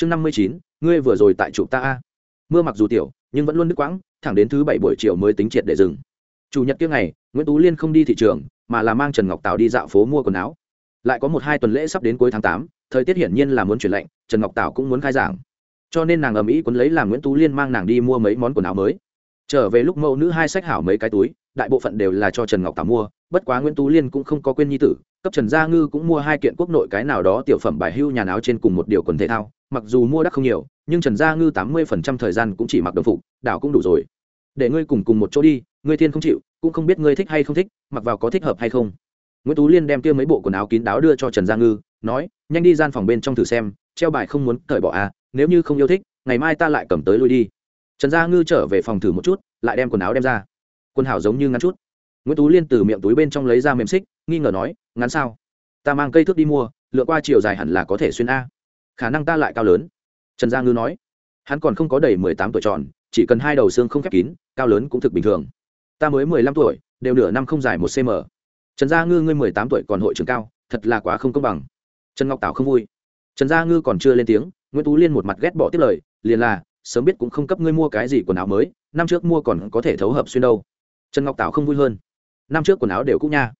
chương năm mươi chín, ngươi vừa rồi tại chụp ta a. Mưa mặc dù tiểu, nhưng vẫn luôn đứt quãng, thẳng đến thứ bảy buổi chiều mới tính triệt để dừng. Chủ nhật kia ngày, nguyễn tú liên không đi thị trường, mà là mang trần ngọc tào đi dạo phố mua quần áo. Lại có một hai tuần lễ sắp đến cuối tháng tám, thời tiết hiển nhiên là muốn chuyển lạnh, trần ngọc tào cũng muốn khai giảng. Cho nên nàng ầm ĩ quấn lấy làm nguyễn tú liên mang nàng đi mua mấy món quần áo mới. Trở về lúc mẫu nữ hai sách hảo mấy cái túi, đại bộ phận đều là cho trần ngọc tào mua, bất quá nguyễn tú liên cũng không có quên nhi tử, cấp trần gia ngư cũng mua hai kiện quốc nội cái nào đó tiểu phẩm bài hưu nhà áo trên cùng một điều quần thể thao mặc dù mua đắt không nhiều, nhưng trần gia ngư tám mươi phần trăm thời gian cũng chỉ mặc đồng phục, đảo cũng đủ rồi. Để ngươi cùng cùng một chỗ đi, ngươi thiên không chịu, cũng không biết ngươi thích hay không thích, mặc vào có thích hợp hay không. Nguyễn tú liên đem kia mấy bộ quần áo kín đáo đưa cho trần gia ngư, nói, nhanh đi gian phòng bên trong thử xem, treo bài không muốn cởi bỏ à nếu như không yêu thích, ngày mai ta lại cầm tới lui đi. Trần gia ngư trở về phòng thử một chút, lại đem quần áo đem ra. Quần hảo giống như ngắn chút. Nguyễn tú liên từ miệng túi bên trong lấy ra mềm xích, nghi ngờ nói, ngắn sao? Ta mang cây thước đi mua, lựa qua chiều dài hẳn là có thể xuyên a khả năng ta lại cao lớn. Trần gia ngư nói. Hắn còn không có đầy mười tám tuổi tròn, chỉ cần hai đầu xương không khép kín, cao lớn cũng thực bình thường. Ta mới mười lăm tuổi, đều nửa năm không dài một cm trần gia ngư ngươi mười tám tuổi còn hội trưởng cao, thật là quá không công bằng. Trần ngọc tảo không vui. Trần gia ngư còn chưa lên tiếng, nguyễn tú liên một mặt ghét bỏ tiếp lời, liền là, sớm biết cũng không cấp ngươi mua cái gì quần áo mới, năm trước mua còn có thể thấu hợp xuyên đâu. Trần ngọc tảo không vui hơn. Năm trước quần áo đều cũ nha.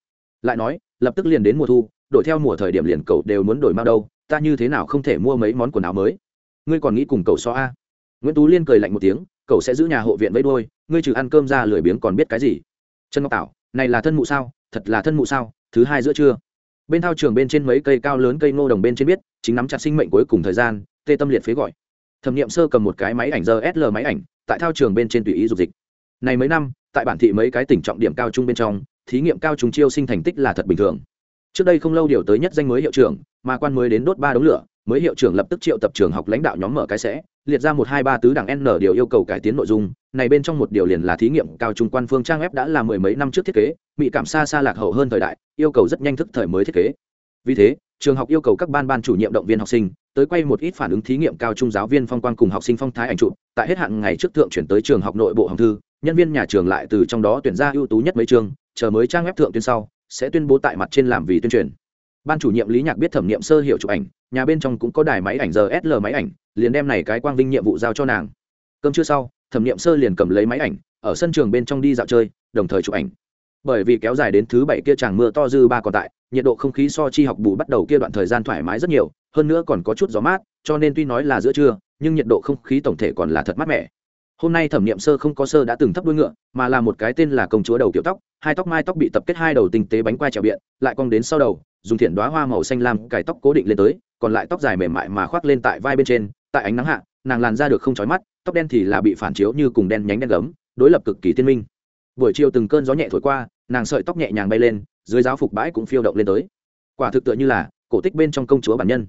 Lại nói, lập tức liền đến mùa thu, đổi theo mùa thời điểm liền cậu đều muốn đổi mau đâu ta như thế nào không thể mua mấy món quần áo mới? Ngươi còn nghĩ cùng cậu so a? Nguyễn tú liên cười lạnh một tiếng, cậu sẽ giữ nhà hộ viện với đôi, ngươi trừ ăn cơm ra lười biếng còn biết cái gì? Trần ngọc tảo, này là thân mụ sao? Thật là thân mụ sao? Thứ hai giữa trưa. Bên thao trường bên trên mấy cây cao lớn cây ngô đồng bên trên biết, chính nắm chặt sinh mệnh cuối cùng thời gian, tê tâm liệt phế gọi. Thẩm nghiệm sơ cầm một cái máy ảnh giờ sl máy ảnh, tại thao trường bên trên tùy ý dục dịch. Này mấy năm, tại bản thị mấy cái tỉnh trọng điểm cao trung bên trong, thí nghiệm cao trung chiêu sinh thành tích là thật bình thường trước đây không lâu điều tới nhất danh mới hiệu trưởng, mà quan mới đến đốt ba đống lửa, mới hiệu trưởng lập tức triệu tập trường học lãnh đạo nhóm mở cái sẽ, liệt ra một hai ba tứ đảng n điều yêu cầu cải tiến nội dung. Này bên trong một điều liền là thí nghiệm, cao trung quan phương trang web đã là mười mấy năm trước thiết kế, bị cảm xa xa lạc hậu hơn thời đại, yêu cầu rất nhanh thức thời mới thiết kế. Vì thế, trường học yêu cầu các ban ban chủ nhiệm động viên học sinh, tới quay một ít phản ứng thí nghiệm cao trung giáo viên phong quan cùng học sinh phong thái ảnh trụ tại hết hạn ngày trước thượng chuyển tới trường học nội bộ hồng thư, nhân viên nhà trường lại từ trong đó tuyển ra ưu tú nhất mấy trường, chờ mới trang web thượng tuyên sau sẽ tuyên bố tại mặt trên làm vì tuyên truyền. Ban chủ nhiệm lý nhạc biết thẩm nghiệm sơ hiệu chụp ảnh, nhà bên trong cũng có đài máy ảnh giờ sl máy ảnh, liền đem này cái quang vinh nhiệm vụ giao cho nàng. Cơm trưa sau, thẩm nghiệm sơ liền cầm lấy máy ảnh, ở sân trường bên trong đi dạo chơi, đồng thời chụp ảnh. Bởi vì kéo dài đến thứ bảy kia chàng mưa to dư ba còn tại, nhiệt độ không khí so chi học bù bắt đầu kia đoạn thời gian thoải mái rất nhiều, hơn nữa còn có chút gió mát, cho nên tuy nói là giữa trưa, nhưng nhiệt độ không khí tổng thể còn là thật mát mẻ hôm nay thẩm nghiệm sơ không có sơ đã từng thấp đuôi ngựa, mà là một cái tên là công chúa đầu kiểu tóc. Hai tóc mai tóc bị tập kết hai đầu tinh tế bánh quai trèo biện, lại cong đến sau đầu, dùng thiện đoá hoa màu xanh lam cải tóc cố định lên tới, còn lại tóc dài mềm mại mà khoác lên tại vai bên trên, tại ánh nắng hạ, nàng làn ra được không trói mắt, tóc đen thì là bị phản chiếu như cùng đen nhánh đen gấm, đối lập cực kỳ tiên minh. Buổi chiều từng cơn gió nhẹ thổi qua, nàng sợi tóc nhẹ nhàng bay lên, dưới giáo phục bãi cũng phiêu động lên tới. Quả thực tựa như là cổ tích bên trong công chúa bản nhân.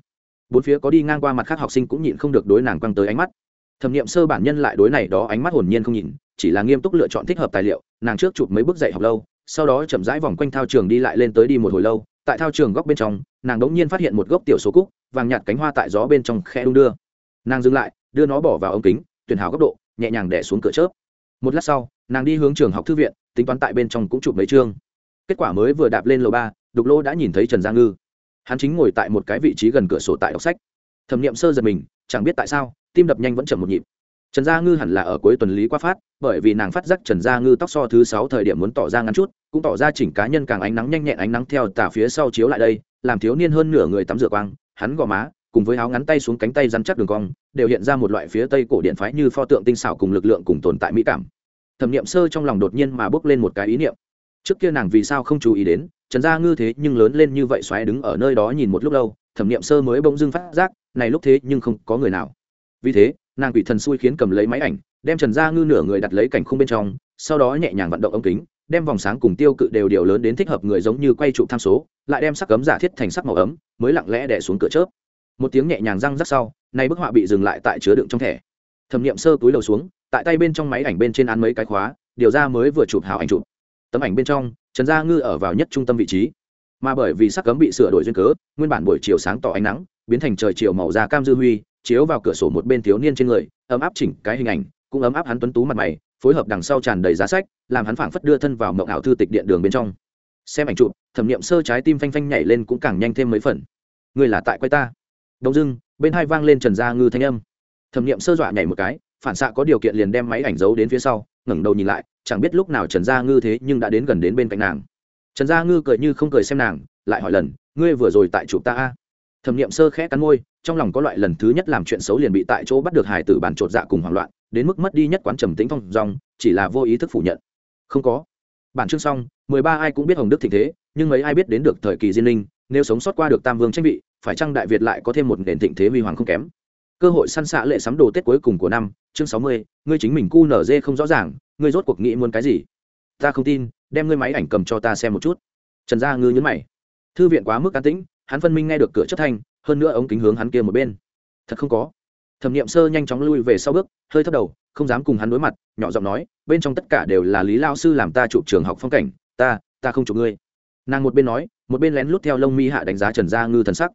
Bốn phía có đi ngang qua mặt khác học sinh cũng nhịn không được đối nàng quăng tới ánh mắt thẩm nghiệm sơ bản nhân lại đối này đó ánh mắt hồn nhiên không nhìn, chỉ là nghiêm túc lựa chọn thích hợp tài liệu, nàng trước chụp mấy bước dạy học lâu, sau đó chậm rãi vòng quanh thao trường đi lại lên tới đi một hồi lâu, tại thao trường góc bên trong, nàng đống nhiên phát hiện một gốc tiểu số cúc, vàng nhạt cánh hoa tại gió bên trong khe đung đưa. Nàng dừng lại, đưa nó bỏ vào ống kính, tuyển hảo góc độ, nhẹ nhàng đẻ xuống cửa chớp. Một lát sau, nàng đi hướng trường học thư viện, tính toán tại bên trong cũng chụp mấy chương. Kết quả mới vừa đạp lên lầu ba, đục lô đã nhìn thấy trần gia ngư. Hắn chính ngồi tại một cái vị trí gần cửa sổ tại đọc sách. Thẩm nghiệm sơ giật mình, chẳng biết tại sao tim đập nhanh vẫn chậm một nhịp. Trần gia ngư hẳn là ở cuối tuần lý qua phát, bởi vì nàng phát giác trần gia ngư tóc so thứ sáu thời điểm muốn tỏ ra ngắn chút, cũng tỏ ra chỉnh cá nhân càng ánh nắng nhanh nhẹn ánh nắng theo tà phía sau chiếu lại đây, làm thiếu niên hơn nửa người tắm rửa quang, hắn gò má, cùng với áo ngắn tay xuống cánh tay rắn chắc đường cong, đều hiện ra một loại phía tây cổ điện phái như pho tượng tinh xảo cùng lực lượng cùng tồn tại mỹ cảm. Thẩm niệm sơ trong lòng đột nhiên mà bước lên một cái ý niệm. Trước kia nàng vì sao không chú ý đến, trần gia ngư thế nhưng lớn lên như vậy xoáy đứng ở nơi đó nhìn một lúc lâu, thẩm niệm sơ mới bỗng dưng phát giác, này lúc thế nhưng không có người nào vì thế, nàng quỷ thần xui khiến cầm lấy máy ảnh, đem trần gia ngư nửa người đặt lấy cảnh khung bên trong, sau đó nhẹ nhàng vận động ống kính, đem vòng sáng cùng tiêu cự đều điều lớn đến thích hợp người giống như quay trụ tham số, lại đem sắc cấm giả thiết thành sắc màu ấm, mới lặng lẽ đẻ xuống cửa chớp. Một tiếng nhẹ nhàng răng rắc sau, nay bức họa bị dừng lại tại chứa đựng trong thẻ. Thẩm nghiệm sơ túi đầu xuống, tại tay bên trong máy ảnh bên trên án mấy cái khóa, điều ra mới vừa chụp hào ảnh chụp. Tấm ảnh bên trong, trần gia ngư ở vào nhất trung tâm vị trí. Mà bởi vì sắc cấm bị sửa đổi duyên cớ, nguyên bản buổi chiều sáng tỏ ánh nắng, biến thành trời chiều màu da cam dư huy chiếu vào cửa sổ một bên thiếu niên trên người, ấm áp chỉnh cái hình ảnh, cũng ấm áp hắn tuấn tú mặt mày, phối hợp đằng sau tràn đầy giá sách, làm hắn phảng phất đưa thân vào mộng ảo thư tịch điện đường bên trong. Xem ảnh chụp, thẩm nghiệm sơ trái tim phanh phanh nhảy lên cũng càng nhanh thêm mấy phần. Người là tại quay ta. Đông dưng, bên hai vang lên trần gia ngư thanh âm. Thẩm nghiệm sơ dọa nhảy một cái, phản xạ có điều kiện liền đem máy ảnh giấu đến phía sau, ngẩng đầu nhìn lại, chẳng biết lúc nào trần gia ngư thế nhưng đã đến gần đến bên cạnh nàng. Trần gia ngư cười như không cười xem nàng, lại hỏi lần, ngươi vừa rồi tại chụp ta a? Thẩm nghiệm sơ khẽ cắn môi, trong lòng có loại lần thứ nhất làm chuyện xấu liền bị tại chỗ bắt được hải tử bàn chột dạ cùng hoảng loạn, đến mức mất đi nhất quán trầm tĩnh phong dòng, chỉ là vô ý thức phủ nhận. Không có. Bản chương xong, mười ba ai cũng biết hồng đức thịnh thế, nhưng mấy ai biết đến được thời kỳ diên linh, nếu sống sót qua được tam vương tranh vị, phải chăng đại việt lại có thêm một nền thịnh thế huy hoàng không kém? Cơ hội săn xạ lệ sắm đồ tết cuối cùng của năm, chương sáu mươi, ngươi chính mình cu nở dê không rõ ràng, ngươi rốt cuộc nghĩ muốn cái gì? Ta không tin, đem ngươi máy ảnh cầm cho ta xem một chút. Trần gia ngư nhấn mày. Thư viện quá mức cá tĩnh hắn phân minh nghe được cửa chất thanh, hơn nữa ống kính hướng hắn kia một bên. Thật không có. Thẩm nghiệm sơ nhanh chóng lui về sau bước, hơi thấp đầu, không dám cùng hắn đối mặt, nhỏ giọng nói, bên trong tất cả đều là lý lao sư làm ta chụp trường học phong cảnh, ta ta không chụp ngươi. Nàng một bên nói, một bên lén lút theo lông mi hạ đánh giá trần gia ngư thần sắc.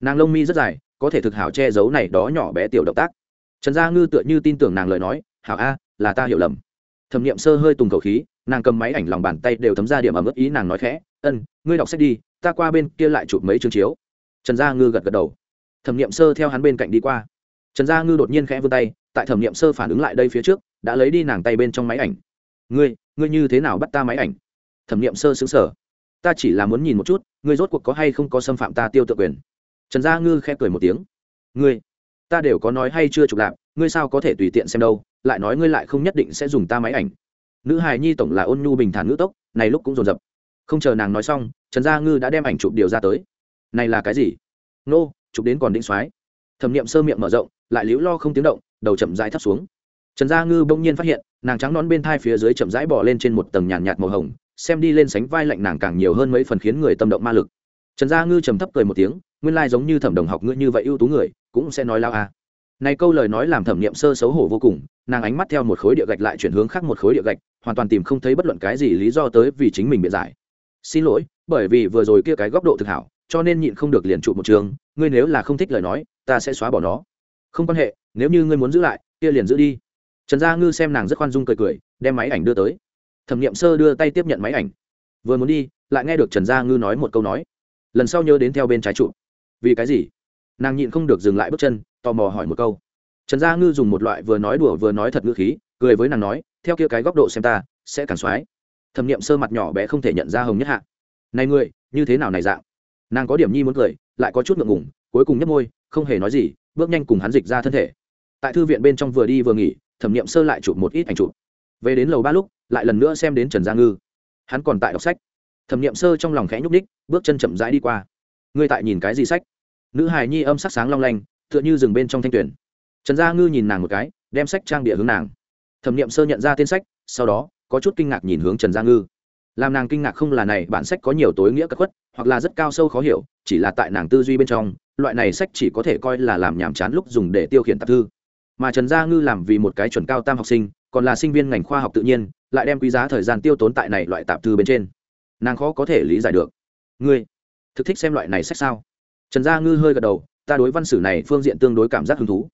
Nàng lông mi rất dài, có thể thực hảo che giấu này đó nhỏ bé tiểu động tác. Trần gia ngư tựa như tin tưởng nàng lời nói, hảo a, là ta hiểu lầm. Thẩm nghiệm sơ hơi tùng cầu khí, nàng cầm máy ảnh lòng bàn tay đều thấm ra điểm ẩm ướt ý, nàng nói khẽ ân, ngươi đọc sách đi, ta qua bên kia lại chụp mấy chương chiếu. Trần gia ngư gật gật đầu. Thẩm nghiệm sơ theo hắn bên cạnh đi qua. Trần gia ngư đột nhiên khẽ vươn tay, tại thẩm nghiệm sơ phản ứng lại đây phía trước, đã lấy đi nàng tay bên trong máy ảnh. Ngươi ngươi như thế nào bắt ta máy ảnh? Thẩm nghiệm sơ xứng sở ta chỉ là muốn nhìn một chút, ngươi rốt cuộc có hay không có xâm phạm ta tiêu tự quyền. Trần gia ngư khẽ cười một tiếng. Ngươi, ta đều có nói hay chưa chụp lạp ngươi sao có thể tùy tiện xem đâu, lại nói ngươi lại không nhất định sẽ dùng ta máy ảnh. Nữ hài nhi tổng là ôn nhu bình thản ngữ tốc, này lúc cũng dồn dập không chờ nàng nói xong, trần gia ngư đã đem ảnh chụp điều ra tới. Này là cái gì? Nô, chụp đến còn đĩnh soái thẩm nghiệm sơ miệng mở rộng, lại liễu lo không tiếng động, đầu chậm rãi thấp xuống. Trần gia ngư bỗng nhiên phát hiện, nàng trắng nón bên thai phía dưới chậm rãi bỏ lên trên một tầng nhàn nhạt màu hồng, xem đi lên sánh vai lạnh nàng càng nhiều hơn mấy phần khiến người tâm động ma lực. Trần gia ngư trầm thấp cười một tiếng, nguyên lai giống như thẩm đồng học ngươi như vậy ưu tú người, cũng sẽ nói lao à. này câu lời nói làm thẩm nghiệm sơ xấu hổ vô cùng, nàng ánh mắt theo một khối địa gạch lại chuyển hướng khác một khối địa gạch, hoàn toàn tìm không thấy bất luận cái gì lý do tới vì chính mình biện giải xin lỗi, bởi vì vừa rồi kia cái góc độ thực hảo, cho nên nhịn không được liền trụ một trường, ngươi nếu là không thích lời nói, ta sẽ xóa bỏ nó. Không quan hệ, nếu như ngươi muốn giữ lại, kia liền giữ đi. Trần gia ngư xem nàng rất khoan dung cười cười, đem máy ảnh đưa tới. Thẩm nghiệm sơ đưa tay tiếp nhận máy ảnh. Vừa muốn đi, lại nghe được trần gia ngư nói một câu nói. Lần sau nhớ đến theo bên trái trụ vì cái gì? Nàng nhịn không được dừng lại bước chân, tò mò hỏi một câu. Trần gia ngư dùng một loại vừa nói đùa vừa nói thật ngữ khí, cười với nàng nói, theo kia cái góc độ xem ta, sẽ càng xoái thẩm nghiệm sơ mặt nhỏ bé không thể nhận ra hồng nhất hạ. Này ngươi như thế nào này dạng? Nàng có điểm nhi muốn cười, lại có chút ngượng ngủng cuối cùng nhấp môi, không hề nói gì, bước nhanh cùng hắn dịch ra thân thể. Tại thư viện bên trong vừa đi vừa nghỉ, thẩm nghiệm sơ lại chụp một ít ảnh chụp. Về đến lầu ba lúc, lại lần nữa xem đến trần gia ngư. Hắn còn tại đọc sách. Thẩm nghiệm sơ trong lòng khẽ nhúc ních bước chân chậm rãi đi qua. Ngươi tại nhìn cái gì sách? Nữ hài nhi âm sắc sáng long lanh, tựa như rừng bên trong thanh tuyển. Trần gia ngư nhìn nàng một cái, đem sách trang địa hướng nàng. Thẩm nghiệm sơ nhận ra tên sách, sau đó có chút kinh ngạc nhìn hướng trần gia ngư. Làm nàng kinh ngạc không là này, bản sách có nhiều tối nghĩa cất khuất, hoặc là rất cao sâu khó hiểu, chỉ là tại nàng tư duy bên trong, loại này sách chỉ có thể coi là làm nhàm chán lúc dùng để tiêu khiển tạp thư. Mà trần gia ngư làm vì một cái chuẩn cao tam học sinh, còn là sinh viên ngành khoa học tự nhiên, lại đem quý giá thời gian tiêu tốn tại này loại tạp thư bên trên. Nàng khó có thể lý giải được. Ngươi, thực thích xem loại này sách sao? Trần gia ngư hơi gật đầu, ta đối văn sử này phương diện tương đối cảm giác hứng thú.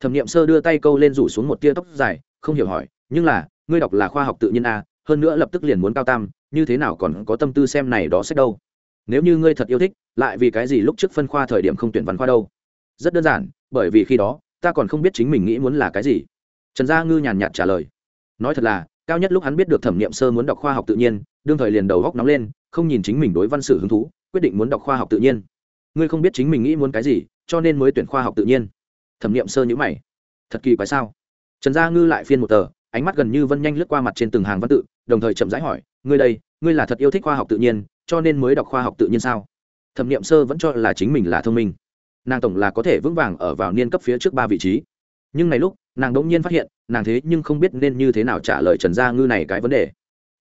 Thẩm nghiệm sơ đưa tay câu lên rủ xuống một tia tóc dài, không hiểu hỏi, nhưng là ngươi đọc là khoa học tự nhiên a à, hơn nữa lập tức liền muốn cao tam như thế nào còn có tâm tư xem này đó sách đâu? Nếu như ngươi thật yêu thích lại vì cái gì lúc trước phân khoa thời điểm không tuyển văn khoa đâu? Rất đơn giản bởi vì khi đó ta còn không biết chính mình nghĩ muốn là cái gì. Trần gia ngư nhàn nhạt trả lời. Nói thật là cao nhất lúc hắn biết được thẩm nghiệm sơ muốn đọc khoa học tự nhiên đương thời liền đầu góc nóng lên không nhìn chính mình đối văn sử hứng thú quyết định muốn đọc khoa học tự nhiên. Ngươi không biết chính mình nghĩ muốn cái gì cho nên mới tuyển khoa học tự nhiên. Thẩm nghiệm sơ nhữ mày. Thật kỳ quái sao? Trần gia ngư lại phiên một tờ ánh mắt gần như vân nhanh lướt qua mặt trên từng hàng văn tự, đồng thời chậm rãi hỏi, ngươi đây, ngươi là thật yêu thích khoa học tự nhiên, cho nên mới đọc khoa học tự nhiên sao? Thẩm nghiệm sơ vẫn cho là chính mình là thông minh. Nàng tổng là có thể vững vàng ở vào niên cấp phía trước ba vị trí. Nhưng này lúc, nàng đ ỗ n g nhiên phát hiện, nàng thế nhưng không biết nên như thế nào trả lời trần gia ngư này cái vấn đề.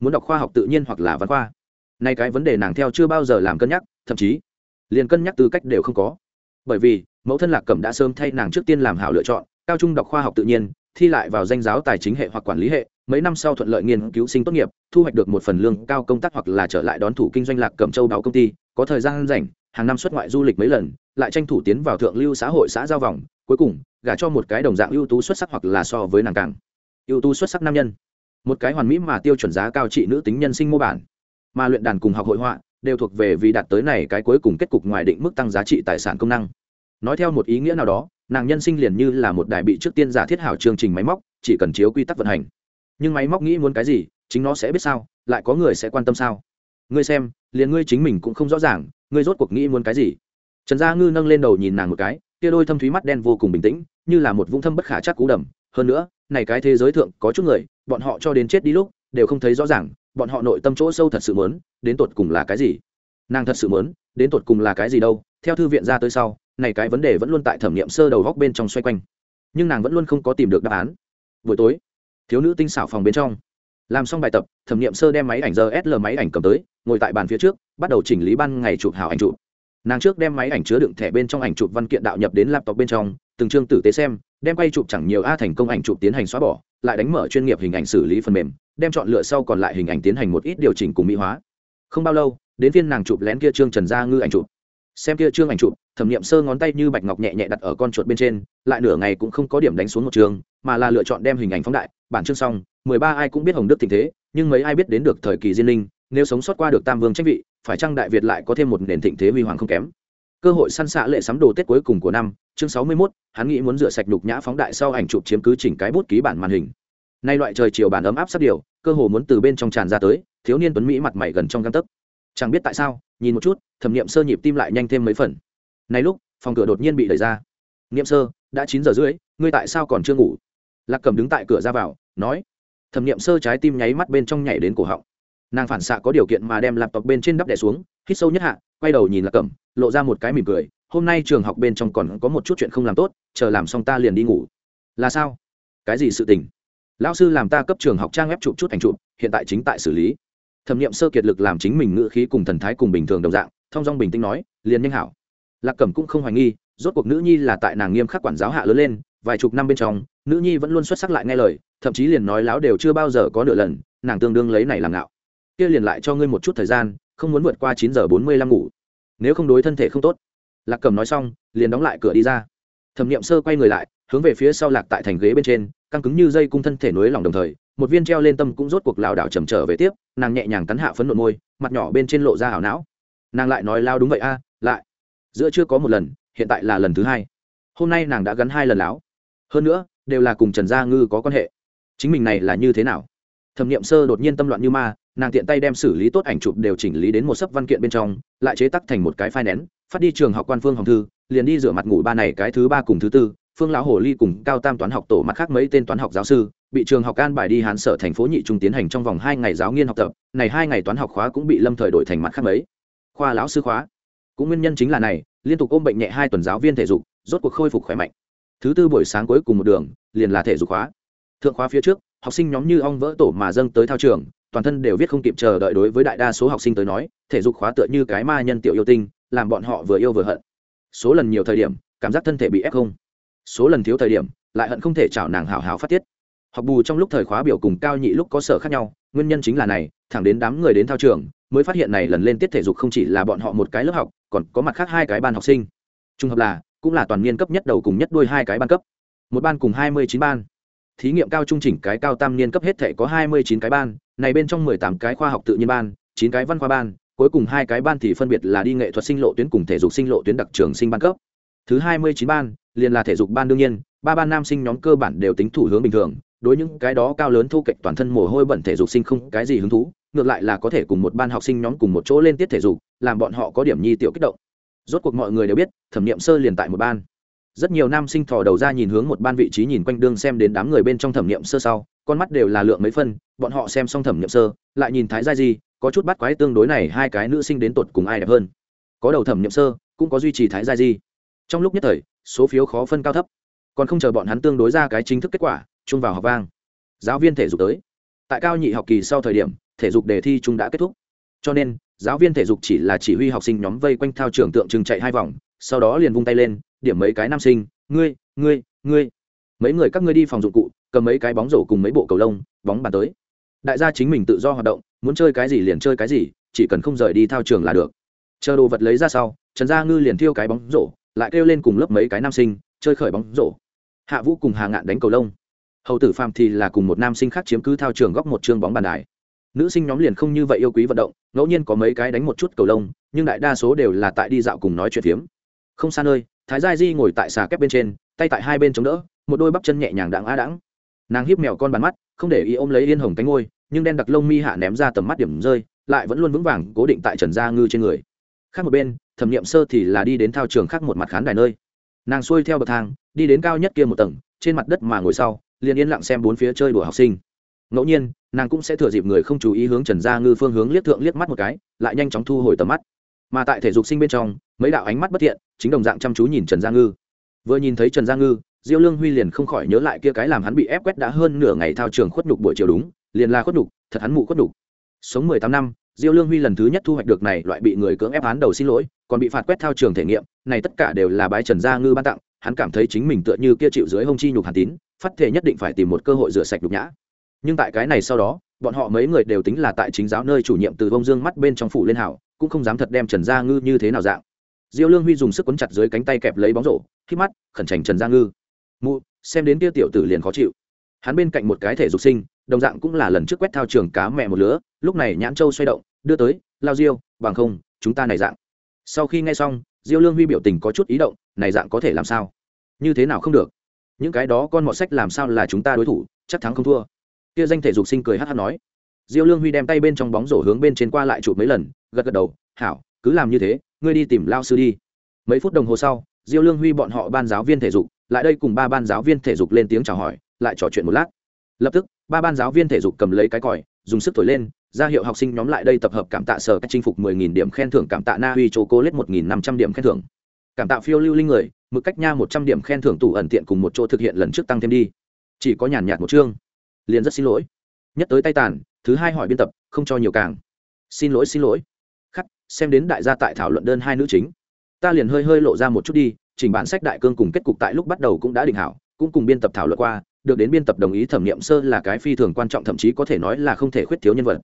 Muốn đọc khoa học tự nhiên hoặc là văn khoa? Nay cái vấn đề nàng theo chưa bao giờ làm cân nhắc, thậm chí liền cân nhắc tư cách đều không có. Bởi vì, mẫu thân lạc cẩm đã sớm thay nàng trước tiên làm hảo lựa chọn, cao trung đọc khoa học tự nhiên thi lại vào danh giáo tài chính hệ hoặc quản lý hệ, mấy năm sau thuận lợi nghiên cứu sinh tốt nghiệp, thu hoạch được một phần lương cao công tác hoặc là trở lại đón thủ kinh doanh lạc cẩm châu báo công ty, có thời gian rảnh, hàng năm xuất ngoại du lịch mấy lần, lại tranh thủ tiến vào thượng lưu xã hội xã giao vòng, cuối cùng, gả cho một cái đồng dạng ưu tú xuất sắc hoặc là so với nàng càng ưu tú xuất sắc nam nhân. Một cái hoàn mỹ mà tiêu chuẩn giá cao trị nữ tính nhân sinh mô bản. Mà luyện đàn cùng học hội họa đều thuộc về vì đạt tới này cái cuối cùng kết cục ngoài định mức tăng giá trị tài sản công năng. Nói theo một ý nghĩa nào đó nàng nhân sinh liền như là một đài bị trước tiên giả thiết hảo chương trình máy móc, chỉ cần chiếu quy tắc vận hành. Nhưng máy móc nghĩ muốn cái gì, chính nó sẽ biết sao, lại có người sẽ quan tâm sao? Ngươi xem, liền ngươi chính mình cũng không rõ ràng, ngươi rốt cuộc nghĩ muốn cái gì? Trần gia ngư nâng lên đầu nhìn nàng một cái, kia đôi thâm thúy mắt đen vô cùng bình tĩnh, như là một vũng thâm bất khả chắc cú đầm. Hơn nữa, này cái thế giới thượng có chút người, bọn họ cho đến chết đi lúc, đều không thấy rõ ràng, bọn họ nội tâm chỗ sâu thật sự muốn, đến tột cùng là cái gì? Nàng thật sự muốn, đến tột cùng là cái gì đâu? Theo thư viện ra tới sau, này cái vấn đề vẫn luôn tại thẩm nghiệm sơ đầu góc bên trong xoay quanh. Nhưng nàng vẫn luôn không có tìm được đáp án. Buổi tối, thiếu nữ tinh xảo phòng bên trong. Làm xong bài tập, thẩm nghiệm sơ đem máy ảnh giờ sl máy ảnh cầm tới, ngồi tại bàn phía trước, bắt đầu chỉnh lý ban ngày chụp hảo ảnh chụp. Nàng trước đem máy ảnh chứa đựng thẻ bên trong ảnh chụp văn kiện đạo nhập đến laptop bên trong, từng chương tử tế xem, đem quay chụp chẳng nhiều a thành công ảnh chụp tiến hành xóa bỏ, lại đánh mở chuyên nghiệp hình ảnh xử lý phần mềm, đem chọn lựa sau còn lại hình ảnh tiến hành một ít điều chỉnh cùng mỹ hóa. Không bao lâu, đến phiên nàng chụp lén kia trương trần gia ngư ảnh chụp xem kia trương ảnh chụp thẩm nghiệm sơ ngón tay như bạch ngọc nhẹ nhẹ đặt ở con chuột bên trên lại nửa ngày cũng không có điểm đánh xuống một trường mà là lựa chọn đem hình ảnh phóng đại. Bản chương xong mười ba ai cũng biết hồng đức tình thế nhưng mấy ai biết đến được thời kỳ diên linh nếu sống sót qua được tam vương tranh vị phải chăng đại việt lại có thêm một nền thịnh thế huy hoàng không kém? Cơ hội săn xạ lệ sắm đồ tết cuối cùng của năm chương sáu mươi 61, hắn nghĩ muốn rửa sạch nhục nhã phóng đại sau ảnh chụp chiếm cứ chỉnh cái bút ký bản màn hình. Nay loại trời chiều bản ấm áp sắp điều cơ hồ muốn từ bên trong tràn ra tới thiếu niên tuấn mỹ mặt mày gần trong găng tấc. Chẳng biết tại sao nhìn một chút, thẩm nghiệm sơ nhịp tim lại nhanh thêm mấy phần. Này lúc, phòng cửa đột nhiên bị đẩy ra. Nghiệm sơ, đã chín giờ rưỡi, ngươi tại sao còn chưa ngủ? Lạc cầm đứng tại cửa ra vào, nói. Thẩm nghiệm sơ trái tim nháy mắt bên trong nhảy đến cổ họng. Nàng phản xạ có điều kiện mà đem lạp tộc bên trên đắp đẻ xuống, hít sâu nhất hạ, quay đầu nhìn lạc cẩm, lộ ra một cái mỉm cười. Hôm nay trường học bên trong còn có một chút chuyện không làm tốt, chờ làm xong ta liền đi ngủ. Là sao? Cái gì sự tình? Lão sư làm ta cấp trường học trang web chụp chút ảnh chụp, hiện tại chính tại xử lý thẩm nghiệm sơ kiệt lực làm chính mình ngự khí cùng thần thái cùng bình thường đồng dạng thong dong bình tĩnh nói, liền nhanh hảo. Lạc cẩm cũng không hoài nghi, rốt cuộc nữ nhi là tại nàng nghiêm khắc quản giáo hạ lớn lên, vài chục năm bên trong, nữ nhi vẫn luôn xuất sắc lại nghe lời, thậm chí liền nói láo đều chưa bao giờ có nửa lần, nàng tương đương lấy này làm ngạo. Kia liền lại cho ngươi một chút thời gian, không muốn vượt qua chín giờ bốn mươi lăm ngủ. Nếu không đối thân thể không tốt. Lạc cầm nói xong, liền đóng lại cửa đi ra. Thẩm nghiệm sơ quay người lại, hướng về phía sau lạc tại thành ghế bên trên, căng cứng như dây cung thân thể nối lòng đồng thời một viên treo lên tâm cũng rốt cuộc lảo đảo trầm trở về tiếp, nàng nhẹ nhàng cắn hạ phấn nộn môi, mặt nhỏ bên trên lộ ra hảo não. Nàng lại nói, lao đúng vậy a, lại. Giữa chưa có một lần, hiện tại là lần thứ hai. Hôm nay nàng đã gắn hai lần láo. Hơn nữa, đều là cùng trần gia ngư có quan hệ. Chính mình này là như thế nào? Thẩm nghiệm sơ đột nhiên tâm loạn như ma, nàng tiện tay đem xử lý tốt ảnh chụp đều chỉnh lý đến một sấp văn kiện bên trong, lại chế tắc thành một cái phai nén, phát đi trường học quan phương hồng thư, liền đi rửa mặt ngủ ba này cái thứ ba cùng thứ tư, phương lão hồ ly cùng cao tam toán học tổ mặt khác mấy tên toán học giáo sư bị trường học an bài đi hán sở thành phố nhị trung tiến hành trong vòng hai ngày giáo nghiên học tập, này hai ngày toán học khóa cũng bị lâm thời đổi thành mặt khác mấy. Khoa lão sư khóa. Cũng nguyên nhân chính là này, liên tục ôm bệnh nhẹ hai tuần giáo viên thể dục, rốt cuộc khôi phục khỏe mạnh. Thứ tư buổi sáng cuối cùng một đường, liền là thể dục khóa. Thượng khóa phía trước, học sinh nhóm như ong vỡ tổ mà dâng tới thao trường, toàn thân đều viết không kịp chờ đợi đối với đại đa số học sinh tới nói, thể dục khóa tựa như cái ma nhân tiểu yêu tinh, làm bọn họ vừa yêu vừa hận. Số lần nhiều thời điểm, cảm giác thân thể bị ép không. Số lần thiếu thời điểm, lại hận không thể chào nàng hào hào phát tiết học bù trong lúc thời khóa biểu cùng cao nhị lúc có sở khác nhau, nguyên nhân chính là này, thẳng đến đám người đến thao trường, mới phát hiện này lần lên tiết thể dục không chỉ là bọn họ một cái lớp học, còn có mặt khác hai cái ban học sinh. Trung hợp là, cũng là toàn niên cấp nhất đầu cùng nhất đôi hai cái ban cấp. Một ban cùng hai mươi chín ban. Thí nghiệm cao trung chỉnh cái cao tam niên cấp hết thể có hai mươi chín cái ban, này bên trong mười tám cái khoa học tự nhiên ban, chín cái văn khoa ban, cuối cùng hai cái ban thì phân biệt là đi nghệ thuật sinh lộ tuyến cùng thể dục sinh lộ tuyến đặc trường sinh ban cấp. Thứ hai mươi chín ban, liền là thể dục ban đương nhiên, ba ban nam sinh nhóm cơ bản đều tính thủ hướng bình thường đối những cái đó cao lớn thu kịch toàn thân mồ hôi bẩn thể dục sinh không cái gì hứng thú, ngược lại là có thể cùng một ban học sinh nhóm cùng một chỗ lên tiết thể dục, làm bọn họ có điểm nhi tiểu kích động. Rốt cuộc mọi người đều biết, thẩm nghiệm sơ liền tại một ban. Rất nhiều nam sinh thò đầu ra nhìn hướng một ban vị trí nhìn quanh đương xem đến đám người bên trong thẩm nghiệm sơ sau, con mắt đều là lượng mấy phân, bọn họ xem xong thẩm nghiệm sơ, lại nhìn thái gia di, có chút bắt quái tương đối này hai cái nữ sinh đến tột cùng ai đẹp hơn. Có đầu thẩm nghiệm sơ, cũng có duy trì thái gia di. Trong lúc nhất thời, số phiếu khó phân cao thấp. Còn không chờ bọn hắn tương đối ra cái chính thức kết quả chung vào học vang. Giáo viên thể dục tới. Tại cao nhị học kỳ sau thời điểm, thể dục đề thi chung đã kết thúc. Cho nên, giáo viên thể dục chỉ là chỉ huy học sinh nhóm vây quanh thao trường tượng trưng chạy hai vòng, sau đó liền vung tay lên, điểm mấy cái nam sinh, ngươi ngươi ngươi. Mấy người các ngươi đi phòng dụng cụ, cầm mấy cái bóng rổ cùng mấy bộ cầu lông, bóng bàn tới. Đại gia chính mình tự do hoạt động, muốn chơi cái gì liền chơi cái gì, chỉ cần không rời đi thao trường là được. Chờ đồ vật lấy ra sau, trần gia ngư liền thiêu cái bóng rổ, lại kêu lên cùng lớp mấy cái nam sinh, chơi khởi bóng rổ. Hạ vũ cùng hà ngạn đánh cầu lông hầu tử phàm thì là cùng một nam sinh khác chiếm cứ thao trường góc một chương bóng bàn đài. Nữ sinh nhóm liền không như vậy yêu quý vận động, ngẫu nhiên có mấy cái đánh một chút cầu lông, nhưng đại đa số đều là tại đi dạo cùng nói chuyện phiếm. Không xa nơi, thái gia di ngồi tại xà kép bên trên, tay tại hai bên chống đỡ, một đôi bắp chân nhẹ nhàng đặng á đãng nàng hiếp mèo con bàn mắt, không để ý ôm lấy yên hồng cánh ngôi, nhưng đen đặc lông mi hạ ném ra tầm mắt điểm rơi, lại vẫn luôn vững vàng, cố định tại trần gia ngư trên người. Khác một bên, thẩm nghiệm sơ thì là đi đến thao trường khác một mặt khán đài nơi. Nàng xuôi theo bậc thang, đi đến cao nhất kia một tầng, trên mặt đất mà ngồi sau liền yên lặng xem bốn phía chơi đùa học sinh. Ngẫu nhiên, nàng cũng sẽ thừa dịp người không chú ý hướng trần gia ngư phương hướng liếc thượng liếc mắt một cái, lại nhanh chóng thu hồi tầm mắt. Mà tại thể dục sinh bên trong, mấy đạo ánh mắt bất thiện, chính đồng dạng chăm chú nhìn trần gia ngư. Vừa nhìn thấy trần gia ngư, diêu lương huy liền không khỏi nhớ lại kia cái làm hắn bị ép quét đã hơn nửa ngày thao trường khuất nhục buổi chiều đúng, liền là khuất nhục, thật hắn mụ khuất nhục. Sống mười tám năm, diêu lương huy lần thứ nhất thu hoạch được này loại bị người cưỡng ép án đầu xin lỗi, còn bị phạt quét thao trường thể nghiệm, này tất cả đều là bái trần gia ngư ban tặng hắn cảm thấy chính mình tựa như kia chịu dưới hông chi nhục hàn tín phát thể nhất định phải tìm một cơ hội rửa sạch nhục nhã. Nhưng tại cái này sau đó, bọn họ mấy người đều tính là tại chính giáo nơi chủ nhiệm từ vông dương mắt bên trong phủ lên hảo cũng không dám thật đem trần gia ngư như thế nào dạng. Diêu lương huy dùng sức quấn chặt dưới cánh tay kẹp lấy bóng rổ, khi mắt, khẩn trành trần gia ngư. Mụ, xem đến kia tiểu tử liền khó chịu. Hắn bên cạnh một cái thể dục sinh, đồng dạng cũng là lần trước quét thao trường cá mẹ một lứa, lúc này nhãn châu xoay động, đưa tới, lao diêu, bằng không, chúng ta này dạng. Sau khi nghe xong diêu lương huy biểu tình có chút ý động, này dạng có thể làm sao? Như thế nào không được? Những cái đó con mọt sách làm sao là chúng ta đối thủ, chắc thắng không thua. Kia danh thể dục sinh cười hát hát nói. Diêu lương huy đem tay bên trong bóng rổ hướng bên trên qua lại chụp mấy lần, gật gật đầu, hảo, cứ làm như thế, ngươi đi tìm lao sư đi. Mấy phút đồng hồ sau, diêu lương huy bọn họ ban giáo viên thể dục, lại đây cùng ba ban giáo viên thể dục lên tiếng chào hỏi, lại trò chuyện một lát. Lập tức, ba ban giáo viên thể dục cầm lấy cái còi, dùng sức thổi lên ra hiệu học sinh nhóm lại đây tập hợp cảm tạ sở cách chinh phục 10.000 điểm khen thưởng, cảm tạ na uy chô cô lết 1.500 điểm khen thưởng. Cảm tạ phiêu lưu linh người, mực cách nha 100 điểm khen thưởng tủ ẩn tiện cùng một chỗ thực hiện lần trước tăng thêm đi. Chỉ có nhàn nhạt một chương. Liền rất xin lỗi. Nhất tới tay tàn, thứ hai hỏi biên tập, không cho nhiều càng. Xin lỗi xin lỗi. Khắc, xem đến đại gia tại thảo luận đơn hai nữ chính. Ta liền hơi hơi lộ ra một chút đi, chỉnh bản sách đại cương cùng kết cục tại lúc bắt đầu cũng đã định hảo, cũng cùng biên tập thảo luận qua, được đến biên tập đồng ý thẩm nghiệm sơ là cái phi thường quan trọng, thậm chí có thể nói là không thể khuyết thiếu nhân vật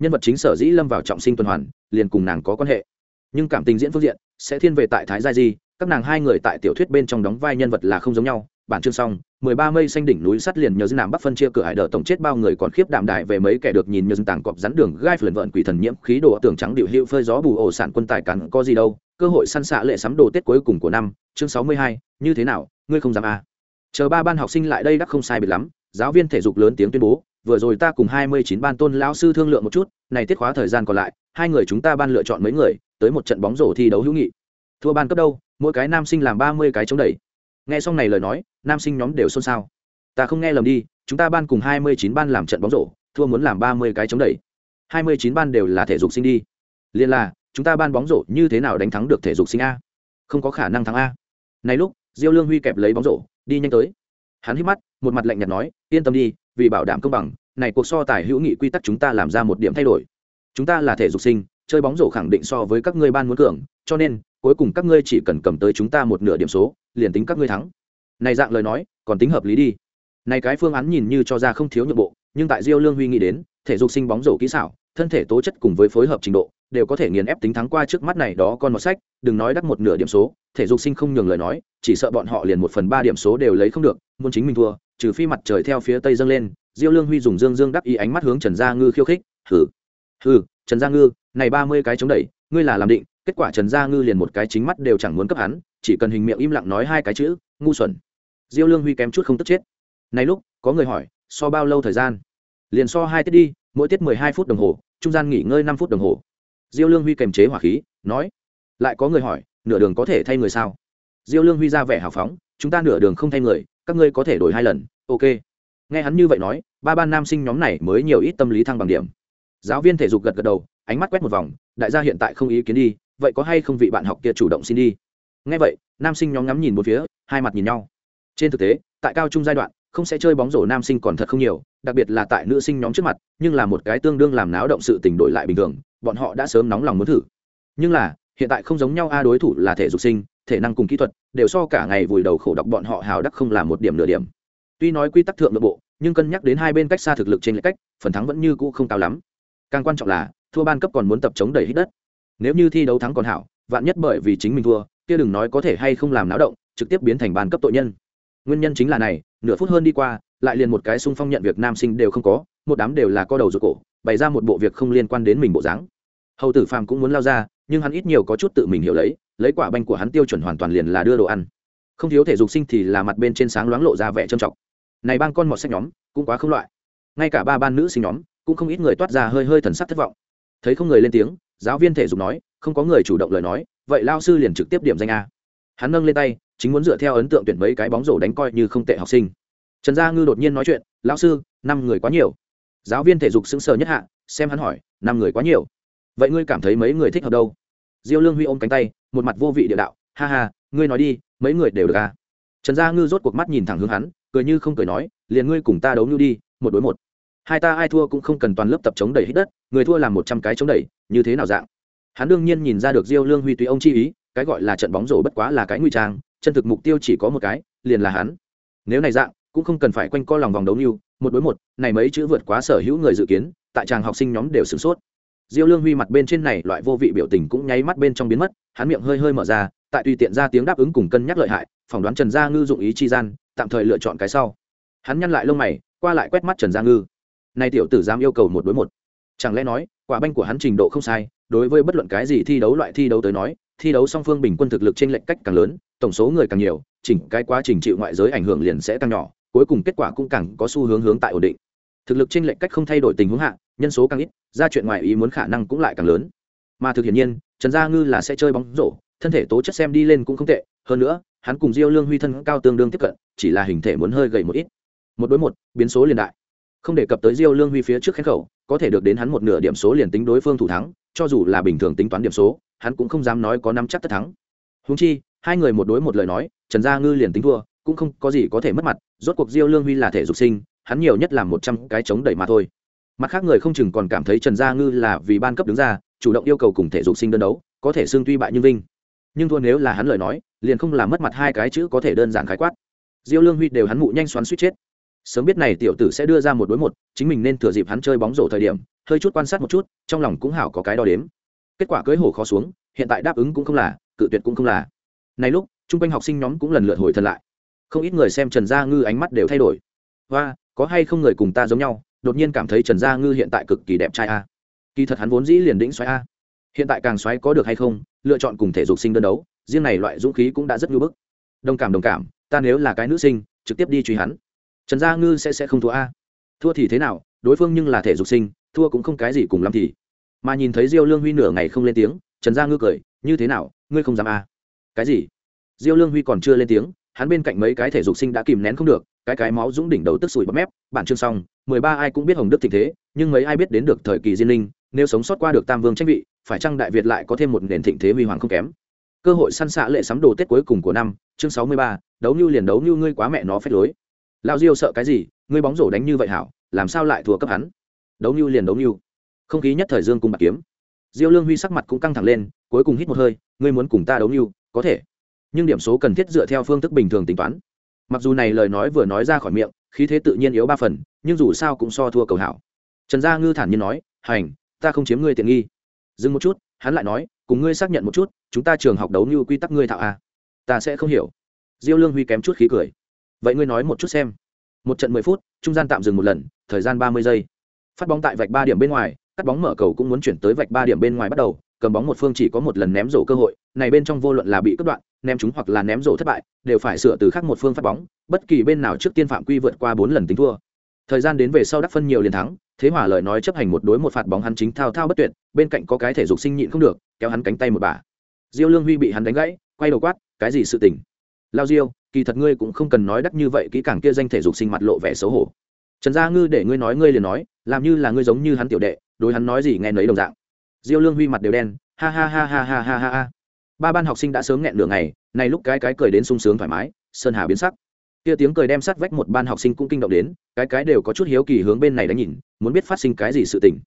nhân vật chính sở dĩ lâm vào trọng sinh tuần hoàn, liền cùng nàng có quan hệ. Nhưng cảm tình diễn phương diện, sẽ thiên về tại thái gia di, các nàng hai người tại tiểu thuyết bên trong đóng vai nhân vật là không giống nhau. Bản chương xong, mười ba mây xanh đỉnh núi sắt liền nhờ dân nam bắc phân chia cửa hải đờ tổng chết bao người còn khiếp đạm đại về mấy kẻ được nhìn như dân tàng cọp rắn đường gai phần vợn quỷ thần nhiễm khí đồ tưởng trắng điệu hiệu phơi gió bù ổ sản quân tài cắn có gì đâu. Cơ hội săn xạ lệ sắm đồ tết cuối cùng của năm, chương sáu mươi hai, như thế nào, ngươi không dám à. chờ ba ban học sinh lại đây đắc không sai biệt lắm, giáo viên thể dục lớn tiếng tuyên bố vừa rồi ta cùng hai mươi chín ban tôn lão sư thương lượng một chút, này tiết khóa thời gian còn lại, hai người chúng ta ban lựa chọn mấy người, tới một trận bóng rổ thi đấu hữu nghị. Thua ban cấp đâu, mỗi cái nam sinh làm ba mươi cái chống đẩy. Nghe xong này lời nói, nam sinh nhóm đều xôn xao. Ta không nghe lầm đi, chúng ta ban cùng hai mươi chín ban làm trận bóng rổ, thua muốn làm ba mươi cái chống đẩy. Hai mươi chín ban đều là thể dục sinh đi. Liên là, chúng ta ban bóng rổ như thế nào đánh thắng được thể dục sinh a? Không có khả năng thắng a. Này lúc, diêu lương huy kẹp lấy bóng rổ, đi nhanh tới. Hắn hít mắt, một mặt lạnh nhạt nói, yên tâm đi vì bảo đảm công bằng, này cuộc so tài hữu nghị quy tắc chúng ta làm ra một điểm thay đổi. Chúng ta là thể dục sinh, chơi bóng rổ khẳng định so với các ngươi ban muốn cường, cho nên, cuối cùng các ngươi chỉ cần cầm tới chúng ta một nửa điểm số, liền tính các ngươi thắng. Này dạng lời nói, còn tính hợp lý đi. Này cái phương án nhìn như cho ra không thiếu nhượng bộ, nhưng tại diêu lương huy nghĩ đến, thể dục sinh bóng rổ kỹ xảo, thân thể tố chất cùng với phối hợp trình độ đều có thể nghiền ép tính thắng qua trước mắt này đó con một sách, đừng nói đắt một nửa điểm số, thể dục sinh không nhường lời nói, chỉ sợ bọn họ liền một phần ba điểm số đều lấy không được, muốn chính mình thua, trừ phi mặt trời theo phía tây dâng lên, diêu lương huy dùng dương dương đắc ý ánh mắt hướng trần gia ngư khiêu khích, hừ hừ, trần gia ngư, này ba mươi cái chống đẩy, ngươi là làm định, kết quả trần gia ngư liền một cái chính mắt đều chẳng muốn cấp hắn, chỉ cần hình miệng im lặng nói hai cái chữ, ngu xuẩn. Diêu lương huy kém chút không tức chết. Này lúc, có người hỏi, so bao lâu thời gian? Liền so hai tiết đi, mỗi tiết mười hai phút đồng hồ, trung gian nghỉ ngơi năm phút đồng hồ diêu lương huy kềm chế hỏa khí, nói, lại có người hỏi, nửa đường có thể thay người sao? Diêu lương huy ra vẻ hào phóng, chúng ta nửa đường không thay người, các ngươi có thể đổi hai lần, ok. Nghe hắn như vậy nói, ba ban nam sinh nhóm này mới nhiều ít tâm lý thăng bằng điểm. Giáo viên thể dục gật gật đầu, ánh mắt quét một vòng, đại gia hiện tại không ý kiến đi, vậy có hay không vị bạn học kia chủ động xin đi? Nghe vậy, nam sinh nhóm ngắm nhìn một phía, hai mặt nhìn nhau. Trên thực tế, tại cao trung giai đoạn không sẽ chơi bóng rổ nam sinh còn thật không nhiều, đặc biệt là tại nữ sinh nhóm trước mặt, nhưng là một cái tương đương làm náo động sự tình đổi lại bình thường, bọn họ đã sớm nóng lòng muốn thử. Nhưng là, hiện tại không giống nhau a, đối thủ là thể dục sinh, thể năng cùng kỹ thuật, đều so cả ngày vùi đầu khổ đọc bọn họ hào đắc không là một điểm nửa điểm. Tuy nói quy tắc thượng nội bộ, nhưng cân nhắc đến hai bên cách xa thực lực trên lệch cách, phần thắng vẫn như cũ không cao lắm. Càng quan trọng là, thua ban cấp còn muốn tập chống đầy hít đất. Nếu như thi đấu thắng còn hảo, vạn nhất bởi vì chính mình thua, kia đừng nói có thể hay không làm náo động, trực tiếp biến thành ban cấp tội nhân nguyên nhân chính là này, nửa phút hơn đi qua, lại liền một cái xung phong nhận việc nam sinh đều không có, một đám đều là co đầu rụt cổ, bày ra một bộ việc không liên quan đến mình bộ dáng. Hầu tử phàm cũng muốn lao ra, nhưng hắn ít nhiều có chút tự mình hiểu lấy lấy quả banh của hắn tiêu chuẩn hoàn toàn liền là đưa đồ ăn. Không thiếu thể dục sinh thì là mặt bên trên sáng loáng lộ ra vẻ trầm trọng. Này bang con mọt sách nhóm, cũng quá không loại. Ngay cả ba ban nữ sinh nhóm, cũng không ít người toát ra hơi hơi thần sắc thất vọng. Thấy không người lên tiếng, giáo viên thể dục nói, không có người chủ động lời nói, vậy lao sư liền trực tiếp điểm danh a hắn nâng lên tay, chính muốn dựa theo ấn tượng tuyển mấy cái bóng rổ đánh coi như không tệ học sinh. Trần gia ngư đột nhiên nói chuyện, lão sư, năm người quá nhiều. Giáo viên thể dục sững sờ nhất hạ, xem hắn hỏi, năm người quá nhiều? Vậy ngươi cảm thấy mấy người thích hợp đâu? Diêu lương huy ôm cánh tay, một mặt vô vị địa đạo, ha ha, ngươi nói đi, mấy người đều được à? Trần gia ngư rốt cuộc mắt nhìn thẳng hướng hắn, cười như không cười nói, liền ngươi cùng ta đấu như đi, một đối một. Hai ta ai thua cũng không cần toàn lớp tập chống đẩy hết đất, người thua làm một trăm cái chống đẩy, như thế nào dạng? Hắn đương nhiên nhìn ra được diêu lương huy tùy ông chi ý cái gọi là trận bóng rổ bất quá là cái nguy trang, chân thực mục tiêu chỉ có một cái, liền là hắn. Nếu này dạng, cũng không cần phải quanh co lòng vòng đấu như, một đối một, này mấy chữ vượt quá sở hữu người dự kiến, tại tràng học sinh nhóm đều sửng sốt. Diêu lương huy mặt bên trên này loại vô vị biểu tình cũng nháy mắt bên trong biến mất, hắn miệng hơi hơi mở ra, tại tùy tiện ra tiếng đáp ứng cùng cân nhắc lợi hại, phỏng đoán trần gia ngư dụng ý chi gian, tạm thời lựa chọn cái sau. Hắn nhăn lại lông mày, qua lại quét mắt trần gia ngư. Nay tiểu tử dám yêu cầu một đối một. Chẳng lẽ nói, quả banh của hắn trình độ không sai, đối với bất luận cái gì thi đấu loại thi đấu tới nói thi đấu song phương bình quân thực lực trên lệnh cách càng lớn, tổng số người càng nhiều, chỉnh cái quá trình chịu ngoại giới ảnh hưởng liền sẽ tăng nhỏ, cuối cùng kết quả cũng càng có xu hướng hướng tại ổn định. Thực lực trên lệnh cách không thay đổi tình huống hạ, nhân số càng ít, ra chuyện ngoài ý muốn khả năng cũng lại càng lớn. Mà thực hiện nhiên, trần gia ngư là sẽ chơi bóng rổ, thân thể tố chất xem đi lên cũng không tệ, hơn nữa, hắn cùng diêu lương huy thân cao tương đương tiếp cận, chỉ là hình thể muốn hơi gầy một ít. Một đối một, biến số liền đại. Không đề cập tới diêu lương huy phía trước khen khẩu, có thể được đến hắn một nửa điểm số liền tính đối phương thủ thắng cho dù là bình thường tính toán điểm số, hắn cũng không dám nói có nắm chắc tất thắng. Húng chi, hai người một đối một lời nói, trần gia ngư liền tính thua, cũng không có gì có thể mất mặt, rốt cuộc diêu lương huy là thể dục sinh, hắn nhiều nhất là một trăm cái chống đẩy mà thôi. Mặt khác người không chừng còn cảm thấy trần gia ngư là vì ban cấp đứng ra, chủ động yêu cầu cùng thể dục sinh đơn đấu, có thể xương tuy bại như vinh. Nhưng thua nếu là hắn lời nói, liền không làm mất mặt hai cái chữ có thể đơn giản khái quát. Diêu lương huy đều hắn mụ nhanh xoắn suýt chết sớm biết này tiểu tử sẽ đưa ra một đối một, chính mình nên thừa dịp hắn chơi bóng rổ thời điểm, hơi chút quan sát một chút, trong lòng cũng hảo có cái đo đếm. Kết quả cưới hổ khó xuống, hiện tại đáp ứng cũng không là, cự tuyệt cũng không là. Này lúc, chung quanh học sinh nhóm cũng lần lượt hồi thân lại. Không ít người xem trần gia ngư ánh mắt đều thay đổi. Và có hay không người cùng ta giống nhau, đột nhiên cảm thấy trần gia ngư hiện tại cực kỳ đẹp trai a. Kỳ thật hắn vốn dĩ liền đĩnh xoáy a. Hiện tại càng xoáy có được hay không, lựa chọn cùng thể dục sinh đơn đấu, riêng này loại dũng khí cũng đã rất ngưỡng bức. Đồng cảm đồng cảm, ta nếu là cái nữ sinh, trực tiếp đi truy hắn trần gia ngư sẽ sẽ không thua a. Thua thì thế nào, đối phương nhưng là thể dục sinh, thua cũng không cái gì cùng lắm thì. Mà nhìn thấy diêu lương huy nửa ngày không lên tiếng, trần gia ngư cười, như thế nào, ngươi không dám a? Cái gì? Diêu lương huy còn chưa lên tiếng, hắn bên cạnh mấy cái thể dục sinh đã kìm nén không được, cái cái máu dũng đỉnh đầu tức sủi bắp mép, bản chương xong, mười ba ai cũng biết hồng đức thịnh thế, nhưng mấy ai biết đến được thời kỳ diên linh, nếu sống sót qua được tam vương tranh vị, phải chăng đại việt lại có thêm một nền thịnh thế huy hoàng không kém? Cơ hội săn xạ lệ sắm đồ tết cuối cùng của năm, chương sáu mươi ba, đấu như liền đấu như ngươi quá mẹ nó phép lối lao diêu sợ cái gì, ngươi bóng rổ đánh như vậy hảo, làm sao lại thua cấp hắn? Đấu như liền đấu như không khí nhất thời dương cùng bạc kiếm. Diêu lương huy sắc mặt cũng căng thẳng lên, cuối cùng hít một hơi, ngươi muốn cùng ta đấu như có thể. Nhưng điểm số cần thiết dựa theo phương thức bình thường tính toán. Mặc dù này lời nói vừa nói ra khỏi miệng, khí thế tự nhiên yếu ba phần, nhưng dù sao cũng so thua cầu hảo. Trần gia ngư thản nhiên nói, hành, ta không chiếm ngươi tiện nghi. Dừng một chút, hắn lại nói, cùng ngươi xác nhận một chút, chúng ta trường học đấu như quy tắc ngươi thạo à. ta sẽ không hiểu. Diêu lương huy kém chút khí cười vậy ngươi nói một chút xem. Một trận mười phút, trung gian tạm dừng một lần, thời gian ba mươi giây. Phát bóng tại vạch ba điểm bên ngoài, cắt bóng mở cầu cũng muốn chuyển tới vạch ba điểm bên ngoài bắt đầu, cầm bóng một phương chỉ có một lần ném rổ cơ hội, này bên trong vô luận là bị cắt đoạn, ném chúng hoặc là ném rổ thất bại, đều phải sửa từ khác một phương phát bóng, bất kỳ bên nào trước tiên phạm quy vượt qua bốn lần tính thua. Thời gian đến về sau đắc phân nhiều liền thắng, thế hỏa lời nói chấp hành một đối một phạt bóng hắn chính thao thao bất tuyệt, bên cạnh có cái thể dục sinh nhịn không được, kéo hắn cánh tay một bà. Diêu lương huy bị hắn đánh gãy, quay đầu quát, cái gì sự tình? Lao diêu kỳ thật ngươi cũng không cần nói đắt như vậy, kỹ càng kia danh thể dục sinh mặt lộ vẻ xấu hổ. Trần gia ngư để ngươi nói ngươi liền nói, làm như là ngươi giống như hắn tiểu đệ, đối hắn nói gì nghe nấy đồng dạng. Diêu lương huy mặt đều đen, ha ha ha ha ha ha ha ha. Ba ban học sinh đã sớm nghẹn nửa ngày nay lúc cái cái cười đến sung sướng thoải mái, sơn hà biến sắc. Kia tiếng cười đem sát vách một ban học sinh cũng kinh động đến, cái cái đều có chút hiếu kỳ hướng bên này đánh nhìn, muốn biết phát sinh cái gì sự tình.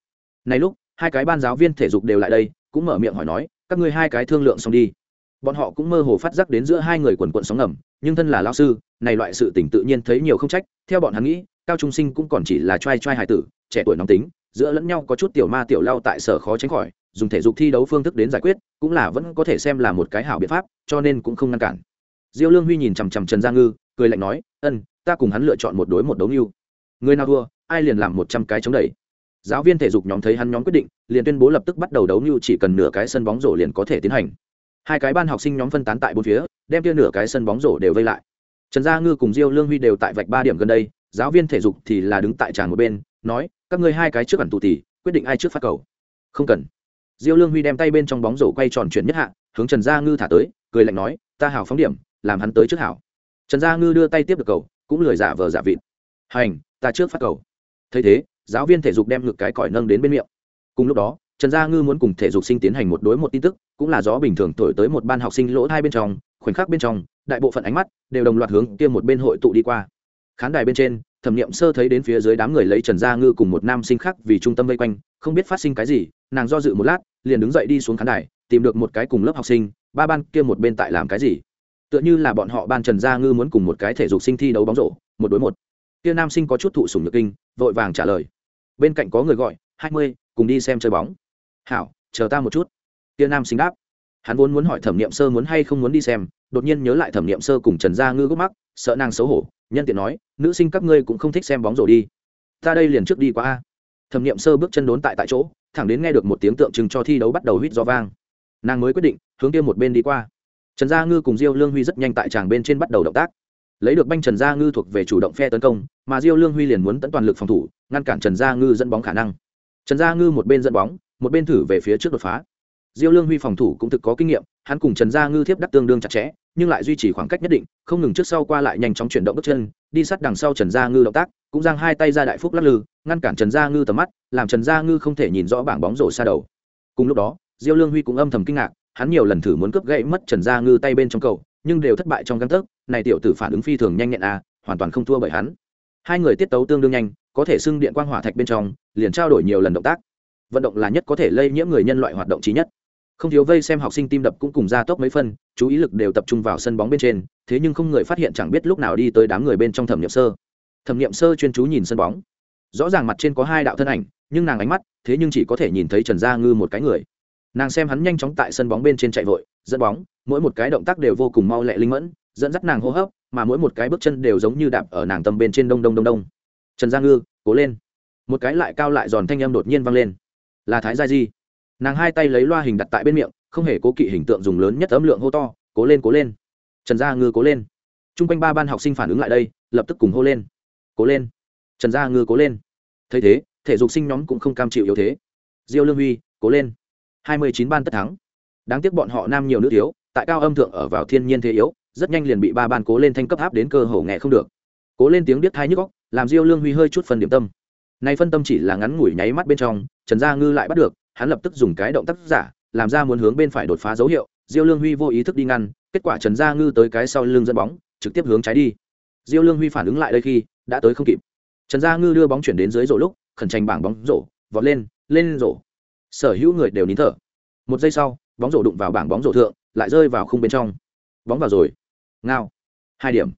Này lúc, hai cái ban giáo viên thể dục đều lại đây, cũng mở miệng hỏi nói, các ngươi hai cái thương lượng xong đi bọn họ cũng mơ hồ phát giác đến giữa hai người quần quận sóng ngầm, nhưng thân là lao sư, này loại sự tình tự nhiên thấy nhiều không trách, theo bọn hắn nghĩ, cao trung sinh cũng còn chỉ là trai trai hài tử, trẻ tuổi nóng tính, giữa lẫn nhau có chút tiểu ma tiểu lao tại sở khó tránh khỏi, dùng thể dục thi đấu phương thức đến giải quyết, cũng là vẫn có thể xem là một cái hảo biện pháp, cho nên cũng không ngăn cản. Diêu lương huy nhìn chằm chằm trần gia ngư, cười lạnh nói, ân, ta cùng hắn lựa chọn một đối một đấu như người nào thua, ai liền làm một trăm cái chống đẩy. Giáo viên thể dục nhóm thấy hắn nhóm quyết định, liền tuyên bố lập tức bắt đầu đấu như chỉ cần nửa cái sân bóng rổ liền có thể tiến hành hai cái ban học sinh nhóm phân tán tại bốn phía, đem kia nửa cái sân bóng rổ đều vây lại. Trần gia ngư cùng diêu lương huy đều tại vạch ba điểm gần đây, giáo viên thể dục thì là đứng tại tràng một bên, nói, các ngươi hai cái trước ẩn tụ tỷ quyết định ai trước phát cầu. Không cần. Diêu lương huy đem tay bên trong bóng rổ quay tròn chuyển nhất hạ, hướng trần gia ngư thả tới, cười lạnh nói, ta hảo phóng điểm, làm hắn tới trước hảo. Trần gia ngư đưa tay tiếp được cầu, cũng lười giả vờ giả vịt. Hành, ta trước phát cầu. Thấy thế, giáo viên thể dục đem ngược cái còi nâng đến bên miệng. Cùng lúc đó trần gia ngư muốn cùng thể dục sinh tiến hành một đối một tin tức, cũng là gió bình thường thổi tới một ban học sinh lỗ hai bên trong, khoảnh khắc bên trong, đại bộ phận ánh mắt đều đồng loạt hướng kia một bên hội tụ đi qua. Khán đài bên trên, thẩm nghiệm sơ thấy đến phía dưới đám người lấy trần gia ngư cùng một nam sinh khác vì trung tâm vây quanh, không biết phát sinh cái gì, nàng do dự một lát, liền đứng dậy đi xuống khán đài, tìm được một cái cùng lớp học sinh, ba ban kia một bên tại làm cái gì. Tựa như là bọn họ ban trần gia ngư muốn cùng một cái thể dục sinh thi đấu bóng rổ, một đối một. Kia nam sinh có chút thụ sùng nhược kinh, vội vàng trả lời. Bên cạnh có người gọi, hai mươi, cùng đi xem chơi bóng hảo, chờ ta một chút. Tia nam sinh đáp. Hắn vốn muốn hỏi thẩm nghiệm sơ muốn hay không muốn đi xem, đột nhiên nhớ lại thẩm nghiệm sơ cùng trần gia ngư gốc mắc, sợ nàng xấu hổ, nhân tiện nói, nữ sinh các ngươi cũng không thích xem bóng rổ đi. Ta đây liền trước đi qua a. Thẩm nghiệm sơ bước chân đốn tại tại chỗ, thẳng đến nghe được một tiếng tượng trưng cho thi đấu bắt đầu huýt gió vang. Nàng mới quyết định, hướng kia một bên đi qua. Trần gia ngư cùng diêu lương huy rất nhanh tại tràng bên trên bắt đầu động tác. Lấy được banh trần gia ngư thuộc về chủ động phe tấn công, mà diêu lương huy liền muốn tận toàn lực phòng thủ, ngăn cản trần gia ngư dẫn bóng khả năng. Trần gia ngư một bên dẫn bóng một bên thử về phía trước đột phá. Diêu lương huy phòng thủ cũng thực có kinh nghiệm, hắn cùng trần gia ngư thiếp đắc tương đương chặt chẽ, nhưng lại duy trì khoảng cách nhất định, không ngừng trước sau qua lại nhanh chóng chuyển động bước chân, đi sát đằng sau trần gia ngư động tác, cũng giang hai tay ra đại phúc lắc lư, ngăn cản trần gia ngư tầm mắt, làm trần gia ngư không thể nhìn rõ bảng bóng rổ xa đầu. Cùng lúc đó, diêu lương huy cũng âm thầm kinh ngạc, hắn nhiều lần thử muốn cướp gãy mất trần gia ngư tay bên trong cầu, nhưng đều thất bại trong găng tấc, này tiểu tử phản ứng phi thường nhanh nhẹn à hoàn toàn không thua bởi hắn. Hai người tiết tấu tương đương nhanh, có thể xưng điện quang hỏa thạch bên trong, liền trao đổi nhiều lần động tác vận động là nhất có thể lây nhiễm người nhân loại hoạt động trí nhất. Không thiếu vây xem học sinh tim đập cũng cùng ra tốc mấy phân, chú ý lực đều tập trung vào sân bóng bên trên, thế nhưng không người phát hiện chẳng biết lúc nào đi tới đám người bên trong thẩm nghiệm sơ. Thẩm nghiệm sơ chuyên chú nhìn sân bóng. Rõ ràng mặt trên có hai đạo thân ảnh, nhưng nàng ánh mắt, thế nhưng chỉ có thể nhìn thấy trần gia ngư một cái người. Nàng xem hắn nhanh chóng tại sân bóng bên trên chạy vội, dẫn bóng, mỗi một cái động tác đều vô cùng mau lẹ linh mẫn, dẫn dắt nàng hô hấp, mà mỗi một cái bước chân đều giống như đạp ở nàng tâm bên trên đông đông đông đông. Trần gia ngư, cố lên. Một cái lại cao lại giòn thanh âm đột nhiên vang lên là thái gia di. Nàng hai tay lấy loa hình đặt tại bên miệng, không hề cố kỵ hình tượng dùng lớn nhất ấm lượng hô to, cố lên cố lên. Trần gia ngư cố lên. T r u n g quanh ba ban học sinh phản ứng lại đây, lập tức cùng hô lên. Cố lên. Trần gia ngư cố lên. Thấy thế, thể dục sinh nhóm cũng không cam chịu yếu thế. Diêu lương huy, cố lên. Hai mươi chín ban tất thắng. Đáng tiếc bọn họ nam nhiều nữ thiếu, tại cao âm thượng ở vào thiên nhiên thế yếu, rất nhanh liền bị ba ban cố lên thanh cấp áp đến cơ hồ nghe không được. Cố lên tiếng biết thai nhức góc làm diêu lương huy hơi chút phần điểm tâm. Nay phân tâm chỉ là ngắn ngủi nháy mắt bên trong trần gia ngư lại bắt được, hắn lập tức dùng cái động tác giả, làm ra muốn hướng bên phải đột phá dấu hiệu, diêu lương huy vô ý thức đi ngăn, kết quả trần gia ngư tới cái sau lưng dẫn bóng, trực tiếp hướng trái đi. Diêu lương huy phản ứng lại đây khi, đã tới không kịp. Trần gia ngư đưa bóng chuyển đến dưới rổ lúc, khẩn tranh bảng bóng rổ, vọt lên lên rổ. Sở hữu người đều nín thở. Một giây sau, bóng rổ đụng vào bảng bóng rổ thượng, lại rơi vào khung bên trong. Bóng vào rồi. Ngao. Hai điểm.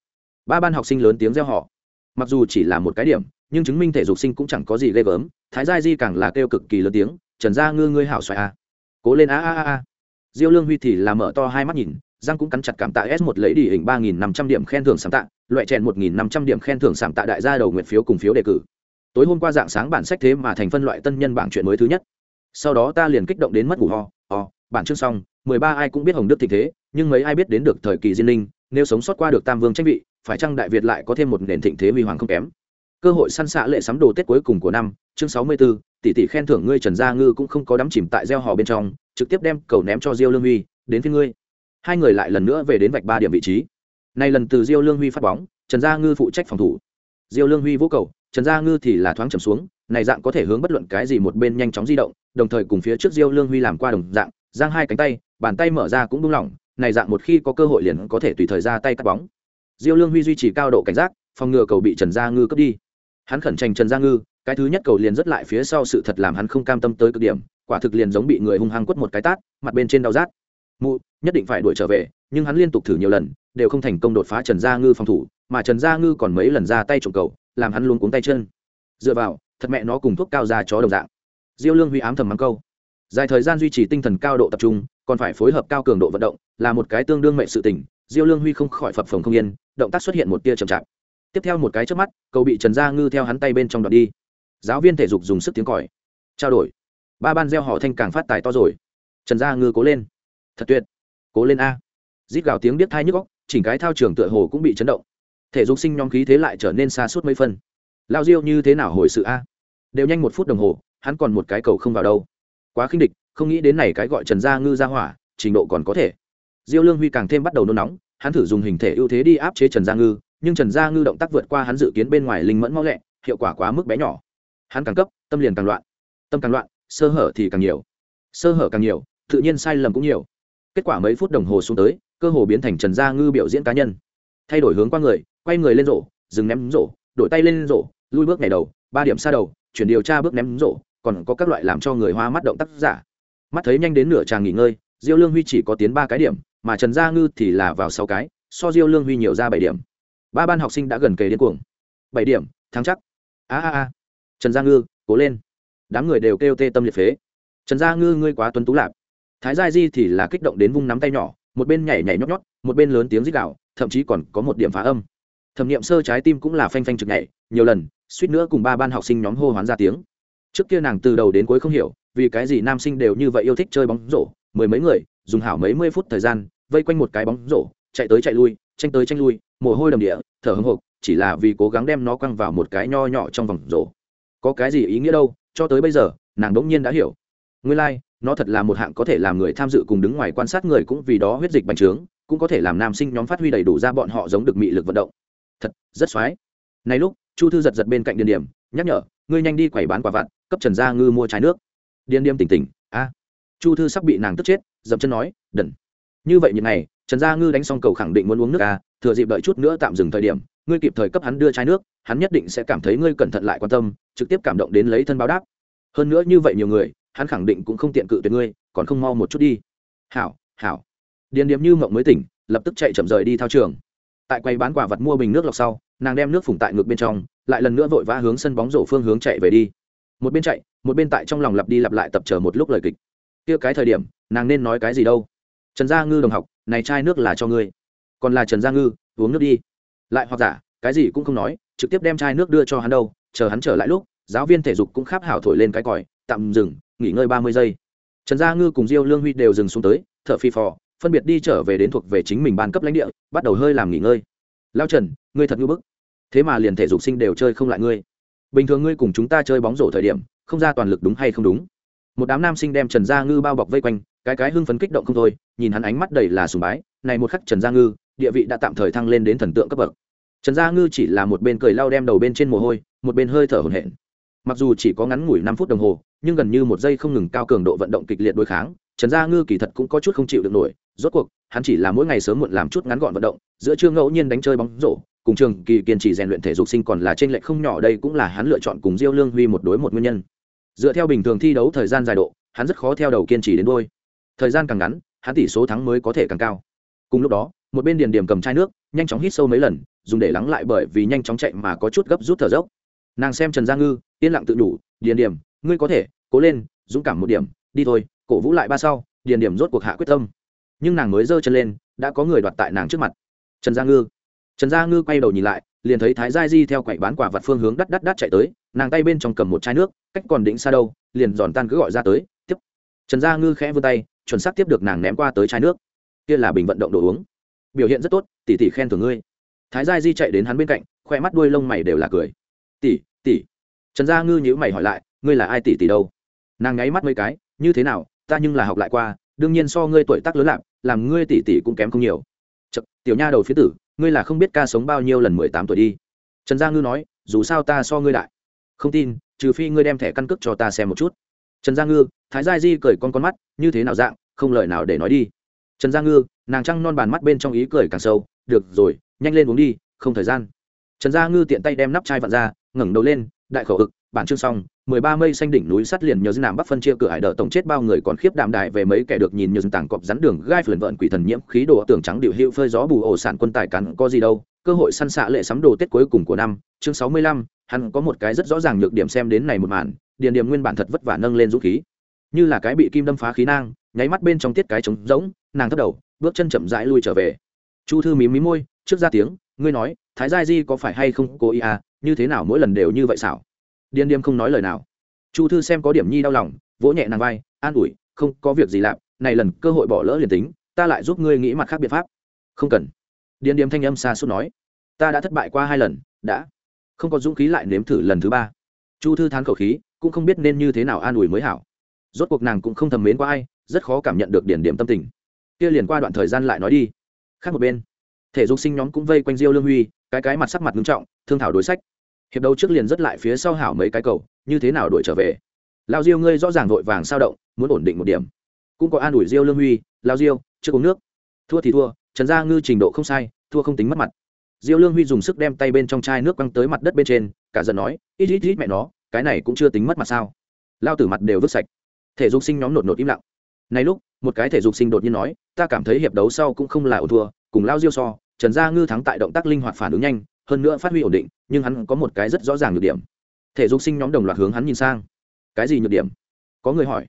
Ba ban học sinh lớn tiếng reo họ mặc dù chỉ là một cái điểm nhưng chứng minh thể dục sinh cũng chẳng có gì ghê gớm, thái gia di càng là kêu cực kỳ lớn tiếng, trần gia ngư ngươi hảo xoài a cố lên a a a a. Diêu lương huy thì là mở to hai mắt nhìn giang cũng cắn chặt cảm tạ s một lấy đi hình ba nghìn năm trăm điểm khen thưởng sáng tạ, loại chèn một nghìn năm trăm điểm khen thưởng sáng tạ đại gia đầu nguyện phiếu cùng phiếu đề cử. Tối hôm qua dạng sáng bản sách thế mà thành phân loại tân nhân bảng chuyện mới thứ nhất. Sau đó ta liền kích động đến mất ngủ ho ho bản chương xong, mười ba ai cũng biết hồng đức tình thế, nhưng mấy ai biết đến được thời kỳ diên linh nếu sống sót qua được tam vương tranh vị, phải chăng đại việt lại có thêm một nền thịnh thế huy hoàng không kém? Cơ hội săn xạ lệ sắm đồ tết cuối cùng của năm chương sáu mươi 64, tỷ tỷ khen thưởng ngươi trần gia ngư cũng không có đắm chìm tại gieo hò bên trong trực tiếp đem cầu ném cho diêu lương huy đến phía ngươi. Hai người lại lần nữa về đến vạch ba điểm vị trí. Này lần từ diêu lương huy phát bóng trần gia ngư phụ trách phòng thủ. Diêu lương huy vỗ cầu trần gia ngư thì là thoáng trầm xuống này dạng có thể hướng bất luận cái gì một bên nhanh chóng di động đồng thời cùng phía trước diêu lương huy làm qua đồng dạng giang hai cánh tay bàn tay mở ra cũng buông lỏng này dạng một khi có cơ hội liền có thể tùy thời ra tay cắt bóng. Diêu lương huy duy trì cao độ cảnh giác phòng ngừa cầu bị trần gia ngư cướp đi hắn khẩn tranh trần gia ngư, cái thứ nhất cầu liền rất lại phía sau sự thật làm hắn không cam tâm tới cực điểm, quả thực liền giống bị người hung hăng quất một cái tát, mặt bên trên đau rát. Mụ, nhất định phải đuổi trở về, nhưng hắn liên tục thử nhiều lần, đều không thành công đột phá trần gia ngư phòng thủ, mà trần gia ngư còn mấy lần ra tay trộm cầu, làm hắn luôn cuống tay chân. Dựa vào, thật mẹ nó cùng thuốc cao ra chó đồng dạng. Diêu lương huy ám thầm mắng câu. Dài thời gian duy trì tinh thần cao độ tập trung, còn phải phối hợp cao cường độ vận động, là một cái tương đương mệnh sự tình. diêu lương huy không khỏi phập phồng không yên, động tác xuất hiện một tia chậm chạp tiếp theo một cái trước mắt, cầu bị trần gia ngư theo hắn tay bên trong đoạt đi. Giáo viên thể dục dùng sức tiếng còi. Trao đổi. Ba ban gieo họ thanh càng phát tài to rồi. Trần gia ngư cố lên. Thật tuyệt. Cố lên a. Rít gào tiếng biết thai nhức góc chỉnh cái thao trường tựa hồ cũng bị chấn động. Thể dục sinh nhóm khí thế lại trở nên xa suốt mấy phân lao diêu như thế nào hồi sự a? Đều nhanh một phút đồng hồ, hắn còn một cái cầu không vào đâu. Quá khinh địch, không nghĩ đến này cái gọi trần gia ngư ra hỏa, trình độ còn có thể. Diêu lương huy càng thêm bắt đầu nôn nóng, hắn thử dùng hình thể ưu thế đi áp chế trần gia ngư nhưng trần gia ngư động tác vượt qua hắn dự kiến bên ngoài linh mẫn mau lẹ, hiệu quả quá mức bé nhỏ. Hắn càng cấp, tâm liền càng loạn. Tâm càng loạn, sơ hở thì càng nhiều. Sơ hở càng nhiều, tự nhiên sai lầm cũng nhiều. Kết quả mấy phút đồng hồ xuống tới, cơ hồ biến thành trần gia ngư biểu diễn cá nhân. Thay đổi hướng qua người, quay người lên rổ, dừng ném rổ, đổi tay lên rổ, lui bước ngày đầu, ba điểm xa đầu, chuyển điều tra bước ném rổ, còn có các loại làm cho người hoa mắt động tác giả. Mắt thấy nhanh đến nửa tràng nghỉ ngơi, diêu lương huy chỉ có tiến ba cái điểm, mà trần gia ngư thì là vào sáu cái, so diêu lương huy nhiều ra bảy điểm ba ban học sinh đã gần kề đến cuồng. Bảy điểm, thắng chắc. A a a. Trần gia ngư, cố lên. Đám người đều kêu tê tâm liệt phế. Trần gia ngư, ngươi quá tuấn tú lạp. Thái gia di thì là kích động đến vung nắm tay nhỏ, một bên nhảy nhảy nhót nhót, một bên lớn tiếng rít gạo thậm chí còn có một điểm phá âm. Thẩm nghiệm sơ trái tim cũng là phanh phanh trực nhảy, nhiều lần, suýt nữa cùng ba ban học sinh nhóm hô hoán ra tiếng. Trước kia nàng từ đầu đến cuối không hiểu, vì cái gì nam sinh đều như vậy yêu thích chơi bóng rổ, mười mấy người, dùng hảo mấy mươi phút thời gian, vây quanh một cái bóng rổ, chạy tới chạy lui, tranh tới tranh lui mồ hôi đầm địa thở hưng hộp chỉ là vì cố gắng đem nó quăng vào một cái nho nhỏ trong vòng rổ. Có cái gì ý nghĩa đâu cho tới bây giờ nàng đỗng nhiên đã hiểu. Nguyên lai、like, nó thật là một hạng có thể làm người tham dự cùng đứng ngoài quan sát người cũng vì đó huyết dịch bành trướng cũng có thể làm nam sinh nhóm phát huy đầy đủ ra bọn họ giống được mị lực vận động. Thật rất x o á i này lúc chu thư giật giật bên cạnh điền điểm nhắc nhở ngươi nhanh đi quẩy bán quả vặt cấp trần gia ngư mua trái nước. Điền điểm tỉnh tỉnh a. Chu thư sắp bị nàng tức chết dậm chân nói đần. Như vậy những ngày trần gia ngư đánh xong cầu khẳng định muốn uống nước a thừa dịp đợi chút nữa tạm dừng thời điểm, ngươi kịp thời cấp hắn đưa chai nước, hắn nhất định sẽ cảm thấy ngươi cẩn thận lại quan tâm, trực tiếp cảm động đến lấy thân báo đáp. Hơn nữa như vậy nhiều người, hắn khẳng định cũng không tiện cự tuyệt ngươi, còn không mau một chút đi. Hảo hảo. Điền điếm như mộng mới tỉnh, lập tức chạy chậm rời đi thao trường. Tại quầy bán quả vật mua bình nước lọc sau, nàng đem nước phủng tại ngực bên trong, lại lần nữa vội vã hướng sân bóng rổ phương hướng chạy về đi. Một bên chạy, một bên tại trong lòng lặp đi lặp lại tập chờ một lúc lời kịch. Kia cái thời điểm, nàng nên nói cái gì đâu? Trần gia ngư đồng học, này chai nước là cho ngươi còn là trần gia ngư, uống nước đi. Lại hoặc giả, cái gì cũng không nói, trực tiếp đem chai nước đưa cho hắn đâu, chờ hắn trở lại lúc, giáo viên thể dục cũng kháp hảo thổi lên cái còi, tạm dừng, nghỉ ngơi ba mươi giây. Trần gia ngư cùng diêu lương huy đều dừng xuống tới thợ phi phò, phân biệt đi trở về đến thuộc về chính mình ban cấp lãnh địa, bắt đầu hơi làm nghỉ ngơi. Lao trần, ngươi thật ngư bức. Thế mà liền thể dục sinh đều chơi không lại ngươi. Bình thường ngươi cùng chúng ta chơi bóng rổ thời điểm, không ra toàn lực đúng hay không đúng? Một đám nam sinh đem trần gia ngư bao bọc vây quanh, cái cái hưng phấn kích động không thôi, nhìn hắn ánh mắt đầy là sùng bái, này một khắc trần gia ngư địa vị đã tạm thời thăng lên đến thần tượng cấp bậc. Trần gia ngư chỉ là một bên cười lau đem đầu bên trên mồ hôi, một bên hơi thở hổn hển. Mặc dù chỉ có ngắn ngủi năm phút đồng hồ, nhưng gần như một giây không ngừng cao cường độ vận động kịch liệt đối kháng, trần gia ngư kỳ thật cũng có chút không chịu được nổi. Rốt cuộc, hắn chỉ là mỗi ngày sớm muộn làm chút ngắn gọn vận động, giữa trưa ngẫu nhiên đánh chơi bóng rổ, cùng trường kỳ kiên trì rèn luyện thể dục sinh còn là trên lệch không nhỏ, đây cũng là hắn lựa chọn cùng diêu lương huy một đối một nguyên nhân. Dựa theo bình thường thi đấu thời gian dài độ, hắn rất khó theo đầu kiên trì đến đôi. Thời gian càng ngắn, hắn tỷ số thắng mới có thể càng cao. Cùng lúc đó một bên điền điểm cầm chai nước, nhanh chóng hít sâu mấy lần, dùng để lắng lại bởi vì nhanh chóng chạy mà có chút gấp rút thở dốc. Nàng xem trần gia ngư, yên lặng tự đủ điền điểm, ngươi có thể, cố lên, dũng cảm một điểm, đi thôi, cổ vũ lại ba sau, điền điểm rốt cuộc hạ quyết tâm. Nhưng nàng mới giơ chân lên, đã có người đoạt tại nàng trước mặt. Trần gia ngư. Trần gia ngư quay đầu nhìn lại, liền thấy thái gia di theo quậy bán quả vật phương hướng đắt đắt đắt chạy tới, nàng tay bên trong cầm một chai nước, cách còn đỉnh xa đâu, liền giòn tan cứ gọi ra tới, tiếp. Trần gia ngư khẽ vươn tay, chuẩn xác tiếp được nàng ném qua tới chai nước. Kia là bình vận động đồ uống biểu hiện rất tốt tỷ tỷ khen thưởng ngươi. Thái gia di chạy đến hắn bên cạnh khoe mắt đuôi lông mày đều là cười. Tỷ tỷ. Trần gia ngư nhíu mày hỏi lại ngươi là ai tỷ tỷ đâu? Nàng nháy mắt mấy cái như thế nào ta nhưng là học lại qua đương nhiên so ngươi tuổi tác lớn lạc làm ngươi tỷ tỷ cũng kém không nhiều. Chật, tiểu nha đầu phía tử ngươi là không biết ca sống bao nhiêu lần mười tám tuổi đi. Trần gia ngư nói dù sao ta so ngươi đại. Không tin trừ phi ngươi đem thẻ căn cước cho ta xem một chút. Trần gia ngư thái gia di cười con con mắt như thế nào dạng không lời nào để nói đi. Trần gia ngư nàng trăng non bàn mắt bên trong ý cười càng sâu, được rồi, nhanh lên uống đi, không thời gian. Trần gia ngư tiện tay đem nắp chai vặn ra, ngẩng đầu lên, đại khẩu ực, bản chương xong, mười ba mây xanh đỉnh núi sắt liền nhờ dân nam bắc phân chia cửa hải đỡ tổng chết bao người còn khiếp đạm đại về mấy kẻ được nhìn như dân tảng cọp rắn đường gai phần vợn quỷ thần nhiễm khí đồ tưởng trắng điệu hiệu phơi gió bù ổ sản quân tài cắn có gì đâu, cơ hội săn xạ lệ sắm đồ tết cuối cùng của năm. Chương sáu mươi lăm, hắn có một cái rất rõ ràng nhược điểm xem đến này một màn, điền điểm nguyên bản thật vất vả nâng lên dũng khí. Như là cái bị kim đâm phá khí nang, nháy mắt bên trong tiết cái trống rỗng, nàng thất đầu bước chân chậm rãi lui trở về. Chu thư mí mí môi, trước ra tiếng, ngươi nói, thái gia di có phải hay không cố ý à? Như thế nào mỗi lần đều như vậy xảo? Điên điếm không nói lời nào. Chu thư xem có điểm nhi đau lòng, vỗ nhẹ nàng vai, an ủi, không có việc gì lạp này lần cơ hội bỏ lỡ liền tính, ta lại giúp ngươi nghĩ mặt khác biện pháp. Không cần. Điên điếm thanh âm xa suốt nói, ta đã thất bại qua hai lần, đã. Không có dũng khí lại nếm thử lần thứ ba. Chu thư thán khẩu khí, cũng không biết nên như thế nào an ủi mới hảo. Rốt cuộc nàng cũng không thầm mến qua ai, rất khó cảm nhận được điển điểm tâm tình kia liền qua đoạn thời gian lại nói đi. Khác một bên, thể dục sinh nhóm cũng vây quanh diêu lương huy, cái cái mặt sắc mặt nghiêm trọng, thương thảo đối sách. Hiệp đấu trước liền rất lại phía sau hảo mấy cái cầu, như thế nào đuổi trở về? Lao diêu ngươi rõ ràng vội vàng sao động, muốn ổn định một điểm. Cũng có an ủi diêu lương huy, lao diêu chưa uống nước. Thua thì thua, trần gia ngư trình độ không sai, thua không tính mất mặt. Diêu lương huy dùng sức đem tay bên trong chai nước quăng tới mặt đất bên trên, cả giận nói, ít ít ít mẹ nó, cái này cũng chưa tính mất mặt sao. Lao tử mặt đều vứt sạch. Thể dục sinh nhóm nột nột im lặng nay lúc, một cái thể dục sinh đột nhiên nói, ta cảm thấy hiệp đấu sau cũng không là ổn thua, cùng lao diêu so, trần gia ngư thắng tại động tác linh hoạt phản ứng nhanh, hơn nữa phát huy ổn định, nhưng hắn có một cái rất rõ ràng nhược điểm. Thể dục sinh nhóm đồng loạt hướng hắn nhìn sang. Cái gì nhược điểm? Có người hỏi.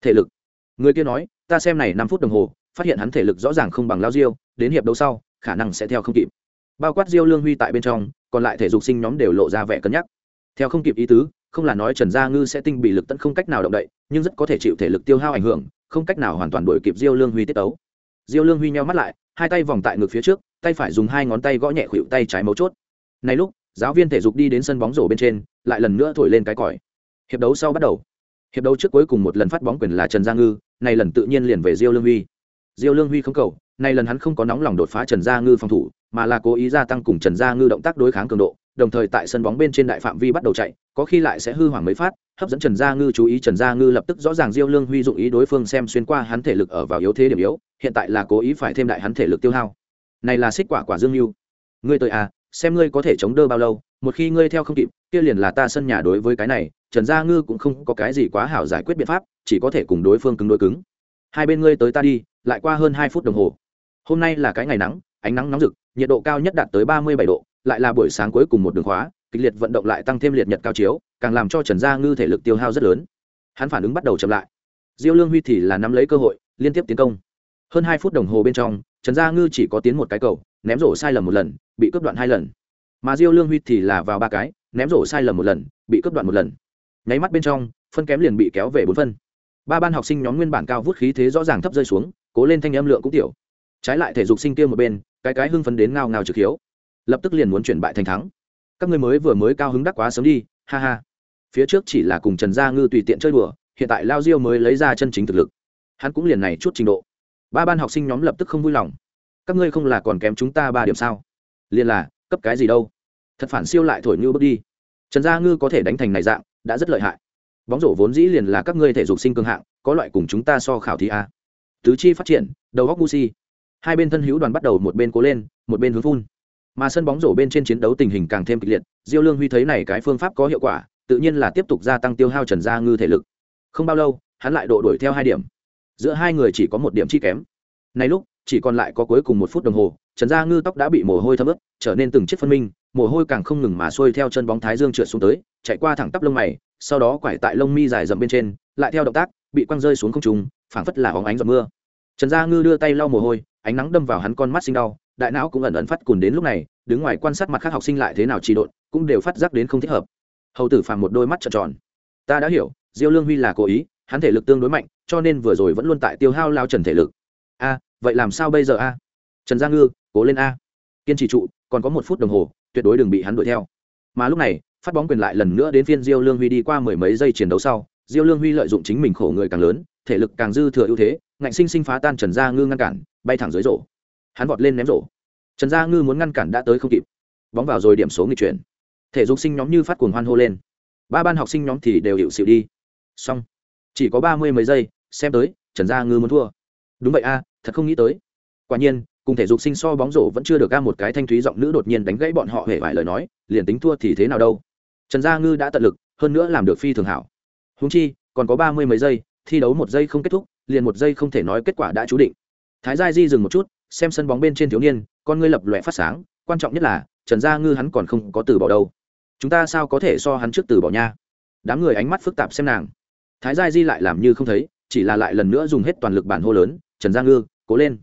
Thể lực. Người kia nói, ta xem này năm phút đồng hồ, phát hiện hắn thể lực rõ ràng không bằng lao diêu, đến hiệp đấu sau, khả năng sẽ theo không kịp. Bao quát diêu lương huy tại bên trong, còn lại thể dục sinh nhóm đều lộ ra vẻ cân nhắc. Theo không kịp ý tứ, không là nói trần gia ngư sẽ tinh bị lực tận không cách nào động đậy, nhưng rất có thể chịu thể lực tiêu hao ảnh hưởng không cách nào hoàn toàn đuổi kịp diêu lương huy tiết tấu. Diêu lương huy nheo mắt lại, hai tay vòng tại ngực phía trước, tay phải dùng hai ngón tay gõ nhẹ khuỵu tay trái mấu chốt. Này lúc, giáo viên thể dục đi đến sân bóng rổ bên trên, lại lần nữa thổi lên cái còi. Hiệp đấu sau bắt đầu. Hiệp đấu trước cuối cùng một lần phát bóng quyền là trần gia ngư, này lần tự nhiên liền về diêu lương huy. Diêu lương huy không cầu, này lần hắn không có nóng lòng đột phá trần gia ngư phòng thủ, mà là cố ý gia tăng cùng trần gia ngư động tác đối kháng cường độ, đồng thời tại sân bóng bên trên đại phạm vi bắt đầu chạy, có khi lại sẽ hư hoảng mấy phát hấp dẫn trần gia ngư chú ý, trần gia ngư lập tức rõ ràng diêu lương huy dụng ý đối phương xem xuyên qua hắn thể lực ở vào yếu thế điểm yếu, hiện tại là cố ý phải thêm đại hắn thể lực tiêu hao. Này là xích quả quả dương mưu ngươi tới à xem ngươi có thể chống đỡ bao lâu, một khi ngươi theo không kịp, kia liền là ta sân nhà đối với cái này, trần gia ngư cũng không có cái gì quá hảo giải quyết biện pháp, chỉ có thể cùng đối phương cứng đối cứng. Hai bên ngươi tới ta đi, lại qua hơn hai phút đồng hồ. Hôm nay là cái ngày nắng, ánh nắng nóng rực, nhiệt độ cao nhất đạt tới ba mươi bảy độ, lại là buổi sáng cuối cùng một đường khóa kịch liệt vận động lại tăng thêm liệt nhật cao chiếu, càng làm cho trần gia ngư thể lực tiêu hao rất lớn. Hắn phản ứng bắt đầu chậm lại. Diêu lương huy thì là nắm lấy cơ hội, liên tiếp tiến công. Hơn hai phút đồng hồ bên trong, trần gia ngư chỉ có tiến một cái cầu, ném rổ sai lầm một lần, bị cướp đoạn hai lần. Mà diêu lương huy thì là vào ba cái, ném rổ sai lầm một lần, bị cướp đoạn một lần. Nháy mắt bên trong, phân kém liền bị kéo về bốn phân. Ba ban học sinh nhóm nguyên bản cao vút khí thế rõ ràng thấp rơi xuống, cố lên thanh âm lượng cũng tiểu. Trái lại thể dục sinh kia một bên, cái cái hưng phấn đến ngao ngao trực hiếu. Lập tức liền muốn chuyển bại thành thắng các ngươi mới vừa mới cao hứng đắc quá sớm đi, ha ha. Phía trước chỉ là cùng trần gia ngư tùy tiện chơi đùa, hiện tại lao diêu mới lấy ra chân chính thực lực. Hắn cũng liền này chút trình độ. Ba ban học sinh nhóm lập tức không vui lòng. Các ngươi không là còn kém chúng ta ba điểm sao? Liền là, cấp cái gì đâu? Thật phản siêu lại thổi như bước đi. Trần gia ngư có thể đánh thành này dạng, đã rất lợi hại. Bóng rổ vốn dĩ liền là các ngươi thể dục sinh cường hạng, có loại cùng chúng ta so khảo thí a. Tứ chi phát triển, đầu góc gu si. Hai bên thân hữu đoàn bắt đầu, một bên cố lên, một bên hướng phun mà sân bóng rổ bên trên chiến đấu tình hình càng thêm kịch liệt, diêu lương huy thấy này cái phương pháp có hiệu quả, tự nhiên là tiếp tục gia tăng tiêu hao trần gia ngư thể lực. Không bao lâu, hắn lại độ đuổi theo hai điểm. Giữa hai người chỉ có một điểm chi kém. Này lúc, chỉ còn lại có cuối cùng một phút đồng hồ, trần gia ngư tóc đã bị mồ hôi thấm ướt, trở nên từng chiếc phân minh, mồ hôi càng không ngừng mà xuôi theo chân bóng thái dương trượt xuống tới, chạy qua thẳng tắp lông mày, sau đó quải tại lông mi dài dầm bên trên, lại theo động tác, bị quăng rơi xuống không trùng phảng phất là hóng ánh giọt mưa. Trần gia ngư đưa tay lau mồ hôi, ánh nắng đâm vào hắn con mắt sinh đau đại não cũng ẩn ẩn phát cùn đến lúc này, đứng ngoài quan sát mặt khác học sinh lại thế nào trì độn, cũng đều phát giác đến không thích hợp. Hầu tử phàm một đôi mắt trợn tròn. Ta đã hiểu, diêu lương huy là cố ý, hắn thể lực tương đối mạnh, cho nên vừa rồi vẫn luôn tại tiêu hao lao trần thể lực. A, vậy làm sao bây giờ a? Trần gia ngư, cố lên a. Kiên trì trụ, còn có một phút đồng hồ, tuyệt đối đừng bị hắn đuổi theo. Mà lúc này, phát bóng quyền lại lần nữa đến phiên diêu lương huy đi qua mười mấy giây chiến đấu sau, diêu lương huy lợi dụng chính mình khổ người càng lớn, thể lực càng dư thừa ưu thế, ngạnh sinh sinh phá tan trần gia ngư ngăn cản, bay thẳng dưới rổ hắn vọt lên ném rổ. Trần gia ngư muốn ngăn cản đã tới không kịp. Bóng vào rồi điểm số nghịch chuyển. Thể dục sinh nhóm như phát cuồng hoan hô lên. Ba ban học sinh nhóm thì đều hiệu xịu đi. Xong. Chỉ có ba mươi mấy giây, xem tới, trần gia ngư muốn thua. Đúng vậy a, thật không nghĩ tới. Quả nhiên, cùng thể dục sinh so bóng rổ vẫn chưa được ca một cái thanh thúy giọng nữ đột nhiên đánh gãy bọn họ hề vài lời nói, liền tính thua thì thế nào đâu. Trần gia ngư đã tận lực, hơn nữa làm được phi thường hảo. Húng chi, còn có ba mươi mấy giây, thi đấu một giây không kết thúc, liền một giây không thể nói kết quả đã chú định. Thái gia di dừng một chút xem sân bóng bên trên thiếu niên, con ngươi lập lòe phát sáng, quan trọng nhất là, trần gia ngư hắn còn không có từ bỏ đâu. Chúng ta sao có thể so hắn trước từ bỏ nha? Đám người ánh mắt phức tạp xem nàng. Thái gia di lại làm như không thấy, chỉ là lại lần nữa dùng hết toàn lực bản hô lớn, trần gia ngư, cố lên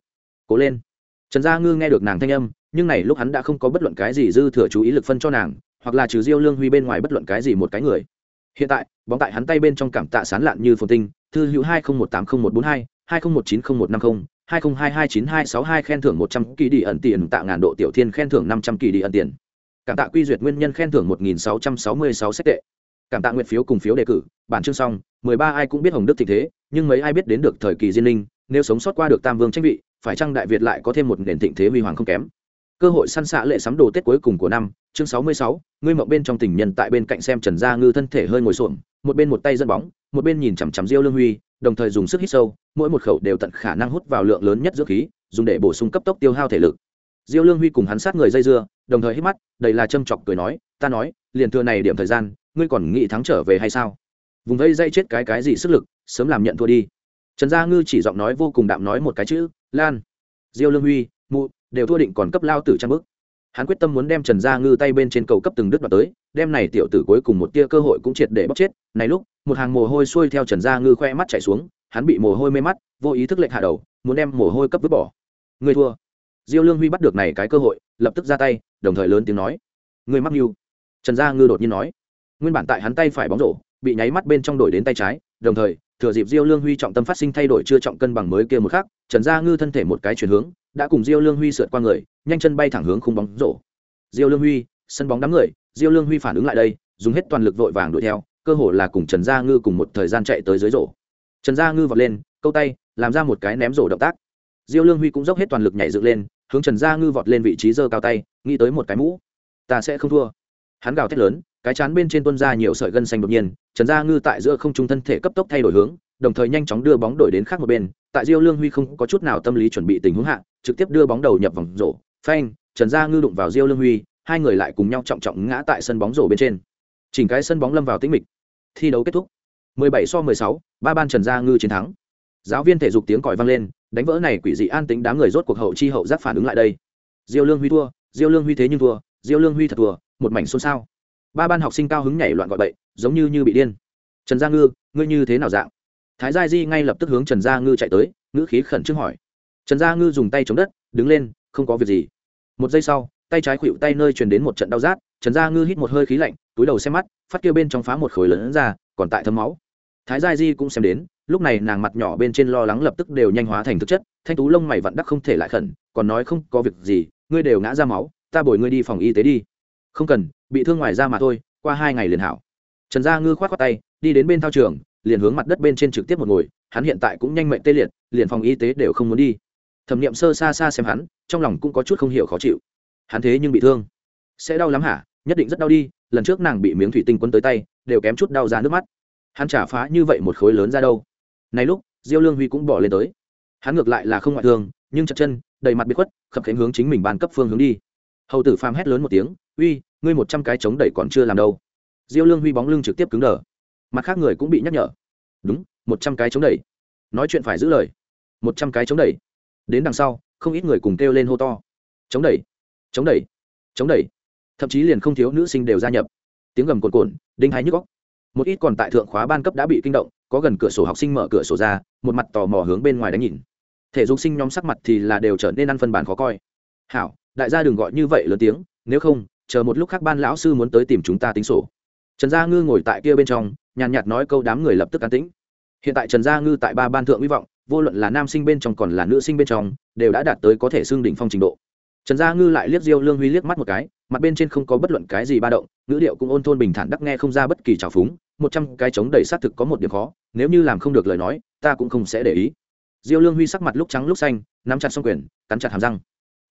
cố lên. Trần gia ngư nghe được nàng thanh âm, nhưng này lúc hắn đã không có bất luận cái gì dư thừa chú ý lực phân cho nàng, hoặc là trừ diêu lương huy bên ngoài bất luận cái gì một cái người. Hiện tại, bóng tại hắn tay bên trong cảm tạ sán lạn như phồn tinh, thư hữu hai không một tám không một bốn hai hai không một chín không một năm không hai nghìn hai hai chín hai sáu hai khen thưởng một trăm kỳ đi ẩn tiền, tạ ngàn độ tiểu thiên khen thưởng năm trăm kỳ đi ẩn tiền. Cảm tạ quy duyệt nguyên nhân khen thưởng một nghìn sáu trăm sáu mươi sáu sách tệ. Cảm tạ nguyện phiếu cùng phiếu đề cử, bản chương xong, mười ba ai cũng biết hồng đức thịnh thế, nhưng mấy ai biết đến được thời kỳ diên linh, nếu sống sót qua được tam vương tranh vị, phải chăng đại việt lại có thêm một nền thịnh thế huy hoàng không kém? Cơ hội săn xạ lệ sắm đồ tết cuối cùng của năm, chương sáu mươi sáu, ngươi mộng bên trong tình nhân tại bên cạnh xem trần gia ngư thân thể hơi ngồi xổm, một bên một tay dẫn bóng, một bên nhìn chằm chằm diêu lương huy đồng thời dùng sức hít sâu, mỗi một khẩu đều tận khả năng hút vào lượng lớn nhất dưỡng khí, dùng để bổ sung cấp tốc tiêu hao thể lực. Diêu lương huy cùng hắn sát người dây dưa, đồng thời hít mắt, đầy là châm chọc cười nói, ta nói, liền thừa này điểm thời gian, ngươi còn nghĩ thắng trở về hay sao? Vùng vây dây chết cái cái gì sức lực, sớm làm nhận thua đi. Trần gia ngư chỉ giọng nói vô cùng đạm nói một cái chữ, lan. Diêu lương huy, mụ, đều thua định còn cấp lao tử trang bức hắn quyết tâm muốn đem trần gia ngư tay bên trên cầu cấp từng đứt đoạt tới, đem này tiểu tử cuối cùng một tia cơ hội cũng triệt để bóc chết. Này lúc, một hàng mồ hôi xuôi theo trần gia ngư khoe mắt chảy xuống, hắn bị mồ hôi mê mắt, vô ý thức lệnh hạ đầu, muốn đem mồ hôi cấp vứt bỏ. Người thua. Diêu lương huy bắt được này cái cơ hội, lập tức ra tay, đồng thời lớn tiếng nói. Người mắc mưu. Trần gia ngư đột nhiên nói. Nguyên bản tại hắn tay phải bóng rổ, bị nháy mắt bên trong đổi đến tay trái, đồng thời thừa dịp diêu lương huy trọng tâm phát sinh thay đổi chưa trọng cân bằng mới kia một khắc, trần gia ngư thân thể một cái chuyển hướng, đã cùng diêu lương huy sượt qua người, nhanh chân bay thẳng hướng khung bóng rổ. Diêu lương huy, sân bóng đám người, diêu lương huy phản ứng lại đây, dùng hết toàn lực vội vàng đuổi theo, cơ hồ là cùng trần gia ngư cùng một thời gian chạy tới dưới rổ. Trần gia ngư vọt lên, câu tay, làm ra một cái ném rổ động tác. Diêu lương huy cũng dốc hết toàn lực nhảy dựng lên, hướng trần gia ngư vọt lên vị trí giơ cao tay, nghĩ tới một cái mũ. Ta sẽ không thua. Hắn gào thét lớn cái chán bên trên tuân ra nhiều sợi gân xanh đột nhiên trần gia ngư tại giữa không trung thân thể cấp tốc thay đổi hướng đồng thời nhanh chóng đưa bóng đổi đến khác một bên tại diêu lương huy không có chút nào tâm lý chuẩn bị tình huống hạ trực tiếp đưa bóng đầu nhập vòng rổ phanh trần gia ngư đụng vào diêu lương huy hai người lại cùng nhau trọng trọng ngã tại sân bóng rổ bên trên. Chỉnh cái sân bóng lâm vào tĩnh mịch. Thi đấu kết thúc. 17 so 16, ba ban trần gia ngư chiến thắng. Giáo viên thể dục tiếng còi vang lên đánh vỡ này quỷ dị an tĩnh đám người rốt cuộc hậu chi hậu giác phản ứng lại đây. Diêu lương huy thua diêu lương huy thế nhưng thua diêu lương huy thật thua một mảnh xôn xao ba ban học sinh cao hứng nhảy loạn gọi bậy, giống như như bị điên. Trần gia ngư, ngươi như thế nào dạng? Thái gia di ngay lập tức hướng trần gia ngư chạy tới, ngữ khí khẩn trương hỏi. Trần gia ngư dùng tay chống đất, đứng lên, không có việc gì. Một giây sau, tay trái khuỵu tay nơi truyền đến một trận đau rát, trần gia ngư hít một hơi khí lạnh, túi đầu xem mắt, phát kia bên trong phá một khối lớn ra, còn tại thấm máu. Thái gia di cũng xem đến, lúc này nàng mặt nhỏ bên trên lo lắng lập tức đều nhanh hóa thành thực chất, thanh tú lông mày vặn đắc không thể lại khẩn, còn nói không có việc gì, ngươi đều ngã ra máu, ta bồi ngươi đi phòng y tế đi. Không cần bị thương ngoài ra mà thôi, qua hai ngày liền hảo. Trần gia ngư k h o á t khoác tay, đi đến bên thao trường, liền hướng mặt đất bên trên trực tiếp một ngồi, hắn hiện tại cũng nhanh mệnh tê liệt, liền phòng y tế đều không muốn đi. Thẩm n i ệ m sơ xa xa xem hắn, trong lòng cũng có chút không hiểu khó chịu. Hắn thế nhưng bị thương. Sẽ đau lắm hả? Nhất định rất đau đi, lần trước nàng bị miếng thủy tinh quân tới tay, đều kém chút đau ra nước mắt. Hắn trả phá như vậy một khối lớn ra đâu. Này lúc, diêu lương huy cũng bỏ lên tới. Hắn ngược lại là không ngoại thương, nhưng chặt chân, đầy mặt bị khuất, khập khánh hướng chính mình ban cấp phương hướng đi. Hầu tử phàm hét lớn một tiếng, uy ngươi một trăm cái chống đẩy còn chưa làm đâu. Diêu lương huy bóng lưng trực tiếp cứng đờ. Mặt khác người cũng bị nhắc nhở. Đúng, một trăm cái chống đẩy. Nói chuyện phải giữ lời. Một trăm cái chống đẩy. Đến đằng sau, không ít người cùng kêu lên hô to. Chống đẩy chống đẩy chống đẩy. Thậm chí liền không thiếu nữ sinh đều gia nhập. Tiếng gầm cồn cồn đinh hay nhức góc một ít còn tại thượng khóa ban cấp đã bị kinh động, có gần cửa sổ học sinh mở cửa sổ ra, một mặt tò mò hướng bên ngoài đánh nhìn. Thể dục sinh nhóm sắc mặt thì là đều trở nên ăn phân bản khó coi. Hảo, đại gia đừng gọi như vậy lớn tiếng, nếu không chờ một lúc khác ban lão sư muốn tới tìm chúng ta tính sổ. Trần gia ngư ngồi tại kia bên trong, nhàn nhạt nói câu đám người lập tức an tĩnh. Hiện tại trần gia ngư tại ba ban thượng hy vọng, vô luận là nam sinh bên trong còn là nữ sinh bên trong, đều đã đạt tới có thể xương đỉnh phong trình độ. Trần gia ngư lại liếc diêu lương huy liếc mắt một cái, mặt bên trên không có bất luận cái gì ba động, ngữ điệu cũng ôn thôn bình thản đắc nghe không ra bất kỳ trào phúng, một trăm cái chống đầy xác thực có một điểm khó, nếu như làm không được lời nói, ta cũng không sẽ để ý. Diêu lương huy sắc mặt lúc trắng lúc xanh, nắm chặt xong quyền, cắn chặt hàm răng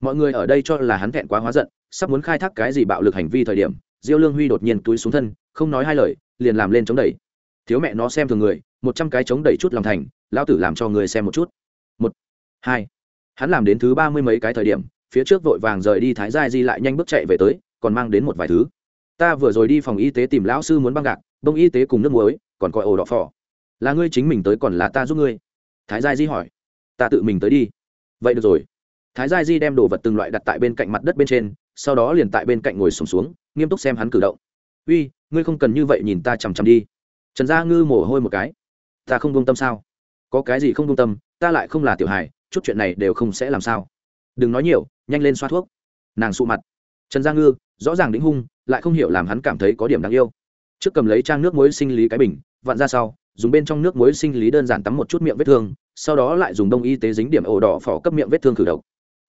mọi người ở đây cho là hắn thẹn quá hóa giận, sắp muốn khai thác cái gì bạo lực hành vi thời điểm, diêu lương huy đột nhiên túi xuống thân, không nói hai lời, liền làm lên chống đẩy. Thiếu mẹ nó xem thường người, một trăm cái chống đẩy chút lòng thành, lão tử làm cho người xem một chút. Một, hai, hắn làm đến thứ ba mươi mấy cái thời điểm, phía trước vội vàng rời đi thái gia di lại nhanh bước chạy về tới, còn mang đến một vài thứ. Ta vừa rồi đi phòng y tế tìm lão sư muốn băng gạc, bông y tế cùng nước muối, còn coi ổ đỏ phỏ là ngươi chính mình tới còn là ta giúp ngươi? Thái gia di hỏi. Ta tự mình tới đi. Vậy được rồi thái gia di đem đồ vật từng loại đặt tại bên cạnh mặt đất bên trên sau đó liền tại bên cạnh ngồi sùng xuống, xuống nghiêm túc xem hắn cử động. Uy ngươi không cần như vậy nhìn ta chằm chằm đi. Trần gia ngư mồ hôi một cái. Ta không công tâm sao? Có cái gì không công tâm ta lại không là tiểu hài chút chuyện này đều không sẽ làm sao. Đừng nói nhiều nhanh lên xoa thuốc. Nàng sụ mặt. Trần gia ngư rõ ràng đĩnh hung lại không hiểu làm hắn cảm thấy có điểm đáng yêu. Trước cầm lấy trang nước muối sinh lý cái bình vặn ra sau dùng bên trong nước muối sinh lý đơn giản tắm một chút miệng vết thương sau đó lại dùng đông y tế dính điểm ổ đỏ phỏ cấp miệng vết thương khử độc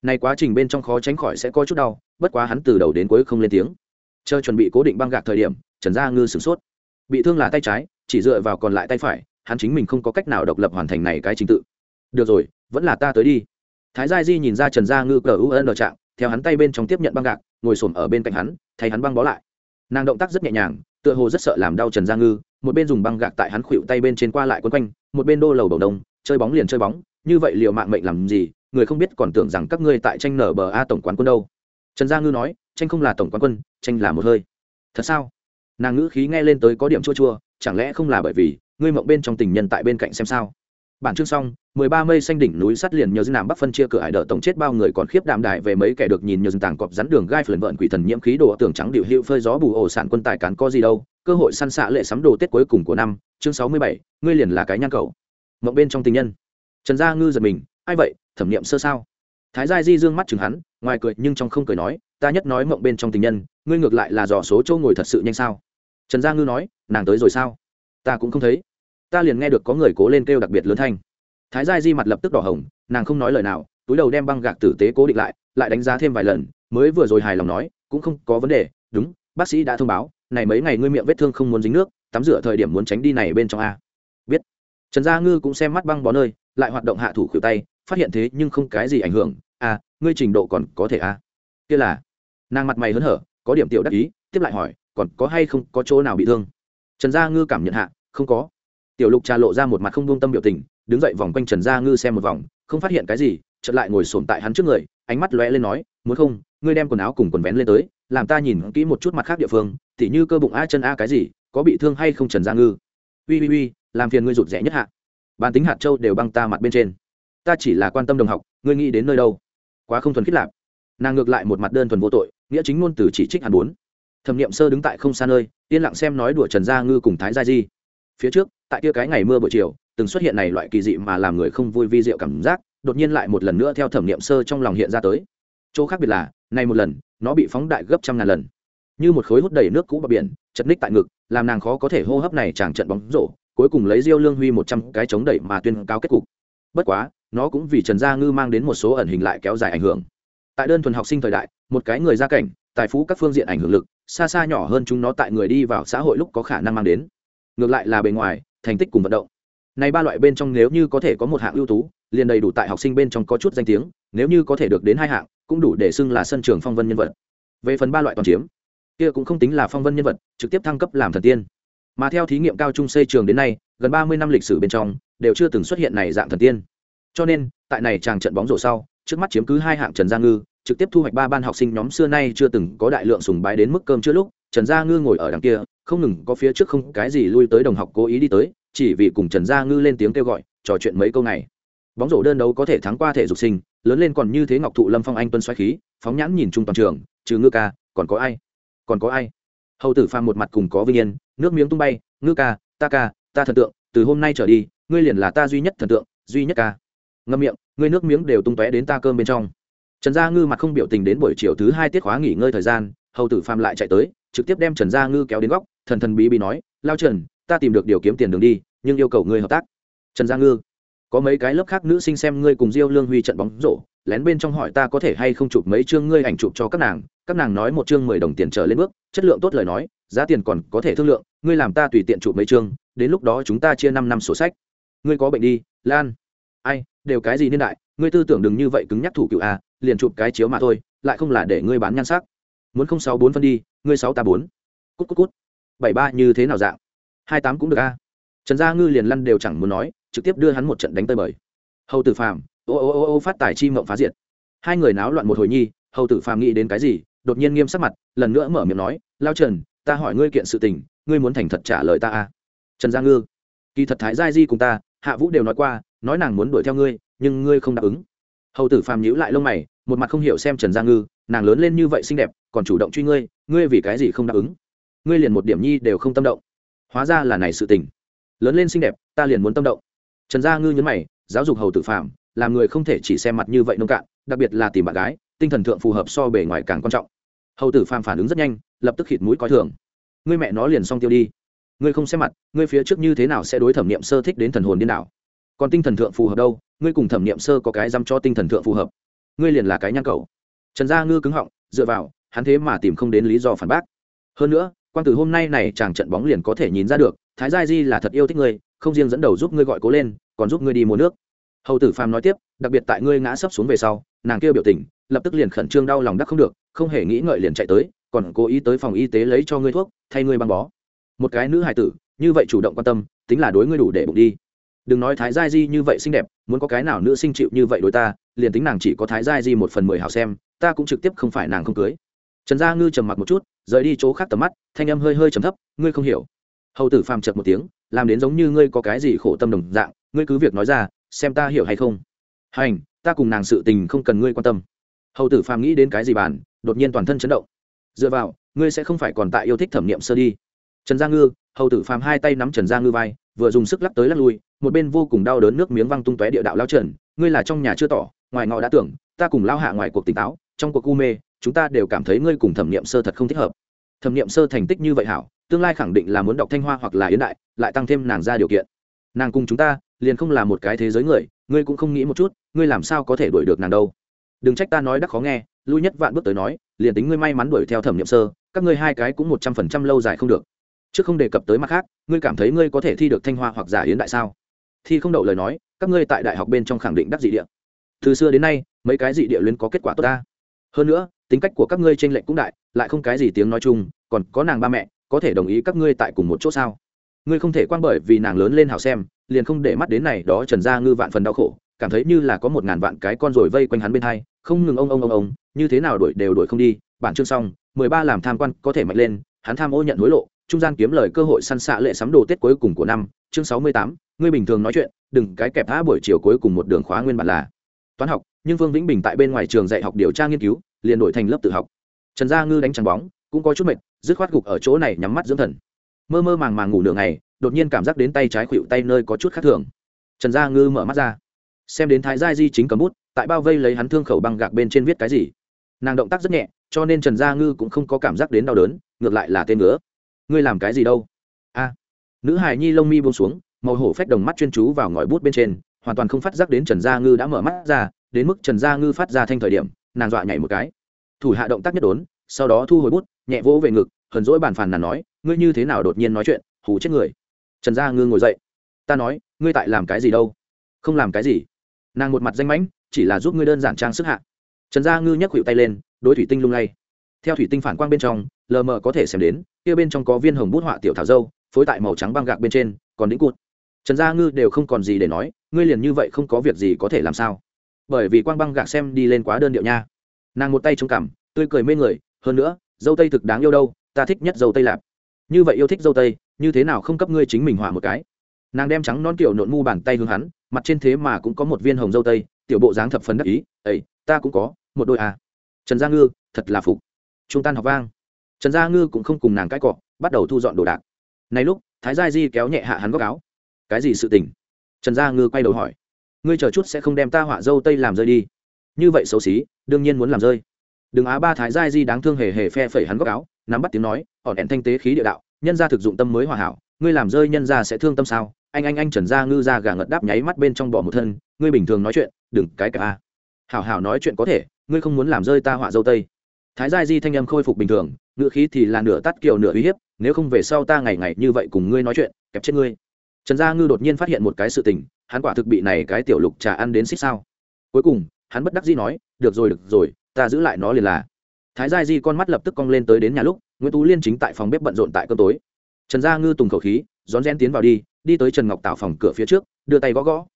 này quá trình bên trong khó tránh khỏi sẽ có chút đau, bất quá hắn từ đầu đến cuối không lên tiếng. Chờ chuẩn bị cố định băng gạc thời điểm, trần gia ngư sửng sốt. Bị thương là tay trái, chỉ dựa vào còn lại tay phải, hắn chính mình không có cách nào độc lập hoàn thành này cái trình tự. Được rồi, vẫn là ta tới đi. Thái gia di nhìn ra trần gia ngư cờ u ân trạng, theo hắn tay bên trong tiếp nhận băng gạc, ngồi xổm ở bên cạnh hắn, thay hắn băng bó lại. Nàng động tác rất nhẹ nhàng, tựa hồ rất sợ làm đau trần gia ngư, một bên dùng băng gạc tại hắn khuỵu tay bên trên qua lại quấn quanh, một bên đô lầu đầu đông, chơi bóng liền chơi bóng, như vậy liều mạng mệnh làm gì người không biết còn tưởng rằng các ngươi tại tranh nở bờ a tổng quán quân đâu. Trần gia ngư nói, tranh không là tổng quán quân, tranh là một hơi. Thật sao? Nàng ngữ khí nghe lên tới có điểm chua chua, chẳng lẽ không là bởi vì, ngươi mộng bên trong tình nhân tại bên cạnh xem sao? Bản chương xong, mười ba mây xanh đỉnh núi sắt liền nhờ dân nam bắc phân chia cửa hải đỡ tổng chết bao người còn khiếp đạm đại về mấy kẻ được nhìn nhờ dân tàng cọp rắn đường gai phần vợn quỷ thần nhiễm khí đồ tưởng trắng điệu hữu phơi gió bù ổ sản quân tài cán có gì đâu, cơ hội săn xạ lệ sắm đồ tết cuối cùng của năm, chương sáu mươi bảy, ngươi liền là cái nhang cầu. Mộng bên trong tình nhân. Trần gia ngư giật mình, ai vậy? Thẩm nghiệm sơ sao. Thái gia di dương mắt chừng hắn, ngoài cười nhưng trong không cười nói, ta nhất nói mộng bên trong tình nhân, ngươi ngược lại là dò số châu ngồi thật sự nhanh sao? Trần gia ngư nói, nàng tới rồi sao? Ta cũng không thấy. Ta liền nghe được có người cố lên kêu đặc biệt lớn thanh. Thái gia di mặt lập tức đỏ hồng, nàng không nói lời nào, túi đầu đem băng gạc tử tế cố định lại lại đánh giá thêm vài lần, mới vừa rồi hài lòng nói, cũng không có vấn đề, đúng, bác sĩ đã thông báo, này mấy ngày ngươi miệng vết thương không muốn dính nước, tắm rửa thời điểm muốn tránh đi này bên trong a. Biết. Trần gia ngư cũng xem mắt băng bó nơi, lại hoạt động hạ thủ khuỷu tay phát hiện thế nhưng không cái gì ảnh hưởng à, ngươi trình độ còn có thể à? kia là nàng mặt mày hớn hở có điểm tiểu đắc ý tiếp lại hỏi còn có hay không có chỗ nào bị thương? Trần gia ngư cảm nhận hạ không có. Tiểu lục trà lộ ra một mặt không buông tâm biểu tình đứng dậy vòng quanh trần gia ngư xem một vòng không phát hiện cái gì chợt lại ngồi sồn tại hắn trước người ánh mắt lóe lên nói muốn không ngươi đem quần áo cùng quần vén lên tới làm ta nhìn kỹ một chút mặt khác địa phương tỉ như cơ bụng a chân a cái gì có bị thương hay không trần gia ngư? Uy uy uy làm phiền ngươi rụt rẻ nhất hạ. Bàn tính hạt châu đều băng ta mặt bên trên ta chỉ là quan tâm đồng học, ngươi nghĩ đến nơi đâu? Quá không thuần khiết lạc. Nàng ngược lại một mặt đơn thuần vô tội, nghĩa chính ngôn từ chỉ trích hàn bốn thẩm nghiệm sơ đứng tại không xa nơi, yên lặng xem nói đùa trần gia ngư cùng thái gia di. Phía trước, tại kia cái ngày mưa buổi chiều, từng xuất hiện này loại kỳ dị mà làm người không vui vi diệu cảm giác, đột nhiên lại một lần nữa theo thẩm nghiệm sơ trong lòng hiện ra tới. Chỗ khác biệt là, nay một lần, nó bị phóng đại gấp trăm ngàn lần. Như một khối hút đầy nước cũ bờ biển, chật ních tại ngực, làm nàng khó có thể hô hấp này chẳng trận bóng rổ, cuối cùng lấy diêu lương huy một trăm cái chống đẩy mà tuyên cao kết cục. Bất quá nó cũng vì trần gia ngư mang đến một số ẩn hình lại kéo dài ảnh hưởng. Tại đơn thuần học sinh thời đại, một cái người gia cảnh, tài phú các phương diện ảnh hưởng lực, xa xa nhỏ hơn chúng nó tại người đi vào xã hội lúc có khả năng mang đến. Ngược lại là bề ngoài, thành tích cùng vận động. Này ba loại bên trong nếu như có thể có một hạng ưu tú, liền đầy đủ tại học sinh bên trong có chút danh tiếng, nếu như có thể được đến hai hạng, cũng đủ để xưng là sân trường phong vân nhân vật. Về phần ba loại toàn chiếm, kia cũng không tính là phong vân nhân vật, trực tiếp thăng cấp làm thần tiên. Mà theo thí nghiệm cao trung xây trường đến nay, gần ba mươi năm lịch sử bên trong, đều chưa từng xuất hiện này dạng thần tiên cho nên, tại này chàng trận bóng rổ sau, trước mắt chiếm cứ hai hạng trần gia ngư, trực tiếp thu hoạch ba ban học sinh nhóm xưa nay chưa từng có đại lượng sùng bái đến mức cơm chưa lúc, trần gia ngư ngồi ở đằng kia, không ngừng có phía trước không cái gì lui tới đồng học cố ý đi tới, chỉ vì cùng trần gia ngư lên tiếng kêu gọi, trò chuyện mấy câu này bóng rổ đơn đấu có thể thắng qua thể dục sinh, lớn lên còn như thế ngọc thụ lâm phong anh tuân xoáy khí, phóng nhãn nhìn chung toàn trường, trừ ngư ca, còn có ai? Còn có ai? Hầu tử phàm một mặt cùng có vinh yên, nước miếng tung bay, ngư ca, ta ca, ta thần tượng, từ hôm nay trở đi, ngươi liền là ta duy nhất thần tượng, duy nhất ca ngâm miệng, ngươi nước miếng đều tung tóe đến ta cơm bên trong. Trần gia ngư mặt không biểu tình đến buổi chiều thứ hai tiết khóa nghỉ ngơi thời gian, hầu tử phàm lại chạy tới, trực tiếp đem trần gia ngư kéo đến góc, thần thần bí bí nói, lao trần, ta tìm được điều kiếm tiền đường đi, nhưng yêu cầu ngươi hợp tác. Trần gia ngư, có mấy cái lớp khác nữ sinh xem ngươi cùng diêu lương huy trận bóng rổ, lén bên trong hỏi ta có thể hay không chụp mấy chương ngươi ảnh chụp cho các nàng các nàng nói một chương mười đồng tiền trở lên bước, chất lượng tốt lời nói, giá tiền còn có thể thương lượng, ngươi làm ta tùy tiện chụp mấy chương, đến lúc đó chúng ta chia năm năm sổ sách. Ngươi có bệnh đi, lan. Ai đều cái gì niên đại, ngươi tư tưởng đừng như vậy cứng nhắc thủ cựu a, liền chụp cái chiếu mà thôi, lại không là để ngươi bán nhan sắc. Muốn không sáu bốn phân đi, ngươi sáu ta bốn. Cút cút cút. Bảy ba như thế nào dạng? Hai tám cũng được a. Trần gia ngư liền lăn đều chẳng muốn nói, trực tiếp đưa hắn một trận đánh tơi bời. Hầu tử phàm, ô ô ô ô, phát tài chi mộng phá diệt. Hai người náo loạn một hồi nhi, hầu tử phàm nghĩ đến cái gì, đột nhiên nghiêm sắc mặt, lần nữa mở miệng nói, lao trần, ta hỏi ngươi kiện sự tình, ngươi muốn thành thật trả lời ta à trần gia ngư, kỳ thật thái gia di cùng ta, hạ vũ đều nói qua nói nàng muốn đuổi theo ngươi, nhưng ngươi không đáp ứng. Hầu tử phàm nhíu lại lông mày, một mặt không hiểu xem trần gia ngư, nàng lớn lên như vậy xinh đẹp, còn chủ động truy ngươi ngươi vì cái gì không đáp ứng? Ngươi liền một điểm nhi đều không tâm động. Hóa ra là này sự tình. Lớn lên xinh đẹp, ta liền muốn tâm động. Trần gia ngư nhấn mày, giáo dục hầu tử phàm, làm người không thể chỉ xem mặt như vậy nông cạn, đặc biệt là tìm bạn gái, tinh thần thượng phù hợp so bề ngoài càng quan trọng. Hầu tử phàm phản ứng rất nhanh, lập tức khịt mũi coi thường. Ngươi mẹ nó liền xong tiêu đi. Ngươi không xem mặt, ngươi phía trước như thế nào sẽ đối thẩm nghiệm sơ thích đến thần hồn điên đảo? Còn tinh thần thượng phù hợp đâu, ngươi cùng thẩm nghiệm sơ có cái dăm cho tinh thần thượng phù hợp? Ngươi liền là cái nhang cầu. Trần gia ngư cứng họng, dựa vào, hắn thế mà tìm không đến lý do phản bác. Hơn nữa quan từ hôm nay này chàng trận bóng liền có thể nhìn ra được, thái gia di là thật yêu thích ngươi, không riêng dẫn đầu giúp ngươi gọi cố lên, còn giúp ngươi đi mua nước. Hầu tử phàm nói tiếp, đặc biệt tại ngươi ngã sấp xuống về sau, nàng kêu biểu tình, lập tức liền khẩn trương đau lòng đắc không được, không hề nghĩ ngợi liền chạy tới, còn cố ý tới phòng y tế lấy cho ngươi thuốc, thay ngươi băng bó. Một cái nữ hài tử, như vậy chủ động quan tâm, tính là đối ngươi đủ để bụng đi đừng nói thái gia di như vậy xinh đẹp, muốn có cái nào nữ sinh chịu như vậy đối ta, liền tính nàng chỉ có thái gia di một phần mười hào xem, ta cũng trực tiếp không phải nàng không cưới. Trần gia ngư trầm mặc một chút, rời đi chỗ khác tầm mắt, thanh âm hơi hơi trầm thấp, ngươi không hiểu. Hầu tử phàm chật một tiếng, làm đến giống như ngươi có cái gì khổ tâm đồng dạng, ngươi cứ việc nói ra, xem ta hiểu hay không. Hành, ta cùng nàng sự tình không cần ngươi quan tâm. Hầu tử phàm nghĩ đến cái gì bàn, đột nhiên toàn thân chấn động. Dựa vào, ngươi sẽ không phải còn tại yêu thích thẩm nghiệm sơ đi. Trần gia ngư hầu tử phàm hai tay nắm trần gia ngư vai, vừa dùng sức lắc tới lắc lui, một bên vô cùng đau đớn nước miếng văng tung tóe địa đạo lao trần, ngươi là trong nhà chưa tỏ, ngoài ngọ đã tưởng, ta cùng lao hạ ngoài cuộc tỉnh táo, trong cuộc u mê, chúng ta đều cảm thấy ngươi cùng thẩm nghiệm sơ thật không thích hợp. Thẩm nghiệm sơ thành tích như vậy hảo, tương lai khẳng định là muốn đọc thanh hoa hoặc là yến đại, lại tăng thêm nàng ra điều kiện. Nàng cùng chúng ta, liền không là một cái thế giới người, ngươi cũng không nghĩ một chút, ngươi làm sao có thể đuổi được nàng đâu. Đừng trách ta nói đắc khó nghe, lui nhất vạn bước tới nói, liền tính ngươi may mắn đuổi theo thẩm nghiệm sơ, các ngươi hai cái cũng một trăm phần trăm lâu dài không được chứ không đề cập tới mặt khác, ngươi cảm thấy ngươi có thể thi được thanh hoa hoặc giả yến đại sao? Thi không đậu lời nói, các ngươi tại đại học bên trong khẳng định đắc dị địa. Từ xưa đến nay, mấy cái dị địa luyến có kết quả tốt ta. Hơn nữa, tính cách của các ngươi trên lệnh cũng đại, lại không cái gì tiếng nói chung, còn có nàng ba mẹ, có thể đồng ý các ngươi tại cùng một chỗ sao? Ngươi không thể quan bởi vì nàng lớn lên hào xem, liền không để mắt đến này đó trần gia ngư vạn phần đau khổ, cảm thấy như là có một ngàn vạn cái con rồi vây quanh hắn bên hai, không ngừng ông ông ông ông, như thế nào đuổi đều đuổi không đi. Bản chương xong, mười ba làm tham quan có thể mạnh lên, hắn tham ô nhận hối lộ trung gian kiếm lời cơ hội săn xạ lệ sắm đồ tết cuối cùng của năm, chương sáu mươi tám, ngươi bình thường nói chuyện, đừng cái kẹp thả buổi chiều cuối cùng một đường khóa nguyên bản là. Toán học, nhưng vương vĩnh bình tại bên ngoài trường dạy học điều tra nghiên cứu, liền đổi thành lớp tự học. Trần gia ngư đánh trắng bóng, cũng có chút mệt, dứt khoát gục ở chỗ này nhắm mắt dưỡng thần. Mơ mơ màng màng ngủ nửa ngày, đột nhiên cảm giác đến tay trái khuỵu tay nơi có chút khác thường. Trần gia ngư mở mắt ra, xem đến thái gia di chính cầm bút, tại bao vây lấy hắn thương khẩu băng gạc bên trên viết cái gì. Nàng động tác rất nhẹ, cho nên trần gia ngư cũng không có cảm giác đến đau đớn, ngược lại là tên ngứa ngươi làm cái gì đâu? A. Nữ hài nhi lông mi buông xuống, màu hổ phách đồng mắt chuyên chú vào ngòi bút bên trên, hoàn toàn không phát giác đến trần gia ngư đã mở mắt ra, đến mức trần gia ngư phát ra thanh thời điểm, nàng dọa nhảy một cái. Thủ hạ động tác nhất đốn, sau đó thu hồi bút, nhẹ vỗ về ngực, hờn dỗi bàn phàn nàn nói, ngươi như thế nào đột nhiên nói chuyện, hù chết người. Trần gia ngư ngồi dậy. Ta nói, ngươi tại làm cái gì đâu? Không làm cái gì. Nàng một mặt danh mãnh, chỉ là giúp ngươi đơn giản trang sức hạ. Trần gia ngư nhấc khuỵu tay lên, đối thủy tinh lung lay theo thủy tinh phản quang bên trong, lờ mờ có thể xem đến, kia bên trong có viên hồng bút họa tiểu thảo dâu, phối tại màu trắng băng gạc bên trên, còn đĩnh cụt. Trần gia ngư đều không còn gì để nói, ngươi liền như vậy không có việc gì có thể làm sao? Bởi vì quang băng gạc xem đi lên quá đơn điệu nha. Nàng một tay trông cảm tươi cười mê người, hơn nữa, dâu tây thực đáng yêu đâu, ta thích nhất dâu tây lạp. Như vậy yêu thích dâu tây, như thế nào không cấp ngươi chính mình họa một cái? Nàng đem trắng non kiểu nộn mu bàn tay hướng hắn, mặt trên thế mà cũng có một viên hồng dâu tây, tiểu bộ dáng thập phần đắc ý ấy ta cũng có, một đôi à. Trần gia ngư, thật là phục trung tan học vang. Trần gia ngư cũng không cùng nàng cãi cọ, bắt đầu thu dọn đồ đạc. Này lúc, thái gia di kéo nhẹ hạ hắn góc áo. Cái gì sự tình? Trần gia ngư quay đầu hỏi. Ngươi chờ chút sẽ không đem ta họa dâu tây làm rơi đi. Như vậy xấu xí, đương nhiên muốn làm rơi. Đừng á ba thái gia di đáng thương hề hề phe phẩy hắn góc áo, nắm bắt tiếng nói ỏn đèn thanh tế khí địa đạo, nhân gia thực dụng tâm mới hòa hảo, ngươi làm rơi nhân gia sẽ thương tâm sao? Anh anh anh trần gia ngư ra gà ngật đáp nháy mắt bên trong bỏ một thân, ngươi bình thường nói chuyện, đừng cái cả a. Hảo hảo nói chuyện có thể, ngươi không muốn làm rơi ta họa dâu tây thái gia di thanh âm khôi phục bình thường ngựa khí thì là nửa tắt kiều nửa uy hiếp, nếu không về sau ta ngày ngày như vậy cùng ngươi nói chuyện, kẹp chết ngươi. Trần gia ngư đột nhiên phát hiện một cái sự tình, hắn quả thực bị này cái tiểu lục trà ăn đến xích sao. Cuối cùng, hắn bất đắc dĩ nói, được rồi được rồi, ta giữ lại nó liền là. Thái gia di con mắt lập tức cong lên tới đến nhà lúc, nguyễn tú liên chính tại phòng bếp bận rộn tại cơm tối. Trần gia ngư tùng khẩu khí, rón rén tiến vào đi đi tới trần ngọc tạo phòng cửa phía trước, đưa tay gõ gõ.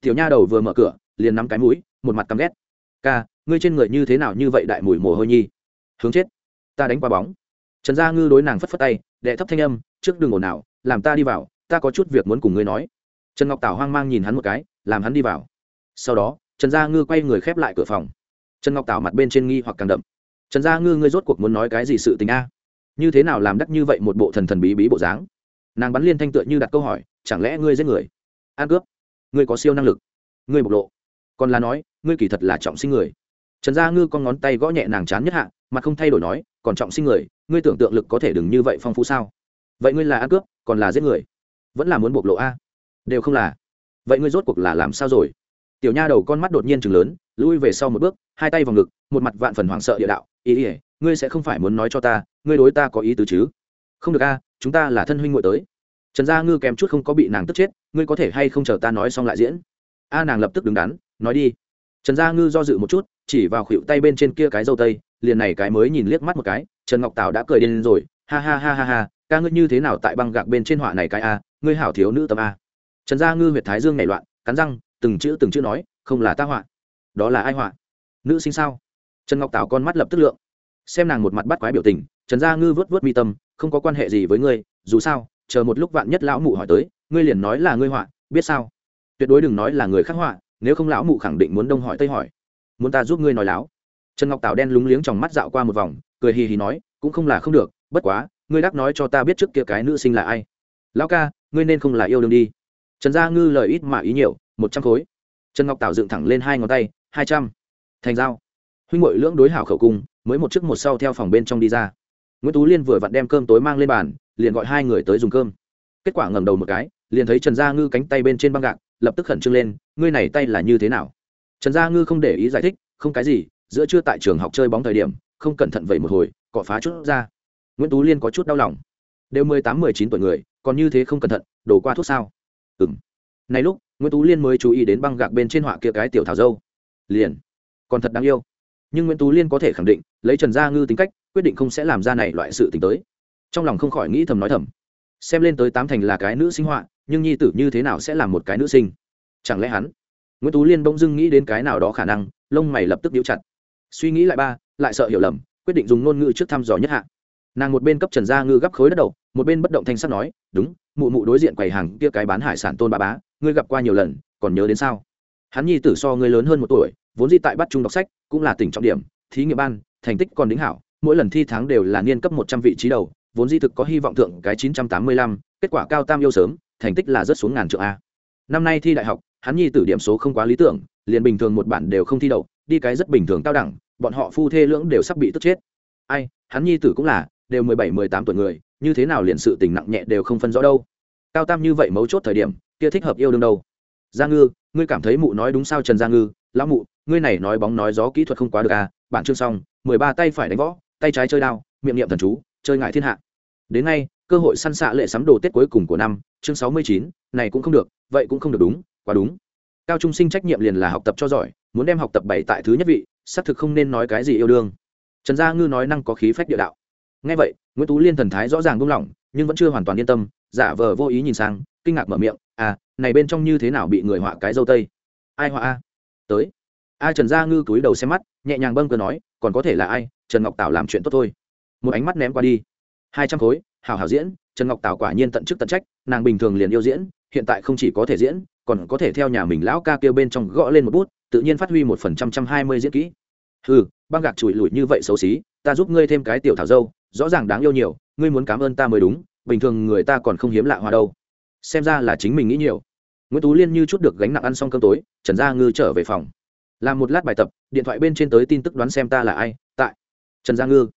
Tiểu nha đầu vừa mở cửa, liền nắm cái mũi, một mặt căm ghét. Ca, ngươi trên người như thế nào như vậy đại mùi mồ hôi nhi? Hướng chết. Ta đánh qua bóng. Trần gia ngư đối nàng phất phất tay, đệ thấp thanh âm, trước đường ồn nào làm ta đi vào, ta có chút việc muốn cùng ngươi nói. Trần ngọc tảo hoang mang nhìn hắn một cái, làm hắn đi vào. Sau đó, trần gia ngư quay người khép lại cửa phòng. Trần ngọc tảo mặt bên trên nghi hoặc càng đậm. Trần gia ngư, ngươi rốt cuộc muốn nói cái gì sự tình a? Như thế nào làm đắc như vậy một bộ thần thần bí bí bộ dáng? Nàng bắn liên thanh tựa như đặt câu hỏi, chẳng lẽ ngươi giết người? An cướp. Ngươi có siêu năng lực. Ngươi bộc lộ. Còn là nói, ngươi kỳ thật là trọng sinh người trần gia ngư con ngón tay gõ nhẹ nàng chán nhất hạ mà không thay đổi nói, còn trọng sinh người, ngươi tưởng tượng lực có thể đừng như vậy phong phú sao? Vậy ngươi là ăn cướp, còn là giết người? Vẫn là muốn bộc lộ a? Đều không là. Vậy ngươi rốt cuộc là làm sao rồi? Tiểu nha đầu con mắt đột nhiên chừng lớn, lui về sau một bước, hai tay vào ngực, một mặt vạn phần hoảng sợ địa đạo, ý ỉa ngươi sẽ không phải muốn nói cho ta, ngươi đối ta có ý tứ chứ? Không được a, chúng ta là thân huynh ngồi tới. Trần gia ngư kèm chút không có bị nàng tức chết, ngươi có thể hay không chờ ta nói xong lại diễn? A nàng lập tức đứng đắn, nói đi. Trần gia ngư do dự một chút chỉ vào khuỷu tay bên trên kia cái dâu tây, liền này cái mới nhìn liếc mắt một cái, trần ngọc tào đã cười điên rồi, ha ha ha ha ha, ca ngươi như thế nào tại băng gạc bên trên họa này cái a, ngươi hảo thiếu nữ tâm a. Trần gia ngư huyệt thái dương nảy loạn, cắn răng, từng chữ từng chữ nói, không là ta họa, đó là ai họa? Nữ sinh sao? Trần ngọc tào con mắt lập tức lượng. Xem nàng một mặt bắt quái biểu tình, trần gia ngư vớt vớt mi tâm, không có quan hệ gì với ngươi, dù sao, chờ một lúc vạn nhất lão mụ hỏi tới, ngươi liền nói là ngươi họa, biết sao? Tuyệt đối đừng nói là người khác họa, nếu không lão mụ khẳng định muốn đông hỏi tây hỏi muốn ta giúp ngươi nói láo. Trần ngọc tảo đen lúng liếng trong mắt dạo qua một vòng, cười hì hì nói, cũng không là không được, bất quá, ngươi đắc nói cho ta biết trước kia cái nữ sinh là ai. Lão ca, ngươi nên không là yêu đương đi. Trần gia ngư lời ít mà ý nhiều, một trăm khối. Trần ngọc tảo dựng thẳng lên hai ngón tay, hai trăm. Thành dao huynh ngội lưỡng đối hảo khẩu cung mới một chiếc một sau theo phòng bên trong đi ra. Nguyễn tú liên vừa vặn đem cơm tối mang lên bàn, liền gọi hai người tới dùng cơm. Kết quả ngẩng đầu một cái, liền thấy trần gia ngư cánh tay bên trên băng gạc, lập tức khẩn trương lên, ngươi này tay là như thế nào? Trần gia ngư không để ý giải thích, không cái gì, giữa trưa tại trường học chơi bóng thời điểm, không cẩn thận vậy một hồi, cọ phá chút ra. Nguyễn tú liên có chút đau lòng. Đều mười tám, mười chín tuổi người, còn như thế không cẩn thận, đổ qua thuốc sao? Ừ m này lúc, nguyễn tú liên mới chú ý đến băng gạc bên trên họa kia cái tiểu thảo dâu. Liền, còn thật đáng yêu. Nhưng nguyễn tú liên có thể khẳng định, lấy trần gia ngư tính cách, quyết định không sẽ làm ra này loại sự t ì n h tới. Trong lòng không khỏi nghĩ thầm nói thầm. Xem lên tới tám thành là cái nữ sinh họa, nhưng nhi tử như thế nào sẽ là một cái nữ sinh? Chẳng lẽ hắn nguyễn tú liên bỗng dưng nghĩ đến cái nào đó khả năng, lông mày lập tức nhíu chặt. Suy nghĩ lại ba, lại sợ hiểu lầm, quyết định dùng ngôn ngữ trước thăm dò nhất hạ. Nàng một bên cấp trần gia ngư gấp khối đất đầu, một bên bất động thanh sắt nói, đúng, mụ mụ đối diện quầy hàng kia cái bán hải sản tôn bà bá, ngươi gặp qua nhiều lần, còn nhớ đến sao? Hắn nhi tử so ngươi lớn hơn một tuổi, vốn di tại bắt trung đọc sách, cũng là tỉnh trọng điểm, thí nghiệm ban, thành tích còn đính hảo, mỗi lần thi tháng đều là niên cấp một trăm vị trí đầu, vốn di thực có hy vọng thượng cái chín trăm tám mươi lăm, kết quả cao tam yêu sớm, thành tích là rất xuống ngàn trượng a. Năm nay thi đại học hắn nhi tử điểm số không quá lý tưởng, liền bình thường một bản đều không thi đậu, đi cái rất bình thường cao đẳng, bọn họ phu thê lưỡng đều sắp bị tức chết. Ai, hắn nhi tử cũng là, đều mười bảy, mười tám tuổi người, như thế nào liền sự tình nặng nhẹ đều không phân rõ đâu. Cao tam như vậy mấu chốt thời điểm, kia thích hợp yêu đương đâu? Gia ngư, ngươi cảm thấy mụ nói đúng sao trần gia ngư? Lão mụ, ngươi này nói bóng nói gió kỹ thuật không quá được à? Bản chương xong, mười ba tay phải đánh võ, tay trái chơi đao, miệng niệm thần chú, chơi ngại thiên hạ. Đến nay, cơ hội săn xạ lệ sắm đồ tết cuối cùng của năm, chương sáu mươi chín, này cũng không được, vậy cũng không được đúng quá đúng. Cao trung sinh trách nhiệm liền là học tập cho giỏi, muốn đem học tập bảy tại thứ nhất vị, xác thực không nên nói cái gì yêu đương. Trần gia ngư nói năng có khí phách địa đạo. Ngay vậy, nguyễn tú liên thần thái rõ ràng buông lỏng, nhưng vẫn chưa hoàn toàn yên tâm, giả vờ vô ý nhìn sang, kinh ngạc mở miệng à này bên trong như thế nào bị người họa cái dâu tây? Ai họa a? Tới. A trần gia ngư cúi đầu xem mắt, nhẹ nhàng bâng cơ nói, còn có thể là ai? Trần ngọc tảo làm chuyện tốt thôi. Một ánh mắt ném qua đi. Hai trăm khối hào hào diễn, trần ngọc tảo quả nhiên tận chức tận trách, nàng bình thường liền yêu diễn, hiện tại không chỉ có thể diễn còn có thể theo nhà mình lão ca kêu bên trong gõ lên một bút, tự nhiên phát huy một phần trăm trăm hai mươi diễn kỹ. Ừ băng gạc chùi lủi như vậy xấu xí, ta giúp ngươi thêm cái tiểu thảo dâu, rõ ràng đáng yêu nhiều, ngươi muốn cảm ơn ta mới đúng, bình thường người ta còn không hiếm lạ hoa đâu. Xem ra là chính mình nghĩ nhiều. Nguyễn tú liên như chút được gánh nặng ăn xong cơm tối, trần gia ngư trở về phòng. Làm một lát bài tập, điện thoại bên trên tới tin tức đoán xem ta là ai, tại. Trần gia ngư.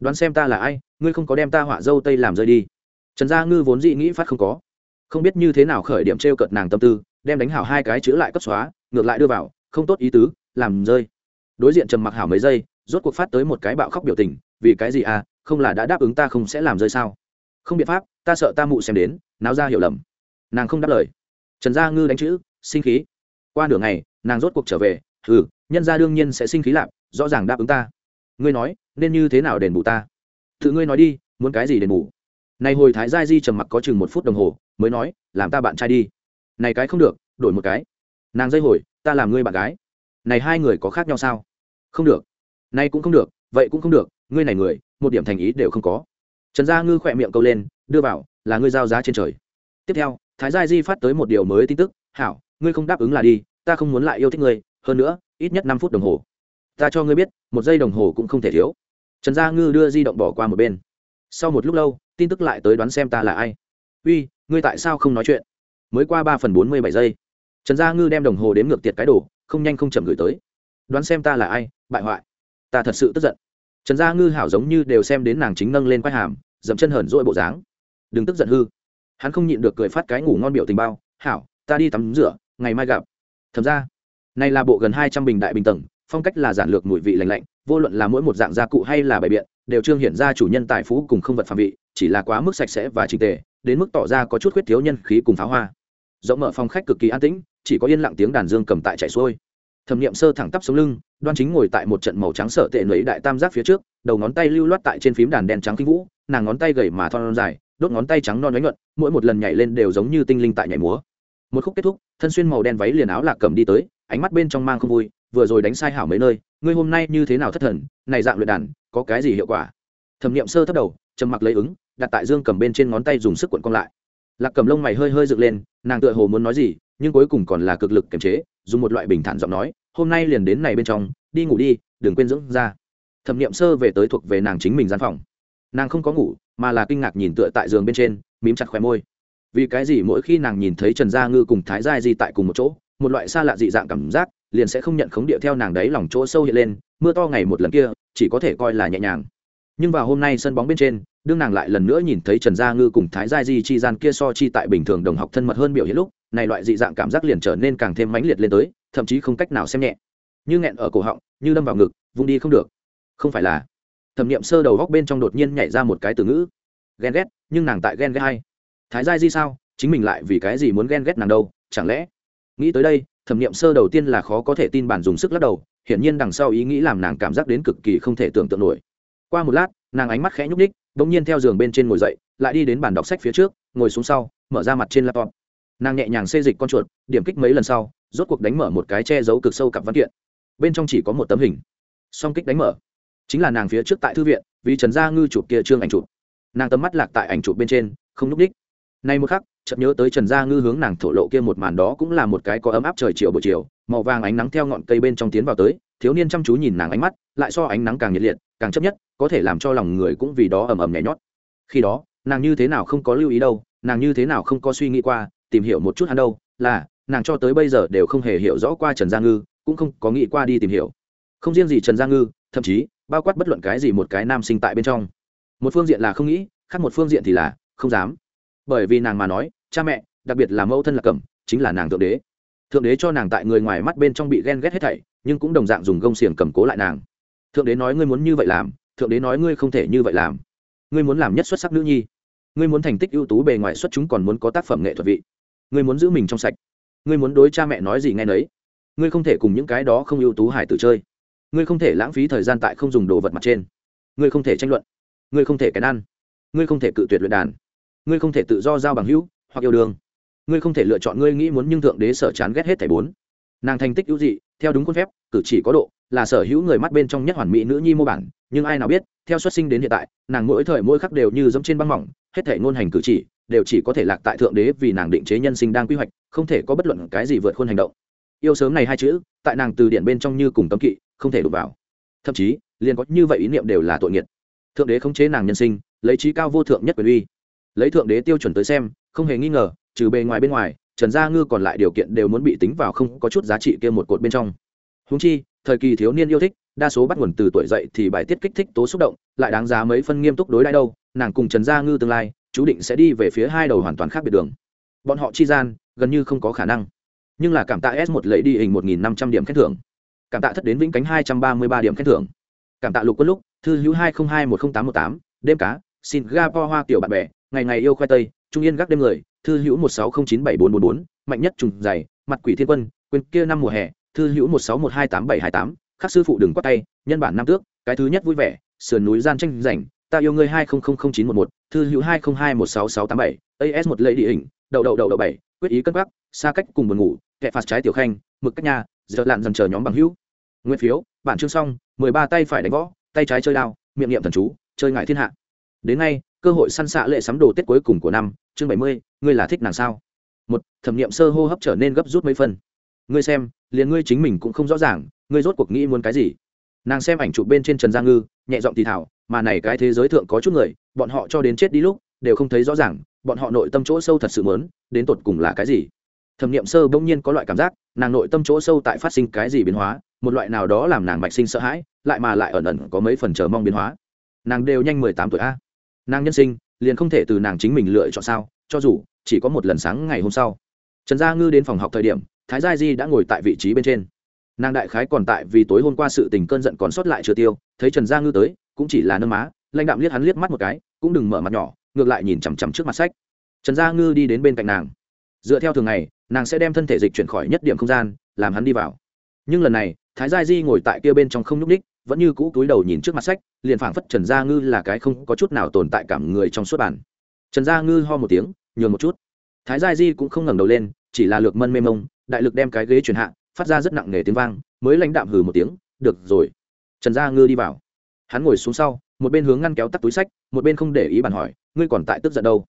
Đoán xem ta là ai, ngươi không có đem ta họa dâu tây làm rơi đi. Trần gia ngư vốn dị nghĩ phát không có. Không biết như thế nào khởi điểm t r e o cợt nàng tâm tư đem đánh hảo hai cái chữ lại cấp xóa, ngược lại đưa vào, không tốt ý tứ, làm rơi. Đối diện trầm mặc hảo mấy giây, rốt cuộc phát tới một cái bạo khóc biểu tình, vì cái gì à không là đã đáp ứng ta không sẽ làm rơi sao? Không biện pháp, ta sợ ta mụ xem đến, náo ra hiểu lầm. Nàng không đáp lời. Trần gia ngư đánh chữ, sinh khí. Qua nửa ngày, nàng rốt cuộc trở về ừ nhân gia đương nhiên sẽ sinh khí lạp rõ ràng đáp ứng ta. Ngươi nói, nên như thế nào đền bù ta? Tự ngươi nói đi, muốn cái gì đền bù? Này hồi thái gia di trầm mặc có chừng một phút đồng hồ, mới nói, làm ta bạn trai đi này cái không được, đổi một cái. Nàng dây hồi, ta làm ngươi bạn gái. Này hai người có khác nhau sao? Không được. Nay cũng không được, vậy cũng không được, ngươi này người, một điểm thành ý đều không có. Trần gia ngư khỏe miệng câu lên, đưa vào, là ngươi giao giá trên trời. Tiếp theo, thái gia di phát tới một điều mới tin tức, hảo, ngươi không đáp ứng là đi, ta không muốn lại yêu thích ngươi, hơn nữa, ít nhất năm phút đồng hồ. Ta cho ngươi biết, một giây đồng hồ cũng không thể thiếu. Trần gia ngư đưa di động bỏ qua một bên. Sau một lúc lâu, tin tức lại tới đoán xem ta là ai. Uy, ngươi tại sao không nói chuyện? Mới qua ba phần bốn mươi bảy giây. Trần gia ngư đem đồng hồ đếm ngược tiệt cái đồ, không nhanh không chậm gửi tới. Đoán xem ta là ai, bại hoại. Ta thật sự tức giận. Trần gia ngư hảo giống như đều xem đến nàng chính nâng lên quai hàm, dậm chân hờn dỗi bộ dáng. Đừng tức giận hư. Hắn không nhịn được cười phát cái ngủ ngon biểu tình bao. Hảo, ta đi tắm rửa, ngày mai gặp. Thầm ra này là bộ gần hai trăm bình đại bình tầng, phong cách là giản lược mùi vị lành lạnh, vô luận là mỗi một dạng gia cụ hay là bài biện, đều trương hiện ra chủ nhân tài phú cùng không vật phạm vị, chỉ là quá mức sạch sẽ và trình tề, đến mức tỏ ra có chút khuyết thiếu nhân khí cùng pháo hoa rộng mở phòng khách cực kỳ an tĩnh, chỉ có yên lặng tiếng đàn dương cầm tại chạy xuôi. Thẩm nghiệm sơ thẳng tắp sống lưng, đoan chính ngồi tại một trận màu trắng sợ tệ nấy đại tam giác phía trước, đầu ngón tay lưu loát tại trên phím đàn đen trắng kinh vũ, nàng ngón tay gầy mà thon dài, đốt ngón tay trắng non đánh nhuận, mỗi một lần nhảy lên đều giống như tinh linh tại nhảy múa. Một khúc kết thúc, thân xuyên màu đen váy liền áo lạc cầm đi tới, ánh mắt bên trong mang không vui, vừa rồi đánh sai hảo mấy nơi, ngươi hôm nay như thế nào thất thần, này dạng luyện đàn, có cái gì hiệu quả? Thẩm nghiệm sơ thấp đầu, trầm mặc lấy ứng, đặt tại dương cầm bên trên ngón tay dùng sức cuộn cong lại lạc cầm lông mày hơi hơi dựng lên, nàng tựa hồ muốn nói gì, nhưng cuối cùng còn là cực lực kiềm chế, dùng một loại bình thản giọng nói, hôm nay liền đến này bên trong, đi ngủ đi, đừng quên dưỡng ra thẩm nghiệm sơ về tới thuộc về nàng chính mình gian phòng. Nàng không có ngủ, mà là kinh ngạc nhìn tựa tại giường bên trên, mím chặt khóe môi. Vì cái gì mỗi khi nàng nhìn thấy trần gia ngư cùng thái gia di tại cùng một chỗ, một loại xa lạ dị dạng cảm giác, liền sẽ không nhận khống địa theo nàng đấy lòng chỗ sâu hiện lên, mưa to ngày một lần kia, chỉ có thể coi là nhẹ nhàng. Nhưng vào hôm nay sân bóng bên trên đương nàng lại lần nữa nhìn thấy trần gia ngư cùng thái gia di chi gian kia so chi tại bình thường đồng học thân mật hơn biểu hiện lúc, này loại dị dạng cảm giác liền trở nên càng thêm mãnh liệt lên tới, thậm chí không cách nào xem nhẹ. Như nghẹn ở cổ họng, như đâm vào ngực, vung đi không được. Không phải là. Thẩm nghiệm sơ đầu góc bên trong đột nhiên nhảy ra một cái từ ngữ. Ghen ghét, nhưng nàng tại ghen ghét hay thái gia di sao? Chính mình lại vì cái gì muốn ghen ghét nàng đâu? Chẳng lẽ? Nghĩ tới đây, thẩm nghiệm sơ đầu tiên là khó có thể tin bản dùng sức lắc đầu, hiển nhiên đằng sau ý nghĩ làm nàng cảm giác đến cực kỳ không thể tưởng tượng nổi. Qua một lát, nàng ánh mắt khẽ nhúc ních bỗng nhiên theo giường bên trên ngồi dậy, lại đi đến bàn đọc sách phía trước, ngồi xuống sau, mở ra mặt trên laptop. Nàng nhẹ nhàng xê dịch con chuột, điểm kích mấy lần sau, rốt cuộc đánh mở một cái che giấu cực sâu cặp văn kiện. Bên trong chỉ có một tấm hình. Song kích đánh mở. Chính là nàng phía trước tại thư viện, vì trần gia ngư chụp kia trương ảnh chụp. Nàng tấm mắt lạc tại ảnh chụp bên trên, không núp đích. Nay một khắc, chợt nhớ tới trần gia ngư hướng nàng thổ lộ kia một màn đó cũng là một cái có ấm áp trời chiều buổi chiều, màu vàng ánh nắng theo ngọn cây bên trong tiến vào tới, thiếu niên chăm chú nhìn nàng ánh mắt, lại so ánh nắng càng nhiệt liệt càng chấp nhất, có thể làm cho lòng người cũng vì đó ầm ầm nhảy nhót. Khi đó, nàng như thế nào không có lưu ý đâu, nàng như thế nào không có suy nghĩ qua, tìm hiểu một chút hắn đâu, là, nàng cho tới bây giờ đều không hề hiểu rõ qua trần gia ngư, cũng không có nghĩ qua đi tìm hiểu. Không riêng gì trần gia ngư, thậm chí, bao quát bất luận cái gì một cái nam sinh tại bên trong. Một phương diện là không nghĩ, khác một phương diện thì là không dám. Bởi vì nàng mà nói, cha mẹ, đặc biệt là mẫu thân là cẩm chính là nàng thượng đế. Thượng đế cho nàng tại người ngoài mắt bên trong bị ghen ghét hết thảy, nhưng cũng đồng dạng dùng gông xiềng cầm cố lại nàng thượng đế nói ngươi muốn như vậy làm, thượng đế nói ngươi không thể như vậy làm. Ngươi muốn làm nhất xuất sắc nữ nhi. Ngươi muốn thành tích ưu tú bề ngoài xuất chúng còn muốn có tác phẩm nghệ thuật vị. Ngươi muốn giữ mình trong sạch. Ngươi muốn đối cha mẹ nói gì nghe nấy. Ngươi không thể cùng những cái đó không ưu tú hải tử chơi. Ngươi không thể lãng phí thời gian tại không dùng đồ vật mặt trên. Ngươi không thể tranh luận. Ngươi không thể kén ăn. Ngươi không thể cự tuyệt luyện đàn. Ngươi không thể tự do giao bằng hữu hoặc yêu đương. Ngươi không thể lựa chọn ngươi nghĩ muốn nhưng thượng đế sở chán ghét hết thảy bốn. Nàng thành tích ưu dị, theo đúng khuôn phép, cử chỉ có độ là sở hữu người mắt bên trong nhất hoàn mỹ nữ nhi mô bản, nhưng ai nào biết, theo xuất sinh đến hiện tại, nàng mỗi thời mỗi khắc đều như giống trên băng mỏng, hết thể ngôn hành cử chỉ, đều chỉ có thể lạc tại thượng đế vì nàng định chế nhân sinh đang quy hoạch, không thể có bất luận cái gì vượt khuôn hành động. Yêu sớm này hai chữ, tại nàng từ điển bên trong như cùng cấm kỵ, không thể đụng vào. Thậm chí, liền có như vậy ý niệm đều là tội nghiệt. Thượng đế khống chế nàng nhân sinh, lấy trí cao vô thượng nhất quyền uy. Lấy thượng đế tiêu chuẩn tới xem, không hề nghi ngờ, trừ bề ngoài bên ngoài, trần gia ngư còn lại điều kiện đều muốn bị tính vào không có chút giá trị kia một cột bên trong. Húng chi thời kỳ thiếu niên yêu thích, đa số bắt nguồn từ tuổi dậy thì bài tiết kích thích tố xúc động, lại đáng giá mấy phân nghiêm túc đối đãi đâu, nàng cùng trần gia ngư tương lai, chú định sẽ đi về phía hai đầu hoàn toàn khác biệt đường. Bọn họ chi gian, gần như không có khả năng. Nhưng là cảm tạ s một lấy đi hình một nghìn năm trăm điểm khen thưởng. Cảm tạ thất đến vĩnh cánh hai trăm ba mươi ba điểm khen thưởng. Cảm tạ lục quân lúc thư hữu hai trăm hai một không tám một tám, đêm cá, singapore hoa kiểu bạn bè, ngày ngày yêu khoai tây, trung yên gác đêm người, thư hữu một sáu không chín bảy bốn bốn bốn, mạnh nhất trùng dày mặt quỷ thiên quân, quên kia năm mùa hè thư hữu một sáu một hai tám bảy hai tám khắc sư phụ đừng quát tay nhân bản nam tước cái thứ nhất vui vẻ sườn núi gian tranh giành ta yêu ngươi hai không không không chín một một thư hữu hai không hai một sáu sáu tám bảy as một lễ địa hình đậu đậu đậu đậu bảy quyết ý cân bắc xa cách cùng buồn ngủ kẹt phạt trái tiểu khanh mực cách nhà giờ lặn dần chờ nhóm bằng hữu. Nguyên phiếu bản chương xong mười ba tay phải đánh võ tay trái chơi đao miệng niệm thần chú chơi ngại thiên hạ. Đến nay, cơ hội săn xạ lệ sắm đồ tết cuối cùng của năm chương bảy mươi ngươi là thích nàng sao? Một thẩm nghiệm sơ hô hấp trở nên gấp rút mấy phần, ngươi xem liền ngươi chính mình cũng không rõ ràng, ngươi rốt cuộc nghĩ muốn cái gì? Nàng xem ảnh chụp bên trên trần gia ngư, nhẹ giọng thì thảo mà này cái thế giới thượng có chút người, bọn họ cho đến chết đi lúc, đều không thấy rõ ràng, bọn họ nội tâm chỗ sâu thật sự mớn đến tột cùng là cái gì? Thẩm nghiệm sơ bỗng nhiên có loại cảm giác, nàng nội tâm chỗ sâu tại phát sinh cái gì biến hóa, một loại nào đó làm nàng mạch sinh sợ hãi, lại mà lại ẩn ẩn có mấy phần chờ mong biến hóa. Nàng đều nhanh mười tám tuổi a. Nàng nhân sinh, liền không thể từ nàng chính mình lựa chọn sao, cho dù chỉ có một lần sáng ngày hôm sau. Trần gia ngư đến phòng học thời điểm thái gia di đã ngồi tại vị trí bên trên. Nàng đại khái còn tại vì tối hôm qua sự tình cơn giận còn sót lại chưa tiêu, thấy trần gia ngư tới, cũng chỉ là nơ má, lãnh đạm liếc hắn liếc mắt một cái, cũng đừng mở mặt nhỏ, ngược lại nhìn chằm chằm trước mặt sách. Trần gia ngư đi đến bên cạnh nàng. Dựa theo thường ngày, nàng sẽ đem thân thể dịch chuyển khỏi nhất điểm không gian, làm hắn đi vào. Nhưng lần này, thái gia di ngồi tại kia bên trong không nhúc ních vẫn như cũ túi đầu nhìn trước mặt sách, liền phảng phất trần gia ngư là cái không có chút nào tồn tại cảm người trong suốt bản. Trần gia ngư ho một tiếng, nhường một chút. Thái gia di cũng không ngẩng đầu lên, chỉ là lược mân mê mông đại lực đem cái ghế chuyển hạ, phát ra rất nặng nề tiếng vang, mới lãnh đạm hừ một tiếng, được rồi. Trần gia ngư đi vào. Hắn ngồi xuống sau, một bên hướng ngăn kéo tắt túi sách, một bên không để ý bàn hỏi, ngươi còn tại tức giận đâu?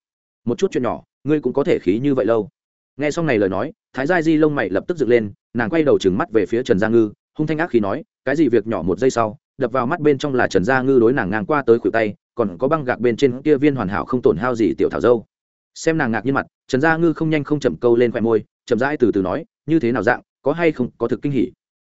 Một chút chuyện nhỏ, ngươi cũng có thể khí như vậy lâu. Nghe xong này lời nói, thái gia di lông mày lập tức dựng lên, nàng quay đầu trừng mắt về phía trần gia ngư, hung thanh ác khí nói, cái gì việc nhỏ một giây sau, đập vào mắt bên trong là trần gia ngư đối nàng ngang qua tới khuỷu tay, còn có băng gạc bên trên kia viên hoàn hảo không tổn hao gì tiểu thảo dâu. Xem nàng ngạc nhiên mặt, trần gia ngư không nhanh không chậm câu lên khoe môi chậm rãi từ từ nói, như thế nào dạng, có hay không, có thực kinh hỉ?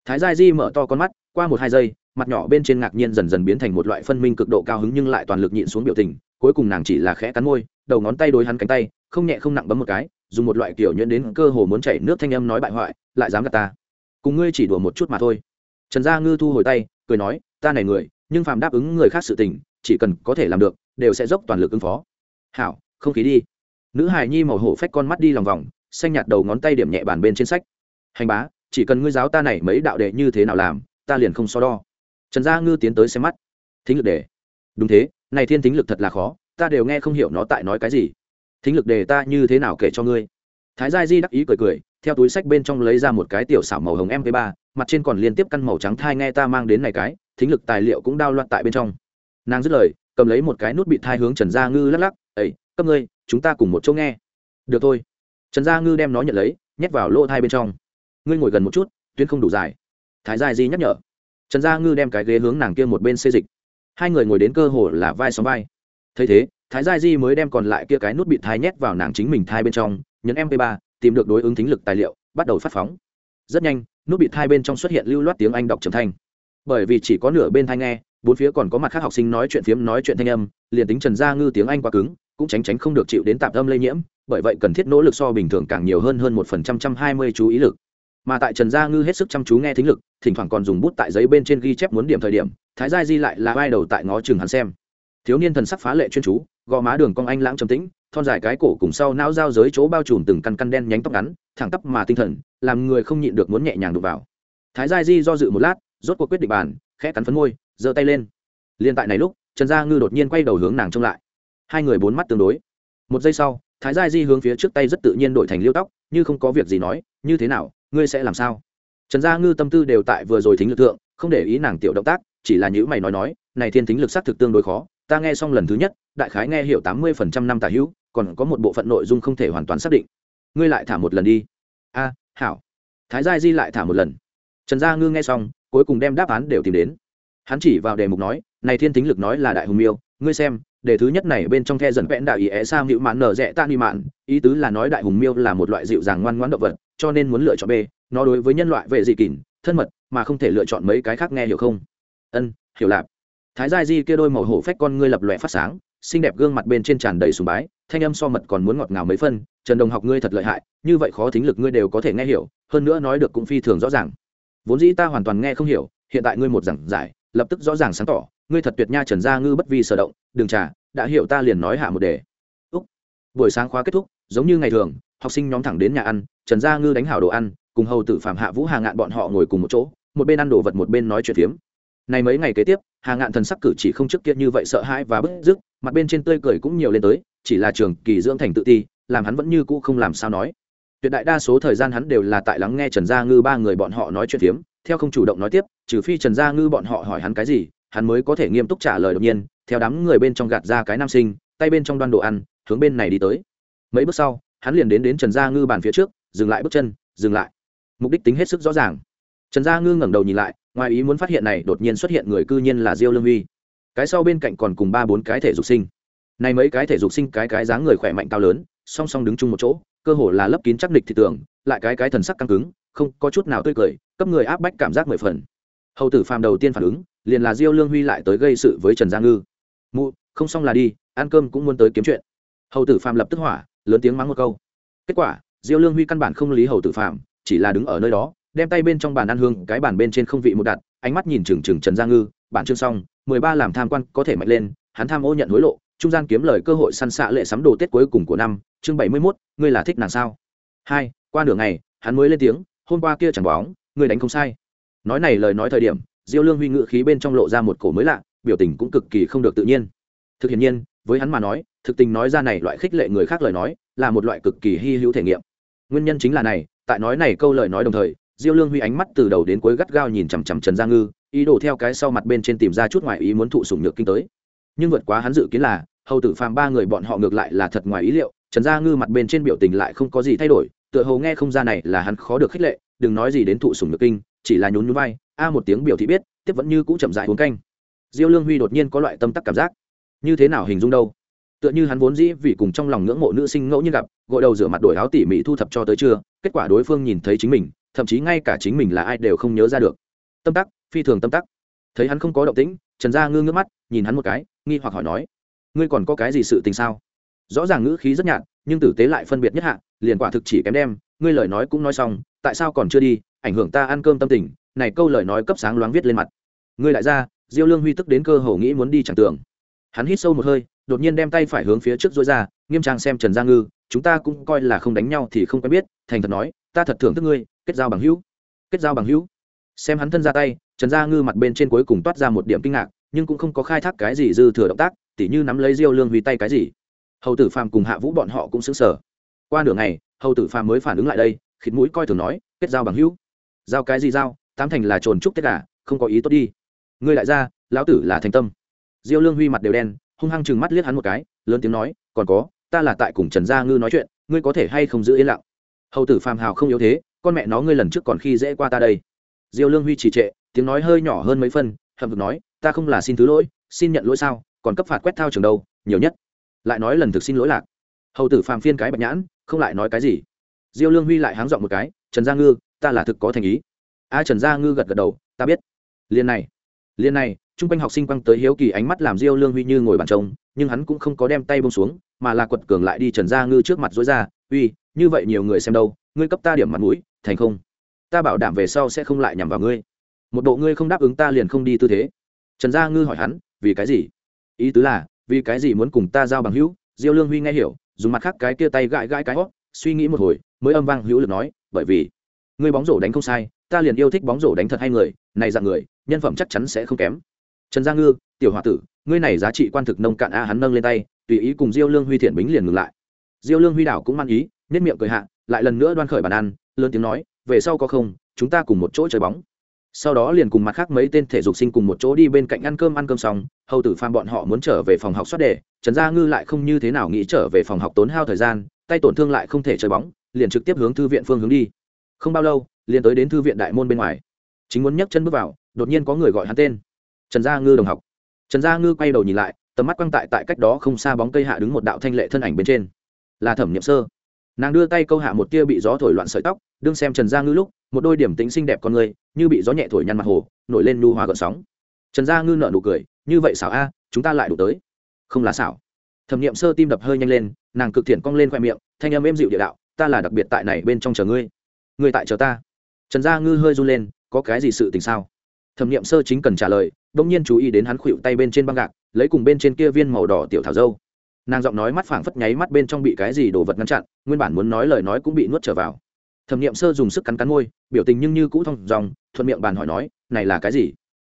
Thái gia di mở to con mắt, qua một hai giây, mặt nhỏ bên trên ngạc nhiên dần dần biến thành một loại phân minh cực độ cao hứng nhưng lại toàn lực nhịn xuống biểu tình, cuối cùng nàng chỉ là khẽ cắn môi, đầu ngón tay đối hắn cánh tay, không nhẹ không nặng bấm một cái, dùng một loại kiểu nhuyễn đến cơ hồ muốn chảy nước thanh âm nói bại hoại, lại dám gạt ta. Cùng ngươi chỉ đùa một chút mà thôi. Trần gia ngư thu hồi tay, cười nói, ta này người, nhưng phàm đáp ứng người khác sự tình, chỉ cần có thể làm được, đều sẽ dốc toàn lực ứng phó. Hảo, không khí đi. Nữ hài nhi màu hổ phách con mắt đi lòng vòng xanh nhạt đầu ngón tay điểm nhẹ bàn bên trên sách. Hành bá, chỉ cần ngươi giáo ta này mấy đạo đệ như thế nào làm, ta liền không so đo. Trần gia ngư tiến tới xem mắt. Thính lực đề. Đúng thế, này thiên thính lực thật là khó, ta đều nghe không hiểu nó tại nói cái gì. Thính lực đề ta như thế nào kể cho ngươi? Thái gia di đắc ý cười cười, theo túi sách bên trong lấy ra một cái tiểu xảo màu hồng mp 3 mặt trên còn liên tiếp căn màu trắng thai nghe ta mang đến này cái, thính lực tài liệu cũng đao loạn tại bên trong. Nàng dứt lời, cầm lấy một cái nút bị thai hướng trần gia ngư lắc lắc ấy cấp ngươi, chúng ta cùng một chỗ nghe. Được thôi trần gia ngư đem nó nhận lấy, nhét vào lỗ thai bên trong. Ngươi ngồi gần một chút, tuyến không đủ dài. Thái gia di nhắc nhở. Trần gia ngư đem cái ghế hướng nàng kia một bên xê dịch. Hai người ngồi đến cơ hồ là vai xóm vai. Thấy thế, thái gia di mới đem còn lại kia cái nút bị thai nhét vào nàng chính mình thai bên trong, nhấn mp 3 tìm được đối ứng thính lực tài liệu, bắt đầu phát phóng. Rất nhanh, nút bị thai bên trong xuất hiện lưu loát tiếng anh đọc trầm thanh. Bởi vì chỉ có nửa bên thai nghe, bốn phía còn có mặt khác học sinh nói chuyện phiếm, nói chuyện thanh âm, liền tính trần gia ngư tiếng anh quá cứng cũng tránh tránh không được chịu đến tạm âm lây nhiễm, bởi vậy cần thiết nỗ lực so bình thường càng nhiều hơn hơn một phần trăm trăm hai mươi chú ý lực. Mà tại trần gia ngư hết sức chăm chú nghe thính lực, thỉnh thoảng còn dùng bút tại giấy bên trên ghi chép muốn điểm thời điểm, thái gia di lại là vai đầu tại ngó chừng hắn xem. Thiếu niên thần sắc phá lệ chuyên chú, gò má đường cong anh lãng trầm tĩnh, thon dài cái cổ cùng sau não giao giới chỗ bao trùm từng căn căn đen nhánh tóc ngắn, thẳng tắp mà tinh thần, làm người không nhịn được muốn nhẹ nhàng đụng vào. Thái gia di do dự một lát, rốt cuộc quyết định bàn, khẽ cắn phấn môi, giơ tay lên. Liên tại này lúc, trần gia ngư đột nhiên quay đầu hướng nàng trông lại hai người bốn mắt tương đối. Một giây sau, thái gia di hướng phía trước tay rất tự nhiên đổi thành liêu tóc, như không có việc gì nói, như thế nào, ngươi sẽ làm sao? Trần gia ngư tâm tư đều tại vừa rồi thính lực thượng, không để ý nàng tiểu động tác, chỉ là những mày nói nói, này thiên thính lực xác thực tương đối khó, ta nghe xong lần thứ nhất, đại khái nghe hiểu tám mươi phần trăm năm tả hữu, còn có một bộ phận nội dung không thể hoàn toàn xác định. Ngươi lại thả một lần đi. A, hảo. Thái gia di lại thả một lần. Trần gia ngư nghe xong, cuối cùng đem đáp án đều tìm đến. Hắn chỉ vào đề mục nói, này thiên thính lực nói là đại hùng miêu, ngươi xem đề thứ nhất này bên trong the dần vẽn đạo ý é sao hữu mạn nở rẽ ta đi mạn, ý tứ là nói đại hùng miêu là một loại dịu dàng ngoan ngoãn động vật, cho nên muốn lựa chọn b, nó đối với nhân loại về dị kỷ thân mật, mà không thể lựa chọn mấy cái khác nghe hiểu không? Ân, hiểu lạp. Thái gia di kia đôi màu hổ phách con ngươi lập lòe phát sáng, xinh đẹp gương mặt bên trên tràn đầy sùng bái, thanh âm so mật còn muốn ngọt ngào mấy phân, trần đồng học ngươi thật lợi hại, như vậy khó thính lực ngươi đều có thể nghe hiểu, hơn nữa nói được cũng phi thường rõ ràng. Vốn dĩ ta hoàn toàn nghe không hiểu, hiện tại ngươi một giảng giải, lập tức rõ ràng sáng tỏ ngươi thật tuyệt nha trần gia ngư bất vi sở động, đừng trả đã hiểu ta liền nói hạ một đề. Úc. Buổi sáng khóa kết thúc, giống như ngày thường, học sinh nhóm thẳng đến nhà ăn, trần gia ngư đánh hảo đồ ăn, cùng hầu tử phạm hạ vũ, hà ngạn bọn họ ngồi cùng một chỗ, một bên ăn đồ vật một bên nói chuyện phiếm. Này mấy ngày kế tiếp, hà ngạn thần sắc cử chỉ không trước kia như vậy sợ hãi và bức dứt, mặt bên trên tươi cười cũng nhiều lên tới, chỉ là trường kỳ dưỡng thành tự ti, làm hắn vẫn như cũ không làm sao nói. Tuyệt đại đa số thời gian hắn đều là tại lắng nghe trần gia ngư ba người bọn họ nói chuyện phiếm, theo không chủ động nói tiếp, trừ phi trần gia ngư bọn họ hỏi hắn cái gì hắn mới có thể nghiêm túc trả lời đột nhiên, theo đám người bên trong gạt ra cái nam sinh, tay bên trong đoan đồ ăn, hướng bên này đi tới. Mấy bước sau, hắn liền đến đến trần gia ngư bàn phía trước, dừng lại bước chân, dừng lại. Mục đích tính hết sức rõ ràng. Trần gia ngư ngẩng đầu nhìn lại, ngoài ý muốn phát hiện này đột nhiên xuất hiện người cư nhiên là diêu lương huy. Cái sau bên cạnh còn cùng ba bốn cái thể dục sinh. Này mấy cái thể dục sinh cái cái dáng người khỏe mạnh cao lớn, song song đứng chung một chỗ, cơ hồ là lấp kín chắc địch thị tưởng, lại cái cái thần sắc căng cứng, không có chút nào tươi cười, cấp người áp bách cảm giác mười phần hầu tử phàm đầu tiên phản ứng liền là diêu lương huy lại tới gây sự với trần gia ngư. Mụ không xong là đi ăn cơm cũng muốn tới kiếm chuyện. Hầu tử phàm lập tức hỏa lớn tiếng mắng một câu. Kết quả diêu lương huy căn bản không lý hầu tử phàm, chỉ là đứng ở nơi đó đem tay bên trong bàn ăn hương cái bàn bên trên không vị một đặt ánh mắt nhìn trừng trừng trần gia ngư. Bản chương xong mười ba làm tham quan có thể mạnh lên. Hắn tham ô nhận hối lộ trung gian kiếm lời cơ hội săn xạ lệ sắm đồ tết cuối cùng của năm chương bảy mươi mốt ngươi là thích nàng sao? Hai qua nửa ngày hắn mới lên tiếng hôm qua kia chẳng bóng ngươi đánh không sai nói này lời nói thời điểm, diêu lương huy ngự khí bên trong lộ ra một cổ mới lạ, biểu tình cũng cực kỳ không được tự nhiên. Thực hiện nhiên, với hắn mà nói, thực tình nói ra này loại khích lệ người khác lời nói, là một loại cực kỳ hy hữu thể nghiệm. Nguyên nhân chính là này, tại nói này câu lời nói đồng thời, diêu lương huy ánh mắt từ đầu đến cuối gắt gao nhìn chằm chằm trần gia ngư, ý đồ theo cái sau mặt bên trên tìm ra chút ngoài ý muốn thụ sủng nhược kinh tới. Nhưng vượt quá hắn dự kiến là, hầu tử phàm ba người bọn họ ngược lại là thật ngoài ý liệu, trần gia ngư mặt bên trên biểu tình lại không có gì thay đổi, tựa hồ nghe không ra này là hắn khó được khích lệ, đừng nói gì đến thụ sủng nhược kinh chỉ là nhún nhún vai, a một tiếng biểu thị biết, tiếp vẫn như cũ chậm dại uống canh. Diêu lương huy đột nhiên có loại tâm tắc cảm giác. Như thế nào hình dung đâu? Tựa như hắn vốn dĩ vì cùng trong lòng ngưỡng mộ nữ sinh ngẫu nhiên gặp, gội đầu rửa mặt đổi áo tỉ mỉ thu thập cho tới trưa, kết quả đối phương nhìn thấy chính mình, thậm chí ngay cả chính mình là ai đều không nhớ ra được. Tâm tắc, phi thường tâm tắc. Thấy hắn không có động tĩnh, trần gia ngư ngước mắt, nhìn hắn một cái, nghi hoặc hỏi nói, ngươi còn có cái gì sự tình sao? Rõ ràng ngữ khí rất nhạt, nhưng tử tế lại phân biệt nhất hạ, liền quả thực chỉ kém đem ngươi lời nói cũng nói xong, tại sao còn chưa đi, ảnh hưởng ta ăn cơm tâm tình, này câu lời nói cấp sáng loáng viết lên mặt. Ngươi lại ra, diêu lương huy tức đến cơ hồ nghĩ muốn đi chẳng tưởng. Hắn hít sâu một hơi, đột nhiên đem tay phải hướng phía trước dối ra, nghiêm trang xem trần gia ngư, chúng ta cũng coi là không đánh nhau thì không quen biết, thành thật nói, ta thật thưởng thức ngươi, kết giao bằng hữu. Kết giao bằng hữu. Xem hắn thân ra tay, trần gia ngư mặt bên trên cuối cùng toát ra một điểm kinh ngạc, nhưng cũng không có khai thác cái gì dư thừa động tác, tỉ như nắm lấy diêu lương huy tay cái gì. Hầu tử phàm cùng hạ vũ bọn họ cũng xứng sở qua nửa ngày hầu tử phàm mới phản ứng lại đây, khịt mũi coi thường nói, kết giao bằng hữu. Giao cái gì giao? Tám thành là trồn trúc tất cả, không có ý tốt đi. Ngươi lại ra lão tử là thành tâm. Diêu lương huy mặt đều đen, hung hăng chừng mắt liếc hắn một cái, lớn tiếng nói, còn có, ta là tại cùng trần gia ngư nói chuyện, ngươi có thể hay không giữ yên lặng? Hầu tử phàm hào không yếu thế, con mẹ nó ngươi lần trước còn khi dễ qua ta đây. Diêu lương huy chỉ trệ, tiếng nói hơi nhỏ hơn mấy phân hậm vực nói, ta không là xin thứ lỗi, xin nhận lỗi sao, còn cấp phạt quét thao trường đâu, nhiều nhất. Lại nói lần thực xin lỗi lạc. Hầu tử phàm phiên cái bạch nhãn không lại nói cái gì. Diêu lương huy lại háng dọn một cái, trần gia ngư, ta là thực có thành ý. A à, trần gia ngư gật gật đầu, ta biết. Liên này liên này, chung quanh học sinh quăng tới hiếu kỳ ánh mắt làm diêu lương huy như ngồi bàn trông nhưng hắn cũng không có đem tay bông xuống, mà là quật cường lại đi trần gia ngư trước mặt dối ra, uy, như vậy nhiều người xem đâu, ngươi cấp ta điểm mặt mũi, thành không? Ta bảo đảm về sau sẽ không lại nhằm vào ngươi. Một bộ ngươi không đáp ứng ta liền không đi tư thế. Trần gia ngư hỏi hắn, vì cái gì? Ý tứ là, vì cái gì muốn cùng ta giao bằng hữu? Diêu lương huy nghe hiểu dùng mặt khác cái kia tay gãi gãi cái hót, suy nghĩ một hồi, mới âm vang hữu lực nói, bởi vì, ngươi bóng rổ đánh không sai, ta liền yêu thích bóng rổ đánh thật hay người, này dạng người, nhân phẩm chắc chắn sẽ không kém. Trần gia ngư, tiểu h o a tử, ngươi này giá trị quan thực nông cạn a hắn nâng lên tay, tùy ý cùng diêu lương huy thiện bính liền ngừng lại. Diêu lương huy đảo cũng mang ý nết miệng cười hạ, lại lần nữa đoan khởi bàn ăn, lớn tiếng nói, về sau có không, chúng ta cùng một chỗ chơi bóng sau đó liền cùng mặt khác mấy tên thể dục sinh cùng một chỗ đi bên cạnh ăn cơm ăn cơm xong, hầu tử phan bọn họ muốn trở về phòng học soát đề. Trần gia ngư lại không như thế nào nghĩ trở về phòng học tốn hao thời gian, tay tổn thương lại không thể chơi bóng, liền trực tiếp hướng thư viện phương hướng đi. Không bao lâu, liền tới đến thư viện đại môn bên ngoài. Chính muốn nhấc chân bước vào, đột nhiên có người gọi hắn tên. Trần gia ngư đồng học. Trần gia ngư quay đầu nhìn lại, tầm mắt quăng tại tại cách đó không xa bóng cây hạ đứng một đạo thanh lệ thân ảnh bên trên. Là thẩm nhậm sơ. Nàng đưa tay câu hạ một tia bị gió thổi loạn sợi tóc, đương xem trần gia ngư lúc một đôi điểm tính xinh đẹp con người, như bị gió nhẹ thổi nhăn mặt hồ, nổi lên nu hòa gợn sóng. Trần gia ngư nợ nụ cười, như vậy xảo a, chúng ta lại đủ tới. Không là xảo. Thẩm nghiệm sơ tim đập hơi nhanh lên, nàng cực thiện cong lên khoe miệng, thanh âm êm dịu địa đạo, ta là đặc biệt tại này bên trong chờ ngươi. Ngươi tại chờ ta. Trần gia ngư hơi run lên, có cái gì sự tình sao? Thẩm nghiệm sơ chính cần trả lời, bỗng nhiên chú ý đến hắn khuỵu tay bên trên băng gạc, lấy cùng bên trên kia viên màu đỏ tiểu thảo dâu. Nàng giọng nói mắt phảng phất nháy mắt bên trong bị cái gì đồ vật ngăn chặn, nguyên bản muốn nói lời nói cũng bị nuốt trở vào thẩm nghiệm sơ dùng sức cắn cắn môi, biểu tình nhưng như cũ thong dòng thuận miệng bàn hỏi nói, này là cái gì?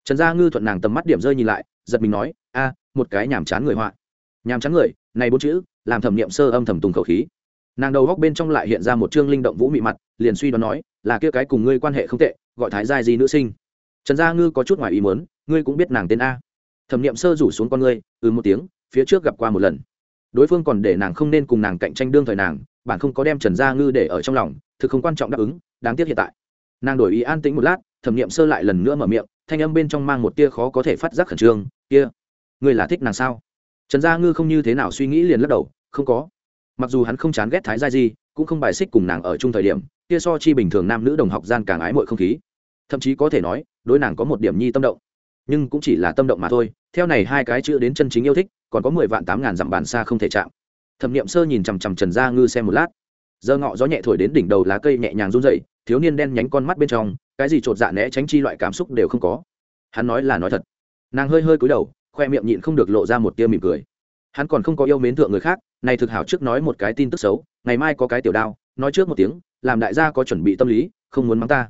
Trần gia ngư thuận nàng tầm mắt điểm rơi nhìn lại, giật mình nói, a, một cái nhàm chán người họa. Nhàm chán người? Này bốn chữ, làm thẩm nghiệm sơ âm thầm tùng khẩu khí. Nàng đầu góc bên trong lại hiện ra một chương linh động vũ mị mặt, liền suy đoán nói, là kia cái cùng ngươi quan hệ không tệ, gọi thái giai gì nữ sinh. Trần gia ngư có chút ngoài ý muốn, ngươi cũng biết nàng tên a. Thẩm nghiệm sơ rủ xuống con ngươi ừ một tiếng, phía trước gặp qua một lần. Đối phương còn để nàng không nên cùng nàng cạnh tranh đương thời nàng bạn không có đem trần gia ngư để ở trong lòng, thực không quan trọng đáp ứng, đáng tiếc hiện tại. Nàng đổi ý an tĩnh một lát, thẩm nghiệm sơ lại lần nữa mở miệng, thanh âm bên trong mang một tia khó có thể phát giác khẩn trương, kia, ngươi là thích nàng sao? Trần gia ngư không như thế nào suy nghĩ liền lắc đầu, không có. Mặc dù hắn không chán ghét thái gia di, cũng không bài xích cùng nàng ở chung thời điểm, kia so chi bình thường nam nữ đồng học gian càng ái mội không khí. Thậm chí có thể nói, đối nàng có một điểm nhi tâm động. Nhưng cũng chỉ là tâm động mà thôi, theo này hai cái chữ đến chân chính yêu thích, còn có mười vạn tám ngàn dặm bàn xa không thể chạm thẩm niệm sơ nhìn chằm chằm trần gia ngư xem một lát giờ ngọ gió nhẹ thổi đến đỉnh đầu lá cây nhẹ nhàng run dậy thiếu niên đen nhánh con mắt bên trong, cái gì t r ộ t dạ né tránh chi loại cảm xúc đều không có. Hắn nói là nói thật. Nàng hơi hơi cúi đầu, khoe miệng nhịn không được lộ ra một tia mỉm cười. Hắn còn không có yêu mến thượng người khác, này thực hảo trước nói một cái tin tức xấu, ngày mai có cái tiểu đao, nói trước một tiếng, làm đại gia có chuẩn bị tâm lý, không muốn mắng ta.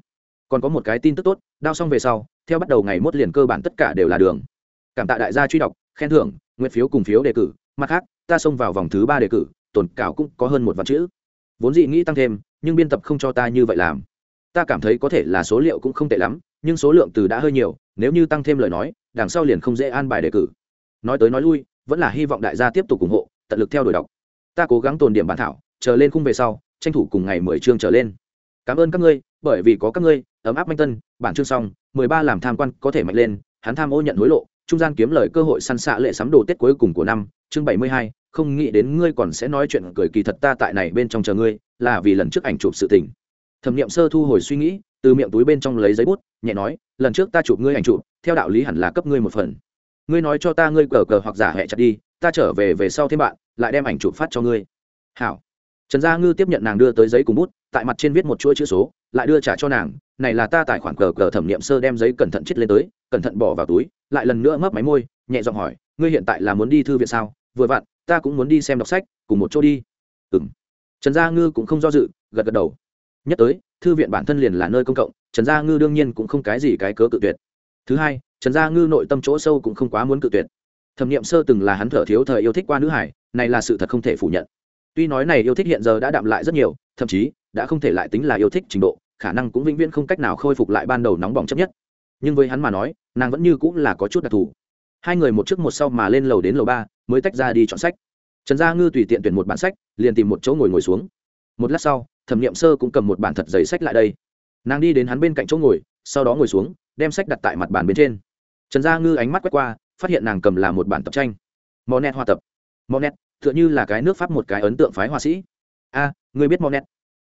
Còn có một cái tin tức tốt, đao xong về sau, theo bắt đầu ngày mốt liền cơ bản tất cả đều là đường. Cảm tạ đại gia truy đọc, khen thưởng, nguyện phiếu cùng phiếu đề cử mặt khác, ta xông vào vòng thứ ba đề cử, tồn cảo cũng có hơn một vạn chữ. Vốn dị nghĩ tăng thêm, nhưng biên tập không cho ta như vậy làm. Ta cảm thấy có thể là số liệu cũng không tệ lắm, nhưng số lượng từ đã hơi nhiều, nếu như tăng thêm lời nói, đằng sau liền không dễ an bài đề cử. Nói tới nói lui, vẫn là hy vọng đại gia tiếp tục ủng hộ, tận lực theo đuổi đọc. Ta cố gắng tồn điểm bản thảo, chờ lên khung về sau, tranh thủ cùng ngày mười chương trở lên. Cảm ơn các ngươi, bởi vì có các ngươi, ấm áp manh tân, bản chương xong, mười ba làm tham quan có thể mạnh lên, hắn tham ô nhận hối lộ trung gian kiếm lời cơ hội săn xạ lệ sắm đồ tết cuối cùng của năm, chương bảy mươi hai, không nghĩ đến ngươi còn sẽ nói chuyện cười kỳ thật ta tại này bên trong chờ ngươi, là vì lần trước ảnh chụp sự tình. Thẩm nghiệm sơ thu hồi suy nghĩ, từ miệng túi bên trong lấy giấy bút, nhẹ nói, lần trước ta chụp ngươi ảnh chụp, theo đạo lý hẳn là cấp ngươi một phần. Ngươi nói cho ta ngươi cờ cờ hoặc giả hẹ chặt đi, ta trở về về sau thêm bạn, lại đem ảnh chụp phát cho ngươi. Hảo. Trần gia ngư tiếp nhận nàng đưa tới giấy cùng bút, tại mặt trên viết một chuỗi chữ số, lại đưa trả cho nàng này là ta tài khoản cờ cờ thẩm nghiệm sơ đem giấy cẩn thận chít lên tới, cẩn thận bỏ vào túi, lại lần nữa mấp máy môi, nhẹ giọng hỏi, ngươi hiện tại là muốn đi thư viện sao? Vừa vặn, ta cũng muốn đi xem đọc sách, cùng một chỗ đi. Ừ m trần gia ngư cũng không do dự, gật gật đầu. Nhất tới, thư viện bản thân liền là nơi công cộng, trần gia ngư đương nhiên cũng không cái gì cái cớ cự tuyệt. Thứ hai, trần gia ngư nội tâm chỗ sâu cũng không quá muốn cự tuyệt. Thẩm niệm sơ từng là hắn thở thiếu thời yêu thích qua nữ hải, này là sự thật không thể phủ nhận. Tuy nói này yêu thích hiện giờ đã đạm lại rất nhiều, thậm chí, đã không thể lại tính là yêu thích trình độ khả năng cũng vĩnh viễn không cách nào khôi phục lại ban đầu nóng bỏng chấp nhất. Nhưng với hắn mà nói, nàng vẫn như cũng là có chút đặc thù. Hai người một trước một sau mà lên lầu đến lầu ba, mới tách ra đi chọn sách. Trần gia ngư tùy tiện tuyển một bản sách, liền tìm một chỗ ngồi ngồi xuống. Một lát sau, thẩm n i ệ m sơ cũng cầm một bản thật giấy sách lại đây. Nàng đi đến hắn bên cạnh chỗ ngồi, sau đó ngồi xuống, đem sách đặt tại mặt bàn bên trên. Trần gia ngư ánh mắt quét qua, phát hiện nàng cầm là một bản tập tranh. Mò nét hoa tập. Mò nét t h ư ợ n h ư là cái nước pháp một cái ấn tượng phái họa sĩ. A, ngươi biết mò nét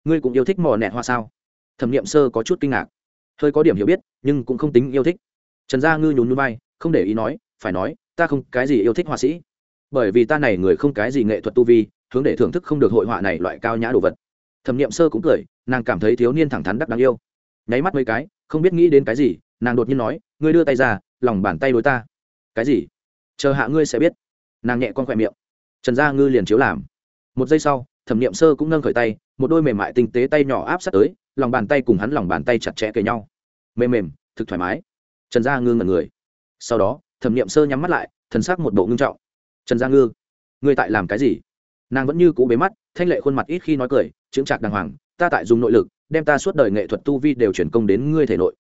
ngươi cũng yêu thích mò nét hoa sao? Thẩm nghiệm sơ có chút kinh ngạc. Hơi có điểm hiểu biết, nhưng cũng không tính yêu thích. Trần gia ngư nhún núi bay không để ý nói, phải nói, ta không cái gì yêu thích họa sĩ. Bởi vì ta này người không cái gì nghệ thuật tu vi, hướng để thưởng thức không được hội họa này loại cao nhã đồ vật. Thẩm nghiệm sơ cũng cười, nàng cảm thấy thiếu niên thẳng thắn đắc đáng yêu. Nháy mắt mấy cái, không biết nghĩ đến cái gì, nàng đột nhiên nói, ngươi đưa tay ra, lòng bàn tay đối ta. Cái gì? Chờ hạ ngươi sẽ biết. Nàng nhẹ con khỏe miệng. Trần gia ngư liền chiếu làm. Một giây sau, thẩm n i ệ m sơ cũng nâng khởi tay, một đôi mềm mại tinh tế tay nhỏ áp sát tới lòng bàn tay cùng hắn lòng bàn tay chặt chẽ kề nhau. Mềm mềm, thực thoải mái. Trần gia ngư ngẩn người. Sau đó, thẩm n i ệ m sơ nhắm mắt lại, thần sắc một bộ ngưng trọng. Trần gia ngư, ngươi tại làm cái gì? Nàng vẫn như cũ bế mắt, thanh lệ khuôn mặt ít khi nói cười, chững chạc đàng hoàng, ta tại dùng nội lực, đem ta suốt đời nghệ thuật tu vi đều chuyển công đến ngươi thể nội.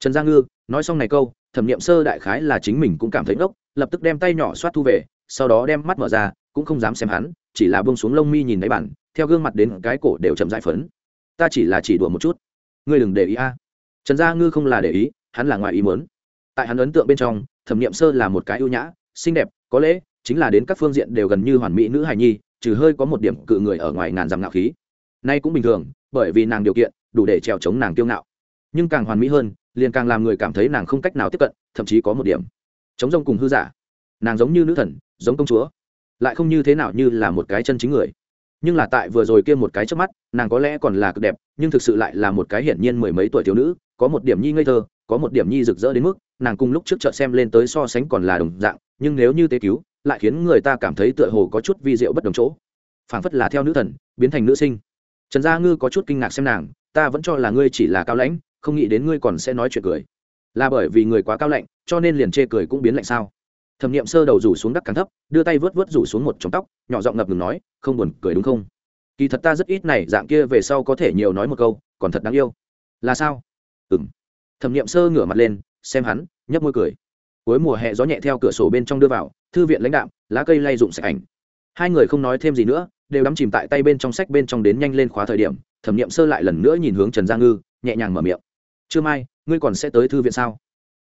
Trần gia ngư nói xong này câu, thẩm nghiệm sơ đại khái là chính mình cũng cảm thấy ngốc, lập tức đem tay nhỏ soát thu về, sau đó đem mắt mở ra, cũng không dám xem hắn, chỉ là bông xuống lông mi nhìn đáy bản theo gương mặt đến cái cổ đều chậm dại phấn ta chỉ là chỉ đùa một chút. Ngươi đừng để ý a. Trần gia ngư không là để ý, hắn là ngoài ý muốn. Tại hắn ấn tượng bên trong, thẩm nghiệm sơ là một cái ưu nhã, xinh đẹp, có lẽ chính là đến các phương diện đều gần như hoàn mỹ nữ hài nhi, trừ hơi có một điểm cự người ở ngoài ngàn dằm ngạo khí. Nay cũng bình thường, bởi vì nàng điều kiện, đủ để trèo chống nàng kiêu ngạo. Nhưng càng hoàn mỹ hơn, liền càng làm người cảm thấy nàng không cách nào tiếp cận, thậm chí có một điểm. Chống rông cùng hư giả. Nàng giống như nữ thần, giống công chúa. Lại không như thế nào như là một cái chân chính người nhưng là tại vừa rồi kia một cái trước mắt, nàng có lẽ còn là cực đẹp, nhưng thực sự lại là một cái hiển nhiên mười mấy tuổi thiếu nữ, có một điểm nhi ngây thơ, có một điểm nhi rực rỡ đến mức, nàng cùng lúc trước chợ xem lên tới so sánh còn là đồng dạng, nhưng nếu như tế cứu, lại khiến người ta cảm thấy tựa hồ có chút vi diệu bất đồng chỗ. Phảng phất là theo nữ thần, biến thành nữ sinh. Trần gia ngư có chút kinh ngạc xem nàng, ta vẫn cho là ngươi chỉ là cao lãnh, không nghĩ đến ngươi còn sẽ nói chuyện cười. Là bởi vì người quá cao lạnh cho nên liền chê cười cũng biến lạnh sao? Thẩm nghiệm sơ đầu rủ xuống đắc càng thấp, đưa tay vớt vớt rủ xuống một trong tóc, nhỏ giọng ngập ngừng nói, không buồn cười đúng không? Kỳ thật ta rất ít này, dạng kia về sau có thể nhiều nói một câu, còn thật đáng yêu. Là sao? Ừ m thẩm nghiệm sơ ngửa mặt lên, xem hắn, nhấp môi cười. Cuối mùa hè gió nhẹ theo cửa sổ bên trong đưa vào, thư viện lãnh đạm, lá cây lay rụng sạch ảnh. Hai người không nói thêm gì nữa, đều đắm chìm tại tay bên trong sách bên trong đến nhanh lên khóa thời điểm, thẩm nghiệm sơ lại lần nữa nhìn hướng trần gia ngư, nhẹ nhàng mở miệng. Trưa mai, ngươi còn sẽ tới thư viện sao?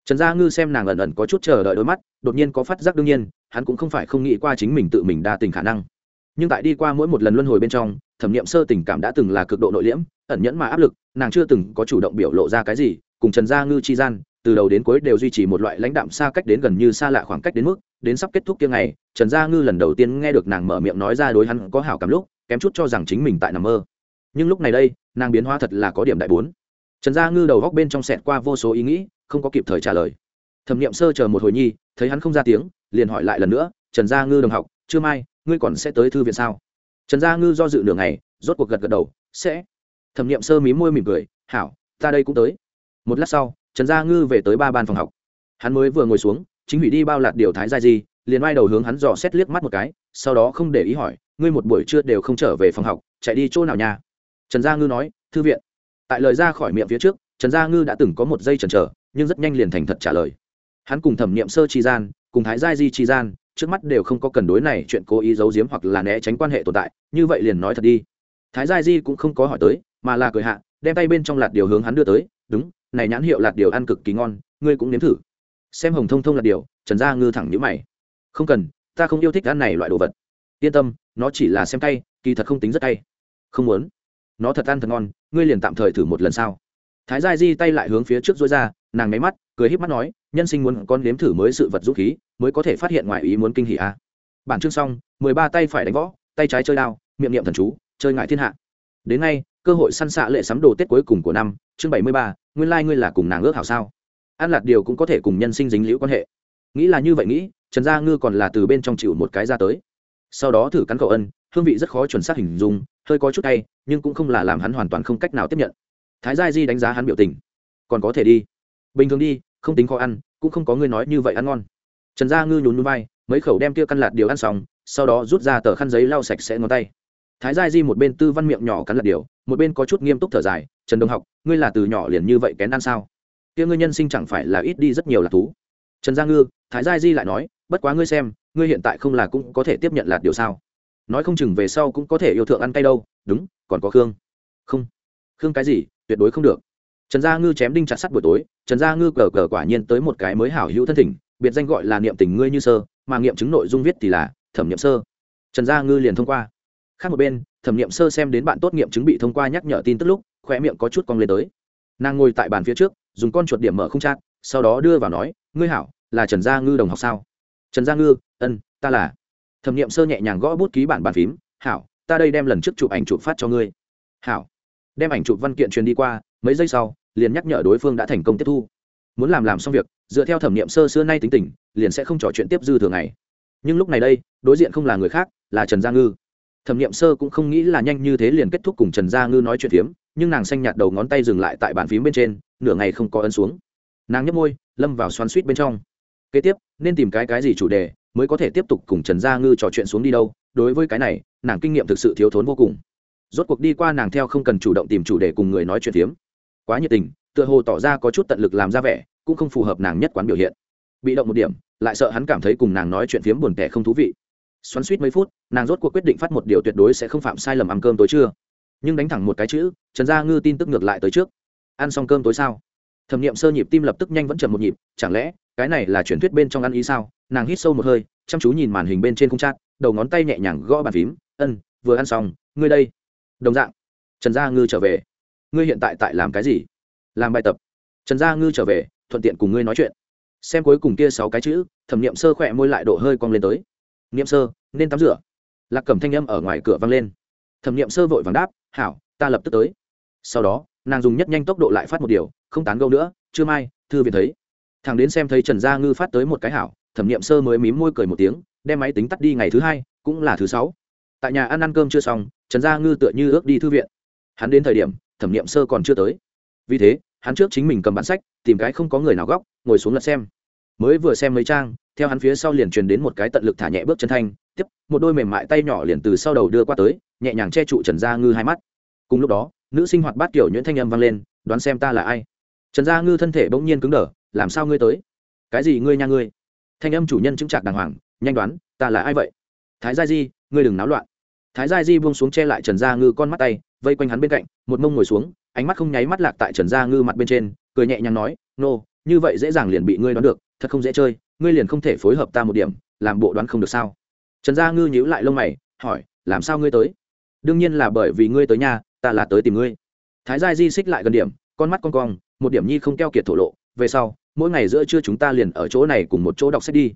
Trần gia ngư xem nàng ẩn ẩn có chút chờ đợi đôi mắt, đột nhiên có phát giác đương nhiên, hắn cũng không phải không nghĩ qua chính mình tự mình đa tình khả năng. Nhưng tại đi qua mỗi một lần luân hồi bên trong, thẩm nghiệm sơ tình cảm đã từng là cực độ nội liễm, ẩn nhẫn mà áp lực, nàng chưa từng có chủ động biểu lộ ra cái gì, cùng trần gia ngư chi gian, từ đầu đến cuối đều duy trì một loại lãnh đạm xa cách đến gần như xa lạ khoảng cách đến mức, đến sắp kết thúc kia ngày, trần gia ngư lần đầu tiên nghe được nàng mở miệng nói ra đối hắn có hảo cảm lúc, kém chút cho rằng chính mình tại nằm mơ. Nhưng lúc này đây, nàng biến hóa thật là có điểm đại bốn. Trần gia ngư đầu góc bên trong sẹt qua vô số ý nghĩ không có kịp thời trả lời. Thẩm nghiệm sơ chờ một hồi nhi, thấy hắn không ra tiếng, liền hỏi lại lần nữa, trần gia ngư đồng học, chưa mai, ngươi còn sẽ tới thư viện sao? Trần gia ngư do dự nửa ngày, rốt cuộc gật gật đầu, sẽ. Thẩm nghiệm sơ mí môi mỉm cười, hảo, ta đây cũng tới. Một lát sau, trần gia ngư về tới ba ban phòng học. Hắn mới vừa ngồi xuống, chính hủy đi bao lạt điều thái gia di, liền oai đầu hướng hắn dò xét liếc mắt một cái, sau đó không để ý hỏi, ngươi một buổi trưa đều không trở về phòng học, chạy đi chỗ nào nhà trần gia ngư nói, thư viện. Tại lời ra khỏi miệng phía trước, trần gia ngư đã từng có một giây chần chờ nhưng rất nhanh liền thành thật trả lời. Hắn cùng thẩm nghiệm sơ chi gian, cùng thái giai di chi gian, trước mắt đều không có cần đối này chuyện cố ý giấu giếm hoặc là né tránh quan hệ tồn tại, như vậy liền nói thật đi. Thái giai di cũng không có hỏi tới, mà là cười hạ, đem tay bên trong lạt điều hướng hắn đưa tới, đúng, này nhãn hiệu lạt điều ăn cực kỳ ngon, ngươi cũng nếm thử. Xem hồng thông thông lạt điều, trần gia ngư thẳng nhữ mày. Không cần, ta không yêu thích ăn này loại đồ vật. Yên tâm, nó chỉ là xem cay, kỳ thật không tính rất cay. Không muốn. Nó thật ăn thật ngon, ngươi liền tạm thời thử một lần sau thái giai di tay lại hướng phía trước dối ra nàng máy mắt, cười híp mắt nói, nhân sinh muốn con nếm thử mới sự vật dũng khí, mới có thể phát hiện ngoài ý muốn kinh hỉ a. À. bản chương xong, mười ba tay phải đánh võ, tay trái chơi đao, miệng niệm thần chú, chơi ngại thiên hạ. Đến nay, cơ hội săn xạ lệ sắm đồ tết cuối cùng của năm, chương bảy mươi ba, nguyên lai、like、ngươi là cùng nàng ước hảo sao? Ăn lạt điều cũng có thể cùng nhân sinh dính liễu quan hệ. Nghĩ là như vậy nghĩ, trần gia ngư còn là từ bên trong chịu một cái ra tới. Sau đó thử cắn cậu ân, hương vị rất khó chuẩn xác hình dung, hơi có chút tay nhưng cũng không là làm hắn hoàn toàn không cách nào tiếp nhận. Thái gia di đánh giá hắn biểu tình. Còn có thể đi bình thường đi, không tính khó ăn, cũng không có người nói như vậy ăn ngon. Trần gia ngư nhún núi vai, mấy khẩu đem kia căn lạt điều ăn xong, sau đó rút ra tờ khăn giấy lau sạch sẽ ngón tay. Thái gia di một bên tư văn miệng nhỏ cắn lạt điều, một bên có chút nghiêm túc thở dài, trần đông học, ngươi là từ nhỏ liền như vậy kén ăn sao? Kia ngươi nhân sinh chẳng phải là ít đi rất nhiều lạc thú. Trần gia ngư, thái gia di lại nói, bất quá ngươi xem, ngươi hiện tại không là cũng có thể tiếp nhận lạt điều sao? Nói không chừng về sau cũng có thể yêu thượng ăn cay đâu. Đúng, còn có khương. Không. Khương cái gì? Tuyệt đối không được trần gia ngư chém đinh chặt sắt buổi tối, trần gia ngư cờ cờ quả nhiên tới một cái mới hảo hữu thân thỉnh, biệt danh gọi là niệm tình ngươi như sơ, mà nghiệm chứng nội dung viết thì là thẩm nghiệm sơ. Trần gia ngư liền thông qua. Khác một bên, thẩm nghiệm sơ xem đến bạn tốt nghiệm chứng bị thông qua nhắc nhở tin tức lúc khoe miệng có chút cong lên tới. Nàng ngồi tại bàn phía trước, dùng con chuột điểm mở không chát sau đó đưa vào nói, ngươi hảo, là trần gia ngư đồng học sao? Trần gia ngư, ân, ta là. Thẩm nghiệm sơ nhẹ nhàng gõ bút ký bản bàn phím, hảo, ta đây đem lần trước chụp ảnh chụp phát cho ngươi. Hảo. Đem ảnh chụp văn kiện truyền đi qua mấy giây sau, liền nhắc nhở đối phương đã thành công tiếp thu. Muốn làm làm xong việc, dựa theo thẩm nghiệm sơ xưa nay tính tình, liền sẽ không trò chuyện tiếp dư thường ngày. Nhưng lúc này đây, đối diện không là người khác, là trần gia ngư. Thẩm nghiệm sơ cũng không nghĩ là nhanh như thế liền kết thúc cùng trần gia ngư nói chuyện phiếm, nhưng nàng xanh nhạt đầu ngón tay dừng lại tại bàn phím bên trên, nửa ngày không có ấn xuống. Nàng nhấp môi, lâm vào xoắn suýt bên trong. Kế tiếp, nên tìm cái cái gì chủ đề mới có thể tiếp tục cùng trần gia ngư trò chuyện xuống đi đâu? Đối với cái này, nàng kinh nghiệm thực sự thiếu thốn vô cùng. Rốt cuộc đi qua nàng theo không cần chủ động tìm chủ đề cùng người nói chuyện phiếm quá nhiệt tình, tựa hồ tỏ ra có chút tận lực làm ra vẻ, cũng không phù hợp nàng nhất quán biểu hiện. Bị động một điểm, lại sợ hắn cảm thấy cùng nàng nói chuyện phiếm buồn tẻ không thú vị. Xoắn suýt mấy phút, nàng rốt cuộc quyết định phát một điều tuyệt đối sẽ không phạm sai lầm ăn cơm tối trưa. Nhưng đánh thẳng một cái chữ, trần gia ngư tin tức ngược lại tới trước. Ăn xong cơm tối sao? Thẩm nghiệm sơ nhịp tim lập tức nhanh vẫn chậm một nhịp, chẳng lẽ, cái này là truyền thuyết bên trong ăn ý sao? Nàng hít sâu một hơi, chăm chú nhìn màn hình bên trên không chát đầu ngón tay nhẹ nhàng gõ bàn phím. Ân, vừa ăn xong, ngươi đây. Đồng dạng, trần gia ngư trở về ngươi hiện tại tại làm cái gì? Làm bài tập. Trần gia ngư trở về, thuận tiện cùng ngươi nói chuyện. Xem cuối cùng kia sáu cái chữ, thẩm nghiệm sơ khỏe môi lại độ hơi cong lên tới. Nghiệm sơ, nên tắm rửa. Lạc cầm thanh âm ở ngoài cửa vang lên. Thẩm nghiệm sơ vội vàng đáp, hảo, ta lập tức tới. Sau đó, nàng dùng nhất nhanh tốc độ lại phát một điều, không tán gâu nữa chưa mai, thư viện thấy. Thằng đến xem thấy trần gia ngư phát tới một cái hảo, thẩm nghiệm sơ mới mím môi cười một tiếng, đem máy tính tắt đi ngày thứ hai, cũng là thứ sáu. Tại nhà ăn ăn cơm chưa xong, trần gia ngư tựa như ước đi thư viện. Hắn đến thời điểm thẩm nghiệm sơ còn chưa tới. Vì thế, hắn trước chính mình cầm bản sách, tìm cái không có người nào góc, ngồi xuống lật xem. Mới vừa xem mấy trang, theo hắn phía sau liền truyền đến một cái tận lực thả nhẹ bước chân thanh, tiếp, một đôi mềm mại tay nhỏ liền từ sau đầu đưa qua tới, nhẹ nhàng che trụ trần gia ngư hai mắt. Cùng lúc đó, nữ sinh hoạt bát kiểu nhuyễn thanh âm vang lên, đoán xem ta là ai. Trần gia ngư thân thể bỗng nhiên cứng đờ, làm sao ngươi tới? Cái gì ngươi nha ngươi? Thanh âm chủ nhân chứng trạc đàng hoàng, nhanh đoán, ta là ai vậy? Thái gia di, ngươi đừng náo loạn thái gia di buông xuống che lại trần gia ngư con mắt tay vây quanh hắn bên cạnh một mông ngồi xuống ánh mắt không nháy mắt lạc tại trần gia ngư mặt bên trên cười nhẹ nhàng nói nô、no, như vậy dễ dàng liền bị ngươi đoán được thật không dễ chơi ngươi liền không thể phối hợp ta một điểm làm bộ đoán không được sao? Trần gia ngư nhíu lại lông mày hỏi làm sao ngươi tới? Đương nhiên là bởi vì ngươi tới nhà ta là tới tìm ngươi. Thái gia di xích lại gần điểm con mắt con cong một điểm nhi không keo kiệt thổ lộ về sau mỗi ngày giữa trưa chúng ta liền ở chỗ này cùng một chỗ đọc sách đi.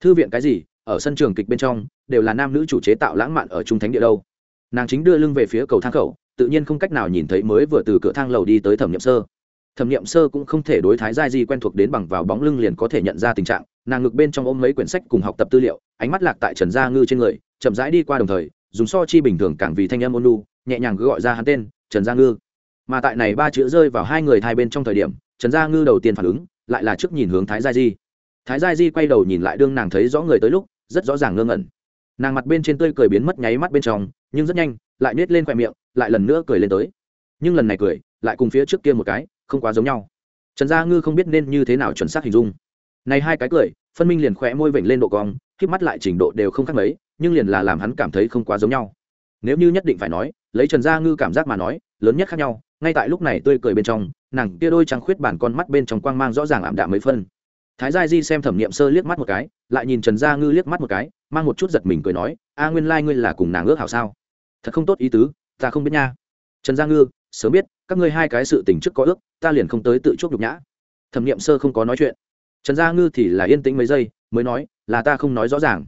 Thư viện cái gì? Ở sân trường kịch bên trong, đều là nam nữ chủ chế tạo lãng mạn ở trung thánh địa đâu. Nàng chính đưa lưng về phía cầu thang khẩu, tự nhiên không cách nào nhìn thấy mới vừa từ cửa thang lầu đi tới thẩm n i ệ m sơ. Thẩm n i ệ m sơ cũng không thể đối thái Giai di quen thuộc đến bằng vào bóng lưng liền có thể nhận ra tình trạng, nàng ngực bên trong ôm mấy quyển sách cùng học tập tư liệu, ánh mắt lạc tại trần gia ngư trên người, chậm rãi đi qua đồng thời, dùng so chi bình thường càng vì thanh âm ôn lu nhẹ nhàng cứ gọi ra hắn tên, trần gia ngư. Mà tại này ba chữ rơi vào hai người hai bên trong thời điểm, trần gia ngư đầu tiên phản ứng, lại là trước nhìn hướng thái Giai di. Thái Giai di quay đầu nhìn lại đương nàng thấy rõ người tới lúc rất rõ ràng ngơ ngẩn. Nàng mặt bên trên tươi cười biến mất nháy mắt bên trong, nhưng rất nhanh, lại nết lên khoe miệng, lại lần nữa cười lên tới. Nhưng lần này cười, lại cùng phía trước kia một cái, không quá giống nhau. Trần gia ngư không biết nên như thế nào chuẩn xác hình dung. Này hai cái cười, phân minh liền khỏe môi vểnh lên độ cong k mắt lại trình độ đều không khác mấy, nhưng liền là làm hắn cảm thấy không quá giống nhau. Nếu như nhất định phải nói, lấy trần gia ngư cảm giác mà nói, lớn nhất khác nhau, ngay tại lúc này tươi cười bên trong, nàng kia đôi trắng khuyết bản con mắt bên trong quang mang rõ ràng ảm đạm mấy phân thái gia di xem thẩm nghiệm sơ liếc mắt một cái, lại nhìn trần gia ngư liếc mắt một cái, mang một chút giật mình cười nói, a nguyên lai、like、ngươi là cùng nàng ước hảo sao? Thật không tốt ý tứ, ta không biết nha. Trần gia ngư, sớm biết, các ngươi hai cái sự tình trước có ước, ta liền không tới tự chuốc nhục nhã. Thẩm nghiệm sơ không có nói chuyện. Trần gia ngư thì là yên tĩnh mấy giây, mới nói, là ta không nói rõ ràng.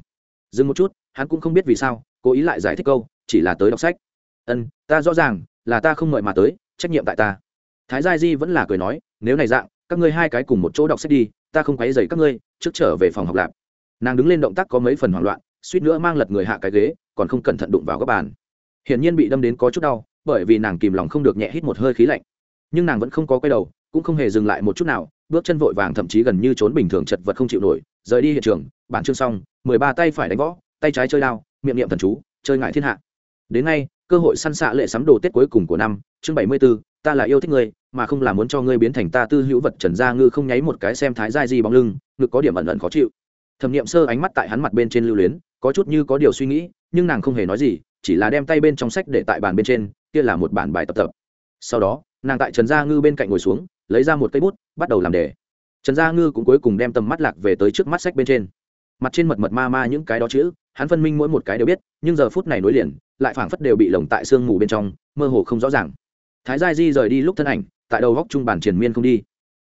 Dừng một chút, hắn cũng không biết vì sao, cố ý lại giải thích câu, chỉ là tới đọc sách. Ân, ta rõ ràng, là ta không mời mà tới, trách nhiệm tại ta. Thái gia di vẫn là cười nói, nếu này dạng, các ngươi hai cái cùng một chỗ đọc sách đi ta không quấy dày các ngươi, trước trở về phòng học lạp. Nàng đứng lên động tác có mấy phần hoảng loạn, suýt nữa mang lật người hạ cái ghế, còn không cẩn thận đụng vào các bàn. Hiển nhiên bị đâm đến có chút đau, bởi vì nàng kìm lòng không được nhẹ hít một hơi khí lạnh. Nhưng nàng vẫn không có quay đầu, cũng không hề dừng lại một chút nào, bước chân vội vàng thậm chí gần như trốn bình thường chật vật không chịu nổi, rời đi hiện trường, bản chương xong, mười ba tay phải đánh võ, tay trái chơi đao, miệng niệm thần chú, chơi ngại thiên hạ. Đến nay, cơ hội săn xạ lệ sắm đồ tết cuối cùng của năm, chương bảy mươi b ố ta là yêu thích ngươi mà không là muốn cho ngươi biến thành ta tư hữu vật trần gia ngư không nháy một cái xem thái giai di bóng lưng, ngực có điểm ẩn ẩn khó chịu. Thẩm n i ệ m sơ ánh mắt tại hắn mặt bên trên lưu luyến, có chút như có điều suy nghĩ, nhưng nàng không hề nói gì, chỉ là đem tay bên trong sách để tại bàn bên trên, kia là một bản bài tập tập. Sau đó, nàng tại trần gia ngư bên cạnh ngồi xuống, lấy ra một cây bút, bắt đầu làm đề. Trần gia ngư cũng cuối cùng đem tầm mắt lạc về tới trước mắt sách bên trên. Mặt trên mật mật ma ma những cái đó chữ, hắn phân minh mỗi một cái đều biết, nhưng giờ phút này nối liền, lại phảng phất đều bị lồng tại sương mù bên trong, mơ hồ không rõ ràng. Thái gia di rời đi lúc thân ảnh tại đầu góc trung bản triền miên không đi.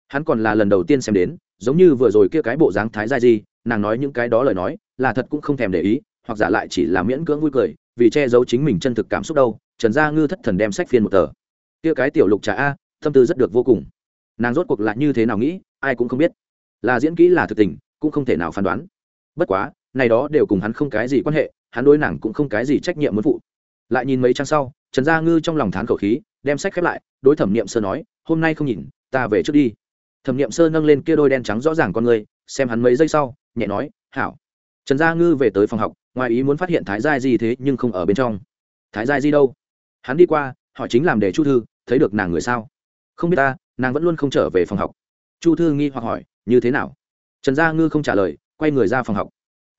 Hắn còn là lần đầu tiên xem đến, giống như vừa rồi kia cái bộ dáng thái gia di, nàng nói những cái đó lời nói, là thật cũng không thèm để ý, hoặc giả lại chỉ là miễn cưỡng vui cười, vì che giấu chính mình chân thực cảm xúc đâu, trần gia ngư thất thần đem sách phiên một tờ. Kia cái tiểu lục trà a, tâm tư rất được vô cùng. Nàng rốt cuộc lại như thế nào nghĩ, ai cũng không biết. Là diễn kỹ là thực tình, cũng không thể nào phán đoán. Bất quá, này đó đều cùng hắn không cái gì quan hệ, hắn đối nàng cũng không cái gì trách nhiệm muốn phụ. Lại nhìn mấy trang sau, trần gia ngư trong lòng thán khẩu khí đem sách khép lại, đối thẩm niệm sơ nói, hôm nay không nhìn, ta về trước đi. Thẩm niệm sơ nâng lên kia đôi đen trắng rõ ràng con người, xem hắn mấy giây sau, nhẹ nói, hảo. Trần gia ngư về tới phòng học, ngoài ý muốn phát hiện thái gia Di thế nhưng không ở bên trong. Thái gia Di đâu? Hắn đi qua họ chính làm để chu thư, thấy được nàng người sao? Không biết ta, nàng vẫn luôn không trở về phòng học. Chu thư nghi hoặc hỏi, như thế nào? Trần gia ngư không trả lời, quay người ra phòng học.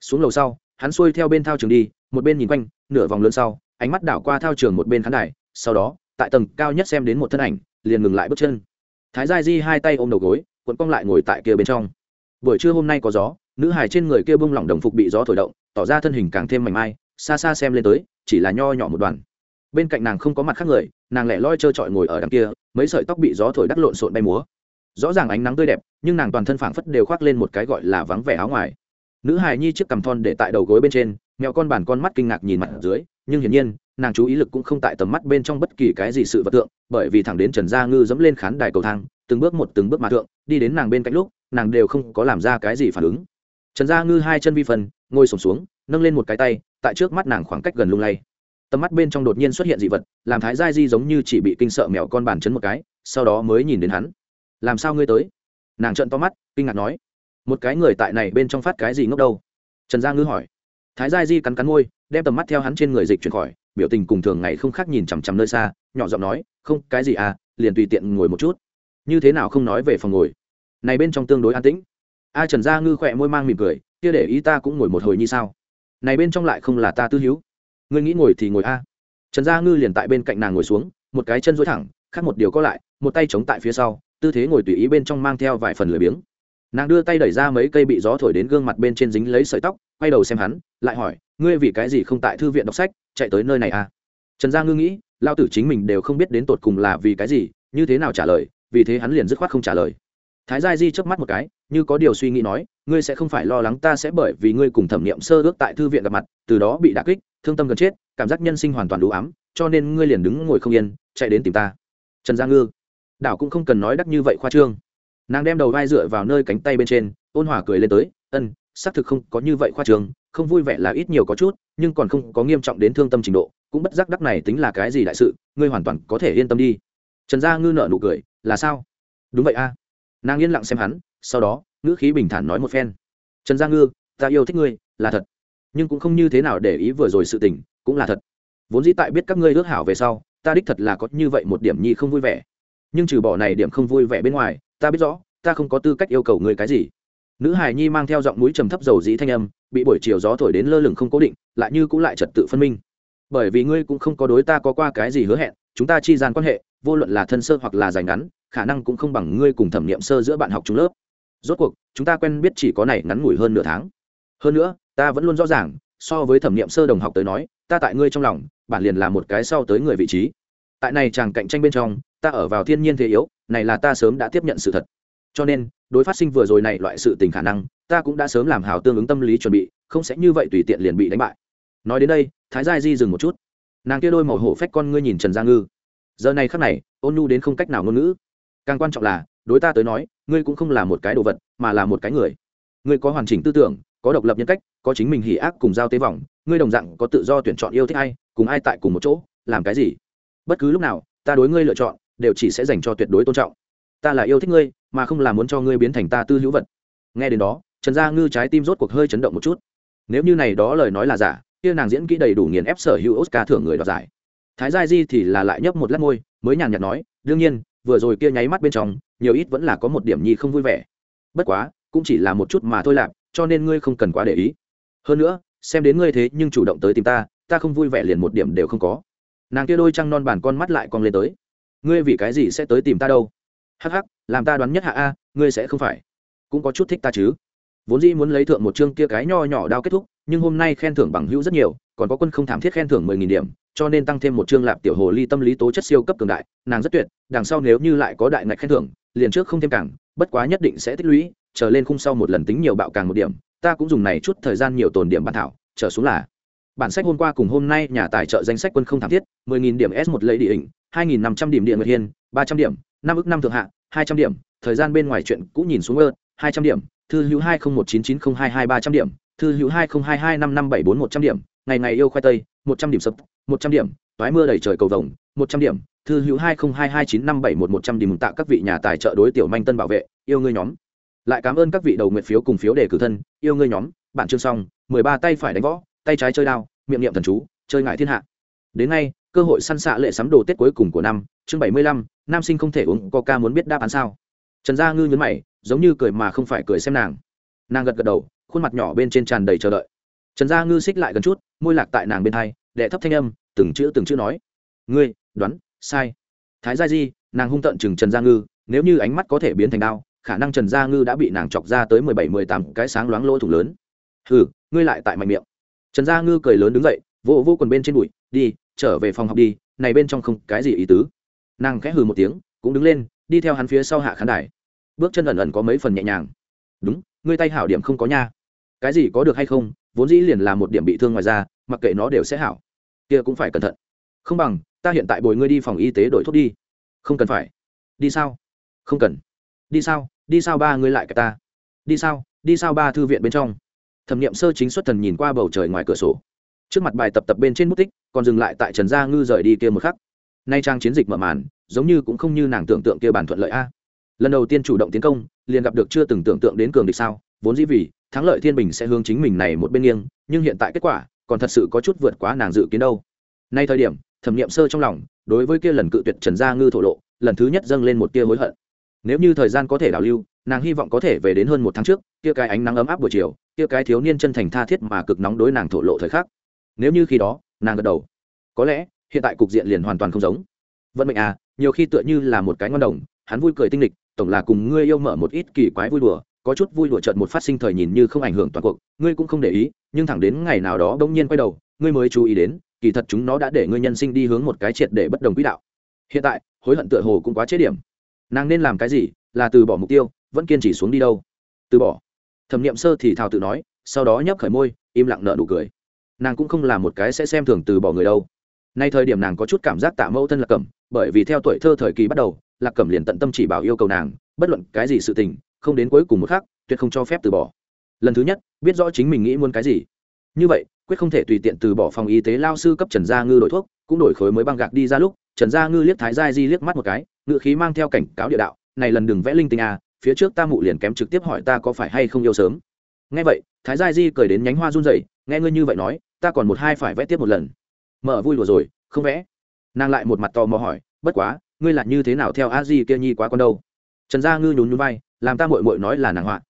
Xuống lầu sau, hắn xuôi theo bên thao trường đi, một bên nhìn quanh, nửa vòng lớn sau, ánh mắt đảo qua thao trường một bên khán đài, sau đó tại tầng cao nhất xem đến một thân ảnh, liền ngừng lại bước chân. Thái gia di hai tay ôm đầu gối quận cong lại ngồi tại kia bên trong. Buổi trưa hôm nay có gió, nữ hải trên người kia bông lỏng đồng phục bị gió thổi động, tỏ ra thân hình càng thêm mảnh mai, xa xa xem lên tới, chỉ là nho nhỏ một đoàn. Bên cạnh nàng không có mặt khác người, nàng lẻ loi trơ trọi ngồi ở đằng kia, mấy sợi tóc bị gió thổi đắc lộn xộn bay múa. Rõ ràng ánh nắng tươi đẹp, nhưng nàng toàn thân phảng phất đều khoác lên một cái gọi là vắng vẻ áo ngoài. Nữ hài nhi chiếc cằm thon để tại đầu gối bên trên mẹo con bản con mắt kinh ngạc nhìn mặt dưới, nhưng hiển nhiên nàng chú ý lực cũng không tại tầm mắt bên trong bất kỳ cái gì sự vật tượng bởi vì thẳng đến trần gia ngư dẫm lên khán đài cầu thang, từng bước một từng bước mà thượng, đi đến nàng bên cạnh lúc, nàng đều không có làm ra cái gì phản ứng. Trần gia ngư hai chân vi phần, ngồi sổm xuống, nâng lên một cái tay, tại trước mắt nàng khoảng cách gần lung lay. Tầm mắt bên trong đột nhiên xuất hiện dị vật, làm thái gia di giống như chỉ bị kinh sợ mèo con bàn chấn một cái, sau đó mới nhìn đến hắn. Làm sao ngươi tới? Nàng trợn to mắt, kinh ngạc nói. Một cái người tại này bên trong phát cái gì ngốc đâu? Trần gia ngư hỏi. Thái gia di cắn cắn môi, đem tầm mắt theo hắn trên người dịch chuyển khỏi biểu tình cùng thường ngày không khác nhìn chằm chằm nơi xa, nhỏ giọng nói, không, cái gì à liền tùy tiện ngồi một chút. Như thế nào không nói về phòng ngồi? Này bên trong tương đối an tĩnh. A trần gia ngư khỏe môi mang mỉm cười, kia để ý ta cũng ngồi một hồi như sao? Này bên trong lại không là ta tư hiếu ngươi nghĩ ngồi thì ngồi a. Trần gia ngư liền tại bên cạnh nàng ngồi xuống, một cái chân dối thẳng, khác một điều có lại, một tay chống tại phía sau, tư thế ngồi tùy ý bên trong mang theo vài phần lười biếng. Nàng đưa tay đẩy ra mấy cây bị gió thổi đến gương mặt bên trên dính lấy sợi tóc, quay đầu xem hắn, lại hỏi, ngươi vì cái gì không tại thư viện đọc sách? Chạy tới nơi này à? Trần gia ngư nghĩ lao tử chính mình đều không biết đến tột cùng là vì cái gì, như thế nào trả lời, vì thế hắn liền dứt khoát không trả lời. Thái gia di chớp mắt một cái, như có điều suy nghĩ nói, ngươi sẽ không phải lo lắng ta sẽ bởi vì ngươi cùng thẩm nghiệm sơ ước tại thư viện gặp mặt, từ đó bị đả kích, thương tâm gần chết, cảm giác nhân sinh hoàn toàn đủ ám, cho nên ngươi liền đứng ngồi không yên, chạy đến tìm ta. Trần gia ngư, đảo cũng không cần nói đắc như vậy khoa trương. Nàng đem đầu vai dựa vào nơi cánh tay bên trên, ôn hòa cười lên tới, ân xác thực không có như vậy khoa trường, không vui vẻ là ít nhiều có chút, nhưng còn không có nghiêm trọng đến thương tâm trình độ, cũng bất giác đắc này tính là cái gì đại sự, ngươi hoàn toàn có thể yên tâm đi. Trần gia ngư nợ nụ cười, là sao? Đúng vậy a. Nàng yên lặng xem hắn, sau đó, ngữ khí bình thản nói một phen. Trần gia ngư, ta yêu thích ngươi, là thật. Nhưng cũng không như thế nào để ý vừa rồi sự tình, cũng là thật. Vốn dĩ tại biết các ngươi ước hảo về sau, ta đích thật là có như vậy một điểm nhi không vui vẻ. Nhưng trừ bỏ này điểm không vui vẻ bên ngoài, ta biết rõ, ta không có tư cách yêu cầu ngươi cái gì nữ hài nhi mang theo giọng mũi trầm thấp dầu dĩ thanh âm, bị buổi chiều gió thổi đến lơ lửng không cố định, lại như cũng lại trật tự phân minh. Bởi vì ngươi cũng không có đối ta có qua cái gì hứa hẹn, chúng ta chi gian quan hệ, vô luận là thân sơ hoặc là dài ngắn, khả năng cũng không bằng ngươi cùng thẩm nghiệm sơ giữa bạn học trung lớp. Rốt cuộc, chúng ta quen biết chỉ có này ngắn ngủi hơn nửa tháng. Hơn nữa, ta vẫn luôn rõ ràng, so với thẩm nghiệm sơ đồng học tới nói, ta tại ngươi trong lòng, bản liền là một cái sau tới người vị trí. Tại này chàng cạnh tranh bên trong, ta ở vào thiên nhiên thế yếu, này là ta sớm đã tiếp nhận sự thật. Cho nên đối phát sinh vừa rồi này loại sự tình khả năng, ta cũng đã sớm làm hảo tương ứng tâm lý chuẩn bị, không sẽ như vậy tùy tiện liền bị đánh bại. Nói đến đây, thái gia di dừng một chút. Nàng kia đôi màu hổ phách con ngươi nhìn trần gia ngư. Giờ này khắc này, ôn nhu đến không cách nào ngôn ngữ. Càng quan trọng là, đối ta tới nói, ngươi cũng không là một cái đồ vật, mà là một cái người. Ngươi có hoàn chỉnh tư tưởng, có độc lập nhân cách, có chính mình hỉ ác cùng giao tế vòng ngươi đồng dạng có tự do tuyển chọn yêu thích ai, cùng ai tại cùng một chỗ, làm cái gì? Bất cứ lúc nào, ta đối ngươi lựa chọn, đều chỉ sẽ dành cho tuyệt đối tôn trọng. Ta là yêu thích ngươi mà không là muốn cho ngươi biến thành ta tư hữu vật. Nghe đến đó, trần gia ngư trái tim rốt cuộc hơi chấn động một chút. Nếu như này đó lời nói là giả, kia nàng diễn kỹ đầy đủ nghiền ép sở hữu oscar thưởng người đoạt giải. Thái gia di thì là lại nhấp một lát môi, mới nhàn nhạt nói, đương nhiên, vừa rồi kia nháy mắt bên trong, nhiều ít vẫn là có một điểm nhi không vui vẻ. Bất quá, cũng chỉ là một chút mà thôi lạp, cho nên ngươi không cần quá để ý. Hơn nữa, xem đến ngươi thế nhưng chủ động tới tìm ta ta không vui vẻ liền một điểm đều không có. Nàng kia đôi trăng non bàn con mắt lại cong lên tới. Ngươi vì cái gì sẽ tới tìm ta đâu? Hắc hắc làm ta đoán nhất hạ a, ngươi sẽ không phải. Cũng có chút thích ta chứ. Vốn dĩ muốn lấy thượng một chương kia cái nho nhỏ đao kết thúc, nhưng hôm nay khen thưởng bằng hữu rất nhiều, còn có quân không thảm thiết khen thưởng mười nghìn điểm, cho nên tăng thêm một chương lạp tiểu hồ ly tâm lý tố chất siêu cấp cường đại, nàng rất tuyệt, đằng sau nếu như lại có đại ngạch khen thưởng, liền trước không thêm càng bất quá nhất định sẽ tích lũy trở lên khung sau một lần tính nhiều bạo càng một điểm, ta cũng dùng này chút thời gian nhiều tồn điểm bản thảo, trở xuống là. Bản sách hôm qua cùng hôm nay nhà tài trợ danh sách quân không thảm thiết, mười nghìn điểm s một lấy địa hình, hai nghìn năm trăm điểm điện nguyệt hiên, ba trăm điểm, năm ước năm thượng hạ hai trăm điểm, thời gian bên ngoài chuyện cũ nhìn xuống ơ, hai trăm điểm, thư hữu hai không một chín chín không hai hai ba trăm điểm, thư hữu hai không hai hai năm năm bảy bốn một trăm điểm, ngày ngày yêu khoai tây, một trăm điểm sập, một trăm điểm, toái mưa đầy trời cầu vồng, một trăm điểm, thư hữu hai không hai hai chín năm bảy một một trăm điểm tạ các vị nhà tài trợ đối tiểu manh tân bảo vệ, yêu ngươi nhóm. Lại cảm ơn các vị đầu nguyện phiếu cùng phiếu để cử thân, yêu ngươi nhóm bản chương xong, mười ba tay phải đánh võ, tay trái chơi đao, miệng niệm thần chú, chơi ngại thiên hạ. Đến ngay cơ hội săn xạ lệ sắm đồ tết cuối cùng của năm, chương bảy mươi lăm, nam sinh không thể uống coca muốn biết đáp án sao? Trần gia ngư nhấn mày, giống như cười mà không phải cười xem nàng. Nàng gật gật đầu, khuôn mặt nhỏ bên trên tràn đầy chờ đợi. Trần gia ngư xích lại gần chút, môi lạc tại nàng bên thay đệ thấp thanh âm, từng chữ từng chữ nói. Ngươi, đoán, sai. Thái gia di, nàng hung tận chừng trần gia ngư, nếu như ánh mắt có thể biến thành đao, khả năng trần gia ngư đã bị nàng chọc ra tới mười bảy, mười tám cái sáng loáng lỗ thủng lớn. Hừ, ngươi lại tại mạnh miệng. Trần gia ngư cười lớn đứng dậy vô vô quần bên trên bụi, đi trở về phòng học đi, này bên trong không cái gì ý tứ. Nàng khẽ hừ một tiếng, cũng đứng lên, đi theo hắn phía sau hạ khán đài. Bước chân ẩn ẩn có mấy phần nhẹ nhàng. Đúng, ngươi tay hảo điểm không có nha. Cái gì có được hay không, vốn dĩ liền là một điểm bị thương ngoài ra mặc kệ nó đều sẽ hảo. Kia cũng phải cẩn thận. Không bằng, ta hiện tại bồi ngươi đi phòng y tế đổi thuốc đi. Không cần phải. Đi sao? Không cần. Đi sao? Đi sao ba ngươi lại cả ta? Đi sao? Đi sao ba thư viện bên trong? Thẩm n i ệ m sơ chính xuất thần nhìn qua bầu trời ngoài cửa sổ trước mặt bài tập tập bên trên bút tích, còn dừng lại tại trần gia ngư rời đi kia một khắc. Nay trang chiến dịch mở màn, giống như cũng không như nàng tưởng tượng kia bản thuận lợi a. Lần đầu tiên chủ động tiến công, liền gặp được chưa từng tưởng tượng đến cường địch sao, vốn dĩ vì, thắng lợi thiên bình sẽ hướng chính mình này một bên nghiêng, nhưng hiện tại kết quả, còn thật sự có chút vượt quá nàng dự kiến đâu. Nay thời điểm, thẩm nghiệm sơ trong lòng, đối với kia lần cự tuyệt trần gia ngư thổ lộ, lần thứ nhất dâng lên một tia hối hận. Nếu như thời gian có thể đảo lưu, nàng hy vọng có thể về đến hơn một tháng trước, kia cái ánh nắng ấm áp buổi chiều, kia cái thiếu niên chân thành tha thiết mà cực nóng đối nàng thổ lộ thời khắc nếu như khi đó, nàng gật đầu, có lẽ hiện tại cục diện liền hoàn toàn không giống. Vận mệnh à nhiều khi tựa như là một cái ngon đồng, hắn vui cười tinh lịch, tổng là cùng ngươi yêu mở một ít kỳ quái vui đùa, có chút vui đùa trận một phát sinh thời nhìn như không ảnh hưởng toàn cuộc, ngươi cũng không để ý, nhưng thẳng đến ngày nào đó bỗng nhiên quay đầu, ngươi mới chú ý đến, kỳ thật chúng nó đã để ngươi nhân sinh đi hướng một cái triệt để bất đồng quỹ đạo. Hiện tại, hối hận tựa hồ cũng quá chế điểm. Nàng nên làm cái gì, là từ bỏ mục tiêu, vẫn kiên trì xuống đi đâu? Từ bỏ. Thẩm nghiệm sơ thì thào tự nói, sau đó nhấp khởi môi, im lặng nợ nụ cười nàng cũng không là một cái sẽ xem thường từ bỏ người đâu. Nay thời điểm nàng có chút cảm giác tạ mẫu thân lạc cẩm, bởi vì theo tuổi thơ thời kỳ bắt đầu, lạc cẩm liền tận tâm chỉ bảo yêu cầu nàng, bất luận cái gì sự tình, không đến cuối cùng một khác tuyệt không cho phép từ bỏ. Lần thứ nhất, biết rõ chính mình nghĩ muốn cái gì. Như vậy, quyết không thể tùy tiện từ bỏ phòng y tế lao sư cấp trần gia ngư đổi thuốc, cũng đổi khối mới băng gạc đi ra lúc, trần gia ngư liếc thái gia di liếc mắt một cái ngự khí mang theo cảnh cáo địa đạo, này lần đừng vẽ linh tinh à phía trước ta mụ liền kém trực tiếp hỏi ta có phải hay không yêu sớm. Nghe vậy, thái gia di cười đến nhánh hoa run rẩy nghe ngươi như vậy nói, ta còn một hai phải vẽ tiếp một lần. Mở vui đùa rồi, không vẽ. Nàng lại một mặt tò mò hỏi, bất quá, ngươi là như thế nào theo a di kia nhi quá con đâu? Trần gia ngư nhún nhún vai, làm ta mội mội nói là nàng họa.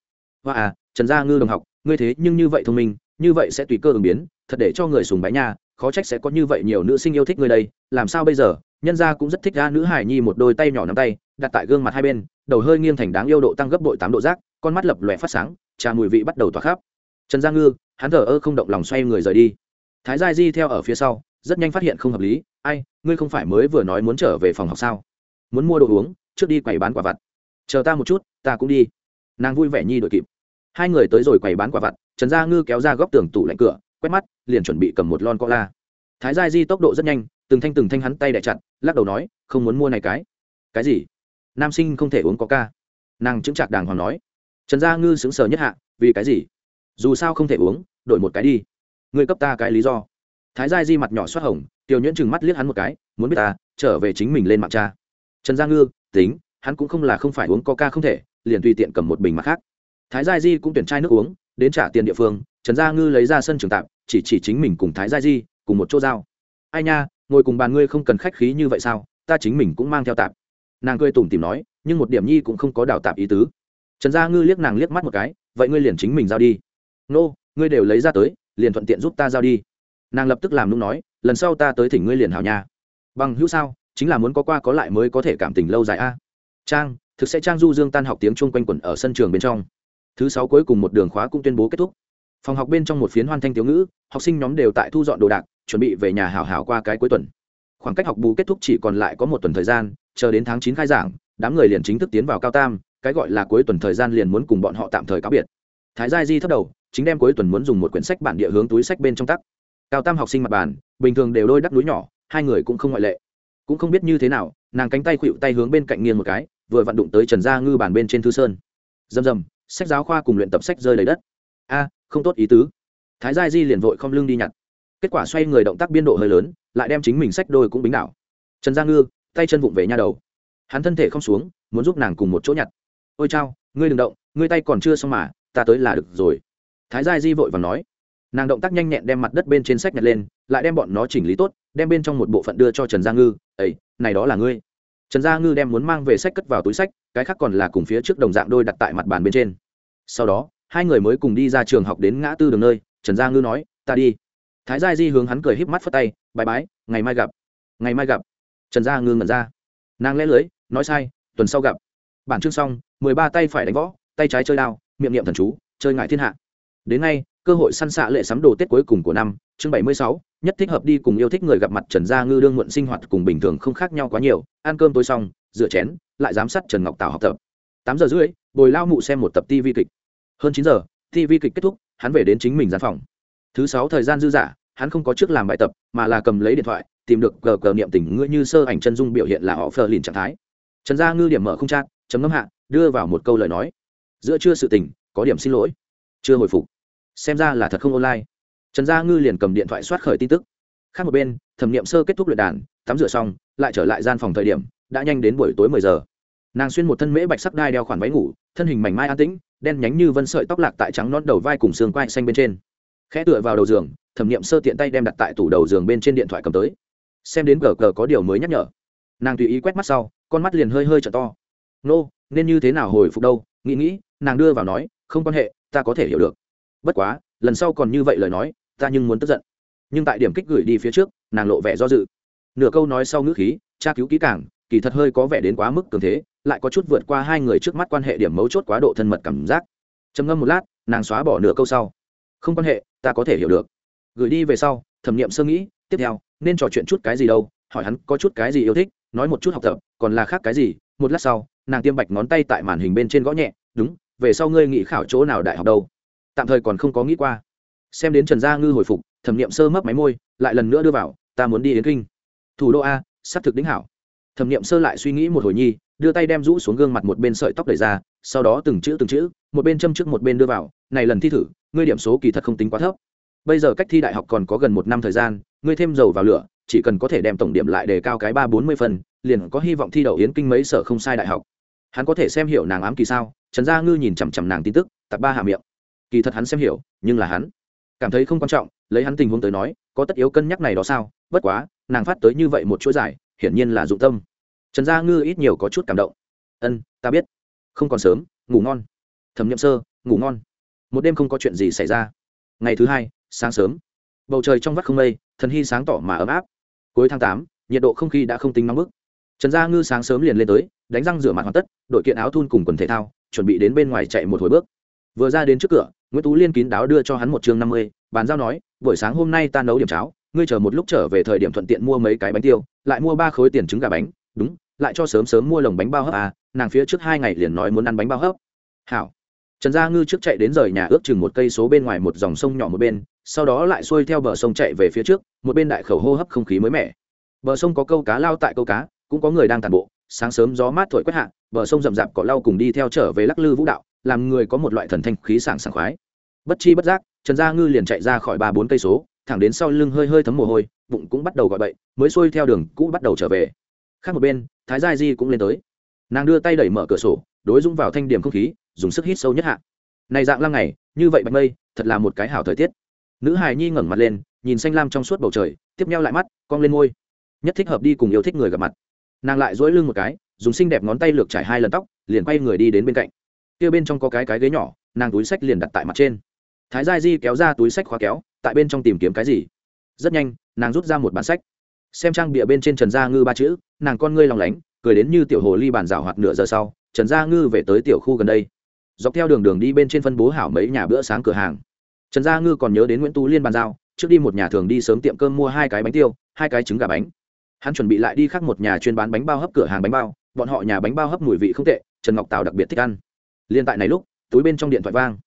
Hoa à trần gia ngư đồng học, ngươi thế nhưng như vậy thông minh, như vậy sẽ tùy cơ ứng biến, thật để cho người sùng bái nha, khó trách sẽ có như vậy nhiều nữ sinh yêu thích ngươi đây, làm sao bây giờ? Nhân gia cũng rất thích ra nữ hải nhi một đôi tay nhỏ nắm tay, đặt tại gương mặt hai bên, đầu hơi nghiêng thành đáng yêu độ tăng gấp đội tám độ rác con mắt lập lòe phát sáng, trà mùi vị bắt đầu tỏa khắp. Trần gia ngư hắn thờ ơ không động lòng xoay người rời đi. Thái gia di theo ở phía sau, rất nhanh phát hiện không hợp lý, ai, ngươi không phải mới vừa nói muốn trở về phòng học sao? Muốn mua đồ uống, trước đi quầy bán quả vặt. Chờ ta một chút, ta cũng đi. Nàng vui vẻ nhi đội kịp. Hai người tới rồi quầy bán quả vặt, trần gia ngư kéo ra góc tường tủ lạnh cửa, quét mắt, liền chuẩn bị cầm một lon co la thái gia di tốc độ rất nhanh, từng thanh từng thanh hắn tay đẻ chặt, lắc đầu nói, không muốn mua này cái. Cái gì? Nam sinh không thể uống có ca nàng chững chạc đàng hoàng nói. Trần gia ngư xứng sờ nhất hạ, vì cái gì? Dù sao không thể uống, đổi một cái đi. Ngươi cấp ta cái lý do. Thái gia di mặt nhỏ xoát hồng, tiểu nhuyễn chừng mắt liếc hắn một cái, muốn biết ta, trở về chính mình lên mạng cha. Trần gia ngư, tính, hắn cũng không là không phải uống coca không thể, liền tùy tiện cầm một bình mặt khác. Thái gia di cũng tuyển chai nước uống, đến trả tiền địa phương, trần gia ngư lấy ra sân trường tạm, chỉ chỉ chính mình cùng thái gia di, cùng một chỗ dao. ai nha, ngồi cùng bàn ngươi không cần khách khí như vậy sao, ta chính mình cũng mang theo tạp nàng cười tủm tìm nói, nhưng một điểm nhi cũng không có đào tạp ý tứ. Trần gia ngư liếc nàng liếc mắt một cái, vậy ngươi liền chính mình giao đi nô, ngươi đều lấy ra tới, liền thuận tiện giúp ta giao đi. Nàng lập tức làm nung nói, lần sau ta tới thỉnh ngươi liền hào nha. Bằng hữu sao? Chính là muốn có qua có lại mới có thể cảm tình lâu dài a. Trang, thực sẽ trang du dương tan học tiếng chung quanh quẩn ở sân trường bên trong. Thứ sáu cuối cùng một đường khóa cũng tuyên bố kết thúc. Phòng học bên trong một phiến hoan thanh thiếu ngữ, học sinh nhóm đều tại thu dọn đồ đạc, chuẩn bị về nhà hảo hảo qua cái cuối tuần. Khoảng cách học bù kết thúc chỉ còn lại có một tuần thời gian, chờ đến tháng chín khai giảng, đám người liền chính thức tiến vào cao tam, cái gọi là cuối tuần thời gian liền muốn cùng bọn họ tạm thời cáo biệt. Thái gia di thấp đầu chính đem cuối tuần muốn dùng một quyển sách bản địa hướng túi sách bên trong tắc. Cao tam học sinh mặt bàn, bình thường đều đôi đắp núi nhỏ, hai người cũng không ngoại lệ. Cũng không biết như thế nào, nàng cánh tay khuỵu tay hướng bên cạnh nghiêng một cái, vừa vặn đụng tới trần gia ngư bàn bên trên thư sơn. Rầm rầm, sách giáo khoa cùng luyện tập sách rơi lấy đất. A, không tốt ý tứ. Thái gia di liền vội không lưng đi nhặt. Kết quả xoay người động tác biên độ hơi lớn, lại đem chính mình sách đôi cũng bính đảo. Trần gia ngư, tay chân vụng về nha đầu. Hắn thân thể không xuống, muốn giúp nàng cùng một chỗ nhặt. Ôi chao, ngươi đừng động, ngươi tay còn chưa xong mà, ta tới là được rồi thái gia di vội và nói, nàng động tác nhanh nhẹn đem mặt đất bên trên sách nhặt lên, lại đem bọn nó chỉnh lý tốt, đem bên trong một bộ phận đưa cho trần gia ngư ấy này đó là ngươi. Trần gia ngư đem muốn mang về sách cất vào túi sách, cái khác còn là cùng phía trước đồng dạng đôi đặt tại mặt bàn bên trên. Sau đó, hai người mới cùng đi ra trường học đến ngã tư đường nơi, trần gia ngư nói, ta đi. Thái gia di hướng hắn cười híp mắt phất tay bài bái, ngày mai gặp. Ngày mai gặp. Trần gia ngư ngẩn ra. Nàng lẽ lưới, nói sai, tuần sau gặp. Bản chương xong, mười ba tay phải đánh võ, tay trái chơi đao, miệng niệm thần chú, chơi ngại thiên hạ đến nay, cơ hội săn xạ lệ sắm đồ tết cuối cùng của năm, chương bảy mươi sáu, nhất thích hợp đi cùng yêu thích người gặp mặt trần gia ngư đương muộn sinh hoạt cùng bình thường không khác nhau quá nhiều, ăn cơm tối xong, rửa chén, lại giám sát trần ngọc tào học tập. Tám giờ rưỡi, bồi lao mụ xem một tập tv kịch. Hơn chín giờ tv kịch kết thúc, hắn về đến chính mình gian phòng. Thứ sáu thời gian dư dả, hắn không có trước làm bài tập, mà là cầm lấy điện thoại, tìm được cờ cờ niệm tình ngư như sơ ảnh chân dung biểu hiện là họ phờ lìn trạng thái. Trần gia ngư điểm mở không trang chấm ngâm hạ, đưa vào một câu lời nói. Giữa chưa sự tình, có điểm xin lỗi. Chưa hồi phục xem ra là thật không online. Trần gia ngư liền cầm điện thoại soát khởi tin tức. Khác một bên, thẩm nghiệm sơ kết thúc luyện đàn, tắm rửa xong, lại trở lại gian phòng thời điểm, đã nhanh đến buổi tối mười giờ. Nàng xuyên một thân mễ bạch sắc đai đeo khoản váy ngủ, thân hình mảnh mai an tĩnh, đen nhánh như vân sợi tóc lạc tại trắng nón đầu vai cùng xương quai xanh bên trên. Khẽ tựa vào đầu giường, thẩm nghiệm sơ tiện tay đem đặt tại tủ đầu giường bên trên điện thoại cầm tới. Xem đến gờ gờ có điều mới nhắc nhở. Nàng tùy ý quét mắt sau, con mắt liền hơi hơi t to. Nô, nên như thế nào hồi phục đâu? Nghĩ nghĩ, nàng đưa vào nói, không quan hệ, ta có thể hiểu được bất quá, lần sau còn như vậy lời nói, ta nhưng muốn tức giận. Nhưng tại điểm kích gửi đi phía trước, nàng lộ vẻ do dự. Nửa câu nói sau ngữ khí, tra cứu kỹ càng, kỳ thật hơi có vẻ đến quá mức cường thế, lại có chút vượt qua hai người trước mắt quan hệ điểm mấu chốt quá độ thân mật cảm giác. Trầm ngâm một lát, nàng xóa bỏ nửa câu sau. Không quan hệ, ta có thể hiểu được. Gửi đi về sau, thẩm nghiệm sơ nghĩ, tiếp theo, nên trò chuyện chút cái gì đâu, hỏi hắn có chút cái gì yêu thích, nói một chút học tập, còn là khác cái gì. Một lát sau, nàng tiêm bạch ngón tay tại màn hình bên trên gõ nhẹ, đúng, về sau ngươi nghĩ khảo chỗ nào đại học đâu? Tạm thời còn không có nghĩ qua. Xem đến trần gia ngư hồi phục, thẩm nghiệm sơ mấp máy môi, lại lần nữa đưa vào, ta muốn đi yến kinh. Thủ đô a s á c thực đính hảo. Thẩm nghiệm sơ lại suy nghĩ một hồi nhi, đưa tay đem rũ xuống gương mặt một bên sợi tóc đẩy ra, sau đó từng chữ từng chữ, một bên châm trước một bên đưa vào, này lần thi thử, ngươi điểm số kỳ thật không tính quá thấp. Bây giờ cách thi đại học còn có gần một năm thời gian, ngươi thêm dầu vào lửa, chỉ cần có thể đem tổng điểm lại đề cao cái ba bốn mươi phần, liền có hy vọng thi đậu yến kinh mấy sở không sai đại học. Hắn có thể xem hiểu nàng ám kỳ sao? Trần gia ngư nhìn chằm chằm nàng tin tức, tạp ba hạ miệng kỳ thật hắn xem hiểu, nhưng là hắn cảm thấy không quan trọng, lấy hắn tình huống tới nói, có tất yếu cân nhắc này đó sao? Bất quá, nàng phát tới như vậy một chuỗi giải, hiển nhiên là dụng tâm. Trần gia ngư ít nhiều có chút cảm động. Ân, ta biết. Không còn sớm, ngủ ngon. Thẩm nhậm sơ, ngủ ngon. Một đêm không có chuyện gì xảy ra. Ngày thứ hai, sáng sớm. Bầu trời trong vắt không mây, thần hy sáng tỏ mà ấm áp. Cuối tháng tám, nhiệt độ không khí đã không tính nóng bức. Trần gia ngư sáng sớm liền lên tới, đánh răng rửa mặt hoàn tất, đội kiện áo thun cùng quần thể thao, chuẩn bị đến bên ngoài chạy một hồi bước. Vừa ra đến trước cửa nguyễn tú liên kín đáo đưa cho hắn một chương năm mươi, bàn giao nói, buổi sáng hôm nay ta nấu điểm cháo, ngươi chờ một lúc trở về thời điểm thuận tiện mua mấy cái bánh tiêu, lại mua ba khối tiền trứng gà bánh, đúng, lại cho sớm sớm mua lồng bánh bao hấp à nàng phía trước hai ngày liền nói muốn ăn bánh bao hấp. Hảo. Trần gia ngư trước chạy đến rời nhà ước chừng một cây số bên ngoài một dòng sông nhỏ một bên, sau đó lại xuôi theo bờ sông chạy về phía trước, một bên đại khẩu hô hấp không khí mới mẻ. Bờ sông có câu cá lao tại câu cá, cũng có người đang tàn bộ, sáng sớm gió mát thổi quét hạ, bờ sông rậm rạp cỏ lau cùng đi theo trở về lắc lư vũ đạo làm người có một loại thần thanh khí sảng sảng khoái. Bất chi bất giác, trần gia ngư liền chạy ra khỏi ba bốn cây số, thẳng đến sau lưng hơi hơi thấm mồ hôi, bụng cũng bắt đầu gọi bậy, mới xuôi theo đường cũ bắt đầu trở về. Khác một bên, thái gia di cũng lên tới. Nàng đưa tay đẩy mở cửa sổ, đối dung vào thanh điểm không khí, dùng sức hít sâu nhất hạ. Này dạng lăng ngày, như vậy bạch mây, thật là một cái hảo thời tiết. Nữ hài nhi ngẩng mặt lên, nhìn xanh lam trong suốt bầu trời, tiếp nhau lại mắt, cong lên môi. Nhất thích hợp đi cùng yêu thích người gặp mặt. Nàng lại dỗi lưng một cái, dùng xinh đẹp ngón tay lược trải hai lần tóc, liền quay người đi đến bên cạnh kia bên trong có cái cái ghế nhỏ, nàng túi sách liền đặt tại mặt trên. Thái gia di kéo ra túi sách khóa kéo, tại bên trong tìm kiếm cái gì? Rất nhanh, nàng rút ra một bản sách. Xem trang bịa bên trên trần gia ngư ba chữ, nàng con ngươi lòng lánh, cười đến như tiểu hồ ly bàn rào hoạt nửa giờ sau, trần gia ngư về tới tiểu khu gần đây. Dọc theo đường đường đi bên trên phân bố hảo mấy nhà bữa sáng cửa hàng. Trần gia ngư còn nhớ đến nguyễn tú liên bàn giao, trước đi một nhà thường đi sớm tiệm cơm mua hai cái bánh tiêu, hai cái trứng gà bánh. Hắn chuẩn bị lại đi khác một nhà chuyên bán bánh bao hấp cửa hàng bánh bao, bọn họ nhà bánh bao hấp mùi vị không tệ, trần ngọc tào đặc biệt thích ăn liên tại này lúc, túi bên trong điện thoại vang.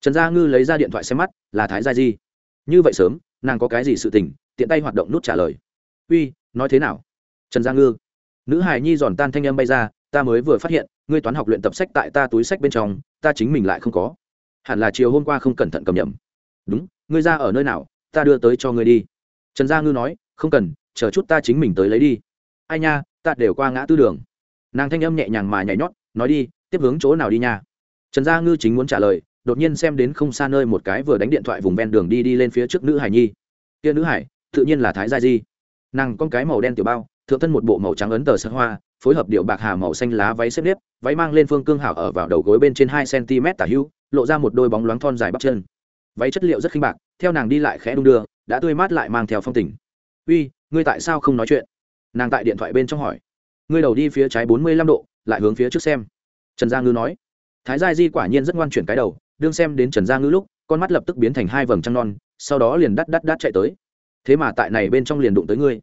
Trần gia ngư lấy ra điện thoại xem mắt, là thái gia di. Như vậy sớm, nàng có cái gì sự tình, tiện tay hoạt động nút trả lời. Uy, nói thế nào? Trần gia ngư. Nữ hài nhi giòn tan thanh âm bay ra, ta mới vừa phát hiện, ngươi toán học luyện tập sách tại ta túi sách bên trong, ta chính mình lại không có. Hẳn là chiều hôm qua không cẩn thận cầm nhầm. Đúng, ngươi ra ở nơi nào, ta đưa tới cho ngươi đi. Trần gia ngư nói, không cần, chờ chút ta chính mình tới lấy đi. Ai nha, ta đều qua ngã tư đường. Nàng thanh âm nhẹ nhàng mà nhảy nhót, nói đi, tiếp hướng chỗ nào đi nha trần gia ngư chính muốn trả lời, đột nhiên xem đến không xa nơi một cái vừa đánh điện thoại vùng ven đường đi đi lên phía trước nữ hải nhi. Kia nữ hải, tự nhiên là thái gia di. Nàng con cái màu đen tiểu bao, thượng thân một bộ màu trắng ấn tờ sơ hoa, phối hợp điệu bạc hà màu xanh lá váy xếp nếp, váy mang lên phương cương hảo ở vào đầu gối bên trên hai cm tả hưu lộ ra một đôi bóng loáng thon dài bắp chân. Váy chất liệu rất khinh bạc, theo nàng đi lại khẽ đung đưa, đã tươi mát lại mang theo phong tình. Uy, ngươi tại sao không nói chuyện? Nàng tại điện thoại bên trong hỏi. Ngươi đầu đi phía trái bốn mươi lăm độ, lại hướng phía trước xem. Trần gia ngư nói thái gia di quả nhiên rất ngoan chuyển cái đầu, đương xem đến trần gia ngư lúc, con mắt lập tức biến thành hai vầng trăng non, sau đó liền đắt đắt đắt chạy tới. Thế mà tại này bên trong liền đụng tới ngươi.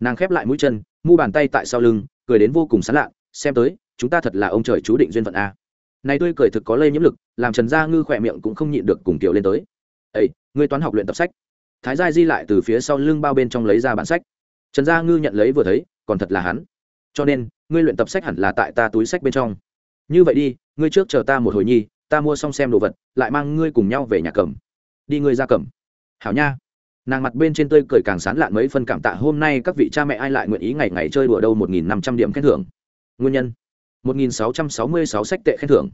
Nàng khép lại mũi chân, mu bàn tay tại sau lưng, cười đến vô cùng sán lạ, xem tới, chúng ta thật là ông trời chú định duyên phận a. Này tươi cười thực có lây nhiễm lực, làm trần gia ngư khỏe miệng cũng không nhịn được cùng kiểu lên tới. Ây ngươi toán học luyện tập sách. Thái gia di lại từ phía sau lưng bao bên trong lấy ra bản sách. Trần gia ngư nhận lấy vừa thấy, còn thật là hắn. Cho nên, ngươi luyện tập sách hẳn là tại ta túi sách bên trong như vậy đi, ngươi trước chờ ta một hồi nhi, ta mua xong xem đồ vật, lại mang ngươi cùng nhau về nhà cầm. Đi ngươi ra cầm. Hảo nha. Nàng mặt bên trên tươi cười càng sán lạn mấy phân cảm tạ hôm nay các vị cha mẹ ai lại nguyện ý ngày ngày chơi đùa đâu một nghìn năm trăm điểm khen thưởng. Nguyên nhân. một nghìn sáu trăm sáu mươi sáu sách tệ khen thưởng.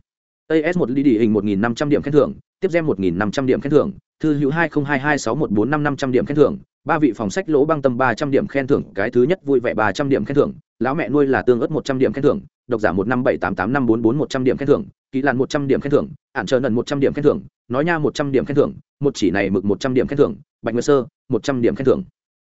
As một lý đi hình một nghìn năm trăm điểm khen thưởng, tiếp gem một nghìn năm trăm điểm khen thưởng, thư hữu hai nghìn hai hai sáu một bốn năm năm trăm điểm khen thưởng, ba vị phòng sách lỗ băng tâm ba trăm điểm khen thưởng, cái thứ nhất vui vẻ ba trăm điểm khen thưởng lão mẹ nuôi là tương ớt một trăm điểm khen thưởng, độc giả một năm bảy tám tám năm bốn bốn một trăm điểm khen thưởng, kỹ làn một trăm điểm khen thưởng ạn chờ nần một trăm điểm khen thưởng, nói nha một trăm điểm khen thưởng, một chỉ này mực một trăm điểm khen thưởng, bạch nguyệt sơ, một trăm điểm khen thưởng.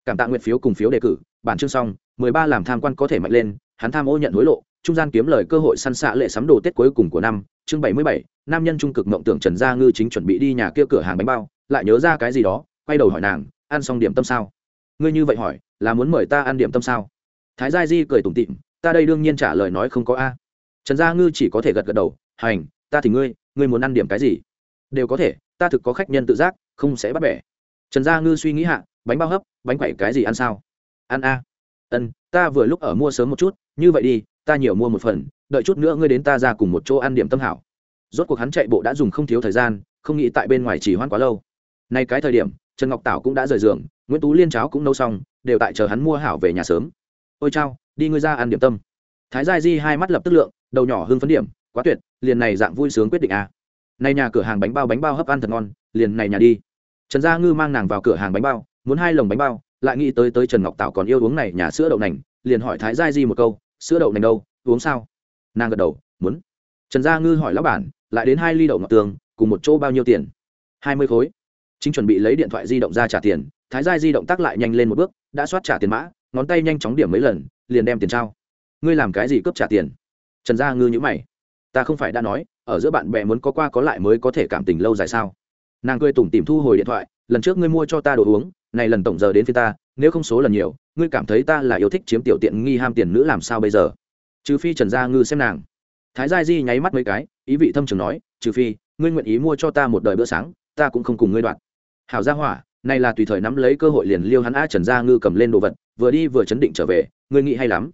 Cảm tạ nguyện phiếu cùng phiếu đề cử, bản chương xong, mười ba làm tham quan có thể mạnh lên, hắn tham ô nhận hối lộ, trung gian kiếm lời cơ hội săn xạ lệ sắm đồ tết cuối cùng của năm, chương bảy mươi bảy, nam nhân trung cực mộng tưởng trần gia ngư chính chuẩn bị đi nhà kia cửa hàng bánh bao, lại nhớ ra cái gì đó, quay đầu hỏi nàng, ăn xong điểm tâm sao? Ngươi như vậy hỏi, là muốn mời ta ăn điểm tâm sao? Thái gia di cười tủm tịm ta đây đương nhiên trả lời nói không có a. Trần gia ngư chỉ có thể gật gật đầu, hành, ta thì ngươi ngươi muốn ăn điểm cái gì? Đều có thể, ta thực có khách nhân tự giác, không sẽ bắt bẻ. Trần gia ngư suy nghĩ hạ, bánh bao hấp, bánh quậy cái gì ăn sao? Ăn a. Ân, ta vừa lúc ở mua sớm một chút, như vậy đi, ta nhiều mua một phần, đợi chút nữa ngươi đến ta ra cùng một chỗ ăn điểm tâm hảo. Rốt cuộc hắn chạy bộ đã dùng không thiếu thời gian, không nghĩ tại bên ngoài chỉ hoãn quá lâu. Nay cái thời điểm, trần ngọc tảo cũng đã rời giường, nguyễn tú liên cháo cũng nấu xong, đều tại chờ hắn mua hảo về nhà sớm ôi chao, đi ngươi ra ăn điểm tâm. Thái gia di hai mắt lập tức lượng, đầu nhỏ hưng phấn điểm, quá tuyệt, liền này dạng vui sướng quyết định à. nay nhà cửa hàng bánh bao bánh bao hấp ăn thật ngon, liền này nhà đi. Trần gia ngư mang nàng vào cửa hàng bánh bao, muốn hai lồng bánh bao, lại nghĩ tới tới trần ngọc tạo còn yêu uống này nhà sữa đậu nành, liền hỏi thái gia di một câu, sữa đậu nành đâu, uống sao? Nàng gật đầu, muốn. Trần gia ngư hỏi lão bản, lại đến hai ly đậu ngọc tường cùng một chỗ bao nhiêu tiền? Hai mươi khối. Chính chuẩn bị lấy điện thoại di động ra trả tiền, thái gia di động tác lại nhanh lên một bước, đã soát trả tiền mã ngón tay nhanh chóng điểm mấy lần, liền đem tiền trao. Ngươi làm cái gì cướp trả tiền? Trần gia ngư nhữ mày. Ta không phải đã nói, ở giữa bạn bè muốn có qua có lại mới có thể cảm tình lâu dài sao? Nàng cười tủm tìm thu hồi điện thoại, lần trước ngươi mua cho ta đồ uống, này lần tổng giờ đến phía ta, nếu không số lần nhiều, ngươi cảm thấy ta là yêu thích chiếm tiểu tiện nghi ham tiền nữ làm sao bây giờ? Trừ phi trần gia ngư xem nàng. Thái gia di nháy mắt mấy cái, ý vị thâm trường nói, trừ phi, ngươi nguyện ý mua cho ta một đời bữa sáng, ta cũng không cùng ngươi đoạt hảo gia hỏa này là tùy thời nắm lấy cơ hội liền liêu hắn a trần gia ngư cầm lên đồ vật, vừa đi vừa chấn định trở về, ngươi nghĩ hay lắm.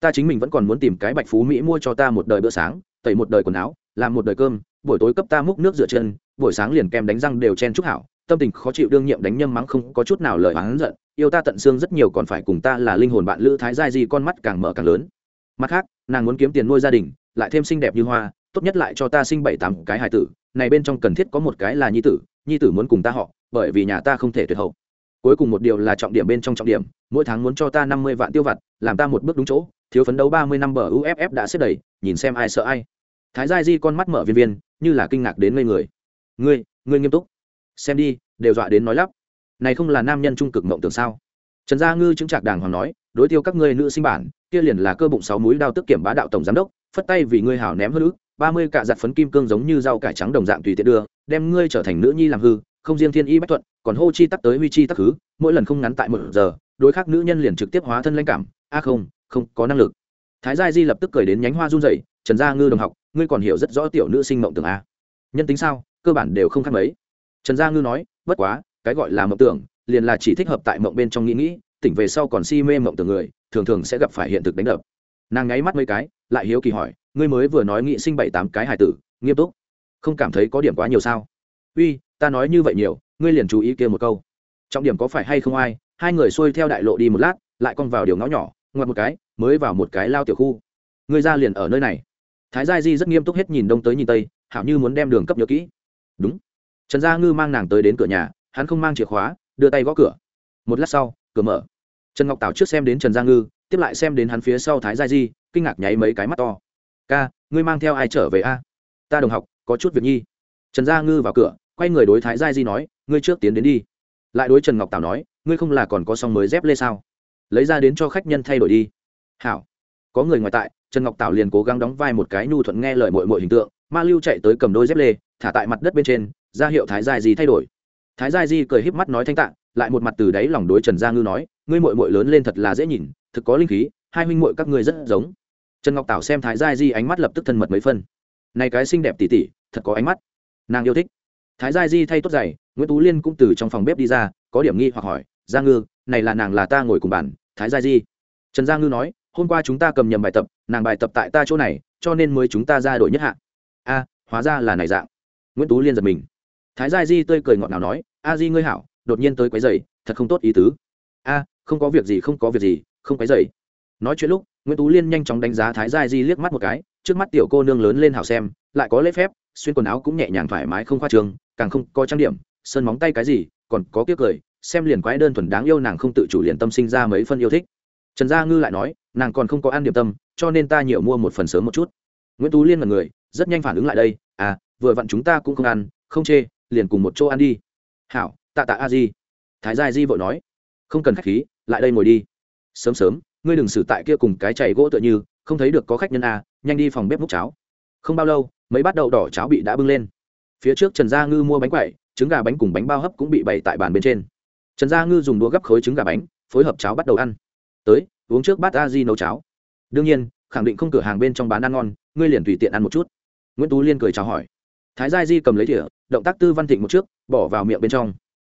Ta chính mình vẫn còn muốn tìm cái bạch phú mỹ mua cho ta một đời bữa sáng, tẩy một đời quần áo, làm một đời cơm, buổi tối cấp ta múc nước rửa chân, buổi sáng liền kem đánh răng đều chen chúc hảo. Tâm tình khó chịu đương nhiệm đánh nhâm mắng không có chút nào lời hắn giận, yêu ta tận xương rất nhiều còn phải cùng ta là linh hồn bạn lữ thái giai gì con mắt càng mở càng lớn. Mặt khác, nàng muốn kiếm tiền nuôi gia đình, lại thêm xinh đẹp như hoa, tốt nhất lại cho ta sinh bảy tám cái hài tử, này bên trong cần thiết có một cái là nhi tử nhi tử muốn cùng ta họ bởi vì nhà ta không thể tuyệt hậu. Cuối cùng một điều là trọng điểm bên trong trọng điểm, mỗi tháng muốn cho ta năm mươi vạn tiêu vặt, làm ta một bước đúng chỗ, thiếu phấn đấu ba mươi năm bờ uff đã xếp đầy, nhìn xem ai sợ ai. Thái gia di con mắt mở viên viên, như là kinh ngạc đến ngây người. Ngươi ngươi nghiêm túc. Xem đi, đều dọa đến nói lắp. Này không là nam nhân trung cực mộng tưởng sao? Trần gia ngư chứng trạc đàng hoàng nói, đối tiêu các ngươi nữ sinh bản, kia liền là cơ bụng sáu múi đao tức kiểm bá đạo tổng giám đốc, phất tay vì ngươi hảo ném hơn ba mươi cạ giặt phấn kim cương giống như rau cải trắng đồng dạng tùy tiện đưa, đem ngươi trở thành nữ nhi làm hư không riêng thiên y bách thuận, còn hô chi tắc tới huy chi tắc khứ, mỗi lần không ngắn tại một giờ, đối khác nữ nhân liền trực tiếp hóa thân lãnh cảm. A không không có năng lực. Thái gia di lập tức cười đến nhánh hoa run dậy trần gia ngư đồng học, ngươi còn hiểu rất rõ tiểu nữ sinh mộng tưởng a. Nhân tính sao? Cơ bản đều không khác mấy. Trần gia ngư nói, bất quá, cái gọi là mộng tưởng, liền là chỉ thích hợp tại mộng bên trong nghĩ nghĩ, tỉnh về sau còn si mê mộng tưởng người, thường thường sẽ gặp phải hiện thực đánh đập. Nàng ngáy mắt mấy cái, lại hiếu kỳ hỏi, ngươi mới vừa nói nghị sinh bảy tám cái hài tử, nghiêm túc, không cảm thấy có điểm quá nhiều sao? Uy ta nói như vậy nhiều, ngươi liền chú ý kia một câu. Trọng điểm có phải hay không ai? Hai người xuôi theo đại lộ đi một lát, lại con vào điều ngõ nhỏ, ngoặt một cái, mới vào một cái lao tiểu khu. Ngươi ra liền ở nơi này. Thái gia di rất nghiêm túc hết nhìn đông tới nhìn tây, hảo như muốn đem đường cấp nhớ kỹ. Đúng. Trần gia ngư mang nàng tới đến cửa nhà, hắn không mang chìa khóa, đưa tay gõ cửa. Một lát sau, cửa mở. Trần ngọc tảo trước xem đến trần gia ngư, tiếp lại xem đến hắn phía sau thái gia di, kinh ngạc nháy mấy cái mắt to. Ca, ngươi mang theo ai trở về a? Ta đồng học, có chút việc nhi. Trần gia ngư vào cửa quay người đối thái gia di nói, ngươi trước tiến đến đi. Lại đối trần ngọc tào nói, ngươi không là còn có song mới dép lê sao? Lấy ra đến cho khách nhân thay đổi đi. Hảo. Có người ngoài tại, trần ngọc tảo liền cố gắng đóng vai một cái nhu thuận nghe lời mội mội hình tượng, ma lưu chạy tới cầm đôi dép lê, thả tại mặt đất bên trên, ra hiệu thái gia di thay đổi. Thái gia di cười híp mắt nói thanh tạng lại một mặt từ đáy lòng đối trần gia ngư nói, ngươi mội mội lớn lên thật là dễ nhìn, thực có linh khí, hai huynh mội các ngươi rất giống. Trần ngọc tảo xem thái gia di ánh mắt lập tức thân mật mấy phân. Này cái xinh đẹp tỉ tỉ, thật có ánh mắt. Nàng yêu thích thái gia di thay tốt giày, nguyễn tú liên cũng từ trong phòng bếp đi ra, có điểm nghi hoặc hỏi, gia ngư, này là nàng là ta ngồi cùng bàn, thái gia di? Trần gia ngư nói, hôm qua chúng ta cầm nhầm bài tập, nàng bài tập tại ta chỗ này, cho nên mới chúng ta ra đổi nhất hạ. A, hóa ra là này dạng. Nguyễn tú liên giật mình. Thái gia di tươi cười ngọt nào nói, a di ngươi hảo, đột nhiên tới quấy giày, thật không tốt ý tứ. A, không có việc gì, không có việc gì, không quấy giày. Nói chuyện lúc, nguyễn tú liên nhanh chóng đánh giá thái gia di liếc mắt một cái, trước mắt tiểu cô nương lớn lên hảo xem, lại có lễ phép, xuyên quần áo cũng nhẹ nhàng thoải mái không khoa trường càng không có trang điểm, sơn móng tay cái gì, còn có tiếc cười, xem liền quái đơn thuần đáng yêu nàng không tự chủ liền tâm sinh ra mấy phân yêu thích. Trần gia ngư lại nói, nàng còn không có ăn điểm tâm, cho nên ta nhiều mua một phần sớm một chút. Nguyễn tú liên là người, rất nhanh phản ứng lại đây à vừa vặn chúng ta cũng không ăn, không chê, liền cùng một chỗ ăn đi. Hảo, tạ tạ a di. Thái gia di vội nói, không cần khách khí, lại đây ngồi đi. Sớm sớm, ngươi đừng xử tại kia cùng cái chảy gỗ tựa như, không thấy được có khách nhân a, nhanh đi phòng bếp múc cháo. Không bao lâu, mấy bát đậu đỏ cháo bị đã bưng lên phía trước trần gia ngư mua bánh quậy trứng gà bánh cùng bánh bao hấp cũng bị bày tại bàn bên trên. Trần gia ngư dùng đũa gấp khối trứng gà bánh, phối hợp cháo bắt đầu ăn. Tới, uống trước bát a di nấu cháo. Đương nhiên, khẳng định không cửa hàng bên trong bán ăn ngon, ngươi liền tùy tiện ăn một chút. Nguyễn tú liên cười chào hỏi. Thái gia di cầm lấy thỉa động tác tư văn thịnh một trước, bỏ vào miệng bên trong.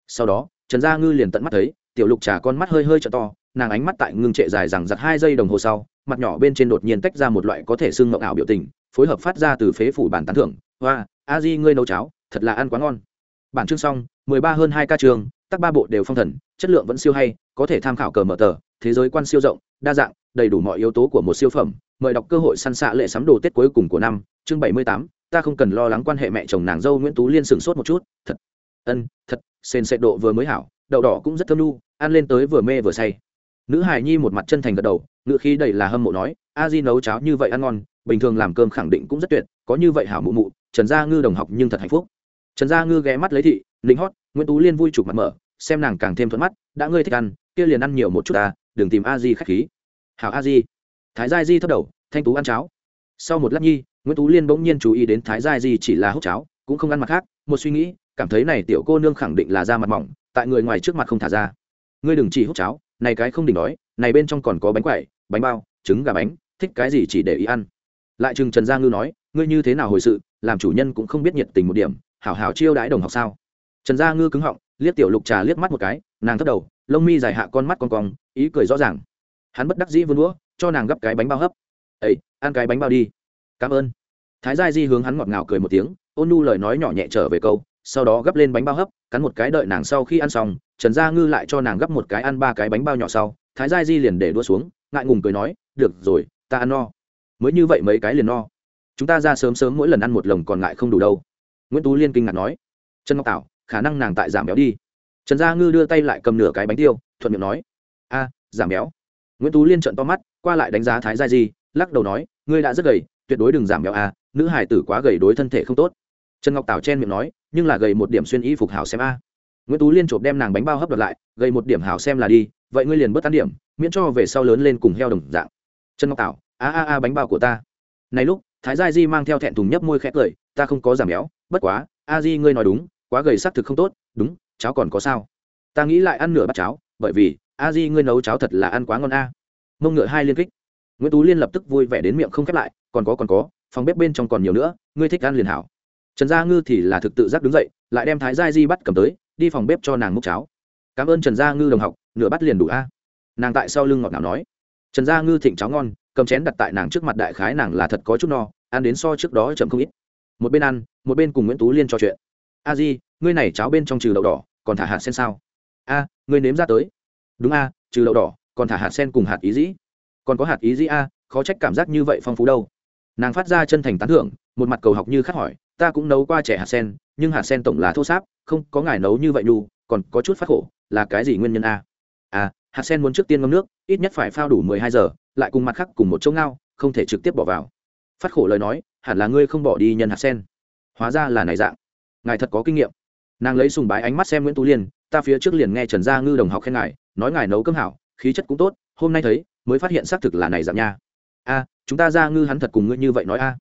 Sau đó, trần gia ngư liền tận mắt thấy, tiểu lục trà con mắt hơi hơi t to, nàng ánh mắt tại ngưng trệ dài rằng giặc hai giây đồng hồ sau, mặt nhỏ bên trên đột nhiên tách ra một loại có thể xương ngộng ảo biểu tình, phối hợp phát ra từ phế phủ bàn tán thưởng. Hoa a di ngươi nấu cháo, thật là ăn quá ngon. Bản chương xong, mười ba hơn hai ca trường, tắc ba bộ đều phong thần, chất lượng vẫn siêu hay, có thể tham khảo cờ mở tờ, thế giới quan siêu rộng, đa dạng, đầy đủ mọi yếu tố của một siêu phẩm. Mời đọc cơ hội săn xạ lệ sắm đồ tết cuối cùng của năm, chương bảy mươi tám, ta không cần lo lắng quan hệ mẹ chồng nàng dâu nguyễn tú liên sửng sốt một chút. Thật, ân, thật, sền sệt độ vừa mới hảo, đậu đỏ cũng rất thơm nu, ăn lên tới vừa mê vừa say. Nữ hài nhi một mặt chân thành gật đầu ngự khí đầy là hâm mộ nói, a di nấu cháo như vậy ăn ngon, bình thường làm cơm khẳng định cũng rất tuyệt, có như vậy hảo mụ mụ trần gia ngư đồng học nhưng thật hạnh phúc. Trần gia ngư ghé mắt lấy thị lính hót, nguyễn tú liên vui chụp mặt mở, xem nàng càng thêm thuận mắt, đã ngươi thích ăn, kia liền ăn nhiều một chút ta, đừng tìm a di khách khí. Hảo a di. Thái gia di thấp đầu, thanh tú ăn cháo. Sau một lát nhi, nguyễn tú liên bỗng nhiên chú ý đến thái gia di chỉ là hút cháo, cũng không ăn mặt khác, một suy nghĩ, cảm thấy này tiểu cô nương khẳng định là da mặt mỏng, tại người ngoài trước mặt không thả ra. Ngươi đừng chỉ hút cháo, này cái không đỉnh đói, này bên trong còn có bánh quẩy, bánh bao, trứng gà bánh, thích cái gì chỉ để ý ăn. Lại chừng trần gia ngư nói, ngươi như thế nào hồi sự làm chủ nhân cũng không biết nhiệt tình một điểm, hảo hảo chiêu đãi đồng học sao? Trần gia ngư cứng họng, liếc tiểu lục trà liếc mắt một cái, nàng thất đầu, lông mi dài hạ con mắt con cong, ý cười rõ ràng. Hắn bất đắc dĩ vươn đũa, cho nàng gấp cái bánh bao hấp. Ấy ăn cái bánh bao đi. Cảm ơn. Thái gia di hướng hắn ngọt ngào cười một tiếng, ôn nu lời nói nhỏ nhẹ trở về câu, sau đó gấp lên bánh bao hấp, cắn một cái đợi nàng sau khi ăn xong, trần gia ngư lại cho nàng gấp một cái ăn ba cái bánh bao nhỏ sau, thái gia di liền để đua xuống, ngại ngùng cười nói, được rồi, ta ăn no. Mới như vậy mấy cái liền no chúng ta ra sớm sớm mỗi lần ăn một lồng còn lại không đủ đâu. Nguyễn tú liên kinh ngạc nói. Trần ngọc tảo, khả năng nàng tại giảm béo đi. Trần gia ngư đưa tay lại cầm nửa cái bánh tiêu, thuận miệng nói. A, giảm béo. Nguyễn tú liên trận to mắt, qua lại đánh giá thái gia di, lắc đầu nói, ngươi đã rất gầy, tuyệt đối đừng giảm béo a, nữ hải tử quá gầy đối thân thể không tốt. Trần ngọc tảo chen miệng nói, nhưng là gầy một điểm xuyên y phục hảo xem a. Nguyễn tú liên chộp đem nàng bánh bao hấp đợt lại, gầy một điểm hảo xem là đi, vậy ngươi liền bớt tán điểm, miễn cho về sau lớn lên cùng heo đồng dạng. Trần ngọc tảo, a a a bánh bao của ta. Này lúc thái gia di mang theo thẹn thùng nhấp môi khẽ cười, ta không có giảm béo, bất quá, a di ngươi nói đúng, quá gầy xác thực không tốt, đúng, cháo còn có sao? Ta nghĩ lại ăn nửa bát cháo, bởi vì, a di ngươi nấu cháo thật là ăn quá ngon a. Mông ngựa hai liên kích. Nguyễn tú liên lập tức vui vẻ đến miệng không khép lại, còn có còn có, phòng bếp bên trong còn nhiều nữa, ngươi thích ăn liền hảo. Trần gia ngư thì là thực tự giác đứng dậy, lại đem thái gia di bắt cầm tới, đi phòng bếp cho nàng múc cháo. Cảm ơn trần gia ngư đồng học, nửa bát liền đủ a. Nàng tại sau lưng ngọt nào nói. Trần gia ngư thịnh cháo ngon, cầm chén đặt tại nàng trước mặt đại khái nàng là thật có chút no ăn đến so trước đó chậm không ít. Một bên ăn, một bên cùng nguyễn tú liên trò chuyện. A di, ngươi này cháo bên trong trừ đậu đỏ, còn thả hạt sen sao? A, ngươi nếm ra tới. Đúng a, trừ đậu đỏ, còn thả hạt sen cùng hạt ý dĩ. Còn có hạt ý dĩ a, khó trách cảm giác như vậy phong phú đâu. Nàng phát ra chân thành tán thưởng, một mặt cầu học như khát hỏi, ta cũng nấu qua trẻ hạt sen, nhưng hạt sen tổng là thô sáp, không có ngài nấu như vậy nhu, còn có chút phát khổ, là cái gì nguyên nhân a? A, hạt sen muốn trước tiên ngâm nước, ít nhất phải phao đủ mười hai giờ, lại cùng mặt khác cùng một chỗ ngao, không thể trực tiếp bỏ vào phát khổ lời nói, hẳn là ngươi không bỏ đi nhân hạt sen. Hóa ra là này dạng. Ngài thật có kinh nghiệm. Nàng lấy sùng bái ánh mắt xem nguyễn tú liên, ta phía trước liền nghe trần gia ngư đồng học khen ngài, nói ngài nấu cơm hảo, khí chất cũng tốt, hôm nay thấy, mới phát hiện xác thực là này dạng nha. A, chúng ta gia ngư hắn thật cùng ngươi như vậy nói a.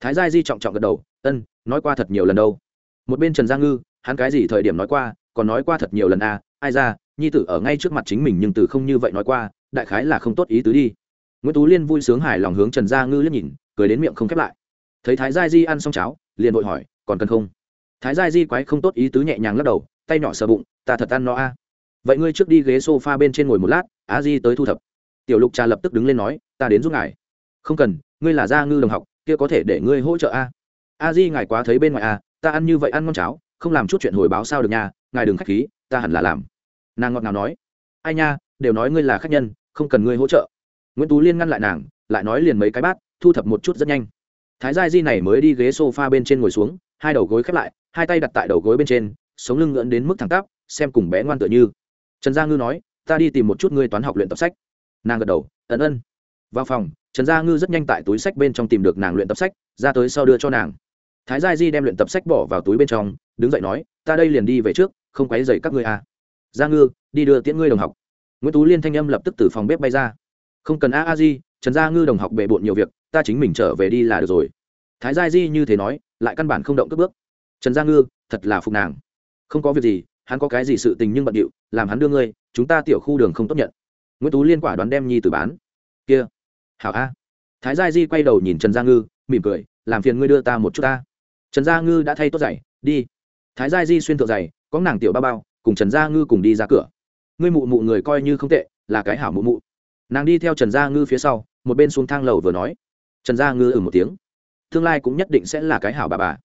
Thái gia di trọng trọng gật đầu, ân, nói qua thật nhiều lần đâu. Một bên trần gia ngư, hắn cái gì thời điểm nói qua, còn nói qua thật nhiều lần a, ai ra, nhi tử ở ngay trước mặt chính mình nhưng từ không như vậy nói qua, đại khái là không tốt ý tứ đi. Nguyễn tú liên vui sướng hài lòng hướng trần gia ngư liếc nhìn cười đến miệng không khép lại. Thấy thái gia di ăn xong cháo, liền vội hỏi, còn cần không? Thái gia di quái không tốt ý tứ nhẹ nhàng lắc đầu, tay nhỏ sờ bụng, ta thật ăn nó a. Vậy ngươi trước đi ghế s o f a bên trên ngồi một lát, A di tới thu thập. Tiểu lục trà lập tức đứng lên nói, ta đến giúp ngài. Không cần, ngươi là gia ngư đồng học, kia có thể để ngươi hỗ trợ a. A di, ngài quá thấy bên ngoài a, ta ăn như vậy ăn ngon cháo, không làm chút chuyện hồi báo sao được nha, ngài đừng k h á c h khí, ta hẳn là làm. Nàng ngọt ngào nói, ai nha, đều nói ngươi là khách nhân, không cần ngươi hỗ trợ. Nguyễn tú liên ngăn lại nàng, lại nói liền mấy cái bát thu thập một chút rất nhanh. Thái gia di này mới đi ghế s o f a bên trên ngồi xuống, hai đầu gối khép lại, hai tay đặt tại đầu gối bên trên, sống lưng ngưỡn đến mức thẳng tắp, xem cùng bé ngoan tựa như. Trần gia ngư nói, ta đi tìm một chút ngươi toán học luyện tập sách. Nàng gật đầu ẩn ân. Vào phòng, trần gia ngư rất nhanh tại túi sách bên trong tìm được nàng luyện tập sách, ra tới sau đưa cho nàng. Thái gia di đem luyện tập sách bỏ vào túi bên trong, đứng dậy nói, ta đây liền đi về trước, không quấy dậy các ngươi à. gia ngư, đi đưa tiễn ngươi đồng học. Nguyễn tú liên thanh âm lập tức từ phòng bếp bay ra. Không cần a a di, trần gia ngư đồng học bề bộn nhiều việc ta chính mình trở về đi là được rồi. Thái gia di như thế nói, lại căn bản không động cất bước. Trần gia ngư, thật là phục nàng. Không có việc gì, hắn có cái gì sự tình nhưng bận điệu, làm hắn đưa ngươi, chúng ta tiểu khu đường không tốt nhận. Nguyễn tú liên quả đoán đem nhi từ bán. Kia. Hảo a. Thái gia di quay đầu nhìn trần gia ngư, mỉm cười, làm phiền ngươi đưa ta một chút ta. Trần gia ngư đã thay tốt giày, đi. Thái gia di xuyên thượng giày, có nàng tiểu ba bao, cùng trần gia ngư cùng đi ra cửa. Ngươi mụ mụ người coi như không tệ, là cái hảo mụ mụ. Nàng đi theo trần gia ngư phía sau, một bên xuống thang lầu vừa nói trần gia ngư ừ một tiếng. Tương lai cũng nhất định sẽ là cái hảo bà bà.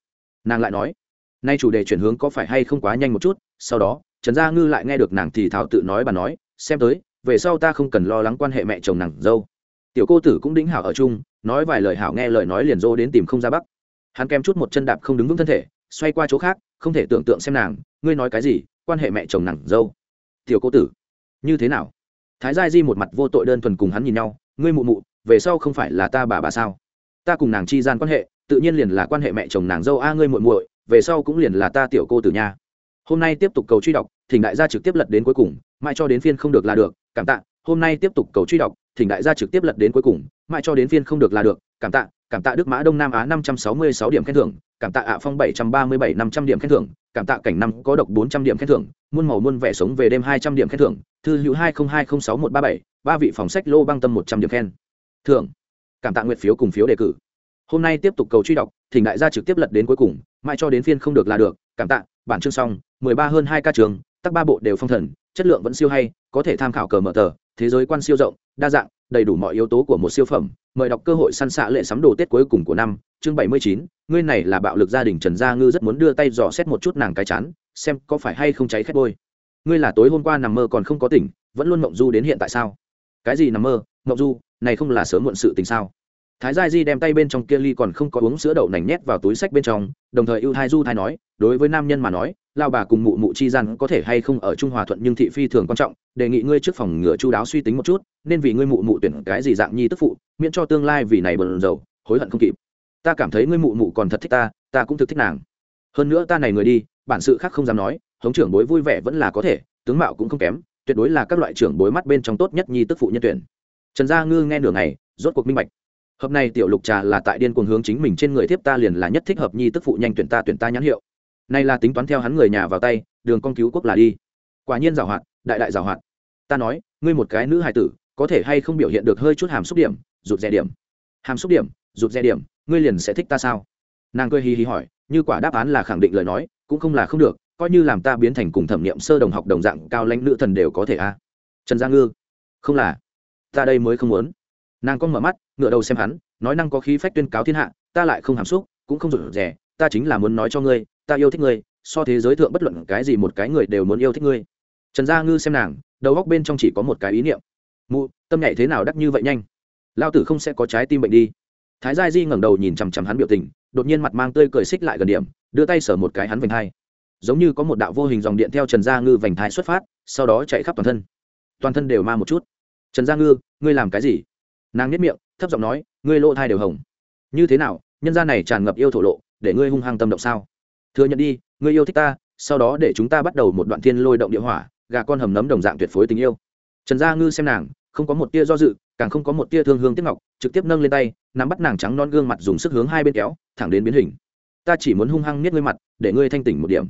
Nàng lại nói, nay chủ đề chuyển hướng có phải hay không quá nhanh một chút? Sau đó, trần gia ngư lại nghe được nàng thì thảo tự nói bà nói, xem tới, về sau ta không cần lo lắng quan hệ mẹ chồng nàng dâu. Tiểu cô tử cũng đính hảo ở chung, nói vài lời hảo nghe lời nói liền dô đến tìm không ra bắc. Hắn kèm chút một chân đạp không đứng vững thân thể, xoay qua chỗ khác, không thể tưởng tượng xem nàng, ngươi nói cái gì, quan hệ mẹ chồng nàng dâu. Tiểu cô tử, như thế nào? Thái gia di một mặt vô tội đơn thuần cùng hắn nhìn nhau, ngươi mụ mụ về sau không phải là ta bà bà sao? Ta cùng nàng chi gian quan hệ, tự nhiên liền là quan hệ mẹ chồng nàng dâu a ngươi muội muội, về sau cũng liền là ta tiểu cô tử nha. Hôm nay tiếp tục cầu truy đọc, thỉnh đại gia trực tiếp lật đến cuối cùng, mãi cho đến phiên không được là được, cảm tạ, hôm nay tiếp tục cầu truy đọc, thỉnh đại gia trực tiếp lật đến cuối cùng, mãi cho đến phiên không được là được, cảm tạ cảm tạ đức mã đông nam á năm trăm sáu mươi sáu điểm khen thưởng, cảm tạ ạ phong bảy trăm ba mươi bảy năm trăm điểm khen thưởng, cảm tạ cảnh năm có độc bốn trăm điểm khen thưởng, muôn màu muôn vẻ sống về đêm hai trăm điểm khen thưởng, thư hữu hai không hai không sáu một ba bảy, ba vị phòng sách lô băng tâm một trăm điểm khen thưởng. Cảm tạ nguyện phiếu cùng phiếu đề cử. Hôm nay tiếp tục cầu truy đọc, thỉnh đại gia trực tiếp lật đến cuối cùng, mãi cho đến phiên không được là được. Cảm tạ, bản chương xong, mười ba hơn hai ca trường, tắc ba bộ đều phong thần, chất lượng vẫn siêu hay, có thể tham khảo cờ mở tờ, thế giới quan siêu rộng, đa dạng, đầy đủ mọi yếu tố của một siêu phẩm. Mời đọc cơ hội săn xạ lệ sắm đồ tết cuối cùng của năm, chương bảy mươi chín, ngươi này là bạo lực gia đình trần gia ngư rất muốn đưa tay dò xét một chút nàng cái chán, xem có phải hay không cháy khét bôi. Ngươi là tối hôm qua nằm mơ còn không có tỉnh, vẫn luôn mộng du đến hiện tại sao? Cái gì nằm mơ? Mộng du, này không là sớm muộn sự tình sao? Thái gia di đem tay bên trong kia ly còn không có uống sữa đậu nành nhét vào túi sách bên trong, đồng thời ưu thai du thai nói, đối với nam nhân mà nói lao bà cùng mụ mụ chi gian có thể hay không ở trung hòa thuận nhưng thị phi thường quan trọng, đề nghị ngươi trước phòng ngựa chu đáo suy tính một chút, nên vì ngươi mụ mụ tuyển cái gì dạng nhi tức phụ, miễn cho tương lai vì này bận rầu hối hận không kịp. Ta cảm thấy ngươi mụ mụ còn thật thích ta ta cũng thực thích nàng. Hơn nữa ta này người đi, bản sự khác không dám nói, hống trưởng bối vui vẻ vẫn là có thể, tướng mạo cũng không kém, tuyệt đối là các loại trưởng bối mắt bên trong tốt nhất nhi tức phụ nhân tuyển trần gia ngư nghe nửa ngày, rốt cuộc minh bạch. Hợp này tiểu lục trà là tại điên cuồng hướng chính mình trên người thiếp ta liền là nhất thích hợp nhi tức phụ nhanh tuyển ta tuyển ta nhãn hiệu. Này là tính toán theo hắn người nhà vào tay, đường con cứu quốc là đi. Quả nhiên giảo hoạt, đại đại giảo hoạt. Ta nói, ngươi một cái nữ hài tử, có thể hay không biểu hiện được hơi chút hàm xúc điểm, rụt rè điểm. Hàm xúc điểm, rụt rè điểm, ngươi liền sẽ thích ta sao? Nàng cười hì hì hỏi, như quả đáp án là khẳng định lời nói, cũng không là không được, coi như làm ta biến thành cùng thẩm nghiệm sơ đồng học đồng dạng cao lãnh nữ thần đều có thể a. Trần gia ngư, không là ta đây mới không muốn. Nàng con mở mắt ngựa đầu xem hắn, nói năng có khí phách tuyên cáo thiên hạ, ta lại không hàm xúc, cũng không rụt rè, ta chính là muốn nói cho ngươi, ta yêu thích ngươi, so thế giới thượng bất luận cái gì một cái người đều muốn yêu thích ngươi. Trần gia ngư xem nàng, đầu góc bên trong chỉ có một cái ý niệm. Mụ, tâm nhảy thế nào đắc như vậy nhanh? Lao tử không sẽ có trái tim bệnh đi. Thái gia di ngẩng đầu nhìn chằm chằm hắn biểu tình, đột nhiên mặt mang tươi cười xích lại gần điểm, đưa tay sở một cái hắn vành thai. Giống như có một đạo vô hình dòng điện theo trần gia ngư vành thai xuất phát, sau đó chạy khắp toàn thân. Toàn thân đều ma một chút trần gia ngư, ngươi làm cái gì? Nàng nhất miệng, thấp giọng nói, ngươi lỗ thai đều hồng như thế nào, nhân gia này tràn ngập yêu thổ lộ, để ngươi hung hăng tâm động sao? Thừa nhận đi, ngươi yêu thích ta, sau đó để chúng ta bắt đầu một đoạn thiên lôi động địa hỏa, gà con hầm nấm đồng dạng tuyệt phối tình yêu. Trần gia ngư xem nàng, không có một tia do dự, càng không có một tia thương hương tiếc ngọc, trực tiếp nâng lên tay, nắm bắt nàng trắng non gương mặt dùng sức hướng hai bên kéo, thẳng đến biến hình. Ta chỉ muốn hung hăng niết ngươi mặt, để ngươi thanh tỉnh một điểm.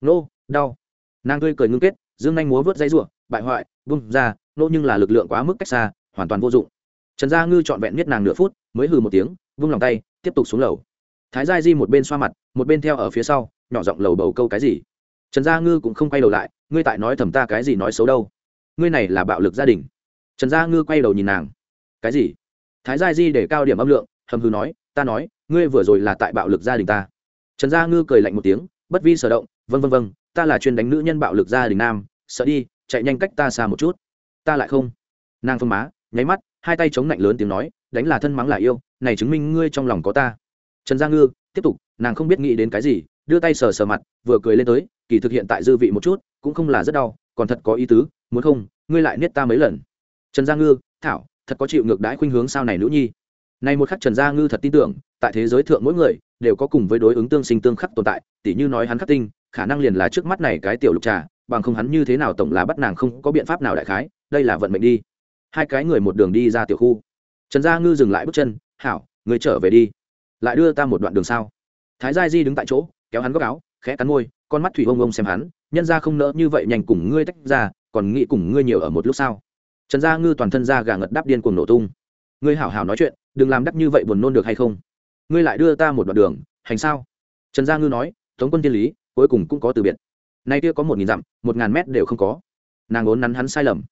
Nô, đau. Nàng tươi cười ngưng kết, dương nhanh múa vớt dây rủa, bại hoại, vung ra nô nhưng là lực lượng quá mức cách xa, hoàn toàn vô dụng. Trần gia ngư trọn vẹn miết nàng nửa phút, mới hừ một tiếng, vung lòng tay, tiếp tục xuống lầu. Thái gia di một bên xoa mặt, một bên theo ở phía sau, nhỏ giọng lầu bầu câu cái gì. Trần gia ngư cũng không quay đầu lại, ngươi tại nói thầm ta cái gì nói xấu đâu. Ngươi này là bạo lực gia đình. Trần gia ngư quay đầu nhìn nàng. Cái gì? Thái gia di để cao điểm âm lượng, hầm hư nói, ta nói, ngươi vừa rồi là tại bạo lực gia đình ta. Trần gia ngư cười lạnh một tiếng, bất vi sở động vân vân vân ta là chuyên đánh nữ nhân bạo lực gia đình nam, sợ đi, chạy nhanh cách ta xa một chút ta lại không? Nàng phương má, nháy mắt, hai tay chống lạnh lớn tiếng nói, đánh là thân mắng là yêu, này chứng minh ngươi trong lòng có ta. Trần gia ngư, tiếp tục, nàng không biết nghĩ đến cái gì, đưa tay sờ sờ mặt, vừa cười lên tới, kỳ thực hiện tại dư vị một chút, cũng không là rất đau, còn thật có ý tứ, muốn không, ngươi lại niết ta mấy lần. Trần gia ngư, thảo, thật có chịu ngược đãi khuynh hướng sao này nữ nhi? Này một khắc trần gia ngư thật tin tưởng, tại thế giới thượng mỗi người, đều có cùng với đối ứng tương sinh tương khắc tồn tại, tỉ như nói hắn khắc tinh, khả năng liền là trước mắt này cái tiểu lục trà, bằng không hắn như thế nào tổng là bắt nàng không có biện pháp nào đại khái đây là vận mệnh đi. Hai cái người một đường đi ra tiểu khu. Trần gia ngư dừng lại bước chân, hảo, người trở về đi. Lại đưa ta một đoạn đường sao? Thái gia di đứng tại chỗ, kéo hắn góc áo, khẽ cắn môi, con mắt thủy ông ông xem hắn, nhân ra không nỡ như vậy nhanh cùng ngươi tách ra, còn nghĩ cùng ngươi nhiều ở một lúc sao? Trần gia ngư toàn thân ra gà ngật đáp điên cuồng nổ tung. Ngươi hảo hảo nói chuyện, đừng làm đắc như vậy buồn nôn được hay không? Ngươi lại đưa ta một đoạn đường, hành sao? Trần gia ngư nói, tống quân tiên lý, cuối cùng cũng có từ biệt. Nay kia có một nghìn dặm, một ngàn mét đều không có. Nàng ốn nắn hắn sai lầm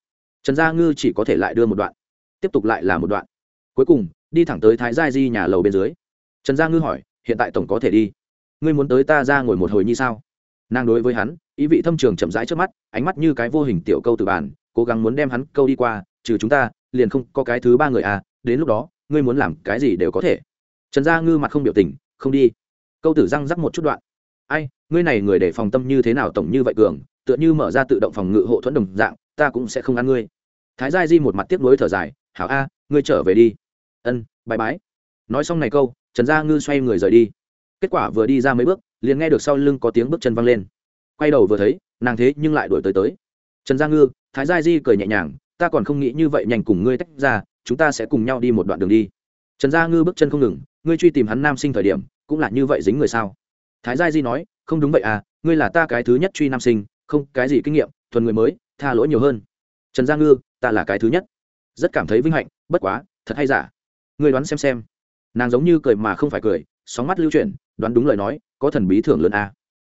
trần gia ngư chỉ có thể lại đưa một đoạn, tiếp tục lại là một đoạn. Cuối cùng, đi thẳng tới thái gia di nhà lầu bên dưới. Trần gia ngư hỏi, hiện tại tổng có thể đi? Ngươi muốn tới ta ra ngồi một hồi như sao? Nàng đối với hắn, ý vị thâm trường chậm rãi trước mắt, ánh mắt như cái vô hình tiểu câu từ bàn, cố gắng muốn đem hắn câu đi qua, trừ chúng ta, liền không có cái thứ ba người à đến lúc đó, ngươi muốn làm cái gì đều có thể. Trần gia ngư mặt không biểu tình, không đi. Câu tử răng rắc một chút đoạn. Ai, ngươi này người để phòng tâm như thế nào tổng như vậy cường, tựa như mở ra tự động phòng ngự hộ thuẫn đồng dạng, ta cũng sẽ không ăn ngươi thái gia di một mặt tiếp nối thở dài, hảo a, ngươi trở về đi. Ân bãi bái. Nói xong này câu, trần gia ngư xoay người rời đi. Kết quả vừa đi ra mấy bước, liền nghe được sau lưng có tiếng bước chân văng lên. Quay đầu vừa thấy, nàng thế nhưng lại đuổi tới tới. Trần gia ngư, thái gia di cười nhẹ nhàng, ta còn không nghĩ như vậy nhanh cùng ngươi tách ra, chúng ta sẽ cùng nhau đi một đoạn đường đi. Trần gia ngư bước chân không ngừng, ngươi truy tìm hắn nam sinh thời điểm, cũng là như vậy dính người sao? Thái gia di nói, không đúng vậy à ngươi là ta cái thứ nhất truy nam sinh, không cái gì kinh nghiệm, thuần người mới, tha lỗi nhiều hơn trần gia ngư, ta là cái thứ nhất. Rất cảm thấy vinh hạnh, bất quá, thật hay giả? Ngươi đoán xem xem. Nàng giống như cười mà không phải cười, sóng mắt lưu chuyển, đoán đúng lời nói, có thần bí thưởng lớn à.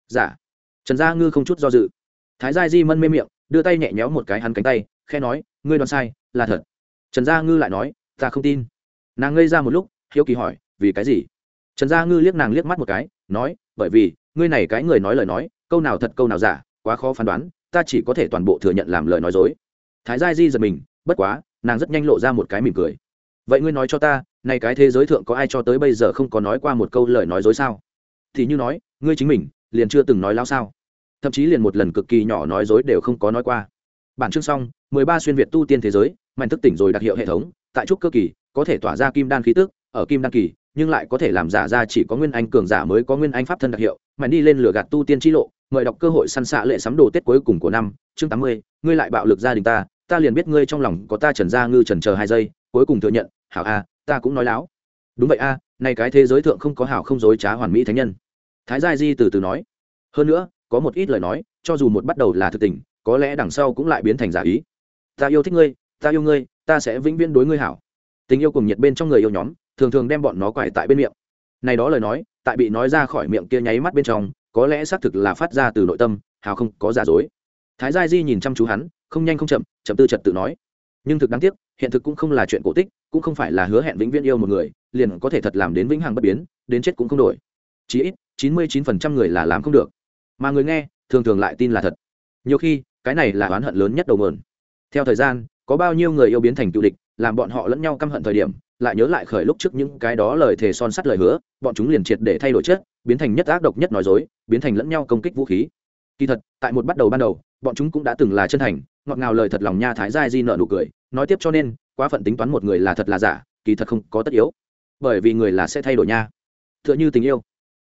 giả. Trần gia ngư không chút do dự. Thái gia di mân mê miệng, đưa tay nhẹ nhéo một cái hắn cánh tay khe nói, ngươi đoán sai, là thật. Trần gia ngư lại nói, ta không tin. Nàng ngây ra một lúc, hiếu kỳ hỏi, vì cái gì? Trần gia ngư liếc nàng liếc mắt một cái, nói, bởi vì, ngươi này cái người nói lời nói, câu nào thật câu nào giả, quá khó phán đoán, ta chỉ có thể toàn bộ thừa nhận làm lời nói dối thái gia di giật mình, bất quá, nàng rất nhanh lộ ra một cái mỉm cười. Vậy ngươi nói cho ta, này cái thế giới thượng có ai cho tới bây giờ không có nói qua một câu lời nói dối sao? Thì như nói, ngươi chính mình, liền chưa từng nói lao sao? Thậm chí liền một lần cực kỳ nhỏ nói dối đều không có nói qua. Bản chương xong, mười ba xuyên việt tu tiên thế giới, mạnh thức tỉnh rồi đặc hiệu hệ thống, tại trúc cơ kỳ, có thể tỏa ra kim đan khí tức, ở kim đan kỳ, nhưng lại có thể làm giả ra chỉ có nguyên anh cường giả mới có nguyên anh pháp thân đặc hiệu, mạnh đi lên lửa gạt tu tiên chi lộ mời đọc cơ hội săn xạ lệ sắm đồ tết cuối cùng của năm chương tám mươi ngươi lại bạo lực gia đình ta ta liền biết ngươi trong lòng có ta trần gia ngư trần chờ hai giây cuối cùng thừa nhận hảo a ta cũng nói láo. Đúng vậy a à, này cái thế giới thượng không có hảo không dối trá hoàn mỹ thánh nhân. Thái gia di từ từ nói. Hơn nữa có một ít lời nói cho dù một bắt đầu là thực tình có lẽ đằng sau cũng lại biến thành giả ý. Ta yêu thích ngươi ta yêu ngươi ta sẽ vĩnh viễn đối ngươi hảo. Tình yêu cùng nhiệt bên trong người yêu nhóm thường thường đem bọn nó quải tại bên miệng. Này đó lời nói tại bị nói ra khỏi miệng kia nháy mắt bên trong có lẽ xác thực là phát ra từ nội tâm, hào không có giả dối. Thái gia di nhìn chăm chú hắn, không nhanh không chậm chậm tư trật tự nói. Nhưng thực đáng tiếc, hiện thực cũng không là chuyện cổ tích, cũng không phải là hứa hẹn vĩnh viễn yêu một người, liền có thể thật làm đến vĩnh hằng bất biến, đến chết cũng không đổi. Chí ít, chín mươi chín phần trăm người là làm không được. Mà người nghe, thường thường lại tin là thật. Nhiều khi, cái này là oán hận lớn nhất đầu mờn theo thời gian, có bao nhiêu người yêu biến thành cựu địch, làm bọn họ lẫn nhau căm hận thời điểm lại nhớ lại khởi lúc trước những cái đó lời thề son sắt lời hứa, bọn chúng liền triệt để thay đổi chất, biến thành nhất ác độc nhất nói dối, biến thành lẫn nhau công kích vũ khí. Kỳ thật, tại một bắt đầu ban đầu, bọn chúng cũng đã từng là chân thành, ngọt ngào lời thật lòng nha thái giai di nợ nụ cười, nói tiếp cho nên, quá phận tính toán một người là thật là giả, kỳ thật không có tất yếu. Bởi vì người là sẽ thay đổi nha. T h ư ợ n h ư tình yêu.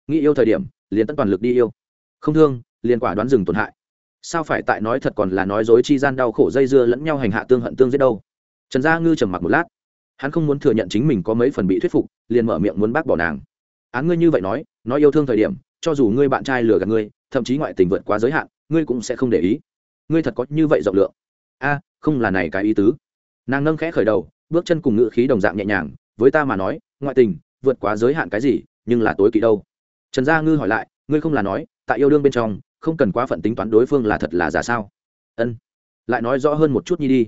Nghĩ yêu thời điểm, liền tất toàn lực đi yêu. Không thương, liền quả đoán dừng tổn hại. Sao phải tại nói thật còn là nói dối chi gian đau khổ dây dưa lẫn nhau hành hạ tương hận tương giết đâu? Trần gia ngư trầm mặc một lát hắn không muốn thừa nhận chính mình có mấy phần bị thuyết phục, liền mở miệng muốn bác bỏ nàng. Án ngươi như vậy nói nói yêu thương thời điểm, cho dù ngươi bạn trai lừa gạt ngươi, thậm chí ngoại tình vượt quá giới hạn, ngươi cũng sẽ không để ý. Ngươi thật có như vậy rộng lượng? A, không là này cái ý tứ. Nàng nâng khẽ khởi đầu, bước chân cùng ngự khí đồng dạng nhẹ nhàng, với ta mà nói, ngoại tình, vượt quá giới hạn cái gì, nhưng là tối kỵ đâu. Trần gia ngư hỏi lại, ngươi không là nói, tại yêu đương bên trong, không cần quá phận tính toán đối phương là thật là giả sao? Ân. Lại nói rõ hơn một chút nhi đi.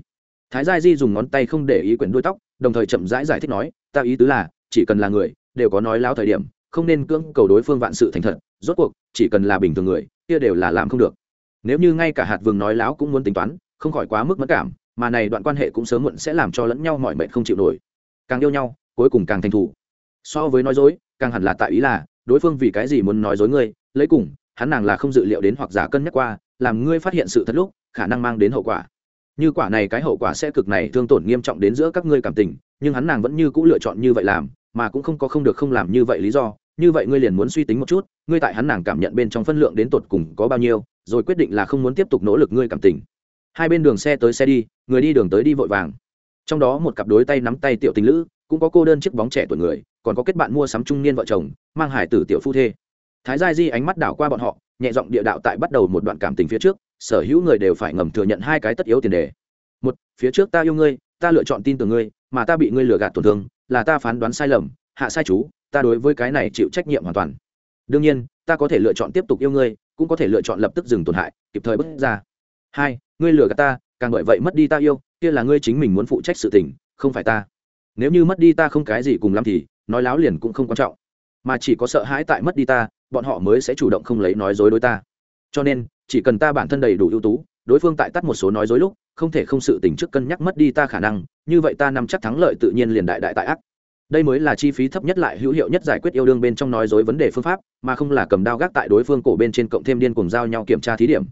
Thái gia di dùng ngón tay không để ý quyển đuôi tóc đồng thời chậm rãi giải, giải thích nói ta ý tứ là chỉ cần là người đều có nói láo thời điểm không nên cưỡng cầu đối phương vạn sự thành thật rốt cuộc chỉ cần là bình thường người kia đều là làm không được. Nếu như ngay cả hạt vừng nói láo cũng muốn tính toán không khỏi quá mức mất cảm mà này đoạn quan hệ cũng sớm muộn sẽ làm cho lẫn nhau mọi mệnh không chịu nổi. Càng yêu nhau cuối cùng càng thành thủ so với nói dối càng hẳn là tại ý là đối phương vì cái gì muốn nói dối ngươi lấy cùng hắn nàng là không dự liệu đến hoặc giả cân nhắc qua làm ngươi phát hiện sự thật lúc khả năng mang đến hậu quả như quả này cái hậu quả sẽ cực này, thương tổn nghiêm trọng đến giữa các ngươi cảm tình, nhưng hắn nàng vẫn như cũ lựa chọn như vậy làm, mà cũng không có không được không làm như vậy lý do. Như vậy ngươi liền muốn suy tính một chút, ngươi tại hắn nàng cảm nhận bên trong phân lượng đến tột cùng có bao nhiêu, rồi quyết định là không muốn tiếp tục nỗ lực ngươi cảm tình. Hai bên đường xe tới xe đi, người đi đường tới đi vội vàng. Trong đó một cặp đối tay nắm tay tiểu tình lữ, cũng có cô đơn chiếc bóng trẻ tuổi người, còn có kết bạn mua sắm trung niên vợ chồng, mang hải tử tiểu phu thê thái gia di ánh mắt đảo qua bọn họ, nhẹ giọng địa đạo tại bắt đầu một đoạn cảm tình phía trước, sở hữu người đều phải ngầm thừa nhận hai cái tất yếu tiền đề. Một, phía trước ta yêu ngươi, ta lựa chọn tin tưởng ngươi, mà ta bị ngươi lừa gạt tổn thương, là ta phán đoán sai lầm, hạ sai chú, ta đối với cái này chịu trách nhiệm hoàn toàn. Đương nhiên, ta có thể lựa chọn tiếp tục yêu ngươi, cũng có thể lựa chọn lập tức dừng tổn hại, kịp thời bước ra. Hai, ngươi lừa gạt ta, càng bởi vậy mất đi ta yêu, kia là ngươi chính mình muốn phụ trách sự tình, không phải ta. Nếu như mất đi ta không cái gì cùng lắm thì, nói láo liền cũng không quan trọng. Mà chỉ có sợ hãi tại mất đi ta bọn họ mới sẽ chủ động không lấy nói dối đối ta. Cho nên, chỉ cần ta bản thân đầy đủ ưu tú, đối phương tại tắt một số nói dối lúc, không thể không sự tình trước cân nhắc mất đi ta khả năng, như vậy ta nắm chắc thắng lợi tự nhiên liền đại đại tại ác. Đây mới là chi phí thấp nhất lại hữu hiệu nhất giải quyết yêu đương bên trong nói dối vấn đề phương pháp, mà không là cầm đao gác tại đối phương cổ bên trên cộng thêm điên cùng giao nhau kiểm tra thí điểm.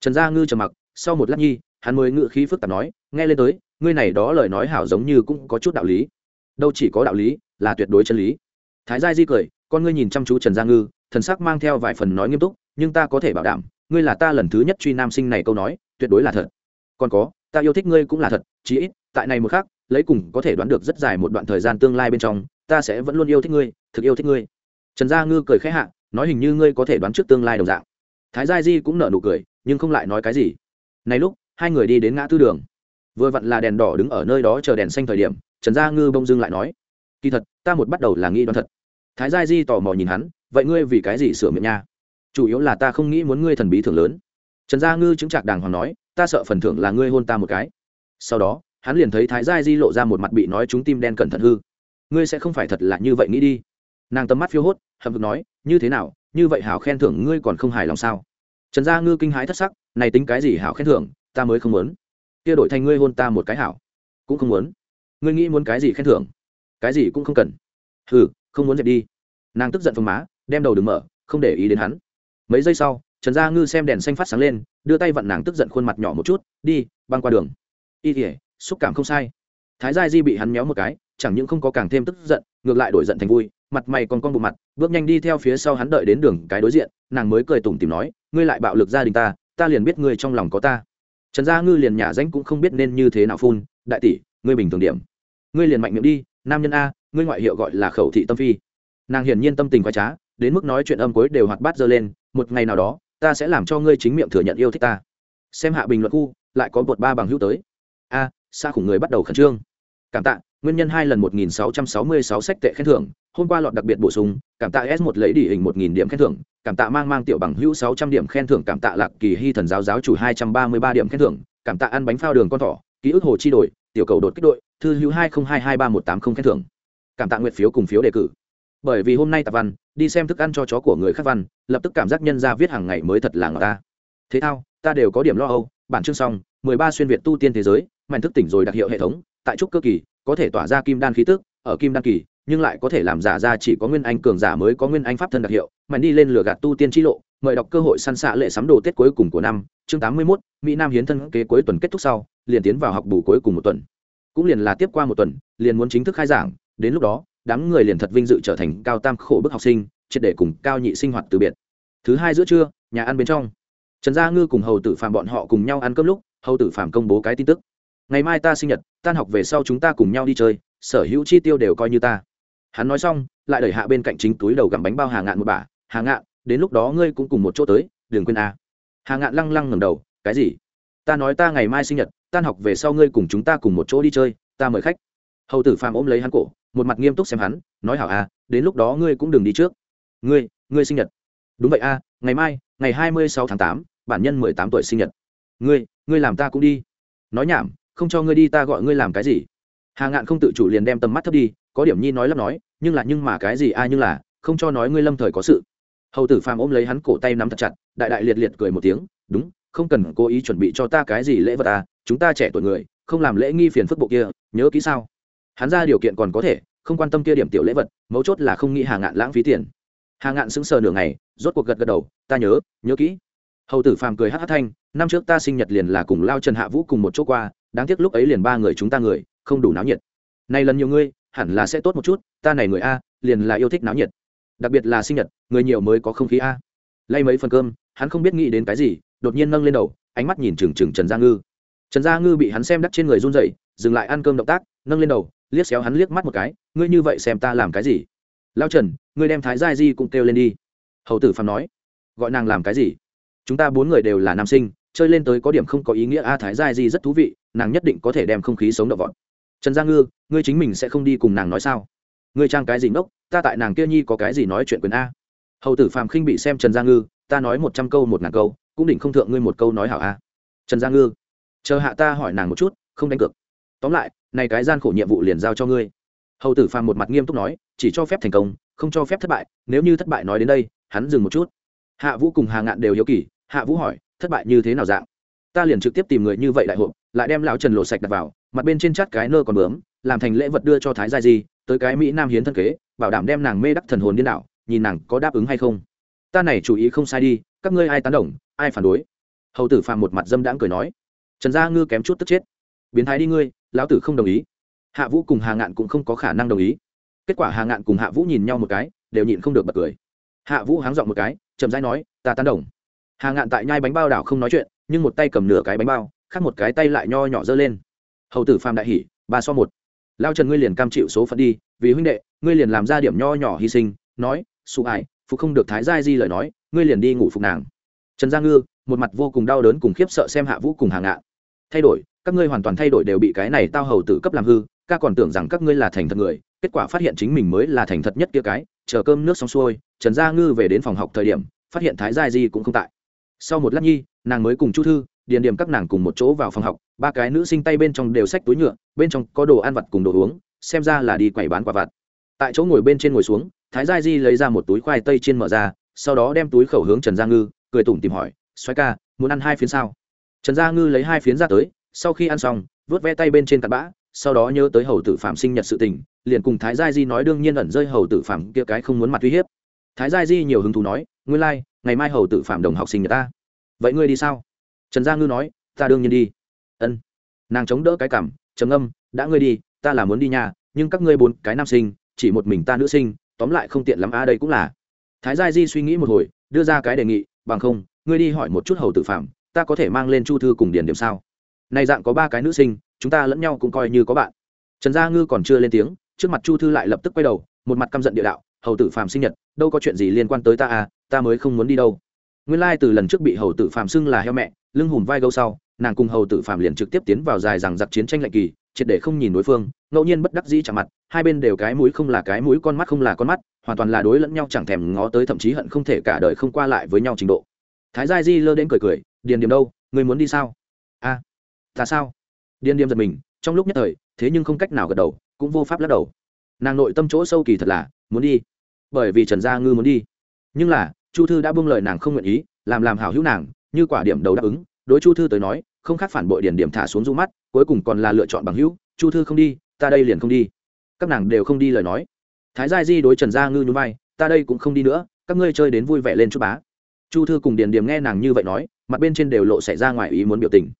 Trần gia ngư trầm mặc, sau một lát nhi, hắn mới ngự khí phức tạp nói, nghe lên tới, ngươi này đó lời nói hảo giống như cũng có chút đạo lý. Đâu chỉ có đạo lý, là tuyệt đối chân lý. Thái gia di cười, con ngươi nhìn chăm chú trần gia ngư thần sắc mang theo vài phần nói nghiêm túc, nhưng ta có thể bảo đảm, ngươi là ta lần thứ nhất truy nam sinh này câu nói, tuyệt đối là thật. Còn có, ta yêu thích ngươi cũng là thật, chí ít, tại này một khác lấy cùng có thể đoán được rất dài một đoạn thời gian tương lai bên trong, ta sẽ vẫn luôn yêu thích ngươi, thực yêu thích ngươi. Trần gia ngư cười khẽ hạ, nói hình như ngươi có thể đoán trước tương lai đồng dạng. Thái gia di cũng nở nụ cười, nhưng không lại nói cái gì. Này lúc, hai người đi đến ngã tư đường. Vừa vặn là đèn đỏ đứng ở nơi đó chờ đèn xanh thời điểm, trần gia ngư bông dưng lại nói, kỳ thật, ta một bắt đầu là nghĩ đoán thật. Thái gia di tò mò nhìn hắn vậy ngươi vì cái gì sửa miệng nha? Chủ yếu là ta không nghĩ muốn ngươi thần bí thưởng lớn. Trần gia ngư chứng trạc đàng hoàng nói, ta sợ phần thưởng là ngươi hôn ta một cái. Sau đó, hắn liền thấy thái gia di lộ ra một mặt bị nói chúng tim đen cẩn thận hư. Ngươi sẽ không phải thật là như vậy nghĩ đi. Nàng tầm mắt phiêu hốt, hậm vực nói, như thế nào, như vậy hảo khen thưởng ngươi còn không hài lòng sao? Trần gia ngư kinh hãi thất sắc, này tính cái gì hảo khen thưởng, ta mới không muốn. Kia đổi thành ngươi hôn ta một cái hảo, cũng không muốn. Ngươi nghĩ muốn cái gì khen thưởng? Cái gì cũng không cần. Hừ, không muốn dẹp đi. Nàng tức giận phồng má đem đầu đừng mở, không để ý đến hắn. Mấy giây sau, trần gia ngư xem đèn xanh phát sáng lên, đưa tay vặn nàng tức giận khuôn mặt nhỏ một chút, đi, băng qua đường. Y thể xúc cảm không sai. Thái gia di bị hắn méo một cái, chẳng những không có càng thêm tức giận, ngược lại đổi giận thành vui, mặt mày còn con bộ mặt, bước nhanh đi theo phía sau hắn đợi đến đường cái đối diện, nàng mới cười tủm tìm nói, ngươi lại bạo lực gia đình ta ta liền biết ngươi trong lòng có ta. Trần gia ngư liền nhả danh cũng không biết nên như thế nào phun, đại tỷ, ngươi bình thường điểm. Ngươi liền mạnh miệng đi, nam nhân a, ngươi ngoại hiệu gọi là khẩu thị tâm phi. Nàng hiển nhiên tâm tình quá trá đến mức nói chuyện âm cuối đều hoạt bát dơ lên một ngày nào đó ta sẽ làm cho ngươi chính miệng thừa nhận yêu thích ta. Xem hạ bình luận khu lại có bột ba bằng hữu tới. A à, xa khủng người bắt đầu khẩn trương. Cảm tạ nguyên nhân hai lần một nghìn sáu trăm sáu mươi sáu sách tệ khen thưởng hôm qua lọt đặc biệt bổ sung cảm tạ s một lấy đỉ hình một nghìn điểm khen thưởng cảm tạ mang mang tiểu bằng hữu sáu trăm điểm khen thưởng cảm tạ lạc kỳ hy thần giáo giáo chủ hai trăm ba mươi ba điểm khen thưởng cảm tạ ăn bánh phao đường con thỏ ký ức hồ chi đổi tiểu cầu đột kích đội thư hữu hai nghìn hai hai ba một tám không khen thưởng. Cảm tạ nguyện phiếu cùng phiếu đề cử bởi vì hôm nay tạp văn đi xem thức ăn cho chó của người khác văn lập tức cảm giác nhân ra viết hàng ngày mới thật là ngọt ta. Thế thao ta đều có điểm lo âu bản chương xong mười ba xuyên việt tu tiên thế giới mạnh thức tỉnh rồi đặc hiệu hệ thống tại trúc cơ kỳ có thể tỏa ra kim đan khí tức ở kim đan kỳ nhưng lại có thể làm giả ra chỉ có nguyên anh cường giả mới có nguyên anh pháp thân đặc hiệu mạnh đi lên lửa gạt tu tiên chi lộ mời đọc cơ hội săn xạ lệ sắm đồ tết cuối cùng của năm chương tám mươi 81, mỹ nam hiến thân kế cuối tuần kết thúc sau liền tiến vào học bù cuối cùng một tuần. Cũng liền là tiếp qua một tuần liền muốn chính thức khai giảng đến lúc đó đám người liền thật vinh dự trở thành cao tam khổ bức học sinh triệt để cùng cao nhị sinh hoạt từ biệt. Thứ hai giữa trưa nhà ăn bên trong. Trần gia ngư cùng hầu tử phạm bọn họ cùng nhau ăn cơm lúc hầu tử phạm công bố cái tin tức. Ngày mai ta sinh nhật tan học về sau chúng ta cùng nhau đi chơi sở hữu chi tiêu đều coi như ta. Hắn nói xong lại đẩy hạ bên cạnh chính túi đầu gặm bánh bao hà ngạn một bà, hà ngạn đến lúc đó ngươi cũng cùng một chỗ tới đừng quên a. Hà ngạn lăng lăng ngầm đầu cái gì? Ta nói ta ngày mai sinh nhật tan học về sau ngươi cùng chúng ta cùng một chỗ đi chơi ta mời khách hầu tử phàm ôm lấy hắn cổ, một mặt nghiêm túc xem hắn, nói hảo a đến lúc đó ngươi cũng đừng đi trước. Ngươi ngươi sinh nhật. Đúng vậy a ngày mai, ngày hai mươi sáu tháng tám, bản nhân mười tám tuổi sinh nhật. Ngươi ngươi làm ta cũng đi. Nói nhảm, không cho ngươi đi ta gọi ngươi làm cái gì. Hà ngạn không tự chủ liền đem tầm mắt thấp đi, có điểm nhi nói lắp nói, nhưng là nhưng mà cái gì a nhưng là, không cho nói ngươi lâm thời có sự. Hầu tử phàm ôm lấy hắn cổ tay nắm thật chặt, đại đại liệt liệt cười một tiếng, đúng, không cần cố ý chuẩn bị cho ta cái gì lễ vật à chúng ta trẻ tuổi người, không làm lễ nghi phiền phức bộ kia, nhớ kỹ sao? Hắn ra điều kiện còn có thể, không quan tâm kia điểm tiểu lễ vật, mấu chốt là không nghĩ hà ngạn lãng phí tiền. Hà ngạn sững sờ nửa ngày, rốt cuộc gật gật đầu, ta nhớ nhớ kỹ. Hầu tử phàm cười hát hát thanh, năm trước ta sinh nhật liền là cùng lao trần hạ vũ cùng một chỗ qua, đáng tiếc lúc ấy liền ba người chúng ta người, không đủ náo nhiệt. Nay lần nhiều ngươi, hẳn là sẽ tốt một chút, ta này người a, liền là yêu thích náo nhiệt. Đặc biệt là sinh nhật, người nhiều mới có không khí a. Lay mấy phần cơm, hắn không biết nghĩ đến cái gì, đột nhiên nâng lên đầu, ánh mắt nhìn trừng trừng trần gia ngư. Trần gia ngư bị hắn xem đắt trên người run dậy dừng lại ăn cơm động tác, nâng lên đầu liếc xéo hắn liếc mắt một cái, ngươi như vậy xem ta làm cái gì? Lao trần, ngươi đem thái gia di cũng kêu lên đi. Hầu tử phàm nói. Gọi nàng làm cái gì? Chúng ta bốn người đều là nam sinh, chơi lên tới có điểm không có ý nghĩa, a, thái gia di rất thú vị, nàng nhất định có thể đem không khí sống động vọt. Trần gia ngư, ngươi chính mình sẽ không đi cùng nàng nói sao? Ngươi trang cái gì ngốc, ta tại nàng kia nhi có cái gì nói chuyện quyền a? Hầu tử phàm khinh bị xem trần gia ngư, ta nói một trăm câu một ngàn câu, cũng định không thượng ngươi một câu nói hảo a. Trần gia ngư, chờ hạ ta hỏi nàng một chút, không đánh cược. Tóm lại này cái gian khổ nhiệm vụ liền giao cho ngươi. Hầu tử phàm một mặt nghiêm túc nói, chỉ cho phép thành công, không cho phép thất bại. Nếu như thất bại nói đến đây, hắn dừng một chút. Hạ vũ cùng hà ngạn đều hiếu kỳ, hạ vũ hỏi, thất bại như thế nào dạng? Ta liền trực tiếp tìm người như vậy đại hộp lại đem lão trần lộ sạch đặt vào, mặt bên trên chát cái nơ còn bướm, làm thành lễ vật đưa cho thái gia di, tới cái mỹ nam hiến thân kế, bảo đảm đem nàng mê đắc thần hồn điên đảo, nhìn nàng có đáp ứng hay không. Ta này chủ ý không sai đi, các ngươi ai tán đồng, ai phản đối? Hầu tử phàm một mặt dâm đãng cười nói. Trần gia ngư kém chút tức chết. Biến thái đi ngươi lão tử không đồng ý. Hạ vũ cùng hà ngạn cũng không có khả năng đồng ý. Kết quả hà ngạn cùng hạ vũ nhìn nhau một cái, đều nhịn không được bật cười. Hạ vũ háng dọn một cái, chậm rãi nói, ta tán đồng. Hà ngạn tại nhai bánh bao đảo không nói chuyện, nhưng một tay cầm nửa cái bánh bao, khác một cái tay lại nho nhỏ giơ lên. Hầu tử phàm đại hỉ ba so một. Lao trần ngươi liền cam chịu số phận đi, vì huynh đệ, ngươi liền làm ra điểm nho nhỏ hy sinh, nói, sụ ải phục không được thái giai di lời nói, ngươi liền đi ngủ phục nàng. Trần gia ngư, một mặt vô cùng đau đớn cùng khiếp sợ xem hạ vũ cùng Hà ngạn. Thay đổi các ngươi hoàn toàn thay đổi đều bị cái này tao hầu tử cấp làm hư, ca còn tưởng rằng các ngươi là thành thật người, kết quả phát hiện chính mình mới là thành thật nhất kia cái, chờ cơm nước xong xuôi, trần gia ngư về đến phòng học thời điểm, phát hiện thái gia di cũng không tại. Sau một lát nhi, nàng mới cùng chu thư, điền điểm các nàng cùng một chỗ vào phòng học, ba cái nữ sinh tay bên trong đều xách túi nhựa, bên trong có đồ ăn vặt cùng đồ uống, xem ra là đi quẩy bán quả vặt. Tại chỗ ngồi bên trên ngồi xuống, thái gia di lấy ra một túi khoai tây chiên mở ra, sau đó đem túi khẩu hướng trần gia ngư, cười tủm tìm hỏi xoáy ca, muốn ăn hai phiến sao? Trần gia ngư lấy hai phiến ra tới sau khi ăn xong vớt ve tay bên trên cặn bã sau đó nhớ tới hầu tử phạm sinh nhật sự tình liền cùng thái gia di nói đương nhiên ẩn rơi hầu tử phạm kia cái không muốn mặt uy hiếp. Thái gia di nhiều hứng thú nói nguyên lai、like, ngày mai hầu tử phạm đồng học sinh nhật ta. Vậy ngươi đi sao? Trần gia ngư nói ta đương nhiên đi. Ân. Nàng chống đỡ cái cảm trầm âm đã ngươi đi ta là muốn đi nhà nhưng các ngươi bốn cái nam sinh chỉ một mình ta nữ sinh tóm lại không tiện lắm a đây cũng là. Thái gia di suy nghĩ một hồi đưa ra cái đề nghị bằng không ngươi đi hỏi một chút hầu tử phạm ta có thể mang lên chu thư cùng điển điểm sao? Này dạng có ba cái nữ sinh chúng ta lẫn nhau cũng coi như có bạn. Trần gia ngư còn chưa lên tiếng trước mặt chu thư lại lập tức quay đầu một mặt căm giận địa đạo hầu tử phàm sinh nhật đâu có chuyện gì liên quan tới ta à ta mới không muốn đi đâu. Nguyên lai、like、từ lần trước bị hầu tử phàm xưng là heo mẹ lưng hùm vai gâu sau nàng cùng hầu tử phàm liền trực tiếp tiến vào dài rằng giặc chiến tranh lạnh kỳ triệt để không nhìn đối phương ngẫu nhiên bất đắc dĩ chạm mặt hai bên đều cái mũi không là cái mũi con mắt không là con mắt hoàn toàn là đối lẫn nhau chẳng thèm ngó tới thậm chí hận không thể cả đời không qua lại với nhau trình độ. Thái gia di lơ đến cười cười điền điểm đâu người muốn đi sao? A à, ta sao? Điền Điềm giật mình, trong lúc nhất thời, thế nhưng không cách nào gật đầu, cũng vô pháp lắc đầu. Nàng nội tâm chỗ sâu kỳ thật là, muốn đi. Bởi vì trần gia ngư muốn đi. Nhưng là, chu thư đã buông lời nàng không nguyện ý, làm làm hảo hữu nàng, như quả điểm đầu đáp ứng. Đối chu thư tới nói, không khác phản bội điển điểm thả xuống du mắt, cuối cùng còn là lựa chọn bằng hữu. Chu thư không đi, ta đây liền không đi. Các nàng đều không đi lời nói. Thái gia di đối trần gia ngư nhún vai, ta đây cũng không đi nữa, các ngươi chơi đến vui vẻ lên chút bá. Chu thư cùng điền điểm nghe nàng như vậy nói, mặt bên trên đều lộ xảy ra ngoài ý muốn biểu tình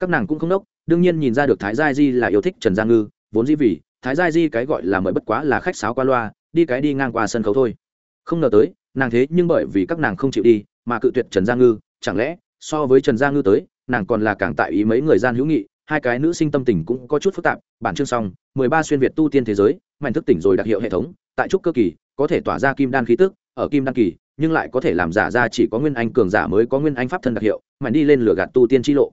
các nàng cũng không đốc, đương nhiên nhìn ra được thái gia di là yêu thích trần gia ngư, vốn dĩ vì thái gia di cái gọi là mời bất quá là khách sáo qua loa, đi cái đi ngang qua sân khấu thôi. Không ngờ tới, nàng thế nhưng bởi vì các nàng không chịu đi mà cự tuyệt trần gia ngư, chẳng lẽ so với trần gia ngư tới, nàng còn là càng tại ý mấy người gian hữu nghị, hai cái nữ sinh tâm tình cũng có chút phức tạp, bản chương xong, mười ba xuyên việt tu tiên thế giới, mạnh thức tỉnh rồi đặc hiệu hệ thống, tại trúc cơ kỳ, có thể tỏa ra kim đan khí tức, ở kim đan kỳ, nhưng lại có thể làm giả ra chỉ có nguyên anh cường giả mới có nguyên anh pháp thân đặc hiệu, mạnh đi lên lửa gạt tu tiên chi lộ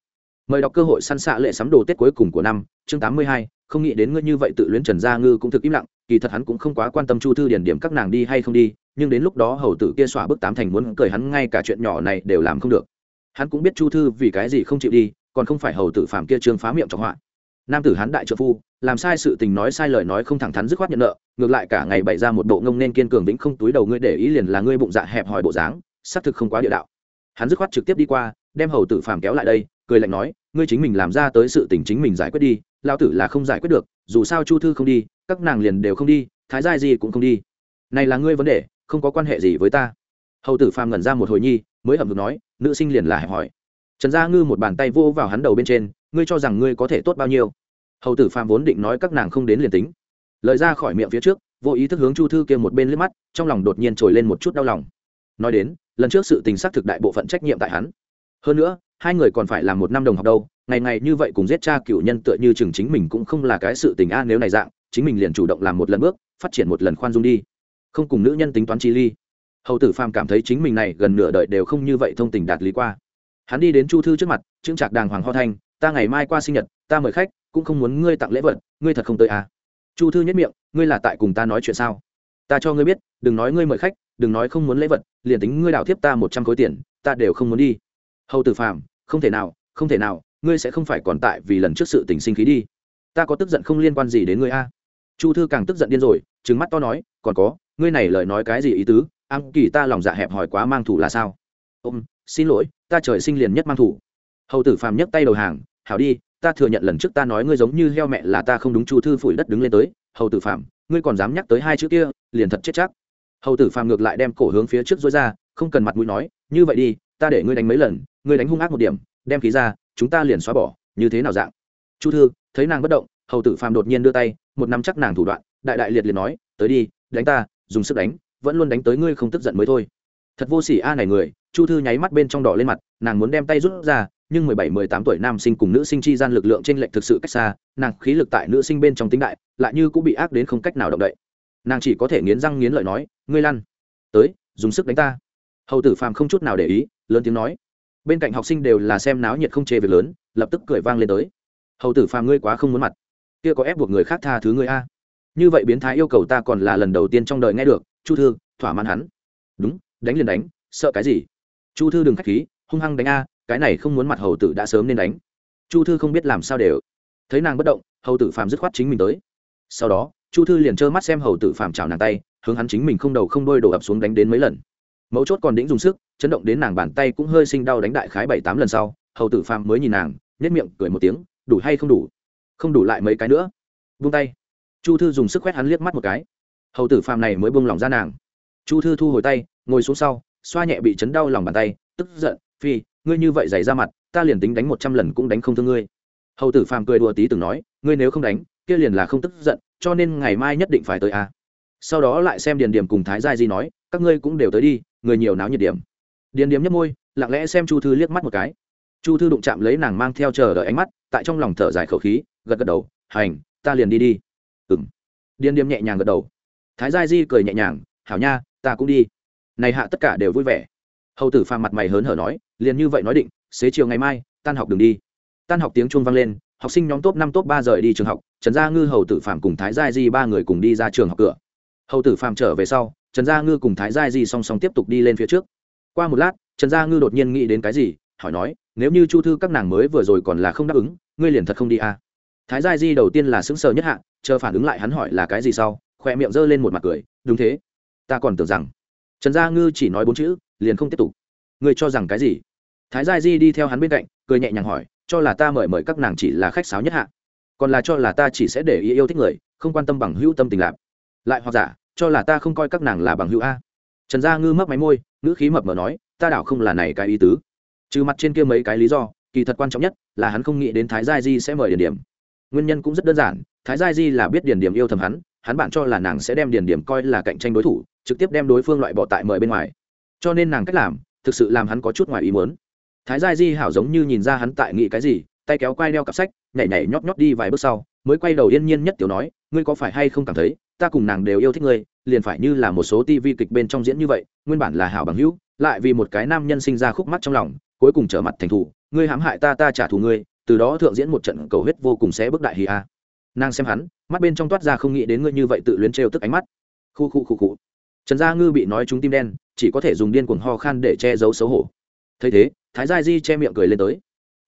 mời đọc cơ hội săn xạ lệ sắm đồ tết cuối cùng của năm, chương tám mươi hai, không nghĩ đến ngươi như vậy tự luyến trần gia ngư cũng thực im lặng, kỳ thật hắn cũng không quá quan tâm chu thư điển điểm các nàng đi hay không đi, nhưng đến lúc đó hầu tử kia xỏa bức tám thành muốn cười hắn ngay cả chuyện nhỏ này đều làm không được. Hắn cũng biết chu thư vì cái gì không chịu đi, còn không phải hầu tử phạm kia trương phá miệng trọng họa. Nam tử hắn đại trợ phu, làm sai sự tình nói sai lời nói không thẳng thắn dứt khoát nhận nợ, ngược lại cả ngày bày ra một bộ ngông nên kiên cường vĩnh không túi đầu ngươi để ý liền là ngươi bụng dạ hẹp hòi bộ dáng, xác thực không quá địa đạo. Hắn dứt khoát trực tiếp đi qua, đem hầu tử phàm kéo lại đây cười lạnh nói, ngươi chính mình làm ra tới sự tình chính mình giải quyết đi lao tử là không giải quyết được, dù sao chu thư không đi, các nàng liền đều không đi, thái giai gì cũng không đi. Này là ngươi vấn đề, không có quan hệ gì với ta. Hầu tử phàm ngẩn ra một hồi nhi, mới hầm được nói, nữ sinh liền là hẹp hỏi. Trần gia ngư một bàn tay vô vào hắn đầu bên trên, ngươi cho rằng ngươi có thể tốt bao nhiêu? Hầu tử phàm vốn định nói các nàng không đến liền tính. Lời ra khỏi miệng phía trước, vô ý thức hướng chu thư kia một bên liếc mắt, trong lòng đột nhiên trồi lên một chút đau lòng. Nói đến, lần trước sự tình xác thực đại bộ phận trách nhiệm tại hắn. Hơn nữa hai người còn phải làm một năm đồng học đâu, ngày ngày như vậy cùng giết cha cựu nhân tựa như chừng chính mình cũng không là cái sự tình a, nếu này dạng, chính mình liền chủ động làm một lần bước, phát triển một lần khoan dung đi. Không cùng nữ nhân tính toán chi ly. Hầu tử phàm cảm thấy chính mình này gần nửa đời đều không như vậy thông tình đạt lý qua. Hắn đi đến chu thư trước mặt trưng trạc đàng hoàng ho thanh, ta ngày mai qua sinh nhật, ta mời khách, cũng không muốn ngươi tặng lễ vật, ngươi thật không tới à? Chu thư nhất miệng, ngươi là tại cùng ta nói chuyện sao? Ta cho ngươi biết, đừng nói ngươi mời khách, đừng nói không muốn lễ vật, liền tính ngươi đào thiếp ta một trăm khối tiền, ta đều không muốn đi. Hầu tử phàm không thể nào, không thể nào, ngươi sẽ không phải còn tại vì lần trước sự tình sinh khí đi. Ta có tức giận không liên quan gì đến ngươi a? Chu thư càng tức giận điên rồi, trừng mắt to nói, còn có, ngươi này lời nói cái gì ý tứ? Ám kỳ ta lòng dạ hẹp hòi quá mang thủ là sao? Ôm, xin lỗi, ta trời sinh liền nhất mang thủ. Hầu tử phàm nhấc tay đầu hàng, hảo đi, ta thừa nhận lần trước ta nói ngươi giống như heo mẹ là ta không đúng. Chu thư phủi đất đứng lên tới, hầu tử phàm, ngươi còn dám nhắc tới hai chữ kia, liền thật chết chắc. Hầu tử phàm ngược lại đem cổ hướng phía trước dối ra, không cần mặt mũi nói, như vậy đi, ta để ngươi đánh mấy lần ngươi đánh hung ác một điểm, đem khí ra, chúng ta liền xóa bỏ, như thế nào dạng? Chu thư, thấy nàng bất động, hầu tử phàm đột nhiên đưa tay, một năm chắc nàng thủ đoạn, đại đại liệt liền nói, tới đi, đánh ta, dùng sức đánh, vẫn luôn đánh tới ngươi không tức giận mới thôi. Thật vô sỉ a này người, chu thư nháy mắt bên trong đỏ lên mặt, nàng muốn đem tay rút ra, nhưng mười bảy, mười tám tuổi nam sinh cùng nữ sinh chi gian lực lượng trên lệch thực sự cách xa, nàng khí lực tại nữ sinh bên trong tính đại, lại như cũng bị ác đến không cách nào động đậy. Nàng chỉ có thể nghiến răng nghiến lợi nói, ngươi lăn, tới, dùng sức đánh ta. Hầu tử phàm không chút nào để ý, lớn tiếng nói bên cạnh học sinh đều là xem náo nhiệt không chê việc lớn, lập tức cười vang lên tới. Hầu tử phàm ngươi quá không muốn mặt. Kia có ép buộc người khác tha thứ ngươi a. Như vậy biến thái yêu cầu ta còn là lần đầu tiên trong đời nghe được, chu thư, thỏa mãn hắn. Đúng, đánh liền đánh, sợ cái gì? Chu thư đừng k h á c h khí, hung hăng đánh a, cái này không muốn mặt hầu tử đã sớm nên đánh. Chu thư không biết làm sao đều. Thấy nàng bất động, hầu tử phàm dứt khoát chính mình tới. Sau đó, chu thư liền trơ mắt xem hầu tử phàm chào nàng tay, hướng hắn chính mình không đầu không đôi đổ ập xuống đánh đến mấy lần mấu chốt còn đĩnh dùng sức, chấn động đến nàng bàn tay cũng hơi sinh đau đánh đại khái bảy tám lần sau, hầu tử phàm mới nhìn nàng nhét miệng cười một tiếng, đủ hay không đủ? Không đủ lại mấy cái nữa. Vung tay. Chu thư dùng sức quét hắn liếc mắt một cái. Hầu tử phàm này mới buông lỏng ra nàng. Chu thư thu hồi tay, ngồi xuống sau, xoa nhẹ bị chấn đau lòng bàn tay, tức giận, phi, ngươi như vậy dày ra mặt, ta liền tính đánh một trăm lần cũng đánh không thương ngươi. Hầu tử phàm cười đùa tí từng nói, ngươi nếu không đánh, kia liền là không tức giận, cho nên ngày mai nhất định phải tới a. À. sau đó lại xem điền điểm cùng thái giai di nói, các ngươi cũng đều tới đi người nhiều náo nhiệt điểm. Điền Điếm nhấp môi, lặng lẽ xem chu thư liếc mắt một cái. Chu thư đụng chạm lấy nàng mang theo chờ đợi ánh mắt, tại trong lòng thở dài khẩu khí, gật gật đầu, hành, ta liền đi đi. Ừ m điền Điếm nhẹ nhàng gật đầu. Thái giai di cười nhẹ nhàng, hảo nha, ta cũng đi. Này hạ tất cả đều vui vẻ. Hầu tử phàm mặt mày hớn hở nói, liền như vậy nói định, xế chiều ngày mai, tan học đừng đi. Tan học tiếng chuông vang lên, học sinh nhóm top năm, top ba rời đi trường học, trần gia ngư, hầu tử phàm cùng thái gia di ba người cùng đi ra trường học cửa. Hầu tử phàm trở về sau trần gia ngư cùng thái gia di song song tiếp tục đi lên phía trước. Qua một lát, trần gia ngư đột nhiên nghĩ đến cái gì, hỏi nói, nếu như chu thư các nàng mới vừa rồi còn là không đáp ứng, ngươi liền thật không đi à. thái gia di đầu tiên là sững sờ nhất hạ, chờ phản ứng lại hắn hỏi là cái gì sau khoe miệng g lên một mặt cười, đúng thế. Ta còn tưởng rằng trần gia ngư chỉ nói bốn chữ, liền không tiếp tục. Ngươi cho rằng cái gì? Thái gia di đi theo hắn bên cạnh, cười nhẹ nhàng hỏi, cho là ta mời mời các nàng chỉ là khách sáo nhất hạ, còn là cho là ta chỉ sẽ để ý yêu thích người, không quan tâm bằng hữu tâm tình lạp lại hoặc giả cho là ta không coi các nàng là bằng hữu a. Trần gia ngư mấp máy môi, ngữ khí mập mờ nói, ta đảo không là này cái ý tứ. Trừ mặt trên kia mấy cái lý do, kỳ thật quan trọng nhất là hắn không nghĩ đến thái gia di sẽ mời điển điểm. Nguyên nhân cũng rất đơn giản, thái gia di là biết điển điểm yêu thầm hắn hắn bạn cho là nàng sẽ đem điển điểm coi là cạnh tranh đối thủ, trực tiếp đem đối phương loại bỏ tại mời bên ngoài. Cho nên nàng cách làm, thực sự làm hắn có chút ngoài ý muốn. Thái gia di hảo giống như nhìn ra hắn tại nghĩ cái gì, tay kéo quai đeo cặp sách, nhảy nhảy nhót nhót đi vài bước sau, mới quay đầu yên nhiên nhất tiểu nói, ngươi có phải hay không cảm thấy ta cùng nàng đều yêu thích ngươi, liền phải như là một số tivi kịch bên trong diễn như vậy, nguyên bản là hảo bằng hữu, lại vì một cái nam nhân sinh ra khúc mắt trong lòng, cuối cùng trở mặt thành thủ, ngươi hãm hại ta ta trả thù ngươi, từ đó thượng diễn một trận cầu huyết vô cùng sẽ bước đại hì a. Nàng xem hắn, mắt bên trong toát ra không nghĩ đến ngươi như vậy tự luyến trêu tức ánh mắt. Khu khu khu khu. Trần gia ngư bị nói trúng tim đen, chỉ có thể dùng điên cuồng ho khan để che giấu xấu hổ. Thấy thế, thái gia di che miệng cười lên tới.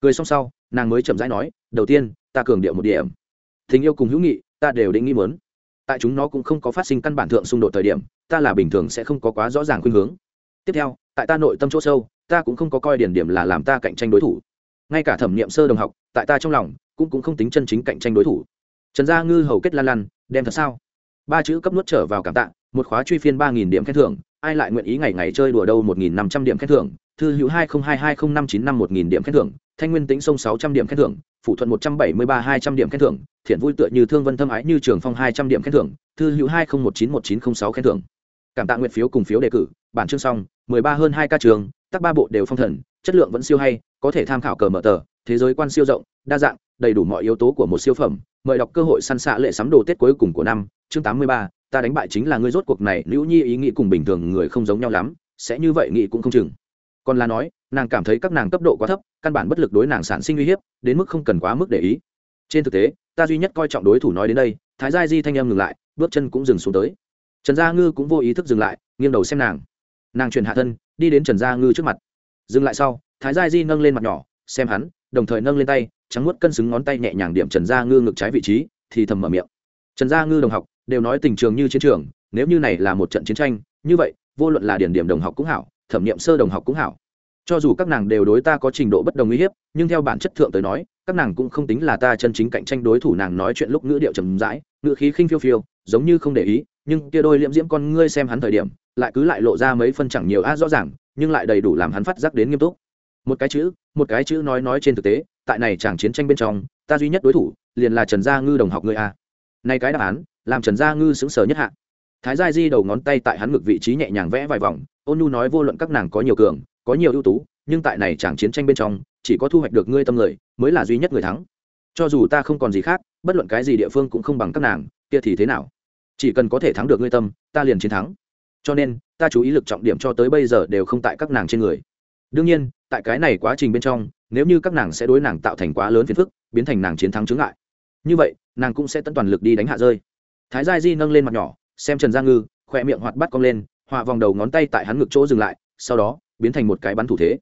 Cười xong sau, nàng mới chậm rãi nói, đầu tiên, ta cường điệu một điểm. Tình yêu cùng hữu nghị, ta đều định nghĩ mớn tại chúng nó cũng không có phát sinh căn bản thượng xung đột thời điểm, ta là bình thường sẽ không có quá rõ ràng khuynh hướng. Tiếp theo, tại ta nội tâm chỗ sâu, ta cũng không có coi điển điểm là làm ta cạnh tranh đối thủ. Ngay cả thẩm nghiệm sơ đồng học, tại ta trong lòng, cũng cũng không tính chân chính cạnh tranh đối thủ. Trần gia ngư hầu kết lan lan, đem thật sao? Ba chữ cấp nuốt trở vào cảm tạ, một khóa truy phiên ba nghìn điểm khen thưởng, ai lại nguyện ý ngày ngày chơi đùa đâu một nghìn năm trăm điểm khen thưởng thư hữu hai không hai hai không năm chín năm một nghìn điểm khen thưởng, thanh nguyên tính sông sáu trăm điểm khen thưởng Phụ thuận một trăm bảy mươi ba hai trăm điểm khen thưởng, thiện vui tựa như thương vân thâm ái như trường phong hai trăm điểm khen thưởng, thư hữu hai không một chín một chín không sáu khen thưởng. Cảm tạ nguyện phiếu cùng phiếu đề cử, bản chương xong, mười ba hơn hai ca trường, tắc ba bộ đều phong thần, chất lượng vẫn siêu hay, có thể tham khảo cờ mở tờ, thế giới quan siêu rộng, đa dạng, đầy đủ mọi yếu tố của một siêu phẩm, mời đọc cơ hội săn xạ lệ sắm đồ tết cuối cùng của năm, chương tám mươi ba, ta đánh bại chính là ngươi, rốt cuộc này, nữ nhi ý nghĩ cùng bình thường người không giống nhau lắm, sẽ như vậy nghĩ cũng không chừng còn là nói, nàng cảm thấy các nàng cấp độ quá thấp, căn bản bất lực đối nàng sản sinh uy hiếp, đến mức không cần quá mức để ý. Trên thực tế, ta duy nhất coi trọng đối thủ nói đến đây, thái gia di thanh em ngừng lại, bước chân cũng dừng xuống tới. Trần gia ngư cũng vô ý thức dừng lại, nghiêng đầu xem nàng. Nàng chuyển hạ thân, đi đến trần gia ngư trước mặt. Dừng lại sau, thái gia di nâng lên mặt nhỏ, xem hắn, đồng thời nâng lên tay, trắng nuốt cân xứng ngón tay nhẹ nhàng điểm trần gia ngư ngực trái vị trí, thì thầm mở miệng. Trần gia ngư đồng học, đều nói tình trường như chiến trường, nếu như này là một trận chiến tranh, như vậy, vô luận là điển điểm đồng học cũng hảo thẩm nghiệm sơ đồng học cũng hảo. Cho dù các nàng đều đối ta có trình độ bất đồng uy hiếp, nhưng theo bản chất thượng tới nói, các nàng cũng không tính là ta chân chính cạnh tranh đối thủ nàng nói chuyện lúc ngữ điệu trầm rãi, ngữ khí khinh phiêu phiêu, giống như không để ý, nhưng kia đôi liễm diễm con ngươi xem hắn thời điểm, lại cứ lại lộ ra mấy phân chẳng nhiều a rõ ràng, nhưng lại đầy đủ làm hắn phát giác đến nghiêm túc. Một cái chữ, một cái chữ nói nói trên thực tế, tại này chẳng chiến tranh bên trong, ta duy nhất đối thủ, liền là trần gia ngư đồng học ngươi a. Nay cái đáp án, làm trần gia ngư sững sờ nhất hạ. Thái gia di đầu ngón tay tại hắn ngực vị trí nhẹ nhàng vẽ vài vòng ôn nhu nói vô luận các nàng có nhiều cường, có nhiều ưu tú, nhưng tại này chẳng chiến tranh bên trong, chỉ có thu hoạch được ngươi tâm người, mới là duy nhất người thắng. Cho dù ta không còn gì khác, bất luận cái gì địa phương cũng không bằng các nàng, kia thì thế nào? Chỉ cần có thể thắng được ngươi tâm, ta liền chiến thắng. Cho nên, ta chú ý lực trọng điểm cho tới bây giờ đều không tại các nàng trên người. Đương nhiên, tại cái này quá trình bên trong, nếu như các nàng sẽ đối nàng tạo thành quá lớn phiền phức, biến thành nàng chiến thắng chướng ngại. Như vậy, nàng cũng sẽ tận toàn lực đi đánh hạ rơi. Thái gia di nâng lên mặt nhỏ, xem trần gia ngư, khỏe miệng hoạt bắt cong lên họa vòng đầu ngón tay tại hắn ngực chỗ dừng lại, sau đó, biến thành một cái bắn thủ thế.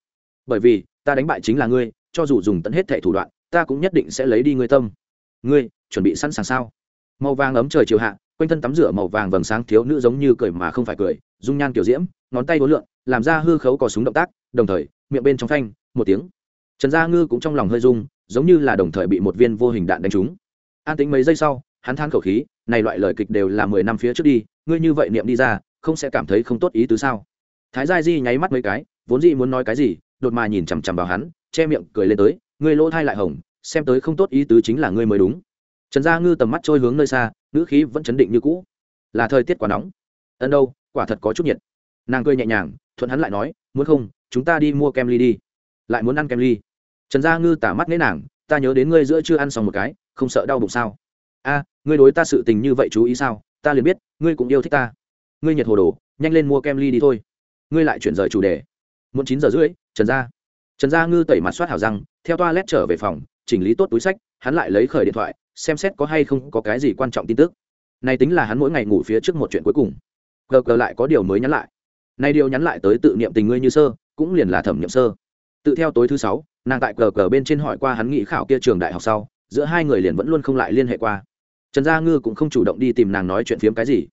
Bởi vì, ta đánh bại chính là ngươi, cho dù dùng tận hết thẻ thủ đoạn, ta cũng nhất định sẽ lấy đi ngươi tâm. Ngươi, chuẩn bị sẵn sàng sao? Màu vàng ấm trời chiều hạ, quanh thân tắm rửa màu vàng vầng sáng thiếu nữ giống như cười mà không phải cười, dung nhan kiểu diễm, ngón tay vốn lượn, làm ra hư khấu có súng động tác, đồng thời, miệng bên trong phanh, một tiếng. Trần gia ngư cũng trong lòng hơi rung, giống như là đồng thời bị một viên vô hình đạn đánh trúng. An tính mấy giây sau, hắn than khẩu khí, này loại lời kịch đều là mười năm phía trước đi, ngươi như vậy niệm đi ra không sẽ cảm thấy không tốt ý tứ sao? Thái gia di nháy mắt mấy cái, vốn dĩ muốn nói cái gì, đột mà nhìn chằm chằm vào hắn, che miệng cười lên tới, ngươi lỗ thai lại hồng xem tới không tốt ý tứ chính là ngươi mới đúng. Trần gia ngư tầm mắt trôi hướng nơi xa, ngữ khí vẫn chấn định như cũ. Là thời tiết quá nóng. Ân đâu, quả thật có chút nhiệt. Nàng cười nhẹ nhàng, thuận hắn lại nói, muốn không, chúng ta đi mua kem ly đi. Lại muốn ăn kem ly? Trần gia ngư tả mắt nghĩ nàng, ta nhớ đến ngươi giữa chưa ăn xong một cái, không sợ đau bụng sao? A, ngươi đối ta sự tình như vậy chú ý sao? Ta liền biết, ngươi cũng yêu thích ta ngươi nhiệt hồ đồ, nhanh lên mua kem ly đi thôi. Ngươi lại chuyển rời chủ đề. Muốn chín giờ rưỡi, trần gia. Trần gia ngư tẩy mặt soát hào răng, theo toa lét trở về phòng, chỉnh lý tốt túi sách, hắn lại lấy khởi điện thoại, xem xét có hay không có cái gì quan trọng tin tức. Này tính là hắn mỗi ngày ngủ phía trước một chuyện cuối cùng. Gờ gờ lại có điều mới nhắn lại. Nay điều nhắn lại tới tự niệm tình ngươi như sơ, cũng liền là thẩm niệm sơ. Tự theo tối thứ sáu, nàng tại cờ cờ bên trên hỏi qua hắn nghị khảo kia trường đại học sau, giữa hai người liền vẫn luôn không lại liên hệ qua. Trần gia ngư cũng không chủ động đi tìm nàng nói chuyện phiếm cái gì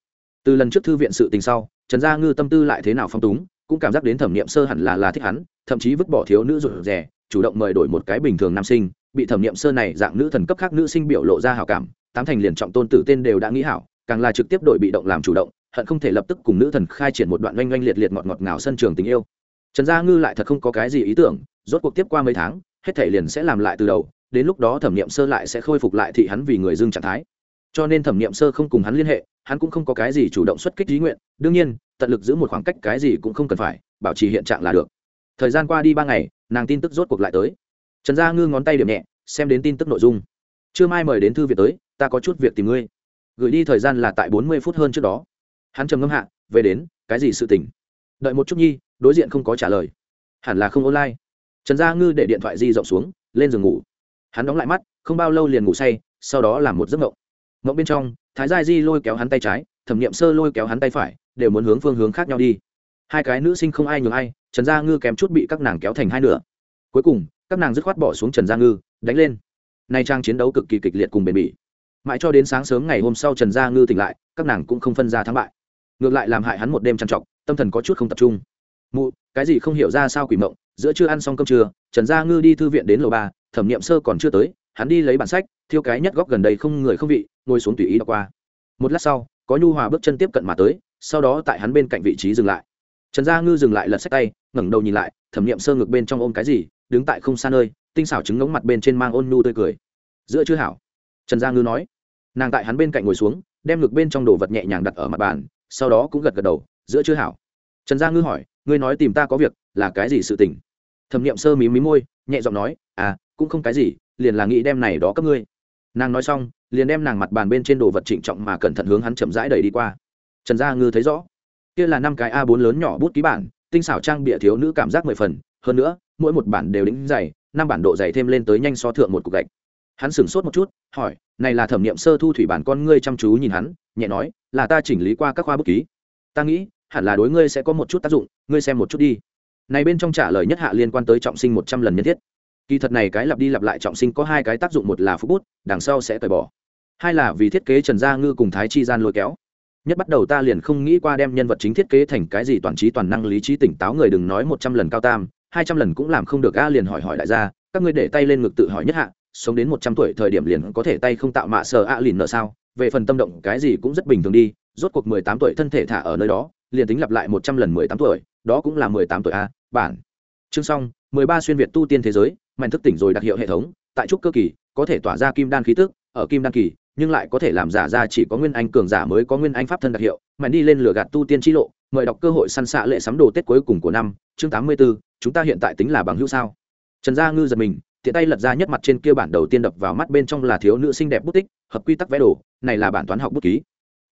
từ lần trước thư viện sự tình sau, trần gia ngư tâm tư lại thế nào phong túng, cũng cảm giác đến thẩm nghiệm sơ hẳn là là thích hắn, thậm chí vứt bỏ thiếu nữ rụt rè, chủ động mời đổi một cái bình thường nam sinh, bị thẩm nghiệm sơ này dạng nữ thần cấp khác nữ sinh biểu lộ ra hảo cảm, tám thành liền trọng tôn tử tên đều đã nghĩ hảo, càng là trực tiếp đổi bị động làm chủ động, hận không thể lập tức cùng nữ thần khai triển một đoạn oanh oanh liệt liệt ngọt ngọt ngào sân trường tình yêu. Trần gia ngư lại thật không có cái gì ý tưởng, rốt cuộc tiếp qua mấy tháng, hết thể liền sẽ làm lại từ đầu, đến lúc đó thẩm nghiệm sơ lại sẽ khôi phục lại thị hắn vì người dưng trạng thái cho nên thẩm nghiệm sơ không cùng hắn liên hệ, hắn cũng không có cái gì chủ động xuất kích ý nguyện, đương nhiên, tận lực giữ một khoảng cách cái gì cũng không cần phải, bảo trì hiện trạng là được. Thời gian qua đi ba ngày, nàng tin tức rốt cuộc lại tới. Trần gia ngư ngón tay điểm nhẹ, xem đến tin tức nội dung. Trưa mai mời đến thư viện tới, ta có chút việc tìm ngươi. Gửi đi thời gian là tại bốn mươi phút hơn trước đó. Hắn trầm ngâm hạ, về đến, cái gì sự tình? Đợi một chút nhi, đối diện không có trả lời. Hẳn là không online. Trần gia ngư để điện thoại di rộng xuống, lên giường ngủ. Hắn đóng lại mắt, không bao lâu liền ngủ say, sau đó làm một giấc ngộng mộng bên trong, thái gia di lôi kéo hắn tay trái, thẩm n i ệ m sơ lôi kéo hắn tay phải, đều muốn hướng phương hướng khác nhau đi. Hai cái nữ sinh không ai nhường ai, trần gia ngư kém chút bị các nàng kéo thành hai nửa. Cuối cùng, các nàng dứt khoát bỏ xuống trần gia ngư, đánh lên. Nay trang chiến đấu cực kỳ kịch liệt cùng bền bỉ. Mãi cho đến sáng sớm ngày hôm sau trần gia ngư tỉnh lại, các nàng cũng không phân ra thắng bại. Ngược lại làm hại hắn một đêm trằn trọc, tâm thần có chút không tập trung. Mụ, cái gì không hiểu ra sao quỷ mộng, giữa chưa ăn xong cơm trưa, trần gia ngư đi thư viện đến lầu ba, thẩm n i ệ m sơ còn chưa tới, hắn đi lấy bản sách thiêu cái nhất góc gần đây không người không vị, ngồi xuống tùy ý đọc qua. Một lát sau, có nhu hòa bước chân tiếp cận mà tới, sau đó tại hắn bên cạnh vị trí dừng lại. Trần gia ngư dừng lại lật sách tay, ngẩng đầu nhìn lại, thẩm nghiệm sơ ngực bên trong ôm cái gì, đứng tại không xa nơi, tinh xảo trứng ngống mặt bên trên mang ôn nhu tươi cười. Giữa chưa hảo, trần gia ngư nói. Nàng tại hắn bên cạnh ngồi xuống, đem ngực bên trong đồ vật nhẹ nhàng đặt ở mặt bàn, sau đó cũng gật gật đầu, giữa chưa hảo. Trần gia ngư hỏi, ngươi nói tìm ta có việc, là cái gì sự tình? Thẩm nghiệm sơ mí mí môi, nhẹ giọng nói à cũng không cái gì, liền là nghĩ đem này đó cấp ngươi nàng nói xong, liền đem nàng mặt bàn bên trên đồ vật trịnh trọng mà cẩn thận hướng hắn chậm rãi đẩy đi qua. Trần gia ngư thấy rõ, kia là năm cái a 4 lớn nhỏ bút ký bản, tinh xảo trang bịa thiếu nữ cảm giác mười phần. Hơn nữa, mỗi một bản đều đính dày, năm bản độ dày thêm lên tới nhanh so thượng một cục gạch. Hắn sửng sốt một chút, hỏi, này là thẩm nghiệm sơ thu thủy bản con ngươi chăm chú nhìn hắn, nhẹ nói, là ta chỉnh lý qua các khoa bút ký. Ta nghĩ, hẳn là đối ngươi sẽ có một chút tác dụng, ngươi xem một chút đi. Này bên trong trả lời nhất hạ liên quan tới trọng sinh một trăm lần nhân thiết kỳ thật này cái lặp đi lặp lại trọng sinh có hai cái tác dụng, một là phú bút, đằng sau sẽ tời bỏ. Hai là vì thiết kế trần gia ngư cùng thái chi gian lôi kéo. Nhất bắt đầu ta liền không nghĩ qua đem nhân vật chính thiết kế thành cái gì toàn trí toàn năng lý trí tỉnh táo người đừng nói một trăm lần cao tam, hai trăm lần cũng làm không được, a liền hỏi hỏi đại gia, các ngươi để tay lên ngực tự hỏi nhất hạ, sống đến một trăm tuổi thời điểm liền có thể tay không tạo mạ sờ a lìn nợ sao? Về phần tâm động, cái gì cũng rất bình thường đi, rốt cuộc mười tám tuổi thân thể thả ở nơi đó, liền tính lặp lại một trăm lần mười tám tuổi, đó cũng là mười tám tuổi a, bản. Chương xong, mười ba xuyên việt tu tiên thế giới mạnh thức tỉnh rồi đặc hiệu hệ thống tại trúc cơ kỳ có thể tỏa ra kim đan khí tức ở kim đan kỳ nhưng lại có thể làm giả ra chỉ có nguyên anh cường giả mới có nguyên anh pháp thân đặc hiệu mạnh đi lên lửa gạt tu tiên chi lộ mời đọc cơ hội săn xạ lệ sắm đồ tết cuối cùng của năm chương tám mươi 84, chúng ta hiện tại tính là bằng hữu sao? Trần gia ngư giật mình tiện tay lật ra nhất mặt trên kia bản đầu tiên đập vào mắt bên trong là thiếu nữ xinh đẹp bút tích hợp quy tắc vẽ đồ này là bản toán học bút ký.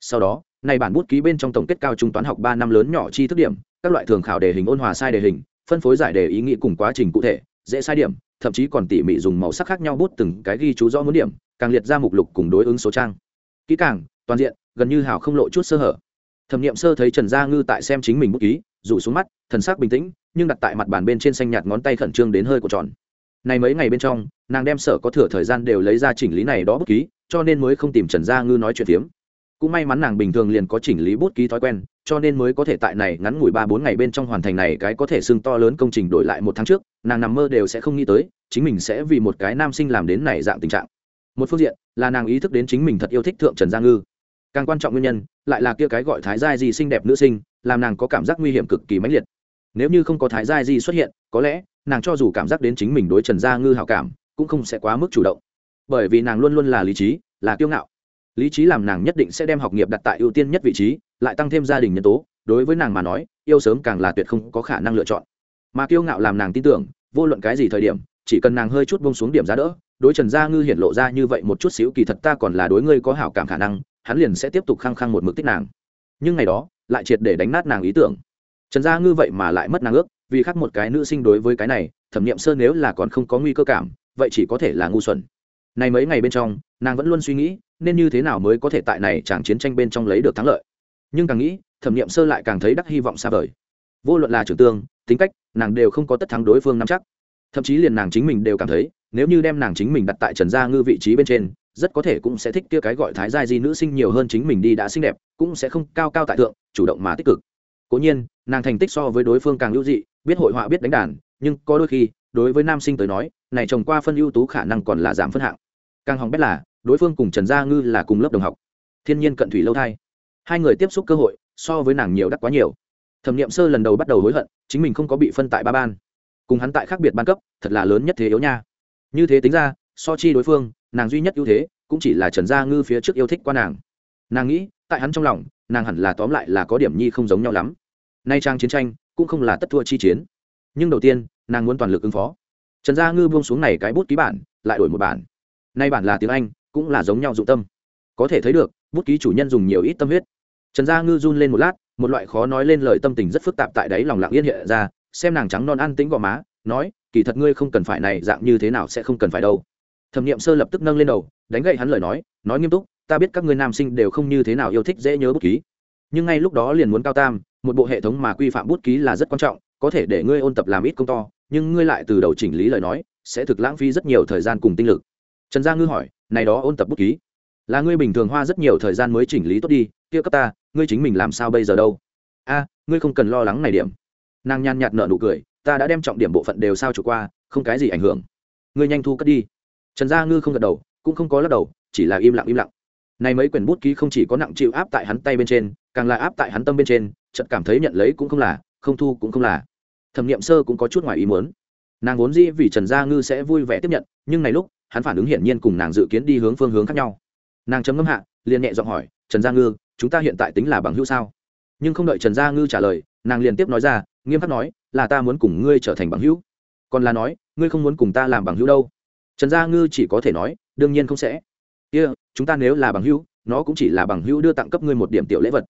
Sau đó này bản bút ký bên trong tổng kết cao trung toán học ba năm lớn nhỏ chi thức điểm các loại thường khảo đề hình ôn hòa sai đề hình phân phối giải đề ý nghĩ cùng quá trình cụ thể dễ sai điểm thậm chí còn tỉ mỉ dùng màu sắc khác nhau bút từng cái ghi chú rõ muốn điểm, càng liệt ra mục lục cùng đối ứng số trang. Kỹ càng, toàn diện, gần như hào không lộ chút sơ hở. Thẩm nghiệm sơ thấy trần gia ngư tại xem chính mình bút ký, rủ xuống mắt, thần sắc bình tĩnh, nhưng đặt tại mặt bàn bên trên xanh nhạt ngón tay khẩn trương đến hơi của tròn. Này mấy ngày bên trong, nàng đem sở có thừa thời gian đều lấy ra chỉnh lý này đó bút ký, cho nên mới không tìm trần gia ngư nói chuyện phiếm cũng may mắn nàng bình thường liền có chỉnh lý bút ký thói quen, cho nên mới có thể tại này ngắn ngủi ba bốn ngày bên trong hoàn thành này cái có thể xưng to lớn công trình đổi lại một tháng trước, nàng nằm mơ đều sẽ không nghĩ tới, chính mình sẽ vì một cái nam sinh làm đến này dạng tình trạng. Một phương diện là nàng ý thức đến chính mình thật yêu thích thượng trần gia ngư. Càng quan trọng nguyên nhân, lại là kia cái gọi thái giai di xinh đẹp nữ sinh, làm nàng có cảm giác nguy hiểm cực kỳ mãnh liệt. Nếu như không có thái giai di xuất hiện, có lẽ nàng cho dù cảm giác đến chính mình đối trần gia ngư hào cảm, cũng không sẽ quá mức chủ động. Bởi vì nàng luôn luôn là lý trí, là kiêu ngạo lý trí làm nàng nhất định sẽ đem học nghiệp đặt tại ưu tiên nhất vị trí, lại tăng thêm gia đình nhân tố, đối với nàng mà nói, yêu sớm càng là tuyệt không có khả năng lựa chọn. Mà kiêu ngạo làm nàng tin tưởng, vô luận cái gì thời điểm, chỉ cần nàng hơi chút bông xuống điểm giá đỡ, đối trần gia ngư hiện lộ ra như vậy một chút xíu kỳ thật ta còn là đối ngươi có hảo cảm khả năng, hắn liền sẽ tiếp tục khăng khăng một mực tích nàng. Nhưng ngày đó, lại triệt để đánh nát nàng ý tưởng. Trần gia ngư vậy mà lại mất nàng ước, vì khác một cái nữ sinh đối với cái này, thẩm nghiệm sơ nếu là còn không có nguy cơ cảm, vậy chỉ có thể là ngu xuẩn. Này mấy ngày bên trong, nàng vẫn luôn suy nghĩ nên như thế nào mới có thể tại này chẳng chiến tranh bên trong lấy được thắng lợi? Nhưng càng nghĩ, thẩm nghiệm sơ lại càng thấy đắc hy vọng xa vời. Vô luận là trưởng tương, tính cách, nàng đều không có tất thắng đối phương nắm chắc. Thậm chí liền nàng chính mình đều cảm thấy, nếu như đem nàng chính mình đặt tại trần gia ngư vị trí bên trên, rất có thể cũng sẽ thích kia cái gọi thái gia di nữ sinh nhiều hơn chính mình đi đã xinh đẹp, cũng sẽ không cao cao tại thượng, chủ động mà tích cực. Cố nhiên, nàng thành tích so với đối phương càng hữu dị, biết hội họa biết đánh đàn, nhưng có đôi khi, đối với nam sinh tới nói, này trồng qua phân ưu tú khả năng còn là giảm phân hạng. Càng hỏng bét là đối phương cùng trần gia ngư là cùng lớp đồng học. Thiên nhiên cận thủy lâu thai. Hai người tiếp xúc cơ hội, so với nàng nhiều đắt quá nhiều. Thẩm n i ệ m sơ lần đầu bắt đầu hối hận, chính mình không có bị phân tại ba ban. Cùng hắn tại khác biệt ban cấp, thật là lớn nhất thế yếu nha. Như thế tính ra, so chi đối phương, nàng duy nhất ưu thế, cũng chỉ là trần gia ngư phía trước yêu thích qua nàng. Nàng nghĩ, tại hắn trong lòng, nàng hẳn là tóm lại là có điểm nhi không giống nhau lắm. Nay trang chiến tranh, cũng không là tất thua chi chiến. Nhưng đầu tiên, nàng muốn toàn lực ứng phó. Trần gia ngư buông xuống này cái bút ký bản, lại đổi một bản. Nay bản là tiếng anh cũng là giống nhau dụng tâm. Có thể thấy được, bút ký chủ nhân dùng nhiều ít tâm huyết. Trần gia ngư run lên một lát, một loại khó nói lên lời tâm tình rất phức tạp tại đấy lòng lặng yên hiện ra, xem nàng trắng non ăn tính gò má, nói, kỳ thật ngươi không cần phải này, dạng như thế nào sẽ không cần phải đâu. Thẩm n i ệ m sơ lập tức nâng lên đầu, đánh gậy hắn lời nói nói nghiêm túc, ta biết các ngươi nam sinh đều không như thế nào yêu thích dễ nhớ bút ký. Nhưng ngay lúc đó liền muốn cao tam, một bộ hệ thống mà quy phạm bút ký là rất quan trọng, có thể để ngươi ôn tập làm ít công to, nhưng ngươi lại từ đầu chỉnh lý lời nói, sẽ thực lãng phí rất nhiều thời gian cùng tinh lực trần gia ngư hỏi, này đó ôn tập bút ký, là ngươi bình thường hoa rất nhiều thời gian mới chỉnh lý tốt đi, kia cấp ta, ngươi chính mình làm sao bây giờ đâu? A, ngươi không cần lo lắng này điểm. Nàng nhàn nhạt nợ nụ cười, ta đã đem trọng điểm bộ phận đều sao chủ qua, không cái gì ảnh hưởng. Ngươi nhanh thu cất đi. Trần gia ngư không gật đầu, cũng không có lắc đầu, chỉ là im lặng im lặng. Này mấy quyển bút ký không chỉ có nặng chịu áp tại hắn tay bên trên, càng là áp tại hắn tâm bên trên, chợt cảm thấy nhận lấy cũng không là, không thu cũng không là. Thẩm nghiệm sơ cũng có chút ngoài ý muốn. Nàng vốn dĩ vì trần gia ngư sẽ vui vẻ tiếp nhận, nhưng này lúc hắn phản ứng hiển nhiên cùng nàng dự kiến đi hướng phương hướng khác nhau. Nàng chấm ngâm hạ liền nhẹ giọng hỏi trần gia ngư chúng ta hiện tại tính là bằng hữu sao? Nhưng không đợi trần gia ngư trả lời nàng liền tiếp nói ra nghiêm khắc nói là ta muốn cùng ngươi trở thành bằng hữu. Còn là nói ngươi không muốn cùng ta làm bằng hữu đâu. Trần gia ngư chỉ có thể nói đương nhiên không sẽ. Kia、yeah, chúng ta nếu là bằng hữu nó cũng chỉ là bằng hữu đưa tặng cấp ngươi một điểm tiểu lễ vật.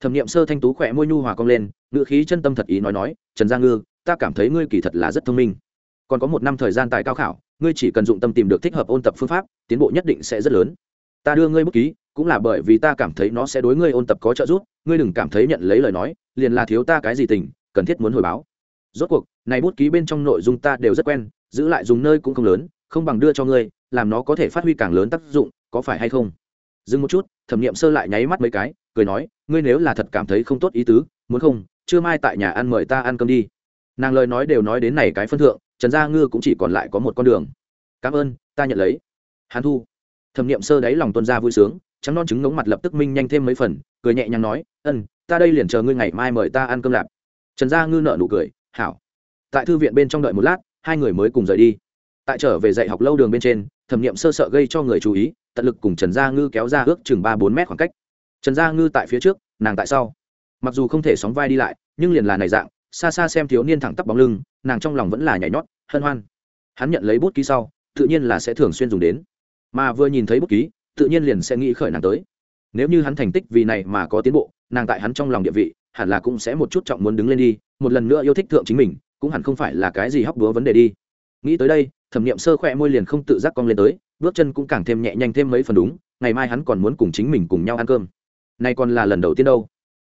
Thẩm n i ệ m sơ thanh tú khỏe môi nhu hòa cong lên ngự khí chân tâm thật ý nói nói trần gia ngư ta cảm thấy ngươi kỳ thật là rất thông minh còn có một năm thời gian tại cao khảo, ngươi chỉ cần dụng tâm tìm được thích hợp ôn tập phương pháp, tiến bộ nhất định sẽ rất lớn. Ta đưa ngươi bút ký, cũng là bởi vì ta cảm thấy nó sẽ đối ngươi ôn tập có trợ giúp, ngươi đừng cảm thấy nhận lấy lời nói, liền là thiếu ta cái gì tình, cần thiết muốn hồi báo. Rốt cuộc, này bút ký bên trong nội dung ta đều rất quen, giữ lại dùng nơi cũng không lớn, không bằng đưa cho ngươi, làm nó có thể phát huy càng lớn tác dụng, có phải hay không? Dừng một chút, thẩm nghiệm sơ lại nháy mắt mấy cái, cười nói, ngươi nếu là thật cảm thấy không tốt ý tứ, muốn không chưa mai tại nhà ăn mời ta ăn cơm đi. Nàng lời nói đều nói đến này cái phân thượng trần gia ngư cũng chỉ còn lại có một con đường. Cảm ơn, ta nhận lấy. Hắn thu. Thẩm nghiệm sơ đáy lòng tuân ra vui sướng, trắng non trứng ngống mặt lập tức minh nhanh thêm mấy phần, cười nhẹ nhàng nói, ân, ta đây liền chờ ngươi ngày mai mời ta ăn cơm lạp. Trần gia ngư nợ nụ cười, hảo. Tại thư viện bên trong đợi một lát, hai người mới cùng rời đi. Tại trở về dạy học lâu đường bên trên, thẩm nghiệm sơ sợ gây cho người chú ý, tận lực cùng trần gia ngư kéo ra ước chừng ba bốn mét khoảng cách. Trần gia ngư tại phía trước, nàng tại sau. Mặc dù không thể sóng vai đi lại, nhưng liền là này dạng, xa xa xem thiếu niên thẳng tắp bóng lưng nàng trong lòng vẫn là nhảy nhót, hân hoan. Hắn nhận lấy bút ký sau, tự nhiên là sẽ thường xuyên dùng đến. Mà vừa nhìn thấy bút ký, tự nhiên liền sẽ nghĩ khởi nàng tới. Nếu như hắn thành tích vì này mà có tiến bộ, nàng tại hắn trong lòng địa vị, hẳn là cũng sẽ một chút trọng muốn đứng lên đi, một lần nữa yêu thích thượng chính mình, cũng hẳn không phải là cái gì hóc búa vấn đề đi. Nghĩ tới đây, thẩm nghiệm sơ khỏe môi liền không tự giác cong lên tới, bước chân cũng càng thêm nhẹ nhanh thêm mấy phần đúng, ngày mai hắn còn muốn cùng chính mình cùng nhau ăn cơm. Nay còn là lần đầu tiên đâu.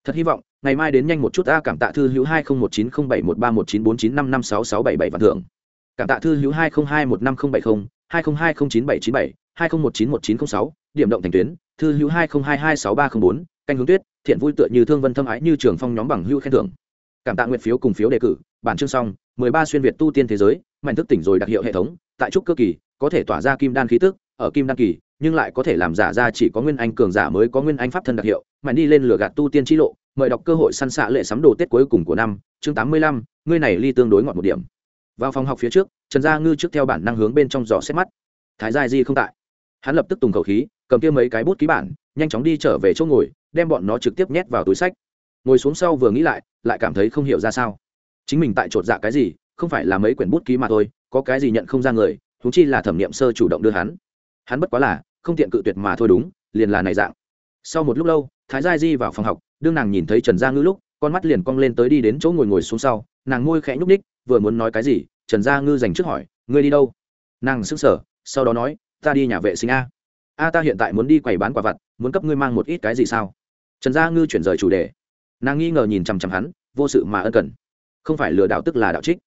Thật hy vọng ngày mai đến nhanh một chút, a, cảm tạ thư hữu hai nghìn một chín không bảy một ba một chín bốn chín năm năm sáu sáu bảy bảy vạn thưởng. Cảm tạ thư hữu hai nghìn hai một năm không bảy không, hai nghìn hai không chín bảy chín bảy, hai nghìn một chín một chín không sáu, điểm động thành tuyến, thư hữu hai nghìn hai hai sáu ba không bốn, canh hướng tuyết, thiện vui tựa như thương vân thâm ái như trường phong nhóm bằng hữu khen thưởng. Cảm tạ nguyện phiếu cùng phiếu đề cử, bản chương xong, mười ba xuyên việt tu tiên thế giới, mạnh thức tỉnh rồi đặc hiệu hệ thống, tại trúc cơ kỳ, có thể tỏa ra kim đan khí tức, ở kim đan kỳ, nhưng lại có thể làm giả ra chỉ có nguyên anh cường giả mới có nguyên anh pháp thân đặc hiệu, mạnh đi lên lửa gạt tu tiên chi lộ mời đọc cơ hội săn xạ lệ sắm đồ tết cuối cùng của năm, chương tám mươi lăm, ngươi này ly tương đối ngọt một điểm. Vào phòng học phía trước, trần gia ngư trước theo bản năng hướng bên trong giỏ xét mắt. Thái gia di không tại. Hắn lập tức tùng khẩu khí, cầm kia mấy cái bút ký bản, nhanh chóng đi trở về chỗ ngồi, đem bọn nó trực tiếp nhét vào túi sách. Ngồi xuống sau vừa nghĩ lại lại cảm thấy không hiểu ra sao. Chính mình tại chột dạ cái gì, không phải là mấy quyển bút ký mà thôi, có cái gì nhận không ra người chúng chi là thẩm nghiệm sơ chủ động đưa hắn. Hắn bất quá là, không tiện cự tuyệt mà thôi đúng, liền là này dạng. Sau một lúc lâu, thái gia di vào phòng học đương nàng nhìn thấy trần gia ngư lúc, con mắt liền cong lên tới đi đến chỗ ngồi ngồi xuống sau, nàng môi khẽ nhúc ních vừa muốn nói cái gì, trần gia ngư dành trước hỏi, ngươi đi đâu? Nàng sững sờ, sau đó nói, ta đi nhà vệ sinh a. A, ta hiện tại muốn đi quầy bán quả vặt, muốn cấp ngươi mang một ít cái gì sao? Trần gia ngư chuyển rời chủ đề. Nàng nghi ngờ nhìn chằm chằm hắn, vô sự mà ân cần. Không phải lừa đảo tức là đạo trích.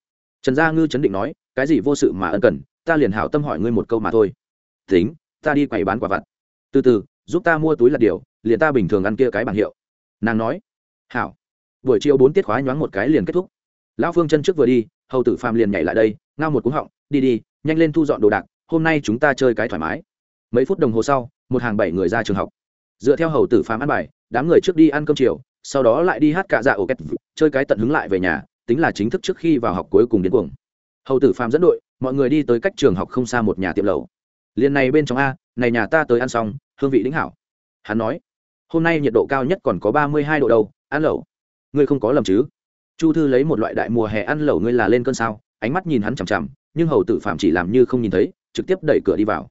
Trần gia ngư chấn định nói, cái gì vô sự mà ân cần, ta liền hảo tâm hỏi ngươi một câu mà thôi. Tính, ta đi quầy bán quả vặt. Từ từ, giúp ta mua túi lặt điều, liền ta bình thường ăn kia cái bảng hiệu nàng nói, hảo. Buổi chiều bốn tiết khóa nhoáng một cái liền kết thúc. Lão phương chân trước vừa đi, hầu tử phàm liền nhảy lại đây, ngao một cú họng, đi đi, nhanh lên thu dọn đồ đạc, hôm nay chúng ta chơi cái thoải mái. Mấy phút đồng hồ sau, một hàng bảy người ra trường học. Dựa theo hầu tử phàm ăn bài, đám người trước đi ăn cơm chiều, sau đó lại đi hát cả dạ ổ két, chơi cái tận hứng lại về nhà, tính là chính thức trước khi vào học cuối cùng đến cuồng. Hầu tử phàm dẫn đội, mọi người đi tới cách trường học không xa một nhà tiệm lầu liền này bên trong a, này nhà ta tới ăn xong, hương vị đính hảo. Hắn nói hôm nay nhiệt độ cao nhất còn có ba mươi hai độ đâu, ăn lẩu. Ngươi không có lầm chứ? Chu thư lấy một loại đại mùa hè ăn lẩu ngươi là lên cơn sao? Ánh mắt nhìn hắn chằm chằm, nhưng hầu tử phạm chỉ làm như không nhìn thấy, trực tiếp đẩy cửa đi vào.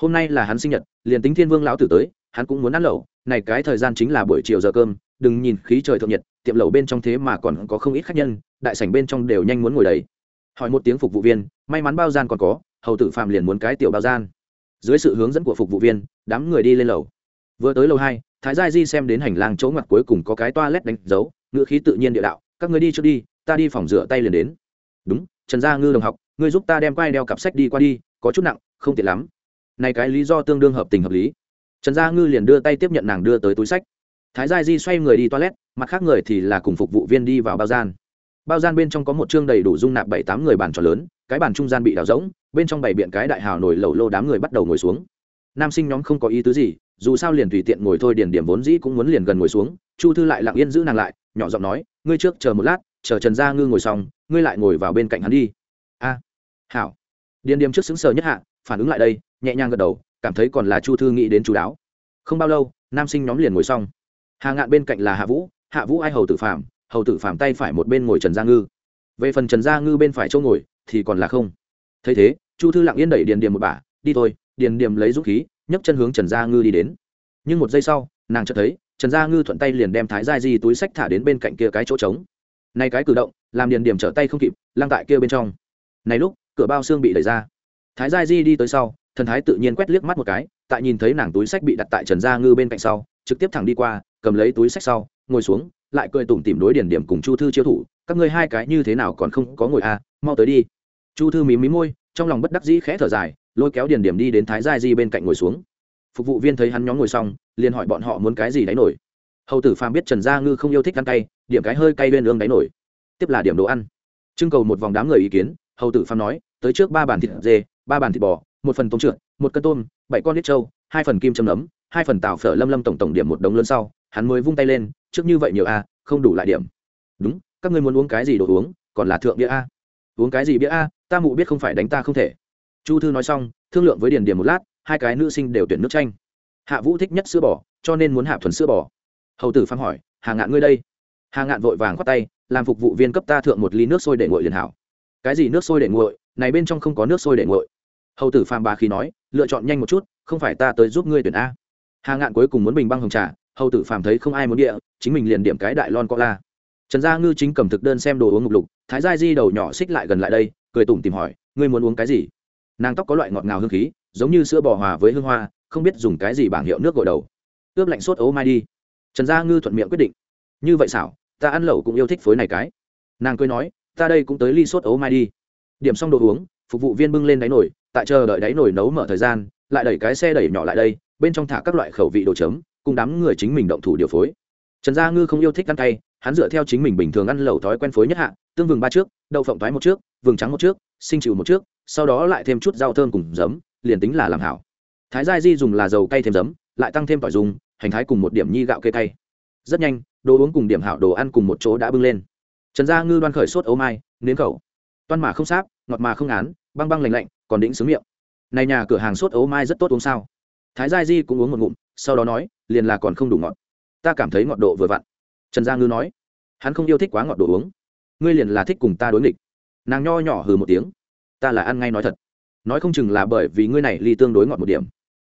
Hôm nay là hắn sinh nhật, liền tính thiên vương lão tử tới, hắn cũng muốn ăn lẩu. Này cái thời gian chính là buổi chiều giờ cơm, đừng nhìn khí trời thượng nhiệt, tiệm lẩu bên trong thế mà còn có không ít khách nhân, đại sảnh bên trong đều nhanh muốn ngồi đấy hỏi một tiếng phục vụ viên, may mắn bao gian còn có, hầu tử phạm liền muốn cái tiểu bao gian. Dưới sự hướng dẫn của phục vụ viên, đám người đi lên lầu. Vừa tới lầu hai thái gia di xem đến hành lang chỗ ngoặt cuối cùng có cái toa lét đánh dấu, ngữ khí tự nhiên địa đạo, các người đi trước đi, ta đi phòng rửa tay liền đến. Đúng, trần gia ngư đồng học, ngươi giúp ta đem quai đeo cặp sách đi qua đi, có chút nặng, không tiện lắm. Này cái lý do tương đương hợp tình hợp lý. Trần gia ngư liền đưa tay tiếp nhận nàng đưa tới túi sách. Thái gia di xoay người đi toilet, mặt khác người thì là cùng phục vụ viên đi vào bao gian. Bao gian bên trong có một chương đầy đủ dung nạp bảy tám người bàn trò lớn, cái bàn trung gian bị đào rỗng, bên trong bảy biện cái đại hào nổi lẩu lô đám người bắt đầu ngồi xuống. Nam sinh nhóm không có ý tứ gì dù sao liền tùy tiện ngồi thôi điền điểm vốn dĩ cũng muốn liền gần ngồi xuống. Chu thư lại lặng yên giữ nàng lại, nhỏ giọng nói, ngươi trước chờ một lát, chờ trần gia ngư ngồi xong, ngươi lại ngồi vào bên cạnh hắn đi. A, hảo. Điền điểm trước xứng sờ nhất hạ, phản ứng lại đây, nhẹ nhàng gật đầu, cảm thấy còn là chu thư nghĩ đến chú đáo. Không bao lâu, nam sinh nhóm liền ngồi xong. Hà ngạn bên cạnh là hạ vũ hạ vũ ai hầu tử phạm hầu tử phạm tay phải một bên ngồi trần gia ngư. Về phần trần gia ngư bên phải chỗ ngồi, thì còn là không. Thấy thế, chu thư lặng yên đẩy điền điểm một bả, đi thôi, điền điểm lấy dũng khí nhấc chân hướng trần gia ngư đi đến. Nhưng một giây sau, nàng chợt thấy, trần gia ngư thuận tay liền đem thái gia di túi sách thả đến bên cạnh kia cái chỗ trống. Này cái cử động, làm điền điểm trở tay không kịp lang tại kia bên trong. Này lúc, cửa bao xương bị đẩy ra. Thái gia di đi tới sau, thần thái tự nhiên quét liếc mắt một cái, tại nhìn thấy nàng túi sách bị đặt tại trần gia ngư bên cạnh sau, trực tiếp thẳng đi qua, cầm lấy túi sách sau, ngồi xuống, lại cười tủm tìm đối điển điểm cùng chu thư chiêu thủ, các ngươi hai cái như thế nào còn không có ngồi à mau tới đi. Chu thư mí mí môi, trong lòng bất đắc dĩ khẽ thở dài lôi kéo điền điểm đi đến thái gia di bên cạnh ngồi xuống. Phục vụ viên thấy hắn nhóm ngồi xong, liền hỏi bọn họ muốn cái gì đáy nổi. Hầu tử phàm biết trần gia ngư không yêu thích ăn cay, điểm cái hơi cay bên lương đáy nổi. Tiếp là điểm đồ ăn. Trưng cầu một vòng đám người ý kiến, hầu tử phàm nói, tới trước ba bàn thịt dê, ba bàn thịt bò, một phần tôm trượt, một cân tôm, bảy con lít trâu, hai phần kim châm nấm, hai phần tàu phở lâm lâm tổng tổng điểm một đống lớn sau, hắn mới vung tay lên, trước như vậy nhiều a, không đủ lại điểm. Đúng, các ngươi muốn uống cái gì đồ uống, còn là thượng bia a. Uống cái gì bia a, ta mụ biết không phải đánh ta không thể chu thư nói xong, thương lượng với điền điền một lát, hai cái nữ sinh đều tuyển nước chanh. Hạ vũ thích nhất sữa bò, cho nên muốn hạ thuần sữa bò. Hầu tử phang hỏi, hà ngạn ngươi đây? Hà ngạn vội vàng khoát tay, làm phục vụ viên cấp ta thượng một ly nước sôi để nguội liền hảo. Cái gì nước sôi để nguội? Này bên trong không có nước sôi để nguội. Hầu tử phàm bà khí nói, lựa chọn nhanh một chút, không phải ta tới giúp ngươi tuyển a. Hà ngạn cuối cùng muốn bình băng hồng trà, hầu tử phàm thấy không ai muốn địa, chính mình liền điểm cái đại lon cola. Trần gia ngư chính cầm thực đơn xem đồ uống ngục lục, thái gia di đầu nhỏ xích lại gần lại đây, cười tủm tìm hỏi, ngươi muốn uống cái gì? Nàng tóc có loại ngọt ngào hương khí, giống như sữa bò hòa với hương hoa, không biết dùng cái gì bảng hiệu nước gội đầu. Ướp lạnh sốt ấu mai đi. Trần gia ngư thuận miệng quyết định. Như vậy xảo, ta ăn lẩu cũng yêu thích phối này cái. Nàng cười nói, ta đây cũng tới ly sốt ấu mai đi. Điểm xong đồ uống, phục vụ viên bưng lên đáy nồi, tại chờ đợi đáy nồi nấu mở thời gian, lại đẩy cái xe đẩy nhỏ lại đây, bên trong thả các loại khẩu vị đồ chấm, cùng đám người chính mình động thủ điều phối. Trần gia ngư không yêu thích ăn cay, hắn dựa theo chính mình bình thường ăn lẩu thói quen phối nhất hạ, tương vừng ba trước, đậu phộng thoái một trước vừng trắng một trước, sinh chịu một trước, sau đó lại thêm chút rau thơm cùng giấm, liền tính là làm hảo. Thái gia di dùng là dầu cay thêm giấm, lại tăng thêm tỏi dùng, hành thái cùng một điểm nhi gạo kê cay. Rất nhanh, đồ uống cùng điểm hảo đồ ăn cùng một chỗ đã bưng lên. Trần gia ngư đoan khởi sốt ấu mai, nếm khẩu. Toan mà không sáp, ngọt mà không án băng băng lành lạnh, còn đĩnh xứng miệng. Này nhà cửa hàng sốt ấu mai rất tốt uống sao? Thái gia di cũng uống một ngụm, sau đó nói, liền là còn không đủ ngọt. Ta cảm thấy ngọt độ vừa vặn. Trần gia ngư nói, hắn không yêu thích quá ngọt đồ uống. Ngươi liền là thích cùng ta đối nghịch nàng nho nhỏ hừ một tiếng. Ta là ăn ngay nói thật. Nói không chừng là bởi vì ngươi này ly tương đối ngọt một điểm.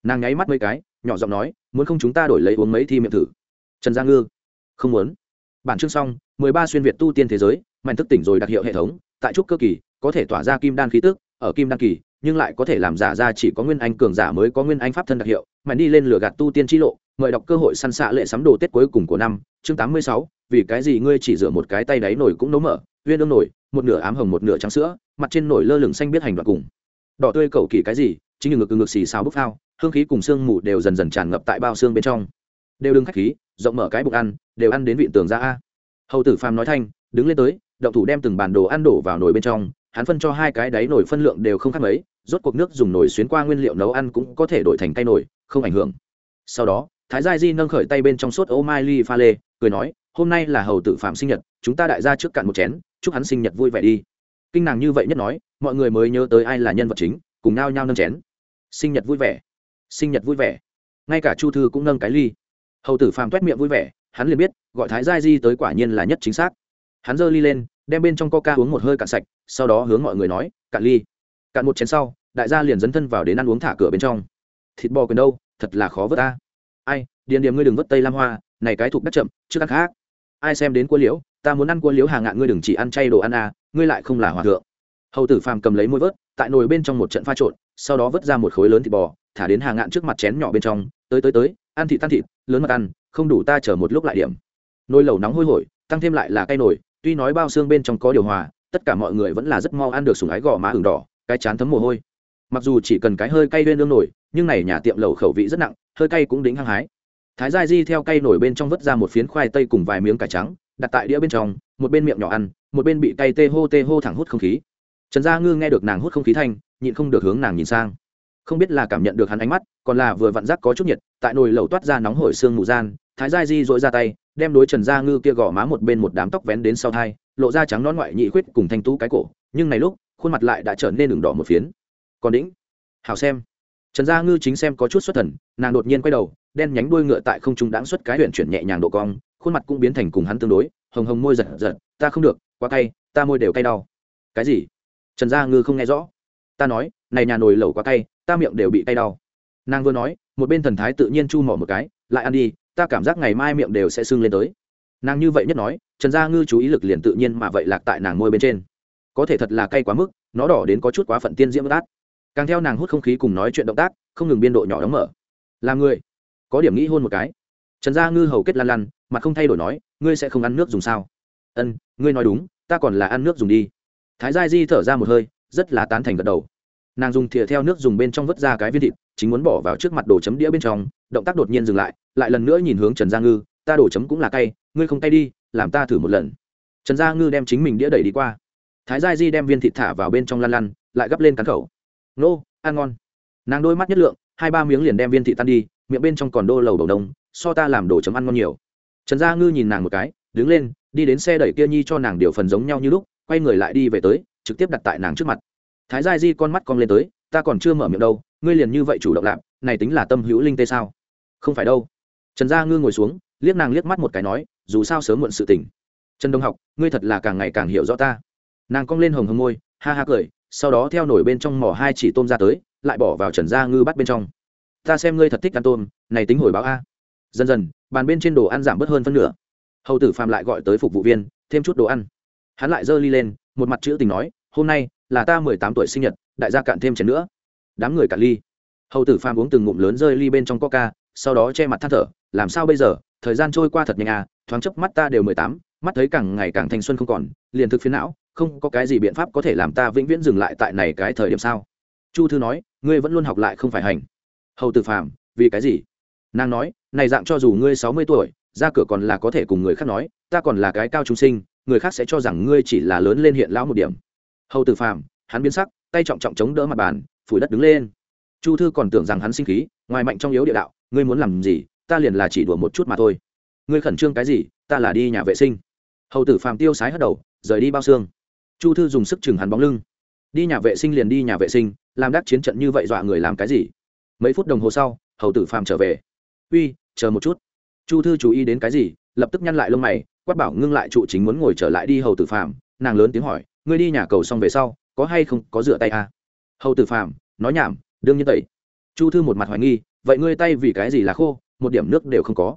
Nàng nháy mắt mấy cái, nhỏ giọng nói, muốn không chúng ta đổi lấy uống mấy thi miệng thử. Trần gia ngư. Không muốn. Bản chương xong, mười ba xuyên việt tu tiên thế giới, mạnh thức tỉnh rồi đặc hiệu hệ thống, tại trúc cơ kỳ, có thể tỏa ra kim đan khí tức, ở kim đan kỳ, nhưng lại có thể làm giả ra chỉ có nguyên anh cường giả mới có nguyên anh pháp thân đặc hiệu, mạnh đi lên lửa gạt tu tiên chi lộ, mời đọc cơ hội săn xạ lệ sắm đồ tết cuối cùng của năm, chương tám mươi sáu, vì cái gì ngươi chỉ rửa một cái tay đáy nổi cũng nấu mở huyên ương nổi một nửa ám hồng một nửa trắng sữa, mặt trên nổi lơ lửng xanh biết hành đoạn cùng. Đỏ tươi cầu kỳ cái gì, chính như ngực ngực xì xào bốc phao, hương khí cùng xương mù đều dần dần tràn ngập tại bao xương bên trong. Đều đừng khách khí, rộng mở cái bụng ăn, đều ăn đến vị tường ra a. Hầu tử phàm nói thanh, đứng lên tới, động thủ đem từng bản đồ ăn đổ vào nồi bên trong, hắn phân cho hai cái đáy nồi phân lượng đều không khác mấy, rốt cuộc nước dùng nồi xuyến qua nguyên liệu nấu ăn cũng có thể đổi thành cây nồi, không ảnh hưởng. Sau đó, thái gia di nâng khởi tay bên trong sốt ô mai ly pha lê, cười nói, hôm nay là hầu tử phạm sinh nhật, chúng ta đại gia trước cạn một chén chúc hắn sinh nhật vui vẻ đi. Kinh nàng như vậy nhất nói, mọi người mới nhớ tới ai là nhân vật chính, cùng nao nhao nâng chén. Sinh nhật vui vẻ. Sinh nhật vui vẻ. Ngay cả chu thư cũng nâng cái ly. Hầu tử phàm t miệng vui vẻ, hắn liền biết, gọi thái gia di tới quả nhiên là nhất chính xác. Hắn giơ ly lên, đem bên trong coca uống một hơi cạn sạch, sau đó hướng mọi người nói, cạn ly. Cạn một chén sau, đại gia liền dấn thân vào đến ăn uống thả cửa bên trong. Thịt bò quyền đâu, thật là khó vớt ta. Ai, điền điểm ngươi đừng vớt tây lam hoa, này cái thuộc đất chậm, chưa ăn khác ai xem đến cua liễu, ta muốn ăn cua liễu hàng ngạn, ngươi đừng chỉ ăn chay đồ ăn à ngươi lại không là hòa thượng. Hầu tử phàm cầm lấy môi vớt, tại nồi bên trong một trận pha trộn, sau đó vớt ra một khối lớn thịt bò, thả đến hàng ngạn trước mặt chén nhỏ bên trong, tới tới tới, ăn thịt tan thịt, lớn mặt ăn, không đủ ta chờ một lúc lại điểm. Nồi lẩu nóng hôi hổi, tăng thêm lại là cây nồi, tuy nói bao xương bên trong có điều hòa, tất cả mọi người vẫn là rất mau ăn được sùng ái gò má ửng đỏ, cái chán thấm mồ hôi. Mặc dù chỉ cần cái hơi cay lên nương nổi nhưng này nhà tiệm lẩu khẩu vị rất nặng, hơi cay cũng đính hăng hái thái gia di theo cây nổi bên trong vớt ra một phiến khoai tây cùng vài miếng cải trắng, đặt tại đĩa bên trong, một bên miệng nhỏ ăn, một bên bị cay tê hô tê hô thẳng hút không khí. Trần gia ngư nghe được nàng hút không khí thanh, nhịn không được hướng nàng nhìn sang. Không biết là cảm nhận được hắn ánh mắt, còn là vừa vặn giác có chút nhiệt, tại nồi lẩu toát ra nóng hổi xương mù gian, thái gia di dội ra tay, đem đối trần gia ngư kia gõ má một bên một đám tóc vén đến sau thai, lộ ra trắng nón ngoại nhị khuyết cùng thanh tú cái cổ, nhưng này lúc, khuôn mặt lại đã trở nên đường đỏ một phiến. Còn đĩnh hào xem. Trần gia ngư chính xem có chút xuất thần, nàng đột nhiên quay đầu đen nhánh đuôi ngựa tại không trung đãng xuất cái huyện chuyển nhẹ nhàng độ cong, khuôn mặt cũng biến thành cùng hắn tương đối, hồng hồng môi giật giật, ta không được, quá cay, ta môi đều cay đau. Cái gì? Trần gia ngư không nghe rõ. Ta nói, này nhà nồi lẩu quá cay, ta miệng đều bị cay đau. Nàng vừa nói, một bên thần thái tự nhiên chu mỏ một cái, lại ăn đi, ta cảm giác ngày mai miệng đều sẽ sưng lên tới. Nàng như vậy nhất nói, trần gia ngư chú ý lực liền tự nhiên mà vậy lạc tại nàng môi bên trên. Có thể thật là cay quá mức, nó đỏ đến có chút quá phận tiên diễm bất át càng theo nàng hút không khí cùng nói chuyện động tác, không ngừng biên độ nhỏ đóng mở. Là người có điểm nghĩ hôn một cái. Trần gia ngư hầu kết lan lăn, mặt không thay đổi nói, ngươi sẽ không ăn nước dùng sao? Ân, ngươi nói đúng, ta còn là ăn nước dùng đi. Thái gia di thở ra một hơi, rất là tán thành gật đầu. Nàng dùng thìa theo nước dùng bên trong vớt ra cái viên thịt, chính muốn bỏ vào trước mặt đồ chấm đĩa bên trong, động tác đột nhiên dừng lại lại lần nữa nhìn hướng trần gia ngư, ta đổ chấm cũng là cay, ngươi không tay đi, làm ta thử một lần. Trần gia ngư đem chính mình đĩa đẩy đi qua. Thái gia di đem viên thịt thả vào bên trong lăn lăn, lại gắp lên cắn khẩu. Nô, ăn ngon. Nàng đôi mắt nhất lượng, hai ba miếng liền đem viên thịt tan đi miệng bên trong còn đô lầu đầu đông, so ta làm đồ chấm ăn ngon nhiều. Trần gia ngư nhìn nàng một cái, đứng lên, đi đến xe đẩy kia nhi cho nàng điều phần giống nhau như lúc, quay người lại đi về tới, trực tiếp đặt tại nàng trước mặt. Thái gia di con mắt con lên tới, ta còn chưa mở miệng đâu, ngươi liền như vậy chủ động lạp này tính là tâm hữu linh tê sao? Không phải đâu. Trần gia ngư ngồi xuống, liếc nàng liếc mắt một cái nói, dù sao sớm muộn sự tình. Trần đông học, ngươi thật là càng ngày càng hiểu rõ ta. Nàng cong lên hồng hồng môi, ha ha cười, sau đó theo nổi bên trong mỏ hai chỉ tôm ra tới, lại bỏ vào trần gia ngư bắt bên trong ta xem ngươi thật thích ăn tôm, này tính hồi báo a. Dần dần, bàn bên trên đồ ăn giảm bớt hơn phân nửa. Hầu tử phàm lại gọi tới phục vụ viên, thêm chút đồ ăn. Hắn lại giơ ly lên, một mặt chữ tình nói, hôm nay là ta mười tám tuổi sinh nhật, đại gia cạn thêm chén nữa. Đám người cạn ly. Hầu tử phàm uống từng ngụm lớn rơi ly bên trong coca, sau đó che mặt than thở, làm sao bây giờ? Thời gian trôi qua thật nhanh à thoáng chốc mắt ta đều mười tám, mắt thấy càng ngày càng thanh xuân không còn, liền thực phiến não, không có cái gì biện pháp có thể làm ta vĩnh viễn dừng lại tại này cái thời điểm sao? Chu thư nói, ngươi vẫn luôn học lại không phải hành hầu tử phàm, vì cái gì? Nàng nói, này dạng cho dù ngươi sáu mươi tuổi, ra cửa còn là có thể cùng người khác nói, ta còn là cái cao trung sinh, người khác sẽ cho rằng ngươi chỉ là lớn lên hiện lão một điểm. Hầu tử phàm, hắn biến sắc, tay trọng trọng chống đỡ mặt bàn, phủi đất đứng lên. Chu thư còn tưởng rằng hắn sinh khí, ngoài mạnh trong yếu địa đạo, ngươi muốn làm gì, ta liền là chỉ đùa một chút mà thôi. Ngươi khẩn trương cái gì, ta là đi nhà vệ sinh. Hầu tử phàm tiêu sái hất đầu, rời đi bao xương. Chu thư dùng sức chừng hắn bóng lưng. Đi nhà vệ sinh liền đi nhà vệ sinh, làm đắc chiến trận như vậy dọa người làm cái gì? Mấy phút đồng hồ sau, hầu tử phàm trở về. Uy, chờ một chút. Chu thư chú ý đến cái gì, lập tức nhăn lại lông mày, quát bảo ngưng lại trụ chính muốn ngồi trở lại đi, hầu tử phàm. Nàng lớn tiếng hỏi, ngươi đi nhà cầu xong về sau, có hay không, có rửa tay à? hầu tử phàm, nói nhảm, đương nhiên tẩy chu thư một mặt hoài nghi, vậy ngươi tay vì cái gì là khô, một điểm nước đều không có?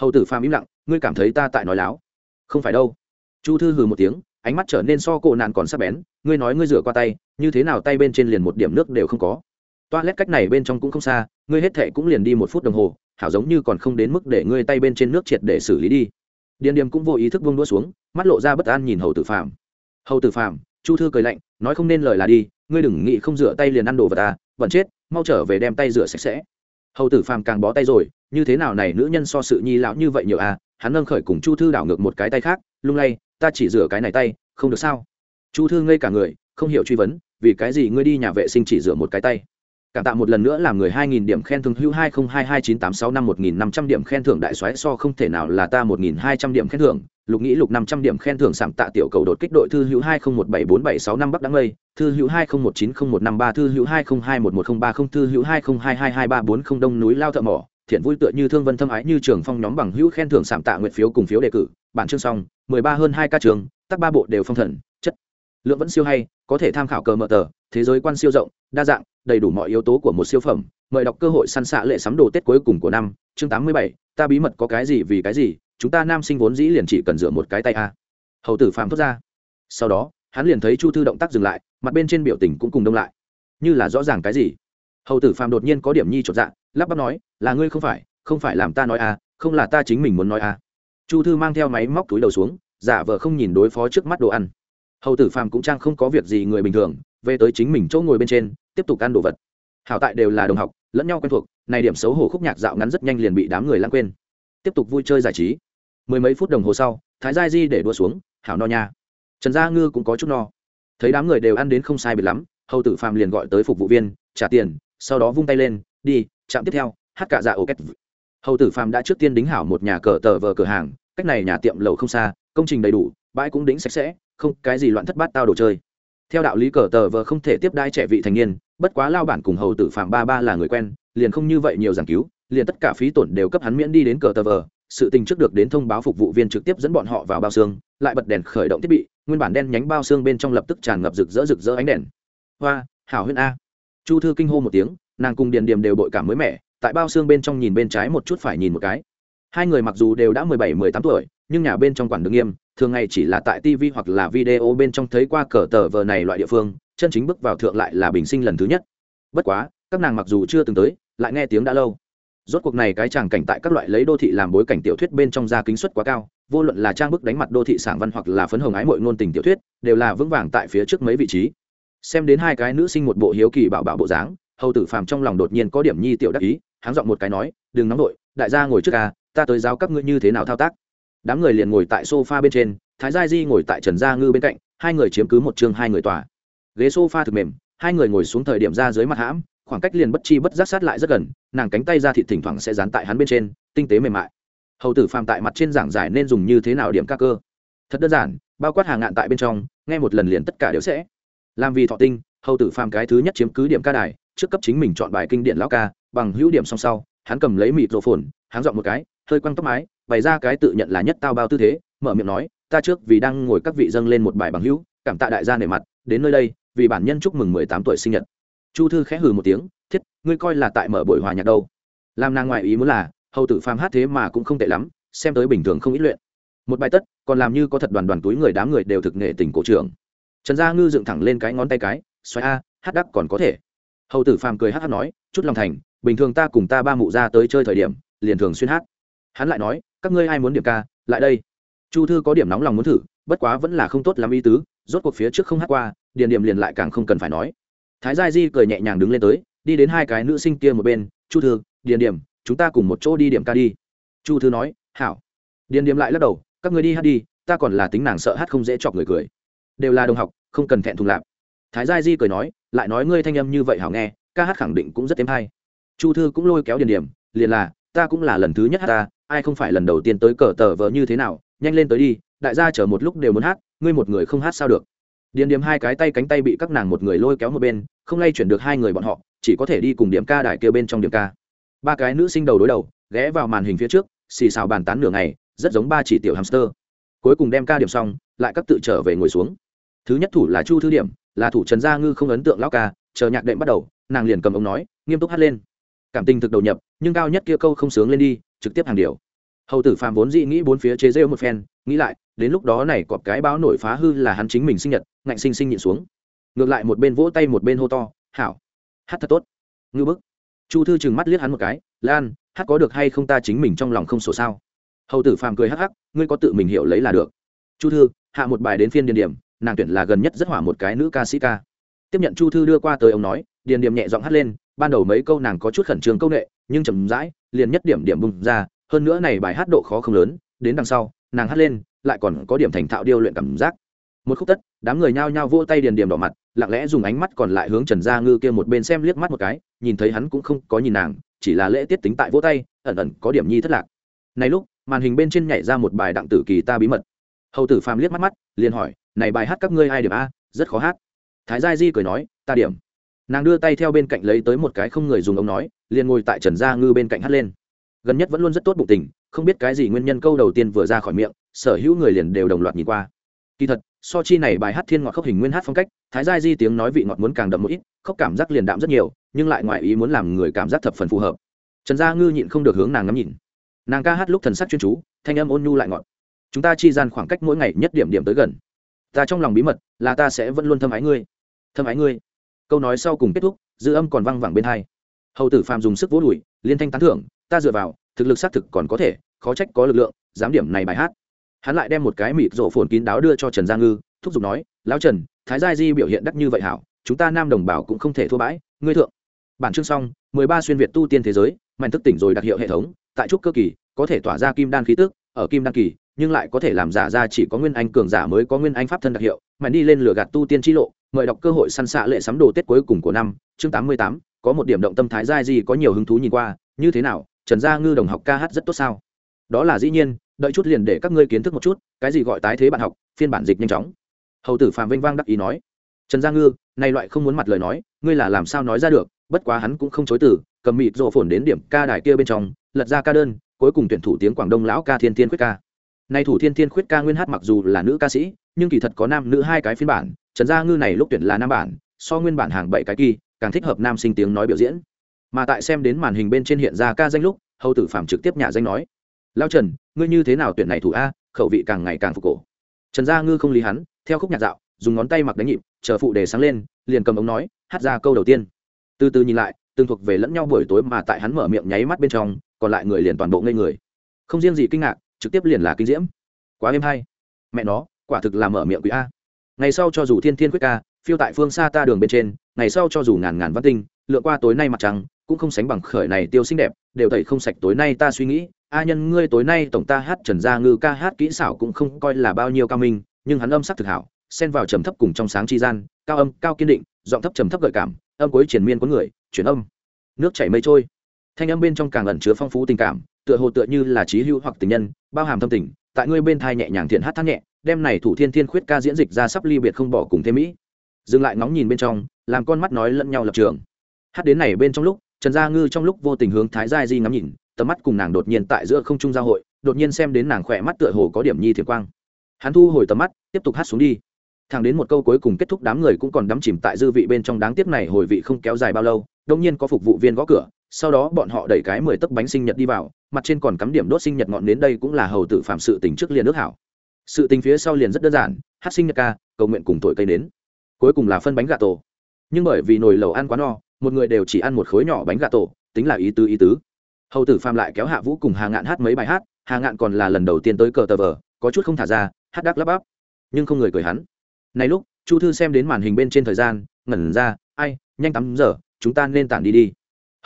Hầu tử phàm im lặng, ngươi cảm thấy ta tại nói láo? Không phải đâu. Chu thư hừ một tiếng, ánh mắt trở nên so cổ nạn còn sắc bén, ngươi nói ngươi rửa qua tay, như thế nào tay bên trên liền một điểm nước đều không có? Toilet cách này bên trong cũng không xa, ngươi hết thệ cũng liền đi một phút đồng hồ, hảo giống như còn không đến mức để ngươi tay bên trên nước triệt để xử lý đi. Điền điềm cũng vô ý thức buông đũa xuống, mắt lộ ra bất an nhìn hầu tử phạm hầu tử phạm chu thư cười lạnh, nói không nên lời là đi, ngươi đừng nghĩ không rửa tay liền ăn đồ vật à, ta bẩn chết, mau trở về đem tay rửa sạch sẽ. Hầu tử phàm càng bó tay rồi, như thế nào này nữ nhân so sự nhi lão như vậy nhiều à hắn nâng khởi cùng chu thư đảo ngược một cái tay khác, lung lay, ta chỉ rửa cái này tay, không được sao? Chu thư ngây cả người, không hiểu truy vấn, vì cái gì ngươi đi nhà vệ sinh chỉ rửa một cái tay? Cảm tạ một lần nữa làm người 2000 điểm khen thưởng hữu 20229865 1500 điểm khen thưởng đại soái so không thể nào là ta 1200 điểm khen thưởng, lục nghĩ lục 500 điểm khen thưởng sảng tạ tiểu cầu đột kích đội thư hữu 20174765 bắc đăng mây, thư hữu 20190153 thư hữu 20211030 thư hữu 20222340 đông núi lao thợ mỏ, thiện vui tựa như thương vân thâm ái như trường phong nhóm bằng hữu khen thưởng sảng tạ nguyệt phiếu cùng phiếu đề cử, bản chương xong, 13 hơn 2 ca trường, tác ba bộ đều phong thần, chất. Lượng vẫn siêu hay, có thể tham khảo cờ mở tờ, thế giới quan siêu rộng, đa dạng, đầy đủ mọi yếu tố của một siêu phẩm, mời đọc cơ hội săn xạ lệ sắm đồ tết cuối cùng của năm, chương tám mươi bảy, ta bí mật có cái gì vì cái gì, chúng ta nam sinh vốn dĩ liền chỉ cần dựa một cái tay a. Hầu tử Phạm thốt ra. Sau đó, hắn liền thấy chu thư động tác dừng lại, mặt bên trên biểu tình cũng cùng đông lại. Như là rõ ràng cái gì? Hầu tử Phạm đột nhiên có điểm nhi chột dạ lắp bắp nói, là ngươi không phải không phải làm ta nói a, không là ta chính mình muốn nói a. Chu thư mang theo máy móc túi đầu xuống, giả vờ không nhìn đối phó trước mắt đồ ăn. Hầu tử Phạm cũng trang không có việc gì người bình thường, về tới chính mình chỗ ngồi bên trên tiếp tục ăn đồ vật. Hảo tại đều là đồng học, lẫn nhau quen thuộc, này điểm xấu hổ khúc nhạc dạo ngắn rất nhanh liền bị đám người lãng quên. Tiếp tục vui chơi giải trí. Mười mấy phút đồng hồ sau, thái gia di để đua xuống, hảo no nha. Trần gia ngư cũng có chút no. Thấy đám người đều ăn đến không sai biệt lắm, hầu tử phàm liền gọi tới phục vụ viên, trả tiền. Sau đó vung tay lên, đi chạm tiếp theo, hát cả dạ ổ két hầu tử phàm đã trước tiên đính hảo một nhà cờ tờ vờ cửa hàng, cách này nhà tiệm lầu không xa, công trình đầy đủ, bãi cũng đính sạch sẽ, không cái gì loạn thất bát tao đồ chơi theo đạo lý cờ tờ vờ không thể tiếp đai trẻ vị thành niên, bất quá lao bản cùng hầu tử phạm ba ba là người quen, liền không như vậy nhiều giảng cứu, liền tất cả phí tổn đều cấp hắn miễn đi đến cờ tờ vờ. Sự tình trước được đến thông báo phục vụ viên trực tiếp dẫn bọn họ vào bao xương, lại bật đèn khởi động thiết bị, nguyên bản đen nhánh bao xương bên trong lập tức tràn ngập rực rỡ rực rỡ ánh đèn. Hoa, hảo huyên a. Chu thư kinh hô một tiếng, nàng cùng điền điềm đều bội cảm mới mẻ, tại bao xương bên trong nhìn bên trái một chút phải nhìn một cái. Hai người mặc dù đều đã mười bảy, mười tám tuổi, nhưng nhà bên trong quản đường nghiêm thường ngày chỉ là tại tv hoặc là video bên trong thấy qua cờ tờ vờ này loại địa phương, chân chính bước vào thượng lại là bình sinh lần thứ nhất. Bất quá, các nàng mặc dù chưa từng tới, lại nghe tiếng đã lâu. Rốt cuộc này cái tràng cảnh tại các loại lấy đô thị làm bối cảnh tiểu thuyết bên trong gia kính suất quá cao, vô luận là trang bức đánh mặt đô thị sảng văn hoặc là phấn hồng ái mội ngôn tình tiểu thuyết, đều là vững vàng tại phía trước mấy vị trí. Xem đến hai cái nữ sinh một bộ hiếu kỳ bảo bảo bộ dáng, hầu tử phàm trong lòng đột nhiên có điểm nhi tiểu đắc ý háng giọng một cái nói, đừng nóng đội đại gia ngồi trước ca, ta tới giáo các ngươi như thế nào thao tác đám người liền ngồi tại sofa bên trên, thái gia di ngồi tại trần gia ngư bên cạnh, hai người chiếm cứ một chương hai người tòa. Ghế sofa thực mềm, hai người ngồi xuống thời điểm ra dưới mặt hãm, khoảng cách liền bất chi bất giác sát lại rất gần, nàng cánh tay ra thịt thỉnh thoảng sẽ dán tại hắn bên trên, tinh tế mềm mại. Hầu tử phàm tại mặt trên giảng giải nên dùng như thế nào điểm ca cơ. Thật đơn giản, bao quát hàng ngạn tại bên trong, nghe một lần liền tất cả đều sẽ. Làm vì thọ tinh, hầu tử phàm cái thứ nhất chiếm cứ điểm ca đài, trước cấp chính mình chọn bài kinh điển lão ca, bằng hữu điểm song sau, hắn cầm lấy mịt rổ phồn, hắn dọn một cái, hơi quăng tóc mái bày ra cái tự nhận là nhất tao bao tư thế, mở miệng nói, ta trước vì đang ngồi các vị dâng lên một bài bằng hữu, cảm tạ đại gia nể mặt, đến nơi đây, vì bản nhân chúc mừng mười tám tuổi sinh nhật. Chu thư khẽ hừ một tiếng, thiết, ngươi coi là tại mở buổi hòa nhạc đâu? Làm nàng ngoại ý muốn là, hầu tử phàm hát thế mà cũng không tệ lắm, xem tới bình thường không ít luyện. Một bài tất, còn làm như có thật đoàn đoàn túi người đám người đều thực nghệ tình cổ trưởng. Trần gia ngư dựng thẳng lên cái ngón tay cái xoáy a, hát đắc còn có thể. Hầu tử phàm cười hát hát nói, chút lòng thành, bình thường ta cùng ta ba mụ ra tới chơi thời điểm, liền thường xuyên hát. Hắn lại nói các ngươi ai muốn điểm ca, lại đây. Chu thư có điểm nóng lòng muốn thử, bất quá vẫn là không tốt lắm ý tứ, rốt cuộc phía trước không hát qua, điền điểm liền lại càng không cần phải nói. Thái gia di cười nhẹ nhàng đứng lên tới, đi đến hai cái nữ sinh kia một bên, chu thư, điền điểm, chúng ta cùng một chỗ đi điểm ca đi. Chu thư nói, hảo. Điền điểm lại lắc đầu, các người đi hát đi, ta còn là tính nàng sợ hát không dễ chọc người cười. Đều là đồng học, không cần thẹn thùng lạp. Thái gia di cười nói, lại nói ngươi thanh âm như vậy hảo nghe, ca hát khẳng định cũng rất êm hay. Chu thư cũng lôi kéo điền điểm, liền là ta cũng là lần thứ nhất hát ta, ai không phải lần đầu tiên tới cờ tờ vờ như thế nào, nhanh lên tới đi, đại gia chờ một lúc đều muốn hát, ngươi một người không hát sao được. Điền điểm hai cái tay cánh tay bị các nàng một người lôi kéo một bên, không lay chuyển được hai người bọn họ, chỉ có thể đi cùng điểm ca đài kia bên trong điểm ca. Ba cái nữ sinh đầu đối đầu, ghé vào màn hình phía trước, xì xào bàn tán nửa ngày, rất giống ba chỉ tiểu hamster. Cuối cùng đem ca điểm xong, lại các tự trở về ngồi xuống. Thứ nhất thủ là chu thư điểm, là thủ trần gia ngư không ấn tượng lão ca, chờ nhạc đệm bắt đầu, nàng liền cầm ông nói, nghiêm túc hát lên cảm tình thực đầu nhập, nhưng cao nhất kia câu không sướng lên đi, trực tiếp hàng điều. Hầu tử phàm vốn dị nghĩ bốn phía chế rêu một phen, nghĩ lại, đến lúc đó này cọp cái báo nổi phá hư là hắn chính mình sinh nhật, ngạnh sinh sinh nhịn xuống. Ngược lại một bên vỗ tay một bên hô to, hảo, hát thật tốt. Ngư bức. Chu thư chừng mắt liếc hắn một cái, lan, hát có được hay không ta chính mình trong lòng không sổ sao? Hầu tử phàm cười hắc hắc, ngươi có tự mình hiểu lấy là được. Chu thư, hạ một bài đến phiên điền điểm, nàng tuyển là gần nhất rất hỏa một cái nữ ca sĩ ca. Tiếp nhận chu thư đưa qua tới, ông nói, điền điểm nhẹ giọng hát lên ban đầu mấy câu nàng có chút khẩn trương câu nệ, nhưng chầm rãi, liền nhất điểm điểm bung ra, hơn nữa này bài hát độ khó không lớn, đến đằng sau, nàng hát lên, lại còn có điểm thành thạo điêu luyện cảm giác. Một khúc tất, đám người nhao nhao vỗ tay điền điểm đỏ mặt, lặng lẽ dùng ánh mắt còn lại hướng trần gia ngư kia một bên xem liếc mắt một cái, nhìn thấy hắn cũng không có nhìn nàng, chỉ là lễ tiết tính tại vỗ tay, ẩn ẩn có điểm nhi thất lạc. Này lúc, màn hình bên trên nhảy ra một bài đặng tử kỳ ta bí mật. Hầu tử phàm liếc mắt mắt, liền hỏi, này bài hát các ngươi ai điểm a? Rất khó hát. Thái gia di cười nói, ta điểm nàng đưa tay theo bên cạnh lấy tới một cái không người dùng ống nói, liền ngồi tại trần gia ngư bên cạnh hát lên. Gần nhất vẫn luôn rất tốt bụng tình, không biết cái gì nguyên nhân câu đầu tiên vừa ra khỏi miệng, sở hữu người liền đều đồng loạt nhìn qua. Kỳ thật, so chi này bài hát thiên ngọt khốc hình nguyên hát phong cách, thái gia di tiếng nói vị ngọt muốn càng đậm một ít khóc cảm giác liền đạm rất nhiều, nhưng lại ngoại ý muốn làm người cảm giác thập phần phù hợp. Trần gia ngư nhịn không được hướng nàng ngắm nhìn. Nàng ca hát lúc thần sắc chuyên chú, thanh âm ôn nhu lại ngọt. Chúng ta chi gian khoảng cách mỗi ngày nhất điểm điểm tới gần. Ta trong lòng bí mật là ta sẽ vẫn luôn thâm ái ngươi. Thâm ái ngươi câu nói sau cùng kết thúc, dư âm còn văng vẳng bên hai. Hầu tử phàm dùng sức vỗ đùi, liên thanh tán thưởng, ta dựa vào, thực lực xác thực còn có thể, khó trách có lực lượng giám điểm này bài hát. Hắn lại đem một cái mịt rổ phồn kín đáo đưa cho trần gia ngư, thúc giục nói, lão trần, thái gia di biểu hiện đắc như vậy hảo, chúng ta nam đồng bào cũng không thể thua bãi, ngươi thượng. Bản chương xong, mười ba xuyên việt tu tiên thế giới, mạnh thức tỉnh rồi đặc hiệu hệ thống, tại trúc cơ kỳ, có thể tỏa ra kim đan khí tức ở kim đan kỳ, nhưng lại có thể làm giả ra chỉ có nguyên anh cường giả mới có nguyên anh pháp thân đặc hiệu mạnh đi lên lửa gạt tu tiên chi lộ, mời đọc cơ hội săn xạ lệ sắm đồ tết cuối cùng của năm, chương tám mươi tám, có một điểm động tâm thái giai gì có nhiều hứng thú nhìn qua, như thế nào, trần gia ngư đồng học ca hát rất tốt sao? Đó là dĩ nhiên, đợi chút liền để các ngươi kiến thức một chút, cái gì gọi tái thế bạn học, phiên bản dịch nhanh chóng. Hầu tử phạm vinh vang đắc ý nói. Trần gia ngư nay loại không muốn mặt lời nói, ngươi là làm sao nói ra được, bất quá hắn cũng không chối từ, cầm mịt rộ phồn đến điểm ca đài kia bên trong, lật ra ca đơn cuối cùng tuyển thủ tiếng quảng đông lão ca thiên thiên khuyết ca. Nay thủ thiên thiên khuyết ca nguyên hát mặc dù là nữ ca sĩ, nhưng kỳ thật có nam nữ hai cái phiên bản, trần gia ngư này lúc tuyển là nam bản, so nguyên bản hàng bảy cái kỳ, càng thích hợp nam sinh tiếng nói biểu diễn. Mà tại xem đến màn hình bên trên hiện ra ca danh lúc, hầu tử phạm trực tiếp nhà danh nói lao trần, ngươi như thế nào tuyển này thủ a, khẩu vị càng ngày càng phục cổ. Trần gia ngư không lý hắn, theo khúc nhạc dạo, dùng ngón tay mặc đánh nhịp, chờ phụ đề sáng lên, liền cầm ống nói, hát ra câu đầu tiên. Từ từ nhìn lại tương thuộc về lẫn nhau buổi tối mà tại hắn mở miệng nháy mắt bên trong còn lại người liền toàn bộ ngây người. Không riêng gì kinh ngạc, trực tiếp liền là kinh diễm. Quá êm hay. Mẹ nó, quả thực là mở miệng quý a. Ngày sau cho dù thiên thiên quyết ca, phiêu tại phương xa ta đường bên trên, ngày sau cho dù ngàn ngàn văn tinh lượn qua tối nay mặt trăng, cũng không sánh bằng khởi này tiêu xinh đẹp, đều tẩy không sạch tối nay ta suy nghĩ, a nhân ngươi tối nay tổng ta hát trần gia ngư ca hát kỹ xảo cũng không coi là bao nhiêu cao minh, nhưng hắn âm sắc thực hảo, xen vào trầm thấp cùng trong sáng chi gian, cao âm, cao kiên định, giọng thấp trầm thấp gợi cảm, âm cuối triển miên có người, chuyển âm. Nước chảy mây trôi thanh âm bên trong càng ẩn chứa phong phú tình cảm, tựa hồ tựa như là trí hữu hoặc tình nhân, bao hàm thâm tình, tại ngươi bên thai nhẹ nhàng thiện hát thác nhẹ, đem này thủ thiên thiên khuyết ca diễn dịch ra sắp ly biệt không bỏ cùng thêm mỹ. Dừng lại ngóng nhìn bên trong, làm con mắt nói lẫn nhau lập trường. Hát đến này bên trong lúc, trần gia ngư trong lúc vô tình hướng thái gia di ngắm nhìn, tầm mắt cùng nàng đột nhiên tại giữa không trung giao hội, đột nhiên xem đến nàng khỏe mắt tựa hồ có điểm nhi thiệt quang. Hắn thu hồi tầm mắt, tiếp tục hát xuống đi. Thẳng đến một câu cuối cùng kết thúc đám người cũng còn đắm chìm tại dư vị bên trong đáng tiếc này hồi vị không kéo dài bao lâu đông nhiên có phục vụ viên gõ cửa sau đó bọn họ đẩy cái mười tấc bánh sinh nhật đi vào, mặt trên còn cắm điểm đốt sinh nhật ngọn đến đây cũng là hầu tử phạm sự tình trước liền nước hảo. Sự tình phía sau liền rất đơn giản, hát sinh nhật ca, cầu nguyện cùng tội cây đến cuối cùng là phân bánh gà tổ. Nhưng bởi vì nồi lẩu ăn quá no, một người đều chỉ ăn một khối nhỏ bánh gà tổ, tính là ý tứ ý tứ. Hầu tử phạm lại kéo hạ vũ cùng hà ngạn hát mấy bài hát, hà ngạn còn là lần đầu tiên tới cờ tờ vờ, có chút không thả ra, hát đắc lắp bắp. Nhưng không người cười hắn. Này lúc, chu thư xem đến màn hình bên trên thời gian, ngẩn ra, ai, nhanh tắm giờ, chúng ta nên tản đi đi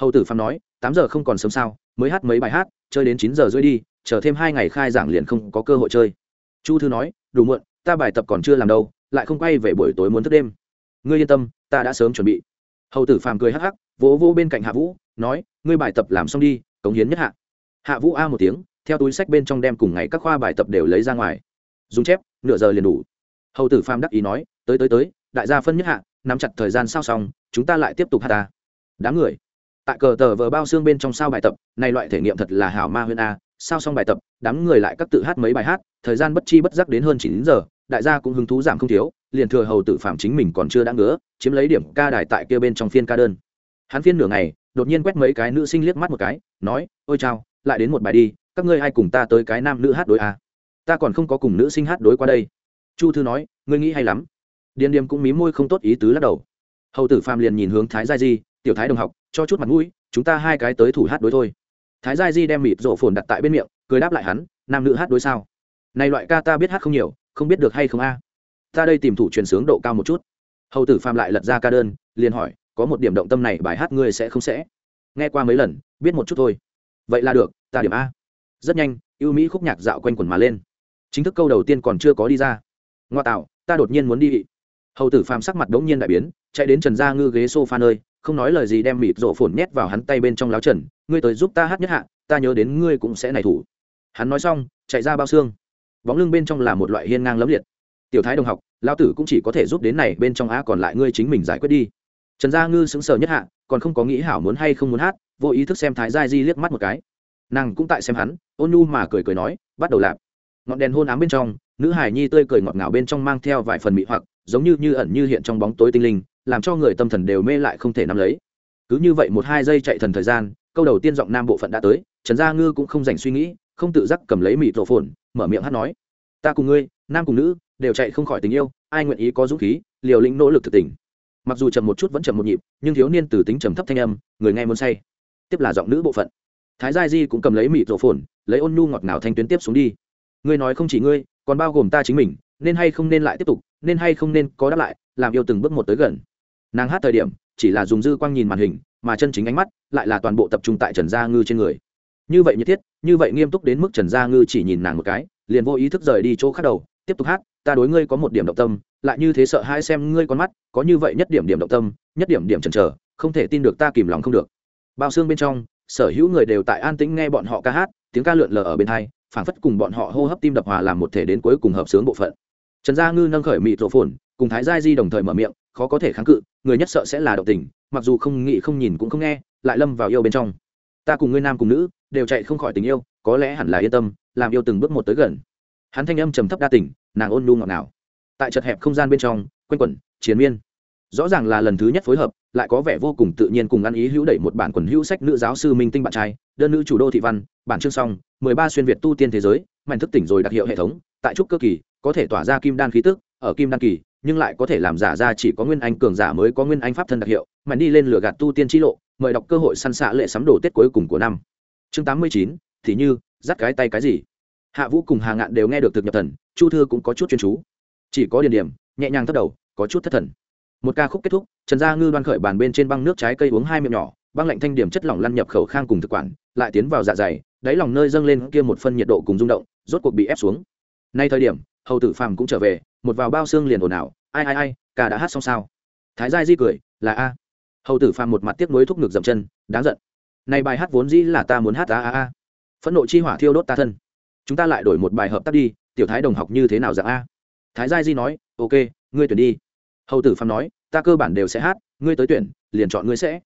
hầu tử phạm nói, tám giờ không còn sớm sao, mới hát mấy bài hát, chơi đến chín giờ rưỡi đi, chờ thêm hai ngày khai giảng liền không có cơ hội chơi. Chu thư nói, đủ muộn, ta bài tập còn chưa làm đâu, lại không quay về buổi tối muốn thức đêm. Ngươi yên tâm, ta đã sớm chuẩn bị. Hầu tử phàm cười hắc hắc, vỗ vỗ bên cạnh hạ vũ, nói, ngươi bài tập làm xong đi, cống hiến nhất hạ. Hạ vũ a một tiếng, theo túi sách bên trong đem cùng ngày các khoa bài tập đều lấy ra ngoài. Dùng chép, nửa giờ liền đủ. Hầu tử phàm đắc ý nói, tới tới tới, đại gia phân nhất hạ, nắm chặt thời gian sao xong, chúng ta lại tiếp tục hát ta. Đám người tại cờ tờ vờ bao xương bên trong sao bài tập, này loại thể nghiệm thật là hảo ma huyên a, sao xong bài tập, đám người lại các tự hát mấy bài hát, thời gian bất chi bất giác đến hơn chín giờ, đại gia cũng hứng thú giảm không thiếu, liền thừa hầu tự phạm chính mình còn chưa đã ngứa, chiếm lấy điểm ca đài tại kia bên trong phiên ca đơn. Hắn phiên nửa ngày, đột nhiên quét mấy cái nữ sinh liếc mắt một cái, nói, ôi chao, lại đến một bài đi, các ngươi ai cùng ta tới cái nam nữ hát đối a? Ta còn không có cùng nữ sinh hát đối qua đây. Chu thư nói, ngươi nghĩ hay lắm. Điền điềm cũng mí môi không tốt ý tứ lắc đầu. Hầu tử phàm liền nhìn hướng thái gia di tiểu thái đồng học, cho chút mặt mũi, chúng ta hai cái tới thủ hát đối thôi. Thái gia di đem mịt rộ phồn đặt tại bên miệng, cười đáp lại hắn, nam nữ hát đối sao? Này loại ca ta biết hát không nhiều, không biết được hay không a? Ta đây tìm thủ truyền sướng độ cao một chút. Hầu tử phàm lại lật ra ca đơn, liền hỏi, có một điểm động tâm này bài hát ngươi sẽ không sẽ? Nghe qua mấy lần, biết một chút thôi. Vậy là được, ta điểm a. Rất nhanh, ưu mỹ khúc nhạc dạo quanh quần mà lên. Chính thức câu đầu tiên còn chưa có đi ra. Ngoa tạo, ta đột nhiên muốn đi. Hầu tử phàm sắc mặt đ ố n g nhiên đại biến, chạy đến trần gia ngư ghế s o f a nơi không nói lời gì đem mịt rổ phồn nhét vào hắn tay bên trong láo trần, ngươi tới giúp ta hát nhất hạ, ta nhớ đến ngươi cũng sẽ nảy thủ. Hắn nói xong, chạy ra bao xương. Bóng lưng bên trong là một loại hiên ngang lấm liệt. Tiểu thái đồng học lao tử cũng chỉ có thể giúp đến này bên trong á, còn lại ngươi chính mình giải quyết đi. Trần gia ngư sững sờ nhất hạ, còn không có nghĩ hảo muốn hay không muốn hát, vô ý thức xem thái gia di liếc mắt một cái. Nàng cũng tại xem hắn, ôn nhu mà cười cười nói, bắt đầu lạp. Ngọn đèn hôn ám bên trong, nữ hải nhi tươi cười ngọt ngào bên trong mang theo vài phần mị hoặc giống như như ẩn như hiện trong bóng tối tinh linh, làm cho người tâm thần đều mê lại không thể nắm lấy. Cứ như vậy một hai giây chạy thần thời gian, câu đầu tiên giọng nam bộ phận đã tới, trần gia ngư cũng không dành suy nghĩ, không tự giác cầm lấy mịt rổ phồn mở miệng hát nói. Ta cùng ngươi, nam cùng nữ, đều chạy không khỏi tình yêu, ai nguyện ý có dũng khí, liều lĩnh nỗ lực thực tình. Mặc dù chậm một chút vẫn chậm một nhịp, nhưng thiếu niên từ tính trầm thấp thanh âm, người nghe muốn say. Tiếp là giọng nữ bộ phận. Thái gia di cũng cầm lấy mịt rổ phồn lấy ôn nhu ngọt ngào thanh tuyến tiếp xuống đi. Ngươi nói không chỉ ngươi, còn bao gồm ta chính mình nên hay không nên lại tiếp tục, nên hay không nên có đáp lại, làm yêu từng bước một tới gần. Nàng hát thời điểm, chỉ là dùng dư quang nhìn màn hình, mà chân chính ánh mắt lại là toàn bộ tập trung tại trần gia ngư trên người. Như vậy nhất thiết, như vậy nghiêm túc đến mức trần gia ngư chỉ nhìn nàng một cái, liền vô ý thức rời đi chỗ khác đầu, tiếp tục hát, ta đối ngươi có một điểm động tâm, lại như thế sợ hai xem ngươi con mắt, có như vậy nhất điểm điểm động tâm, nhất điểm điểm chần chờ, không thể tin được ta kìm lòng không được. Bao xương bên trong, sở hữu người đều tại an tĩnh nghe bọn họ ca hát, tiếng ca lượn lờ ở bên hai, phảng phất cùng bọn họ hô hấp tim đập hòa làm một thể đến cuối cùng hợp sướng bộ phận trần gia ngư nâng khởi mịt rộ phồn, cùng thái gia di đồng thời mở miệng, khó có thể kháng cự, người nhất sợ sẽ là động tình, mặc dù không nghĩ không nhìn cũng không nghe, lại lâm vào yêu bên trong. Ta cùng ngươi nam cùng nữ, đều chạy không khỏi tình yêu, có lẽ hẳn là yên tâm, làm yêu từng bước một tới gần. Hắn thanh âm trầm thấp đa tình, nàng ôn nhu ngọt ngào. Tại chật hẹp không gian bên trong, quanh quẩn chiến miên. Rõ ràng là lần thứ nhất phối hợp, lại có vẻ vô cùng tự nhiên cùng ăn ý hữu đẩy một bản quần hữu sách nữ giáo sư minh tinh bạn trai, đơn nữ chủ đô thị văn, bản chương song mười ba xuyên việt tu tiên thế giới mạnh thức tỉnh rồi đặc hiệu hệ thống, tại trúc cơ kỳ có thể tỏa ra kim đan khí tức, ở kim đan kỳ, nhưng lại có thể làm giả ra chỉ có nguyên anh cường giả mới có nguyên anh pháp thân đặc hiệu, mà đi lên lửa gạt tu tiên t lộ, mời đọc cơ hội săn xạ lệ sắm đồ tết cuối cùng của năm. Chương tám mươi chín, thì như, dắt cái tay cái gì? Hạ vũ cùng hà ngạn đều nghe được thực nhập thần, chu thư cũng có chút chuyên chú. Chỉ có điển điểm, nhẹ nhàng thất đầu, có chút thất thần. Một ca khúc kết thúc, trần gia ngư đoan khởi bàn bên trên băng nước trái cây uống hai miệng nhỏ, băng lạnh thanh điểm chất lỏng lăn nhập khẩu khang cùng thực quản, lại tiến vào dạ dày, đáy lòng nơi dâng lên kia một phân nhiệt độ cùng rung động, rốt cuộc bị ép xuống. Nay thời điểm hầu tử phàm cũng trở về, một vào bao xương liền ồn ào, ai ai ai cả đã hát xong sao? Thái giai di cười, là a. Hầu tử phàm một mặt tiếc nuối thúc ngực dậm chân, đáng giận. Này bài hát vốn dĩ là ta muốn hát a a a. Phẫn nộ chi hỏa thiêu đốt ta thân. Chúng ta lại đổi một bài hợp tác đi, tiểu thái đồng học như thế nào dạng a? Thái giai di nói, ok, ngươi tuyển đi. Hầu tử phàm nói, ta cơ bản đều sẽ hát, ngươi tới tuyển, liền chọn ngươi sẽ.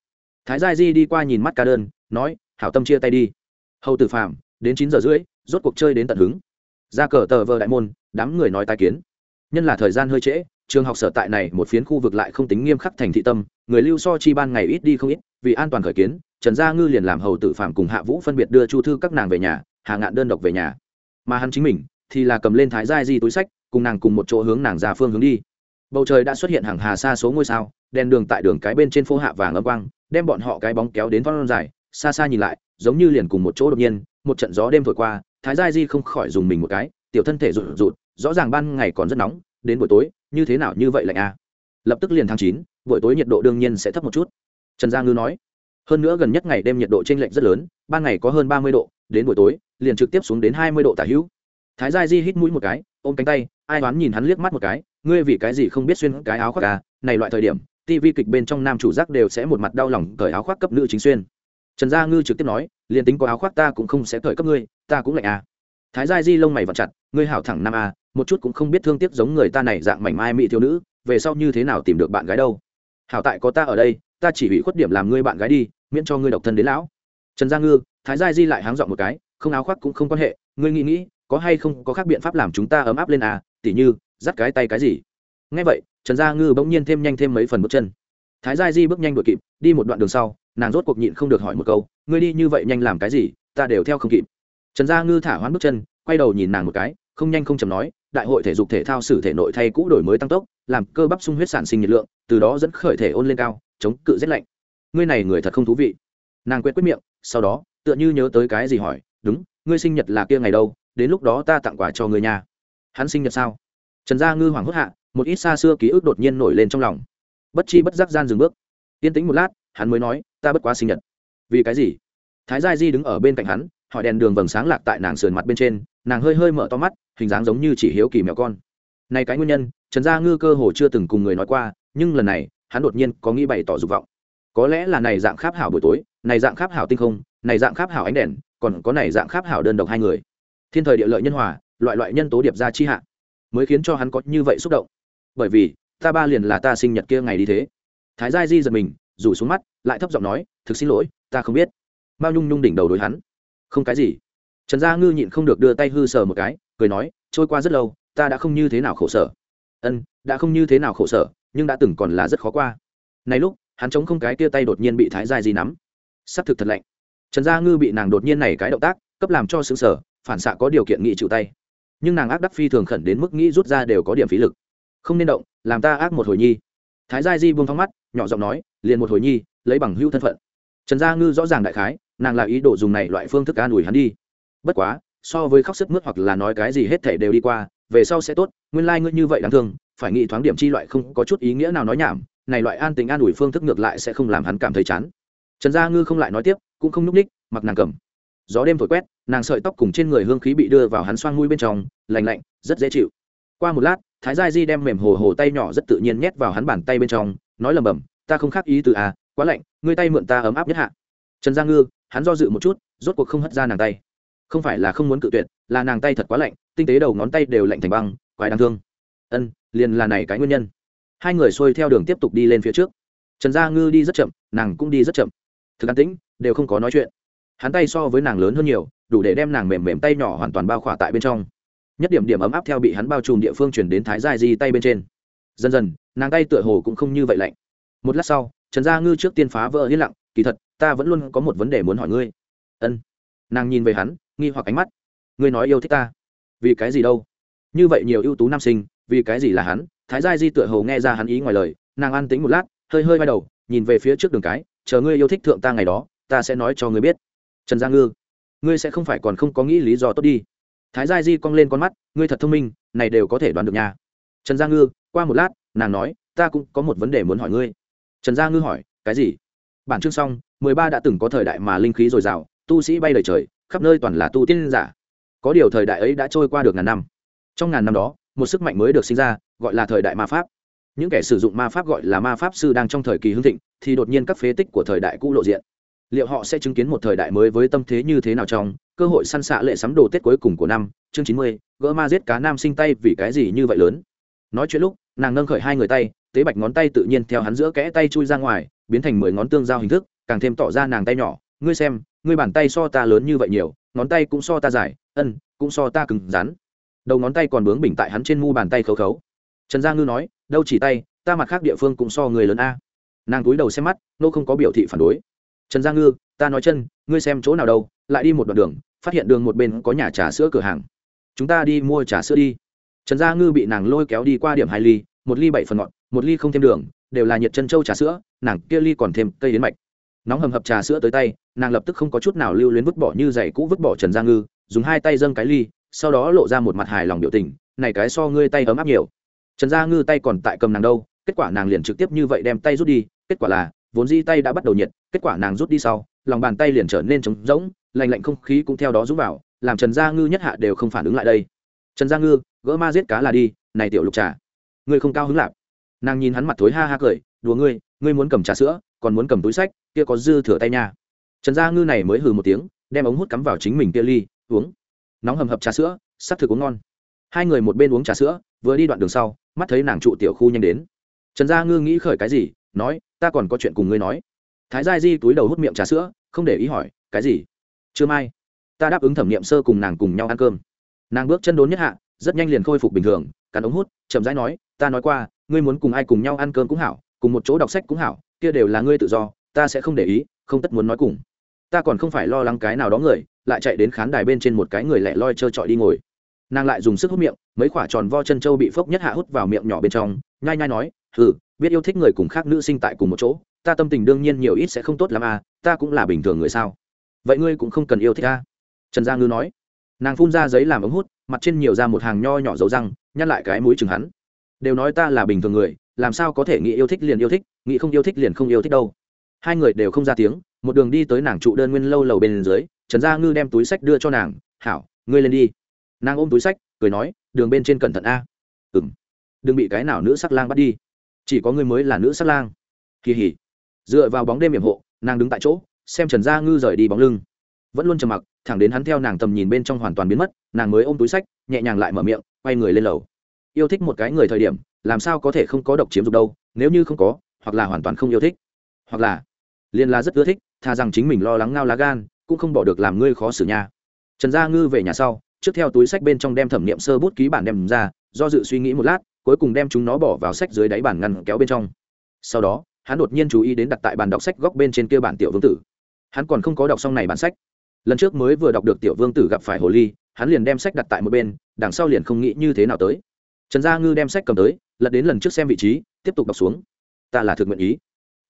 Thái giai di đi qua nhìn mắt ca đơn, nói, hảo tâm chia tay đi. Hầu tử phàm, đến chín giờ rưỡi, rốt cuộc chơi đến tận hứng ra cờ tờ vờ đại môn, đám người nói tai kiến. Nhân là thời gian hơi trễ, trường học sở tại này một phiến khu vực lại không tính nghiêm khắc thành thị tâm, người lưu so chi ban ngày ít đi không ít, vì an toàn khởi kiến, trần gia ngư liền làm hầu tử phạm cùng hạ vũ phân biệt đưa chu thư các nàng về nhà hạ ngạn đơn độc về nhà. Mà hắn chính mình, thì là cầm lên thái giai di túi sách, cùng nàng cùng một chỗ hướng nàng ra phương hướng đi. Bầu trời đã xuất hiện hàng hà xa số ngôi sao, đèn đường tại đường cái bên trên phố hạ vàng âm quang, đem bọn họ cái bóng kéo đến phong dài, xa xa nhìn lại, giống như liền cùng một chỗ đột nhiên, một trận gió đêm thổi qua thái giai di không khỏi dùng mình một cái, tiểu thân thể rụt rụt, rõ ràng ban ngày còn rất nóng, đến buổi tối, như thế nào như vậy lạnh a à? lập tức liền tháng chín, buổi tối nhiệt độ đương nhiên sẽ thấp một chút. Trần gia ngư nói, hơn nữa gần nhất ngày đêm nhiệt độ t r ê n lệch rất lớn, ban ngày có hơn ba mươi độ, đến buổi tối, liền trực tiếp xuống đến hai mươi độ tả hữu. Thái gia di hít mũi một cái, ôm cánh tay, ai đoán nhìn hắn liếc mắt một cái, ngươi vì cái gì không biết xuyên cái áo khoác à? Này loại thời điểm tv kịch bên trong nam chủ giác đều sẽ một mặt đau lòng cởi áo khoác cấp nữ chính xuyên trần gia ngư trực tiếp nói liền tính có áo khoác ta cũng không sẽ cởi cấp ngươi ta cũng lạnh à. Thái gia di lông mày vặt chặt ngươi hảo thẳng năm à, một chút cũng không biết thương tiếc giống người ta này dạng mảnh mai mỹ thiếu nữ về sau như thế nào tìm được bạn gái đâu. Hảo tại có ta ở đây ta chỉ bị khuất điểm làm ngươi bạn gái đi miễn cho ngươi độc thân đến lão. Trần gia ngư thái gia di lại háng dọn một cái không áo khoác cũng không quan hệ ngươi nghĩ nghĩ có hay không có khác biện pháp làm chúng ta ấm áp lên à tỉ như dắt cái tay cái gì? Ngay vậy trần gia ngư bỗng nhiên thêm nhanh thêm mấy phần bước chân. Thái gia di bước nhanh đuổi kịp đi một đoạn đường sau nàng rốt cuộc nhịn không được hỏi một câu, ngươi đi như vậy nhanh làm cái gì? Ta đều theo không kịp. Trần gia ngư thả hoãn bước chân, quay đầu nhìn nàng một cái, không nhanh không chầm nói, đại hội thể dục thể thao sử thể nội thay cũ đổi mới tăng tốc, làm cơ bắp sung huyết sản sinh nhiệt lượng, từ đó dẫn khởi thể ôn lên cao, chống cự rét lạnh. Ngươi này người thật không thú vị. Nàng quyết quyết miệng, sau đó, tựa như nhớ tới cái gì hỏi, đúng, ngươi sinh nhật là kia ngày đâu, đến lúc đó ta tặng quà cho người nhà hắn sinh nhật sao? Trần gia ngư hoảng hốt hạ, một ít xa xưa ký ức đột nhiên nổi lên trong lòng. Bất chi bất giác gian dừng bước. Yên tĩnh một lát hắn mới nói, ta bất quá sinh nhật. Vì cái gì? Thái gia di đứng ở bên cạnh hắn, hỏi đèn đường vầng sáng lạc tại nàng sườn mặt bên trên, nàng hơi hơi mở to mắt, hình dáng giống như chỉ hiếu kỳ mèo con. Này cái nguyên nhân, trần gia ngư cơ hồ chưa từng cùng người nói qua, nhưng lần này, hắn đột nhiên có nghĩ bày tỏ dục vọng. Có lẽ là này dạng kháp hảo buổi tối, này dạng kháp hảo tinh không, này dạng kháp hảo ánh đèn, còn có này dạng kháp hảo đơn độc hai người. Thiên thời địa lợi nhân hòa, loại loại nhân tố điệp ra chi hạ, mới khiến cho hắn có như vậy xúc động. Bởi vì, ta ba liền là ta sinh nhật kia ngày đi thế. Thái gia di giật mình rủ xuống mắt, lại thấp giọng nói, thực xin lỗi, ta không biết. Mao nhung nhung đỉnh đầu đối hắn. Không cái gì. Trần gia ngư nhịn không được đưa tay hư sờ một cái, cười nói, trôi qua rất lâu, ta đã không như thế nào khổ sở. Ân, đã không như thế nào khổ sở, nhưng đã từng còn là rất khó qua. Này lúc, hắn chống không cái tia tay đột nhiên bị thái dài gì nắm. S ắ c thực thật lạnh. Trần gia ngư bị nàng đột nhiên này cái động tác, cấp làm cho xứng sở phản xạ có điều kiện nghị chịu tay. Nhưng nàng ác đắc phi thường khẩn đến mức nghĩ rút ra đều có điểm phí lực. Không nên động, làm ta ác một hồi nhi thái giai di buông thóng mắt, nhỏ giọng nói, liền một hồi nhi, lấy bằng hưu thân phận. Trần gia ngư rõ ràng đại khái, nàng là ý đồ dùng này loại phương thức an ủi hắn đi. Bất quá, so với khóc sức mướt hoặc là nói cái gì hết thể đều đi qua, về sau sẽ tốt, nguyên lai、like、ngươi như vậy đáng thương, phải nghĩ thoáng điểm chi loại không có chút ý nghĩa nào nói nhảm, này loại an tình an ủi phương thức ngược lại sẽ không làm hắn cảm thấy chán. Trần gia ngư không lại nói tiếp, cũng không n ú c ních, mặc nàng cầm. Gió đêm thổi quét, nàng sợi tóc cùng trên người hương khí bị đưa vào hắn xoang mũi bên trong lành lạnh, rất dễ chịu. Qua một lát thái gia di đem mềm hồ hồ tay nhỏ rất tự nhiên nhét vào hắn bàn tay bên trong, nói lầm bầm, ta không khác ý từ à quá lạnh, ngươi tay mượn ta ấm áp nhất hạ. Trần gia ngư, hắn do dự một chút, rốt cuộc không hất ra nàng tay. Không phải là không muốn cự tuyệt, là nàng tay thật quá lạnh, tinh tế đầu ngón tay đều lạnh thành băng, quái đáng thương. Ân, liền là này cái nguyên nhân. Hai người xuôi theo đường tiếp tục đi lên phía trước. Trần gia ngư đi rất chậm, nàng cũng đi rất chậm. Thực an tĩnh, đều không có nói chuyện. Hắn tay so với nàng lớn hơn nhiều, đủ để đem nàng mềm mềm tay nhỏ hoàn toàn bao khỏa tại bên trong nhất điểm điểm ấm áp theo bị hắn bao trùm địa phương chuyển đến thái giai di tay bên trên. Dần dần, nàng tay tựa hồ cũng không như vậy lạnh. Một lát sau, trần gia ngư trước tiên phá vỡ yên lặng, kỳ thật, ta vẫn luôn có một vấn đề muốn hỏi ngươi. Ân. Nàng nhìn về hắn, nghi hoặc ánh mắt. Ngươi nói yêu thích ta. Vì cái gì đâu? Như vậy nhiều ưu tú nam sinh, vì cái gì là hắn? Thái giai di tựa hồ nghe ra hắn ý ngoài lời, nàng an tính một lát, hơi hơi bay đầu, nhìn về phía trước đường cái, chờ ngươi yêu thích thượng ta ngày đó, ta sẽ nói cho ngươi biết. Trần gia ngư, ngươi sẽ không phải còn không có nghĩ lý do tốt đi thái gia di cong lên con mắt, ngươi thật thông minh, này đều có thể đoán được nha. Trần gia ngư, qua một lát, nàng nói, ta cũng có một vấn đề muốn hỏi ngươi. Trần gia ngư hỏi, cái gì? Bản chương xong, mười ba đã từng có thời đại mà linh khí dồi dào, tu sĩ bay lời trời, khắp nơi toàn là tu tiên giả. Có điều thời đại ấy đã trôi qua được ngàn năm. Trong ngàn năm đó, một sức mạnh mới được sinh ra, gọi là thời đại ma pháp. Những kẻ sử dụng ma pháp gọi là ma pháp sư đang trong thời kỳ hưng thịnh, thì đột nhiên các phế tích của thời đại cũ lộ diện liệu họ sẽ chứng kiến một thời đại mới với tâm thế như thế nào trong cơ hội săn xạ lệ sắm đồ tết cuối cùng của năm, chương chín mươi, gỡ ma giết cá nam sinh tay vì cái gì như vậy lớn? Nói chuyện lúc, nàng nâng khởi hai người tay, tế bạch ngón tay tự nhiên theo hắn giữa kẽ tay chui ra ngoài, biến thành mười ngón tương giao hình thức, càng thêm tỏ ra nàng tay nhỏ. Ngươi xem, ngươi bàn tay so ta lớn như vậy nhiều, ngón tay cũng so ta dài, ân, cũng so ta cứng rắn. Đầu ngón tay còn bướng bình tại hắn trên mu bàn tay khấu khấu. Trần gia ngư nói, đâu chỉ tay, ta mặt khác địa phương cũng so người lớn a. Nàng túi đầu xem mắt, nô không có biểu thị phản đối trần gia ngư, ta nói chân, ngươi xem chỗ nào đâu, lại đi một đoạn đường, phát hiện đường một bên có nhà trà sữa cửa hàng. Chúng ta đi mua trà sữa đi. Trần gia ngư bị nàng lôi kéo đi qua điểm hai ly, một ly bảy phần ngọt, một ly không thêm đường, đều là nhiệt chân trâu trà sữa, nàng kia ly còn thêm cây đến mạch. Nóng hầm hập trà sữa tới tay, nàng lập tức không có chút nào lưu luyến vứt bỏ như giày cũ vứt bỏ trần gia ngư, dùng hai tay dâng cái ly, sau đó lộ ra một mặt hài lòng biểu tình, này cái so ngươi tay ấm áp nhiều. Trần gia ngư tay còn tại cầm nàng đâu, kết quả nàng liền trực tiếp như vậy đem tay rút đi, kết quả là vốn di tay đã bắt đầu nhiệt, kết quả nàng rút đi sau, lòng bàn tay liền trở nên trống rỗng lành lạnh không khí cũng theo đó rút vào, làm trần gia ngư nhất hạ đều không phản ứng lại đây. Trần gia ngư, gỡ ma giết cá là đi, này tiểu lục trà. Ngươi không cao hứng lạp. Nàng nhìn hắn mặt thối ha ha cười, đùa ngươi ngươi muốn cầm trà sữa, còn muốn cầm túi sách, kia có dư thừa tay nha. Trần gia ngư này mới hừ một tiếng, đem ống hút cắm vào chính mình kia ly, uống. Nóng hầm hập trà sữa, sắp thực uống ngon. Hai người một bên uống trà sữa, vừa đi đoạn đường sau, mắt thấy nàng trụ tiểu khu nhanh đến. Trần gia ngư nghĩ khởi cái gì, nói ta còn có chuyện cùng ngươi nói. Thái gia di túi đầu hút miệng trà sữa, không để ý hỏi, cái gì? Chưa mai, ta đáp ứng thẩm nghiệm sơ cùng nàng cùng nhau ăn cơm. Nàng bước chân đốn nhất hạ, rất nhanh liền khôi phục bình thường, cắn ống hút, chậm rãi nói, ta nói qua, ngươi muốn cùng ai cùng nhau ăn cơm cũng hảo, cùng một chỗ đọc sách cũng hảo, kia đều là ngươi tự do, ta sẽ không để ý, không tất muốn nói cùng. Ta còn không phải lo lắng cái nào đó người, lại chạy đến khán đài bên trên một cái người lẻ loi trơ trọi đi ngồi. Nàng lại dùng sức hút miệng, mấy quả tròn vo chân trâu bị phốc nhất hạ hút vào miệng nhỏ bên trong, nhai nhai nói, hừ biết yêu thích người cùng khác nữ sinh tại cùng một chỗ, ta tâm tình đương nhiên nhiều ít sẽ không tốt lắm à ta cũng là bình thường người sao? Vậy ngươi cũng không cần yêu thích ta trần gia ngư nói. Nàng phun ra giấy làm ống hút, mặt trên nhiều ra một hàng nho nhỏ dấu răng, nhăn lại cái mũi chừng hắn. Đều nói ta là bình thường người, làm sao có thể nghĩ yêu thích liền yêu thích, nghĩ không yêu thích liền không yêu thích đâu. Hai người đều không ra tiếng, một đường đi tới nàng trụ đơn nguyên lâu lầu bên dưới, trần gia ngư đem túi sách đưa cho nàng, hảo, ngươi lên đi. Nàng ôm túi sách, cười nói, đường bên trên cẩn thận a. Ừ m đừng bị cái nào nữ sắc lang bắt đi chỉ có ngươi mới là nữ sát lang. Kỳ hỉ. Dựa vào bóng đêm hiểm hộ, nàng đứng tại chỗ, xem trần gia ngư rời đi bóng lưng. Vẫn luôn trầm mặc, thẳng đến hắn theo nàng tầm nhìn bên trong hoàn toàn biến mất, nàng mới ôm túi sách, nhẹ nhàng lại mở miệng, quay người lên lầu. Yêu thích một cái người thời điểm, làm sao có thể không có độc chiếm dục đâu, nếu như không có, hoặc là hoàn toàn không yêu thích. Hoặc là, liền là rất ưa thích thà rằng chính mình lo lắng ngao lá gan, cũng không bỏ được làm ngươi khó xử nha. Trần gia ngư về nhà sau, trước theo túi sách bên trong đem thẩm nghiệm sơ bút ký bản đem ra, do dự suy nghĩ một lát cuối cùng đem chúng nó bỏ vào sách dưới đáy bàn ngăn kéo bên trong. Sau đó, hắn đột nhiên chú ý đến đặt tại bàn đọc sách góc bên trên kia bản tiểu vương tử. Hắn còn không có đọc xong này bản sách. Lần trước mới vừa đọc được tiểu vương tử gặp phải hồ ly, hắn liền đem sách đặt tại một bên, đằng sau liền không nghĩ như thế nào tới. Trần gia ngư đem sách cầm tới, lật đến lần trước xem vị trí, tiếp tục đọc xuống. Ta là thực nguyện ý.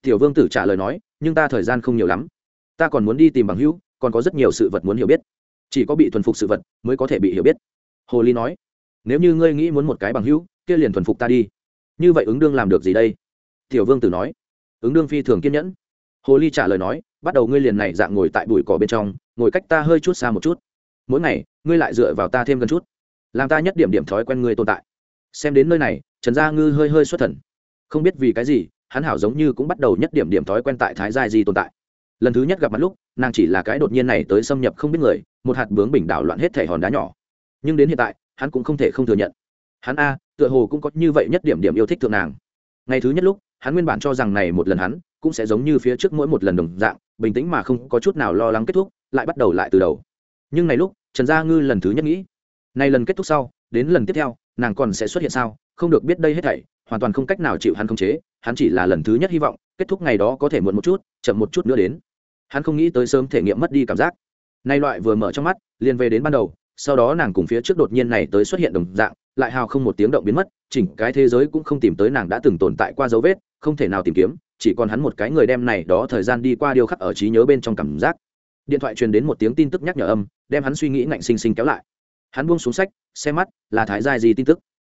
Tiểu vương tử trả lời nói, nhưng ta thời gian không nhiều lắm. Ta còn muốn đi tìm bằng hữu, còn có rất nhiều sự vật muốn hiểu biết. Chỉ có bị thuần phục sự vật mới có thể bị hiểu biết. Hồ ly nói, nếu như ngươi nghĩ muốn một cái bằng hữu kia liền thuần phục ta đi. Như vậy ứng đương làm được gì đây? Tiểu vương tử nói. Ứng đương phi thường kiên nhẫn. Hồ ly trả lời nói, bắt đầu ngươi liền này dạng ngồi tại bụi cỏ bên trong, ngồi cách ta hơi chút xa một chút. Mỗi ngày, ngươi lại dựa vào ta thêm gần chút. Làm ta nhất điểm điểm thói quen ngươi tồn tại. Xem đến nơi này, trần gia ngư hơi hơi xuất thần. Không biết vì cái gì, hắn hảo giống như cũng bắt đầu nhất điểm điểm thói quen tại thái gia di tồn tại. Lần thứ nhất gặp mặt lúc, nàng chỉ là cái đột nhiên này tới xâm nhập không biết người, một hạt bướng bình đảo loạn hết thể hòn đá nhỏ. Nhưng đến hiện tại, hắn cũng không thể không thừa nhận. Hắn a tựa hồ cũng có như vậy nhất điểm điểm yêu thích thượng nàng. Ngày thứ nhất lúc, hắn nguyên bản cho rằng này một lần hắn cũng sẽ giống như phía trước mỗi một lần đồng dạng, bình tĩnh mà không có chút nào lo lắng kết thúc, lại bắt đầu lại từ đầu. Nhưng này lúc, trần gia ngư lần thứ nhất nghĩ, này lần kết thúc sau, đến lần tiếp theo, nàng còn sẽ xuất hiện sao? Không được biết đây hết thảy, hoàn toàn không cách nào chịu hắn khống chế, hắn chỉ là lần thứ nhất hy vọng, kết thúc ngày đó có thể muộn một chút, chậm một chút nữa đến. Hắn không nghĩ tới sớm thể nghiệm mất đi cảm giác. Nay loại vừa mở trong mắt, liền về đến ban đầu, sau đó nàng cùng phía trước đột nhiên này tới xuất hiện đồng dạng lại hào không một tiếng động biến mất, chỉnh cái thế giới cũng không tìm tới nàng đã từng tồn tại qua dấu vết, không thể nào tìm kiếm, chỉ còn hắn một cái người đem này đó thời gian đi qua điều khắc ở trí nhớ bên trong cảm giác. Điện thoại truyền đến một tiếng tin tức nhắc nhở âm, đem hắn suy nghĩ ngạnh sinh sinh kéo lại. Hắn buông xuống sách xe mắt, là thái giai gì tin tức.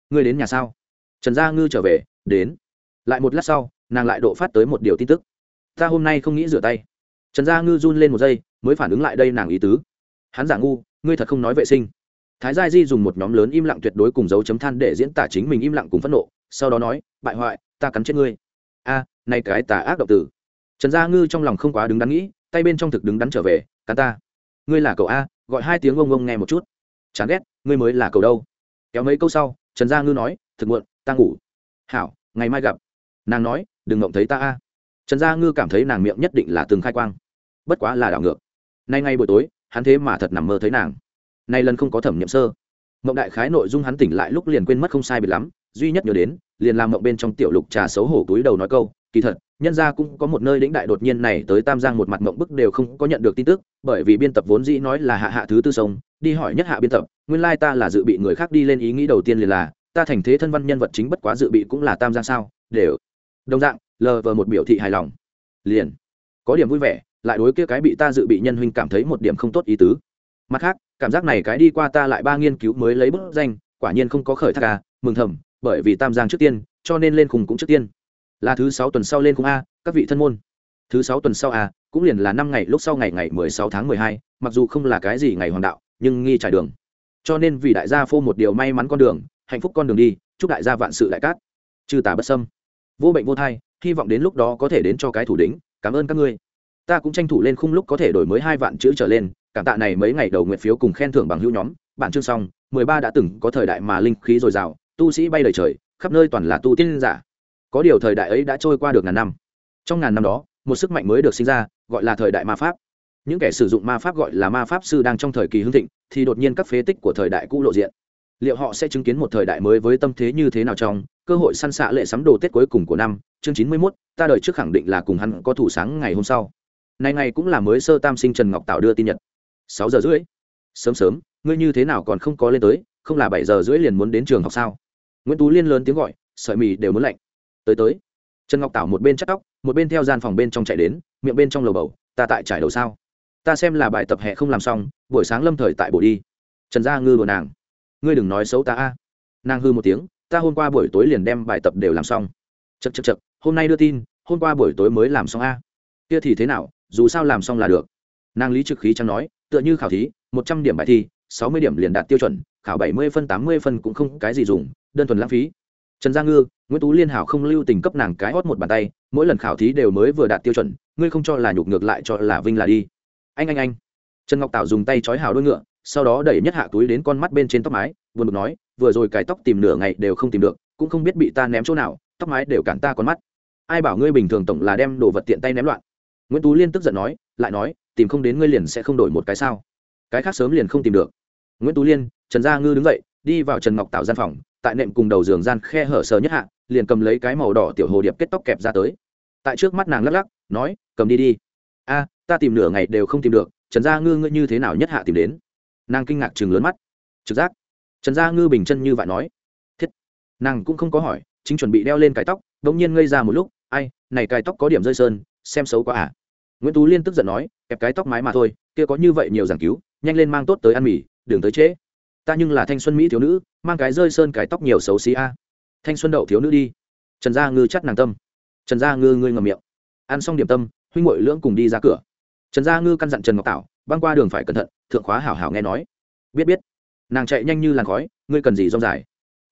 Ngươi đến nhà sao? Trần gia ngư trở về, đến. Lại một lát sau, nàng lại độ phát tới một điều tin tức. Ta hôm nay không nghĩ rửa tay. Trần gia ngư run lên một giây, mới phản ứng lại đây nàng ý tứ. Hắn giả ngu, ngươi thật không nói vệ sinh thái gia di dùng một nhóm lớn im lặng tuyệt đối cùng dấu chấm than để diễn tả chính mình im lặng cùng phẫn nộ, sau đó nói, bại hoại, ta cắn chết ngươi. A, này cái tà ác độc tử. Trần gia ngư trong lòng không quá đứng đắn nghĩ, tay bên trong thực đứng đắn trở về, cắn ta. Ngươi là cậu a, gọi hai tiếng ông ông nghe một chút. Chán ghét, ngươi mới là cậu đâu. Kéo mấy câu sau, trần gia ngư nói, thực muộn, ta ngủ. Hảo, ngày mai gặp. Nàng nói, đừng ngộng thấy ta a. Trần gia ngư cảm thấy nàng miệng nhất định là từng khai quang. Bất quá là đảo ngược. Nay ngay buổi tối, hắn thế mà thật nằm mơ thấy nàng nay lần không có thẩm nhậm sơ. Mộng đại khái nội dung hắn tỉnh lại lúc liền quên mất không sai biệt lắm, duy nhất nhớ đến, liền làm mộng bên trong tiểu lục trà xấu hổ túi đầu nói câu, kỳ thật, nhân ra cũng có một nơi lĩnh đại đột nhiên này tới tam giang một mặt mộng bức đều không có nhận được tin tức, bởi vì biên tập vốn dĩ nói là hạ hạ thứ tư sông, đi hỏi nhất hạ biên tập, nguyên lai ta là dự bị người khác đi lên ý nghĩ đầu tiên liền là, ta thành thế thân văn nhân vật chính bất quá dự bị cũng là tam giang sao, đều. Đồng dạng lờ vờ một biểu thị hài lòng. Liền, có điểm vui vẻ, lại đối kia cái bị ta dự bị nhân huynh cảm thấy một điểm không tốt ý tứ mặt khác, cảm giác này cái đi qua ta lại ba nghiên cứu mới lấy bức danh, quả nhiên không có khởi thác ca mừng thầm, bởi vì tam giang trước tiên, cho nên lên khùng cũng trước tiên. Là thứ sáu tuần sau lên khung a, các vị thân môn. Thứ sáu tuần sau a, cũng liền là năm ngày, lúc sau ngày ngày mười sáu tháng mười hai, mặc dù không là cái gì ngày hoàng đạo, nhưng nghi trải đường. Cho nên vì đại gia phô một điều may mắn con đường, hạnh phúc con đường đi, chúc đại gia vạn sự đại cát. Trừ tà bất sâm vô bệnh vô thai, hy vọng đến lúc đó có thể đến cho cái thủ đính cảm ơn các ngươi ta cũng tranh thủ lên khung lúc có thể đổi mới hai vạn chữ trở lên, cảm tạ này mấy ngày đầu nguyện phiếu cùng khen thưởng bằng hữu nhóm. Bản chương xong, mười ba đã từng có thời đại mà linh khí dồi dào, tu sĩ bay đời trời, khắp nơi toàn là tu tiên giả. Có điều thời đại ấy đã trôi qua được ngàn năm. Trong ngàn năm đó, một sức mạnh mới được sinh ra, gọi là thời đại ma pháp. Những kẻ sử dụng ma pháp gọi là ma pháp sư đang trong thời kỳ hưng thịnh, thì đột nhiên các phế tích của thời đại cũ lộ diện. Liệu họ sẽ chứng kiến một thời đại mới với tâm thế như thế nào trong cơ hội săn xạ lệ sắm đồ tết cuối cùng của năm? Chương chín mươi mốt, ta đời trước khẳng định là cùng hắn có thủ sáng ngày hôm sau nay ngày cũng là mới sơ tam sinh trần ngọc tạo đưa tin nhật. Sáu giờ rưỡi. Sớm sớm, ngươi như thế nào còn không có lên tới, không là bảy giờ rưỡi liền muốn đến trường học sao? Nguyễn tú liên lớn tiếng gọi, sợi mì đều muốn lạnh. Tới tới. Trần ngọc tảo một bên chắc tóc, một bên theo gian phòng bên trong chạy đến, miệng bên trong lầu bầu, ta tại trải đầu sao? Ta xem là bài tập hè không làm xong, buổi sáng lâm thời tại bổ đi. Trần gia ngư đùa nàng, ngươi đừng nói xấu ta a. Nàng hư một tiếng, ta hôm qua buổi tối liền đem bài tập đều làm xong. Chật chật chật hôm nay đưa tin, hôm qua buổi tối mới làm xong a. Kia thì thế nào? Dù sao làm xong là được. Nàng lý trực khí chẳng nói, tựa như khảo thí, một trăm điểm bài thi, sáu mươi điểm liền đạt tiêu chuẩn, khảo bảy mươi phân, tám mươi phân cũng không cái gì dùng, đơn thuần lãng phí. Trần gia ngư, nguyễn tú liên hảo không lưu tình cấp nàng cái hót một bàn tay, mỗi lần khảo thí đều mới vừa đạt tiêu chuẩn, ngươi không cho là nhục ngược lại cho là vinh là đi. Anh anh anh. Trần ngọc tảo dùng tay trói hào đôi ngựa, sau đó đẩy nhất hạ túi đến con mắt bên trên tóc mái vừa được nói, vừa rồi cài tóc tìm nửa ngày đều không tìm được, cũng không biết bị ta ném chỗ nào, tóc mái đều cản ta con mắt. Ai bảo ngươi bình thường tổng là đem đồ vật tiện tay ném loạn nguyễn tú liên tức giận nói, lại nói, tìm không đến ngươi liền sẽ không đổi một cái sao? Cái khác sớm liền không tìm được. Nguyễn tú liên, trần gia ngư đứng dậy, đi vào trần ngọc tạo gian phòng, tại nệm cùng đầu giường gian khe hở sờ nhất hạ, liền cầm lấy cái màu đỏ tiểu hồ điệp kết tóc kẹp ra tới. Tại trước mắt nàng lắc lắc, nói, cầm đi đi. A, ta tìm nửa ngày đều không tìm được, trần gia ngư ngươi như thế nào nhất hạ tìm đến? Nàng kinh ngạc chừng lớn mắt. Trực giác. Trần gia ngư bình chân như vậy nói. Thiết. Nàng cũng không có hỏi, chính chuẩn bị đeo lên cái tóc đ ỗ n g nhiên ngây ra một lúc, ai, này cái tóc có điểm rơi sơn xem xấu quá à. Nguyễn tú liên tức giận nói, kẹp cái tóc mái mà thôi, kia có như vậy nhiều giảng cứu, nhanh lên mang tốt tới ăn mì đường tới trễ. Ta nhưng là thanh xuân mỹ thiếu nữ, mang cái rơi sơn cái tóc nhiều xấu xí a. Thanh xuân đậu thiếu nữ đi. Trần gia ngư chắt nàng tâm. Trần gia ngư ngươi ngầm miệng. Ăn xong điểm tâm, huynh ngội lưỡng cùng đi ra cửa. Trần gia ngư căn dặn trần ngọc tảo, băng qua đường phải cẩn thận, thượng khóa hảo hảo nghe nói. Biết biết. Nàng chạy nhanh như làn khói, ngươi cần gì rong dài?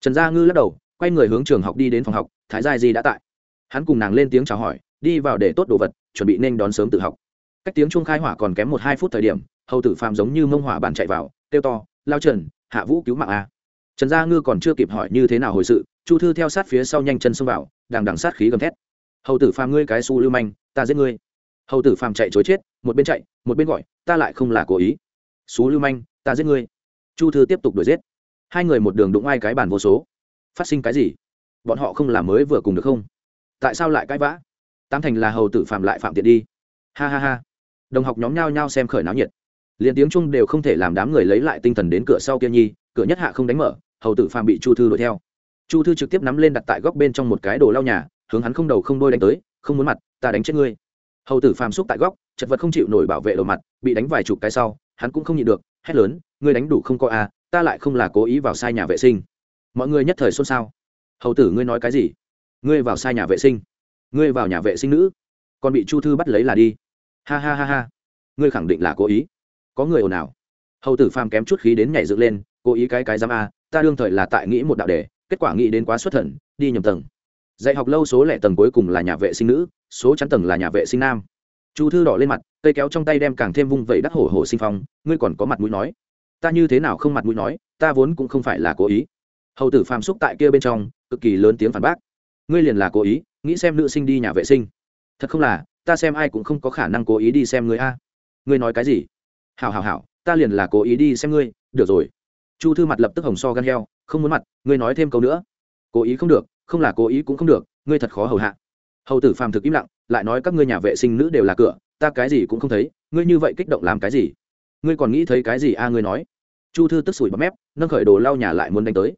Trần gia ngư lắc đầu, quay người hướng trường học đi đến phòng học, thái gia di đã tại. Hắn cùng nàng lên tiếng chào hỏi đi vào để tốt đồ vật, chuẩn bị nên đón sớm tự học. Cách tiếng chuông khai hỏa còn kém một hai phút thời điểm, hầu tử phàm giống như mông hỏa bàn chạy vào, kêu to, lao trần, hạ vũ cứu mạng a. Trần gia ngư còn chưa kịp hỏi như thế nào hồi sự, chu thư theo sát phía sau nhanh chân xông vào, đằng đằng sát khí gầm thét. Hầu tử phàm ngươi cái su lưu manh, ta giết ngươi. Hầu tử phàm chạy chối chết, một bên chạy, một bên gọi, ta lại không là cố ý. Xú lưu manh, ta giết ngươi. Chu thư tiếp tục đuổi giết. Hai người một đường đụng ai cái bàn vô số. Phát sinh cái gì? Bọn họ không làm mới vừa cùng được không? Tại sao lại cãi vã? Tám thành là hầu tử phạm lại phạm tiện đi. Ha ha ha. Đồng học nhóm nhao nhao xem khởi náo nhiệt. Liền tiếng chung đều không thể làm đám người lấy lại tinh thần đến cửa sau kia nhi cửa nhất hạ không đánh mở hầu tử phàm bị chu thư đuổi theo. Chu thư trực tiếp nắm lên đặt tại góc bên trong một cái đồ lau nhà hướng hắn không đầu không đôi đánh tới không muốn mặt ta đánh chết ngươi. Hầu tử phàm xúc tại góc chật vật không chịu nổi bảo vệ đầu mặt bị đánh vài chục cái sau hắn cũng không nhịn được hét lớn ngươi đánh đủ không có a à, ta lại không là cố ý vào sai nhà vệ sinh. Mọi người nhất thời xôn xao. Hầu tử ngươi nói cái gì? Ngươi vào sai nhà vệ sinh ngươi vào nhà vệ sinh nữ, còn bị chu thư bắt lấy là đi. Ha ha ha ha. Ngươi khẳng định là cố ý. Có người ồn ào. Hầu tử phàm kém chút khí đến nhảy dựng lên, cố ý cái cái dám a, ta đương thời là tại nghĩ một đạo đề, kết quả nghĩ đến quá xuất thần, đi nhầm tầng. Dạy học lâu số lẻ tầng cuối cùng là nhà vệ sinh nữ, số chắn tầng là nhà vệ sinh nam. Chu thư đỏ lên mặt, cây kéo trong tay đem càng thêm vung vẩy đắc hổ hổ sinh phong, ngươi còn có mặt mũi nói. Ta như thế nào không mặt mũi nói, ta vốn cũng không phải là cố ý. Hầu tử phàm xúc tại kia bên trong, cực kỳ lớn tiếng phản bác. Ngươi liền là cố ý nghĩ xem nữ sinh đi nhà vệ sinh. Thật không là, ta xem ai cũng không có khả năng cố ý đi xem ngươi a. Ngươi nói cái gì? Hảo hảo hảo, ta liền là cố ý đi xem ngươi, được rồi. Chu thư mặt lập tức hồng so gan heo, không muốn mặt, ngươi nói thêm câu nữa. Cố ý không được, không là cố ý cũng không được, ngươi thật khó hầu hạ. Hầu tử phàm thực im lặng, lại nói các ngươi nhà vệ sinh nữ đều là cửa, ta cái gì cũng không thấy, ngươi như vậy kích động làm cái gì? Ngươi còn nghĩ thấy cái gì a, ngươi nói. Chu thư tức sủi bấm mép, nâng khởi đồ lau nhà lại muốn đánh tới.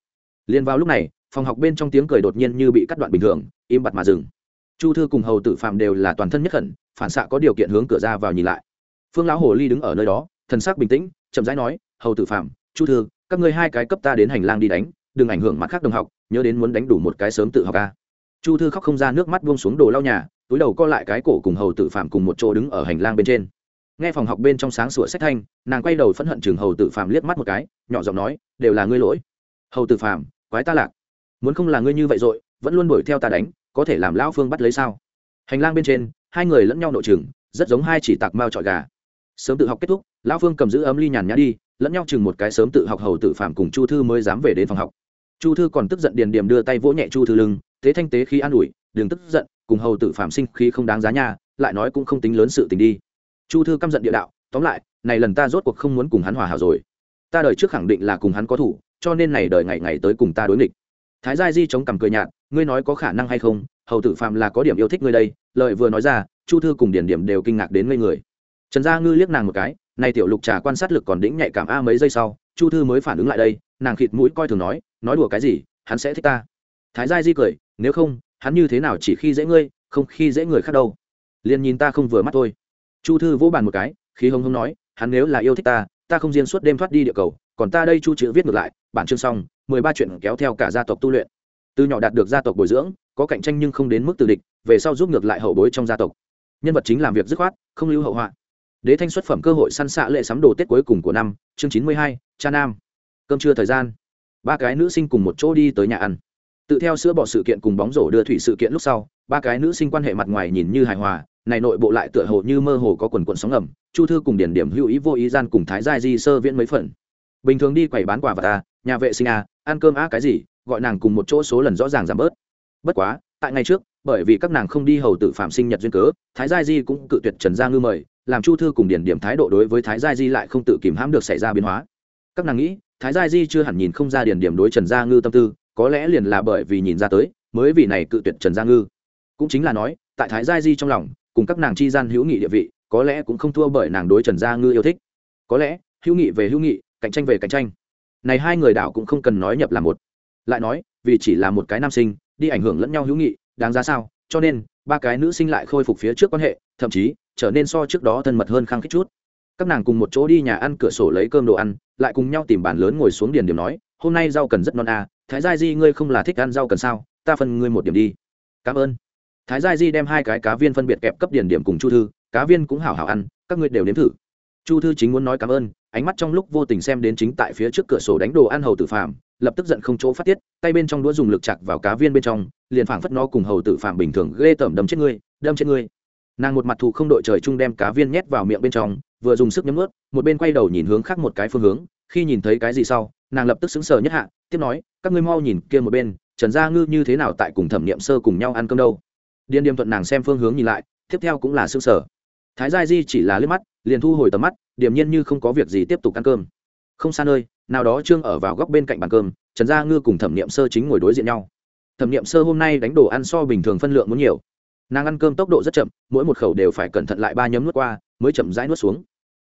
Liền vào lúc này phòng học bên trong tiếng cười đột nhiên như bị cắt đoạn bình thường, im bặt mà dừng. Chu thư cùng hầu tử phạm đều là toàn thân nhất khẩn, phản xạ có điều kiện hướng cửa ra vào nhìn lại. Phương lão hồ ly đứng ở nơi đó, thần sắc bình tĩnh, chậm rãi nói, hầu tử phạm, chu thư, các ngươi hai cái cấp ta đến hành lang đi đánh, đừng ảnh hưởng mặt khác đồng học, nhớ đến muốn đánh đủ một cái sớm tự học ca chu thư khóc không ra nước mắt buông xuống đồ lau nhà, túi đầu co lại cái cổ cùng hầu tử phạm cùng một chỗ đứng ở hành lang bên trên. Nghe phòng học bên trong sáng sủa sách thanh, nàng quay đầu phẫn hận chừng hầu tử phạm liếc mắt một cái, nhỏ giọng nói, đều là ngươi lỗi. Hầu tử phạm, quái ta lạc muốn không là ngươi như vậy rồi vẫn luôn đuổi theo ta đánh, có thể làm lão phương bắt lấy sao? Hành lang bên trên, hai người lẫn nhau nội chừng rất giống hai chỉ tạc mao trọi gà. Sớm tự học kết thúc, lão phương cầm giữ ấm ly nhàn nhã đi, lẫn nhau chừng một cái sớm tự học hầu tự phạm cùng chu thư mới dám về đến phòng học. Chu thư còn tức giận điền điểm đưa tay vỗ nhẹ chu thư lưng, thế thanh tế khi an ủi, đừng tức giận, cùng hầu tự phạm sinh khi không đáng giá nha, lại nói cũng không tính lớn sự tình đi. Chu thư căm giận địa đạo, tóm lại, này lần ta rốt cuộc không muốn cùng hắn hòa hảo rồi. Ta đời trước khẳng định là cùng hắn có thủ, cho nên này đời ngày ngày tới cùng ta đối nghịch thái gia di chống cằm cười nhạt, ngươi nói có khả năng hay không? Hầu tử phạm là có điểm yêu thích ngươi đây. Lợi vừa nói ra, chu thư cùng điển điểm đều kinh ngạc đến ngây người. Trần gia ngư liếc nàng một cái nay tiểu lục trà quan sát lực còn đĩnh nhạy cảm a mấy giây sau, chu thư mới phản ứng lại đây, nàng khịt mũi coi thường nói nói đùa cái gì, hắn sẽ thích ta. Thái gia di cười, nếu không, hắn như thế nào chỉ khi dễ ngươi, không khi dễ người khác đâu. Liền nhìn ta không vừa mắt thôi. Chu thư vỗ bàn một cái, khí hồng hồng nói, hắn nếu là yêu thích ta ta không riêng suốt đêm thoát đi địa cầu, còn ta đây chu chữ viết ngược lại, bản chương xong mười ba chuyện kéo theo cả gia tộc tu luyện. Từ nhỏ đạt được gia tộc bồi dưỡng, có cạnh tranh nhưng không đến mức từ địch, về sau giúp ngược lại hậu bối trong gia tộc. Nhân vật chính làm việc dứt khoát, không lưu hậu họa. Đế thanh xuất phẩm cơ hội săn xạ lệ sắm đồ tết cuối cùng của năm, chương chín mươi hai, cha nam. Cơm trưa thời gian, ba cái nữ sinh cùng một chỗ đi tới nhà ăn. Tự theo sữa bỏ sự kiện cùng bóng rổ đưa thủy sự kiện lúc sau, ba cái nữ sinh quan hệ mặt ngoài nhìn như hài hòa, này nội bộ lại tựa hồ như mơ hồ có quần quần sóng ẩm chu thư cùng điển điểm hữu ý vô ý gian cùng thái giai di sơ viễn mấy phần. Bình thường đi quầy bán quà và ta nhà vệ sinh à ăn cơm á cái gì, gọi nàng cùng một chỗ số lần rõ ràng giảm bớt. Bất quá, tại ngày trước, bởi vì các nàng không đi hầu tử phạm sinh nhật duyên cớ, thái gia di cũng cự tuyệt trần gia ngư mời, làm chu thư cùng điển điểm thái độ đối với thái gia di lại không tự kìm hãm được xảy ra biến hóa. Các nàng nghĩ, thái gia di chưa hẳn nhìn không ra điển điểm đối trần gia ngư tâm tư, có lẽ liền là bởi vì nhìn ra tới, mới vì này cự tuyệt trần gia ngư. Cũng chính là nói, tại thái gia di trong lòng, cùng các nàng chi gian hữu nghị địa vị, có lẽ cũng không thua bởi nàng đối trần gia ngư yêu thích. Có lẽ, hữu nghị về hữu nghị, cạnh tranh về cạnh tranh này hai người đạo cũng không cần nói nhập là một. Lại nói, vì chỉ là một cái nam sinh, đi ảnh hưởng lẫn nhau hữu nghị, đáng giá sao? Cho nên, ba cái nữ sinh lại khôi phục phía trước quan hệ, thậm chí, trở nên so trước đó thân mật hơn khăng khít chút. Các nàng cùng một chỗ đi nhà ăn cửa sổ lấy cơm đồ ăn, lại cùng nhau tìm bàn lớn ngồi xuống điền điểm nói, hôm nay rau cần rất non à thái gia di ngươi không là thích ăn rau cần sao? Ta phân ngươi một điểm đi. Cảm ơn. Thái gia di đem hai cái cá viên phân biệt kẹp cấp điền điểm cùng chu thư, cá viên cũng hảo hảo ăn, các ngươi đều nếm thử. Chu thư chính muốn nói cảm ơn ánh mắt trong lúc vô tình xem đến chính tại phía trước cửa sổ đánh đồ ăn hầu tử phạm lập tức giận không chỗ phát tiết, tay bên trong đũa dùng lực chặt vào cá viên bên trong, liền phảng phất nó cùng hầu tử phạm bình thường ghê tởm đâm chết ngươi, đâm chết ngươi. Nàng một mặt thù không đội trời chung đem cá viên nhét vào miệng bên trong, vừa dùng sức nhấm ướt một bên quay đầu nhìn hướng khác một cái phương hướng, khi nhìn thấy cái gì sau, nàng lập tức xứng sờ nhất hạ, tiếp nói, các ngươi mau nhìn kia một bên, trần gia ngư như thế nào tại cùng thẩm niệm sơ cùng nhau ăn cơm đâu? Điên điềm thuận nàng xem phương hướng nhìn lại, tiếp theo cũng là xứng sờ. Thái gia di chỉ là liếc mắt, liền thu hồi tầm mắt điềm nhiên như không có việc gì tiếp tục ăn cơm. Không xa nơi, nào đó trương ở vào góc bên cạnh bàn cơm, trần gia ngư cùng thẩm niệm sơ chính ngồi đối diện nhau. Thẩm niệm sơ hôm nay đánh đồ ăn so bình thường phân lượng muốn nhiều. Nàng ăn cơm tốc độ rất chậm, mỗi một khẩu đều phải cẩn thận lại ba nhấm nuốt qua, mới chậm rãi nuốt xuống.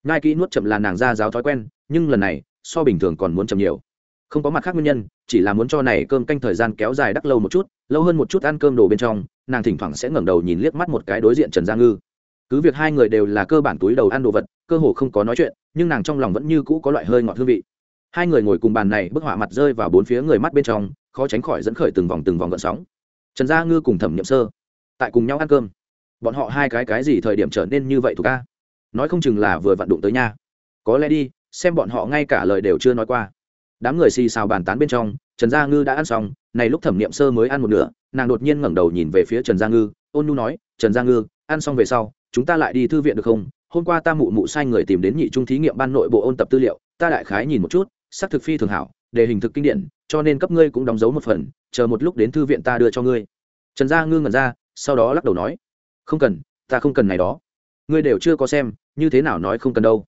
Ngai kỹ nuốt chậm là nàng ra giáo thói quen, nhưng lần này, so bình thường còn muốn chậm nhiều. Không có mặt khác nguyên nhân, chỉ là muốn cho này cơm canh thời gian kéo dài đắc lâu một chút, lâu hơn một chút ăn cơm đồ bên trong, nàng thỉnh thoảng sẽ ngẩng đầu nhìn liếc mắt một cái đối diện trần gia ngư cứ việc hai người đều là cơ bản túi đầu ăn đồ vật, cơ hồ không có nói chuyện, nhưng nàng trong lòng vẫn như cũ có loại hơi ngọt hương vị. Hai người ngồi cùng bàn này, bức họa mặt rơi vào bốn phía người mắt bên trong, khó tránh khỏi dẫn khởi từng vòng từng vòng gợn sóng. Trần gia ngư cùng thẩm nhậm sơ tại cùng nhau ăn cơm. Bọn họ hai cái cái gì thời điểm trở nên như vậy thuộc ca nói không chừng là vừa vặn đụng tới nha. Có lẽ đi, xem bọn họ ngay cả lời đều chưa nói qua. Đám người xì xào bàn tán bên trong, trần gia ngư đã ăn xong, này lúc thẩm niệm sơ mới ăn một nửa, nàng đột nhiên ngẩng đầu nhìn về phía trần gia ngư, ôn nu nói, trần gia ngư, ăn xong về sau chúng ta lại đi thư viện được không? Hôm qua ta mụ mụ sai người tìm đến nhị trung thí nghiệm ban nội bộ ôn tập tư liệu, ta đại khái nhìn một chút, xác thực phi thường hảo để hình thực kinh điển, cho nên cấp ngươi cũng đóng dấu một phần, chờ một lúc đến thư viện ta đưa cho ngươi. Trần gia ngư ngẩn ra, sau đó lắc đầu nói, không cần, ta không cần này đó. Ngươi đều chưa có xem, như thế nào nói không cần đâu.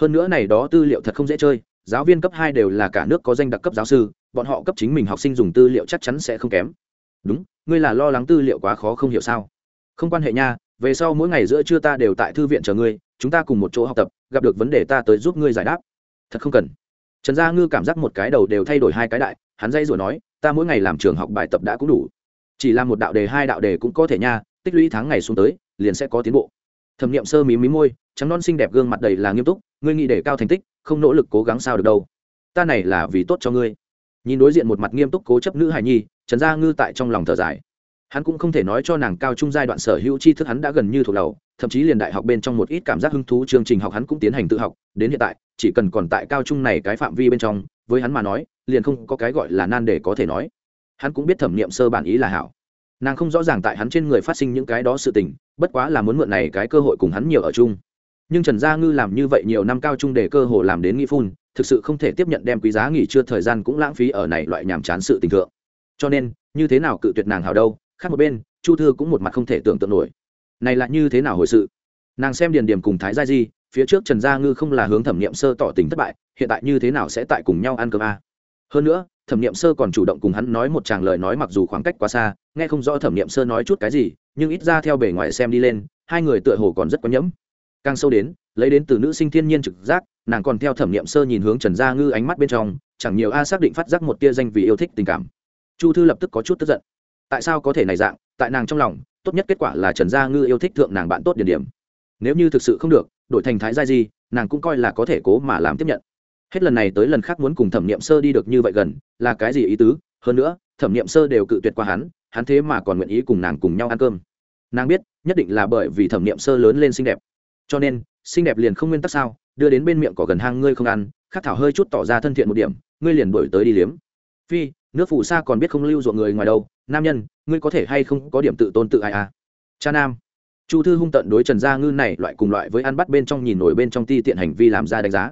Hơn nữa này đó tư liệu thật không dễ chơi, giáo viên cấp hai đều là cả nước có danh đặc cấp giáo sư, bọn họ cấp chính mình học sinh dùng tư liệu chắc chắn sẽ không kém. Đúng, ngươi là lo lắng tư liệu quá khó không hiểu sao? Không quan hệ nha về sau mỗi ngày giữa trưa ta đều tại thư viện chờ ngươi, chúng ta cùng một chỗ học tập, gặp được vấn đề ta tới giúp ngươi giải đáp. Thật không cần. Trần gia ngư cảm giác một cái đầu đều thay đổi hai cái đại, hắn dây rồi nói, ta mỗi ngày làm trường học bài tập đã cũng đủ. Chỉ làm một đạo đề, hai đạo đề cũng có thể nha, tích lũy tháng ngày xuống tới, liền sẽ có tiến bộ. Thẩm nghiệm sơ mí mí môi, trắng non xinh đẹp gương mặt đầy là nghiêm túc, ngươi nghĩ để cao thành tích, không nỗ lực cố gắng sao được đâu. Ta này là vì tốt cho ngươi. Nhìn đối diện một mặt nghiêm túc cố chấp nữ hài nhi, trần gia ngư tại trong lòng thở dài hắn cũng không thể nói cho nàng cao trung giai đoạn sở hữu tri thức hắn đã gần như thuộc đầu, thậm chí liền đại học bên trong một ít cảm giác hứng thú chương trình học hắn cũng tiến hành tự học, đến hiện tại, chỉ cần còn tại cao trung này cái phạm vi bên trong, với hắn mà nói, liền không có cái gọi là nan để có thể nói. Hắn cũng biết thẩm nghiệm sơ bản ý là hảo. Nàng không rõ ràng tại hắn trên người phát sinh những cái đó sự tình, bất quá là muốn mượn này cái cơ hội cùng hắn nhiều ở chung. Nhưng trần gia ngư làm như vậy nhiều năm cao trung để cơ hồ làm đến nghĩ phun, thực sự không thể tiếp nhận đem quý giá nghỉ trưa thời gian cũng lãng phí ở này loại nhàm chán sự tình thượng. Cho nên, như thế nào cự tuyệt nàng hào đâu khác một bên, chu thư cũng một mặt không thể tưởng tượng nổi. Này là như thế nào hồi sự? Nàng xem điền điểm cùng thái gia di, phía trước trần gia ngư không là hướng thẩm nghiệm sơ tỏ tình thất bại, hiện tại như thế nào sẽ tại cùng nhau ăn cơm a? Hơn nữa, thẩm nghiệm sơ còn chủ động cùng hắn nói một tràng lời nói mặc dù khoảng cách quá xa, nghe không rõ thẩm nghiệm sơ nói chút cái gì, nhưng ít ra theo bề ngoài xem đi lên, hai người tựa hồ còn rất có nhẫm. Càng sâu đến, lấy đến từ nữ sinh thiên nhiên trực giác, nàng còn theo thẩm nghiệm sơ nhìn hướng trần gia ngư ánh mắt bên trong, chẳng nhiều a xác định phát giác một tia danh vì yêu thích tình cảm. Chu thư lập tức có chút tức giận tại sao có thể này dạng, tại nàng trong lòng, tốt nhất kết quả là trần gia ngư yêu thích thượng nàng bạn tốt điển điểm. Nếu như thực sự không được, đổi thành thái gia di, nàng cũng coi là có thể cố mà làm tiếp nhận. Hết lần này tới lần khác muốn cùng thẩm nghiệm sơ đi được như vậy gần, là cái gì ý tứ? Hơn nữa, thẩm nghiệm sơ đều cự tuyệt qua hắn hắn thế mà còn nguyện ý cùng nàng cùng nhau ăn cơm. Nàng biết, nhất định là bởi vì thẩm nghiệm sơ lớn lên xinh đẹp. Cho nên, xinh đẹp liền không nguyên tắc sao? Đưa đến bên miệng có gần hang ngươi không ăn, khát thảo hơi chút tỏ ra thân thiện một điểm, ngươi liền đổi tới đi liếm phi, nước phù sa còn biết không lưu ruộng người ngoài đâu, nam nhân, ngươi có thể hay không có điểm tự tôn tự ai à? Cha nam. Chu thư hung tận đối trần gia ngư này loại cùng loại với ăn bắt bên trong nhìn nổi bên trong ti tiện hành vi làm ra đánh giá.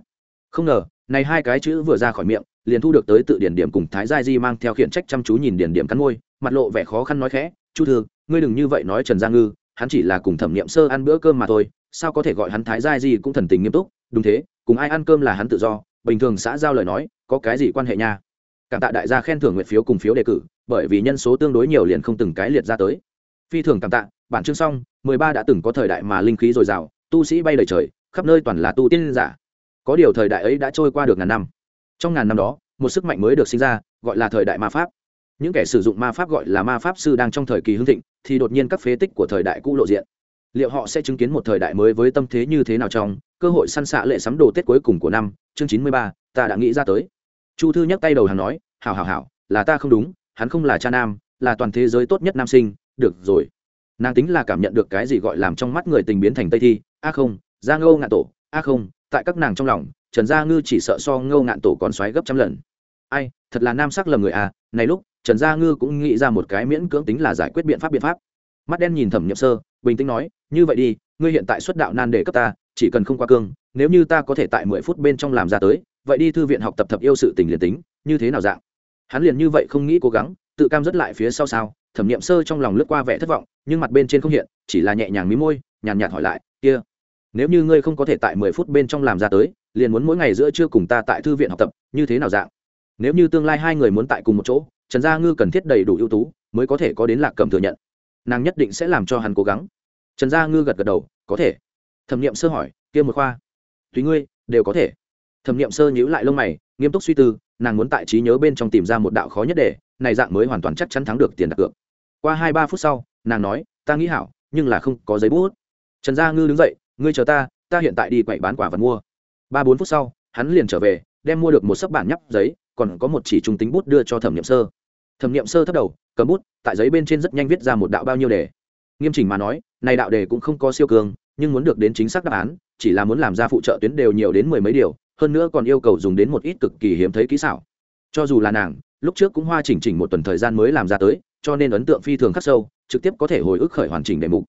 Không ngờ, này hai cái chữ vừa ra khỏi miệng, liền thu được tới tự điển điểm cùng thái gia di mang theo khiển trách chăm chú nhìn điển điểm cắn môi, mặt lộ vẻ khó khăn nói khẽ, chu thư, ngươi đừng như vậy nói trần gia ngư, hắn chỉ là cùng thẩm nghiệm sơ ăn bữa cơm mà thôi, sao có thể gọi hắn thái gia di cũng thần tình nghiêm túc? Đúng thế, cùng ai ăn cơm là hắn tự do, bình thường xã giao lời nói, có cái gì quan hệ nha? Cảm tạ đại gia khen thưởng nguyện phiếu cùng phiếu đề cử, bởi vì nhân số tương đối nhiều liền không từng cái liệt ra tới. Phi thường cảm tạ, bản chương xong, mười ba đã từng có thời đại mà linh khí dồi dào, tu sĩ bay lời trời, khắp nơi toàn là tu tiên giả. Có điều thời đại ấy đã trôi qua được ngàn năm. Trong ngàn năm đó, một sức mạnh mới được sinh ra, gọi là thời đại ma pháp. Những kẻ sử dụng ma pháp gọi là ma pháp sư đang trong thời kỳ hưng thịnh, thì đột nhiên các phế tích của thời đại cũ lộ diện. Liệu họ sẽ chứng kiến một thời đại mới với tâm thế như thế nào trong cơ hội săn xạ lệ sắm đồ tết cuối cùng của năm? Chương chín mươi ba, ta đã nghĩ ra tới chu thư nhắc tay đầu hàng nói, hảo hảo hảo, là ta không đúng, hắn không là cha nam, là toàn thế giới tốt nhất nam sinh, được rồi. Nàng tính là cảm nhận được cái gì gọi làm trong mắt người tình biến thành tây thi, a không ra ngâu ngạn tổ, a không, tại các nàng trong lòng, trần gia ngư chỉ sợ so ngâu ngạn tổ còn xoáy gấp trăm lần. Ai, thật là nam sắc lầm người à này lúc, trần gia ngư cũng nghĩ ra một cái miễn cưỡng tính là giải quyết biện pháp biện pháp. Mắt đen nhìn thẩm nhậm sơ, bình tĩnh nói, như vậy đi, ngươi hiện tại xuất đạo nan để cấp ta, chỉ cần không qua cương, nếu như ta có thể tại mười phút bên trong làm ra tới vậy đi thư viện học tập thập yêu sự tình liền tính, như thế nào dạng? Hắn liền như vậy không nghĩ cố gắng, tự cam dứt lại phía sau sao, thẩm nghiệm sơ trong lòng lướt qua vẻ thất vọng, nhưng mặt bên trên không hiện, chỉ là nhẹ nhàng mí môi, nhàn nhạt hỏi lại, kia, nếu như ngươi không có thể tại mười phút bên trong làm ra tới, liền muốn mỗi ngày giữa trưa cùng ta tại thư viện học tập, như thế nào dạng? Nếu như tương lai hai người muốn tại cùng một chỗ, trần gia ngư cần thiết đầy đủ ưu tú, mới có thể có đến lạc cầm thừa nhận. Nàng nhất định sẽ làm cho hắn cố gắng. Trần gia ngư gật gật đầu, có thể. Thẩm nghiệm sơ hỏi, kia một khoa? Tùy ngươi, đều có thể thẩm nghiệm sơ nhíu lại lông mày, nghiêm túc suy tư, nàng muốn tại trí nhớ bên trong tìm ra một đạo khó nhất để, này dạng mới hoàn toàn chắc chắn thắng được tiền đặt cược. Qua hai ba phút sau, nàng nói, ta nghĩ hảo, nhưng là không có giấy bút. Trần gia ngư đứng dậy, ngươi chờ ta ta hiện tại đi quậy bán quả vật mua. Ba bốn phút sau, hắn liền trở về, đem mua được một sấp bản nhắp giấy, còn có một chỉ trung tính bút đưa cho thẩm n i ệ m sơ. Thẩm n i ệ m sơ thấp đầu, cầm bút, tại giấy bên trên rất nhanh viết ra một đạo bao nhiêu đề. Nghiêm chỉnh mà nói, này đạo đề cũng không có siêu cường, nhưng muốn được đến chính xác đáp án, chỉ là muốn làm ra phụ trợ tuyến đều nhiều đến mười mấy điều hơn nữa còn yêu cầu dùng đến một ít cực kỳ hiếm thấy kỹ xảo. Cho dù là nàng, lúc trước cũng hoa chỉnh chỉnh một tuần thời gian mới làm ra tới, cho nên ấn tượng phi thường khắc sâu, trực tiếp có thể hồi ức khởi hoàn chỉnh đề mục.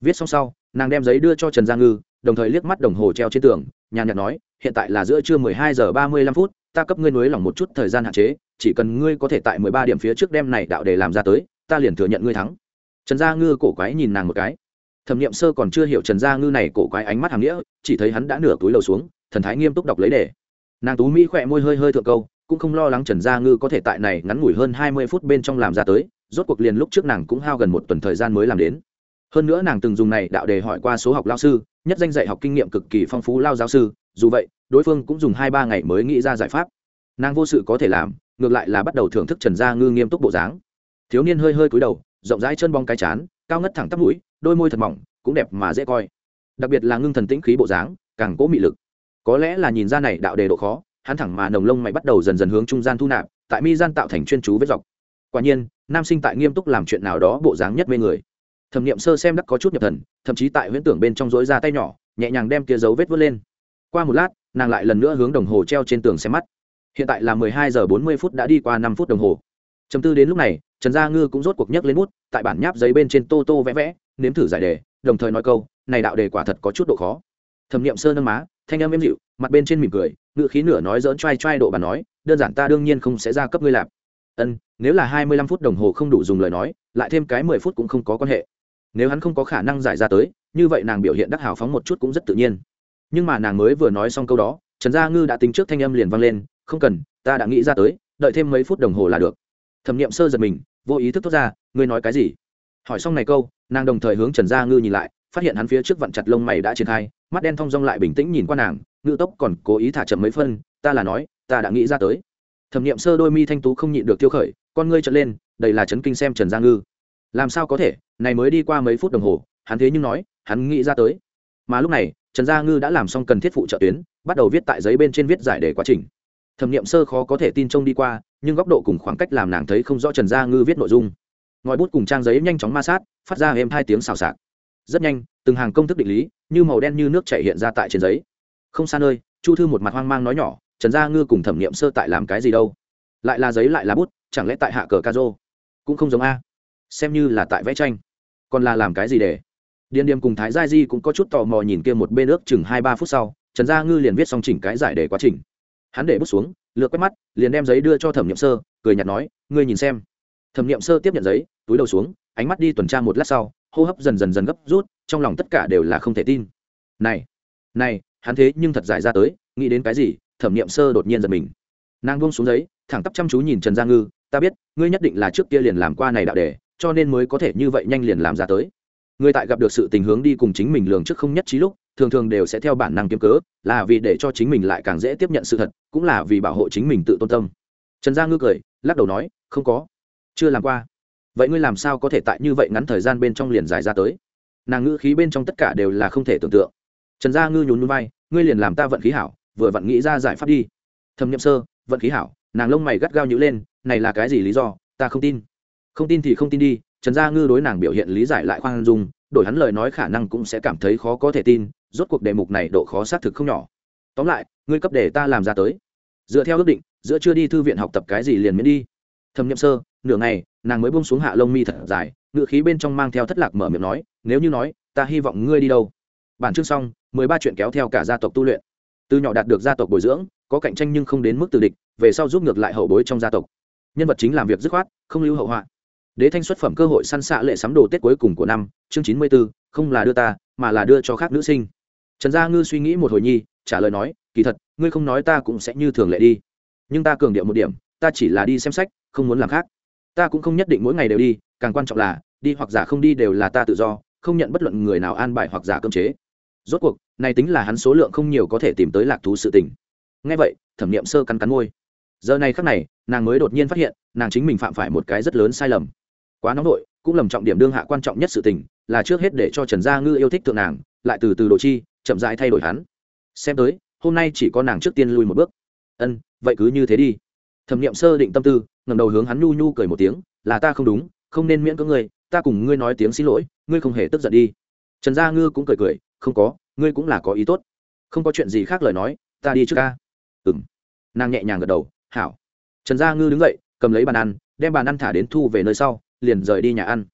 Viết xong sau, nàng đem giấy đưa cho trần gia ngư, đồng thời liếc mắt đồng hồ treo trên tường, nhàn nhạt nói, hiện tại là giữa trưa mười hai giờ ba mươi lăm phút, ta cấp ngươi nối lòng một chút thời gian hạn chế, chỉ cần ngươi có thể tại mười ba điểm phía trước đem này đạo đề làm ra tới, ta liền thừa nhận ngươi thắng. Trần gia ngư cổ quái nhìn nàng một cái. Thẩm nghiệm sơ còn chưa hiểu trần gia ngư này cổ quái ánh mắt hàng nghĩa, chỉ thấy hắn đã nửa túi lầu xuống thần thái nghiêm túc đọc lấy đề. Nàng tú mỹ khỏe môi hơi hơi thượng câu, cũng không lo lắng trần gia ngư có thể tại này ngắn ngủi hơn hai mươi phút bên trong làm ra tới, rốt cuộc liền lúc trước nàng cũng hao gần một tuần thời gian mới làm đến. Hơn nữa nàng từng dùng này đạo đề hỏi qua số học lao sư, nhất danh dạy học kinh nghiệm cực kỳ phong phú lao giáo sư, dù vậy, đối phương cũng dùng hai ba ngày mới nghĩ ra giải pháp. Nàng vô sự có thể làm, ngược lại là bắt đầu thưởng thức trần gia ngư nghiêm túc bộ dáng. Thiếu niên hơi hơi cúi đầu, rộng rãi chân bong cái chán, cao ngất thẳng tắp mũi, đôi môi thật mỏng, cũng đẹp mà dễ coi. Đặc biệt là ngưng thần tĩnh khí bộ dáng, càng cố mị lực có lẽ là nhìn ra này đạo đề độ khó, hắn thẳng mà nồng lông mày bắt đầu dần dần hướng trung gian thu nạp, tại mi gian tạo thành chuyên chú vết dọc. Quả nhiên, nam sinh tại nghiêm túc làm chuyện nào đó bộ dáng nhất mê người. Thẩm nghiệm sơ xem đắc có chút nhập thần, thậm chí tại huyễn tưởng bên trong rối ra tay nhỏ, nhẹ nhàng đem kia dấu vết vớt lên. Qua một lát, nàng lại lần nữa hướng đồng hồ treo trên tường xem mắt. Hiện tại là mười hai giờ bốn mươi phút đã đi qua năm phút đồng hồ. Chấm tư đến lúc này, trần gia ngư cũng rốt cuộc nhấc lên bút, tại bản nháp giấy bên trên tô tô vẽ vẽ, nếm thử giải đề, đồng thời nói câu, này đạo đề quả thật có chút độ khó. Thẩm nghiệm sơ nâng má thanh âm êm dịu, mặt bên trên mỉm cười ngự khí nửa nói dỡn t r a i t r a i độ bà nói, đơn giản ta đương nhiên không sẽ ra cấp ngươi lạp ân, nếu là hai mươi lăm phút đồng hồ không đủ dùng lời nói, lại thêm cái mười phút cũng không có quan hệ. Nếu hắn không có khả năng giải ra tới, như vậy nàng biểu hiện đắc hào phóng một chút cũng rất tự nhiên. Nhưng mà nàng mới vừa nói xong câu đó, trần gia ngư đã tính trước thanh âm liền vang lên, không cần, ta đã nghĩ ra tới, đợi thêm mấy phút đồng hồ là được. Thẩm nghiệm sơ giật mình, vô ý thức thốt ra, ngươi nói cái gì? Hỏi xong này câu, nàng đồng thời hướng trần gia ngư nhìn lại, phát hiện hắn phía trước vặn chặt lông mày đã triển khai mắt đen thong dong lại bình tĩnh nhìn qua nàng ngự tốc còn cố ý thả chậm mấy phân, ta là nói, ta đã nghĩ ra tới. Thẩm nghiệm sơ đôi mi thanh tú không nhịn được tiêu khởi, con ngươi trợn lên đây là chấn kinh xem trần gia ngư. Làm sao có thể, này mới đi qua mấy phút đồng hồ, hắn thế nhưng nói, hắn nghĩ ra tới. Mà lúc này, trần gia ngư đã làm xong cần thiết phụ trợ tuyến, bắt đầu viết tại giấy bên trên viết giải đề quá trình. Thẩm nghiệm sơ khó có thể tin trông đi qua, nhưng góc độ cùng khoảng cách làm nàng thấy không rõ trần gia ngư viết nội dung. Ngòi bút cùng trang giấy nhanh chóng ma sát, phát ra êm hai tiếng xào xạc. Rất nhanh, từng hàng công thức định lý như màu đen như nước chảy hiện ra tại trên giấy. Không xa nơi, chu thư một mặt hoang mang nói nhỏ, trần gia ngư cùng thẩm nghiệm sơ tại làm cái gì đâu? Lại là giấy lại là bút, chẳng lẽ tại hạ cờ ca dô cũng không giống a. Xem như là tại vẽ tranh. Còn là làm cái gì để? Điền điềm cùng thái gia di cũng có chút tò mò nhìn kia một bên ước chừng hai ba phút sau, trần gia ngư liền viết xong chỉnh cái giải đề quá trình. Hắn để bút xuống lượt quét mắt, liền đem giấy đưa cho thẩm nghiệm sơ, cười nhạt nói, ngươi nhìn xem. Thẩm nghiệm sơ tiếp nhận giấy, túi đầu xuống, ánh mắt đi tuần tra một lát sau hô hấp dần dần dần gấp rút, trong lòng tất cả đều là không thể tin. Này này, hắn thế nhưng thật giải ra tới, nghĩ đến cái gì, thẩm nghiệm sơ đột nhiên giật mình. Nàng buông xuống giấy, thẳng tắp chăm chú nhìn trần gia ngư, ta biết, ngươi nhất định là trước kia liền làm qua này đạo đề, cho nên mới có thể như vậy nhanh liền làm ra tới. Người tại gặp được sự tình hướng đi cùng chính mình lường trước không nhất trí lúc, thường thường đều sẽ theo bản năng kiếm cớ, là vì để cho chính mình lại càng dễ tiếp nhận sự thật, cũng là vì bảo hộ chính mình tự tôn tâm. Trần gia ngư cười, lắc đầu nói, không có. Chưa làm qua vậy ngươi làm sao có thể tại như vậy ngắn thời gian bên trong liền giải ra tới? Nàng ngữ khí bên trong tất cả đều là không thể tưởng tượng. Trần gia ngư nhún núi vai, ngươi liền làm ta vận khí hảo, vừa vặn nghĩ ra giải pháp đi. Thâm nhậm sơ, vận khí hảo, nàng lông mày gắt gao nhữ lên, này là cái gì lý do? Ta không tin. Không tin thì không tin đi, trần gia ngư đối nàng biểu hiện lý giải lại khoan dung, đổi hắn lời nói khả năng cũng sẽ cảm thấy khó có thể tin, rốt cuộc đề mục này độ khó xác thực không nhỏ. Tóm lại, ngươi cấp để ta làm ra tới. Dựa theo ước định, giữa chưa đi thư viện học tập cái gì liền miễn đi. Thâm nhậm sơ nửa ngày, nàng mới bông xuống hạ lông mi thật dài ngự khí bên trong mang theo thất lạc mở miệng nói, nếu như nói, ta hy vọng ngươi đi đâu? Bản chương xong, mười ba chuyện kéo theo cả gia tộc tu luyện. Từ nhỏ đạt được gia tộc bồi dưỡng, có cạnh tranh nhưng không đến mức từ địch, về sau giúp ngược lại hậu bối trong gia tộc. Nhân vật chính làm việc dứt khoát, không lưu hậu họa. Đế thanh xuất phẩm cơ hội săn xạ lệ sắm đồ tết cuối cùng của năm, chương chín mươi b ố không là đưa ta, mà là đưa cho khác nữ sinh. Trần gia ngư suy nghĩ một hồi nhi, trả lời nói, kỳ thật, ngươi không nói ta cũng sẽ như thường lệ đi. Nhưng ta cường điệu một điểm, ta chỉ là đi xem sách, không muốn làm khác ta cũng không nhất định mỗi ngày đều đi, càng quan trọng là, đi hoặc giả không đi đều là ta tự do, không nhận bất luận người nào an bài hoặc giả cơm chế. Rốt cuộc, này tính là hắn số lượng không nhiều có thể tìm tới lạc thú sự tình. Ngay vậy, thẩm nghiệm sơ cắn cắn môi. Giờ này khắc này, nàng mới đột nhiên phát hiện, nàng chính mình phạm phải một cái rất lớn sai lầm. Quá nóng nội, cũng lầm trọng điểm đương hạ quan trọng nhất sự tình, là trước hết để cho trần gia ngư yêu thích thượng nàng, lại từ từ đồ chi, chậm rãi thay đổi hắn. Xem tới, hôm nay chỉ có nàng trước tiên lui một bước. Ân, vậy cứ như thế đi. Thẩm nghiệm sơ định tâm tư ngẩng đầu hướng hắn nhu nhu cười một tiếng, là ta không đúng, không nên miễn có ngươi, ta cùng ngươi nói tiếng xin lỗi, ngươi không hề tức giận đi. Trần gia ngư cũng cười cười, không có, ngươi cũng là có ý tốt. Không có chuyện gì khác lời nói, ta đi trước ca. Ừng nàng nhẹ nhàng gật đầu, hảo. Trần gia ngư đứng dậy, cầm lấy bàn ăn, đem bàn ăn thả đến thu về nơi sau, liền rời đi nhà ăn.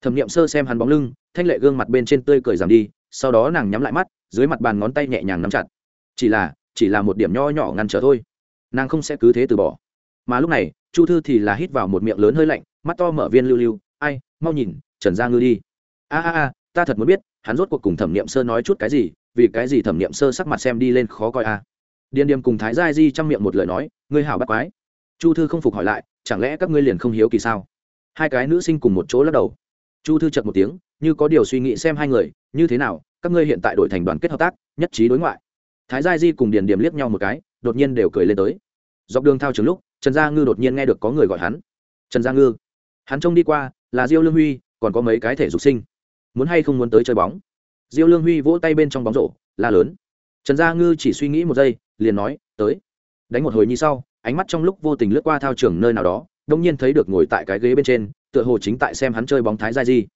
Thẩm n i ệ m sơ xem hắn bóng lưng, thanh lệ gương mặt bên trên tươi cười giảm đi, sau đó nàng nhắm lại mắt, dưới mặt bàn ngón tay nhẹ nhàng nắm chặt. Chỉ là chỉ là một điểm nho nhỏ ngăn trở thôi. Nàng không sẽ cứ thế từ bỏ. Mà lúc này chu thư thì là hít vào một miệng lớn hơi lạnh, mắt to mở viên lưu lưu, ai, mau nhìn, trần gia ngư đi. A a a, ta thật muốn biết, hắn rốt cuộc cùng thẩm niệm sơ nói chút cái gì, vì cái gì thẩm niệm sơ sắc mặt xem đi lên khó coi a? À. điền điềm cùng thái gia di trong miệng một lời nói, ngươi hảo bắt quái. Chu thư không phục hỏi lại, chẳng lẽ các ngươi liền không hiếu kỳ sao? Hai cái nữ sinh cùng một chỗ lắc đầu. Chu thư chật một tiếng, như có điều suy nghĩ xem hai người, như thế nào, các ngươi hiện tại đổi thành đoàn kết hợp tác, nhất trí đối ngoại. Thái gia di cùng điền điềm liếc nhau một cái, đột nhiên đều cười lên tới. Dọc đường thao trường lúc trần gia ngư đột nhiên nghe được có người gọi hắn. Trần gia ngư. Hắn trông đi qua, là diêu lương huy, còn có mấy cái thể dục sinh. Muốn hay không muốn tới chơi bóng. Diêu lương huy vỗ tay bên trong bóng rổ, la lớn. Trần gia ngư chỉ suy nghĩ một giây, liền nói, tới. Đánh một hồi như sau, ánh mắt trong lúc vô tình lướt qua thao trường nơi nào đó, đông nhiên thấy được ngồi tại cái ghế bên trên, tựa hồ chính tại xem hắn chơi bóng thái gia di.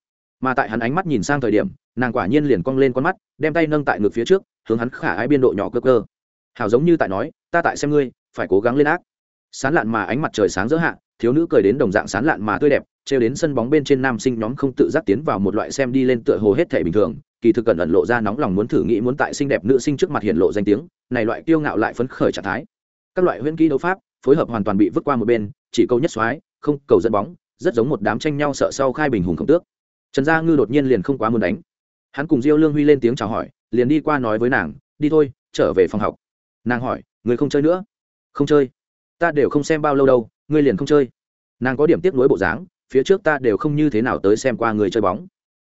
Mà tại hắn ánh mắt nhìn sang thời điểm, nàng quả nhiên liền cong lên con mắt, đem tay nâng tại ngực phía trước, hướng hắn khả ái biên độ nhỏ cơ cơ. Hào giống như tại nói, ta tại xem ngươi, phải cố gắng lên ác sán lạn mà ánh mặt trời sáng dỡ hạ, thiếu nữ cười đến đồng dạng sán lạn mà tươi đẹp, trêu đến sân bóng bên trên nam sinh nhóm không tự giác tiến vào một loại xem đi lên tựa hồ hết thể bình thường. Kỳ thực cần ẩn lộ ra nóng lòng muốn thử nghĩ muốn tại xinh đẹp nữ sinh trước mặt hiện lộ danh tiếng, này loại kiêu ngạo lại phấn khởi trạng thái. Các loại huyễn kỹ đấu pháp, phối hợp hoàn toàn bị vứt qua một bên, chỉ câu nhất xoái, không cầu dẫn bóng, rất giống một đám tranh nhau sợ sau khai bình hùng khổng tước. Trần gia ngư đột nhiên liền không quá muốn đánh. Hắn cùng diêu lương huy lên tiếng chào hỏi, liền đi qua nói với nàng, đi thôi, trở về phòng học. Nàng hỏi, người không chơi nữa? Không chơi ta đều không xem bao lâu đâu, ngươi liền không chơi. Nàng có điểm tiếp nối bộ dáng, phía trước ta đều không như thế nào tới xem qua người chơi bóng.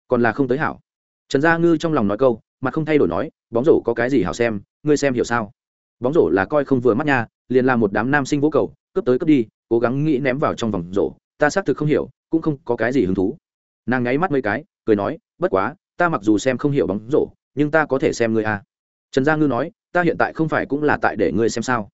Còn là không tới hảo. Trần gia ngư trong lòng nói câu, mà không thay đổi nói, bóng rổ có cái gì hảo xem, ngươi xem hiểu sao? Bóng rổ là coi không vừa mắt nha, liền là một đám nam sinh vỗ cầu, cướp tới cướp đi, cố gắng nghĩ ném vào trong vòng rổ, ta xác thực không hiểu, cũng không có cái gì hứng thú. Nàng ngáy mắt mấy cái, cười nói, bất quá, ta mặc dù xem không hiểu bóng rổ, nhưng ta có thể xem ngươi à. trần gia ngư nói, ta hiện tại không phải cũng là tại để ngươi xem sao.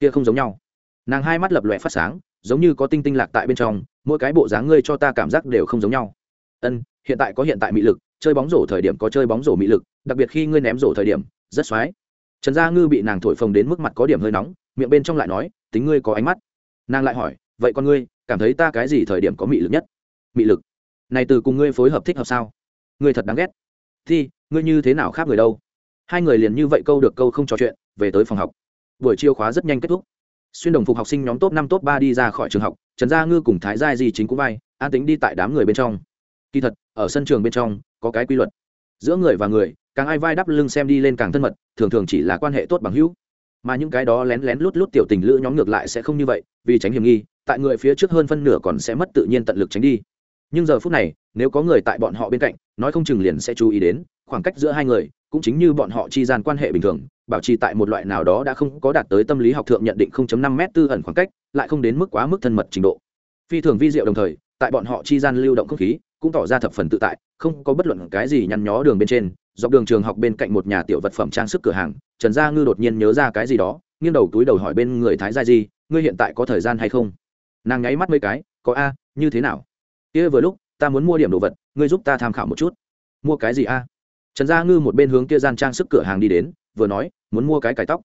Kia không giống nhau nàng hai mắt lập lòe phát sáng giống như có tinh tinh lạc tại bên trong mỗi cái bộ dáng ngươi cho ta cảm giác đều không giống nhau. Ân hiện tại có hiện tại mị lực chơi bóng rổ thời điểm có chơi bóng rổ mị lực đặc biệt khi ngươi ném rổ thời điểm rất x o á i trần gia ngư bị nàng thổi phồng đến mức mặt có điểm hơi nóng miệng bên trong lại nói tính ngươi có ánh mắt. Nàng lại hỏi vậy con ngươi cảm thấy ta cái gì thời điểm có mị lực nhất? Mị lực? Này từ cùng ngươi phối hợp thích hợp sao? Ngươi thật đáng ghét. Thi, ngươi như thế nào khác người đâu? Hai người liền như vậy câu được câu không trò chuyện về tới phòng học. Buổi chiêu khóa rất nhanh kết thúc xuyên đồng phục học sinh nhóm top năm, top ba đi ra khỏi trường học, trần gia ngư cùng thái gia di chính cũng vai, an tính đi tại đám người bên trong. Kỳ thật, ở sân trường bên trong, có cái quy luật. Giữa người và người, càng ai vai đắp lưng xem đi lên càng thân mật, thường thường chỉ là quan hệ tốt bằng hữu. Mà những cái đó lén lén lút lút tiểu tình lữ nhóm ngược lại sẽ không như vậy, vì tránh hiểm nghi, tại người phía trước hơn phân nửa còn sẽ mất tự nhiên tận lực tránh đi. Nhưng giờ phút này, nếu có người tại bọn họ bên cạnh, nói không chừng liền sẽ chú ý đến, khoảng cách giữa hai người cũng chính như bọn họ chi gian quan hệ bình thường, bảo trì tại một loại nào đó đã không có đạt tới tâm lý học thượng nhận định 0.5 m tư ẩn khoảng cách, lại không đến mức quá mức thân mật trình độ. Phi thường vi diệu đồng thời, tại bọn họ chi gian lưu động không khí, cũng tỏ ra thập phần tự tại, không có bất luận cái gì nhăn nhó đường bên trên, dọc đường trường học bên cạnh một nhà tiểu vật phẩm trang sức cửa hàng, trần gia ngư đột nhiên nhớ ra cái gì đó, nghiêng đầu túi đầu hỏi bên người thái gia di, ngươi hiện tại có thời gian hay không? Nàng nháy mắt mấy cái, có a, như thế nào? Kia vừa lúc, ta muốn mua điểm đồ vật, ngươi giúp ta tham khảo một chút. Mua cái gì a? Trần gia ngư một bên hướng kia gian trang sức cửa hàng đi đến, vừa nói, muốn mua cái cải tóc.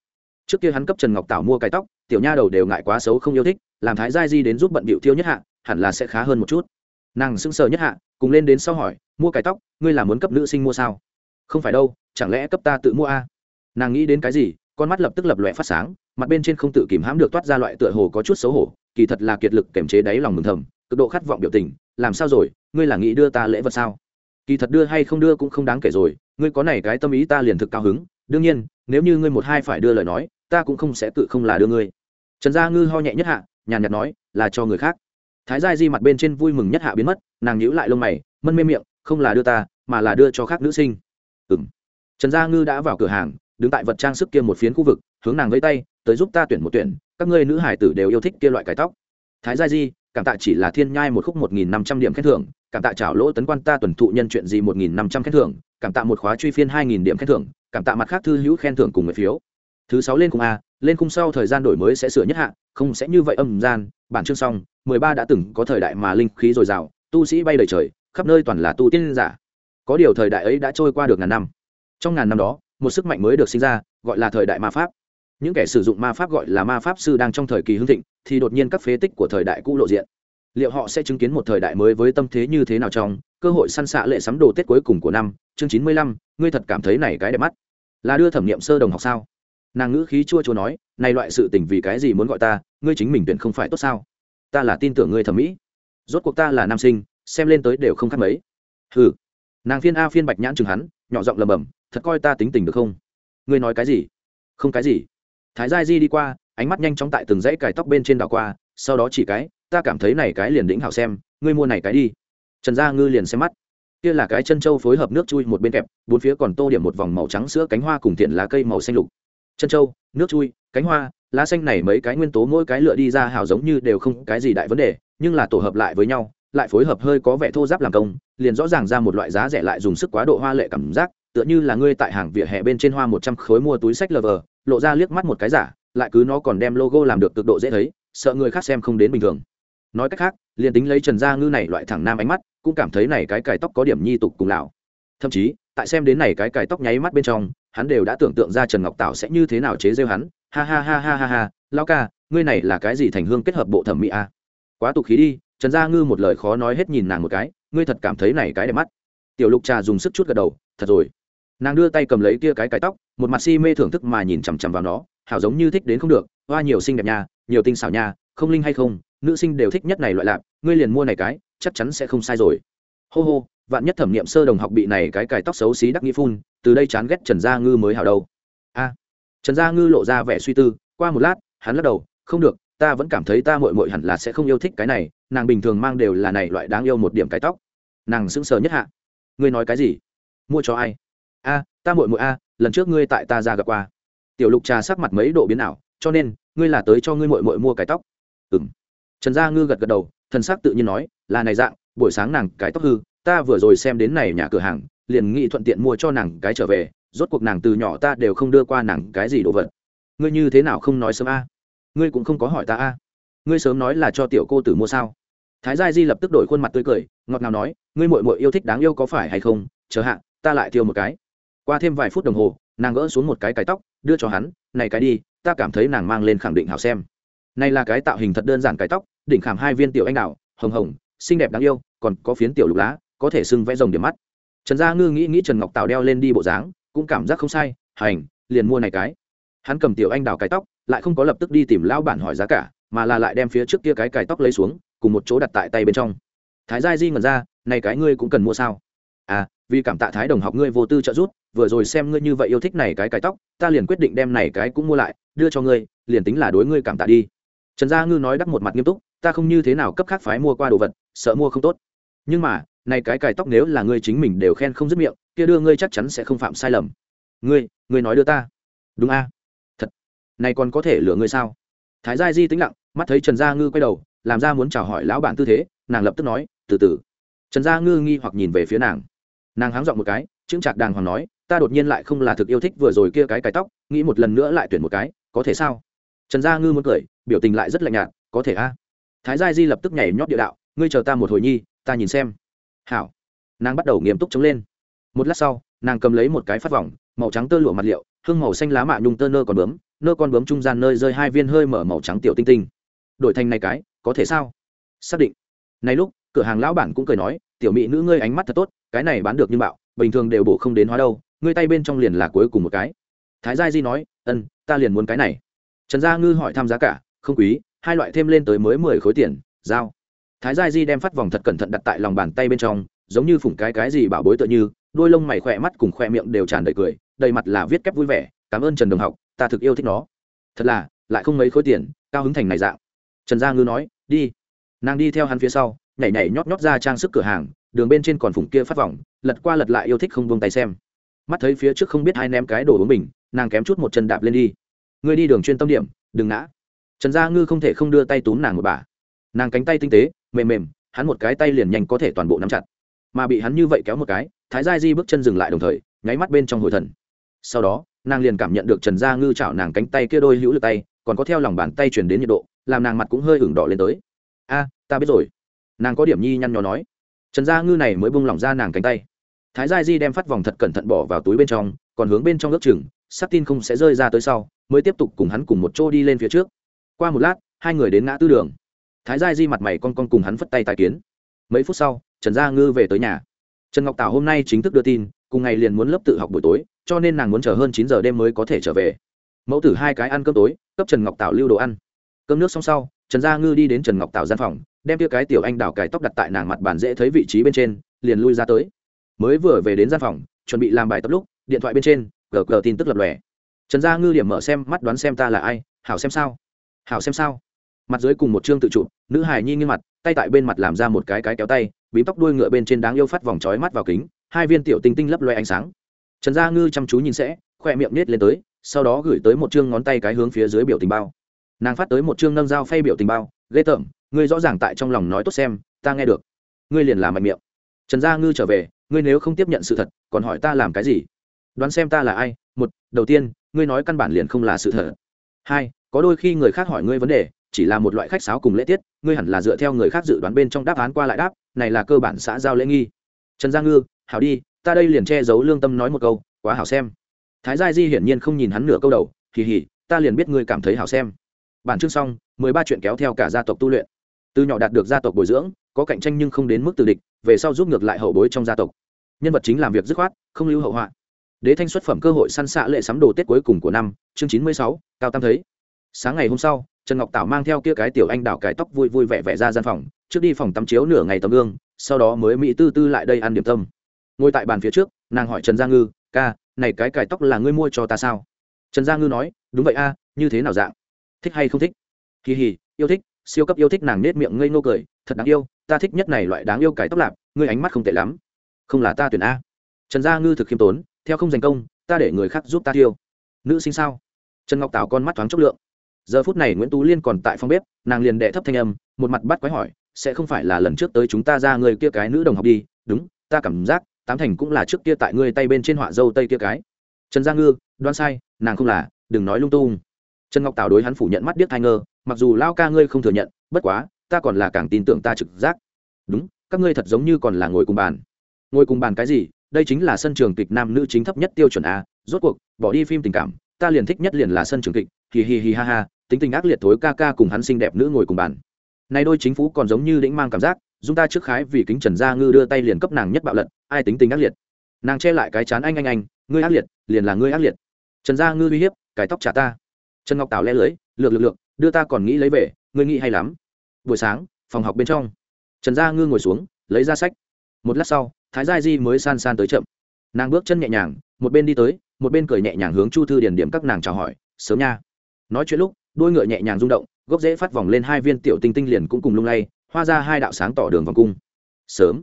Trước kia hắn cấp trần ngọc tảo mua cái tóc, tiểu nha đầu đều ngại quá xấu không yêu thích, làm thái gia di đến giúp bận bịu tiêu nhất hạ, hẳn là sẽ khá hơn một chút. Nàng sững sờ nhất hạ, cùng lên đến sau hỏi, mua cái tóc, ngươi là muốn cấp nữ sinh mua sao? Không phải đâu, chẳng lẽ cấp ta tự mua a? Nàng nghĩ đến cái gì, con mắt lập tức lập lòe phát sáng, mặt bên trên không tự kìm hãm được toát ra loại tựa hồ có chút xấu hổ, kỳ thật là kiệt lực kềm chế đáy lòng mừng thầm, cực độ khát vọng biểu tình, làm sao rồi, ngươi là nghĩ đưa ta lễ vật sao? Kỳ thật đưa hay không đưa cũng không đáng kể rồi, ngươi có này cái tâm ý ta liền thực cao hứng. Đương nhiên, nếu như ngươi một hai phải đưa lời nói, ta cũng không sẽ tự không là đưa ngươi. Trần gia ngư ho nhẹ nhất hạ, nhàn nhạt nói, là cho người khác. Thái gia di mặt bên trên vui mừng nhất hạ biến mất, nàng nhíu lại lông mày, mân mê miệng, không là đưa ta, mà là đưa cho khác nữ sinh. Ừ m trần gia ngư đã vào cửa hàng, đứng tại vật trang sức kia một phiến khu vực, hướng nàng với tay, tới giúp ta tuyển một tuyển, các ngươi nữ hải tử đều yêu thích kia loại cải tóc. Thái gia di, cảm tạ chỉ là thiên nhai một khúc một nghìn năm trăm điểm khen thưởng cảm tạ trảo lỗ tấn quan ta tuần thụ nhân chuyện gì một nghìn năm trăm khen thưởng, cảm tạ một khóa truy phiên hai nghìn điểm khen thưởng, cảm tạ mặt khác thư hữu khen thưởng cùng người phiếu. Thứ sáu lên khung a, lên khung sau thời gian đổi mới sẽ sửa nhất hạ, không sẽ như vậy âm gian, bản chương xong, mười ba đã từng có thời đại mà linh khí dồi dào, tu sĩ bay đầy trời, khắp nơi toàn là tu tiên giả. Có điều thời đại ấy đã trôi qua được ngàn năm. Trong ngàn năm đó, một sức mạnh mới được sinh ra, gọi là thời đại ma pháp. Những kẻ sử dụng ma pháp gọi là ma pháp sư đang trong thời kỳ hưng thịnh, thì đột nhiên các phế tích của thời đại cũ lộ diện liệu họ sẽ chứng kiến một thời đại mới với tâm thế như thế nào trong cơ hội săn xạ lệ sắm đồ tết cuối cùng của năm? Chương chín mươi lăm, ngươi thật cảm thấy này cái đẹp mắt. Là đưa thẩm nghiệm sơ đồng học sao? Nàng ngữ khí chua chua nói, này loại sự tình vì cái gì muốn gọi ta, ngươi chính mình tuyển không phải tốt sao? Ta là tin tưởng ngươi thẩm mỹ. Rốt cuộc ta là nam sinh, xem lên tới đều không khác mấy. Hừ. Nàng phiên a phiên bạch nhãn chừng hắn, nhỏ giọng lầm bầm thật coi ta tính tình được không? Ngươi nói cái gì? Không cái gì. Thái gia di đi qua, ánh mắt nhanh chóng tại từng dãy cài tóc bên trên đảo qua, sau đó chỉ cái ta cảm thấy này cái liền đỉnh hảo xem, ngươi mua này cái đi. Trần gia ngư liền xem mắt. Kia là cái chân trâu phối hợp nước chui một bên kẹp, bốn phía còn tô điểm một vòng màu trắng sữa cánh hoa cùng tiện lá cây màu xanh lục. Chân trâu, nước chui, cánh hoa, lá xanh này mấy cái nguyên tố mỗi cái lựa đi ra hảo giống như đều không cái gì đại vấn đề, nhưng là tổ hợp lại với nhau, lại phối hợp hơi có vẻ thô giáp làm công, liền rõ ràng ra một loại giá rẻ lại dùng sức quá độ hoa lệ cảm giác, tựa như là ngươi tại hàng vỉa hè bên trên hoa một trăm khối mua túi sách lờ vờ, lộ ra liếc mắt một cái giả, lại cứ nó còn đem logo làm được cực độ dễ thấy, sợ người khác xem không đến bình thường nói cách khác, liền tính lấy trần gia ngư này loại thẳng nam ánh mắt, cũng cảm thấy này cái cài tóc có điểm nhi tục cùng lão. Thậm chí, tại xem đến này cái cài tóc nháy mắt bên trong, hắn đều đã tưởng tượng ra trần ngọc tảo sẽ như thế nào chế rêu hắn. Ha ha ha ha ha ha lao ca, ngươi này là cái gì thành hương kết hợp bộ thẩm mỹ a à? quá tục khí đi, trần gia ngư một lời khó nói hết nhìn nàng một cái, ngươi thật cảm thấy này cái đẹp mắt. Tiểu lục trà dùng sức chút gật đầu, thật rồi. Nàng đưa tay cầm lấy kia cái cái tóc, một mặt si mê thưởng thức mà nhìn chằm chằm vào nó, hảo giống như thích đến không được, hoa nhiều xinh đẹp nha, nhiều tinh xảo nha không linh hay không, nữ sinh đều thích nhất này loại lạp, ngươi liền mua này cái, chắc chắn sẽ không sai rồi. Hô hô, vạn nhất thẩm nghiệm sơ đồng học bị này cái cài tóc xấu xí đắc nghĩ phun, từ đây chán ghét trần gia ngư mới hảo đâu. A. Trần gia ngư lộ ra vẻ suy tư, qua một lát, hắn lắc đầu, không được, ta vẫn cảm thấy ta mội mội hẳn là sẽ không yêu thích cái này, nàng bình thường mang đều là này loại đáng yêu một điểm cái tóc. Nàng sững sờ nhất hạ. Ngươi nói cái gì? Mua cho ai? A, ta mội mội a, lần trước ngươi tại ta ra gặp qua. Tiểu lục trà sắc mặt mấy độ biến ảo, cho nên, ngươi là tới cho ngươi mội mội mua cái tóc ừ trần gia ngư gật gật đầu, thần sắc tự nhiên nói, là này dạng, buổi sáng nàng cái tóc hư, ta vừa rồi xem đến này nhà cửa hàng, liền nghĩ thuận tiện mua cho nàng cái trở về, rốt cuộc nàng từ nhỏ ta đều không đưa qua nàng cái gì đồ vật. Ngươi như thế nào không nói sớm a? Ngươi cũng không có hỏi ta a. Ngươi sớm nói là cho tiểu cô tử mua sao? Thái gia di lập tức đổi khuôn mặt tươi cười, ngọt ngào nói, ngươi mội mội yêu thích đáng yêu có phải hay không? Chờ hạ, ta lại thiêu một cái. Qua thêm vài phút đồng hồ, nàng gỡ xuống một cái cái tóc, đưa cho hắn, này cái đi, ta cảm thấy nàng mang lên khẳng định hảo xem này là cái tạo hình thật đơn giản cái tóc, đỉnh khảm hai viên tiểu anh đào, hồng hồng, xinh đẹp đáng yêu, còn có phiến tiểu lục lá, có thể sưng vẽ rồng điểm mắt. Trần gia ngư nghĩ nghĩ trần ngọc Tạo đeo lên đi bộ dáng, cũng cảm giác không sai, hành, liền mua này cái. Hắn cầm tiểu anh đào cái tóc, lại không có lập tức đi tìm lão bản hỏi giá cả, mà là lại đem phía trước kia cái cài tóc lấy xuống, cùng một chỗ đặt tại tay bên trong. Thái gia di ngẩn ra, này cái ngươi cũng cần mua sao? À vì cảm tạ thái đồng học ngươi vô tư trợ giúp, vừa rồi xem ngươi như vậy yêu thích này cái cài tóc, ta liền quyết định đem này cái cũng mua lại, đưa cho ngươi, liền tính là đối ngươi cảm tạ đi trần gia ngư nói đắc một mặt nghiêm túc, ta không như thế nào cấp khác phái mua qua đồ vật, sợ mua không tốt. Nhưng mà, này cái cài tóc nếu là ngươi chính mình đều khen không dứt miệng, kia đưa ngươi chắc chắn sẽ không phạm sai lầm. Ngươi ngươi nói đưa ta. Đúng a. Thật. Này còn có thể lừa ngươi sao? Thái gia di tĩnh lặng, mắt thấy trần gia ngư quay đầu, làm ra muốn chào hỏi lão bản tư thế, nàng lập tức nói, từ từ. Trần gia ngư nghi hoặc nhìn về phía nàng. Nàng háng dọn một cái, chững chạc đàng hoàng nói, ta đột nhiên lại không là thực yêu thích vừa rồi kia cái cái tóc, nghĩ một lần nữa lại tuyển một cái, có thể sao? Trần gia ngư muốn cười, biểu tình lại rất lạnh nhạt, có thể a. Thái gia di lập tức nhảy nhót địa đạo, ngươi chờ ta một hồi nhi, ta nhìn xem. Hảo. Nàng bắt đầu nghiêm túc chống lên. Một lát sau, nàng cầm lấy một cái phát vòng, màu trắng tơ lụa mặt liệu, hương màu xanh lá mạ nhung tơ nơ còn bướm, nơ con bướm trung gian nơi rơi hai viên hơi mở màu trắng tiểu tinh tinh. Đổi thành này cái, có thể sao? Xác định. Này lúc, cửa hàng lão bản cũng cười nói, tiểu mỹ nữ ngươi ánh mắt thật tốt, cái này bán được như bạo, bình thường đều bổ không đến hóa đâu, ngươi tay bên trong liền là cuối cùng một cái. Thái gia di nói, ân, ta liền muốn cái này trần gia ngư hỏi tham giá cả không quý hai loại thêm lên tới mới mười khối tiền giao. Thái gia di đem phát vòng thật cẩn thận đặt tại lòng bàn tay bên trong giống như phủng cái cái gì bảo bối tựa như đôi lông mày khỏe mắt cùng khoe miệng đều tràn đầy cười đầy mặt là viết kép vui vẻ cảm ơn trần đồng học ta thực yêu thích nó. Thật là lại không mấy khối tiền cao hứng thành này dạng. Trần gia ngư nói đi. Nàng đi theo hắn phía sau nhảy nhảy nhót nhót ra trang sức cửa hàng đường bên trên còn phủng kia phát vòng lật qua lật lại yêu thích không buông tay xem. Mắt thấy phía trước không biết hai ném cái đồ uống mình, nàng kém chút một chân đạp lên đi ngươi đi đường chuyên tâm điểm, đừng ngã. Trần gia ngư không thể không đưa tay túm nàng một bà. Nàng cánh tay tinh tế, mềm mềm, hắn một cái tay liền nhanh có thể toàn bộ nắm chặt. Mà bị hắn như vậy kéo một cái, thái gia di bước chân dừng lại đồng thời, nháy mắt bên trong hồi thần. Sau đó, nàng liền cảm nhận được trần gia ngư chảo nàng cánh tay kia đôi hữu lực tay, còn có theo lòng bàn tay chuyển đến nhiệt độ, làm nàng mặt cũng hơi ửng đỏ lên tới. A, ta biết rồi. Nàng có điểm nhi nhăn nhó nói. Trần gia ngư này mới bung lỏng ra nàng cánh tay. Thái gia di đem phát vòng thật cẩn thận bỏ vào túi bên trong, còn hướng bên trong ước chừng sắc tin không sẽ rơi ra tới sau, mới tiếp tục cùng hắn cùng một chỗ đi lên phía trước. Qua một lát, hai người đến ngã tư đường. Thái gia di mặt mày con con cùng hắn phất tay tài kiến. Mấy phút sau, trần gia ngư về tới nhà. Trần ngọc tảo hôm nay chính thức đưa tin, cùng ngày liền muốn lớp tự học buổi tối, cho nên nàng muốn chờ hơn chín giờ đêm mới có thể trở về. Mẫu tử hai cái ăn cơm tối, cấp trần ngọc tảo lưu đồ ăn. Cơm nước xong sau, trần gia ngư đi đến trần ngọc tảo gian phòng, đem tia cái tiểu anh đào cải tóc đặt tại nàng mặt bàn dễ thấy vị trí bên trên, liền lui ra tới. Mới vừa về đến gian phòng, chuẩn bị làm bài tập lúc, điện thoại bên trên gờ gờ tin tức lập lòe. Trần gia ngư điểm mở xem, mắt đoán xem ta là ai, hảo xem sao. Hảo xem sao. Mặt dưới cùng một chương tự chụp, nữ hài nhi như mặt, tay tại bên mặt làm ra một cái cái kéo tay, bím tóc đuôi ngựa bên trên đáng yêu phát vòng trói mắt vào kính, hai viên tiểu tinh tinh lấp loe ánh sáng. Trần gia ngư chăm chú nhìn sẽ, khoe miệng nết lên tới, sau đó gửi tới một chương ngón tay cái hướng phía dưới biểu tình bao. Nàng phát tới một chương nâng dao phay biểu tình bao, ghê tởm, ngươi rõ ràng tại trong lòng nói tốt xem, ta nghe được. Ngươi liền làm mạnh miệng. Trần gia ngư trở về, ngươi nếu không tiếp nhận sự thật, còn hỏi ta làm cái gì? Đoán xem ta là ai, một, đầu tiên, ngươi nói căn bản liền không là sự thật. Hai, có đôi khi người khác hỏi ngươi vấn đề, chỉ là một loại khách sáo cùng lễ tiết, ngươi hẳn là dựa theo người khác dự đoán bên trong đáp án qua lại đáp, này là cơ bản xã giao lễ nghi. Trần gia ngư, hảo đi, ta đây liền che giấu lương tâm nói một câu, quá hảo xem. Thái gia di hiển nhiên không nhìn hắn nửa câu đầu kỳ hỉ ta liền biết ngươi cảm thấy hảo xem. Bản chương xong, mười ba chuyện kéo theo cả gia tộc tu luyện. Từ nhỏ đạt được gia tộc bồi dưỡng, có cạnh tranh nhưng không đến mức từ địch, về sau giúp ngược lại hậu bối trong gia tộc. Nhân vật chính làm việc dứt khoát, không lưu hậu họa đế thanh xuất phẩm cơ hội săn xạ lệ sắm đồ tết cuối cùng của năm, chương chín mươi sáu, cao tam thấy. Sáng ngày hôm sau, trần ngọc tảo mang theo kia cái tiểu anh đào cải tóc vui vui vẻ vẻ ra gian phòng, trước đi phòng tắm chiếu nửa ngày tấm gương, sau đó mới mỹ tư tư lại đây ăn điểm tâm. Ngồi tại bàn phía trước, nàng hỏi trần gia ngư, ca, này cái cải tóc là ngươi mua cho ta sao? Trần gia ngư nói, đúng vậy a, như thế nào dạng? Thích hay không thích? Kỳ hì yêu thích, siêu cấp yêu thích. Nàng nết miệng ngây ngô cười, thật đáng yêu, ta thích nhất này loại đáng yêu cải tóc lạp, ngươi ánh mắt không tệ lắm. Không là ta tuyển a. Trần gia ngư thực khiêm tốn theo không giành công, ta để người khác giúp ta tiêu nữ sinh sao? Trần ngọc tảo con mắt thoáng chốc lượng. Giờ phút này nguyễn tú liên còn tại phòng bếp, nàng liền đệ thấp thanh âm, một mặt bắt quái hỏi, sẽ không phải là lần trước tới chúng ta ra người kia cái nữ đồng học đi? Đúng, ta cảm giác, tám thành cũng là trước kia tại ngươi tay bên trên họa dâu tây kia cái. Trần gia ngư đoan sai, nàng không là, đừng nói lung tung. Trần ngọc tảo đối hắn phủ nhận mắt điếc thai ngơ, mặc dù lao ca ngươi không thừa nhận, bất quá, ta còn là càng tin tưởng ta trực giác. Đúng, các ngươi thật giống như còn là ngồi cùng bàn. Ngồi cùng bàn cái gì? Đây chính là sân trường kịch nam nữ chính thấp nhất tiêu chuẩn a, rốt cuộc, bỏ đi phim tình cảm, ta liền thích nhất liền là sân trường kịch, hì hì hì ha ha, tính tình ác liệt thối ca ca cùng hắn xinh đẹp nữ ngồi cùng bàn. Nay đôi chính phủ còn giống như đĩnh mang cảm giác chúng ta trước khái vì kính trần gia ngư đưa tay liền cấp nàng nhất bạo lật. ai tính tình ác liệt? Nàng che lại cái chán anh anh anh, ngươi ác liệt, liền là ngươi ác liệt. Trần gia ngư uy hiếp cái tóc trả ta. Trần ngọc tảo le lưới, lược lược lượng đưa ta còn nghĩ lấy về, ngươi nghĩ hay lắm. Buổi sáng, phòng học bên trong. Trần gia ngư ngồi xuống, lấy ra sách. Một lát sau thái gia di mới san san tới chậm. Nàng bước chân nhẹ nhàng, một bên đi tới, một bên cười nhẹ nhàng hướng chu thư điển điểm các nàng chào hỏi, sớm nha. Nói chuyện lúc, đôi ngựa nhẹ nhàng rung động, gốc rễ phát vòng lên hai viên tiểu tinh tinh liền cũng cùng lung lay, hoa ra hai đạo sáng tỏ đường vòng cung. Sớm.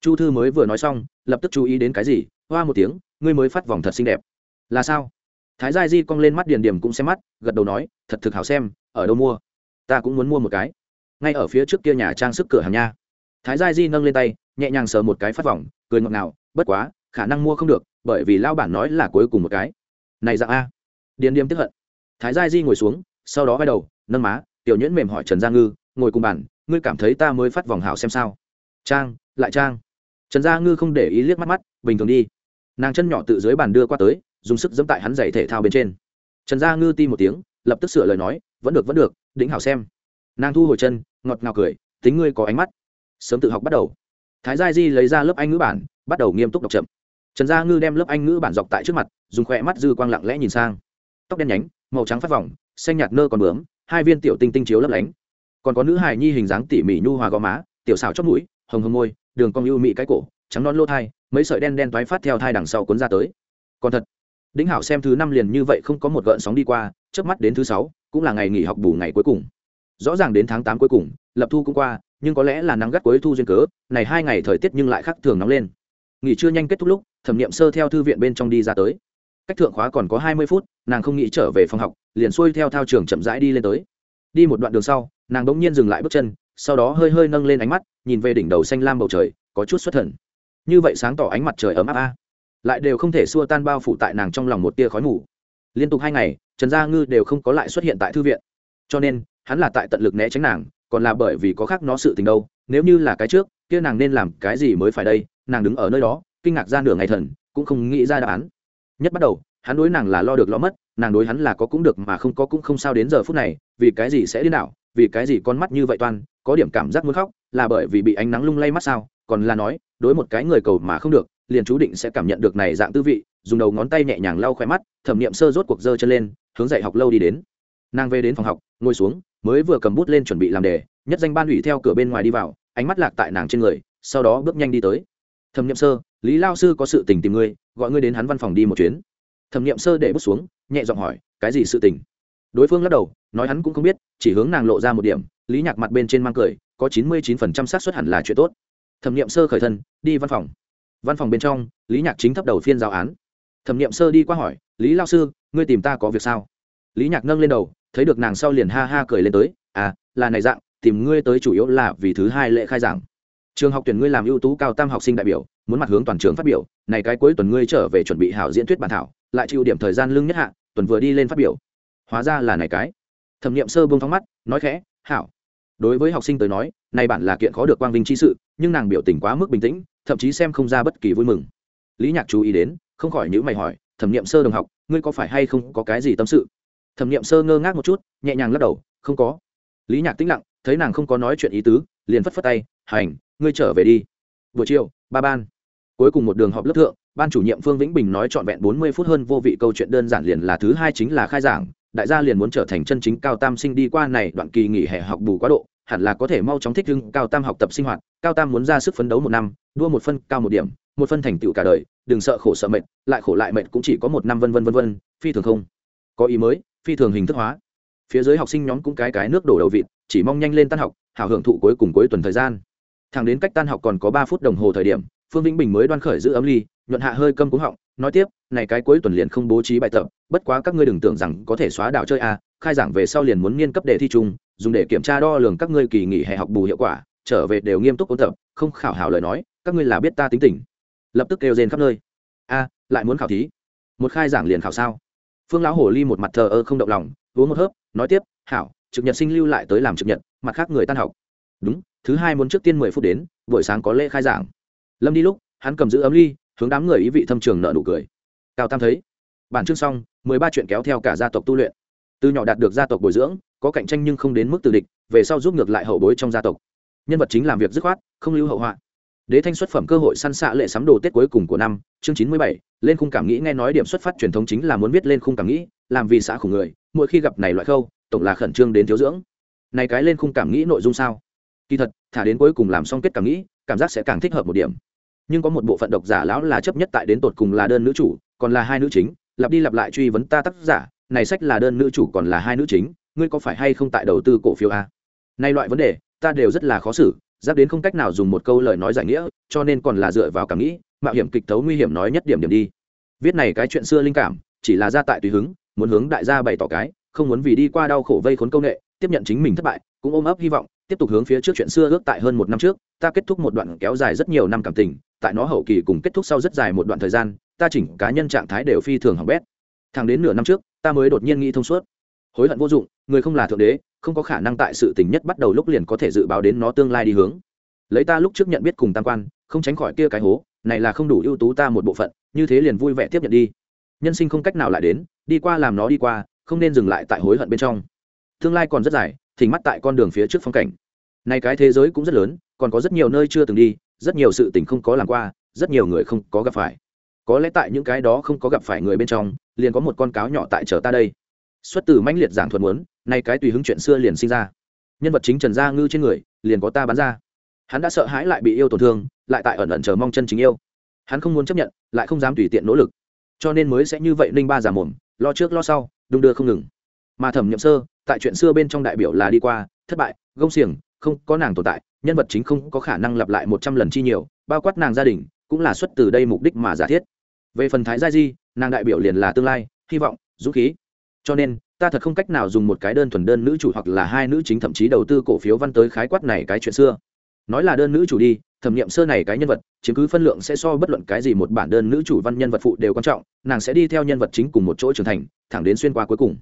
Chu thư mới vừa nói xong, lập tức chú ý đến cái gì, hoa một tiếng, ngươi mới phát vòng thật xinh đẹp. Là sao? Thái gia di cong lên mắt điền điểm cũng xem mắt, gật đầu nói, thật thực hảo xem, ở đâu mua? Ta cũng muốn mua một cái. Ngay ở phía trước kia nhà trang sức cửa hàng nha thái gia di nâng lên tay, nhẹ nhàng sờ một cái phát vòng, cười ngọt ngào, bất quá, khả năng mua không được, bởi vì lao bản nói là cuối cùng một cái. Này dạng a. Điền điềm tiếp hận. Thái gia di ngồi xuống, sau đó vai đầu, nâng má, tiểu nhuyễn mềm hỏi trần gia ngư, ngồi cùng bàn, ngươi cảm thấy ta mới phát vòng hảo xem sao? Trang, lại trang. Trần gia ngư không để ý liếc mắt mắt, bình thường đi. Nàng chân nhỏ tự dưới bàn đưa qua tới, dùng sức dẫm tại hắn giày thể thao bên trên. Trần gia ngư ti một tiếng, lập tức sửa lời nói, vẫn được vẫn được đĩnh hảo xem. Nàng thu hồi chân, ngọt ngào cười, tính ngươi có ánh mắt sớm tự học bắt đầu. Thái gia di lấy ra lớp anh ngữ bản, bắt đầu nghiêm túc đọc chậm. Trần gia ngư đem lớp anh ngữ bản dọc tại trước mặt, dùng khỏe mắt dư quang lặng lẽ nhìn sang. Tóc đen nhánh, màu trắng phát vòng, xanh nhạt nơ còn bướm, hai viên tiểu tinh tinh chiếu lấp lánh. Còn có nữ hài nhi hình dáng tỉ mỉ nhu hòa gò má, tiểu xào chót mũi, hồng hồng môi, đường cong ưu mị cái cổ, trắng non lô thai, mấy sợi đen đen toái phát theo thai đằng sau cuốn ra tới. Còn thật, đĩnh hảo xem thứ năm liền như vậy không có một gợn sóng đi qua trước mắt đến thứ sáu, cũng là ngày nghỉ học bù ngày cuối cùng. Rõ ràng đến tháng tám cuối cùng, lập thu cũng qua nhưng có lẽ là nắng gắt cuối thu duyên cớ, này hai ngày thời tiết nhưng lại khác thường nóng lên. Nghỉ trưa nhanh kết thúc lúc, thẩm nghiệm sơ theo thư viện bên trong đi ra tới. Cách thượng khóa còn có hai mươi phút, nàng không nghĩ trở về phòng học, liền xuôi theo thao trường chậm rãi đi lên tới. Đi một đoạn đường sau, nàng bỗng nhiên dừng lại bước chân, sau đó hơi hơi nâng lên ánh mắt, nhìn về đỉnh đầu xanh lam bầu trời, có chút xuất thần. Như vậy sáng tỏ ánh mặt trời ấm áp a. Lại đều không thể xua tan bao phủ tại nàng trong lòng một tia khói mù. Liên tục hai ngày, trần gia ngư đều không có lại xuất hiện tại thư viện. Cho nên, hắn là tại tận lực né tránh nàng còn là bởi vì có khác nó sự tình đâu, nếu như là cái trước, kia nàng nên làm cái gì mới phải đây? Nàng đứng ở nơi đó, kinh ngạc ra nửa ngày thần, cũng không nghĩ ra đáp án. Nhất bắt đầu, hắn đối nàng là lo được lo mất, nàng đối hắn là có cũng được mà không có cũng không sao đến giờ phút này, vì cái gì sẽ đi nào vì cái gì con mắt như vậy toan, có điểm cảm giác muốn khóc, là bởi vì bị ánh nắng lung lay mắt sao? Còn là nói, đối một cái người cầu mà không được, liền chú định sẽ cảm nhận được này dạng tư vị, dùng đầu ngón tay nhẹ nhàng lau khỏe mắt, thẩm nghiệm sơ rốt cuộc dơ chân lên, hướng dạy học lâu đi đến. Nàng về đến phòng học, ngồi xuống mới vừa cầm bút lên chuẩn bị làm đề, nhất danh ban ủy theo cửa bên ngoài đi vào, ánh mắt lạc tại nàng trên người, sau đó bước nhanh đi tới. Thẩm nghiệm sơ, lý lao sư có sự tình tìm ngươi, gọi ngươi đến hắn văn phòng đi một chuyến. Thẩm nghiệm sơ để bút xuống, nhẹ giọng hỏi, cái gì sự tình? Đối phương lắc đầu, nói hắn cũng không biết, chỉ hướng nàng lộ ra một điểm, lý nhạc mặt bên trên mang cười, có chín mươi chín phần trăm xác suất hẳn là chuyện tốt. Thẩm nghiệm sơ khởi thân, đi văn phòng. Văn phòng bên trong, lý nhạc chính thấp đầu phiên giáo án. Thẩm nghiệm sơ đi qua hỏi, lý lao sư, ngươi tìm ta có việc sao? Lý nhạc nâng lên đầu, thấy được nàng sau liền ha ha cười lên tới à là này dạng, tìm ngươi tới chủ yếu là vì thứ hai lễ khai giảng. Trường học tuyển ngươi làm ưu tú cao tam học sinh đại biểu, muốn mặt hướng toàn trường phát biểu, này cái cuối tuần ngươi trở về chuẩn bị hảo diễn thuyết bản thảo, lại chịu điểm thời gian lưng nhất hạ, tuần vừa đi lên phát biểu. Hóa ra là này cái. Thẩm nghiệm sơ bông thóng mắt, nói khẽ, hảo. Đối với học sinh tới nói, này bản là kiện khó được quang vinh chi sự, nhưng nàng biểu tình quá mức bình tĩnh, thậm chí xem không ra bất kỳ vui mừng. Lý nhạc chú ý đến, không khỏi những mày hỏi, thẩm nghiệm sơ đồng học, ngươi có phải hay không có cái gì tâm sự? Thẩm nghiệm sơ ngơ ngác một chút, nhẹ nhàng lắc đầu, không có. Lý nhạc tĩnh lặng, thấy nàng không có nói chuyện ý tứ, liền phất phất tay, hành, ngươi trở về đi. Buổi chiều, ba ban. Cuối cùng một đường họp lớp thượng, ban chủ nhiệm phương vĩnh bình nói trọn vẹn bốn mươi phút hơn vô vị câu chuyện đơn giản liền là thứ hai chính là khai giảng, đại gia liền muốn trở thành chân chính cao tam sinh đi qua này đoạn kỳ nghỉ hè học bù quá độ, hẳn là có thể mau chóng thích hưng cao tam học tập sinh hoạt, cao tam muốn ra sức phấn đấu một năm, đua một phân, cao một điểm, một phân thành tựu cả đời, đừng sợ khổ sợ mệt, lại khổ lại mệt cũng chỉ có một năm vân vân vân vân, phi thường không. Có ý mới phi thường hình thức hóa. Phía dưới học sinh nhóm cũng cái cái nước đổ đầu vịt, chỉ mong nhanh lên tan học hào hưởng thụ cuối cùng cuối tuần thời gian. Thẳng đến cách tan học còn có ba phút đồng hồ thời điểm, phương vĩnh bình mới đoan khởi giữ ấm ly, nhuận hạ hơi câm cúng họng, nói tiếp, này cái cuối tuần liền không bố trí bài tập, bất quá các ngươi đừng tưởng rằng có thể xóa đảo chơi a, khai giảng về sau liền muốn nghiên cấp đề thi chung, dùng để kiểm tra đo lường các ngươi kỳ nghỉ hè học bù hiệu quả, trở về đều nghiêm túc ôn tập, không khảo hảo lời nói, các ngươi là biết ta tính tình. Lập tức kêu rên khắp nơi. A, lại muốn khảo thí? Một khai giảng liền khảo sao? Phương lão hồ ly một mặt thờ ơ không động lòng, uống một hớp, nói tiếp, hảo, trực nhật sinh lưu lại tới làm trực nhật, mặt khác người tan học. Đúng, thứ hai muốn trước tiên mười phút đến, buổi sáng có lễ khai giảng. Lâm đi lúc, hắn cầm giữ ấm ly, hướng đám người ý vị thâm trường nợ nụ cười. Cao tam thấy, bản chương xong, mười ba chuyện kéo theo cả gia tộc tu luyện. Từ nhỏ đạt được gia tộc bồi dưỡng, có cạnh tranh nhưng không đến mức từ địch, về sau giúp ngược lại hậu bối trong gia tộc. Nhân vật chính làm việc dứt khoát, không lưu hậu họa đế thanh xuất phẩm cơ hội săn xạ lệ sắm đồ tết cuối cùng của năm, chương chín mươi bảy, lên khung cảm nghĩ nghe nói điểm xuất phát truyền thống chính là muốn viết lên khung cảm nghĩ, làm vì xã khủng người, mỗi khi gặp này loại khâu, tổng là khẩn trương đến thiếu dưỡng. Này cái lên khung cảm nghĩ nội dung sao? Kỳ thật, thả đến cuối cùng làm xong kết cảm nghĩ, cảm giác sẽ càng thích hợp một điểm. Nhưng có một bộ phận độc giả lão là chấp nhất tại đến tột cùng là đơn nữ chủ, còn là hai nữ chính, lặp đi lặp lại truy vấn ta tác giả, này sách là đơn nữ chủ còn là hai nữ chính, ngươi có phải hay không tại đầu tư cổ phiếu à? a nay loại vấn đề, ta đều rất là khó xử giáp đến không cách nào dùng một câu lời nói giải nghĩa, cho nên còn là dựa vào cảm nghĩ, mạo hiểm kịch tấu nguy hiểm nói nhất điểm điểm đi. Viết này cái chuyện xưa linh cảm, chỉ là ra tại tùy hứng, muốn hướng đại gia bày tỏ cái, không muốn vì đi qua đau khổ vây khốn công nghệ tiếp nhận chính mình thất bại, cũng ôm ấp hy vọng, tiếp tục hướng phía trước chuyện xưa ước tại hơn một năm trước, ta kết thúc một đoạn kéo dài rất nhiều năm cảm tình, tại nó hậu kỳ cùng kết thúc sau rất dài một đoạn thời gian, ta chỉnh cá nhân trạng thái đều phi thường hỏng bét. Thẳng đến nửa năm trước, ta mới đột nhiên nghĩ thông suốt. Hối hận vô dụng, người không là thượng đế không có khả năng tại sự tình nhất bắt đầu lúc liền có thể dự báo đến nó tương lai đi hướng. Lấy ta lúc trước nhận biết cùng tam quan, không tránh khỏi kia cái hố, này là không đủ ưu tú ta một bộ phận, như thế liền vui vẻ tiếp nhận đi. Nhân sinh không cách nào lại đến, đi qua làm nó đi qua, không nên dừng lại tại hối hận bên trong. Tương lai còn rất dài thỉnh mắt tại con đường phía trước phong cảnh. Này cái thế giới cũng rất lớn, còn có rất nhiều nơi chưa từng đi, rất nhiều sự tình không có làm qua, rất nhiều người không có gặp phải. Có lẽ tại những cái đó không có gặp phải người bên trong, liền có một con cáo nhỏ tại chờ ta đây xuất từ mãnh liệt giảng thuật muốn, nay cái tùy hứng chuyện xưa liền sinh ra. Nhân vật chính trần gia ngư trên người, liền có ta bán ra. Hắn đã sợ hãi lại bị yêu tổn thương, lại tại ẩn ẩn chờ mong chân chính yêu. Hắn không muốn chấp nhận, lại không dám tùy tiện nỗ lực. Cho nên mới sẽ như vậy ninh ba giả mồm, lo trước lo sau, đung đưa không ngừng. Mà thẩm nhậm sơ, tại chuyện xưa bên trong đại biểu là đi qua, thất bại, gông xiềng, không có nàng tồn tại, nhân vật chính không có khả năng lặp lại một trăm lần chi nhiều, bao quát nàng gia đình, cũng là xuất từ đây mục đích mà giả thiết. Về phần thái gia di, nàng đại biểu liền là tương lai, hy vọng, dũng khí cho nên, ta thật không cách nào dùng một cái đơn thuần đơn nữ chủ hoặc là hai nữ chính thậm chí đầu tư cổ phiếu văn tới khái quát này cái chuyện xưa. Nói là đơn nữ chủ đi, thẩm nghiệm sơ này cái nhân vật chiếm cứ phân lượng sẽ so bất luận cái gì một bản đơn nữ chủ văn nhân vật phụ đều quan trọng, nàng sẽ đi theo nhân vật chính cùng một chỗ trưởng thành, thẳng đến xuyên qua cuối cùng.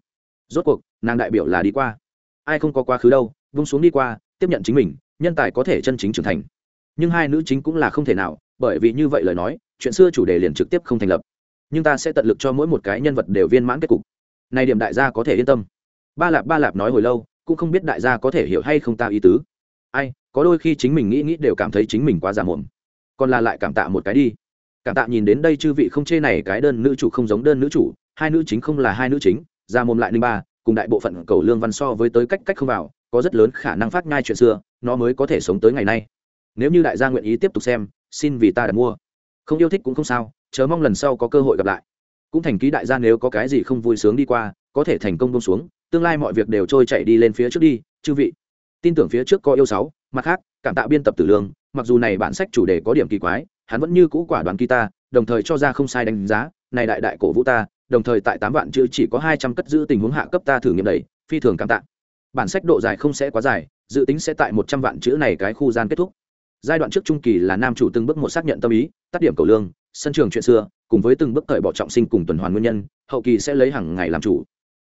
Rốt cuộc, nàng đại biểu là đi qua. Ai không có quá khứ đâu, vung xuống đi qua, tiếp nhận chính mình, nhân tài có thể chân chính trưởng thành. Nhưng hai nữ chính cũng là không thể nào, bởi vì như vậy lời nói, chuyện xưa chủ đề liền trực tiếp không thành lập. Nhưng ta sẽ tận lực cho mỗi một cái nhân vật đều viên mãn kết cục này điểm đại gia có thể yên tâm. Ba lạp ba lạp nói hồi lâu, cũng không biết đại gia có thể hiểu hay không ta ý tứ. Ai, có đôi khi chính mình nghĩ nghĩ đều cảm thấy chính mình quá giả mồm còn là lại cảm tạ một cái đi. Cảm tạ nhìn đến đây chư vị không chê này cái đơn nữ chủ không giống đơn nữ chủ, hai nữ chính không là hai nữ chính ra mồm lại ninh ba, cùng đại bộ phận cầu lương văn so với tới cách cách không vào, có rất lớn khả năng phát ngay chuyện xưa, nó mới có thể sống tới ngày nay. Nếu như đại gia nguyện ý tiếp tục xem, xin vì ta đặt mua. Không yêu thích cũng không sao chớ mong lần sau có cơ hội gặp lại cũng thành ký đại gia nếu có cái gì không vui sướng đi qua có thể thành công bông xuống tương lai mọi việc đều trôi chạy đi lên phía trước đi chư vị. Tin tưởng phía trước có yêu sáu mặt khác cảm tạ biên tập tử lương mặc dù này bản sách chủ đề có điểm kỳ quái hắn vẫn như cũ quả đoàn ta, đồng thời cho ra không sai đánh giá này đại đại cổ vũ ta đồng thời tại tám vạn chữ chỉ có hai trăm cất giữ tình huống hạ cấp ta thử nghiệm đầy phi thường cảm tạ. Bản sách độ dài không sẽ quá dài dự tính sẽ tại một trăm vạn chữ này cái khu gian kết thúc. Giai đoạn trước trung kỳ là nam chủ từng bước một xác nhận tâm ý tác điểm cầu lương sân trường chuyện xưa cùng với từng bước cởi bỏ trọng sinh cùng tuần hoàn nguyên nhân hậu kỳ sẽ lấy hàng ngày làm chủ.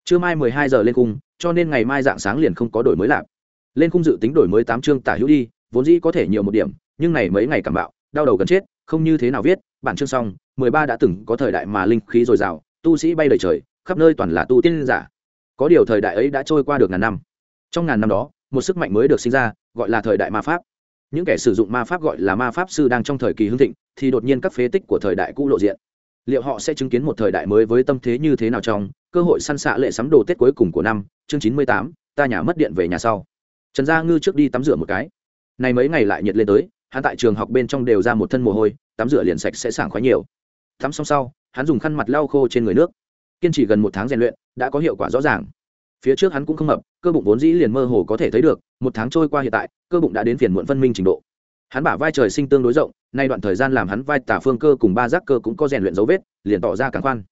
Trưa mai mười hai giờ lên cung, cho nên ngày mai dạng sáng liền không có đổi mới lạp. Lên cung dự tính đổi mới tám chương tả hữu đi vốn dĩ có thể nhiều một điểm nhưng này mấy ngày cảm bạo đau đầu gần chết không như thế nào viết bản chương xong mười ba đã từng có thời đại mà linh khí dồi dào tu sĩ bay đầy trời khắp nơi toàn là tu tiên giả. Có điều thời đại ấy đã trôi qua được ngàn năm. Trong ngàn năm đó một sức mạnh mới được sinh ra gọi là thời đại ma pháp những kẻ sử dụng ma pháp gọi là ma pháp sư đang trong thời kỳ hưng thịnh, thì đột nhiên các phế tích của thời đại cũ lộ diện. Liệu họ sẽ chứng kiến một thời đại mới với tâm thế như thế nào trong cơ hội săn xạ lệ sắm đồ tết cuối cùng của năm, chương chín mươi tám, ta nhà mất điện về nhà sau. Trần gia ngư trước đi tắm rửa một cái. Này mấy ngày lại nhiệt lên tới, hắn tại trường học bên trong đều ra một thân mồ hôi, tắm rửa liền sạch sẽ sảng khoái nhiều. Tắm xong sau, hắn dùng khăn mặt lau khô trên người nước. Kiên trì gần một tháng rèn luyện, đã có hiệu quả rõ ràng phía trước hắn cũng không mập, cơ bụng vốn dĩ liền mơ hồ có thể thấy được, một tháng trôi qua hiện tại, cơ bụng đã đến phiền muộn phân minh trình độ. Hắn bả vai trời sinh tương đối rộng, nay đoạn thời gian làm hắn vai tả phương cơ cùng ba giác cơ cũng có rèn luyện dấu vết, liền tỏ ra càng khoan.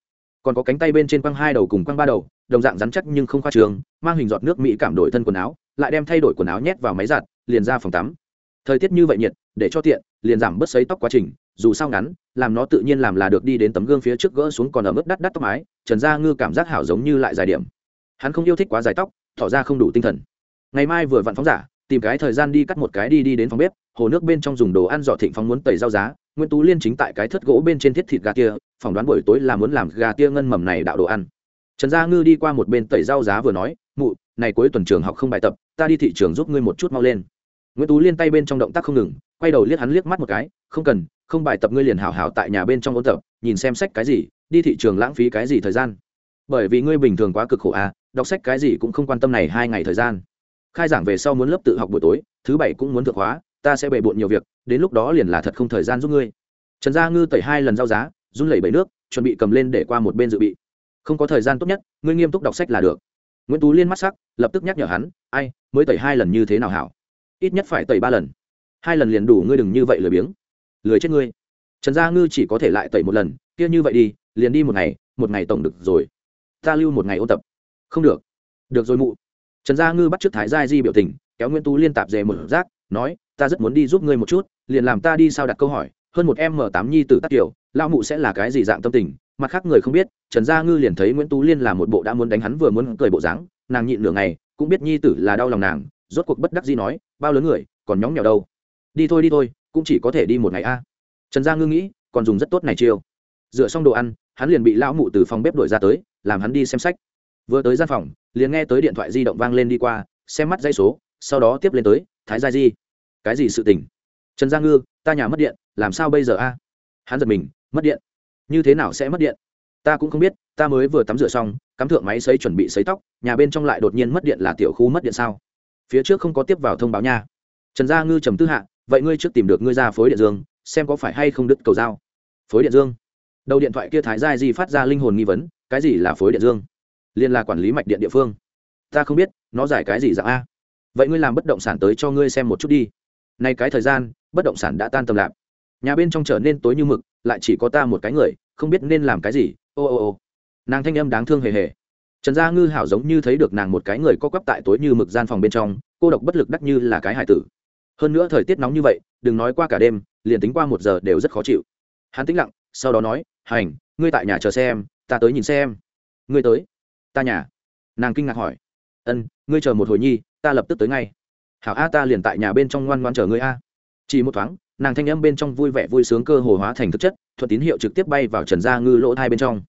Còn có cánh tay bên trên quăng hai đầu cùng quăng ba đầu, đồng dạng rắn chắc nhưng không khoa trường, mang hình giọt nước mỹ cảm đổi thân quần áo, lại đem thay đổi quần áo nhét vào máy giặt, liền ra phòng tắm. Thời tiết như vậy nhiệt, để cho tiện, liền giảm bớt sấy tóc quá trình, dù sao ngắn, làm nó tự nhiên làm là được đi đến tấm gương phía trước gỡ xuống còn ở mức đắt đắt tóc mái, trần gia ngư cảm giác hảo giống như lại dài điểm hắn không yêu thích quá dài tóc, tỏ ra không đủ tinh thần. Ngày mai vừa vặn phóng giả, tìm cái thời gian đi cắt một cái đi đi đến phòng bếp, hồ nước bên trong dùng đồ ăn dọ thịnh phóng muốn tẩy rau giá, nguyễn tú liên chính tại cái thất gỗ bên trên thiết thịt gà tia phỏng đoán buổi tối là muốn làm gà tia ngân mầm này đạo đồ ăn. Trần gia ngư đi qua một bên tẩy rau giá vừa nói, mụ, này cuối tuần trường học không bài tập, ta đi thị trường giúp ngươi một chút mau lên. Nguyễn tú liên tay bên trong động tác không ngừng, quay đầu liếc hắn liếc mắt một cái, không cần, không bài tập ngươi liền hảo hảo tại nhà bên trong ôn tập, nhìn xem sách cái gì, đi thị trường lãng phí cái gì thời gian. Bởi vì ngươi bình thường quá cực khổ à đọc sách cái gì cũng không quan tâm này hai ngày thời gian. Khai giảng về sau muốn lớp tự học buổi tối, thứ bảy cũng muốn thượng hóa ta sẽ bề bộn nhiều việc, đến lúc đó liền là thật không thời gian giúp ngươi. Trần gia ngư tẩy hai lần giao giá, run lẩy bẩy nước, chuẩn bị cầm lên để qua một bên dự bị. Không có thời gian tốt nhất, ngươi nghiêm túc đọc sách là được. Nguyễn tú liên mắt sắc, lập tức nhắc nhở hắn, ai, mới tẩy hai lần như thế nào hảo? Ít nhất phải tẩy ba lần. Hai lần liền đủ ngươi đừng như vậy lười biếng. Lười chết ngươi. Trần gia ngư chỉ có thể lại tẩy một lần, kia như vậy đi, liền đi một ngày một ngày tổng được rồi. Ta lưu một ngày ôn tập không được. Được rồi mụ. Trần gia ngư bắt t r ư ớ c thái gia di biểu tình, kéo nguyễn tú liên tạp dề một rác, nói, ta rất muốn đi giúp ngươi một chút, liền làm ta đi sao đặt câu hỏi, hơn một em m tám nhi t ử tác kiểu lao mụ sẽ là cái gì dạng tâm tình, mặt khác người không biết, trần gia ngư liền thấy nguyễn tú liên là một bộ đã muốn đánh hắn vừa muốn cười bộ dáng, nàng nhịn nửa ngày, cũng biết nhi tử là đau lòng nàng, rốt cuộc bất đắc gì nói, bao lớn người, còn nhóng nhỏ đâu. Đi thôi đi thôi, cũng chỉ có thể đi một ngày a. Trần gia ngư nghĩ, còn dùng rất tốt này chiêu. Dựa xong đồ ăn, hắn liền bị lão mụ từ phòng bếp đổi ra tới, làm hắn đi xem sách vừa tới gian phòng, liền nghe tới điện thoại di động vang lên đi qua, xem mắt dây số, sau đó tiếp lên tới, thái gia di. Cái gì sự tình? Trần gia ngư, ta nhà mất điện, làm sao bây giờ a? Hắn giật mình, mất điện? Như thế nào sẽ mất điện? Ta cũng không biết, ta mới vừa tắm rửa xong, cắm thượng máy xấy chuẩn bị xấy tóc, nhà bên trong lại đột nhiên mất điện là tiểu khu mất điện sao? Phía trước không có tiếp vào thông báo nha. Trần gia ngư trầm tư hạ, vậy ngươi trước tìm được ngươi ra phối điện dương, xem có phải hay không đứt cầu dao. Phối điện dương? Đầu điện thoại kia thái gia di phát ra linh hồn nghi vấn, cái gì là phối điện dương? Liên là quản lý mạch điện địa phương. Ta không biết, nó giải cái gì dạng a? Vậy ngươi làm bất động sản tới cho ngươi xem một chút đi. Nay cái thời gian, bất động sản đã tan tầm lạp. Nhà bên trong trở nên tối như mực, lại chỉ có ta một cái người, không biết nên làm cái gì. Ô ô ô. Nàng thanh âm đáng thương hề hề. Trần gia ngư hảo giống như thấy được nàng một cái người co quắp tại tối như mực gian phòng bên trong, cô độc bất lực đắc như là cái hải tử. Hơn nữa thời tiết nóng như vậy, đừng nói qua cả đêm, liền tính qua một giờ đều rất khó chịu. Hắn tĩnh lặng, sau đó nói, hành, ngươi tại nhà chờ xe em ta tới nhìn xe em ngươi tới? Ta nhà. Nàng kinh ngạc hỏi. Ân, ngươi chờ một hồi nhi, ta lập tức tới ngay. Hảo a, ta liền tại nhà bên trong ngoan ngoan chờ ngươi a. Chỉ một thoáng, nàng thanh âm bên trong vui vẻ vui sướng cơ hồ hóa thành thực chất, thuận tín hiệu trực tiếp bay vào trần gia ngư lỗ thai bên trong.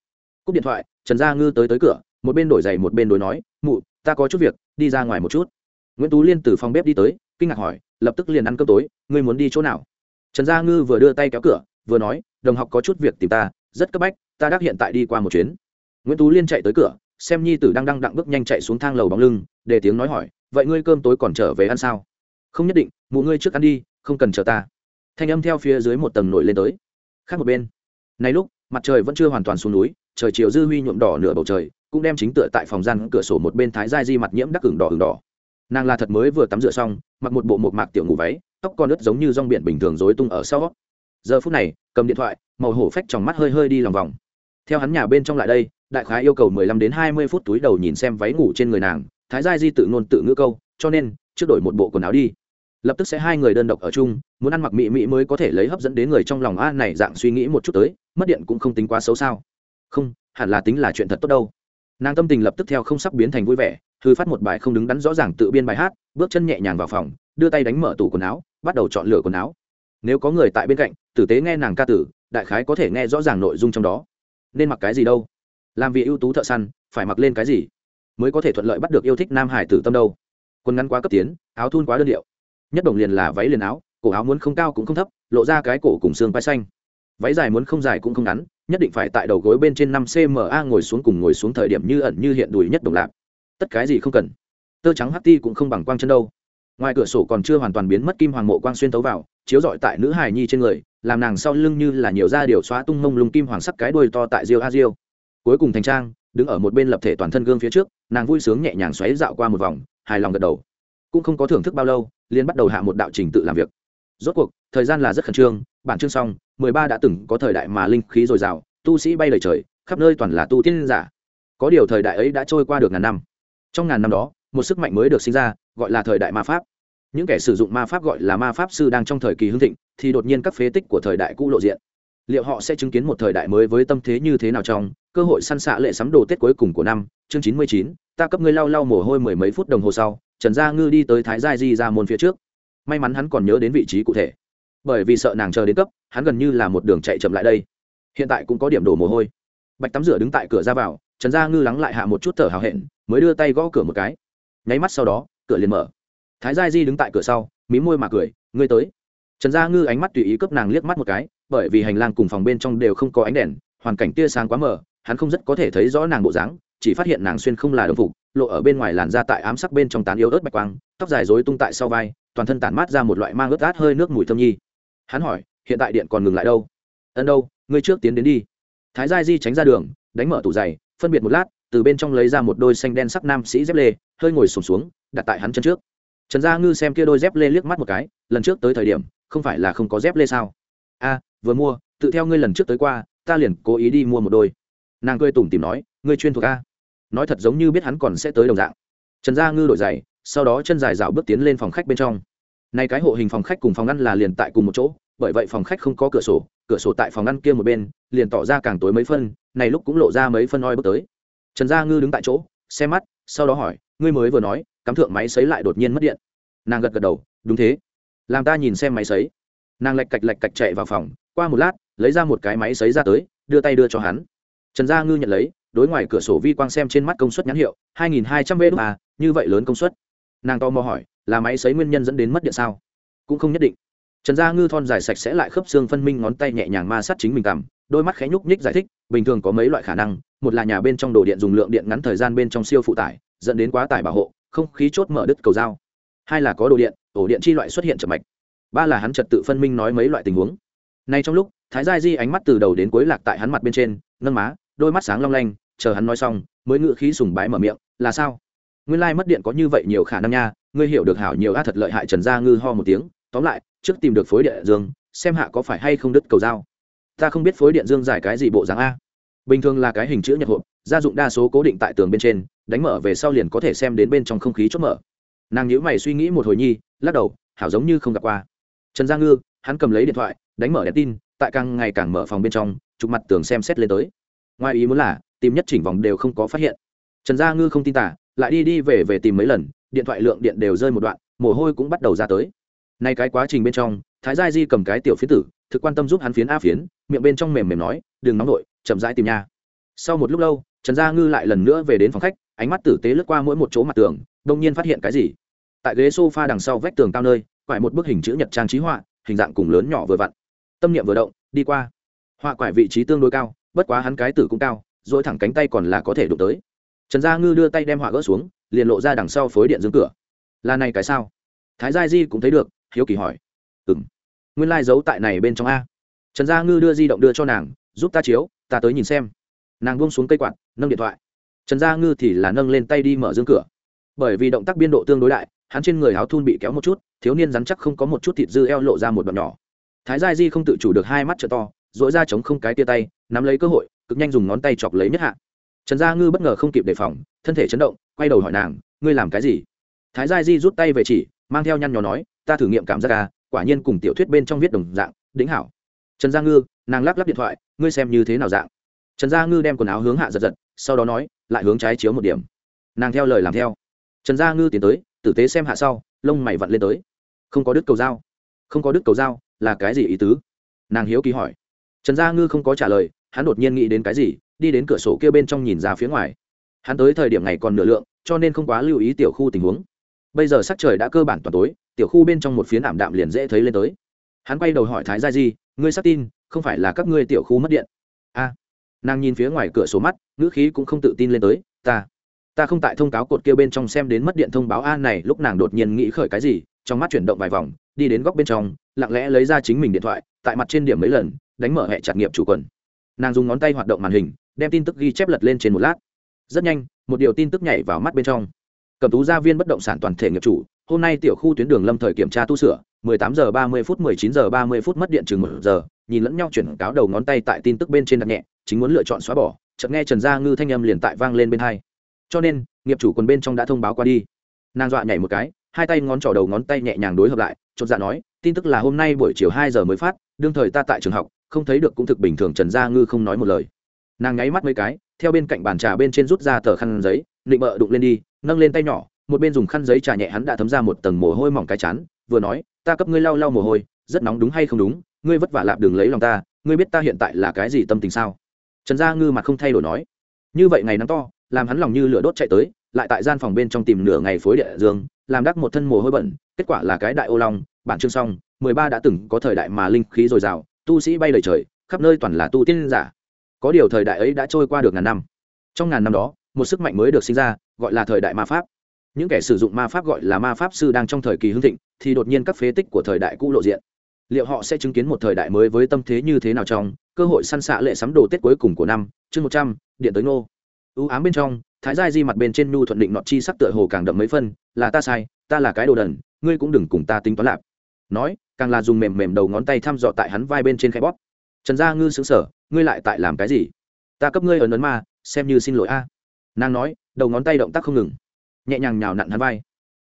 Cúp điện thoại, trần gia ngư tới tới cửa, một bên đổi giày một bên đối nói, mụ, ta có chút việc, đi ra ngoài một chút. Nguyễn tú liên từ phòng bếp đi tới, kinh ngạc hỏi, lập tức liền ăn cơm tối, ngươi muốn đi chỗ nào? Trần gia ngư vừa đưa tay kéo cửa, vừa nói, đồng học có chút việc tìm ta, rất cấp bách, ta đắc hiện tại đi qua một chuyến. Nguyễn tú liên chạy tới cửa xem nhi tử đang đang đặng bước nhanh chạy xuống thang lầu bóng lưng, để tiếng nói hỏi, vậy ngươi cơm tối còn trở về ăn sao? Không nhất định, mụ ngươi trước ăn đi, không cần chờ ta. Thanh âm theo phía dưới một tầng nổi lên tới. Khác một bên. Này lúc, mặt trời vẫn chưa hoàn toàn xuống núi, trời chiều dư huy nhuộm đỏ nửa bầu trời, cũng đem chính tựa tại phòng gian cửa sổ một bên thái giai di mặt nhiễm đắc ửng đỏ ửng đỏ. Nàng là thật mới vừa tắm rửa xong, mặc một bộ một mạc tiểu ngủ váy, tóc con ướt giống như rong biển bình thường rối tung ở sau. Giờ phút này, cầm điện thoại, màu hổ phách trong mắt hơi hơi đi lòng vòng. Theo hắn nhà bên trong lại đây đại khái yêu cầu mười lăm đến hai mươi phút túi đầu nhìn xem váy ngủ trên người nàng, thái giai di tự ngôn tự ngữ câu, cho nên, trước đổi một bộ quần áo đi. Lập tức sẽ hai người đơn độc ở chung, muốn ăn mặc mỹ mỹ mới có thể lấy hấp dẫn đến người trong lòng a này dạng suy nghĩ một chút tới, mất điện cũng không tính quá xấu sao. Không, hẳn là tính là chuyện thật tốt đâu. Nàng tâm tình lập tức theo không sắp biến thành vui vẻ thư phát một bài không đứng đắn rõ ràng tự biên bài hát, bước chân nhẹ nhàng vào phòng, đưa tay đánh mở tủ quần áo, bắt đầu chọn lựa quần áo. Nếu có người tại bên cạnh, tử tế nghe nàng ca tử, đại khái có thể nghe rõ ràng nội dung trong đó. Nên mặc cái gì đâu? Làm vì ưu tú thợ săn, phải mặc lên cái gì? Mới có thể thuận lợi bắt được yêu thích nam hải tử tâm đâu. Quần ngắn quá cấp tiến, áo thun quá đơn điệu. Nhất đồng liền là váy liền áo, cổ áo muốn không cao cũng không thấp, lộ ra cái cổ cùng xương vai xanh. Váy dài muốn không dài cũng không ngắn, nhất định phải tại đầu gối bên trên năm cma ngồi xuống cùng ngồi xuống thời điểm như ẩn như hiện đùi nhất đồng lạc tất cái gì không cần. Tơ trắng hắt ti cũng không bằng quang chân đâu. Ngoài cửa sổ còn chưa hoàn toàn biến mất kim hoàng mộ quang xuyên tấu vào, chiếu rọi tại nữ hài nhi trên người, làm nàng sau lưng như là nhiều da điều xóa tung mông lung kim hoàng sắc cái đuôi to tại diêu a diêu cuối cùng thành trang, đứng ở một bên lập thể toàn thân gương phía trước, nàng vui sướng nhẹ nhàng xoáy dạo qua một vòng, hài lòng gật đầu. Cũng không có thưởng thức bao lâu liên bắt đầu hạ một đạo trình tự làm việc. Rốt cuộc, thời gian là rất khẩn trương, bản chương xong, mười ba đã từng có thời đại mà linh khí dồi dào, tu sĩ bay lời trời, khắp nơi toàn là tu tiên giả. Có điều thời đại ấy đã trôi qua được ngàn năm. Trong ngàn năm đó, một sức mạnh mới được sinh ra, gọi là thời đại ma pháp. Những kẻ sử dụng ma pháp gọi là ma pháp sư đang trong thời kỳ hưng thịnh, thì đột nhiên các phế tích của thời đại cũ lộ diện liệu họ sẽ chứng kiến một thời đại mới với tâm thế như thế nào trong cơ hội săn xạ lệ sắm đồ tết cuối cùng của năm, chương chín mươi chín, ta cấp ngươi lau lau mồ hôi mười mấy phút đồng hồ sau, trần gia ngư đi tới thái gia di ra môn phía trước. May mắn hắn còn nhớ đến vị trí cụ thể, bởi vì sợ nàng chờ đến cấp, hắn gần như là một đường chạy chậm lại đây. Hiện tại cũng có điểm đổ mồ hôi. Bạch tắm rửa đứng tại cửa ra vào, trần gia ngư lắng lại hạ một chút thở hào hẹn, mới đưa tay gõ cửa một cái. Nháy mắt sau đó, cửa liền mở. Thái gia di đứng tại cửa sau, mí môi mà cười, ngươi tới. Trần gia ngư ánh mắt tùy ý cướp nàng liếc mắt một cái bởi vì hành lang cùng phòng bên trong đều không có ánh đèn hoàn cảnh tia sáng quá mờ hắn không rất có thể thấy rõ nàng bộ dáng chỉ phát hiện nàng xuyên không là đồng phục lộ ở bên ngoài làn da tại ám sắc bên trong tán yếu ớt bạch quang tóc dài rối tung tại sau vai toàn thân tản mát ra một loại mang ướt át hơi nước mùi thơm nhi. Hắn hỏi hiện tại điện còn ngừng lại đâu? Ân đâu ngươi trước tiến đến đi. Thái gia di tránh ra đường đánh mở tủ giày phân biệt một lát từ bên trong lấy ra một đôi xanh đen sắc nam sĩ dép lê hơi ngồi sùng xuống, xuống đặt tại hắn chân trước. Trần gia ngư xem kia đôi dép lê liếc mắt một cái lần trước tới thời điểm không phải là không có dép lê sao? A vừa mua, tự theo ngươi lần trước tới qua, ta liền cố ý đi mua một đôi. Nàng cười tủm tìm nói, ngươi chuyên thuộc a. Nói thật giống như biết hắn còn sẽ tới đồng dạng. Trần gia ngư đổi giày, sau đó chân dài dạo bước tiến lên phòng khách bên trong. Nay cái hộ hình phòng khách cùng phòng ăn là liền tại cùng một chỗ, bởi vậy phòng khách không có cửa sổ cửa sổ tại phòng ăn kia một bên, liền tỏ ra càng tối mấy phân, này lúc cũng lộ ra mấy phân oi bước tới. Trần gia ngư đứng tại chỗ xem mắt, sau đó hỏi, ngươi mới vừa nói, cắm thượng máy xấy lại đột nhiên mất điện. Nàng gật gật đầu, đúng thế. Làm ta nhìn xem máy xấy nàng lạch cạch lạch cạch chạy vào phòng qua một lát, lấy ra một cái máy xấy ra tới, đưa tay đưa cho hắn. Trần gia ngư nhận lấy, đối ngoài cửa sổ vi quang xem trên mắt công suất nhãn hiệu 2200 v à như vậy lớn công suất. Nàng to mò hỏi, là máy xấy nguyên nhân dẫn đến mất điện sao? Cũng không nhất định. Trần gia ngư thon dài sạch sẽ lại khớp xương phân minh ngón tay nhẹ nhàng ma sát chính mình cằm, đôi mắt khẽ nhúc nhích giải thích, bình thường có mấy loại khả năng, một là nhà bên trong đồ điện dùng lượng điện ngắn thời gian bên trong siêu phụ tải, dẫn đến quá tải bảo hộ, không khí chốt mở đứt cầu dao. Hai là có đồ điện, ổ điện chi loại xuất hiện chậm mạch. Ba là hắn trật tự phân minh nói mấy loại tình huống nay trong lúc, thái gia di ánh mắt từ đầu đến cuối lạc tại hắn mặt bên trên nâng má, đôi mắt sáng long lanh, chờ hắn nói xong, mới ngự khí sùng bái mở miệng, là sao? Nguyên lai mất điện có như vậy nhiều khả năng nha, ngươi hiểu được hảo nhiều a thật lợi hại trần gia ngư ho một tiếng, tóm lại, trước tìm được phối điện dương, xem hạ có phải hay không đứt cầu dao. Ta không biết phối điện dương giải cái gì bộ dáng a. Bình thường là cái hình chữ nhật hộp, gia dụng đa số cố định tại tường bên trên, đánh mở về sau liền có thể xem đến bên trong không khí chốt mở. Nàng nhữ mày suy nghĩ một hồi nhi, lắc đầu, hảo giống như không gặp qua. Trần gia ngư, hắn cầm lấy điện thoại đánh mở đèn tin, tại càng ngày càng mở phòng bên trong, chụp mặt tường xem xét lên tới. Ngoài ý muốn là, tìm nhất chỉnh vòng đều không có phát hiện. Trần gia ngư không tin tả, lại đi đi về về tìm mấy lần, điện thoại lượng điện đều rơi một đoạn, mồ hôi cũng bắt đầu ra tới. Nay cái quá trình bên trong, thái gia di cầm cái tiểu phiến tử, thực quan tâm giúp hắn phiến a phiến, miệng bên trong mềm mềm nói, đừng nóng nổi chậm rãi tìm nha. Sau một lúc lâu, trần gia ngư lại lần nữa về đến phòng khách, ánh mắt tử tế lướt qua mỗi một chỗ mặt tường, đông nhiên phát hiện cái gì? Tại ghế sofa đằng sau vách tường cao nơi, quải một bức hình chữ nhật trang trí họa, hình dạng cùng lớn nhỏ vừa vặn tâm niệm vừa động, đi qua. Họa quải vị trí tương đối cao, bất quá hắn cái tử cũng cao, dỗi thẳng cánh tay còn là có thể đụng tới. Trần gia ngư đưa tay đem họa gỡ xuống, liền lộ ra đằng sau phối điện dương cửa. Là này cái sao? Thái gia di cũng thấy được, hiếu kỳ hỏi. Ừng nguyên lai、like、giấu tại này bên trong a. Trần gia ngư đưa di động đưa cho nàng, giúp ta chiếu, ta tới nhìn xem. Nàng buông xuống cây quạt, nâng điện thoại. Trần gia ngư thì là nâng lên tay đi mở dương cửa. Bởi vì động tác biên độ tương đối đại, hắn trên người áo thun bị kéo một chút, thiếu niên rắn chắc không có một chút thịt dư eo lộ ra một đoạn nhỏ thái gia di không tự chủ được hai mắt t to dội ra chống không cái tia tay, nắm lấy cơ hội, cực nhanh dùng ngón tay chọc lấy nhất hạ. Trần gia ngư bất ngờ không kịp đề phòng, thân thể chấn động, quay đầu hỏi nàng, ngươi làm cái gì? Thái gia di rút tay về chỉ, mang theo nhăn nhò nói, ta thử nghiệm cảm giác à quả nhiên cùng tiểu thuyết bên trong viết đồng dạng đĩnh hảo. Trần gia ngư, nàng lắp lắp điện thoại, ngươi xem như thế nào dạng? Trần gia ngư đem quần áo hướng hạ giật giật, sau đó nói, lại hướng trái chiếu một điểm. Nàng theo lời làm theo. Trần gia ngư tiến tới, tử tế xem hạ sau, lông mày vặn lên tới. Không có đứt cầu dao, không có đứt cầu dao là cái gì ý tứ? Nàng hiếu kỳ hỏi. Trần gia ngư không có trả lời, hắn đột nhiên nghĩ đến cái gì, đi đến cửa sổ kia bên trong nhìn ra phía ngoài. Hắn tới thời điểm này còn nửa lượng, cho nên không quá lưu ý tiểu khu tình huống. Bây giờ sắc trời đã cơ bản toàn tối, tiểu khu bên trong một phiến ảm đạm liền dễ thấy lên tới. Hắn quay đầu hỏi thái gia di, ngươi xác tin, không phải là các ngươi tiểu khu mất điện? A. Nàng nhìn phía ngoài cửa sổ mắt, ngữ khí cũng không tự tin lên tới, ta ta không tại thông cáo cột kia bên trong xem đến mất điện thông báo a. Này, lúc nàng đột nhiên nghĩ khởi cái gì, trong mắt chuyển động vài vòng, đi đến góc bên trong lặng lẽ lấy ra chính mình điện thoại, tại mặt trên điểm mấy lần, đánh mở hệ chặt nghiệp chủ quần. Nàng dùng ngón tay hoạt động màn hình, đem tin tức ghi chép lật lên trên một lát. Rất nhanh, một điều tin tức nhảy vào mắt bên trong. Cầm tú gia viên bất động sản toàn thể nghiệp chủ, hôm nay tiểu khu tuyến đường lâm thời kiểm tra tu sửa 18 giờ 30 phút 19 giờ 30 phút mất điện chừng một giờ, nhìn lẫn nhau chuyển cáo đầu ngón tay tại tin tức bên trên đặt nhẹ, chính muốn lựa chọn xóa bỏ, chợt nghe trần gia ngư thanh âm liền tại vang lên bên hai. Cho nên, nghiệp chủ quần bên trong đã thông báo qua đi. Nàng dọa nhảy một cái, hai tay ngón trỏ đầu ngón tay nhẹ nhàng đối hợp lại chột dạ nói, tin tức là hôm nay buổi chiều hai giờ mới phát, đương thời ta tại trường học, không thấy được cũng thực bình thường, trần gia ngư không nói một lời. Nàng nháy mắt mấy cái, theo bên cạnh bàn trà bên trên rút ra tờ khăn giấy định bợ đụng lên đi, nâng lên tay nhỏ, một bên dùng khăn giấy trà nhẹ hắn đã thấm ra một tầng mồ hôi mỏng cái chán, vừa nói, ta cấp ngươi lau lau mồ hôi, rất nóng đúng hay không đúng, ngươi vất vả lạp đường lấy lòng ta, ngươi biết ta hiện tại là cái gì tâm tình sao? Trần gia ngư mặt không thay đổi nói, như vậy ngày nắng to, làm hắn lòng như lửa đốt chạy tới lại tại gian phòng bên trong tìm nửa ngày phối địa dương, làm đắc một thân mồ hôi bẩn, kết quả là cái đại ô long, bản chương xong, mười ba đã từng có thời đại mà linh khí dồi dào, tu sĩ bay lời trời, khắp nơi toàn là tu tiên giả. Có điều thời đại ấy đã trôi qua được ngàn năm. Trong ngàn năm đó, một sức mạnh mới được sinh ra, gọi là thời đại ma pháp. Những kẻ sử dụng ma pháp gọi là ma pháp sư đang trong thời kỳ hưng thịnh, thì đột nhiên các phế tích của thời đại cũ lộ diện. Liệu họ sẽ chứng kiến một thời đại mới với tâm thế như thế nào trong? Cơ hội săn xạ lệ sắm đồ tết cuối cùng của năm, chương một trăm, điện tới ngô ưu ám bên trong thái giai di mặt bên trên nhu thuận định nọt chi sắc tựa hồ càng đậm mấy phân, là ta sai, ta là cái đồ đần, ngươi cũng đừng cùng ta tính toán lạp. Nói, càng là dùng mềm mềm đầu ngón tay thăm dọ tại hắn vai bên trên khe bóp. Trần gia ngư xứng sở ngươi lại tại làm cái gì? Ta cấp ngươi ấn ấn ma, xem như xin lỗi a. Nàng nói, đầu ngón tay động tác không ngừng, nhẹ nhàng nhào nặn hắn vai.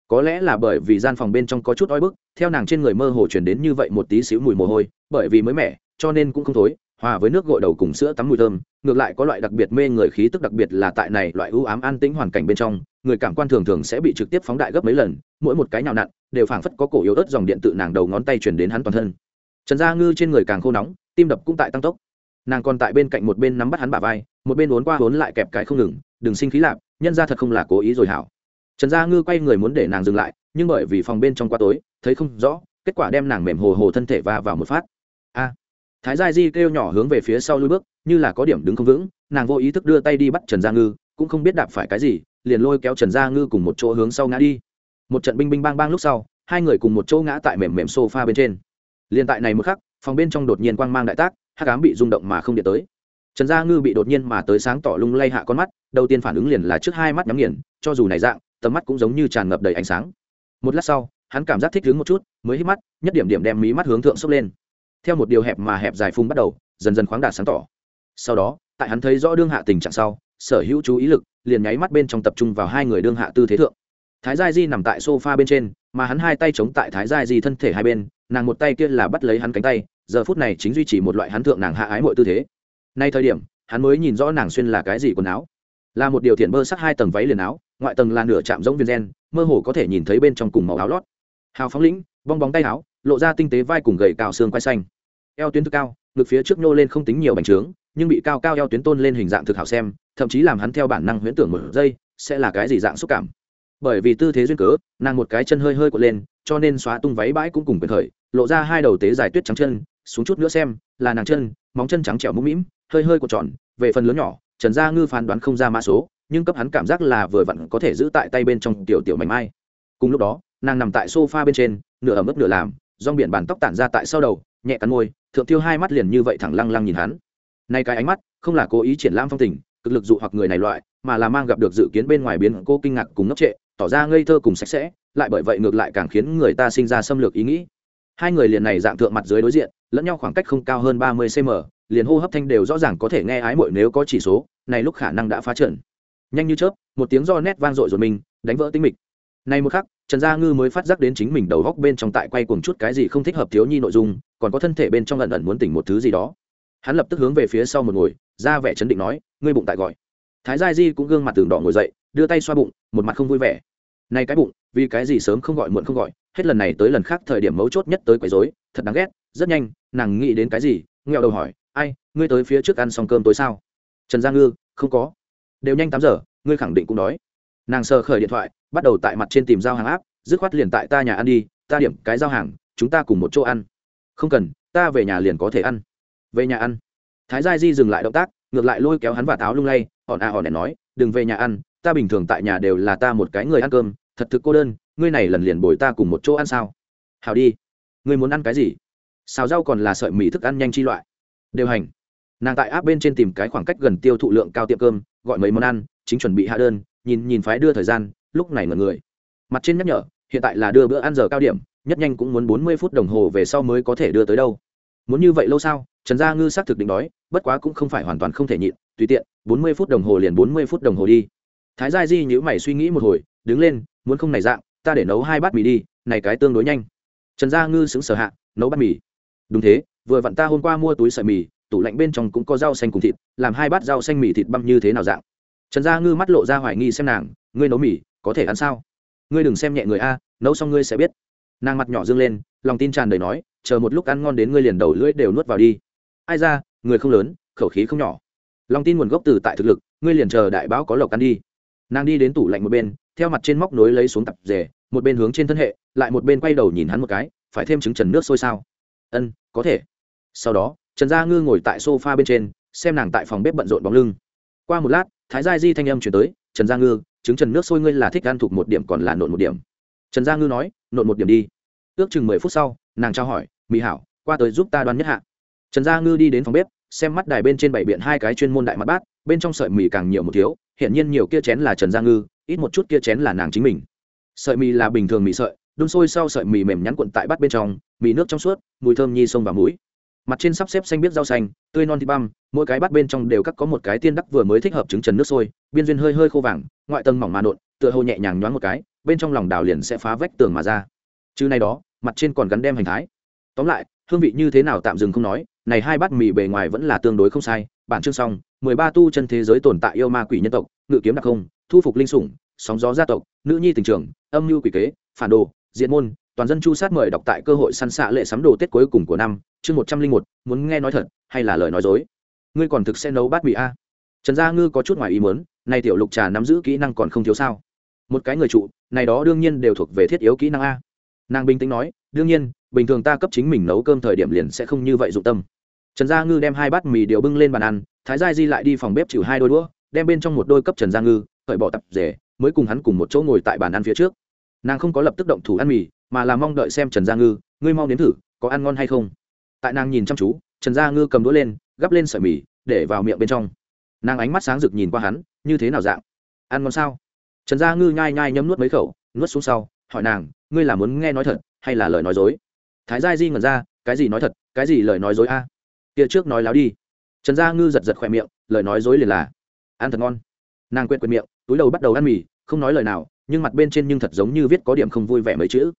Có lẽ là bởi vì gian phòng bên trong có chút oi bức, theo nàng trên người mơ hồ chuyển đến như vậy một tí xíu mùi mồ hôi, bởi vì mới mẻ, cho nên cũng không thối hòa với nước gội đầu cùng sữa tắm mùi thơm, ngược lại có loại đặc biệt mê người khí tức đặc biệt là tại này loại ưu ám an tĩnh hoàn cảnh bên trong, người cảm quan thường thường sẽ bị trực tiếp phóng đại gấp mấy lần, mỗi một cái nhào nặn đều phảng phất có cổ yếu ớt dòng điện tự nàng đầu ngón tay chuyển đến hắn toàn thân. Trần gia ngư trên người càng khô nóng, tim đập cũng tại tăng tốc. Nàng còn tại bên cạnh một bên nắm bắt hắn bả vai, một bên uốn qua uốn lại kẹp cái không ngừng, đừng sinh khí lạp, nhân ra thật không là cố ý rồi hảo. Trần gia ngư quay người muốn để nàng dừng lại, nhưng bởi vì phòng bên trong quá tối, thấy không rõ, kết quả đem nàng mềm hồ hồ thân thể va vào một phát. A thái gia di kêu nhỏ hướng về phía sau lui bước, như là có điểm đứng không vững, nàng vô ý thức đưa tay đi bắt trần gia ngư, cũng không biết đạp phải cái gì, liền lôi kéo trần gia ngư cùng một chỗ hướng sau ngã đi. Một trận binh binh bang bang lúc sau, hai người cùng một chỗ ngã tại mềm mềm sofa bên trên. Liền tại này một khắc, phòng bên trong đột nhiên quang mang đại tác, hắc ám bị rung động mà không điện tới. Trần gia ngư bị đột nhiên mà tới sáng tỏ lung lay hạ con mắt, đầu tiên phản ứng liền là trước hai mắt nhắm nghiền, cho dù này dạng, tầm mắt cũng giống như tràn ngập đầy ánh sáng. Một lát sau, hắn cảm giác thích đứng một chút, mới hít mắt, nhất điểm điểm đem mí mắt hướng thượng sốc lên theo một điều hẹp mà hẹp dài phun bắt đầu, dần dần khoáng đạt sáng tỏ. Sau đó, tại hắn thấy rõ đương hạ tình trạng sau, sở hữu chú ý lực liền nháy mắt bên trong tập trung vào hai người đương hạ tư thế thượng. Thái gia di nằm tại sofa bên trên, mà hắn hai tay chống tại thái gia di thân thể hai bên, nàng một tay kia là bắt lấy hắn cánh tay, giờ phút này chính duy trì một loại hắn thượng nàng hạ ái mọi tư thế. Nay thời điểm, hắn mới nhìn rõ nàng xuyên là cái gì quần áo. Là một điều thiện bơ sắc hai tầng váy liền áo, ngoại tầng là nửa chạm giống viên gen, mơ hồ có thể nhìn thấy bên trong cùng màu áo lót. Hào phóng lĩnh, bong bóng tay áo, lộ ra tinh tế vai cùng gầy cào xương quai xanh eo tuyến thực cao, ngực phía trước nhô lên không tính nhiều bành trướng, nhưng bị cao cao eo tuyến tôn lên hình dạng thực hảo xem, thậm chí làm hắn theo bản năng huyễn tưởng một giây, sẽ là cái gì dạng xúc cảm. Bởi vì tư thế duyên cớ, nàng một cái chân hơi hơi cuộn lên, cho nên xóa tung váy bãi cũng cùng quyền khởi, lộ ra hai đầu tế dài tuyết trắng chân, xuống chút nữa xem, là nàng chân, móng chân trắng trẻo mũm mĩm, hơi hơi cuộn tròn, về phần lớn nhỏ, trần gia ngư phán đoán không ra mã số, nhưng cấp hắn cảm giác là vừa vặn có thể giữ tại tay bên trong tiểu tiểu mảnh mai. Cùng lúc đó, nàng nằm tại sofa bên trên, nửa ẩm ướt nửa làm rong biển bàn tóc tản ra tại sau đầu, nhẹ cắn môi, thượng tiêu hai mắt liền như vậy thẳng lăng lăng nhìn hắn. Nay cái ánh mắt, không là cố ý triển lãm phong tình, cực lực dụ hoặc người này loại, mà là mang gặp được dự kiến bên ngoài biến cô kinh ngạc cùng ngốc trệ, tỏ ra ngây thơ cùng sạch sẽ, lại bởi vậy ngược lại càng khiến người ta sinh ra xâm lược ý nghĩ. Hai người liền này dạng thượng mặt dưới đối diện, lẫn nhau khoảng cách không cao hơn ba mươi cm liền hô hấp thanh đều rõ ràng có thể nghe ái mội nếu có chỉ số, này lúc khả năng đã phá trận. Nhanh như chớp, một tiếng do nét vang dội rồi mình, đánh vỡ tinh mịch. Này một khắc trần gia ngư mới phát giác đến chính mình đầu góc bên trong tại quay cuồng chút cái gì không thích hợp thiếu nhi nội dung, còn có thân thể bên trong lần ẩn muốn tỉnh một thứ gì đó. Hắn lập tức hướng về phía sau một ngồi, ra vẻ chấn định nói, ngươi bụng tại gọi. Thái gia di cũng gương mặt tường đỏ ngồi dậy, đưa tay xoa bụng, một mặt không vui vẻ. Nay cái bụng, vì cái gì sớm không gọi muộn không gọi, hết lần này tới lần khác thời điểm mấu chốt nhất tới quấy rối, thật đáng ghét, rất nhanh, nàng nghĩ đến cái gì nghèo đầu hỏi, ai, ngươi tới phía trước ăn xong cơm tối sao? Trần gia ngư, không có. Đều nhanh tám giờ, ngươi khẳng định cũng đói. Nàng sờ khởi điện thoại bắt đầu tại mặt trên tìm giao hàng áp, dứt khoát liền tại ta nhà ăn đi, ta điểm cái giao hàng, chúng ta cùng một chỗ ăn. Không cần, ta về nhà liền có thể ăn. Về nhà ăn. Thái gia di dừng lại động tác, ngược lại lôi kéo hắn và táo lung lay, hòn à hòn để nói, đừng về nhà ăn, ta bình thường tại nhà đều là ta một cái người ăn cơm, thật thực cô đơn, ngươi này lần liền bồi ta cùng một chỗ ăn sao? Hào đi. Ngươi muốn ăn cái gì? Xào rau còn là sợi mì thức ăn nhanh chi loại. Đều hành. Nàng tại áp bên trên tìm cái khoảng cách gần tiêu thụ lượng cao tiệm cơm, gọi mấy món ăn, chính chuẩn bị hạ đơn, nhìn nhìn phái đưa thời gian lúc này mọi người. Mặt trên nhắc nhở, hiện tại là đưa bữa ăn giờ cao điểm, nhất nhanh cũng muốn bốn mươi phút đồng hồ về sau mới có thể đưa tới đâu. Muốn như vậy lâu sao? Trần gia ngư xác thực định đói, bất quá cũng không phải hoàn toàn không thể nhịn, tùy tiện, bốn mươi phút đồng hồ liền bốn mươi phút đồng hồ đi. Thái gia di nhữ mày suy nghĩ một hồi, đứng lên, muốn không này dạng, ta để nấu hai bát mì đi, này cái tương đối nhanh. Trần gia ngư xứng sở hạ, nấu bát mì. Đúng thế, vừa vặn ta hôm qua mua túi sợi mì, tủ lạnh bên trong cũng có rau xanh cùng thịt, làm hai bát rau xanh mì thịt băm như thế nào dạng. Trần gia ngư mắt lộ ra hoài nghi xem nàng, ngươi nấu mì có thể ăn sao? Ngươi đừng xem nhẹ người a, nấu xong ngươi sẽ biết. Nàng mặt nhỏ dương lên, lòng tin tràn đầy nói, chờ một lúc ăn ngon đến ngươi liền đầu lưỡi đều nuốt vào đi. Ai ra, người không lớn, khẩu khí không nhỏ. Lòng tin nguồn gốc từ tại thực lực, ngươi liền chờ đại báo có lộc ăn đi. Nàng đi đến tủ lạnh một bên, theo mặt trên móc nối lấy xuống tập rể, một bên hướng trên thân hệ, lại một bên quay đầu nhìn hắn một cái, phải thêm trứng trần nước sôi sao? Ân, có thể. Sau đó, trần gia ngư ngồi tại sofa bên trên, xem nàng tại phòng bếp bận rộn bóng lưng. Qua một lát, thái gia di thanh âm chuyển tới, trần gia ngư trứng trần nước sôi ngươi là thích ăn thuộc một điểm còn là nộn một điểm. Trần gia ngư nói, nộn một điểm đi. Ước chừng mười phút sau, nàng trao hỏi mỹ hảo, qua tới giúp ta đoán nhất hạ. Trần gia ngư đi đến phòng bếp, xem mắt đài bên trên bảy biện hai cái chuyên môn đại mặt bát, bên trong sợi mì càng nhiều một thiếu hiện nhiên nhiều kia chén là trần gia ngư, ít một chút kia chén là nàng chính mình. Sợi mì là bình thường mì sợi, đun sôi sau sợi mì mềm nhắn cuộn tại bát bên trong, mì nước trong suốt, mùi thơm nhi sông vào mũi mặt trên sắp xếp xanh biết rau xanh, tươi non thịt băm, mỗi cái bát bên trong đều cắt có một cái tiên đắc vừa mới thích hợp trứng trần nước sôi, biên duyên hơi hơi khô vàng, ngoại tầng mỏng mà nộn, tựa hồ nhẹ nhàng nhoáng một cái, bên trong lòng đào liền sẽ phá vách tường mà ra. Chứ này đó, mặt trên còn gắn đem hành thái. Tóm lại, hương vị như thế nào tạm dừng không nói, này hai bát mì bề ngoài vẫn là tương đối không sai, bản chương xong, mười ba tu chân thế giới tồn tại yêu ma quỷ nhân tộc, ngự kiếm đặc không, thu phục linh sủng, sóng gió gia tộc, nữ nhi tình trường, âm mưu quỷ kế, phản đồ diện môn toàn dân chu sát mời đọc tại cơ hội săn xạ lệ sắm đồ tết cuối cùng của năm, chương một trăm linh một, muốn nghe nói thật hay là lời nói dối? Ngươi còn thực sẽ nấu bát mì a? Trần gia ngư có chút ngoài ý muốn nay tiểu lục trà nắm giữ kỹ năng còn không thiếu sao? Một cái người trụ, này đó đương nhiên đều thuộc về thiết yếu kỹ năng a. Nàng bình tĩnh nói, đương nhiên, bình thường ta cấp chính mình nấu cơm thời điểm liền sẽ không như vậy dụng tâm. Trần gia ngư đem hai bát mì đều bưng lên bàn ăn, thái gia di lại đi phòng bếp chịu hai đôi đũa, đem bên trong một đôi cấp trần gia ngư, cởi bỏ tập rể, mới cùng hắn cùng một chỗ ngồi tại bàn ăn phía trước nàng không có lập tức động thủ ăn mì, mà là mong đợi xem trần gia ngư, ngươi mau nếm thử, có ăn ngon hay không? Tại nàng nhìn chăm chú, trần gia ngư cầm đũa lên, gắp lên sợi mì, để vào miệng bên trong. Nàng ánh mắt sáng rực nhìn qua hắn, như thế nào dạng? Ăn ngon sao? Trần gia ngư nhai nhai nhấm nuốt mấy khẩu, nuốt xuống sau, hỏi nàng, ngươi là muốn nghe nói thật, hay là lời nói dối? Thái gia di ngẩn ra, cái gì nói thật, cái gì lời nói dối a? Kia trước nói láo đi. Trần gia ngư giật giật khỏe miệng, lời nói dối liền là, ăn thật ngon. Nàng quên quên miệng, túi đầu bắt đầu ăn mì, không nói lời nào nhưng mặt bên trên nhưng thật giống như viết có điểm không vui vẻ mấy chữ.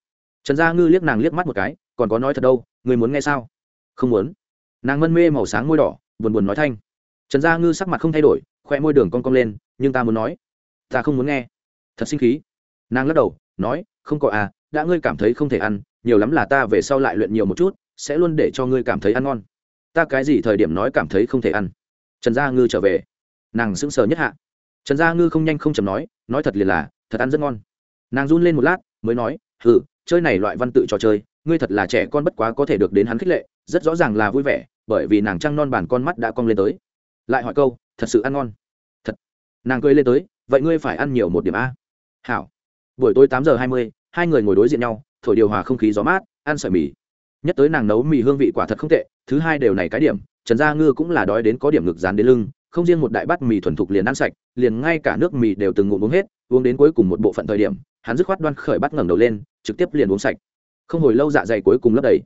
Trần gia ngư liếc nàng liếc mắt một cái, còn có nói thật đâu, người muốn nghe sao? Không muốn. Nàng mân mê màu sáng môi đỏ, buồn buồn nói thanh. Trần gia ngư sắc mặt không thay đổi, khoe môi đường cong cong lên, nhưng ta muốn nói, ta không muốn nghe. Thật sinh khí. Nàng lắc đầu, nói, không có à đã ngươi cảm thấy không thể ăn, nhiều lắm là ta về sau lại luyện nhiều một chút, sẽ luôn để cho ngươi cảm thấy ăn ngon. Ta cái gì thời điểm nói cảm thấy không thể ăn? Trần gia ngư trở về. Nàng sững sờ nhất hạ. Trần gia ngư không nhanh không chầm nói nói thật liền là thật ăn rất ngon. Nàng run lên một lát, mới nói ừ chơi này loại văn tự trò chơi, ngươi thật là trẻ con bất quá có thể được đến hắn khích lệ, rất rõ ràng là vui vẻ, bởi vì nàng trăng non bản con mắt đã cong lên tới. Lại hỏi câu, thật sự ăn ngon? Thật. Nàng cười lên tới, vậy ngươi phải ăn nhiều một điểm a. Hảo. Buổi tối tám giờ hai mươi, hai người ngồi đối diện nhau, thổi điều hòa không khí gió mát, ăn sợi mì. Nhất tới nàng nấu mì hương vị quả thật không tệ, thứ hai đều này cái điểm, trần gia ngư cũng là đói đến có điểm ngực dán đến lưng không riêng một đại bát mì thuần thục liền ăn sạch, liền ngay cả nước mì đều từng ngụm uống hết, uống đến cuối cùng một bộ phận thời điểm, hắn dứt khoát đoan khởi bắt ngẩng đầu lên, trực tiếp liền uống sạch. Không hồi lâu dạ dày cuối cùng lấp đầy.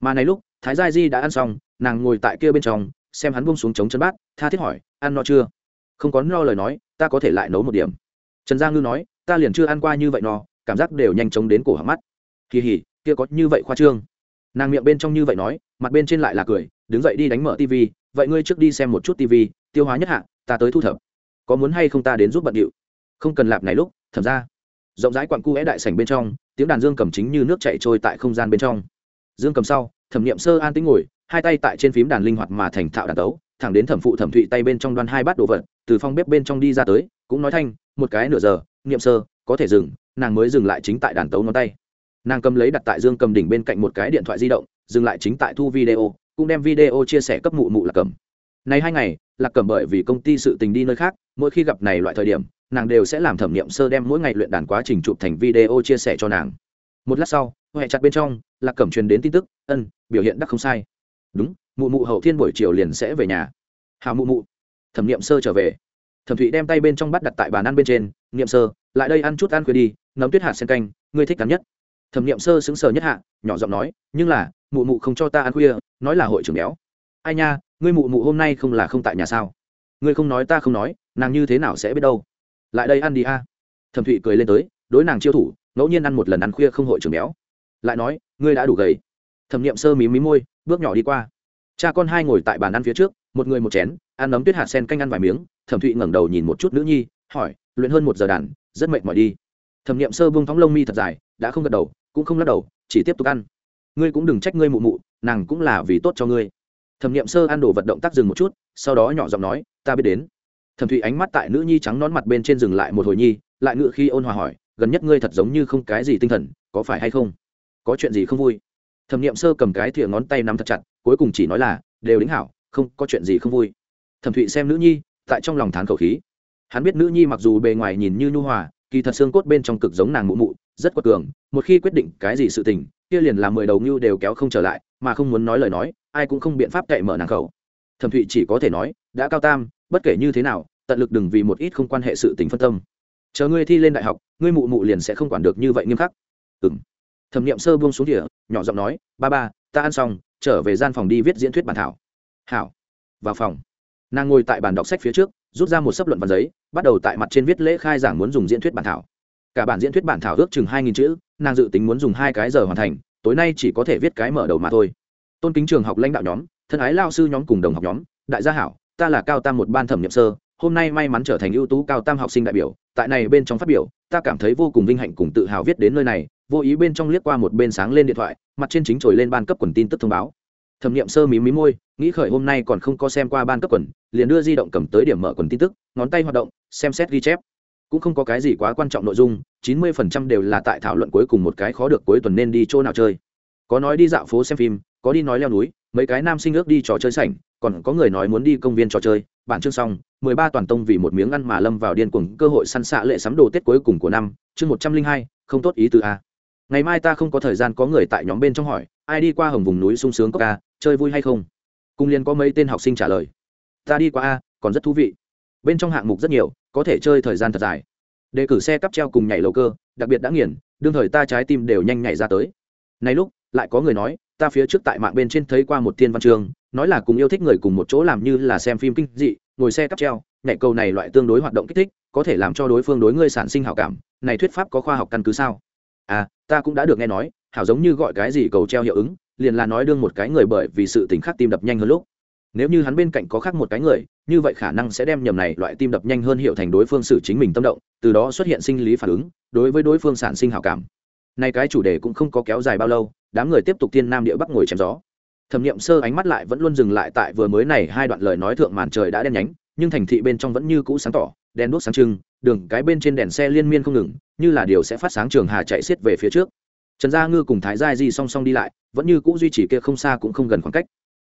Mà này lúc, thái gia di đã ăn xong, nàng ngồi tại kia bên trong, xem hắn buông xuống chống chân bát, tha thiết hỏi, ăn no chưa? Không có no lời nói, ta có thể lại nấu một điểm. Trần gia ngư nói, ta liền chưa ăn qua như vậy no, cảm giác đều nhanh chóng đến cổ họng mắt. Kỳ hỉ, kia có như vậy khoa trương. Nàng miệng bên trong như vậy nói, mặt bên trên lại là cười, đứng dậy đi đánh mở tv vậy ngươi trước đi xem một chút tv tiêu hóa nhất hạ, ta tới thu thập. Có muốn hay không ta đến giúp bận điệu? Không cần lạp này lúc, thẩm ra. Rộng rãi quặn cu é đại sảnh bên trong, tiếng đàn dương cầm chính như nước chạy trôi tại không gian bên trong. Dương cầm sau, thẩm nghiệm sơ an tính ngồi, hai tay tại trên phím đàn linh hoạt mà thành thạo đàn tấu, thẳng đến thẩm phụ thẩm thụy tay bên trong đoan hai bát đồ vật, từ phong bếp bên trong đi ra tới, cũng nói thanh, một cái nửa giờ nghiệm sơ, có thể dừng. Nàng mới dừng lại chính tại đàn tấu ngón tay. Nàng cầm lấy đặt tại dương cầm đỉnh bên cạnh một cái điện thoại di động, dừng lại chính tại thu video, cũng đem video chia sẻ cấp mụ mụ là cầm này hai ngày, lạc cẩm bởi vì công ty sự tình đi nơi khác, mỗi khi gặp này loại thời điểm, nàng đều sẽ làm thẩm nghiệm sơ đem mỗi ngày luyện đàn quá trình chụp thành video chia sẻ cho nàng. Một lát sau huệ chặt bên trong, lạc cẩm truyền đến tin tức, ân, biểu hiện đắc không sai. Đúng, mụ mụ hậu thiên buổi chiều liền sẽ về nhà. Hào mụ mụ. Thẩm nghiệm sơ trở về. Thẩm thụy đem tay bên trong bắt đặt tại bàn ăn bên trên, nghiệm sơ, lại đây ăn chút ăn khuya đi, nấm tuyết hạt sen canh, ngươi thích cắn nhất. Thẩm nghiệm sơ xứng sờ nhất hạ, nhỏ giọng nói, nhưng là, mụ mụ không cho ta ăn khuya, nói là hội trưởng béo. Ai nha ngươi mụ mụ hôm nay không là không tại nhà sao? Ngươi không nói ta không nói, nàng như thế nào sẽ biết đâu? Lại đây ăn đi a. Thẩm thụy cười lên tới, đối nàng chiêu thủ, ngẫu nhiên ăn một lần ăn khuya không hội trưởng béo. Lại nói, ngươi đã đủ gầy. Thẩm nghiệm sơ mí mí môi, bước nhỏ đi qua. Cha con hai ngồi tại bàn ăn phía trước, một người một chén, ăn nấm tuyết hạt sen canh ăn vài miếng. Thẩm thụy ngẩng đầu nhìn một chút nữ nhi, hỏi, luyện hơn một giờ đàn, rất mệt mỏi đi. Thẩm nghiệm sơ buông thóng lông mi thật dài, đã không gật đầu, cũng không lắc đầu, chỉ tiếp tục ăn. Ngươi cũng đừng trách ngươi mụ mụ, nàng cũng là vì tốt cho ngươi thẩm nghiệm sơ ăn đồ vật động tác dừng một chút, sau đó nhỏ giọng nói, ta biết đến. Thẩm thụy ánh mắt tại nữ nhi trắng nón mặt bên trên dừng lại một hồi nhi, lại ngự khi ôn hòa hỏi, gần nhất ngươi thật giống như không cái gì tinh thần, có phải hay không? Có chuyện gì không vui? Thẩm nghiệm sơ cầm cái thìa ngón tay nắm thật chặt, cuối cùng chỉ nói là, đều đính hảo, không, có chuyện gì không vui. Thẩm thụy xem nữ nhi, tại trong lòng thán khẩu khí. Hắn biết nữ nhi mặc dù bề ngoài nhìn như nhu hòa, kỳ thật xương cốt bên trong cực giống nàng mụ mụ, rất quật cường, một khi quyết định cái gì sự tình, kia liền làm mười đầu ngưu đều kéo không trở lại, mà không muốn nói lời nói ai cũng không biện pháp cậy mở nàng khẩu. Thẩm thụy chỉ có thể nói, đã cao tam, bất kể như thế nào, tận lực đừng vì một ít không quan hệ sự tình phân tâm. Chờ ngươi thi lên đại học, ngươi mụ mụ liền sẽ không quản được như vậy nghiêm khắc. Ừng thẩm nghiệm sơ buông xuống địa nhỏ giọng nói, ba ba, ta ăn xong, trở về gian phòng đi viết diễn thuyết bản thảo. Hảo. Vào phòng. Nàng ngồi tại bàn đọc sách phía trước, rút ra một sấp luận văn giấy, bắt đầu tại mặt trên viết lễ khai giảng muốn dùng diễn thuyết bản thảo. Cả bản diễn thuyết bản thảo ước chừng hai nghìn chữ, nàng dự tính muốn dùng hai cái giờ hoàn thành, tối nay chỉ có thể viết cái mở đầu mà thôi tôn kính trường học lãnh đạo nhóm, thân ái lao sư nhóm cùng đồng học nhóm, đại gia hảo, ta là cao tam một ban thẩm nghiệm sơ, hôm nay may mắn trở thành ưu tú cao tam học sinh đại biểu, tại này bên trong phát biểu, ta cảm thấy vô cùng vinh hạnh cùng tự hào viết đến nơi này, vô ý bên trong liếc qua một bên sáng lên điện thoại, mặt trên chính trồi lên ban cấp quần tin tức thông báo. Thẩm nghiệm sơ mí mí môi, nghĩ khởi hôm nay còn không có xem qua ban cấp quần, liền đưa di động cầm tới điểm mở quần tin tức, ngón tay hoạt động, xem xét ghi chép. Cũng không có cái gì quá quan trọng nội dung, chín mươi phần trăm đều là tại thảo luận cuối cùng một cái khó được cuối tuần nên đi chỗ nào chơi. Có nói đi dạo phố xem phim có đi nói leo núi mấy cái nam sinh ước đi trò chơi sảnh còn có người nói muốn đi công viên trò chơi. Bản chương xong mười ba toàn tông vì một miếng ăn mà lâm vào điên cuồng cơ hội săn xạ lệ sắm đồ tết cuối cùng của năm. Chương một trăm linh hai không tốt ý từ a. Ngày mai ta không có thời gian có người tại nhóm bên trong hỏi ai đi qua hồng vùng núi sung sướng có ca, chơi vui hay không? Cung liên có mấy tên học sinh trả lời. Ta đi qua a còn rất thú vị. Bên trong hạng mục rất nhiều có thể chơi thời gian thật dài. Đề cử xe cắp treo cùng nhảy lầu cơ đặc biệt đã nghiền đương thời ta trái tim đều nhanh nhảy ra tới. Này lúc lại có người nói ta phía trước tại mạng bên trên thấy qua một tiên văn chương, nói là cùng yêu thích người cùng một chỗ làm như là xem phim kinh dị, ngồi xe cắp treo, nhảy cầu này loại tương đối hoạt động kích thích, có thể làm cho đối phương đối ngươi sản sinh hảo cảm, này thuyết pháp có khoa học căn cứ sao? À ta cũng đã được nghe nói, hảo giống như gọi cái gì cầu treo hiệu ứng, liền là nói đương một cái người bởi vì sự tình khác tim đập nhanh hơn lúc. Nếu như hắn bên cạnh có khác một cái người, như vậy khả năng sẽ đem nhầm này loại tim đập nhanh hơn hiệu thành đối phương xử chính mình tâm động, từ đó xuất hiện sinh lý phản ứng, đối với đối phương sản sinh hảo cảm. Nay cái chủ đề cũng không có kéo dài bao lâu đám người tiếp tục thiên nam địa bắc ngồi chém gió. Thẩm nghiệm sơ ánh mắt lại vẫn luôn dừng lại tại vừa mới này hai đoạn lời nói thượng màn trời đã đen nhánh, nhưng thành thị bên trong vẫn như cũ sáng tỏ, đèn đuốc sáng trưng, đường cái bên trên đèn xe liên miên không ngừng, như là điều sẽ phát sáng trường hà chạy xiết về phía trước. Trần gia ngư cùng thái gia di song song đi lại, vẫn như cũ duy trì kia không xa cũng không gần khoảng cách.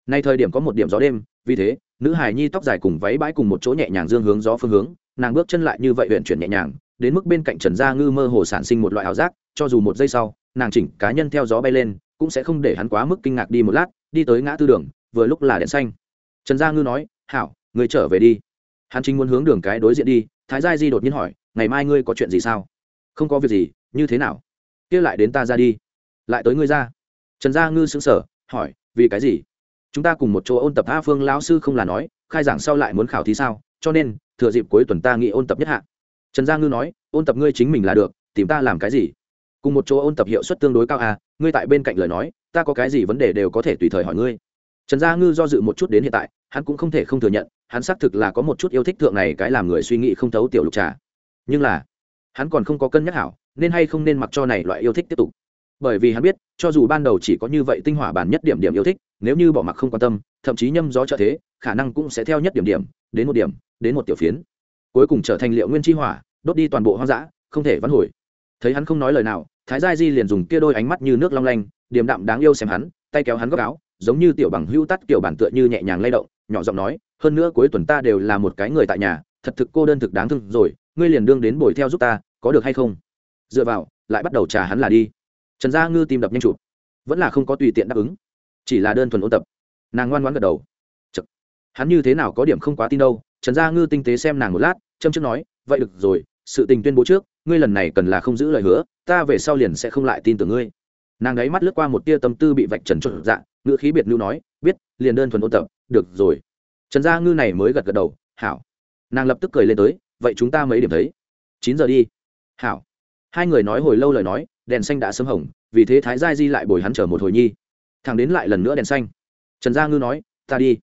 Nay thời điểm có một điểm gió đêm, vì thế, nữ Hải nhi tóc dài cùng váy bãi cùng một chỗ nhẹ nhàng dương hướng gió phương hướng, nàng bước chân lại như vậy huyện chuyển nhẹ nhàng, đến mức bên cạnh trần gia ngư mơ hồ sản sinh một loại ảo giác, cho dù một giây sau nàng chỉnh cá nhân theo gió bay lên, cũng sẽ không để hắn quá mức kinh ngạc đi một lát, đi tới ngã tư đường, vừa lúc là đèn xanh. Trần gia ngư nói, hảo, người trở về đi. Hắn chính muốn hướng đường cái đối diện đi, thái gia di đột nhiên hỏi, ngày mai ngươi có chuyện gì sao? Không có việc gì, như thế nào? Kia lại đến ta ra đi. Lại tới ngươi ra. Trần gia ngư sững sờ, hỏi, vì cái gì? Chúng ta cùng một chỗ ôn tập a phương lão sư không là nói, khai giảng sau lại muốn khảo thí sao, cho nên, thừa dịp cuối tuần ta nghĩ ôn tập nhất hạ. Trần gia ngư nói, ôn tập ngươi chính mình là được, tìm ta làm cái gì? Cùng một chỗ ôn tập hiệu suất tương đối cao à ngươi tại bên cạnh lời nói, ta có cái gì vấn đề đều có thể tùy thời hỏi ngươi. Trần gia ngư do dự một chút đến hiện tại, hắn cũng không thể không thừa nhận, hắn xác thực là có một chút yêu thích thượng này cái làm người suy nghĩ không thấu tiểu lục trà. Nhưng là, hắn còn không có cân nhắc hảo, nên hay không nên mặc cho này loại yêu thích tiếp tục. Bởi vì hắn biết, cho dù ban đầu chỉ có như vậy tinh hỏa bản nhất điểm điểm yêu thích, nếu như bỏ mặc không quan tâm, thậm chí nhâm gió trợ thế, khả năng cũng sẽ theo nhất điểm điểm, đến một điểm, đến một tiểu phiến. Cuối cùng trở thành liệu nguyên chi hỏa, đốt đi toàn bộ hoang dã, không thể vãn hồi. Thấy hắn không nói lời nào thái gia di liền dùng kia đôi ánh mắt như nước long lanh, điềm đạm đáng yêu xem hắn, tay kéo hắn góc áo, giống như tiểu bằng hưu tắt kiểu bản tựa như nhẹ nhàng lay động, nhỏ giọng nói, hơn nữa cuối tuần ta đều là một cái người tại nhà, thật thực cô đơn thực đáng thương rồi, ngươi liền đương đến bồi theo giúp ta, có được hay không? Dựa vào, lại bắt đầu trà hắn là đi. Trần gia ngư tìm đập nhanh chụp. Vẫn là không có tùy tiện đáp ứng. Chỉ là đơn thuần ôn tập. Nàng ngoan ngoãn gật đầu. Chật. hắn như thế nào có điểm không quá tin đâu. Trần gia ngư tinh tế xem nàng một lát, châm trước nói, vậy được rồi, sự tình tuyên bố trước ngươi lần này cần là không giữ lời hứa, ta về sau liền sẽ không lại tin tưởng ngươi. Nàng ấy mắt lướt qua một tia tâm tư bị vạch trần trộn dạ ngữ khí biệt lưu nói, biết, liền đơn thuần ôn tập, được rồi. Trần gia ngư này mới gật gật đầu, hảo. Nàng lập tức cười lên tới, vậy chúng ta mấy điểm thấy? Chín giờ đi. Hảo. Hai người nói hồi lâu lời nói, đèn xanh đã sớm hồng vì thế thái gia di lại bồi hắn chờ một hồi nhi. Thằng đến lại lần nữa đèn xanh. Trần gia ngư nói, ta đi.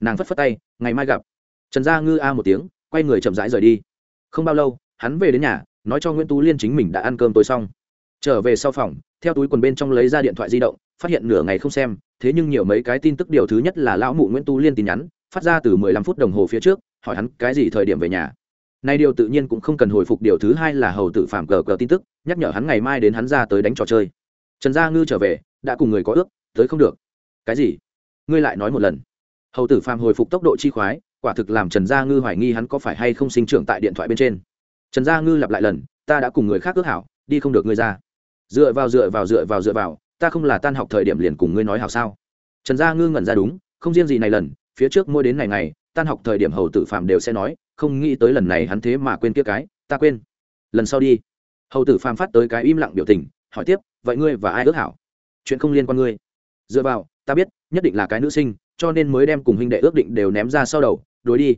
Nàng phất phất tay, ngày mai gặp. Trần gia ngư a một tiếng, quay người chậm rãi rời đi. Không bao lâu, hắn về đến nhà nói cho nguyễn tú liên chính mình đã ăn cơm tối xong. Trở về sau phòng, theo túi quần bên trong lấy ra điện thoại di động, phát hiện nửa ngày không xem, thế nhưng nhiều mấy cái tin tức điều thứ nhất là lão mụ nguyễn tú liên tin nhắn, phát ra từ mười lăm phút đồng hồ phía trước, hỏi hắn cái gì thời điểm về nhà. Nay điều tự nhiên cũng không cần hồi phục điều thứ hai là hầu tử phạm cờ cờ tin tức, nhắc nhở hắn ngày mai đến hắn ra tới đánh trò chơi. Trần gia ngư trở về, đã cùng người có ước, tới không được. Cái gì? Ngươi lại nói một lần. Hầu tử phạm hồi phục tốc độ chi khoái, quả thực làm trần gia ngư hoài nghi hắn có phải hay không sinh trưởng tại điện thoại bên trên trần gia ngư lặp lại lần, ta đã cùng người khác ước hảo, đi không được ngươi ra. Dựa vào dựa vào dựa vào dựa vào, ta không là tan học thời điểm liền cùng ngươi nói hảo sao? Trần gia ngư ngẩn ra đúng, không riêng gì này lần, phía trước mỗi đến ngày ngày, tan học thời điểm hầu tử phạm đều sẽ nói, không nghĩ tới lần này hắn thế mà quên kia cái, ta quên. Lần sau đi. Hầu tử phạm phát tới cái im lặng biểu tình, hỏi tiếp, vậy ngươi và ai ước hảo? Chuyện không liên quan ngươi. Dựa vào, ta biết, nhất định là cái nữ sinh, cho nên mới đem cùng huynh đệ ước định đều ném ra sau đầu đối đi.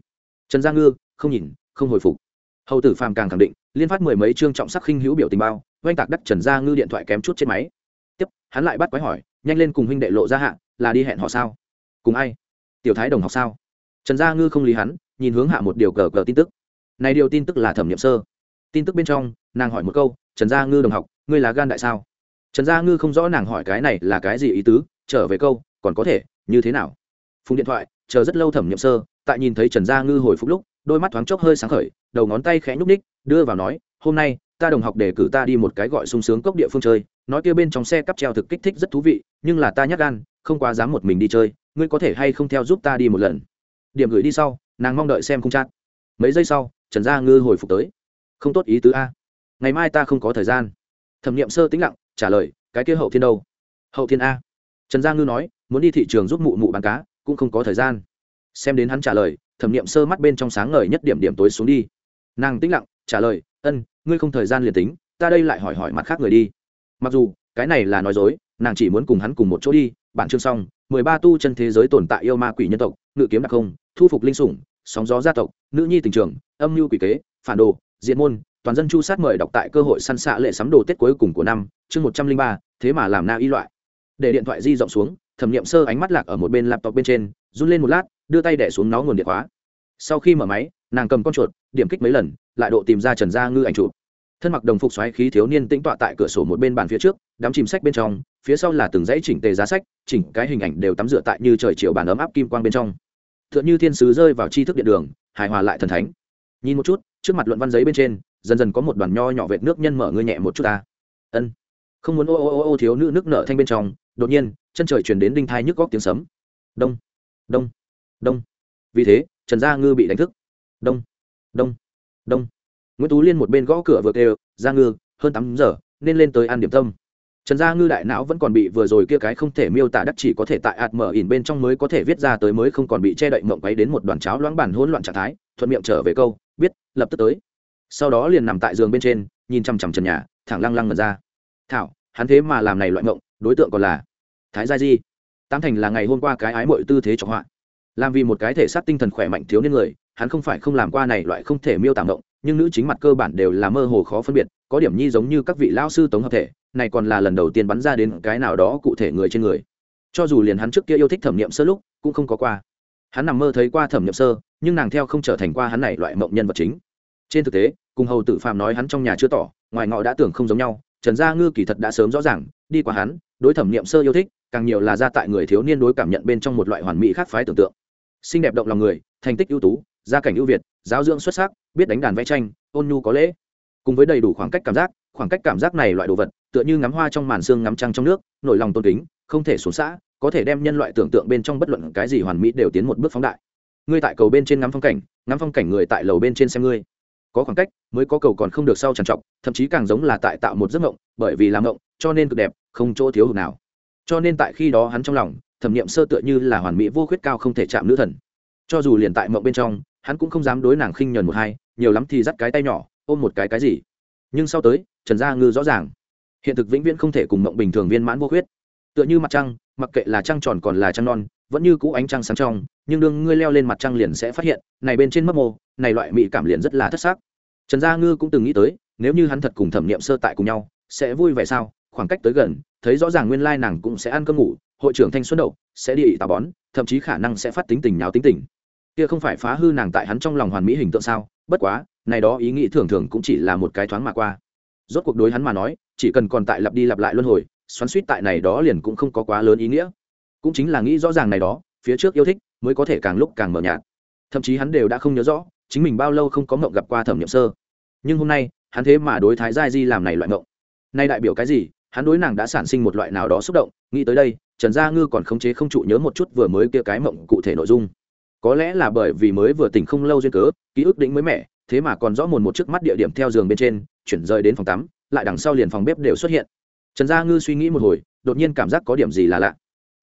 Trần gia ngư không nhìn, không hồi phục hầu tử phàm càng khẳng định, liên phát mười mấy chương trọng sắc khinh hữu biểu tình bao, oanh tạc đắc trần gia ngư điện thoại kém chút trên máy. Tiếp, hắn lại bắt quái hỏi, nhanh lên cùng huynh đệ lộ ra hạ, là đi hẹn họ sao? Cùng ai? Tiểu thái đồng học sao? Trần gia ngư không lý hắn, nhìn hướng hạ một điều cờ cờ tin tức. Này điều tin tức là thẩm nghiệm sơ. Tin tức bên trong, nàng hỏi một câu, trần gia ngư đồng học, ngươi là gan đại sao? Trần gia ngư không rõ nàng hỏi cái này là cái gì ý tứ, trở về câu, còn có thể, như thế nào? Phùng điện thoại, chờ rất lâu thẩm nghiệm sơ, tại nhìn thấy trần gia ngư hồi phục lúc đôi mắt thoáng chốc hơi sáng khởi, đầu ngón tay khẽ nhúc ních đưa vào nói, hôm nay, ta đồng học đề cử ta đi một cái gọi sung sướng cốc địa phương chơi, nói kia bên trong xe cắp treo thực kích thích rất thú vị, nhưng là ta nhắc gan, không quá dám một mình đi chơi, ngươi có thể hay không theo giúp ta đi một lần? Điểm gửi đi sau, nàng mong đợi xem không chát mấy giây sau, trần gia ngư hồi phục tới. Không tốt ý tứ a, ngày mai ta không có thời gian. Thẩm n i ệ m sơ tĩnh lặng, trả lời, cái kia hậu thiên đâu? Hậu thiên a. Trần gia ngư nói, muốn đi thị trường giúp mụ mụ bán cá, cũng không có thời gian. Xem đến hắn trả lời thẩm nghiệm sơ mắt bên trong sáng ngời nhất điểm điểm tối xuống đi. Nàng tĩnh lặng, trả lời, ân, ngươi không thời gian liền tính, ta đây lại hỏi hỏi mặt khác người đi. Mặc dù, cái này là nói dối, nàng chỉ muốn cùng hắn cùng một chỗ đi, bản chương xong, mười ba tu chân thế giới tồn tại yêu ma quỷ nhân tộc, ngự kiếm đặc không thu phục linh sủng, sóng gió gia tộc, nữ nhi tình trường, âm mưu quỷ kế, phản đồ, diện môn, toàn dân chu sát mời đọc tại cơ hội săn xạ lệ sắm đồ tết cuối cùng của năm, chương một trăm linh ba, thế mà làm na y loại. Để điện thoại di rộng xuống, thẩm nghiệm sơ ánh mắt lạc ở một bên laptop bên trên, run lên một lát đưa tay đẻ xuống nó nguồn điện khóa. Sau khi mở máy, nàng cầm con chuột, điểm kích mấy lần, lại độ tìm ra trần gia ngư ảnh chụp. Thân mặc đồng phục xoáy khí thiếu niên tĩnh tọa tại cửa sổ một bên bàn phía trước, đắm chìm sách bên trong, phía sau là từng dãy chỉnh tề giá sách, chỉnh cái hình ảnh đều tắm rửa tại như trời chiều bàn ấm áp kim quang bên trong. T h ư ợ n như thiên sứ rơi vào tri thức điện đường, hài hòa lại thần thánh. Nhìn một chút, trước mặt luận văn giấy bên trên, dần dần có một đoàn nho nhỏ vệt nước nhân mở ngươi nhẹ một chút ta. Ân. Không muốn ô ô ô ô thiếu nữ nước nở thanh bên trong, đột nhiên, chân trời chuyển đến đinh thai nhức góc tiếng sấm. Đông. Đông đông. Vì thế, trần gia ngư bị đánh thức. Đông. Đông. Đông. Nguyễn tú liên một bên gõ cửa vừa kêu, gia ngư, hơn tám giờ, nên lên tới ăn điểm tâm. Trần gia ngư đại não vẫn còn bị vừa rồi kia cái không thể miêu tả đắc chỉ có thể tại ạt mở ỉn bên trong mới có thể viết ra tới mới không còn bị che đậy mộng quấy đến một đoàn cháo loãng bản hỗn loạn trạng thái, thuận miệng trở về câu, biết, lập tức tới. Sau đó liền nằm tại giường bên trên, nhìn chằm chằm trần nhà, thẳng lăng lăng ngần ra. Thảo, hắn thế mà làm này loại mộng, đối tượng còn là thái gia di. Tam thành là ngày hôm qua cái ái mội tư thế trọng họa làm vì một cái thể xác tinh thần khỏe mạnh thiếu niên người, hắn không phải không làm qua này loại không thể miêu tả mộng, nhưng nữ chính mặt cơ bản đều là mơ hồ khó phân biệt, có điểm nhi giống như các vị lao sư tống hợp thể, này còn là lần đầu tiên bắn ra đến cái nào đó cụ thể người trên người. Cho dù liền hắn trước kia yêu thích thẩm nghiệm sơ lúc, cũng không có qua. Hắn nằm mơ thấy qua thẩm nghiệm sơ, nhưng nàng theo không trở thành qua hắn này loại mộng nhân vật chính. Trên thực tế, cùng hầu tử phạm nói hắn trong nhà chưa tỏ, ngoài ngọ đã tưởng không giống nhau, trần gia ngư kỳ thật đã sớm rõ ràng, đi qua hắn, đối thẩm nghiệm sơ yêu thích, càng nhiều là ra tại người thiếu niên đối cảm nhận bên trong một loại hoàn mỹ khác phái tưởng tượng xinh đẹp động lòng người, thành tích ưu tú, gia cảnh ưu việt, giáo dưỡng xuất sắc, biết đánh đàn vẽ tranh, ôn nhu có lễ. Cùng với đầy đủ khoảng cách cảm giác, khoảng cách cảm giác này loại đồ vật, tựa như ngắm hoa trong màn sương ngắm trăng trong nước, nổi lòng tôn kính, không thể xuống xã, có thể đem nhân loại tưởng tượng bên trong bất luận cái gì hoàn mỹ đều tiến một bước phóng đại. Ngươi tại cầu bên trên ngắm phong cảnh, ngắm phong cảnh người tại lầu bên trên xem ngươi. Có khoảng cách, mới có cầu còn không được sau trằn trọc, thậm chí càng giống là tại tạo một giấc mộng, bởi vì làm mộng, cho nên cực đẹp, không chỗ thiếu hụt nào. Cho nên tại khi đó hắn trong lòng thẩm nghiệm sơ tựa như là hoàn mỹ vô khuyết cao không thể chạm nữ thần. Cho dù liền tại mộng bên trong, hắn cũng không dám đối nàng khinh nhuần một hai, nhiều lắm thì dắt cái tay nhỏ, ôm một cái cái gì. Nhưng sau tới, trần gia ngư rõ ràng, hiện thực vĩnh viễn không thể cùng mộng bình thường viên mãn vô khuyết. Tựa như mặt trăng, mặc kệ là trăng tròn còn là trăng non, vẫn như cũ ánh trăng sáng trong, nhưng đương ngươi leo lên mặt trăng liền sẽ phát hiện, này bên trên mấp mô, này loại mỹ cảm liền rất là thất xác. Trần gia ngư cũng từng nghĩ tới, nếu như hắn thật cùng thẩm nghiệm sơ tại cùng nhau, sẽ vui vẻ sao? Khoảng cách tới gần thấy rõ ràng nguyên lai nàng cũng sẽ ăn cơm ngủ, hội trưởng thanh xuân đậu sẽ đi ị tà bón, thậm chí khả năng sẽ phát tính tình nháo tính tình. Kia không phải phá hư nàng tại hắn trong lòng hoàn mỹ hình tượng sao? Bất quá, này đó ý nghĩ thường thường cũng chỉ là một cái thoáng mà qua. Rốt cuộc đối hắn mà nói, chỉ cần còn tại lặp đi lặp lại luân hồi, xoắn suýt tại này đó liền cũng không có quá lớn ý nghĩa. Cũng chính là nghĩ rõ ràng này đó, phía trước yêu thích mới có thể càng lúc càng mờ nhạt. Thậm chí hắn đều đã không nhớ rõ, chính mình bao lâu không có mộng gặp qua thẩm nhậm sơ. Nhưng hôm nay, hắn thế mà đối thái giai di làm này loại mộng nay đại biểu cái gì? Hắn đối nàng đã sản sinh một loại nào đó xúc động, nghĩ tới đây, trần gia ngư còn khống chế không trụ nhớ một chút vừa mới kia cái mộng cụ thể nội dung. Có lẽ là bởi vì mới vừa tỉnh không lâu duyên cớ, ký ức định mới mẻ, thế mà còn rõ mồn một trước mắt địa điểm theo giường bên trên, chuyển rời đến phòng tắm, lại đằng sau liền phòng bếp đều xuất hiện. Trần gia ngư suy nghĩ một hồi, đột nhiên cảm giác có điểm gì là lạ.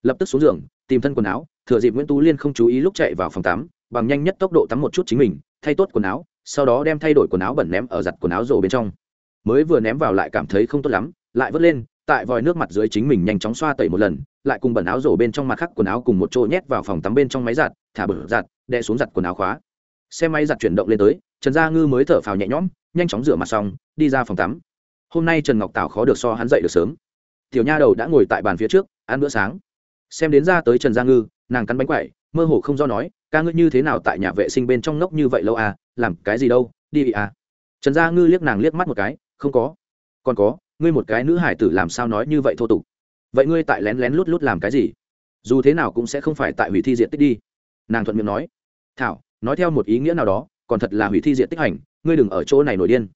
Lập tức xuống giường, tìm thân quần áo, thừa dịp nguyễn tú liên không chú ý lúc chạy vào phòng tắm, bằng nhanh nhất tốc độ tắm một chút chính mình, thay tốt quần áo, sau đó đem thay đổi quần áo bẩn ném ở giặt quần áo rổ bên trong. Mới vừa ném vào lại cảm thấy không tốt lắm lại vớt lên, tại vòi nước mặt dưới chính mình nhanh chóng xoa tẩy một lần, lại cùng bẩn áo rổ bên trong mặt khắc quần áo cùng một chỗ nhét vào phòng tắm bên trong máy giặt, thả bẩn giặt đe xuống giặt quần áo khóa. Xe máy giặt chuyển động lên tới, trần gia ngư mới thở phào nhẹ nhõm, nhanh chóng rửa mặt xong, đi ra phòng tắm. Hôm nay trần ngọc tảo khó được so hắn dậy được sớm. Tiểu nha đầu đã ngồi tại bàn phía trước, ăn bữa sáng. Xem đến ra tới trần gia ngư, nàng cắn bánh quậy mơ hồ không do nói, ca ngư như thế nào tại nhà vệ sinh bên trong ngốc như vậy lâu à làm cái gì đâu, đi à. Trần gia ngư liếc nàng liếc mắt một cái, không có. Còn có ngươi một cái nữ hải tử làm sao nói như vậy thô tục? Vậy ngươi tại lén lén lút lút làm cái gì? Dù thế nào cũng sẽ không phải tại hủy thi diện tích đi. Nàng thuận miệng nói. Thảo, nói theo một ý nghĩa nào đó, còn thật là hủy thi diện tích hành, ngươi đừng ở chỗ này nổi điên.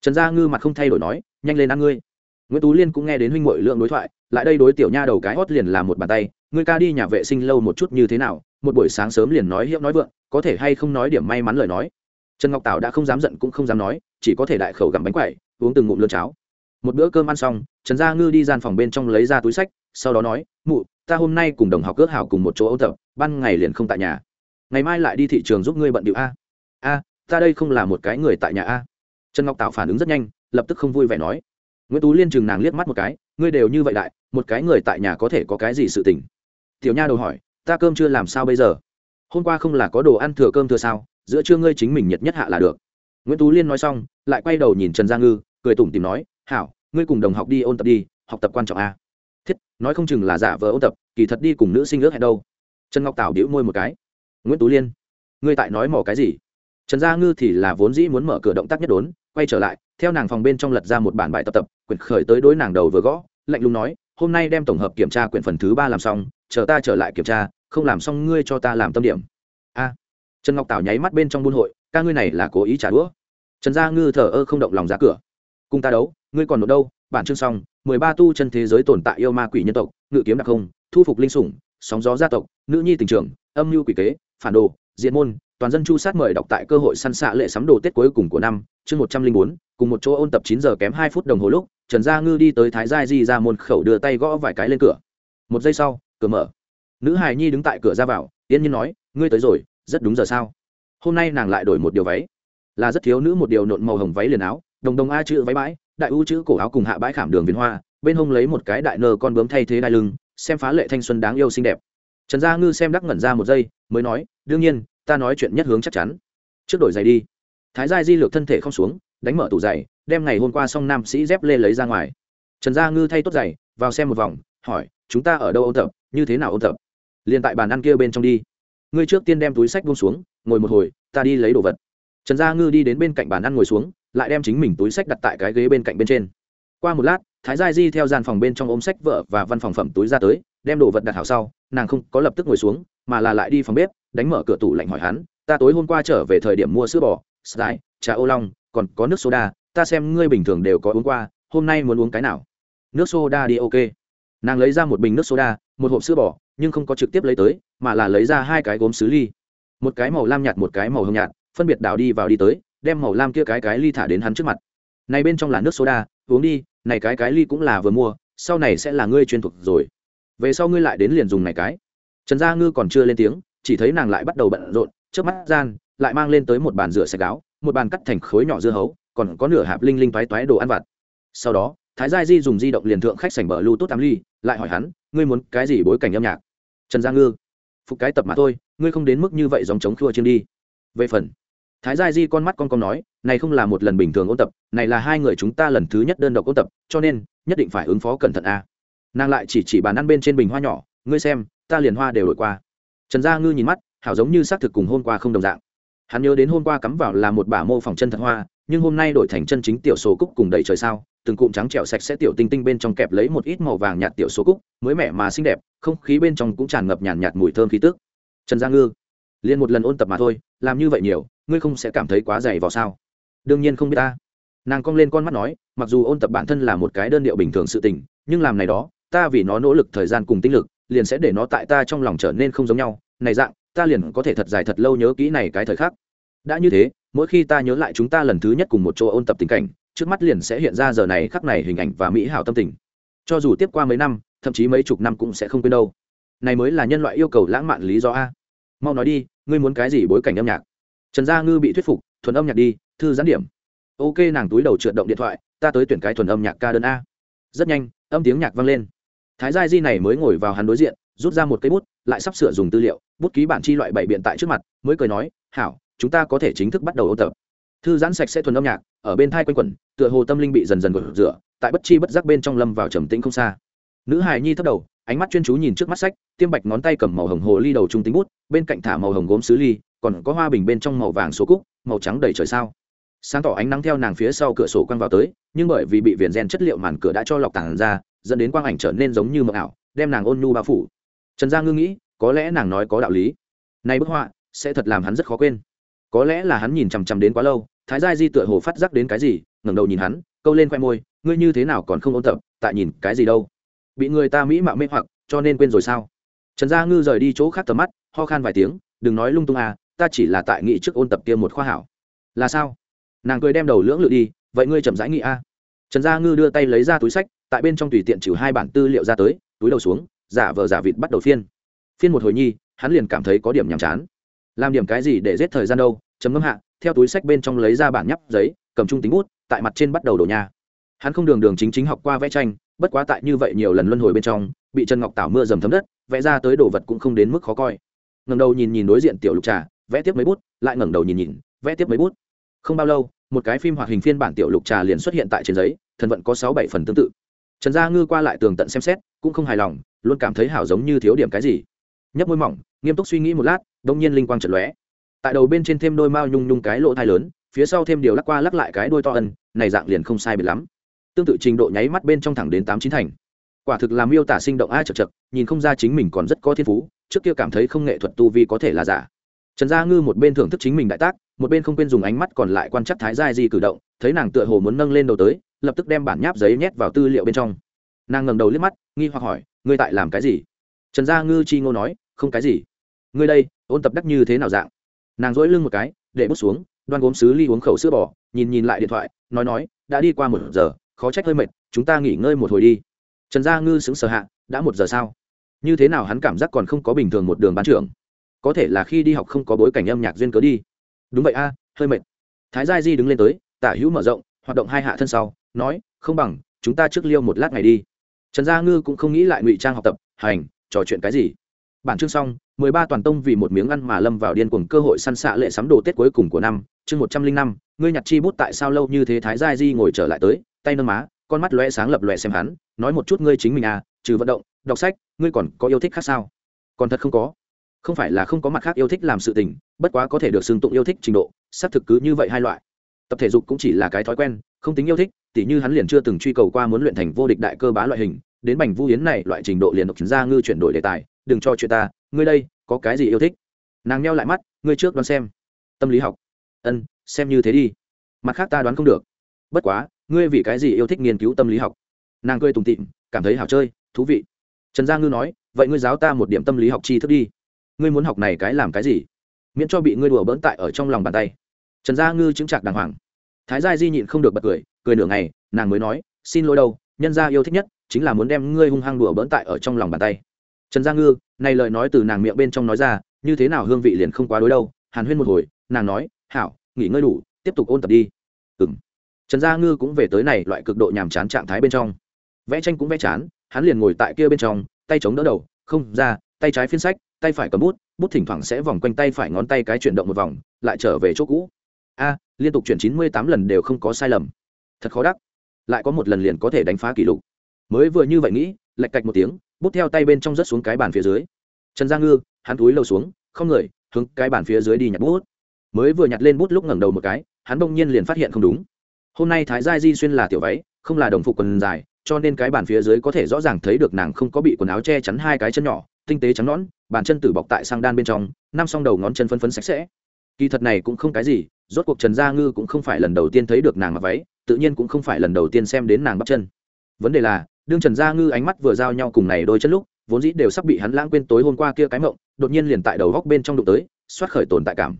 Trần gia ngư mặt không thay đổi nói, nhanh lên ăn ngươi. Nguyễn tú liên cũng nghe đến huynh mội lượng đối thoại, lại đây đối tiểu nha đầu cái hót liền làm một bàn tay, ngươi ca đi nhà vệ sinh lâu một chút như thế nào, một buổi sáng sớm liền nói hiễu nói vượng, có thể hay không nói điểm may mắn lời nói? Trần ngọc tảo đã không dám giận cũng không dám nói, chỉ có thể đại khẩu gặm bánh quẩy, uống từng ngụm lươn cháo một bữa cơm ăn xong, trần gia ngư đi gian phòng bên trong lấy ra túi sách, sau đó nói, mụ, ta hôm nay cùng đồng học ước hảo cùng một chỗ ấu tập, ban ngày liền không tại nhà. Ngày mai lại đi thị trường giúp ngươi bận điệu a. A, ta đây không là một cái người tại nhà a. Trần ngọc tạo phản ứng rất nhanh, lập tức không vui vẻ nói. Nguyễn tú liên chừng nàng liếc mắt một cái, ngươi đều như vậy đại, một cái người tại nhà có thể có cái gì sự tình? Tiểu nha đầu hỏi, ta cơm chưa làm sao bây giờ? Hôm qua không là có đồ ăn thừa cơm thừa sao, giữa trưa ngươi chính mình nhiệt nhất hạ là được. Nguyễn tú liên nói xong, lại quay đầu nhìn trần gia ngư, cười tủm tìm nói hảo, ngươi cùng đồng học đi ôn tập đi, học tập quan trọng a. Thiết, nói không chừng là giả vờ ôn tập, kỳ thật đi cùng nữ sinh ước hẹn đâu. Trần ngọc tảo đĩu môi một cái. Nguyễn tú liên, ngươi tại nói mỏ cái gì? Trần gia ngư thì là vốn dĩ muốn mở cửa động tác nhất đốn, quay trở lại, theo nàng phòng bên trong lật ra một bản bài tập tập, quyển khởi tới đối nàng đầu vừa gõ, lạnh lùng nói, hôm nay đem tổng hợp kiểm tra quyển phần thứ ba làm xong, chờ ta trở lại kiểm tra, không làm xong ngươi cho ta làm tâm điểm. A. Trần ngọc tảo nháy mắt bên trong buôn hội, ca ngươi này là cố ý trả đũa. Trần gia ngư thờ ơ không động lòng ra cửa. Cùng ta đấu ngươi còn nộp đâu? Bản chương xong, mười ba tu chân thế giới tồn tại yêu ma quỷ nhân tộc, ngự kiếm đặc không thu phục linh sủng, sóng gió gia tộc, nữ nhi tình trường, âm mưu quỷ kế, phản đồ diện môn, toàn dân chu sát mời đọc tại cơ hội săn xạ lệ sắm đồ tết cuối cùng của năm, chương một trăm linh bốn, cùng một chỗ ôn tập chín giờ kém hai phút đồng hồ lúc, trần gia ngư đi tới thái gia di ra môn khẩu đưa tay gõ vài cái lên cửa. Một giây sau, cửa mở. Nữ hài nhi đứng tại cửa ra vào, yên nhiên nói, ngươi tới rồi, rất đúng giờ sao? Hôm nay nàng lại đổi một điều váy. Là rất thiếu nữ một điều nộn màu hồng váy liền áo, đồng đồng a chữ váy bãi đại u chữ cổ áo cùng hạ bãi khảm đường viền hoa, bên hông lấy một cái đại nơ con bướm thay thế đai lưng, xem phá lệ thanh xuân đáng yêu xinh đẹp. Trần gia ngư xem đắc ngẩn ra một giây, mới nói, đương nhiên, ta nói chuyện nhất hướng chắc chắn. Trước đổi giày đi. Thái gia di lược thân thể không xuống, đánh mở tủ giày, đem ngày hôm qua xong nam sĩ dép lê lấy ra ngoài. Trần gia ngư thay tốt giày, vào xem một vòng, hỏi, chúng ta ở đâu ôn tập? Như thế nào ôn tập? Liền tại bàn ăn kia bên trong đi. Ngươi trước tiên đem túi sách buông xuống, ngồi một hồi, ta đi lấy đồ vật. Trần gia ngư đi đến bên cạnh bàn ăn ngồi xuống lại đem chính mình túi sách đặt tại cái ghế bên cạnh bên trên. Qua một lát, thái gia di theo gian phòng bên trong ôm sách vợ và văn phòng phẩm túi ra tới, đem đồ vật đặt hảo sau, nàng không có lập tức ngồi xuống, mà là lại đi phòng bếp, đánh mở cửa tủ lạnh hỏi hắn, ta tối hôm qua trở về thời điểm mua sữa bò sài trà ô long, còn có nước soda, ta xem ngươi bình thường đều có uống qua, hôm nay muốn uống cái nào? Nước soda đi, ok. Nàng lấy ra một bình nước soda, một hộp sữa bò, nhưng không có trực tiếp lấy tới, mà là lấy ra hai cái gốm xứ ly. Một cái màu lam nhạt, một cái màu hồng nhạt, phân biệt đảo đi vào đi tới đem màu lam kia cái cái ly thả đến hắn trước mặt. Này bên trong là nước soda uống đi này cái cái ly cũng là vừa mua sau này sẽ là ngươi chuyên thuộc rồi. Về sau ngươi lại đến liền dùng này cái. Trần gia ngư còn chưa lên tiếng chỉ thấy nàng lại bắt đầu bận rộn trước mắt gian lại mang lên tới một bàn rửa sạch gáo, một bàn cắt thành khối nhỏ dưa hấu còn có nửa hạp linh linh toái toái đồ ăn vặt. Sau đó thái gia di dùng di động liền thượng khách sảnh bờ lưu tốt tám ly lại hỏi hắn ngươi muốn cái gì bối cảnh âm nhạc? Trần gia ngư phục cái tập mà thôi ngươi không đến mức như vậy dòng chống khua chiêng đi. Về phần thái gia di con mắt con con nói này không là một lần bình thường ôn tập này là hai người chúng ta lần thứ nhất đơn độc ôn tập cho nên nhất định phải ứng phó cẩn thận a. Nàng lại chỉ chỉ bàn ăn bên trên bình hoa nhỏ ngươi xem ta liền hoa đều đổi qua. Trần gia ngư nhìn mắt hảo giống như xác thực cùng hôm qua không đồng dạng. Hắn nhớ đến hôm qua cắm vào là một bả mô phỏng chân thật hoa nhưng hôm nay đổi thành chân chính tiểu số cúc cùng đầy trời sao từng cụm trắng trẹo sạch sẽ tiểu tinh tinh bên trong kẹp lấy một ít màu vàng nhạt tiểu số cúc mới mẻ mà xinh đẹp không khí bên trong cũng tràn ngập nhàn nhạt, nhạt mùi thơm khí tức. Trần gia ngư liền một lần ôn tập mà thôi, làm như vậy nhiều, ngươi không sẽ cảm thấy quá dày vào sao? Đương nhiên không biết ta. Nàng cong lên con mắt nói, mặc dù ôn tập bản thân là một cái đơn điệu bình thường sự tình, nhưng làm này đó, ta vì nó nỗ lực thời gian cùng tinh lực, liền sẽ để nó tại ta trong lòng trở nên không giống nhau. Này dạng, ta liền có thể thật dài thật lâu nhớ kỹ này cái thời khắc. Đã như thế, mỗi khi ta nhớ lại chúng ta lần thứ nhất cùng một chỗ ôn tập tình cảnh, trước mắt liền sẽ hiện ra giờ này khắc này hình ảnh và mỹ hảo tâm tình. Cho dù tiếp qua mấy năm, thậm chí mấy chục năm cũng sẽ không quên đâu. Này mới là nhân loại yêu cầu lãng mạn lý do a mau nói đi, ngươi muốn cái gì bối cảnh âm nhạc? Trần gia ngư bị thuyết phục, thuần âm nhạc đi, thư gián điểm. Ok, nàng túi đầu trượt động điện thoại, ta tới tuyển cái thuần âm nhạc ca đơn a. Rất nhanh, âm tiếng nhạc vang lên. Thái gia di này mới ngồi vào hắn đối diện, rút ra một cây bút, lại sắp sửa dùng tư liệu, bút ký bản chi loại bảy biện tại trước mặt, mới cười nói, hảo, chúng ta có thể chính thức bắt đầu ôn tập. Thư giãn sạch sẽ thuần âm nhạc, ở bên thai quanh quẩn, tựa hồ tâm linh bị dần dần gột rửa, tại bất chi bất giác bên trong lâm vào trầm tĩnh không xa nữ hài nhi thấp đầu, ánh mắt chuyên chú nhìn trước mắt sách, tiêm bạch ngón tay cầm màu hồng hồ ly đầu trung tính bút, bên cạnh thả màu hồng gốm xứ ly, còn có hoa bình bên trong màu vàng số cúc, màu trắng đầy trời sao. Sáng tỏ ánh nắng theo nàng phía sau cửa sổ quăng vào tới, nhưng bởi vì bị viền gen chất liệu màn cửa đã cho lọc tàn ra, dẫn đến quang ảnh trở nên giống như mờ ảo, đem nàng ôn nhu bao phủ. Trần gia ngư nghĩ, có lẽ nàng nói có đạo lý. Nay bức họa, sẽ thật làm hắn rất khó quên. Có lẽ là hắn nhìn chằm chằm đến quá lâu, thái gia di tựa hồ phát giác đến cái gì, ngẩng đầu nhìn hắn, câu lên khoe môi, ngươi như thế nào còn không ôn tập, tại nhìn cái gì đâu? Bị người ta mỹ mạo mê hoặc, cho nên quên rồi sao? Trần gia ngư rời đi chỗ khác tầm mắt, ho khan vài tiếng, đừng nói lung tung à ta chỉ là tại nghị trước ôn tập kia một khoa hảo. Là sao? Nàng cười đem đầu lưỡng lự đi, vậy ngươi chậm rãi nghị a. Trần gia ngư đưa tay lấy ra túi sách, tại bên trong tùy tiện trừ hai bản tư liệu ra tới, túi đầu xuống, giả vờ giả vịt bắt đầu phiên. Phiên một hồi nhi, hắn liền cảm thấy có điểm nhàm chán. Làm điểm cái gì để giết thời gian đâu, chấm ngâm hạ, theo túi sách bên trong lấy ra bản nhắp giấy, cầm trung tính bút, tại mặt trên bắt đầu đổ nhà. Hắn không đường đường chính chính học qua vẽ tranh bất quá tại như vậy nhiều lần luân hồi bên trong, bị trần ngọc tảo mưa dầm thấm đất, vẽ ra tới đồ vật cũng không đến mức khó coi. Ngẩng đầu nhìn nhìn đối diện tiểu lục trà, vẽ tiếp mấy bút, lại ngẩng đầu nhìn nhìn, vẽ tiếp mấy bút. Không bao lâu, một cái phim hoạt hình phiên bản tiểu lục trà liền xuất hiện tại trên giấy thần vận có sáu bảy phần tương tự. Trần gia ngư qua lại tường tận xem xét, cũng không hài lòng, luôn cảm thấy hảo giống như thiếu điểm cái gì. Nhấp môi mỏng, nghiêm túc suy nghĩ một lát đông nhiên linh quang trật lóe. Tại đầu bên trên thêm đôi mao nhung nhung cái lỗ thai lớn, phía sau thêm điều lắc qua lắc lại cái đôi to ân, này dạng liền không sai biệt lắm tương tự trình độ nháy mắt bên trong thẳng đến tám chín thành. Quả thực làm miêu tả sinh động ai chật chật nhìn không ra chính mình còn rất có thiên phú, trước kia cảm thấy không nghệ thuật tu vi có thể là giả. Trần gia ngư một bên thưởng thức chính mình đại tác, một bên không quên dùng ánh mắt còn lại quan chắc thái giai di cử động, thấy nàng tựa hồ muốn nâng lên đầu tới, lập tức đem bản nháp giấy nhét vào tư liệu bên trong. Nàng ngẩng đầu liếc mắt, nghi hoặc hỏi, ngươi tại làm cái gì? Trần gia ngư chi ngô nói, không cái gì. Ngươi đây, ôn tập đắc như thế nào dạng? Nàng dỗi lưng một cái, để bút xuống, đoan gốm xứ ly uống khẩu sữa bò, nhìn nhìn lại điện thoại, nói nói, đã đi qua một giờ khó trách hơi mệt, chúng ta nghỉ ngơi một hồi đi. Trần gia ngư xứng sở hạ, đã một giờ sao? Như thế nào hắn cảm giác còn không có bình thường một đường bán trưởng? Có thể là khi đi học không có bối cảnh âm nhạc duyên cớ đi. Đúng vậy a, hơi mệt. Thái gia di đứng lên tới, tả hữu mở rộng, hoạt động hai hạ thân sau, nói, không bằng, chúng ta trước liêu một lát ngày đi. Trần gia ngư cũng không nghĩ lại ngụy trang học tập, hành, trò chuyện cái gì? Bản chương xong, mười ba toàn tông vì một miếng ăn mà lâm vào điên cuồng cơ hội săn xạ lệ sắm đồ tết cuối cùng của năm, chương một trăm linh năm, ngươi nhặt chi bút tại sao lâu như thế thái gia di ngồi trở lại tới tay nâng má, con mắt loe sáng lập loe xem hắn, nói một chút ngươi chính mình à trừ vận động, đọc sách, ngươi còn có yêu thích khác sao? Còn thật không có. Không phải là không có mặt khác yêu thích làm sự tình, bất quá có thể được xưng tụng yêu thích trình độ, xác thực cứ như vậy hai loại. Tập thể dục cũng chỉ là cái thói quen, không tính yêu thích, tỉ như hắn liền chưa từng truy cầu qua muốn luyện thành vô địch đại cơ bá loại hình, đến bành vu hiến này loại trình độ liền độc ra ngư chuyển đổi đề tài, đừng cho chuyện ta, ngươi đây, có cái gì yêu thích? Nàng nheo lại mắt, ngươi trước đoán xem. Tâm lý học. Ân, xem như thế đi. Mặt khác ta đoán không được. Bất quá ngươi vì cái gì yêu thích nghiên cứu tâm lý học? Nàng cười tùng tịm cảm thấy hào chơi, thú vị. Trần gia ngư nói, vậy ngươi giáo ta một điểm tâm lý học tri thức đi. Ngươi muốn học này cái làm cái gì? Miễn cho bị ngươi đùa bỡn tại ở trong lòng bàn tay. Trần gia ngư chứng chặt đàng hoàng. Thái gia di nhịn không được bật cười cười nửa ngày, nàng mới nói, xin lỗi đâu, nhân gia yêu thích nhất chính là muốn đem ngươi hung hăng đùa bỡn tại ở trong lòng bàn tay. Trần gia ngư, này lời nói từ nàng miệng bên trong nói ra, như thế nào hương vị liền không quá đối đâu. Hàn huyên một hồi, nàng nói, hảo, nghỉ ngơi đủ, tiếp tục ôn tập đi. Ừng trần gia ngư cũng về tới này loại cực độ nhàm chán trạng thái bên trong. Vẽ tranh cũng vẽ chán, hắn liền ngồi tại kia bên trong, tay chống đỡ đầu, không, ra, tay trái phiên sách, tay phải cầm bút bút thỉnh thoảng sẽ vòng quanh tay phải ngón tay cái chuyển động một vòng, lại trở về chỗ cũ. A, liên tục chuyển chín mươi tám lần đều không có sai lầm. Thật khó đắc. Lại có một lần liền có thể đánh phá kỷ lục. Mới vừa như vậy nghĩ, lạch cạch một tiếng, bút theo tay bên trong rớt xuống cái bàn phía dưới. Trần gia ngư, hắn túi lâu xuống, không người, hướng cái bàn phía dưới đi nhặt bút. Mới vừa nhặt lên bút lúc ngẩng đầu một cái, hắn bỗng nhiên liền phát hiện không đúng hôm nay thái gia di xuyên là tiểu váy, không là đồng phục quần dài, cho nên cái bàn phía dưới có thể rõ ràng thấy được nàng không có bị quần áo che chắn hai cái chân nhỏ, tinh tế trắng nõn, bàn chân tử bọc tại sang đan bên trong, năm song đầu ngón chân phân phấn sạch sẽ. Kỳ thật này cũng không cái gì, rốt cuộc trần gia ngư cũng không phải lần đầu tiên thấy được nàng mặc váy, tự nhiên cũng không phải lần đầu tiên xem đến nàng bắp chân. Vấn đề là, đương trần gia ngư ánh mắt vừa giao nhau cùng này đôi chân lúc, vốn dĩ đều sắp bị hắn lãng quên tối hôm qua kia cái mộng, đột nhiên liền tại đầu góc bên trong đụng tới, xoát khởi tồn tại cảm.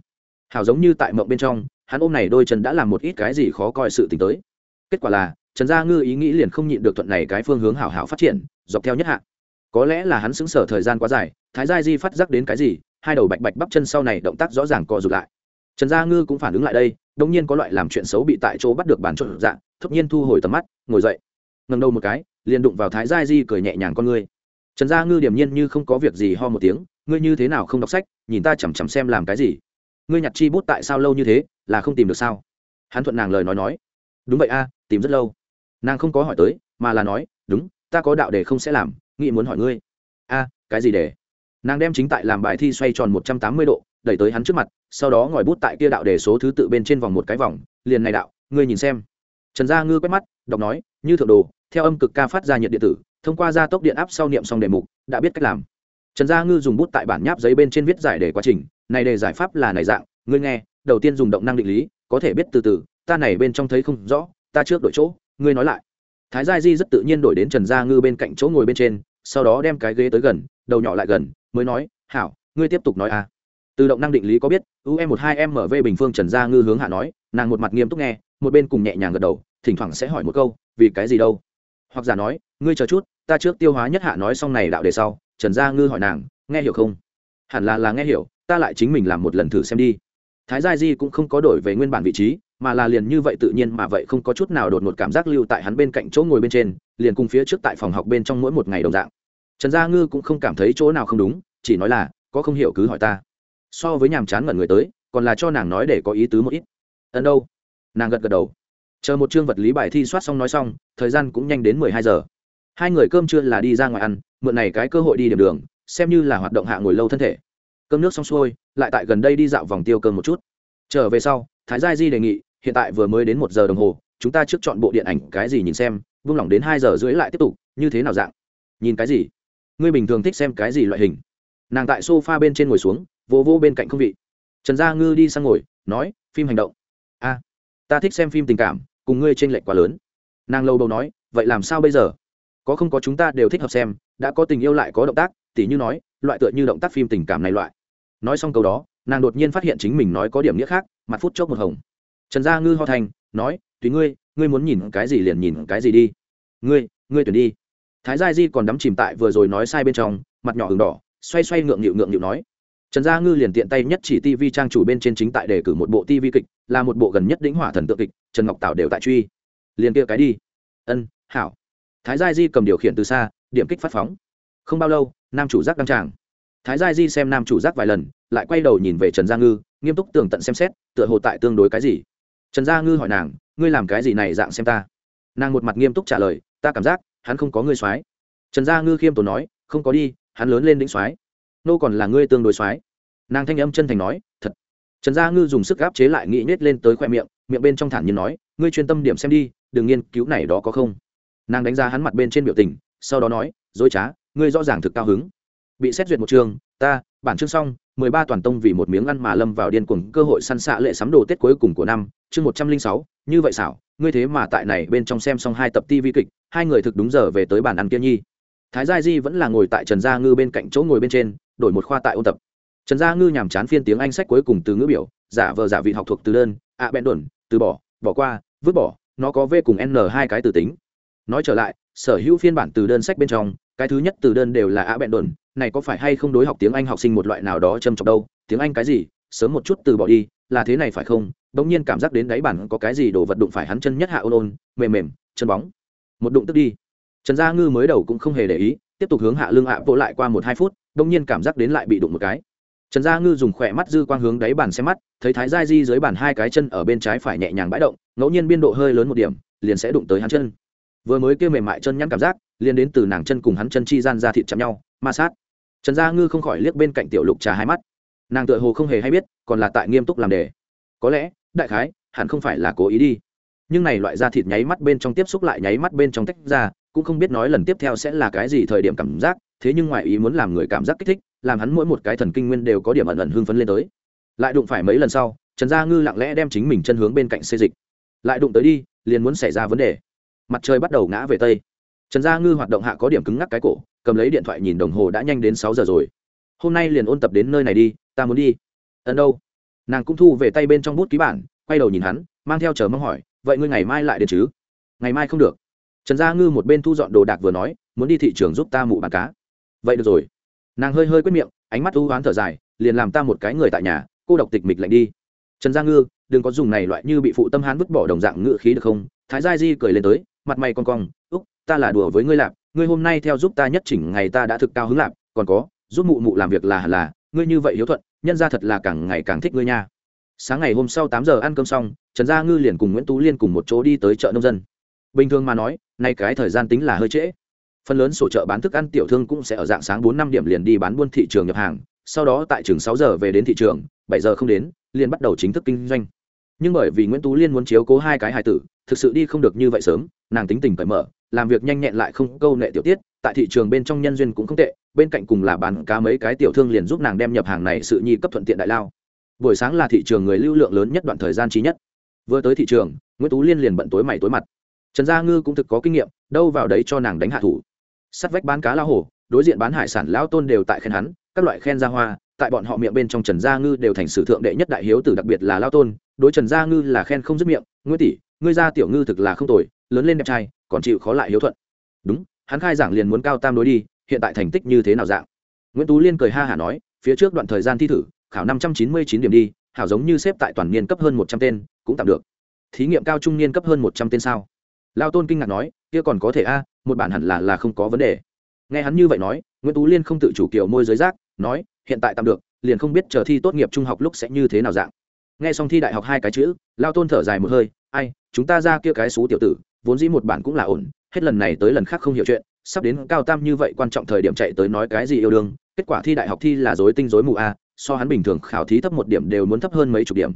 Hào giống như tại mộng bên trong hắn ôm này đôi chân đã làm một ít cái gì khó coi sự t tới. Kết quả là, trần gia ngư ý nghĩ liền không nhịn được thuận này cái phương hướng hảo hảo phát triển, dọc theo nhất hạ. Có lẽ là hắn xứng sở thời gian quá dài, thái gia di phát giác đến cái gì, hai đầu bạch bạch bắp chân sau này động tác rõ ràng co rụt lại. Trần gia ngư cũng phản ứng lại đây đông nhiên có loại làm chuyện xấu bị tại chỗ bắt được bàn trộn dạng thấp nhiên thu hồi tầm mắt, ngồi dậy. Ngầm đầu một cái, liền đụng vào thái gia di cười nhẹ nhàng con ngươi. Trần gia ngư điềm nhiên như không có việc gì ho một tiếng, ngươi như thế nào không đọc sách, nhìn ta chằm chằm xem làm cái gì? Ngươi nhặt chi bút tại sao lâu như thế là không tìm được sao? Hắn thuận nàng lời nói nói, đúng vậy a, tìm rất lâu. Nàng không có hỏi tới, mà là nói, đúng, ta có đạo để không sẽ làm, nghĩ muốn hỏi ngươi. A, cái gì để nàng đem chính tại làm bài thi xoay tròn một trăm tám mươi độ, đẩy tới hắn trước mặt, sau đó ngòi bút tại kia đạo để số thứ tự bên trên vòng một cái vòng, liền này đạo, ngươi nhìn xem. Trần gia ngư quét mắt, đọc nói, như thượng đồ, theo âm cực ca phát ra nhiệt điện tử, thông qua gia tốc điện áp sau niệm xong đề mục, đã biết cách làm. Trần gia ngư dùng bút tại bản nháp giấy bên trên viết giải đề quá trình, này đề giải pháp là này dạng, ngươi nghe đầu tiên dùng động năng định lý, có thể biết từ từ, ta này bên trong thấy không rõ, ta trước đổi chỗ, ngươi nói lại. Thái gia di rất tự nhiên đổi đến trần gia ngư bên cạnh chỗ ngồi bên trên, sau đó đem cái ghế tới gần, đầu nhỏ lại gần, mới nói, hảo, ngươi tiếp tục nói a. À. từ động năng định lý có biết ue một hai mv bình phương trần gia ngư hướng hạ nói, nàng một mặt nghiêm túc nghe, một bên cùng nhẹ nhàng gật đầu, thỉnh thoảng sẽ hỏi một câu, vì cái gì đâu? Hoặc giả nói, ngươi chờ chút, ta trước tiêu hóa nhất hạ nói xong này đạo đề sau. Trần gia ngư hỏi nàng, nghe hiểu không? Hẳn là là nghe hiểu, ta lại chính mình làm một lần thử xem đi thái gia di cũng không có đổi về nguyên bản vị trí, mà là liền như vậy tự nhiên mà vậy không có chút nào đột ngột cảm giác lưu tại hắn bên cạnh chỗ ngồi bên trên, liền cùng phía trước tại phòng học bên trong mỗi một ngày đồng dạng. Trần gia ngư cũng không cảm thấy chỗ nào không đúng, chỉ nói là, có không hiểu cứ hỏi ta. So với nhàm chán ngẩn người tới, còn là cho nàng nói để có ý tứ một ít. Ẩn đâu? Nàng gật gật đầu. Chờ một chương vật lý bài thi soát xong nói xong, thời gian cũng nhanh đến mười hai giờ. Hai người cơm trưa là đi ra ngoài ăn, mượn này cái cơ hội đi điểm đường, xem như là hoạt động hạ ngồi lâu thân thể cơm nước xong xuôi, lại tại gần đây đi dạo vòng tiêu cơm một chút. Trở về sau, thái gia di đề nghị, hiện tại vừa mới đến một giờ đồng hồ, chúng ta trước chọn bộ điện ảnh cái gì nhìn xem vung lỏng đến hai giờ rưỡi lại tiếp tục, như thế nào dạng? Nhìn cái gì? Ngươi bình thường thích xem cái gì loại hình? Nàng tại s o f a bên trên ngồi xuống, vô vô bên cạnh không vị. Trần gia ngư đi sang ngồi, nói, phim hành động. A, ta thích xem phim tình cảm, cùng ngươi t r ê n lệch quá lớn. Nàng lâu đầu nói, vậy làm sao bây giờ? Có không có chúng ta đều thích hợp xem, đã có tình yêu lại có động tác, tỉ như nói, loại tựa như động tác phim tình cảm này loại nói xong câu đó, nàng đột nhiên phát hiện chính mình nói có điểm nghĩa khác, mặt phút chốc một hồng. Trần gia ngư ho thành, nói, tùy ngươi ngươi muốn nhìn cái gì liền nhìn cái gì đi. Ngươi ngươi tuyển đi. Thái gia di còn đắm chìm tại vừa rồi nói sai bên trong, mặt nhỏ h đỏ, xoay xoay ngượng nghịu ngượng nghịu nói, trần gia ngư liền tiện tay nhất chỉ tv trang chủ bên trên chính tại đề cử một bộ tv kịch, là một bộ gần nhất đỉnh hỏa thần tượng kịch, trần ngọc tảo đều tại truy. Liền kia cái đi. Ân, hảo. Thái gia di cầm điều khiển từ xa, điểm kích phát phóng. Không bao lâu, nam chủ giác đăng tràng thái gia di xem nam chủ giác vài lần, lại quay đầu nhìn về trần gia ngư, nghiêm túc tường tận xem xét, tựa hồ tại tương đối cái gì. Trần gia ngư hỏi nàng, ngươi làm cái gì này dạng xem ta? Nàng một mặt nghiêm túc trả lời, ta cảm giác, hắn không có ngươi soái. Trần gia ngư khiêm tốn nói, không có đi, hắn lớn lên đỉnh soái. Nô còn là ngươi tương đối soái. Nàng thanh âm chân thành nói, thật. Trần gia ngư dùng sức gáp chế lại nghĩ nết lên tới khoe miệng miệng bên trong thản nhiên nói, ngươi chuyên tâm điểm xem đi, đừng nghiên cứu này đó có không. Nàng đánh giá hắn mặt bên trên biểu tình, sau đó nói, dối trá, ngươi rõ ràng thực cao hứng bị xét duyệt một chương ta, bản chương xong, mười ba toàn tông vì một miếng ăn mà lâm vào điên cuồng, cơ hội săn xạ lệ sắm đồ tết cuối cùng của năm, chương một trăm linh sáu, như vậy xảo, ngươi thế mà tại này bên trong xem xong hai tập ti vi kịch, hai người thực đúng giờ về tới bàn ăn kia nhi. Thái gia di vẫn là ngồi tại trần gia ngư bên cạnh chỗ ngồi bên trên, đổi một khoa tại ôn tập. Trần gia ngư nhàm chán phiên tiếng anh sách cuối cùng từ ngữ biểu, giả vờ giả vị học thuộc từ đơn, ạ à bẹn đuẩn từ bỏ bỏ qua, vứt bỏ, nó có v cùng n hai cái từ tính. Nói trở lại, sở hữu phiên bản từ đơn sách bên trong cái thứ nhất từ đơn đều là ạ bẹn đồn, này có phải hay không đối học tiếng anh học sinh một loại nào đó châm trọng đâu tiếng anh cái gì sớm một chút từ bỏ đi là thế này phải không? Bỗng nhiên cảm giác đến đáy bản có cái gì đồ vật đụng phải hắn chân nhất hạ ôn ôn mềm mềm chân bóng. Một đụng tức đi. Trần gia ngư mới đầu cũng không hề để ý tiếp tục hướng hạ lưng hạ vỗ lại qua một hai phút đông nhiên cảm giác đến lại bị đụng một cái. Trần gia ngư dùng khỏe mắt dư quang hướng đáy bàn xem mắt thấy thái gia di dưới bàn hai cái chân ở bên trái phải nhẹ nhàng bãi động ngẫu nhiên biên độ hơi lớn một điểm liền sẽ đụng tới hắn chân vừa mới kêu mềm mại chân nhắn cảm giác, liền đến từ nàng chân cùng hắn chân chi gian ra thịt chạm nhau, ma sát. Trần gia ngư không khỏi liếc bên cạnh tiểu lục trà hai mắt. Nàng tựa hồ không hề hay biết, còn là tại nghiêm túc làm đề. Có lẽ, đại khái, hẳn không phải là cố ý đi. Nhưng này loại da thịt nháy mắt bên trong tiếp xúc lại nháy mắt bên trong tách ra, cũng không biết nói lần tiếp theo sẽ là cái gì thời điểm cảm giác, thế nhưng ngoại ý muốn làm người cảm giác kích thích, làm hắn mỗi một cái thần kinh nguyên đều có điểm ẩn ẩn hưng phấn lên tới. Lại đụng phải mấy lần sau, trần gia ngư lặng lẽ đem chính mình chân hướng bên cạnh xê dịch. Lại đụng tới đi, liền muốn xảy ra vấn đề mặt trời bắt đầu ngã về tây. Trần gia ngư hoạt động hạ có điểm cứng ngắc cái cổ, cầm lấy điện thoại nhìn đồng hồ đã nhanh đến sáu giờ rồi. Hôm nay liền ôn tập đến nơi này đi, ta muốn đi. Ẩn đâu? Nàng cũng thu về tay bên trong bút ký bản, quay đầu nhìn hắn, mang theo chờ mong hỏi, vậy ngươi ngày mai lại đến chứ? Ngày mai không được. Trần gia ngư một bên thu dọn đồ đạc vừa nói, muốn đi thị trường giúp ta mụ bán cá. Vậy được rồi. Nàng hơi hơi quyết miệng, ánh mắt u hoán thở dài, liền làm ta một cái người tại nhà, cô độc tịch mịch lạnh đi. Trần gia ngư, đừng có dùng này loại như bị phụ tâm hán vứt bỏ đồng dạng ngự khí được không? Thái gia di cười lên tới mặt mày con cong, úc, ta là đùa với ngươi lạp, ngươi hôm nay theo giúp ta nhất chỉnh ngày ta đã thực cao hứng lạp, còn có, giúp mụ mụ làm việc là là, ngươi như vậy hiếu thuận, nhân ra thật là càng ngày càng thích ngươi nha. Sáng ngày hôm sau tám giờ ăn cơm xong, trần gia ngư liền cùng nguyễn tú liên cùng một chỗ đi tới chợ nông dân. Bình thường mà nói, nay cái thời gian tính là hơi trễ. Phần lớn sổ chợ bán thức ăn tiểu thương cũng sẽ ở dạng sáng bốn năm điểm liền đi bán buôn thị trường nhập hàng, sau đó tại trường sáu giờ về đến thị trường, bảy giờ không đến, liền bắt đầu chính thức kinh doanh nhưng bởi vì nguyễn tú liên muốn chiếu cố hai cái hài tử, thực sự đi không được như vậy sớm, nàng tính tình cởi mở, làm việc nhanh nhẹn lại không câu nệ tiểu tiết, tại thị trường bên trong nhân duyên cũng không tệ, bên cạnh cùng là bán cá mấy cái tiểu thương liền giúp nàng đem nhập hàng này sự nhi cấp thuận tiện đại lao. Buổi sáng là thị trường người lưu lượng lớn nhất đoạn thời gian trí nhất. Vừa tới thị trường, nguyễn tú liên liền bận tối mày tối mặt. Trần gia ngư cũng thực có kinh nghiệm, đâu vào đấy cho nàng đánh hạ thủ. Sắt vách bán cá lao hổ, đối diện bán hải sản lão tôn đều tại khen hắn, các loại khen ra hoa, tại bọn họ miệng bên trong trần gia ngư đều thành sử thượng đệ nhất đại hiếu tử, đặc biệt là lao tôn đối trần gia ngư là khen không dứt miệng, nguyễn tỷ, ngươi gia tiểu ngư thực là không tồi, lớn lên đẹp trai, còn chịu khó lại hiếu thuận. Đúng, hắn khai giảng liền muốn cao tam đối đi, hiện tại thành tích như thế nào dạng? Nguyễn tú liên cười ha hả nói, phía trước đoạn thời gian thi thử, khảo năm trăm chín mươi chín điểm đi, hảo giống như xếp tại toàn niên cấp hơn một trăm tên, cũng tạm được. Thí nghiệm cao trung niên cấp hơn một trăm tên sao? Lao tôn kinh ngạc nói, kia còn có thể a, một bản hẳn là là không có vấn đề. Nghe hắn như vậy nói, nguyễn tú liên không tự chủ kiểu môi giới rác nói, hiện tại tạm được, liền không biết chờ thi tốt nghiệp trung học lúc sẽ như thế nào dạng nghe xong thi đại học hai cái chữ, lao tôn thở dài một hơi, ai, chúng ta ra kia cái xú tiểu tử, vốn dĩ một bản cũng là ổn, hết lần này tới lần khác không hiểu chuyện, sắp đến cao tam như vậy quan trọng thời điểm chạy tới nói cái gì yêu đương, kết quả thi đại học thi là dối tinh dối mù a, so hắn bình thường khảo thí thấp một điểm đều muốn thấp hơn mấy chục điểm.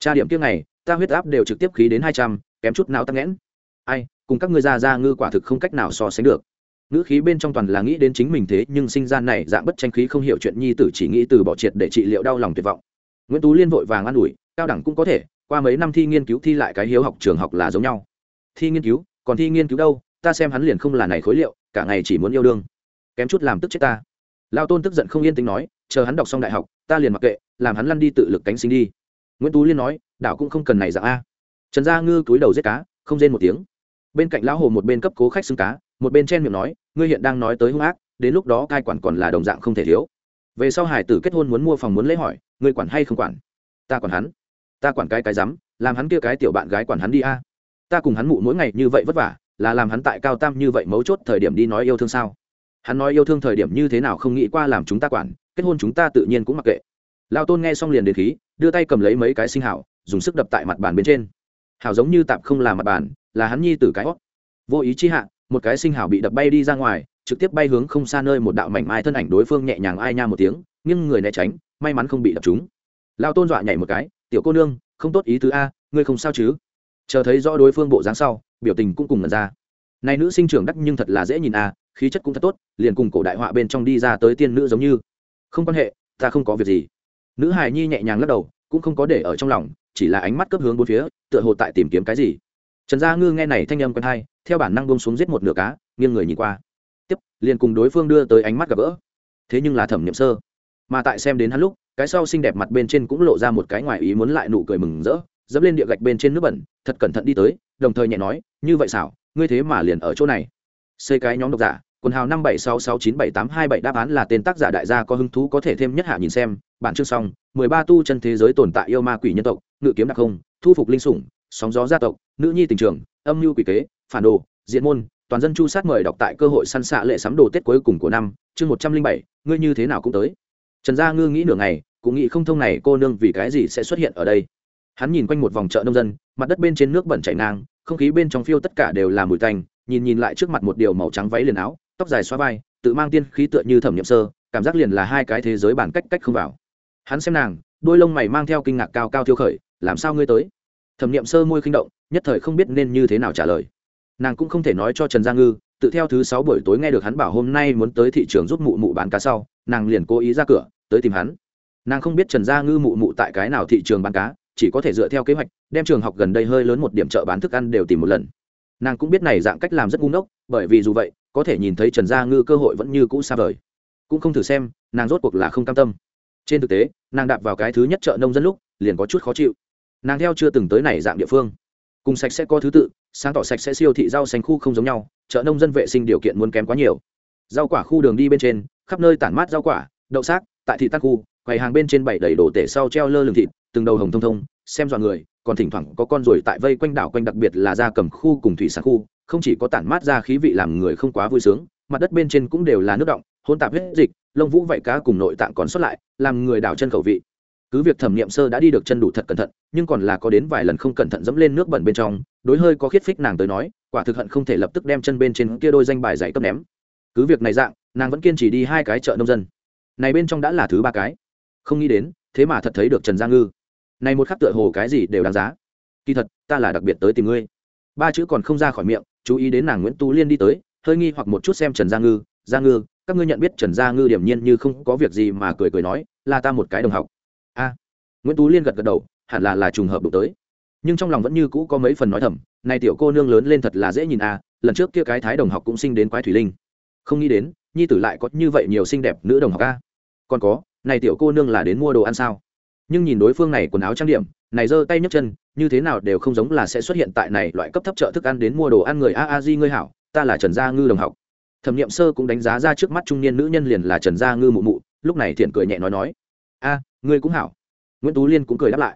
Tra điểm kia này ta huyết áp đều trực tiếp khí đến hai trăm, kém chút não tắc nghẽn. Ai, cùng các ngươi ra ra ngư quả thực không cách nào so sánh được. Ngữ khí bên trong toàn là nghĩ đến chính mình thế, nhưng sinh ra này dạng bất tranh khí không hiểu chuyện nhi tử chỉ nghĩ từ bỏ triệt để trị liệu đau lòng tuyệt vọng nguyễn tú liên vội vàng an ủi, cao đẳng cũng có thể, qua mấy năm thi nghiên cứu thi lại cái hiếu học trường học là giống nhau. Thi nghiên cứu? Còn thi nghiên cứu đâu? Ta xem hắn liền không là này khối liệu, cả ngày chỉ muốn yêu đương. Kém chút làm tức chết ta. Lao tôn tức giận không yên tính nói, chờ hắn đọc xong đại học, ta liền mặc kệ, làm hắn lăn đi tự lực cánh sinh đi. Nguyễn tú liên nói, đảo cũng không cần này dạng a. Trần gia ngư cúi đầu giết cá, không rên một tiếng. Bên cạnh lão hồ một bên cấp cố khách xưng cá, một bên chen miệng nói, ngươi hiện đang nói tới hung ác, đến lúc đó cai quản còn là đồng dạng không thể thiếu về sau hải tử kết hôn muốn mua phòng muốn lấy hỏi người quản hay không quản? Ta quản hắn. Ta quản cái cái rắm, làm hắn kia cái tiểu bạn gái quản hắn đi a. Ta cùng hắn mụ mỗi ngày như vậy vất vả, là làm hắn tại cao tam như vậy mấu chốt thời điểm đi nói yêu thương sao? Hắn nói yêu thương thời điểm như thế nào không nghĩ qua làm chúng ta quản, kết hôn chúng ta tự nhiên cũng mặc kệ. Lao tôn nghe xong liền đến khí, đưa tay cầm lấy mấy cái sinh hảo, dùng sức đập tại mặt bàn bên trên. Hảo giống như tạm không là mặt bàn, là hắn nhi từ cái hót. Vô ý chi hạ, một cái sinh hảo bị đập bay đi ra ngoài trực tiếp bay hướng không xa nơi một đạo mảnh mai thân ảnh đối phương nhẹ nhàng ai nha một tiếng nhưng người né tránh, may mắn không bị đập trúng. Lao tôn dọa nhảy một cái, tiểu cô nương, không tốt ý tứ a, ngươi không sao chứ? Chờ thấy rõ đối phương bộ dáng sau, biểu tình cũng cùng ngần ra. Này nữ sinh trưởng đắc nhưng thật là dễ nhìn a, khí chất cũng thật tốt, liền cùng cổ đại họa bên trong đi ra tới tiên nữ giống như. Không quan hệ, ta không có việc gì. Nữ hài nhi nhẹ nhàng lắc đầu, cũng không có để ở trong lòng, chỉ là ánh mắt cấp hướng bốn phía, tựa hồ tại tìm kiếm cái gì. Trần gia ngư nghe này thanh âm quen hai theo bản năng bông xuống giết một nửa cá, nghiêng người nhìn qua tiếp, liền cùng đối phương đưa tới ánh mắt gặp gỡ. Thế nhưng là thẩm nghiệm sơ. Mà tại xem đến hắn lúc, cái sau xinh đẹp mặt bên trên cũng lộ ra một cái ngoài ý muốn lại nụ cười mừng rỡ, dẫm lên địa gạch bên trên nước bẩn, thật cẩn thận đi tới, đồng thời nhẹ nói, như vậy xảo, ngươi thế mà liền ở chỗ này. Xây cái nhóm độc giả, quần hào năm bảy sáu sáu chín bảy tám hai bảy đáp án là tên tác giả đại gia có hứng thú có thể thêm nhất hạ nhìn xem. Bản chương xong, mười ba tu chân thế giới tồn tại yêu ma quỷ nhân tộc, ngự kiếm đặc không, thu phục linh sủng, sóng gió gia tộc, nữ nhi tình trường, âm mưu quỷ kế, phản đồ, diện môn toàn dân chu sát mời đọc tại cơ hội săn xạ lệ sắm đồ tết cuối cùng của năm, chương một trăm linh bảy, ngươi như thế nào cũng tới. Trần gia ngư nghĩ nửa ngày, cũng nghĩ không thông này cô nương vì cái gì sẽ xuất hiện ở đây. Hắn nhìn quanh một vòng chợ nông dân, mặt đất bên trên nước bẩn chảy ngang, không khí bên trong phiêu tất cả đều là mùi tanh, nhìn nhìn lại trước mặt một điều màu trắng váy liền áo, tóc dài xoa vai, tự mang tiên khí tựa như thẩm nhậm sơ, cảm giác liền là hai cái thế giới bản cách cách không vào. Hắn xem nàng, đôi lông mày mang theo kinh ngạc cao cao thiêu khởi, làm sao ngươi tới? Thẩm nhậm sơ môi khinh động, nhất thời không biết nên như thế nào trả lời nàng cũng không thể nói cho trần gia ngư, tự theo thứ sáu buổi tối nghe được hắn bảo hôm nay muốn tới thị trường giúp mụ mụ bán cá sau, nàng liền cố ý ra cửa, tới tìm hắn. Nàng không biết trần gia ngư mụ mụ tại cái nào thị trường bán cá, chỉ có thể dựa theo kế hoạch, đem trường học gần đây hơi lớn một điểm chợ bán thức ăn đều tìm một lần. Nàng cũng biết này dạng cách làm rất ngu ngốc, bởi vì dù vậy, có thể nhìn thấy trần gia ngư cơ hội vẫn như cũ xa vời. Cũng không thử xem, nàng rốt cuộc là không cam tâm. Trên thực tế, nàng đạp vào cái thứ nhất chợ nông dân lúc, liền có chút khó chịu. Nàng theo chưa từng tới này dạng địa phương. Cùng sạch sẽ có thứ tự sáng tỏ sạch sẽ siêu thị rau xanh khu không giống nhau, chợ nông dân vệ sinh điều kiện muốn kém quá nhiều. Rau quả khu đường đi bên trên, khắp nơi tản mát rau quả, đậu xác, tại thị tắc khu, quầy hàng bên trên bảy đầy đồ tể sau treo lơ lường thịt, từng đầu hồng thông thông, xem dọn người, còn thỉnh thoảng có con ruồi tại vây quanh đảo quanh đặc biệt là da cầm khu cùng thủy sản khu, không chỉ có tản mát ra khí vị làm người không quá vui sướng, mặt đất bên trên cũng đều là nước động hôn tạp hết dịch, lông vũ vạy cá cùng nội tạng còn sót lại, làm người đảo chân khẩu vị. Cứ việc thẩm nghiệm sơ đã đi được chân đủ thật cẩn thận, nhưng còn là có đến vài lần không cẩn thận dẫm lên nước bẩn bên trong đối hơi có khiết phích nàng tới nói, quả thực hận không thể lập tức đem chân bên trên kia đôi danh bài giải cấp ném. Cứ việc này dạng, nàng vẫn kiên trì đi hai cái chợ nông dân. Này bên trong đã là thứ ba cái. Không nghĩ đến, thế mà thật thấy được trần gia ngư. Này một khắc tựa hồ cái gì đều đáng giá. Kỳ thật, ta là đặc biệt tới tìm ngươi. Ba chữ còn không ra khỏi miệng, chú ý đến nàng nguyễn tú liên đi tới, hơi nghi hoặc một chút xem trần gia ngư gia ngư, các ngươi nhận biết trần gia ngư điểm nhiên như không có việc gì mà cười cười nói, là ta một cái đồng học. A. Nguyễn tú liên gật gật đầu, hẳn là là trùng hợp đủ tới nhưng trong lòng vẫn như cũ có mấy phần nói thầm, này tiểu cô nương lớn lên thật là dễ nhìn a lần trước kia cái thái đồng học cũng sinh đến quái thủy linh. Không nghĩ đến, nhi tử lại có như vậy nhiều xinh đẹp nữ đồng học a còn có, này tiểu cô nương là đến mua đồ ăn sao? Nhưng nhìn đối phương này quần áo trang điểm, này giơ tay nhấc chân, như thế nào đều không giống là sẽ xuất hiện tại này loại cấp thấp chợ thức ăn đến mua đồ ăn người. A a di ngươi hảo, ta là trần gia ngư đồng học. Thẩm n i ệ m sơ cũng đánh giá ra trước mắt trung niên nữ nhân liền là trần gia ngư mụ mụ, lúc này thiện cười nhẹ nói nói, a, ngươi cũng hảo. Nguyễn tú liên cũng cười đáp lại.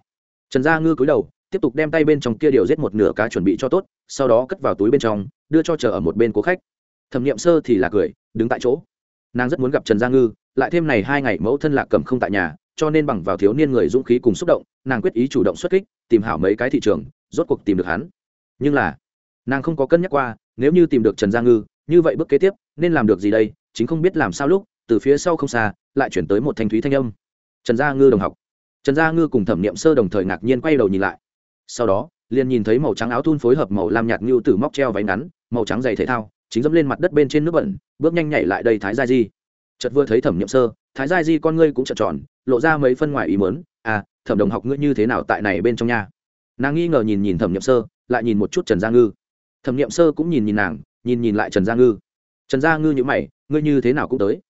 Trần gia ngư cúi đầu tiếp tục đem tay bên trong kia điều giết một nửa cá chuẩn bị cho tốt, sau đó cất vào túi bên trong, đưa cho chờ ở một bên cố khách. Thẩm nghiệm sơ thì là cười, đứng tại chỗ. Nàng rất muốn gặp trần gia ngư, lại thêm này hai ngày mẫu thân lạc cầm không tại nhà, cho nên bằng vào thiếu niên người dũng khí cùng xúc động, nàng quyết ý chủ động xuất kích, tìm hảo mấy cái thị trường, rốt cuộc tìm được hắn. Nhưng là, nàng không có cân nhắc qua, nếu như tìm được trần gia ngư, như vậy bước kế tiếp, nên làm được gì đây, chính không biết làm sao lúc, từ phía sau không xa, lại chuyển tới một thanh thúy thanh âm. Trần gia ngư đồng học. Trần gia ngư cùng thẩm Niệm sơ đồng thời ngạc nhiên quay đầu nhìn lại sau đó, liền nhìn thấy màu trắng áo thun phối hợp màu lam nhạt như từ móc treo váy ngắn, màu trắng dày thể thao, chính dẫm lên mặt đất bên trên nước bẩn, bước nhanh nhảy lại đây thái gia di. Chợt vừa thấy thẩm nhậm sơ, thái gia di con ngươi cũng chợt tròn, lộ ra mấy phân ngoài ý mớn à thẩm đồng học ngươi như thế nào tại này bên trong nhà nàng nghi ngờ nhìn nhìn thẩm nhậm sơ, lại nhìn một chút trần gia ngư. Thẩm nhậm sơ cũng nhìn nhìn nàng, nhìn nhìn lại trần gia ngư. Trần gia ngư nhữ mày, ngươi như thế nào cũng tới.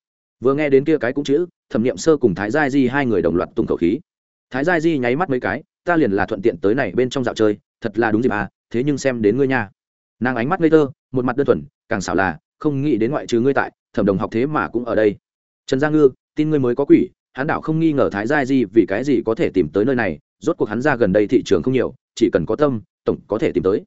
Vừa nghe đến kia cái cũng chữ, thẩm nhậm sơ cùng thái gia di hai người đồng loạt tung khẩu khí. Thái gia di nháy mắt mấy cái ta liền là thuận tiện tới này bên trong dạo chơi, thật là đúng dịp à thế nhưng xem đến ngươi nha. Nàng ánh mắt ngây thơ, một mặt đơn thuần, càng xảo là, không nghĩ đến ngoại trừ ngươi tại, thẩm đồng học thế mà cũng ở đây. Trần gia ngư, tin ngươi mới có quỷ, hắn đảo không nghi ngờ thái gia di vì cái gì có thể tìm tới nơi này, rốt cuộc hắn ra gần đây thị trường không nhiều, chỉ cần có tâm, tổng có thể tìm tới.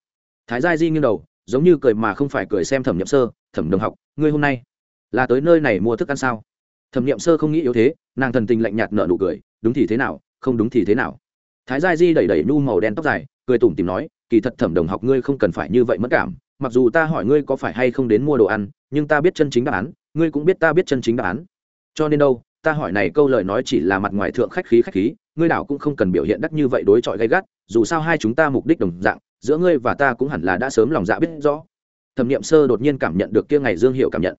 Thái gia di nghiêng đầu, giống như cười mà không phải cười xem thẩm nhậm sơ, thẩm đồng học, ngươi hôm nay là tới nơi này mua thức ăn sao? Thẩm nhậm sơ không nghĩ yếu thế, nàng thần tình lạnh nhạt nợ nụ cười, đúng thì thế nào, không đúng thì thế nào thái gia di đẩy đẩy nhu màu đen tóc dài, cười tủm tìm nói, kỳ thật thẩm đồng học ngươi không cần phải như vậy mất cảm, mặc dù ta hỏi ngươi có phải hay không đến mua đồ ăn, nhưng ta biết chân chính đáp án, ngươi cũng biết ta biết chân chính đáp án. Cho nên đâu, ta hỏi này câu lời nói chỉ là mặt ngoài thượng khách khí khách khí, ngươi đảo cũng không cần biểu hiện đắc như vậy đối chọi gay gắt, dù sao hai chúng ta mục đích đồng dạng, giữa ngươi và ta cũng hẳn là đã sớm lòng dạ biết rõ. Thẩm nghiệm sơ đột nhiên cảm nhận được kia ngày dương hiệu cảm nhận.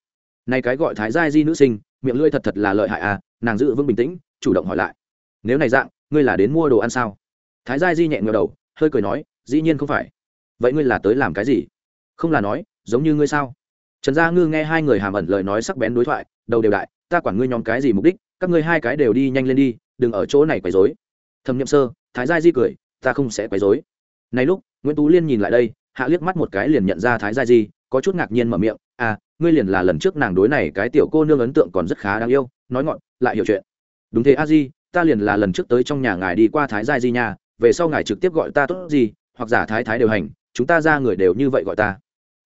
Này cái gọi thái giai di nữ sinh, miệng lưỡi thật thật là lợi hại à nàng giữ vững bình tĩnh, chủ động hỏi lại. Nếu này dạng ngươi là đến mua đồ ăn sao? Thái Gia di nhẹ ngờ đầu, hơi cười nói, dĩ nhiên không phải. Vậy ngươi là tới làm cái gì? Không là nói, giống như ngươi sao? Trần gia ngư nghe hai người hàm ẩn lời nói sắc bén đối thoại, đầu đều đại, ta quản ngươi nhóm cái gì mục đích, các ngươi hai cái đều đi nhanh lên đi, đừng ở chỗ này quấy dối Thẩm nhậm sơ, thái gia di cười, ta không sẽ quấy dối này lúc, nguyễn tú liên nhìn lại đây, hạ liếc mắt một cái liền nhận ra thái gia di, có chút ngạc nhiên mở miệng à ngươi liền là lần trước nàng đối này cái tiểu cô nương ấn tượng còn rất khá đáng yêu, nói ngọn, lại hiểu chuyện. Đúng thế, a di ta liền là lần trước tới trong nhà ngài đi qua thái gia di nhà về sau ngài trực tiếp gọi ta tốt gì hoặc giả thái thái đều hành chúng ta ra người đều như vậy gọi ta.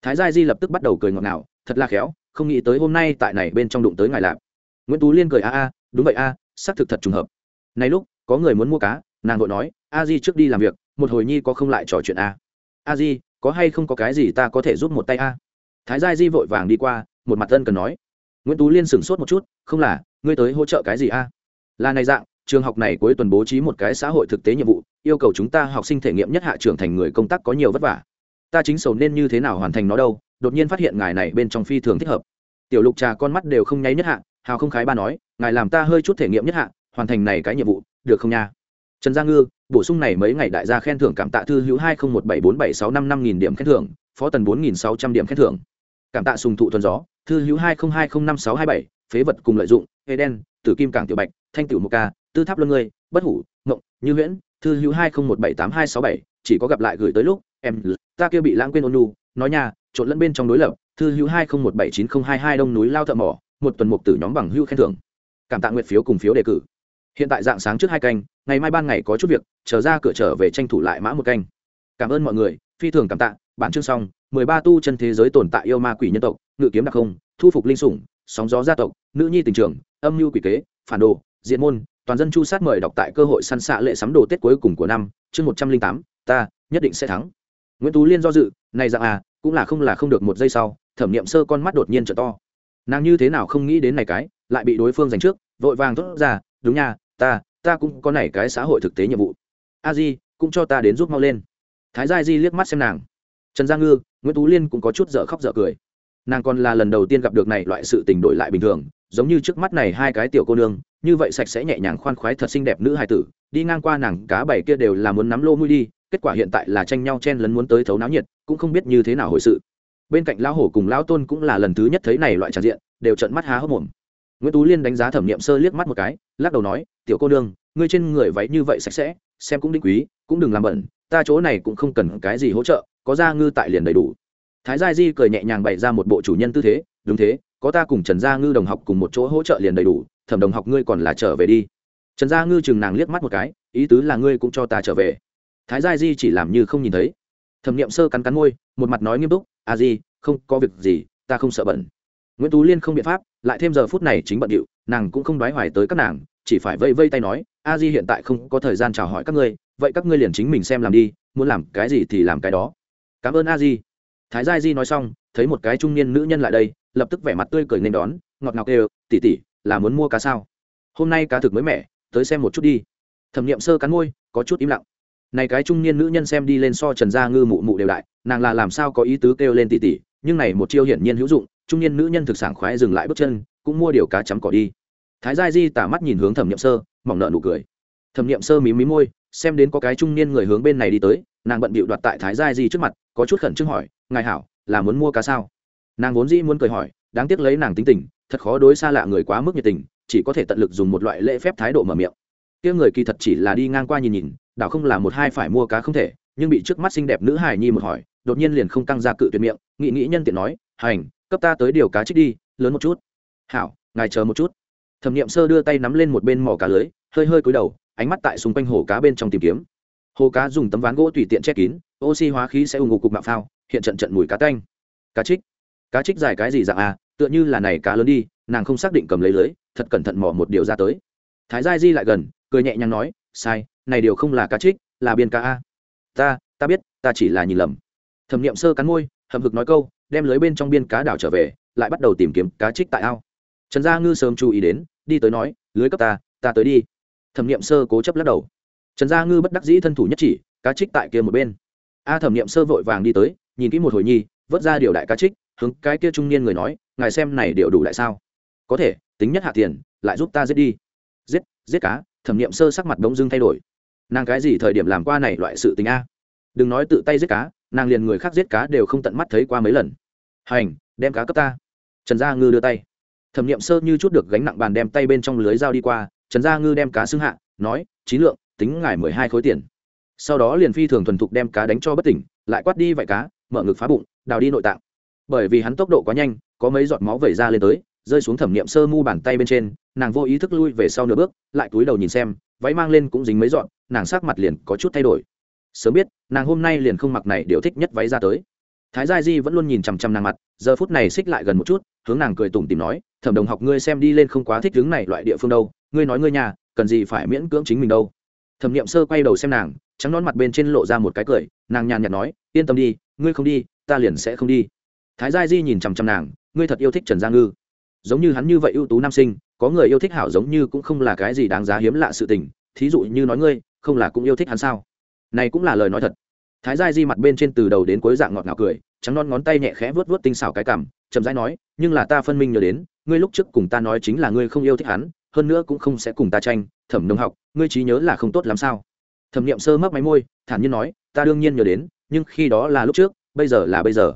Thái gia di lập tức bắt đầu cười ngọt ngào thật là khéo không nghĩ tới hôm nay tại này bên trong đụng tới ngài lạp. Nguyễn tú liên cười a a đúng vậy a à, xác thực thật trùng hợp. Này lúc có người muốn mua cá nàng vội nói a di trước đi làm việc một hồi nhi có không lại trò chuyện a? A di có hay không có cái gì ta có thể giúp một tay a? Thái gia di vội vàng đi qua một mặt ân cần nói. Nguyễn tú liên sửng sốt một chút không là ngươi tới hỗ trợ cái gì a? Là này dạng trường học này cuối tuần bố trí một cái xã hội thực tế nhiệm vụ, yêu cầu chúng ta học sinh thể nghiệm nhất hạ trưởng thành người công tác có nhiều vất vả. Ta chính sầu nên như thế nào hoàn thành nó đâu, đột nhiên phát hiện ngài này bên trong phi thường thích hợp. Tiểu lục trà con mắt đều không nháy nhất hạ, hào không khái ba nói, ngài làm ta hơi chút thể nghiệm nhất hạ, hoàn thành này cái nhiệm vụ, được không nha? Trần gia ngư, bổ sung này mấy ngày đại gia khen thưởng cảm tạ thư hữu hai không một bảy bốn bảy sáu năm năm nghìn điểm khen thưởng, phó tần bốn nghìn sáu trăm điểm khen thưởng. Cảm tạ sùng thụ thuần gió, thư hữu hai không hai không năm sáu hai bảy, phế vật cùng lợi dụng hê đen tử kim cảng tiểu bạch, thanh tiểu một ca tư tháp luân ngươi, bất hủ ngộng như huyễn, thư hữu hai không một bảy tám hai sáu bảy, chỉ có gặp lại gửi tới lúc, em ta kia bị lãng quên ôn nu nói nha, trộn lẫn bên trong đối lập, thư hữu hai không một bảy chín không hai hai đông núi lao thợ mỏ, một tuần mục tử nhóm bằng hữu khen thưởng. Cảm tạ nguyện phiếu cùng phiếu đề cử. Hiện tại dạng sáng trước hai canh, ngày mai ban ngày có chút việc, chờ ra cửa trở về tranh thủ lại mã một canh. Cảm ơn mọi người, phi thường cảm tạ, bản chương xong, mười ba tu chân thế giới tồn tại yêu ma quỷ nhân tộc, ngự kiếm đặc không thu phục linh sủng, sóng gió gia tộc, nữ nhi tình trường, âm mưu quỷ kế, phản đồ, diện môn toàn dân chu sát mời đọc tại cơ hội săn xạ lệ sắm đồ tết cuối cùng của năm, chương một trăm linh tám, ta nhất định sẽ thắng. Nguyễn tú liên do dự, này dạng à cũng là không là không được một giây sau, thẩm nghiệm sơ con mắt đột nhiên trở to. Nàng như thế nào không nghĩ đến này cái, lại bị đối phương giành trước, vội vàng thốt ra, đúng nha, ta ta cũng có này cái xã hội thực tế nhiệm vụ. A di, cũng cho ta đến giúp mau lên. Thái gia di liếc mắt xem nàng. Trần gia ngư, nguyễn tú liên cũng có chút dở khóc dở cười. Nàng còn là lần đầu tiên gặp được này loại sự tình đổi lại bình thường, giống như trước mắt này hai cái tiểu cô nương như vậy sạch sẽ nhẹ nhàng khoan khoái thật xinh đẹp nữ hài tử, đi ngang qua nàng cá bảy kia đều là muốn nắm lô mũi đi, kết quả hiện tại là tranh nhau chen lấn muốn tới thấu náo nhiệt, cũng không biết như thế nào hồi sự. Bên cạnh lão hổ cùng lão tôn cũng là lần thứ nhất thấy này loại tràn diện, đều trận mắt há hốc mồm. Nguyễn tú liên đánh giá thẩm nghiệm sơ liếc mắt một cái, lắc đầu nói, tiểu cô nương, ngươi trên người váy như vậy sạch sẽ, xem cũng đinh quý, cũng đừng làm bẩn, ta chỗ này cũng không cần cái gì hỗ trợ, có gia ngư tại liền đầy đủ. Thái gia di cười nhẹ nhàng bày ra một bộ chủ nhân tư thế, đúng thế, có ta cùng trần gia ngư đồng học cùng một chỗ hỗ trợ liền đầy đủ thẩm đồng học ngươi còn là trở về đi. Trần gia ngư chừng nàng liếc mắt một cái, ý tứ là ngươi cũng cho ta trở về. Thái gia di chỉ làm như không nhìn thấy. Thẩm n i ệ m sơ cắn cắn môi, một mặt nói nghiêm túc, a di, không có việc gì, ta không sợ bẩn nguyễn tú liên không biện pháp, lại thêm giờ phút này chính bận điệu, nàng cũng không đoái hoài tới các nàng, chỉ phải vây vây tay nói, a di hiện tại không có thời gian chào hỏi các ngươi, vậy các ngươi liền chính mình xem làm đi, muốn làm cái gì thì làm cái đó. Cảm ơn a di. Thái gia di nói xong, thấy một cái trung niên nữ nhân lại đây, lập tức vẻ mặt tươi cười nên đón, ngọt ngào đều tỉ tỉ là muốn mua cá sao? Hôm nay cá thực mới mẻ, tới xem một chút đi. Thẩm nghiệm sơ cắn môi, có chút im lặng. Này cái trung niên nữ nhân xem đi lên so trần gia ngư mụ mụ đều đại, nàng là làm sao có ý tứ kêu lên tỉ tỉ, nhưng này một chiêu hiển nhiên hữu dụng, trung niên nữ nhân thực sản khoái dừng lại bước chân, cũng mua điều cá chấm cỏ đi. Thái gia di tả mắt nhìn hướng thẩm nghiệm sơ, mỏng nợ nụ cười. Thẩm nghiệm sơ mí mí môi, xem đến có cái trung niên người hướng bên này đi tới, nàng bận bịu đoạt tại thái gia di trước mặt, có chút khẩn trương hỏi, ngài hảo, là muốn mua cá sao? Nàng vốn dĩ muốn cười hỏi, đáng tiếc lấy nàng tính tình thật khó đối xa lạ người quá mức nhiệt tình, chỉ có thể tận lực dùng một loại lễ phép thái độ mở miệng. Tiếng người kỳ thật chỉ là đi ngang qua nhìn nhìn, đảo không là một hai phải mua cá không thể, nhưng bị trước mắt xinh đẹp nữ hải nhi một hỏi, đột nhiên liền không căng ra cự tuyệt miệng, nghị nghĩ nhân tiện nói, hành, cấp ta tới điều cá trích đi, lớn một chút. Hảo, ngài chờ một chút. Thẩm nghiệm sơ đưa tay nắm lên một bên mỏ cá lưới, hơi hơi cúi đầu, ánh mắt tại xung quanh hồ cá bên trong tìm kiếm. Hồ cá dùng tấm ván gỗ tùy tiện che kín, oxy hóa khí sẽ ủng ngục cục mạo phao, hiện trận trận mùi cá tanh. Cá trích? Cá trích dài cái gì dạng à? Tựa như là này cá lớn đi, nàng không xác định cầm lấy lưới, thật cẩn thận mò một điều ra tới. Thái gia di lại gần, cười nhẹ nhàng nói, sai, này điều không là cá trích, là biên cá a. Ta ta biết, ta chỉ là nhìn lầm. Thẩm nghiệm sơ cắn môi hầm hực nói câu, đem lưới bên trong biên cá đảo trở về, lại bắt đầu tìm kiếm cá trích tại ao. Trần gia ngư sớm chú ý đến, đi tới nói, lưới cấp ta ta tới đi. Thẩm nghiệm sơ cố chấp lắc đầu. Trần gia ngư bất đắc dĩ thân thủ nhất chỉ, cá trích tại kia một bên. A thẩm nghiệm sơ vội vàng đi tới, nhìn kỹ một hồi nhi, vớt ra điều đại cá trích, hướng cái kia trung niên người nói ngài xem này điều đủ lại sao? Có thể, tính nhất hạ tiền, lại giúp ta giết đi. Giết giết cá, thẩm nghiệm sơ sắc mặt bỗng dưng thay đổi. Nàng cái gì thời điểm làm qua này loại sự tình a? Đừng nói tự tay giết cá, nàng liền người khác giết cá đều không tận mắt thấy qua mấy lần. Hành, đem cá cấp ta. Trần gia ngư đưa tay. Thẩm nghiệm sơ như chút được gánh nặng bàn đem tay bên trong lưới dao đi qua, trần gia ngư đem cá xưng hạ, nói, chín lượng, tính ngài mười hai khối tiền. Sau đó liền phi thường thuần thục đem cá đánh cho bất tỉnh, lại quát đi vải cá, mở ngực phá bụng, đào đi nội tạng. Bởi vì hắn tốc độ quá nhanh có mấy giọt máu vẩy ra lên tới, rơi xuống thẩm nghiệm sơ mu bàn tay bên trên, nàng vô ý thức lui về sau nửa bước, lại túi đầu nhìn xem, váy mang lên cũng dính mấy dọn nàng sát mặt liền có chút thay đổi. Sớm biết, nàng hôm nay liền không mặc này điều thích nhất váy ra tới. Thái gia di vẫn luôn nhìn chằm chằm nàng mặt, giờ phút này xích lại gần một chút, hướng nàng cười tủm tìm nói, thẩm đồng học ngươi xem đi lên không quá thích hướng này loại địa phương đâu, ngươi nói ngươi nhà, cần gì phải miễn cưỡng chính mình đâu. Thẩm nghiệm sơ quay đầu xem nàng, trắng nón mặt bên trên lộ ra một cái cười, nàng nhàn nhạt nói, yên tâm đi, ngươi không đi, ta liền sẽ không đi thái gia di nhìn chằm chằm nàng, ngươi thật yêu thích trần gia ngư. Giống như hắn như vậy ưu tú nam sinh, có người yêu thích hảo giống như cũng không là cái gì đáng giá hiếm lạ sự tình. Thí dụ như nói ngươi, không là cũng yêu thích hắn sao? Này cũng là lời nói thật. Thái gia di mặt bên trên từ đầu đến cuối dạng ngọt ngào cười, trắng non ngón tay nhẹ khẽ vớt vớt tinh xảo cái cảm chậm rãi nói, nhưng là ta phân minh nhớ đến, ngươi lúc trước cùng ta nói chính là ngươi không yêu thích hắn, hơn nữa cũng không sẽ cùng ta tranh, thẩm nông học, ngươi trí nhớ là không tốt làm sao? Thẩm nghiệm sơ mấp máy môi, thản nhiên nói, ta đương nhiên nhớ đến, nhưng khi đó là lúc trước, bây giờ là bây giờ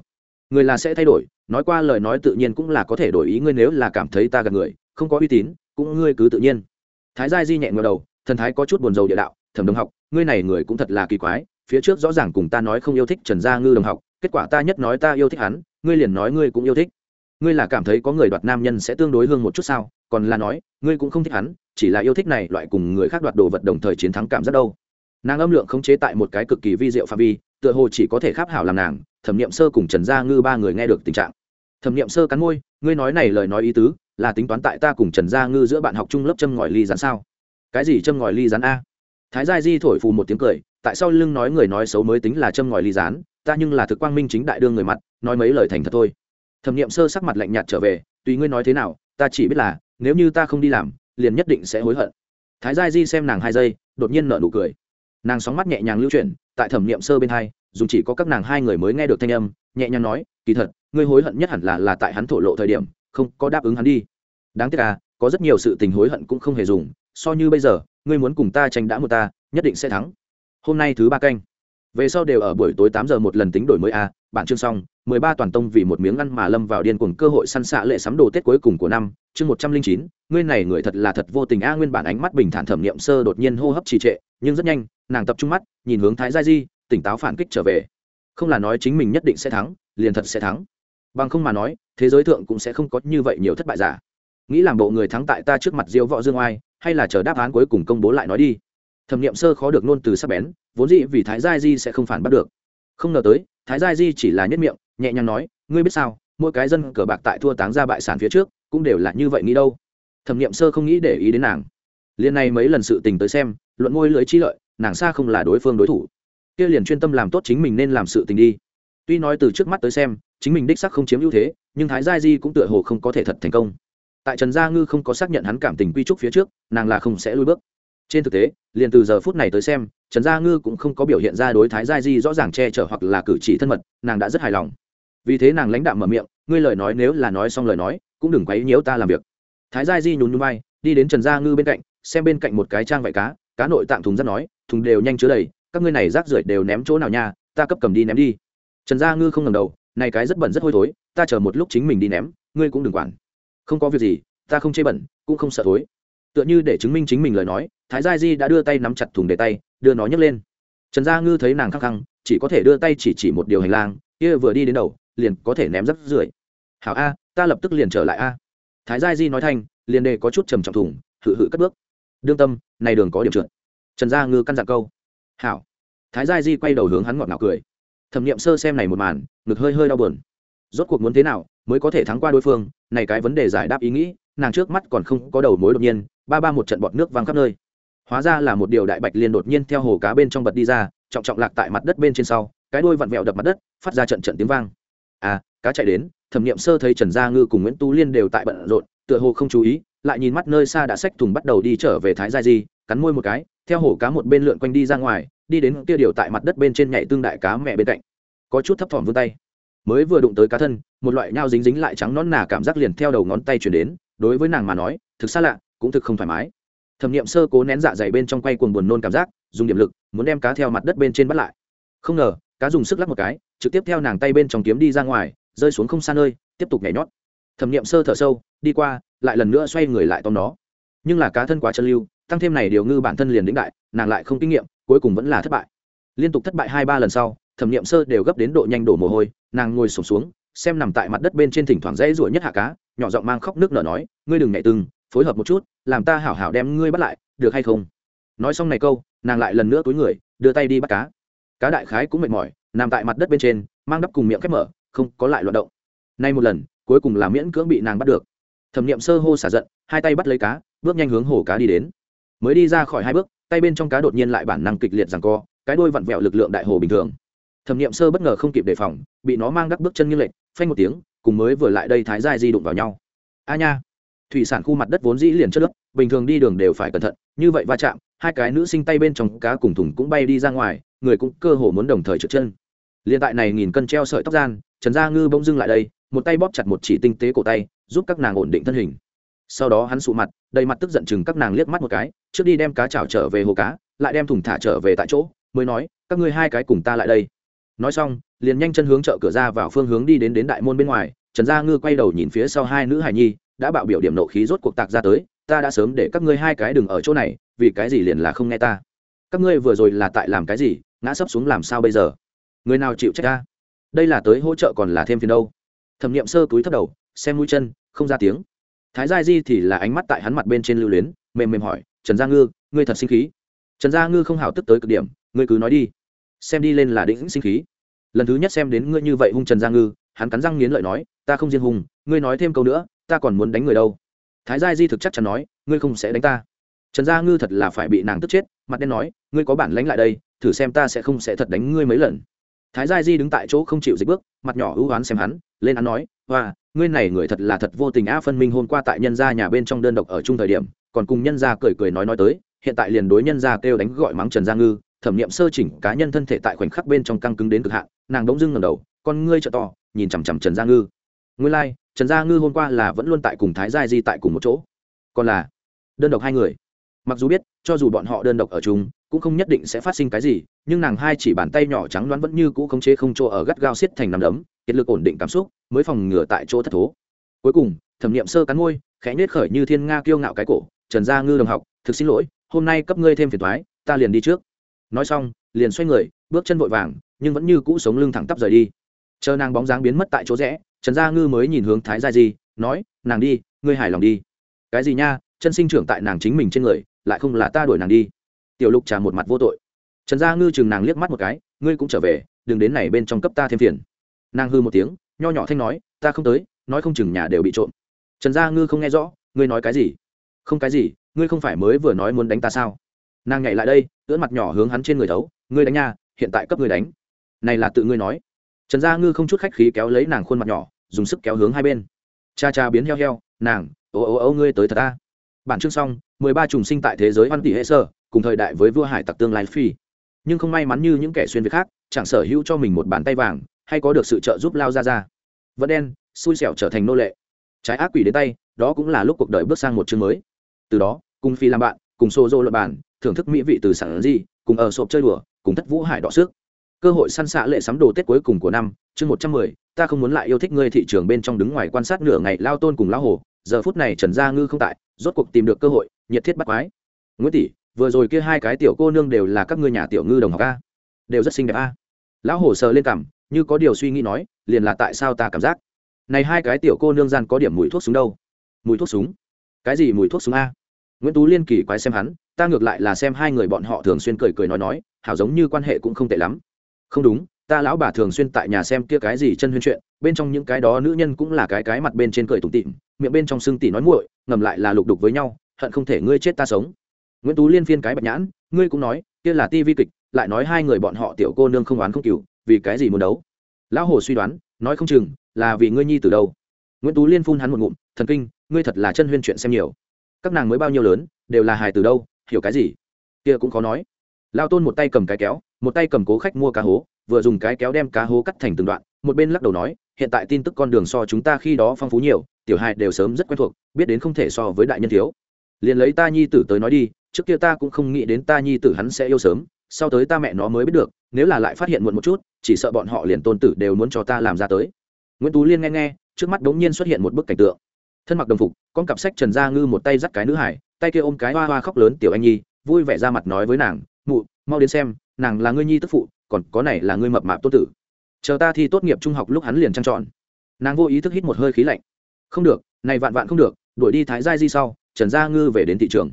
người là sẽ thay đổi, nói qua lời nói tự nhiên cũng là có thể đổi ý ngươi nếu là cảm thấy ta gần người, không có uy tín, cũng ngươi cứ tự nhiên. Thái gia di nhẹ ngờ đầu, thần thái có chút buồn rầu địa đạo, thẩm đồng học, ngươi này người cũng thật là kỳ quái, phía trước rõ ràng cùng ta nói không yêu thích trần gia ngư đồng học, kết quả ta nhất nói ta yêu thích hắn, ngươi liền nói ngươi cũng yêu thích. Ngươi là cảm thấy có người đoạt nam nhân sẽ tương đối hương một chút sao? Còn là nói, ngươi cũng không thích hắn, chỉ là yêu thích này loại cùng người khác đoạt đồ vật đồng thời chiến thắng cảm giác đâu. Nàng âm lượng khống chế tại một cái cực kỳ vi diệu phạm vi, tựa hồ chỉ có thể kháp hảo làm nàng thẩm nghiệm sơ cùng trần gia ngư ba người nghe được tình trạng. Thẩm nghiệm sơ cắn môi, ngươi nói này lời nói ý tứ, là tính toán tại ta cùng trần gia ngư giữa bạn học chung lớp châm ngòi ly rán sao? Cái gì châm ngòi ly rán a? Thái gia di thổi phù một tiếng cười, tại sao lưng nói người nói xấu mới tính là châm ngòi ly rán ta nhưng là thực quang minh chính đại đương người mặt, nói mấy lời thành thật thôi. Thẩm nghiệm sơ sắc mặt lạnh nhạt trở về, tùy ngươi nói thế nào, ta chỉ biết là, nếu như ta không đi làm, liền nhất định sẽ hối hận. Thái gia di xem nàng hai giây, đột nhiên nở nụ cười. Nàng sóng mắt nhẹ nhàng lưu chuyển, tại thẩm nghiệm sơ bên hai dùng chỉ có các nàng hai người mới nghe được thanh âm nhẹ nhàng nói kỳ thật ngươi hối hận nhất hẳn là là tại hắn thổ lộ thời điểm không có đáp ứng hắn đi. Đáng tiếc à có rất nhiều sự tình hối hận cũng không hề dùng so như bây giờ ngươi muốn cùng ta tranh đã một ta nhất định sẽ thắng. Hôm nay thứ ba canh. Về sau đều ở buổi tối tám giờ một lần tính đổi mới a à, bản chương xong mười ba toàn tông vì một miếng ăn mà lâm vào điên cuồng cơ hội săn xạ lệ sắm đồ tết cuối cùng của năm chương một trăm linh chín ngươi này người thật là thật vô tình a nguyên bản ánh mắt bình thản thẩm niệm sơ đột nhiên hô hấp trì trệ nhưng rất nhanh nàng tập trung mắt nhìn hướng thái gia di tỉnh táo phản kích trở về. Không là nói chính mình nhất định sẽ thắng, liền thật sẽ thắng. Bằng không mà nói, thế giới thượng cũng sẽ không có như vậy nhiều thất bại giả. Nghĩ làm bộ người thắng tại ta trước mặt diêu võ dương oai, hay là chờ đáp án cuối cùng công bố lại nói đi. Thẩm nghiệm sơ khó được nôn từ sắc bén, vốn dĩ vì thái gia di sẽ không phản bắt được. Không ngờ tới, thái gia di chỉ là nhất miệng, nhẹ nhàng nói, ngươi biết sao, mỗi cái dân cờ bạc tại thua táng ra bại sản phía trước, cũng đều là như vậy nghĩ đâu. Thẩm nghiệm sơ không nghĩ để ý đến nàng. Liên này mấy lần sự tình tới xem, luận ngôi lưới chi lợi, nàng xa không là đối phương đối thủ kia liền chuyên tâm làm tốt chính mình nên làm sự tình đi. Tuy nói từ trước mắt tới xem, chính mình đích sắc không chiếm ưu thế, nhưng thái gia di cũng tựa hồ không có thể thật thành công. Tại trần gia ngư không có xác nhận hắn cảm tình quy trúc phía trước, nàng là không sẽ lui bước. Trên thực tế, liền từ giờ phút này tới xem, trần gia ngư cũng không có biểu hiện ra đối thái gia di rõ ràng che chở hoặc là cử chỉ thân mật, nàng đã rất hài lòng. Vì thế nàng lãnh đạm mở miệng, ngươi lời nói nếu là nói xong lời nói, cũng đừng quấy nhiễu ta làm việc. Thái gia di nhún nhún vai, đi đến trần gia ngư bên cạnh, xem bên cạnh một cái trang vải cá cá nội tạm thùng rất nói, thùng đều nhanh chứa đầy các ngươi này rác rưởi đều ném chỗ nào nha, ta cấp cầm đi ném đi. Trần gia ngư không ngầm đầu, này cái rất bẩn rất hôi thối, ta chờ một lúc chính mình đi ném, ngươi cũng đừng quản. Không có việc gì, ta không chê bẩn, cũng không sợ thối. Tựa như để chứng minh chính mình lời nói, thái gia di đã đưa tay nắm chặt thùng để tay, đưa nó nhấc lên. Trần gia ngư thấy nàng khăng khăng, chỉ có thể đưa tay chỉ chỉ một điều hành lang, kia vừa đi đến đầu, liền có thể ném rắc rưởi. Hảo a, ta lập tức liền trở lại a. Thái gia di nói thanh, liền đề có chút trầm trọng thùng, hự hự cất bước. Đương tâm, này đường có điểm trượt. Trần gia ngư căn dặn câu hảo. Thái gia di quay đầu hướng hắn ngọt ngào cười. Thẩm nghiệm sơ xem này một màn, ngực hơi hơi đau buồn. Rốt cuộc muốn thế nào mới có thể thắng qua đối phương, này cái vấn đề giải đáp ý nghĩ, nàng trước mắt còn không có đầu mối đột nhiên, ba ba một trận bọt nước văng khắp nơi. Hóa ra là một điều đại bạch liên đột nhiên theo hồ cá bên trong bật đi ra, trọng trọng lạc tại mặt đất bên trên sau, cái đuôi vặn vẹo đập mặt đất, phát ra trận trận tiếng vang. À cá chạy đến, thẩm nghiệm sơ thấy trần gia ngư cùng nguyễn tu liên đều tại bận rộn, tựa hồ không chú ý, lại nhìn mắt nơi xa đã xách thùng bắt đầu đi trở về thái gia di, cắn môi một cái theo hổ cá một bên lượn quanh đi ra ngoài, đi đến kia điều tại mặt đất bên trên nhảy tương đại cá mẹ bên cạnh. Có chút thấp thỏm vươn tay. Mới vừa đụng tới cá thân, một loại nhau dính dính lại trắng nón nà cảm giác liền theo đầu ngón tay chuyển đến, đối với nàng mà nói, thực xa lạ, cũng thực không thoải mái. Thẩm nghiệm sơ cố nén dạ dày bên trong quay cuồng buồn nôn cảm giác, dùng điểm lực, muốn đem cá theo mặt đất bên trên bắt lại. Không ngờ, cá dùng sức lắc một cái, trực tiếp theo nàng tay bên trong kiếm đi ra ngoài, rơi xuống không xa nơi, tiếp tục nhảy nhót. Thẩm nghiệm sơ thở sâu, đi qua, lại lần nữa xoay người lại tóm nó. Nhưng là cá thân quá chân lưu tăng thêm này điều ngư bản thân liền lĩnh đại, nàng lại không kinh nghiệm, cuối cùng vẫn là thất bại. Liên tục thất bại hai ba lần sau, thẩm nghiệm sơ đều gấp đến độ nhanh đổ mồ hôi, nàng ngồi sổm xuống, xem nằm tại mặt đất bên trên thỉnh thoảng dãy ruổi nhất hạ cá, nhỏ giọng mang khóc nước nở nói, ngươi đừng nhẹ từng, phối hợp một chút, làm ta hảo hảo đem ngươi bắt lại, được hay không? Nói xong này câu, nàng lại lần nữa túi người, đưa tay đi bắt cá. Cá đại khái cũng mệt mỏi, nằm tại mặt đất bên trên, mang đắp cùng miệng khép mở, không có lại loạt động. Nay một lần, cuối cùng là miễn cưỡng bị nàng bắt được. Thẩm nghiệm sơ hô xả giận, hai tay bắt lấy cá, bước nhanh hướng hồ cá đi đến mới đi ra khỏi hai bước, tay bên trong cá đột nhiên lại bản năng kịch liệt rằng co, cái đôi vặn vẹo lực lượng đại hồ bình thường. Thẩm nghiệm sơ bất ngờ không kịp đề phòng, bị nó mang đắc bước chân như lệch, phanh một tiếng, cùng mới vừa lại đây thái giai di đụng vào nhau. A nha! Thủy sản khu mặt đất vốn dĩ liền chất lớp bình thường đi đường đều phải cẩn thận, như vậy va chạm, hai cái nữ sinh tay bên trong cá cùng thùng cũng bay đi ra ngoài, người cũng cơ hồ muốn đồng thời trượt chân. Liên tại này nghìn cân treo sợi tóc gian, trần gia ngư bỗng dưng lại đây, một tay bóp chặt một chỉ tinh tế cổ tay, giúp các nàng ổn định thân hình sau đó hắn sụ mặt, đầy mặt tức giận chừng các nàng liếc mắt một cái, trước đi đem cá chảo trở về hồ cá, lại đem thùng thả trở về tại chỗ, mới nói, các ngươi hai cái cùng ta lại đây. Nói xong, liền nhanh chân hướng chợ cửa ra vào phương hướng đi đến đến đại môn bên ngoài, trần gia ngư quay đầu nhìn phía sau hai nữ hải nhi, đã bạo biểu điểm nộ khí rốt cuộc tạc ra tới, ta đã sớm để các ngươi hai cái đừng ở chỗ này, vì cái gì liền là không nghe ta? Các ngươi vừa rồi là tại làm cái gì, ngã sấp xuống làm sao bây giờ? Người nào chịu trách ta? Đây là tới hỗ trợ còn là thêm phiền đâu. Thẩm n i ệ m sơ túi thấp đầu, xem mũi chân, không ra tiếng thái gia di thì là ánh mắt tại hắn mặt bên trên lưu luyến, mềm mềm hỏi, trần gia ngư, ngươi thật sinh khí? Trần gia ngư không hào tức tới cực điểm, ngươi cứ nói đi, xem đi lên là đĩnh sinh khí. Lần thứ nhất xem đến ngươi như vậy hung trần gia ngư, hắn cắn răng nghiến lợi nói, ta không riêng hung, ngươi nói thêm câu nữa, ta còn muốn đánh người đâu. Thái gia di thực chắc chắn nói, ngươi không sẽ đánh ta. Trần gia ngư thật là phải bị nàng tức chết, mặt đen nói, ngươi có bản lãnh lại đây, thử xem ta sẽ không sẽ thật đánh ngươi mấy lần. Thái gia di đứng tại chỗ không chịu dịch bước, mặt nhỏ ưu oán xem hắn, lên hắn nói hoa ngươi này người thật là thật vô tình a phân minh hôm qua tại nhân gia nhà bên trong đơn độc ở chung thời điểm còn cùng nhân gia cười cười nói nói tới hiện tại liền đối nhân gia kêu đánh gọi mắng trần gia ngư thẩm nghiệm sơ chỉnh cá nhân thân thể tại khoảnh khắc bên trong căng cứng đến cực hạn nàng đống dưng ngẩng đầu con ngươi trợ to nhìn chằm chằm trần gia ngư. Ngươi lai、like, trần gia ngư hôm qua là vẫn luôn tại cùng thái gia di tại cùng một chỗ. Còn là đơn độc hai người. Mặc dù biết cho dù bọn họ đơn độc ở chung cũng không nhất định sẽ phát sinh cái gì nhưng nàng hai chỉ bàn tay nhỏ trắng đoán vẫn như cũ khống chế không chỗ ở gắt gao xiết thành nằm đấm kiệt lực ổn định cảm xúc, mới phòng ngừa tại chỗ thất thố. Cuối cùng, thẩm nghiệm sơ cắn môi, khẽ nhếch khởi như thiên nga kiêu ngạo cái cổ, trần gia ngư đồng học, thực xin lỗi, hôm nay cấp ngươi thêm phiền thoái ta liền đi trước. Nói xong, liền xoay người, bước chân vội vàng, nhưng vẫn như cũ sống lưng thẳng tắp rời đi. Chờ nàng bóng dáng biến mất tại chỗ rẽ, trần gia ngư mới nhìn hướng thái gia di, nói, nàng đi, ngươi hài lòng đi. Cái gì nha, chân sinh trưởng tại nàng chính mình trên người, lại không là ta đuổi nàng đi. Tiểu lục trà một mặt vô tội. Trần gia ngư chừng nàng liếc mắt một cái, ngươi cũng trở về, đừng đến này bên trong cấp ta thêm phiền nàng hư một tiếng, nho nhỏ thanh nói, ta không tới, nói không chừng nhà đều bị trộm. Trần gia ngư không nghe rõ, ngươi nói cái gì? Không cái gì, ngươi không phải mới vừa nói muốn đánh ta sao? Nàng nhảy lại đây, ưỡn mặt nhỏ hướng hắn trên người thấu, ngươi đánh nha, hiện tại cấp ngươi đánh. Này là tự ngươi nói. Trần gia ngư không chút khách khí kéo lấy nàng khuôn mặt nhỏ, dùng sức kéo hướng hai bên. Cha cha biến heo heo, nàng, ô ô ô, ngươi tới thật ta. Bản chương xong, mười ba trùng sinh tại thế giới văn tỷ hệ sơ cùng thời đại với vua hải tặc tương lai phi. Nhưng không may mắn như những kẻ xuyên việt khác, chẳng sở hữu cho mình một bàn tay vàng hay có được sự trợ giúp lao ra ra vẫn đen, xui xẻo trở thành nô lệ. Trái ác quỷ đến tay, đó cũng là lúc cuộc đời bước sang một chương mới. Từ đó, cùng phi làm bạn, cùng xô dô luật bàn, thưởng thức mỹ vị từ sản gì, cùng ở sộp chơi đùa, cùng thất vũ hải đỏ sức cơ hội săn xạ lệ sắm đồ tết cuối cùng của năm, chương một trăm mười, ta không muốn lại yêu thích ngươi thị trường bên trong đứng ngoài quan sát nửa ngày lao tôn cùng lao hồ. Giờ phút này trần gia ngư không tại, rốt cuộc tìm được cơ hội, nhiệt thiết bắt quái. Nguyễn tỷ, vừa rồi kia hai cái tiểu cô nương đều là các ngươi nhà tiểu ngư đồng học a. Đều rất xinh đẹp a. Lão hồ sờ lên cảm như có điều suy nghĩ nói, liền là tại sao ta cảm giác? Này hai cái tiểu cô nương gian có điểm mùi thuốc súng đâu? Mùi thuốc súng? Cái gì mùi thuốc súng a? Nguyễn tú liên kỳ quái xem hắn, ta ngược lại là xem hai người bọn họ thường xuyên cười cười nói nói, hảo giống như quan hệ cũng không tệ lắm. Không đúng, ta lão bà thường xuyên tại nhà xem kia cái gì chân huyên chuyện, bên trong những cái đó nữ nhân cũng là cái cái mặt bên trên cười tủm tịm miệng bên trong xương tỉ nói muội, ngầm lại là lục đục với nhau, hận không thể ngươi chết ta sống. Nguyễn tú liên phiên cái bạch nhãn, ngươi cũng nói, kia là tivi kịch, lại nói hai người bọn họ tiểu cô nương không oán không cừu vì cái gì muốn đấu? Lão hồ suy đoán, nói không chừng là vì ngươi nhi từ đâu. Nguyễn tú liên phun hắn một ngụm, thần kinh, ngươi thật là chân huyên chuyện xem nhiều. Các nàng mới bao nhiêu lớn, đều là hài từ đâu, hiểu cái gì? Kia cũng khó nói. Lao tôn một tay cầm cái kéo, một tay cầm cố khách mua cá hố, vừa dùng cái kéo đem cá hố cắt thành từng đoạn, một bên lắc đầu nói, hiện tại tin tức con đường so chúng ta khi đó phong phú nhiều, tiểu hài đều sớm rất quen thuộc, biết đến không thể so với đại nhân thiếu. Liền lấy ta nhi tử tới nói đi, trước kia ta cũng không nghĩ đến ta nhi tử hắn sẽ yêu sớm sau tới ta mẹ nó mới biết được, nếu là lại phát hiện muộn một chút, chỉ sợ bọn họ liền tôn tử đều muốn cho ta làm ra tới. Nguyễn tú liên nghe nghe, trước mắt đống nhiên xuất hiện một bức cảnh tượng. Thân mặc đồng phục, con cặp sách trần gia ngư một tay dắt cái nữ hải, tay kia ôm cái hoa hoa khóc lớn tiểu anh nhi, vui vẻ ra mặt nói với nàng, mụ, mau đến xem, nàng là ngươi nhi tức phụ, còn có này là ngươi mập mạp tôn tử. Chờ ta thi tốt nghiệp trung học lúc hắn liền trang trọn nàng vô ý thức hít một hơi khí lạnh. Không được, này vạn vạn không được, đuổi đi thái giai di sau, trần gia ngư về đến thị trường.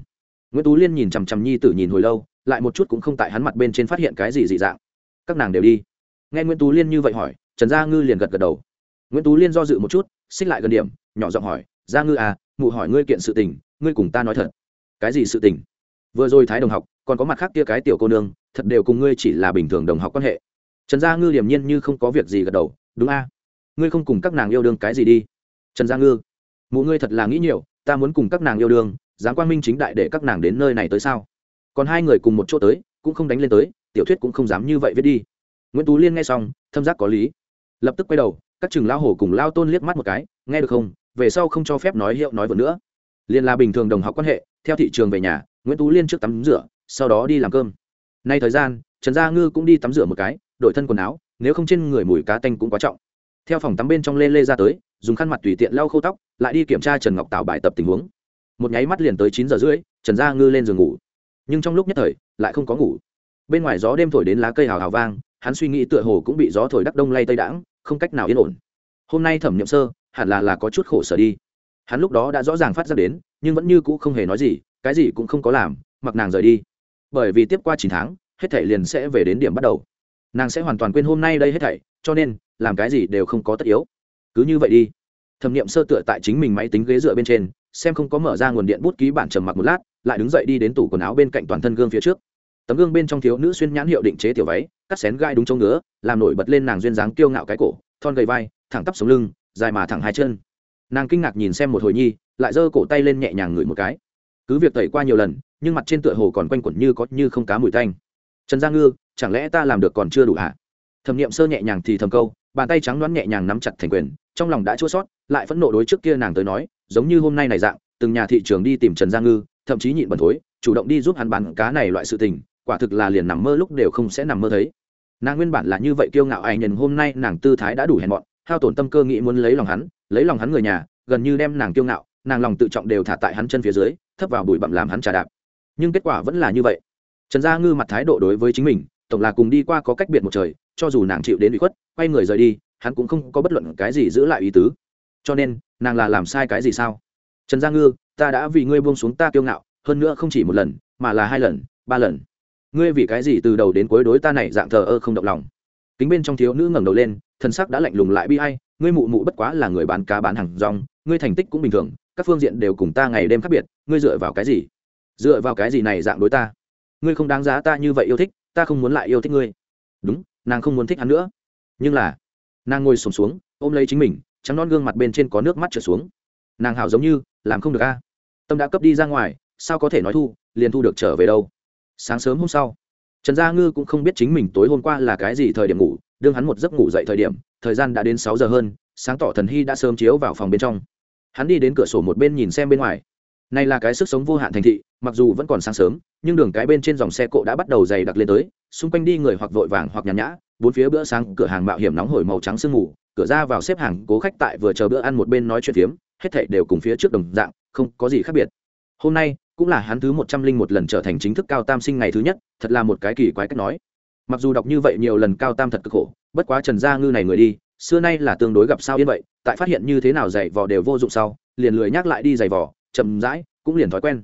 Nguyễn tú liên nhìn chằm chằm nhi tử nhìn hồi lâu lại một chút cũng không tại hắn mặt bên trên phát hiện cái gì dị dạng. Các nàng đều đi. Nghe nguyễn tú liên như vậy hỏi, trần gia ngư liền gật gật đầu. Nguyễn tú liên do dự một chút, xích lại gần điểm, nhỏ giọng hỏi, gia ngư à mụ hỏi ngươi kiện sự tình, ngươi cùng ta nói thật. Cái gì sự tình? Vừa rồi thái đồng học, còn có mặt khác kia cái tiểu cô nương, thật đều cùng ngươi chỉ là bình thường đồng học quan hệ. Trần gia ngư điềm nhiên như không có việc gì gật đầu, đúng a, ngươi không cùng các nàng yêu đương cái gì đi. Trần gia ngư, mụ ngươi thật là nghĩ nhiều, ta muốn cùng các nàng yêu đương, dám quan minh chính đại để các nàng đến nơi này tới sao? Còn hai người cùng một chỗ tới, cũng không đánh lên tới, tiểu thuyết cũng không dám như vậy viết đi. Nguyễn tú liên nghe xong, thâm giác có lý. Lập tức quay đầu, các chừng lao hổ cùng lao tôn liếc mắt một cái, nghe được không, về sau không cho phép nói hiệu nói vợ nữa. Liên là bình thường đồng học quan hệ, theo thị trường về nhà, nguyễn tú liên trước tắm rửa, sau đó đi làm cơm. Nay thời gian, trần gia ngư cũng đi tắm rửa một cái, đổi thân quần áo, nếu không trên người mùi cá tanh cũng quá trọng. Theo phòng tắm bên trong lê lê ra tới, dùng khăn mặt tùy tiện lau khâu tóc, lại đi kiểm tra trần ngọc tạo bài tập tình huống. Một nháy mắt liền tới chín giờ rưỡi, trần gia ngư lên giường ngủ nhưng trong lúc nhất thời, lại không có ngủ. Bên ngoài gió đêm thổi đến lá cây hào hào vang, hắn suy nghĩ tựa hồ cũng bị gió thổi đắc đông lay tây đãng, không cách nào yên ổn. Hôm nay thẩm nhậm sơ, hẳn là là có chút khổ sở đi. Hắn lúc đó đã rõ ràng phát ra đến, nhưng vẫn như cũ không hề nói gì, cái gì cũng không có làm, mặc nàng rời đi. Bởi vì tiếp qua chín tháng, hết thảy liền sẽ về đến điểm bắt đầu. Nàng sẽ hoàn toàn quên hôm nay đây hết thảy, cho nên, làm cái gì đều không có tất yếu. Cứ như vậy đi. Thẩm nghiệm sơ tựa tại chính mình máy tính ghế dựa bên trên, xem không có mở ra nguồn điện bút ký bản trầm mặc một lát lại đứng dậy đi đến tủ quần áo bên cạnh toàn thân gương phía trước. Tấm gương bên trong thiếu nữ xuyên nhãn hiệu định chế tiểu váy, cắt xén gai đúng trông ngứa, làm nổi bật lên nàng duyên dáng kiêu ngạo cái cổ, thon gầy vai, thẳng tắp sống lưng, dài mà thẳng hai chân. Nàng kinh ngạc nhìn xem một hồi nhi, lại giơ cổ tay lên nhẹ nhàng ngửi một cái. Cứ việc tẩy qua nhiều lần, nhưng mặt trên tựa hồ còn quanh quẩn như có như không cá mùi tanh. Trần gia ngư, chẳng lẽ ta làm được còn chưa đủ hả? Thẩm niệm sơ nhẹ nhàng thì thầm câu, bàn tay trắng đoán nhẹ nhàng nắm chặt thành quyền, trong lòng đã chua sót lại phẫn nộ đối trước kia nàng tới nói, giống như hôm nay này dạng, từng nhà thị trường đi tìm trần gia ngư thậm chí nhịn bẩn thối, chủ động đi giúp hắn bán cá này loại sự tình, quả thực là liền nằm mơ lúc đều không sẽ nằm mơ thấy. Nàng nguyên bản là như vậy kiêu ngạo ai nhìn hôm nay nàng tư thái đã đủ hèn mọn, hao tổn tâm cơ nghĩ muốn lấy lòng hắn, lấy lòng hắn người nhà, gần như đem nàng kiêu ngạo, nàng lòng tự trọng đều thả tại hắn chân phía dưới, thấp vào bụi bặm làm hắn trà đạp. Nhưng kết quả vẫn là như vậy. Trần gia ngư mặt thái độ đối với chính mình, tổng là cùng đi qua có cách biệt một trời, cho dù nàng chịu đến bị khuất, quay người rời đi, hắn cũng không có bất luận cái gì giữ lại ý tứ. Cho nên, nàng là làm sai cái gì sao? Trần gia ngư ta đã vì ngươi buông xuống ta kiêu ngạo hơn nữa không chỉ một lần mà là hai lần ba lần. Ngươi vì cái gì từ đầu đến cuối đối ta này dạng thờ ơ không động lòng? Kính bên trong thiếu nữ ngẩng đầu lên thần sắc đã lạnh lùng lại bi ai. ngươi mụ mụ bất quá là người bán cá bán hàng rong ngươi thành tích cũng bình thường các phương diện đều cùng ta ngày đêm khác biệt ngươi dựa vào cái gì? Dựa vào cái gì này dạng đối ta? Ngươi không đáng giá ta như vậy yêu thích ta không muốn lại yêu thích ngươi. Đúng nàng không muốn thích hắn nữa. Nhưng là nàng ngồi sùng xuống, xuống ôm lấy chính mình trắng non gương mặt bên trên có nước mắt trở xuống. Nàng hảo giống như làm không được a. Tâm đã cấp đi ra ngoài, sao có thể nói thu, liền thu được trở về đâu? Sáng sớm hôm sau, trần gia ngư cũng không biết chính mình tối hôm qua là cái gì thời điểm ngủ, đương hắn một giấc ngủ dậy thời điểm, thời gian đã đến sáu giờ hơn, sáng tỏ thần hy đã sớm chiếu vào phòng bên trong. Hắn đi đến cửa sổ một bên nhìn xem bên ngoài. Này là cái sức sống vô hạn thành thị, mặc dù vẫn còn sáng sớm, nhưng đường cái bên trên dòng xe cộ đã bắt đầu dày đặc lên tới, xung quanh đi người hoặc vội vàng hoặc nhàn nhã, bốn phía bữa sáng, cửa hàng mạo hiểm nóng hổi màu trắng sương mù, cửa ra vào xếp hàng cố khách tại vừa chờ bữa ăn một bên nói chuyện phiếm hết thảy đều cùng phía trước đồng dạng, không có gì khác biệt. Hôm nay, cũng là hắn thứ một trăm linh một lần trở thành chính thức cao tam sinh ngày thứ nhất, thật là một cái kỳ quái cách nói. Mặc dù đọc như vậy nhiều lần cao tam thật cực khổ, bất quá trần gia ngư này người đi, xưa nay là tương đối gặp sao yên vậy, tại phát hiện như thế nào giày vò đều vô dụng sau, liền lười nhắc lại đi giày vò, chậm rãi, cũng liền thói quen.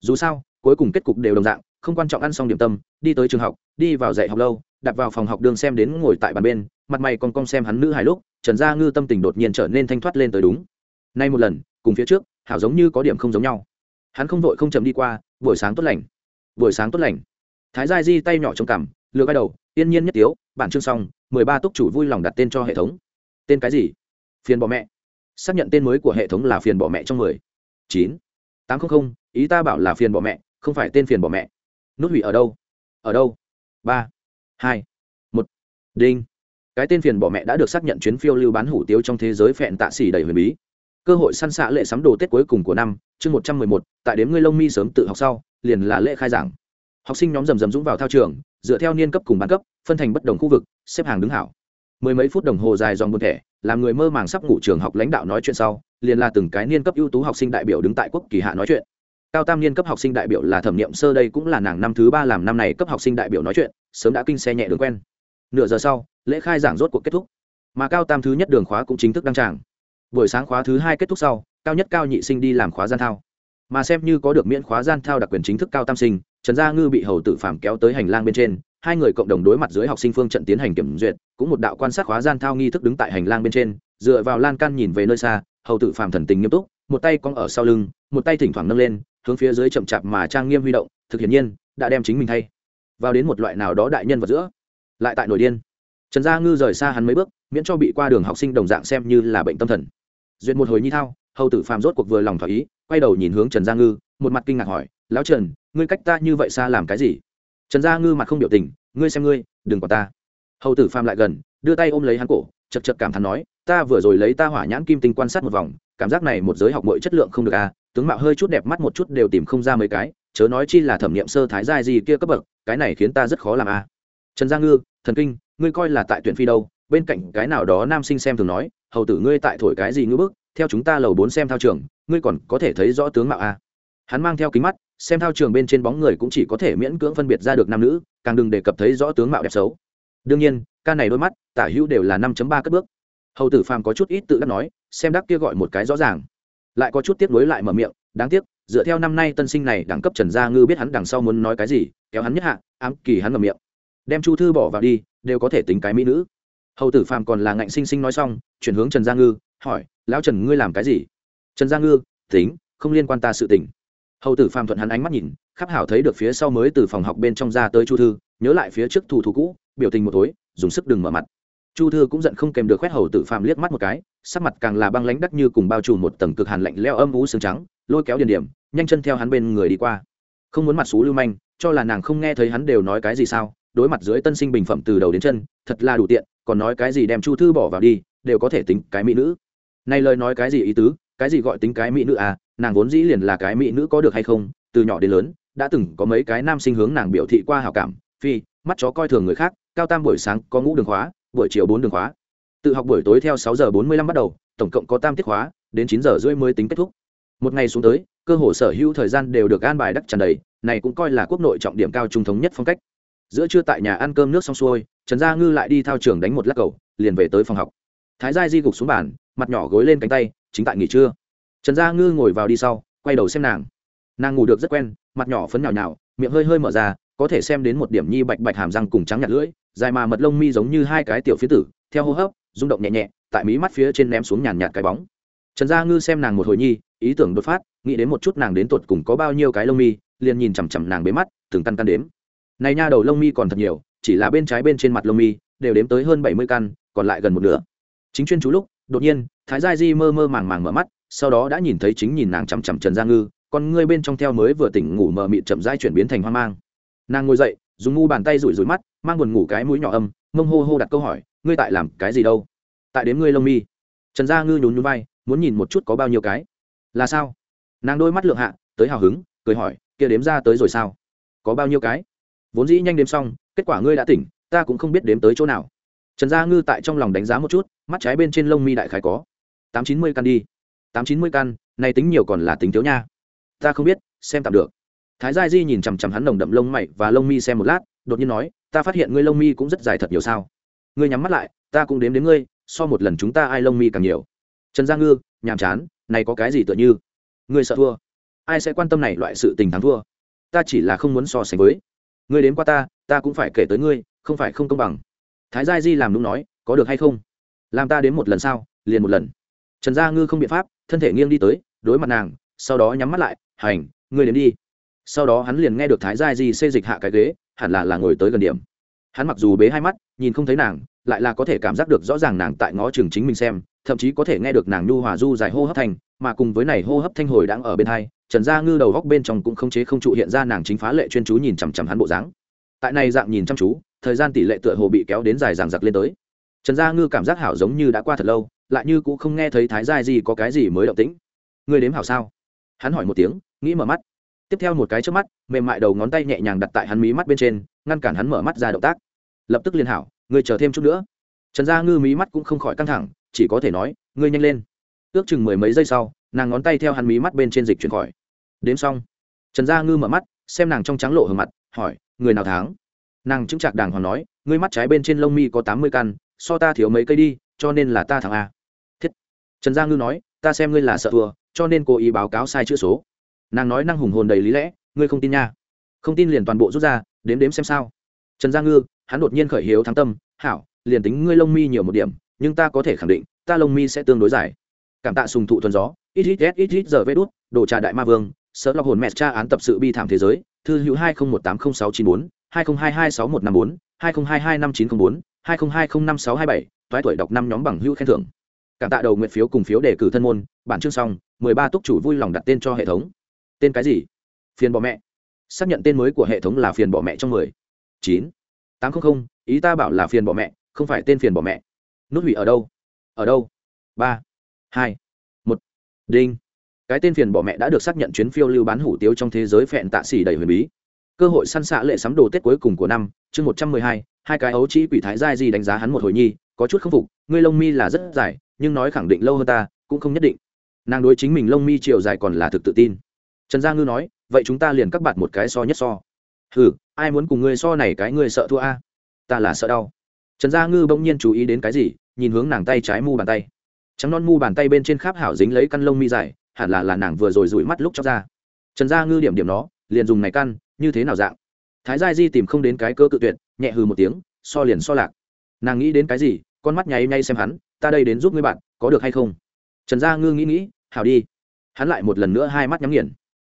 Dù sao, cuối cùng kết cục đều đồng dạng, không quan trọng ăn xong điểm tâm, đi tới trường học, đi vào dạy học lâu đặt vào phòng học đường xem đến ngồi tại bàn bên, mặt mày còn cong xem hắn nữ hài lúc, trần gia ngư tâm tình đột nhiên trở nên thanh thoát lên tới đúng nay một lần, cùng phía trước, hảo giống như có điểm không giống nhau. Hắn không vội không chầm đi qua, buổi sáng tốt lành. Buổi sáng tốt lành. Thái gia di tay nhỏ trong cằm, lừa gai đầu, yên nhiên nhất tiếu, bản chương xong, mười ba túc chủ vui lòng đặt tên cho hệ thống. Tên cái gì? Phiền bỏ mẹ. Xác nhận tên mới của hệ thống là phiền bỏ mẹ trong mười. Chín. Tám trăm linh ý ta bảo là phiền bỏ mẹ, không phải tên phiền bỏ mẹ. Nút hủy ở đâu? Ở đâu? Ba. Hai. Một. Đinh. Cái tên phiền bỏ mẹ đã được xác nhận chuyến phiêu lưu bán hủ tiếu trong thế giới phẹn tạ xỉ đầy huyền bí cơ hội săn xạ lệ sắm đồ tết cuối cùng của năm, chương một trăm mười một, tại đếm ngươi lông mi sớm tự học sau, liền là lễ khai giảng. Học sinh nhóm rầm rầm dũng vào thao trường, dựa theo niên cấp cùng bán cấp, phân thành bất đồng khu vực, xếp hàng đứng hảo. Mười mấy phút đồng hồ dài dòng buồn thẻ, làm người mơ màng sắp ngủ trường học lãnh đạo nói chuyện sau, liền là từng cái niên cấp ưu tú học sinh đại biểu đứng tại quốc kỳ hạ nói chuyện. Cao tam niên cấp học sinh đại biểu là thẩm nghiệm sơ đây cũng là nàng năm thứ ba làm năm này cấp học sinh đại biểu nói chuyện, sớm đã kinh xe nhẹ đường quen. Nửa giờ sau, lễ khai giảng rốt cuộc kết thúc. Mà cao tam thứ nhất đường khóa cũng chính thức đăng tràng buổi sáng khóa thứ hai kết thúc sau, cao nhất cao nhị sinh đi làm khóa gian thao. Mà xem như có được miễn khóa gian thao đặc quyền chính thức cao tam sinh, trần gia ngư bị hầu tử phạm kéo tới hành lang bên trên, hai người cộng đồng đối mặt dưới học sinh phương trận tiến hành kiểm duyệt, cũng một đạo quan sát khóa gian thao nghi thức đứng tại hành lang bên trên, dựa vào lan can nhìn về nơi xa, hầu tử phạm thần tình nghiêm túc, một tay cong ở sau lưng, một tay thỉnh thoảng nâng lên, hướng phía dưới chậm chạp mà trang nghiêm huy động, thực hiện nhiên, đã đem chính mình thay. Vào đến một loại nào đó đại nhân vật giữa, lại tại nổi điên. Trần gia ngư rời xa hắn mấy bước, miễn cho bị qua đường học sinh đồng dạng xem như là bệnh tâm thần duyệt một hồi nhi thao, hầu tử phàm rốt cuộc vừa lòng thỏa ý, quay đầu nhìn hướng trần gia ngư, một mặt kinh ngạc hỏi, lão trần, ngươi cách ta như vậy xa làm cái gì? Trần gia ngư mặt không biểu tình, ngươi xem ngươi, đừng còn ta. Hầu tử phàm lại gần, đưa tay ôm lấy hắn cổ, chật chật cảm thán nói, ta vừa rồi lấy ta hỏa nhãn kim tinh quan sát một vòng, cảm giác này một giới học mọi chất lượng không được à tướng mạo hơi chút đẹp mắt một chút đều tìm không ra mấy cái, chớ nói chi là thẩm nghiệm sơ thái giai gì kia cấp bậc, cái này khiến ta rất khó làm à. Trần gia ngư, thần kinh, ngươi coi là tại tuyển phi đâu, bên cạnh cái nào đó nam sinh xem thường nói hầu tử ngươi tại thổi cái gì ngư bức, theo chúng ta lầu bốn xem thao trường, ngươi còn có thể thấy rõ tướng mạo a. Hắn mang theo kính mắt, xem thao trường bên trên bóng người cũng chỉ có thể miễn cưỡng phân biệt ra được nam nữ, càng đừng đề cập thấy rõ tướng mạo đẹp xấu. Đương nhiên, ca này đôi mắt, tả hữu đều là năm ba cất bước. Hầu tử phàm có chút ít tự đắc nói, xem đắc kia gọi một cái rõ ràng. Lại có chút tiếp nối lại mở miệng, đáng tiếc, dựa theo năm nay tân sinh này đẳng cấp trần gia ngư biết hắn đằng sau muốn nói cái gì, kéo hắn nhất hạ, ám kỳ hắn ngầm miệng. Đem chu thư bỏ vào đi, đều có thể tính cái mỹ nữ hầu tử phàm còn là ngạnh sinh sinh nói xong, chuyển hướng trần gia ngư, hỏi, lão trần, ngươi làm cái gì? Trần gia ngư, tính, không liên quan ta sự tình. Hầu tử phàm thuận hắn ánh mắt nhìn khắc hảo thấy được phía sau mới từ phòng học bên trong ra tới chu thư, nhớ lại phía trước thủ thủ cũ, biểu tình một tối, dùng sức đừng mở mặt. Chu thư cũng giận không kèm được khoét hầu tử phàm liếc mắt một cái, sắc mặt càng là băng lãnh đắc như cùng bao trùm một tầng cực hàn lạnh leo âm ú xương trắng, lôi kéo điền điểm, nhanh chân theo hắn bên người đi qua. Không muốn mặt xú lưu manh, cho là nàng không nghe thấy hắn đều nói cái gì sao đối mặt dưới tân sinh bình phẩm từ đầu đến chân, thật là đủ tiện, còn nói cái gì đem chu thư bỏ vào đi, đều có thể tính cái mỹ nữ. Này lời nói cái gì ý tứ, cái gì gọi tính cái mỹ nữ à nàng vốn dĩ liền là cái mỹ nữ có được hay không, từ nhỏ đến lớn, đã từng có mấy cái nam sinh hướng nàng biểu thị qua hảo cảm, phi, mắt chó coi thường người khác, cao tam buổi sáng có ngũ đường khóa, buổi chiều bốn đường khóa. Tự học buổi tối theo sáu giờ bốn mươi lăm bắt đầu, tổng cộng có tam tiết khóa, đến chín giờ rưỡi mới tính kết thúc. Một ngày xuống tới, cơ hồ sở hữu thời gian đều được an bài đắc tràn đầy, này cũng coi là quốc nội trọng điểm cao trung thống nhất phong cách giữa trưa tại nhà ăn cơm nước xong xuôi, trần gia ngư lại đi thao trường đánh một lắc cầu, liền về tới phòng học. Thái gia di gục xuống bàn, mặt nhỏ gối lên cánh tay, chính tại nghỉ trưa. Trần gia ngư ngồi vào đi sau, quay đầu xem nàng. Nàng ngủ được rất quen, mặt nhỏ phấn nhào nhào, miệng hơi hơi mở ra, có thể xem đến một điểm nhi bạch bạch hàm răng cùng trắng nhạt lưỡi, dài mà mật lông mi giống như hai cái tiểu phía tử, theo hô hấp, rung động nhẹ nhẹ, tại mí mắt phía trên ném xuống nhàn nhạt cái bóng. Trần gia ngư xem nàng một hồi nhi, ý tưởng đột phát, nghĩ đến một chút nàng đến tột cùng có bao nhiêu cái lông mi, liền nhìn chằm chằm nàng bế mắt, từng căn căn đếm này nha đầu lông mi còn thật nhiều, chỉ là bên trái bên trên mặt lông mi đều đếm tới hơn bảy mươi căn, còn lại gần một nửa. Chính chuyên chú lúc, đột nhiên, thái gia di mơ mơ màng màng mở mắt, sau đó đã nhìn thấy chính nhìn nàng chằm chằm trần gia ngư còn ngươi bên trong theo mới vừa tỉnh ngủ mờ mịt chậm rãi chuyển biến thành hoang mang. Nàng ngồi dậy, dùng ngu bàn tay rủi rủi mắt, mang buồn ngủ cái mũi nhỏ âm, mông hô hô đặt câu hỏi, ngươi tại làm cái gì đâu? Tại đến ngươi lông mi? Trần gia ngư nhún nhún vai, muốn nhìn một chút có bao nhiêu cái. Là sao? Nàng đôi mắt lượng hạ, tới hào hứng, cười hỏi, kia đếm ra tới rồi sao? Có bao nhiêu cái? Vốn dĩ nhanh đếm xong, kết quả ngươi đã tỉnh, ta cũng không biết đếm tới chỗ nào. Trần gia ngư tại trong lòng đánh giá một chút, mắt trái bên trên lông mi đại khái có tám chín mươi căn đi. tám chín mươi căn, này tính nhiều còn là tính thiếu nha. Ta không biết, xem tạm được. Thái gia di nhìn chằm chằm hắn nồng đậm lông mày và lông mi xem một lát, đột nhiên nói, ta phát hiện ngươi lông mi cũng rất dài thật nhiều sao. Ngươi nhắm mắt lại, ta cũng đếm đến ngươi, so một lần chúng ta ai lông mi càng nhiều. Trần gia ngư, nhàm chán, này có cái gì tựa như? Ngươi sợ thua. Ai sẽ quan tâm này loại sự tình thắng thua? Ta chỉ là không muốn so sánh với ngươi đến qua ta ta cũng phải kể tới ngươi không phải không công bằng. Thái gia di làm đúng nói có được hay không? Làm ta đến một lần sao? Liền một lần. Trần gia ngư không biện pháp thân thể nghiêng đi tới đối mặt nàng sau đó nhắm mắt lại hành ngươi đến đi. Sau đó hắn liền nghe được thái gia di xê dịch hạ cái ghế hẳn là là ngồi tới gần điểm. Hắn mặc dù bế hai mắt nhìn không thấy nàng lại là có thể cảm giác được rõ ràng nàng tại ngõ trường chính mình xem thậm chí có thể nghe được nàng nhu hòa du dài hô hấp thành, mà cùng với này hô hấp thanh hồi đang ở bên hai trần gia ngư đầu góc bên trong cũng không chế không trụ hiện ra nàng chính phá lệ chuyên chú nhìn chằm chằm hắn bộ dáng. Tại này dạng nhìn chăm chú, thời gian tỷ lệ tựa hồ bị kéo đến dài dằng dặc lên tới. Trần gia ngư cảm giác hảo giống như đã qua thật lâu, lại như cũng không nghe thấy thái giai gì có cái gì mới động tĩnh. Người đếm hảo sao? Hắn hỏi một tiếng, nghĩ mở mắt. Tiếp theo một cái trước mắt, mềm mại đầu ngón tay nhẹ nhàng đặt tại hắn mí mắt bên trên, ngăn cản hắn mở mắt ra động tác. Lập tức liên hảo người chờ thêm chút nữa. Trần gia ngư mí mắt cũng không khỏi căng thẳng, chỉ có thể nói, ngươi nhanh lên. Ước chừng mười mấy giây sau nàng ngón tay theo hắn mí mắt bên trên dịch chuyển khỏi. Đếm xong, trần gia ngư mở mắt, xem nàng trong trắng lộ hở mặt, hỏi, người nào tháng? Nàng chứng chạc đàng hoàng nói, ngươi mắt trái bên trên lông mi có tám mươi căn, so ta thiếu mấy cây đi, cho nên là ta thằng a. Thiết. Trần gia ngư nói, ta xem ngươi là sợ thua, cho nên cố ý báo cáo sai chữ số. Nàng nói năng hùng hồn đầy lý lẽ, ngươi không tin nha. Không tin liền toàn bộ rút ra, đếm đếm xem sao. Trần gia ngư, hắn đột nhiên khởi hiếu thắng tâm, hảo, liền tính ngươi lông mi nhiều một điểm, nhưng ta có thể khẳng định, ta lông mi sẽ tương đối dài. Cảm tạ sùng thụ thuần gió ít ít ít ít giờ vê đút, đồ trà đại ma vương, sợ lọc hồn mẹ tra án tập sự bi thảm thế giới, thư hữu hai nghìn một tám không sáu chín bốn, hai nghìn hai hai sáu một năm bốn, hai nghìn hai hai năm chín không bốn, hai nghìn hai không năm sáu hai bảy thoái tuổi đọc năm nhóm bằng hữu khen thưởng. Cảm tạ đầu nguyện phiếu cùng phiếu đề cử thân môn, bản chương xong, mười ba túc chủ vui lòng đặt tên cho hệ thống. Tên cái gì? Phiền bỏ mẹ. Xác nhận tên mới của hệ thống là phiền bỏ mẹ trong mười. Chín. Tám trăm linh ý ta bảo là phiền bỏ mẹ, không phải tên phiền bỏ mẹ. Nút hủy ở đâu? Ở đâu? Ba. Hai đinh. Cái tên phiền bỏ mẹ đã được xác nhận chuyến phiêu lưu bán hủ tiếu trong thế giới phẹn tạ xỉ đầy huyền bí. Cơ hội săn xạ lệ sắm đồ tết cuối cùng của năm, chương một trăm mười hai hai cái ấu trĩ quỷ thái giai gì đánh giá hắn một hồi nhi, có chút k phục, ngươi lông mi là rất dài, nhưng nói khẳng định lâu hơn ta, cũng không nhất định. Nàng đối chính mình lông mi chiều dài còn là thực tự tin. Trần gia ngư nói, vậy chúng ta liền các bạn một cái so nhất so. Ừ ai muốn cùng ngươi so này cái ngươi sợ thua a? Ta là sợ đau. Trần gia ngư bỗng nhiên chú ý đến cái gì, nhìn hướng nàng tay trái mu bàn tay trắng non mu bàn tay bên trên kháp hảo dính lấy căn lông mi dài, hẳn là là nàng vừa rồi rủi mắt lúc cho ra. Trần gia ngư điểm điểm nó, liền dùng này căn, như thế nào dạng? Thái gia di tìm không đến cái cơ cự tuyệt, nhẹ hừ một tiếng, so liền so lạc. Nàng nghĩ đến cái gì, con mắt nháy nháy xem hắn, ta đây đến giúp ngươi bạn, có được hay không? Trần gia ngư nghĩ nghĩ, hảo đi. Hắn lại một lần nữa hai mắt nhắm nghiền.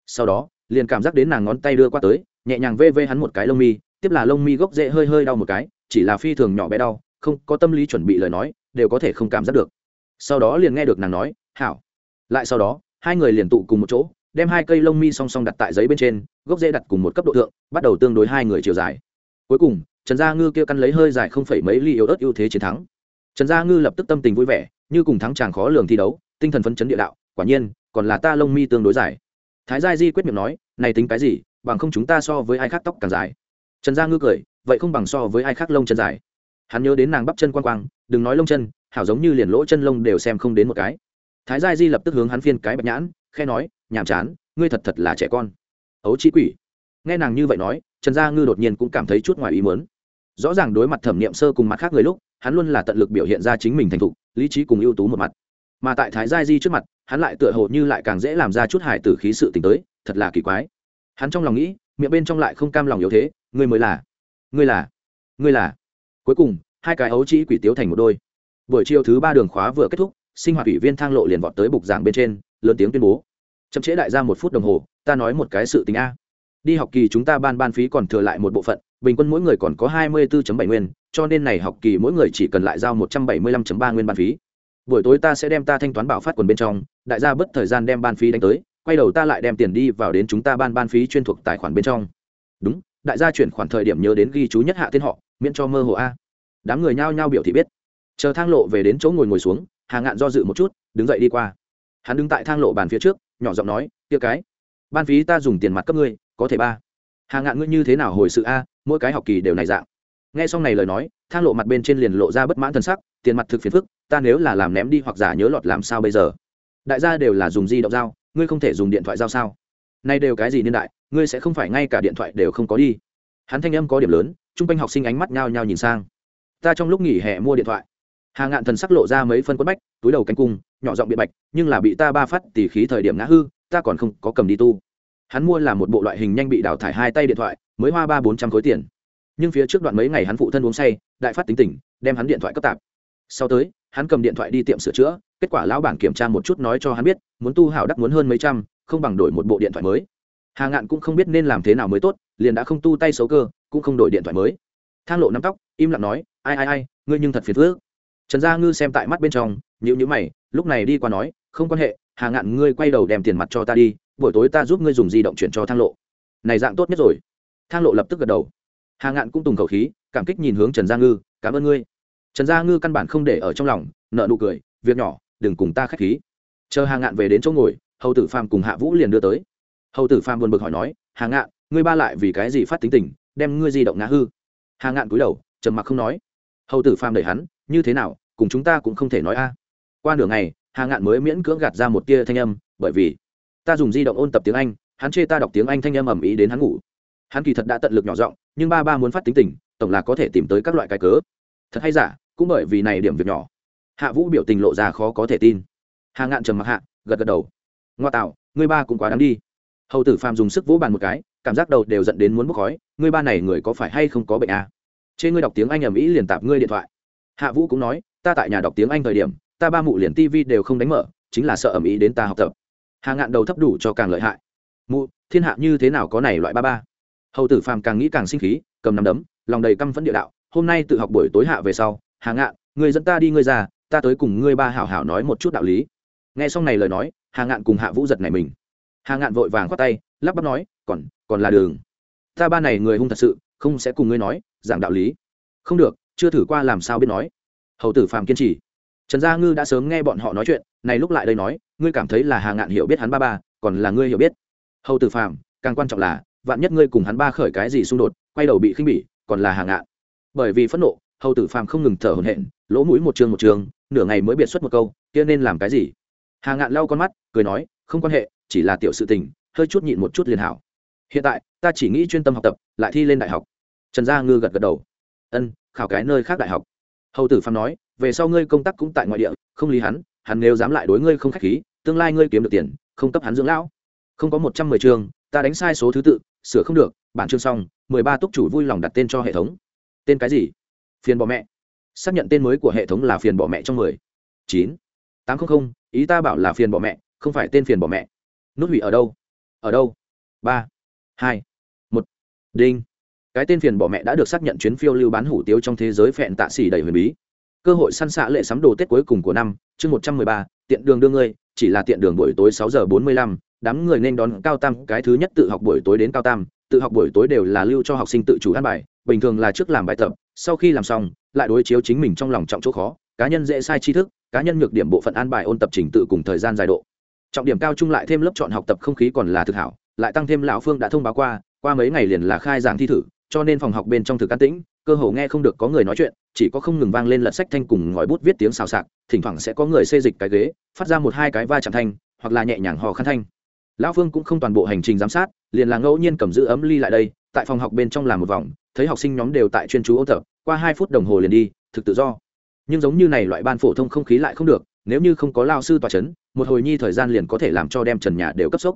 Sau đó, liền cảm giác đến nàng ngón tay đưa qua tới, nhẹ nhàng vê vê hắn một cái lông mi, tiếp là lông mi gốc dễ hơi hơi đau một cái, chỉ là phi thường nhỏ bé đau, không có tâm lý chuẩn bị lời nói, đều có thể không cảm giác được sau đó liền nghe được nàng nói, hảo. Lại sau đó, hai người liền tụ cùng một chỗ, đem hai cây lông mi song song đặt tại giấy bên trên, gốc dễ đặt cùng một cấp độ thượng, bắt đầu tương đối hai người chiều dài. Cuối cùng, trần gia ngư kia căn lấy hơi dài không phải mấy ly yếu ớt ưu thế chiến thắng. Trần gia ngư lập tức tâm tình vui vẻ, như cùng thắng chàng khó lường thi đấu, tinh thần phấn chấn địa đạo, quả nhiên, còn là ta lông mi tương đối dài. Thái gia di quyết miệng nói, này tính cái gì, bằng không chúng ta so với ai khác tóc càng dài. Trần gia ngư cười, vậy không bằng so với ai khác lông chân dài. Hắn nhớ đến nàng bắp chân quang quang, đừng nói lông chân hảo giống như liền lỗ chân lông đều xem không đến một cái. Thái gia di lập tức hướng hắn phiên cái bạch nhãn khe nói, nhàm chán, ngươi thật thật là trẻ con. Ấu trí quỷ. Nghe nàng như vậy nói, trần gia ngư đột nhiên cũng cảm thấy chút ngoài ý muốn. Rõ ràng đối mặt thẩm nghiệm sơ cùng mặt khác người lúc, hắn luôn là tận lực biểu hiện ra chính mình thành thục, lý trí cùng ưu tú một mặt. Mà tại thái gia di trước mặt, hắn lại tựa hồ như lại càng dễ làm ra chút hải tử khí sự t tới, thật là kỳ quái. Hắn trong lòng nghĩ, miệng bên trong lại không cam lòng yếu thế, ngươi mới là, ngươi là ngươi là. Cuối cùng, hai cái ấu trĩ quỷ tiếu thành một đôi buổi chiều thứ ba đường khóa vừa kết thúc, sinh hoạt ủy viên thang lộ liền vọt tới bục giảng bên trên, lớn tiếng tuyên bố. Chậm trễ đại gia một phút đồng hồ, ta nói một cái sự tình a. Đi học kỳ chúng ta ban ban phí còn thừa lại một bộ phận, bình quân mỗi người còn có hai mươi 24 bảy nguyên, cho nên này học kỳ mỗi người chỉ cần lại giao một trăm bảy mươi 175 ba nguyên ban phí. Buổi tối ta sẽ đem ta thanh toán bảo phát quần bên trong, đại gia bất thời gian đem ban phí đánh tới, quay đầu ta lại đem tiền đi vào đến chúng ta ban ban phí chuyên thuộc tài khoản bên trong. Đúng, đại gia chuyển khoản thời điểm nhớ đến ghi chú nhất hạ tên họ, miễn cho mơ hồ a. Đám người nhao nhao biểu thị biết chờ thang lộ về đến chỗ ngồi ngồi xuống, hà ngạn do dự một chút, đứng dậy đi qua. Hắn đứng tại thang lộ bàn phía trước, nhỏ giọng nói tia cái, ban phí ta dùng tiền mặt cấp ngươi, có thể ba. Hà ngạn ngươi như thế nào hồi sự a, mỗi cái học kỳ đều này dạng. Nghe xong này lời nói, thang lộ mặt bên trên liền lộ ra bất mãn t sắc, tiền mặt thực phiền phức, ta nếu là làm ném đi hoặc giả nhớ lọt làm sao bây giờ? Đại gia đều là dùng di động giao, ngươi không thể dùng điện thoại giao sao? Nay đều cái gì niên đại, ngươi sẽ không phải ngay cả điện thoại đều không có đi. Hắn thanh âm có điểm lớn, chung quanh học sinh ánh mắt nhao nhao nhìn sang. Ta trong lúc nghỉ hè mua điện thoại hà ngạn thần sắc lộ ra mấy phân quất bách, túi đầu cánh cung, nhỏ giọng biện bạch, nhưng là bị ta ba phát tỉ khí thời điểm ngã hư, ta còn không có cầm đi tu. Hắn mua là một bộ loại hình nhanh bị đào thải hai tay điện thoại, mới hoa ba bốn trăm khối tiền. Nhưng phía trước đoạn mấy ngày hắn phụ thân uống say, đại phát tính tình, đem hắn điện thoại cấp tạp. Sau tới, hắn cầm điện thoại đi tiệm sửa chữa, kết quả lão bản kiểm tra một chút nói cho hắn biết, muốn tu hảo đắc muốn hơn mấy trăm, không bằng đổi một bộ điện thoại mới. Hà ngạn cũng không biết nên làm thế nào mới tốt, liền đã không tu tay xấu cơ, cũng không đổi điện thoại mới. Thang lộ nắm tóc, im lặng nói, ai ai ai, ngươi nhưng thật phiền phước trần gia ngư xem tại mắt bên trong nhữ nhữ mày, lúc này đi qua nói, không quan hệ, hà ngạn ngươi quay đầu đem tiền mặt cho ta đi, buổi tối ta giúp ngươi dùng di động chuyển cho thang lộ. Này dạng tốt nhất rồi. Thang lộ lập tức gật đầu. Hà ngạn cũng tùng khẩu khí, cảm kích nhìn hướng trần gia ngư, cảm ơn ngươi. Trần gia ngư căn bản không để ở trong lòng, nợ nụ cười, việc nhỏ, đừng cùng ta k h á c h khí. Chờ hà ngạn về đến chỗ ngồi, hầu tử phàm cùng hạ vũ liền đưa tới. Hầu tử phàm buồn bực hỏi nói, hà ngạn, ngươi ba lại vì cái gì phát tính tình, đem ngươi di động ngã hư? Hà ngạn cúi đầu, trầm mặc không nói hầu tử phàm đẩy hắn, như thế nào, cùng chúng ta cũng không thể nói a. Qua nửa ngày, hà ngạn mới miễn cưỡng gạt ra một tia thanh âm, bởi vì ta dùng di động ôn tập tiếng anh, hắn chê ta đọc tiếng anh thanh âm ầm ĩ đến hắn ngủ. Hắn kỳ thật đã tận lực nhỏ giọng, nhưng ba ba muốn phát tính tình, tổng là có thể tìm tới các loại cái cớ. Thật hay giả, cũng bởi vì này điểm việc nhỏ. Hạ vũ biểu tình lộ ra khó có thể tin. Hà ngạn trầm mặc hạ, gật gật đầu. Ngoa tạo, ngươi ba cũng quá đáng đi. Hầu tử phàm dùng sức vỗ bàn một cái, cảm giác đầu đều dẫn đến muốn bốc khói, ngươi ba này người có phải hay không có bệnh à? Trên ngươi đọc tiếng anh ầm ĩ liền tạp ngươi điện thoại. Hạ vũ cũng nói, ta tại nhà đọc tiếng anh thời điểm, ta ba mụ liền tivi đều không đánh mở, chính là sợ ầm ĩ đến ta học tập. Hà ngạn đầu thấp đủ cho càng lợi hại. Mụ, thiên hạ như thế nào có này loại ba ba? Hầu tử phàm càng nghĩ càng sinh khí, cầm nắm đấm, lòng đầy căm phẫn địa đạo, hôm nay tự học buổi tối hạ về sau, hà ngạn, người dẫn ta đi ngươi ra, ta tới cùng ngươi ba hảo hảo nói một chút đạo lý. Nghe xong này lời nói, hà ngạn cùng hạ vũ giật này mình. Hà ngạn vội vàng khoát tay, lắp bắp nói, còn còn là đường. Ta ba này người hung thật sự không sẽ cùng ngươi nói, giảng đạo lý. Không được, chưa thử qua làm sao biết nói. Hầu tử phàm kiên trì. Trần gia ngư đã sớm nghe bọn họ nói chuyện, này lúc lại đây nói, ngươi cảm thấy là hà ngạn hiểu biết hắn ba ba, còn là ngươi hiểu biết. Hầu tử phàm, càng quan trọng là, vạn nhất ngươi cùng hắn ba khởi cái gì xung đột, quay đầu bị khinh bỉ, còn là hà ngạn. Bởi vì phẫn nộ, hầu tử phàm không ngừng thở hổn hển, lỗ mũi một trường một trường nửa ngày mới biệt xuất một câu, kia nên làm cái gì? Hà ngạn lau con mắt, cười nói, không quan hệ, chỉ là tiểu sự tình, hơi chút nhịn một chút liền hảo hiện tại, ta chỉ nghĩ chuyên tâm học tập, lại thi lên đại học. Trần gia ngư gật gật đầu. Ân, khảo cái nơi khác đại học. Hầu tử Phan nói, về sau ngươi công tác cũng tại ngoại địa, không lý hắn hắn nếu dám lại đối ngươi không khách khí, tương lai ngươi kiếm được tiền, không cấp hắn dưỡng lão. Không có một trăm mười chương ta đánh sai số thứ tự, sửa không được, bản chương xong, mười ba túc chủ vui lòng đặt tên cho hệ thống. Tên cái gì? Phiền bỏ mẹ. Xác nhận tên mới của hệ thống là phiền bỏ mẹ trong mười. Chín. Tám trăm linh ý ta bảo là phiền bỏ mẹ, không phải tên phiền bỏ mẹ. Nút hủy ở đâu? Ở đâu? Ba hai. Một. Đinh. Cái tên phiền bỏ mẹ đã được xác nhận chuyến phiêu lưu bán hủ tiếu trong thế giới phẹn tạ xỉ đầy huyền bí. Cơ hội săn xạ lệ sắm đồ tết cuối cùng của năm, chương một trăm mười ba, tiện đường đưa ngươi, chỉ là tiện đường buổi tối sáu giờ bốn mươi lăm, đám người nên đón cao tam, cái thứ nhất tự học buổi tối đến cao tam, tự học buổi tối đều là lưu cho học sinh tự chủ ăn bài, bình thường là trước làm bài tập, sau khi làm xong, lại đối chiếu chính mình trong lòng trọng chỗ khó, cá nhân dễ sai tri thức, cá nhân nhược điểm bộ phận an bài ôn tập trình tự cùng thời gian dài độ. Trọng điểm cao chung lại thêm lớp chọn học tập không khí còn là thực hảo lại tăng thêm lão phương đã thông báo qua qua mấy ngày liền là khai giảng thi thử, cho nên phòng học bên trong thực an tĩnh, cơ hồ nghe không được có người nói chuyện, chỉ có không ngừng vang lên lật sách thanh cùng ngòi bút viết tiếng xào xạc, thỉnh thoảng sẽ có người xê dịch cái ghế, phát ra một hai cái va chạm thanh, hoặc là nhẹ nhàng hò khăn thanh. Lão phương cũng không toàn bộ hành trình giám sát, liền là ngẫu nhiên cầm giữ ấm ly lại đây, tại phòng học bên trong làm một vòng, thấy học sinh nhóm đều tại chuyên chú ô tập, qua hai phút đồng hồ liền đi, thực tự do. Nhưng giống như này loại ban phổ thông không khí lại không được, nếu như không có lao sư tòa c h ấ n một hồi nhi thời gian liền có thể làm cho đem trần nhà đều cấp sốc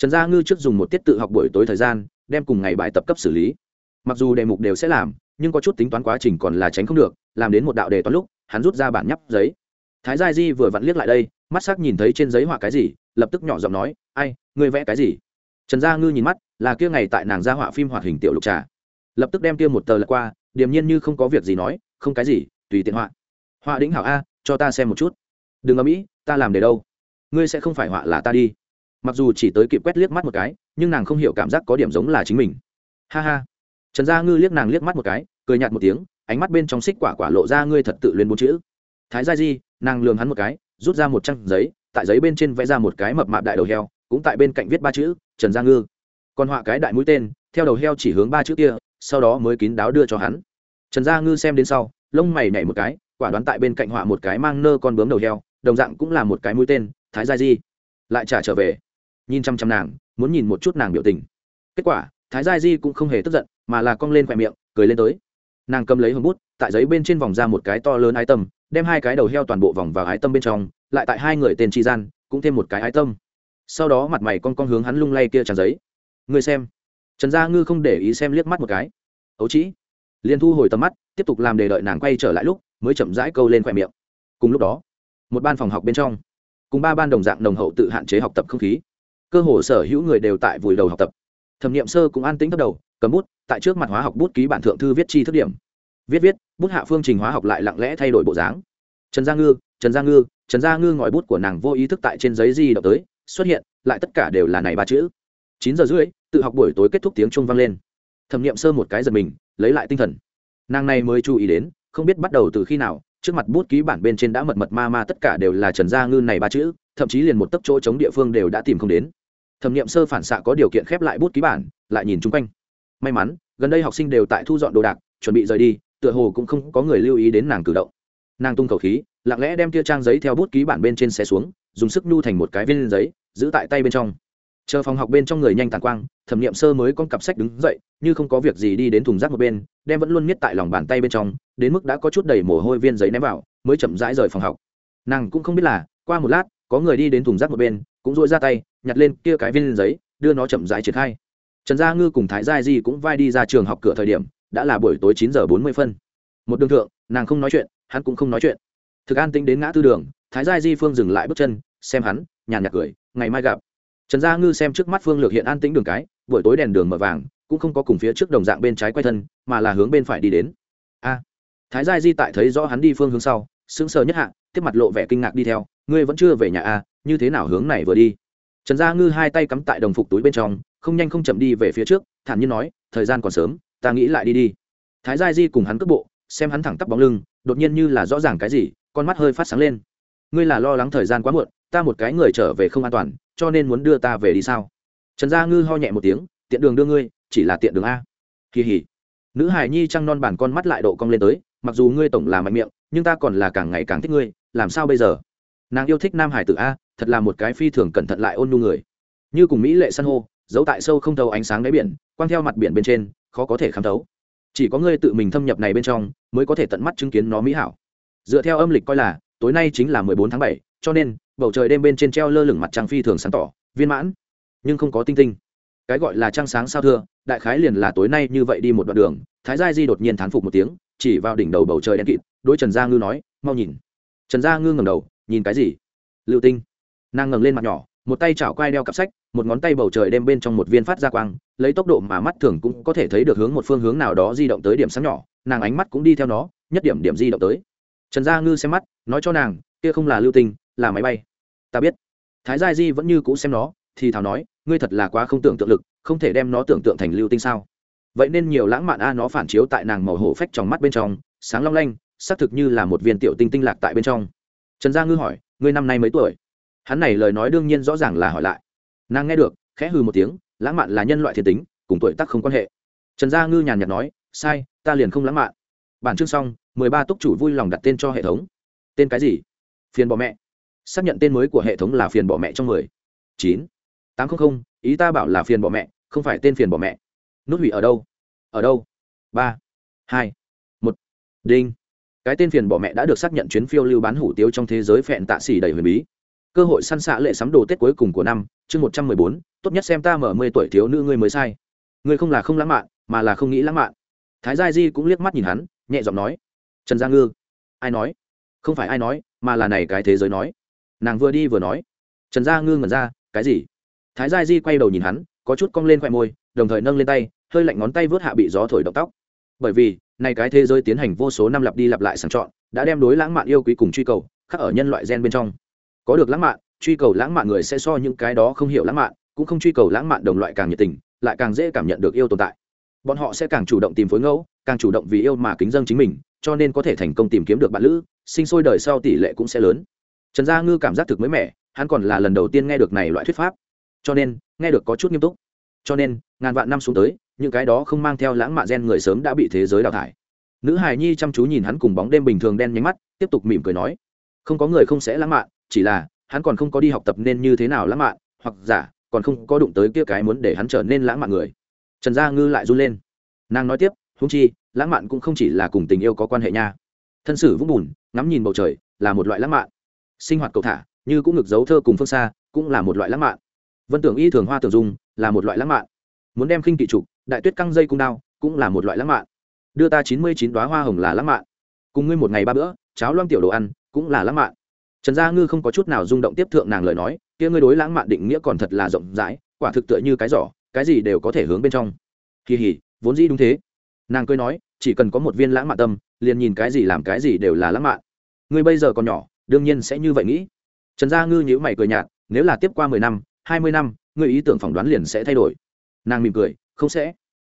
trần gia ngư trước dùng một tiết tự học buổi tối thời gian, đem cùng ngày bài tập cấp xử lý. Mặc dù đề mục đều sẽ làm, nhưng có chút tính toán quá trình còn là tránh không được, làm đến một đạo đề toán lúc, hắn rút ra bản nhắp giấy. Thái gia di vừa vặn liếc lại đây, mắt sắc nhìn thấy trên giấy họa cái gì, lập tức nhỏ giọng nói, ai, ngươi vẽ cái gì? Trần gia ngư nhìn mắt, là kia ngày tại nàng ra họa phim hoạt hình tiểu lục trà. Lập tức đem kia một tờ lật qua, điềm nhiên như không có việc gì nói, không cái gì, tùy tiện họa. Họa đĩnh hảo a, cho ta xem một chút. Đừng ở mỹ ta làm để đâu? Ngươi sẽ không phải họa là ta đi mặc dù chỉ tới kịp quét liếc mắt một cái, nhưng nàng không hiểu cảm giác có điểm giống là chính mình. Ha ha. Trần gia ngư liếc nàng liếc mắt một cái, cười nhạt một tiếng, ánh mắt bên trong xích quả quả lộ ra ngươi thật tự luyến bốn chữ. Thái gia di, nàng lường hắn một cái, rút ra một trang giấy, tại giấy bên trên vẽ ra một cái mập mạp đại đầu heo, cũng tại bên cạnh viết ba chữ, trần gia ngư. Còn họa cái đại mũi tên, theo đầu heo chỉ hướng ba chữ kia, sau đó mới kín đáo đưa cho hắn. Trần gia ngư xem đến sau, lông mày nhảy một cái, quả đoán tại bên cạnh họa một cái mang nơ con bướm đầu heo, đồng dạng cũng là một cái mũi tên, thái gia di. Lại trả trở về nhìn chăm chăm nàng, muốn nhìn một chút nàng biểu tình. Kết quả, thái gia di cũng không hề tức giận, mà là cong lên khoe miệng, cười lên tới. Nàng cầm lấy hồng bút, tại giấy bên trên vòng ra một cái to lớn ái tâm, đem hai cái đầu heo toàn bộ vòng vào ái tâm bên trong, lại tại hai người tên tri gian, cũng thêm một cái ái tâm. Sau đó mặt mày con con hướng hắn lung lay kia tràn giấy. Ngươi xem. Trần gia ngư không để ý xem liếc mắt một cái. Ấu trĩ. Liền thu hồi tầm mắt, tiếp tục làm để đợi nàng quay trở lại lúc, mới chậm rãi câu lên khoe miệng. Cùng lúc đó, một ban phòng học bên trong, cùng ba ban đồng dạng nồng hậu tự hạn chế học tập không khí cơ hồ sở hữu người đều tại vùi đầu học tập. Thẩm nghiệm sơ cũng an tĩnh thấp đầu, cầm bút, tại trước mặt hóa học bút ký bản thượng thư viết chi thức điểm. Viết viết, bút hạ phương trình hóa học lại lặng lẽ thay đổi bộ dáng. Trần gia ngư, trần gia ngư, trần gia ngư ngòi bút của nàng vô ý thức tại trên giấy di động tới, xuất hiện, lại tất cả đều là này ba chữ. Chín giờ rưỡi, tự học buổi tối kết thúc tiếng trung vang lên. Thẩm nghiệm sơ một cái giật mình, lấy lại tinh thần. Nàng này mới chú ý đến, không biết bắt đầu từ khi nào, trước mặt bút ký bản bên trên đã mật mật ma ma tất cả đều là trần gia ngư này ba chữ, thậm chí liền một tấc chỗ chống địa phương đều đã tìm không đến thẩm nghiệm sơ phản xạ có điều kiện khép lại bút ký bản, lại nhìn chung quanh. May mắn, gần đây học sinh đều tại thu dọn đồ đạc, chuẩn bị rời đi, tựa hồ cũng không có người lưu ý đến nàng cử động. Nàng tung khẩu khí, lặng lẽ đem tia trang giấy theo bút ký bản bên trên xe xuống, dùng sức nhu thành một cái viên giấy, giữ tại tay bên trong. Chờ phòng học bên trong người nhanh tàn quang, thẩm nghiệm sơ mới con cặp sách đứng dậy, như không có việc gì đi đến thùng rác một bên, đem vẫn luôn miết tại lòng bàn tay bên trong, đến mức đã có chút đầy mồ hôi viên giấy ném vào, mới chậm rãi rời phòng học. Nàng cũng không biết là, qua một lát, có người đi đến thùng rác một bên, cũng dội ra tay nhặt lên kia cái viên giấy, đưa nó chậm rãi triển khai. Trần gia ngư cùng thái gia di cũng vai đi ra trường học cửa thời điểm, đã là buổi tối chín giờ bốn mươi phân. Một đường thượng, nàng không nói chuyện, hắn cũng không nói chuyện. Thực an tính đến ngã tư đường, thái gia di phương dừng lại bước chân, xem hắn, nhàn nhạt cười, ngày mai gặp. Trần gia ngư xem trước mắt phương lược hiện an tĩnh đường cái, buổi tối đèn đường mở vàng, cũng không có cùng phía trước đồng dạng bên trái quay thân, mà là hướng bên phải đi đến. A. Thái gia di tại thấy rõ hắn đi phương hướng sau, sững sờ nhất hạ, tiếp mặt lộ vẻ kinh ngạc đi theo, ngươi vẫn chưa về nhà a như thế nào hướng này vừa đi? Trần gia ngư hai tay cắm tại đồng phục túi bên trong, không nhanh không chậm đi về phía trước, thản nhiên nói, thời gian còn sớm, ta nghĩ lại đi đi. Thái gia di cùng hắn cước bộ, xem hắn thẳng tắp bóng lưng, đột nhiên như là rõ ràng cái gì, con mắt hơi phát sáng lên. Ngươi là lo lắng thời gian quá muộn, ta một cái người trở về không an toàn, cho nên muốn đưa ta về đi sao? Trần gia ngư ho nhẹ một tiếng, tiện đường đưa ngươi, chỉ là tiện đường a. Kỳ hỉ. Nữ hải nhi trăng non bản con mắt lại độ cong lên tới, mặc dù ngươi tổng là mạnh miệng, nhưng ta còn là càng ngày càng thích ngươi, làm sao bây giờ? Nàng yêu thích nam hải tử a thật là một cái phi thường cẩn thận lại ôn nhu người. Như cùng mỹ lệ san hô, giấu tại sâu không thấu ánh sáng đáy biển, quang theo mặt biển bên trên, khó có thể khám thấu. Chỉ có ngươi tự mình thâm nhập này bên trong, mới có thể tận mắt chứng kiến nó mỹ hảo. Dựa theo âm lịch coi là, tối nay chính là mười bốn tháng bảy, cho nên, bầu trời đêm bên trên treo lơ lửng mặt trăng phi thường sáng tỏ, viên mãn, nhưng không có tinh tinh. Cái gọi là trăng sáng sao thưa, đại khái liền là tối nay như vậy đi một đoạn đường, thái gia di đột nhiên thán phục một tiếng, chỉ vào đỉnh đầu bầu trời đen kịt, đối trần gia ngư nói, mau nhìn. Trần gia ngư ngầm đầu, nhìn cái gì? Lưu tinh nàng ngẩng lên mặt nhỏ, một tay chảo quai đeo cặp sách, một ngón tay bầu trời đem bên trong một viên phát ra quang, lấy tốc độ mà mắt thường cũng có thể thấy được hướng một phương hướng nào đó di động tới điểm sáng nhỏ, nàng ánh mắt cũng đi theo nó, nhất điểm điểm di động tới. Trần gia ngư xem mắt, nói cho nàng, kia không là lưu tinh, là máy bay. Ta biết. Thái gia di vẫn như cũ xem nó, thì thảo nói, ngươi thật là quá không tưởng tượng lực, không thể đem nó tưởng tượng thành lưu tinh sao? Vậy nên nhiều lãng mạn a, nó phản chiếu tại nàng màu hổ phách trong mắt bên trong, sáng long lanh, xác thực như là một viên tiểu tinh tinh lạc tại bên trong. Trần gia ngư hỏi, ngươi năm nay mấy tuổi? Hắn này lời nói đương nhiên rõ ràng là hỏi lại. Nàng nghe được, khẽ hừ một tiếng, lãng mạn là nhân loại thiên tính, cùng tuổi tác không quan hệ. Trần gia ngư nhàn nhạt nói, sai, ta liền không lãng mạn. Bản chương xong, mười ba túc chủ vui lòng đặt tên cho hệ thống. Tên cái gì? Phiền bỏ mẹ. Xác nhận tên mới của hệ thống là phiền bỏ mẹ trong mười. Chín. Tám trăm linh ý ta bảo là phiền bỏ mẹ, không phải tên phiền bỏ mẹ. Nút hủy ở đâu? Ở đâu? Ba. Hai. Một. Đinh. Cái tên phiền bỏ mẹ đã được xác nhận chuyến phiêu lưu bán hủ tiếu trong thế giới phẹn tạ xỉ đầy huyền bí cơ hội săn xạ lệ sắm đồ tết cuối cùng của năm, chương một trăm mười bốn, tốt nhất xem ta mở mười tuổi thiếu nữ ngươi mới sai. Ngươi không là không lãng mạn, mà là không nghĩ lãng mạn. Thái gia di cũng liếc mắt nhìn hắn, nhẹ giọng nói, trần gia ngư, ai nói? Không phải ai nói, mà là này cái thế giới nói. Nàng vừa đi vừa nói, trần gia ngư ngẩn ra, cái gì? Thái gia di quay đầu nhìn hắn, có chút cong lên khoe môi, đồng thời nâng lên tay, hơi lạnh ngón tay vớt hạ bị gió thổi động tóc. Bởi vì, này cái thế giới tiến hành vô số năm lặp đi lặp lại sàng chọn, đã đem đối lãng mạn yêu quý cùng truy cầu, khắc ở nhân loại gen bên trong có được lãng mạn, truy cầu lãng mạn người sẽ so những cái đó không hiểu lãng mạn, cũng không truy cầu lãng mạn đồng loại càng nhiệt tình, lại càng dễ cảm nhận được yêu tồn tại. Bọn họ sẽ càng chủ động tìm phối ngẫu, càng chủ động vì yêu mà kính dân chính mình, cho nên có thể thành công tìm kiếm được bạn lữ, sinh sôi đời sau tỷ lệ cũng sẽ lớn. Trần gia ngư cảm giác thực mới mẻ, hắn còn là lần đầu tiên nghe được này loại thuyết pháp. Cho nên, nghe được có chút nghiêm túc. Cho nên, ngàn vạn năm xuống tới, những cái đó không mang theo lãng mạn gen người sớm đã bị thế giới đào thải. Nữ hài nhi chăm chú nhìn hắn cùng bóng đêm bình thường đen nhánh mắt, tiếp tục mỉm cười nói, không có người không sẽ lãng mạn chỉ là, hắn còn không có đi học tập nên như thế nào lãng mạn, hoặc giả, còn không có đụng tới kia cái muốn để hắn trở nên lãng mạn người. Trần gia ngư lại run lên. Nàng nói tiếp húng chi, lãng mạn cũng không chỉ là cùng tình yêu có quan hệ nha. Thân sử vũng bùn, ngắm nhìn bầu trời, là một loại lãng mạn. Sinh hoạt cầu thả, như cũng ngực dấu thơ cùng phương xa, cũng là một loại lãng mạn. Vân tưởng y thường hoa tưởng dung, là một loại lãng mạn. Muốn đem khinh kỵ trục, đại tuyết căng dây cung đao, cũng là một loại lãng mạn. Đưa ta chín mươi chín đoá hoa hồng là lãng mạn. Cùng ngươi một ngày ba bữa, cháo loang tiểu đồ ăn, cũng là lãng mạn trần gia ngư không có chút nào rung động tiếp thượng nàng lời nói, kia ngươi đối lãng mạn định nghĩa còn thật là rộng rãi, quả thực tựa như cái giỏ, cái gì đều có thể hướng bên trong. Kỳ hỉ, vốn dĩ đúng thế. Nàng cười nói, chỉ cần có một viên lãng mạn tâm, liền nhìn cái gì làm cái gì đều là lãng mạn. Ngươi bây giờ còn nhỏ, đương nhiên sẽ như vậy nghĩ. Trần gia ngư nhíu mày cười nhạt, nếu là tiếp qua mười năm, hai mươi năm, ngươi ý tưởng phỏng đoán liền sẽ thay đổi. Nàng mỉm cười, không sẽ.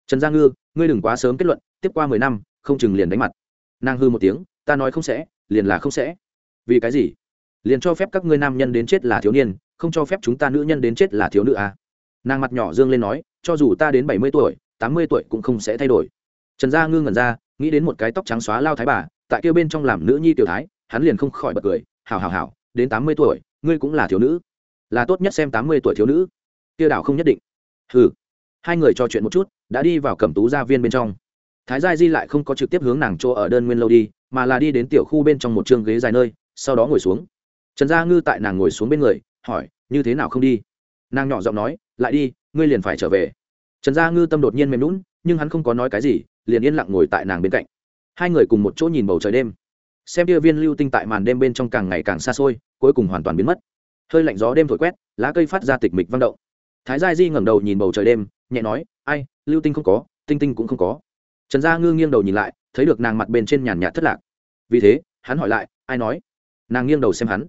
Trần gia ngư, ngươi đừng quá sớm kết luận, tiếp qua mười năm, không chừng liền đánh mặt. Nàng hư một tiếng, ta nói không sẽ, liền là không sẽ. Vì cái gì? Liền cho phép các ngươi nam nhân đến chết là thiếu niên, không cho phép chúng ta nữ nhân đến chết là thiếu nữ à. nàng mặt nhỏ dương lên nói, cho dù ta đến bảy mươi tuổi, tám mươi tuổi cũng không sẽ thay đổi. Trần gia ngư ngẩn ra, nghĩ đến một cái tóc trắng xóa lao thái bà, tại kia bên trong làm nữ nhi tiểu thái, hắn liền không khỏi bật cười hào hào hào đến tám mươi tuổi, ngươi cũng là thiếu nữ. Là tốt nhất xem tám mươi tuổi thiếu nữ. Kia đảo không nhất định. Ừ hai người trò chuyện một chút, đã đi vào cẩm tú gia viên bên trong. Thái gia di lại không có trực tiếp hướng nàng chỗ ở đơn nguyên lâu đi, mà là đi đến tiểu khu bên trong một chương ghế dài nơi, sau đó ngồi xuống trần gia ngư tại nàng ngồi xuống bên người, hỏi, như thế nào không đi? Nàng nhỏ giọng nói, lại đi, ngươi liền phải trở về. Trần gia ngư tâm đột nhiên mềm lún nhưng hắn không có nói cái gì, liền yên lặng ngồi tại nàng bên cạnh. Hai người cùng một chỗ nhìn bầu trời đêm. Xem kia viên lưu tinh tại màn đêm bên trong càng ngày càng xa xôi, cuối cùng hoàn toàn biến mất. Hơi lạnh gió đêm thổi quét, lá cây phát ra tịch mịch vang động. Thái gia di ngẩng đầu nhìn bầu trời đêm, nhẹ nói, ai, lưu tinh không có, tinh tinh cũng không có. Trần gia ngư nghiêng đầu nhìn lại, thấy được nàng mặt bên trên nhàn nhạt thất lạc. Vì thế, hắn hỏi lại, ai nói? Nàng nghiêng đầu xem hắn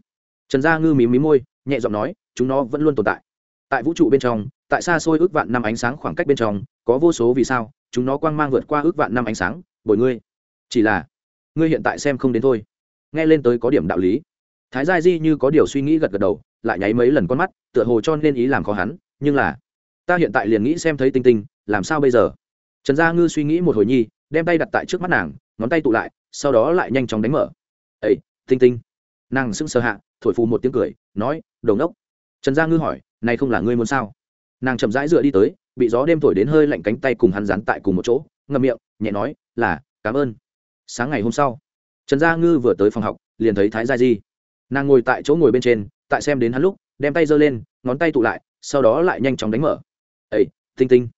trần gia ngư mí mí môi, nhẹ giọng nói, chúng nó vẫn luôn tồn tại. Tại vũ trụ bên trong, tại xa xôi ước vạn năm ánh sáng khoảng cách bên trong, có vô số vì sao, chúng nó quang mang vượt qua ước vạn năm ánh sáng, bởi ngươi. Chỉ là, ngươi hiện tại xem không đến thôi. Nghe lên tới có điểm đạo lý. Thái gia di như có điều suy nghĩ gật gật đầu, lại nháy mấy lần con mắt, tựa hồ cho nên ý làm khó hắn, nhưng là, ta hiện tại liền nghĩ xem thấy tinh tinh, làm sao bây giờ? Trần gia ngư suy nghĩ một hồi nhi, đem tay đặt tại trước mắt nàng, ngón tay tụ lại, sau đó lại nhanh chóng đánh mở. Ấy tinh tinh nàng sững sờ hạ, thổi phù một tiếng cười, nói đầu ngốc. Trần gia ngư hỏi, này không là ngươi muốn sao? Nàng chậm rãi dựa đi tới, bị gió đêm thổi đến hơi lạnh cánh tay cùng hắn dán tại cùng một chỗ, ngậm miệng, nhẹ nói, là, cảm ơn. Sáng ngày hôm sau, trần gia ngư vừa tới phòng học, liền thấy thái gia di. Nàng ngồi tại chỗ ngồi bên trên, tại xem đến hắn lúc, đem tay giơ lên, ngón tay tụ lại, sau đó lại nhanh chóng đánh mở. Ây tinh tinh.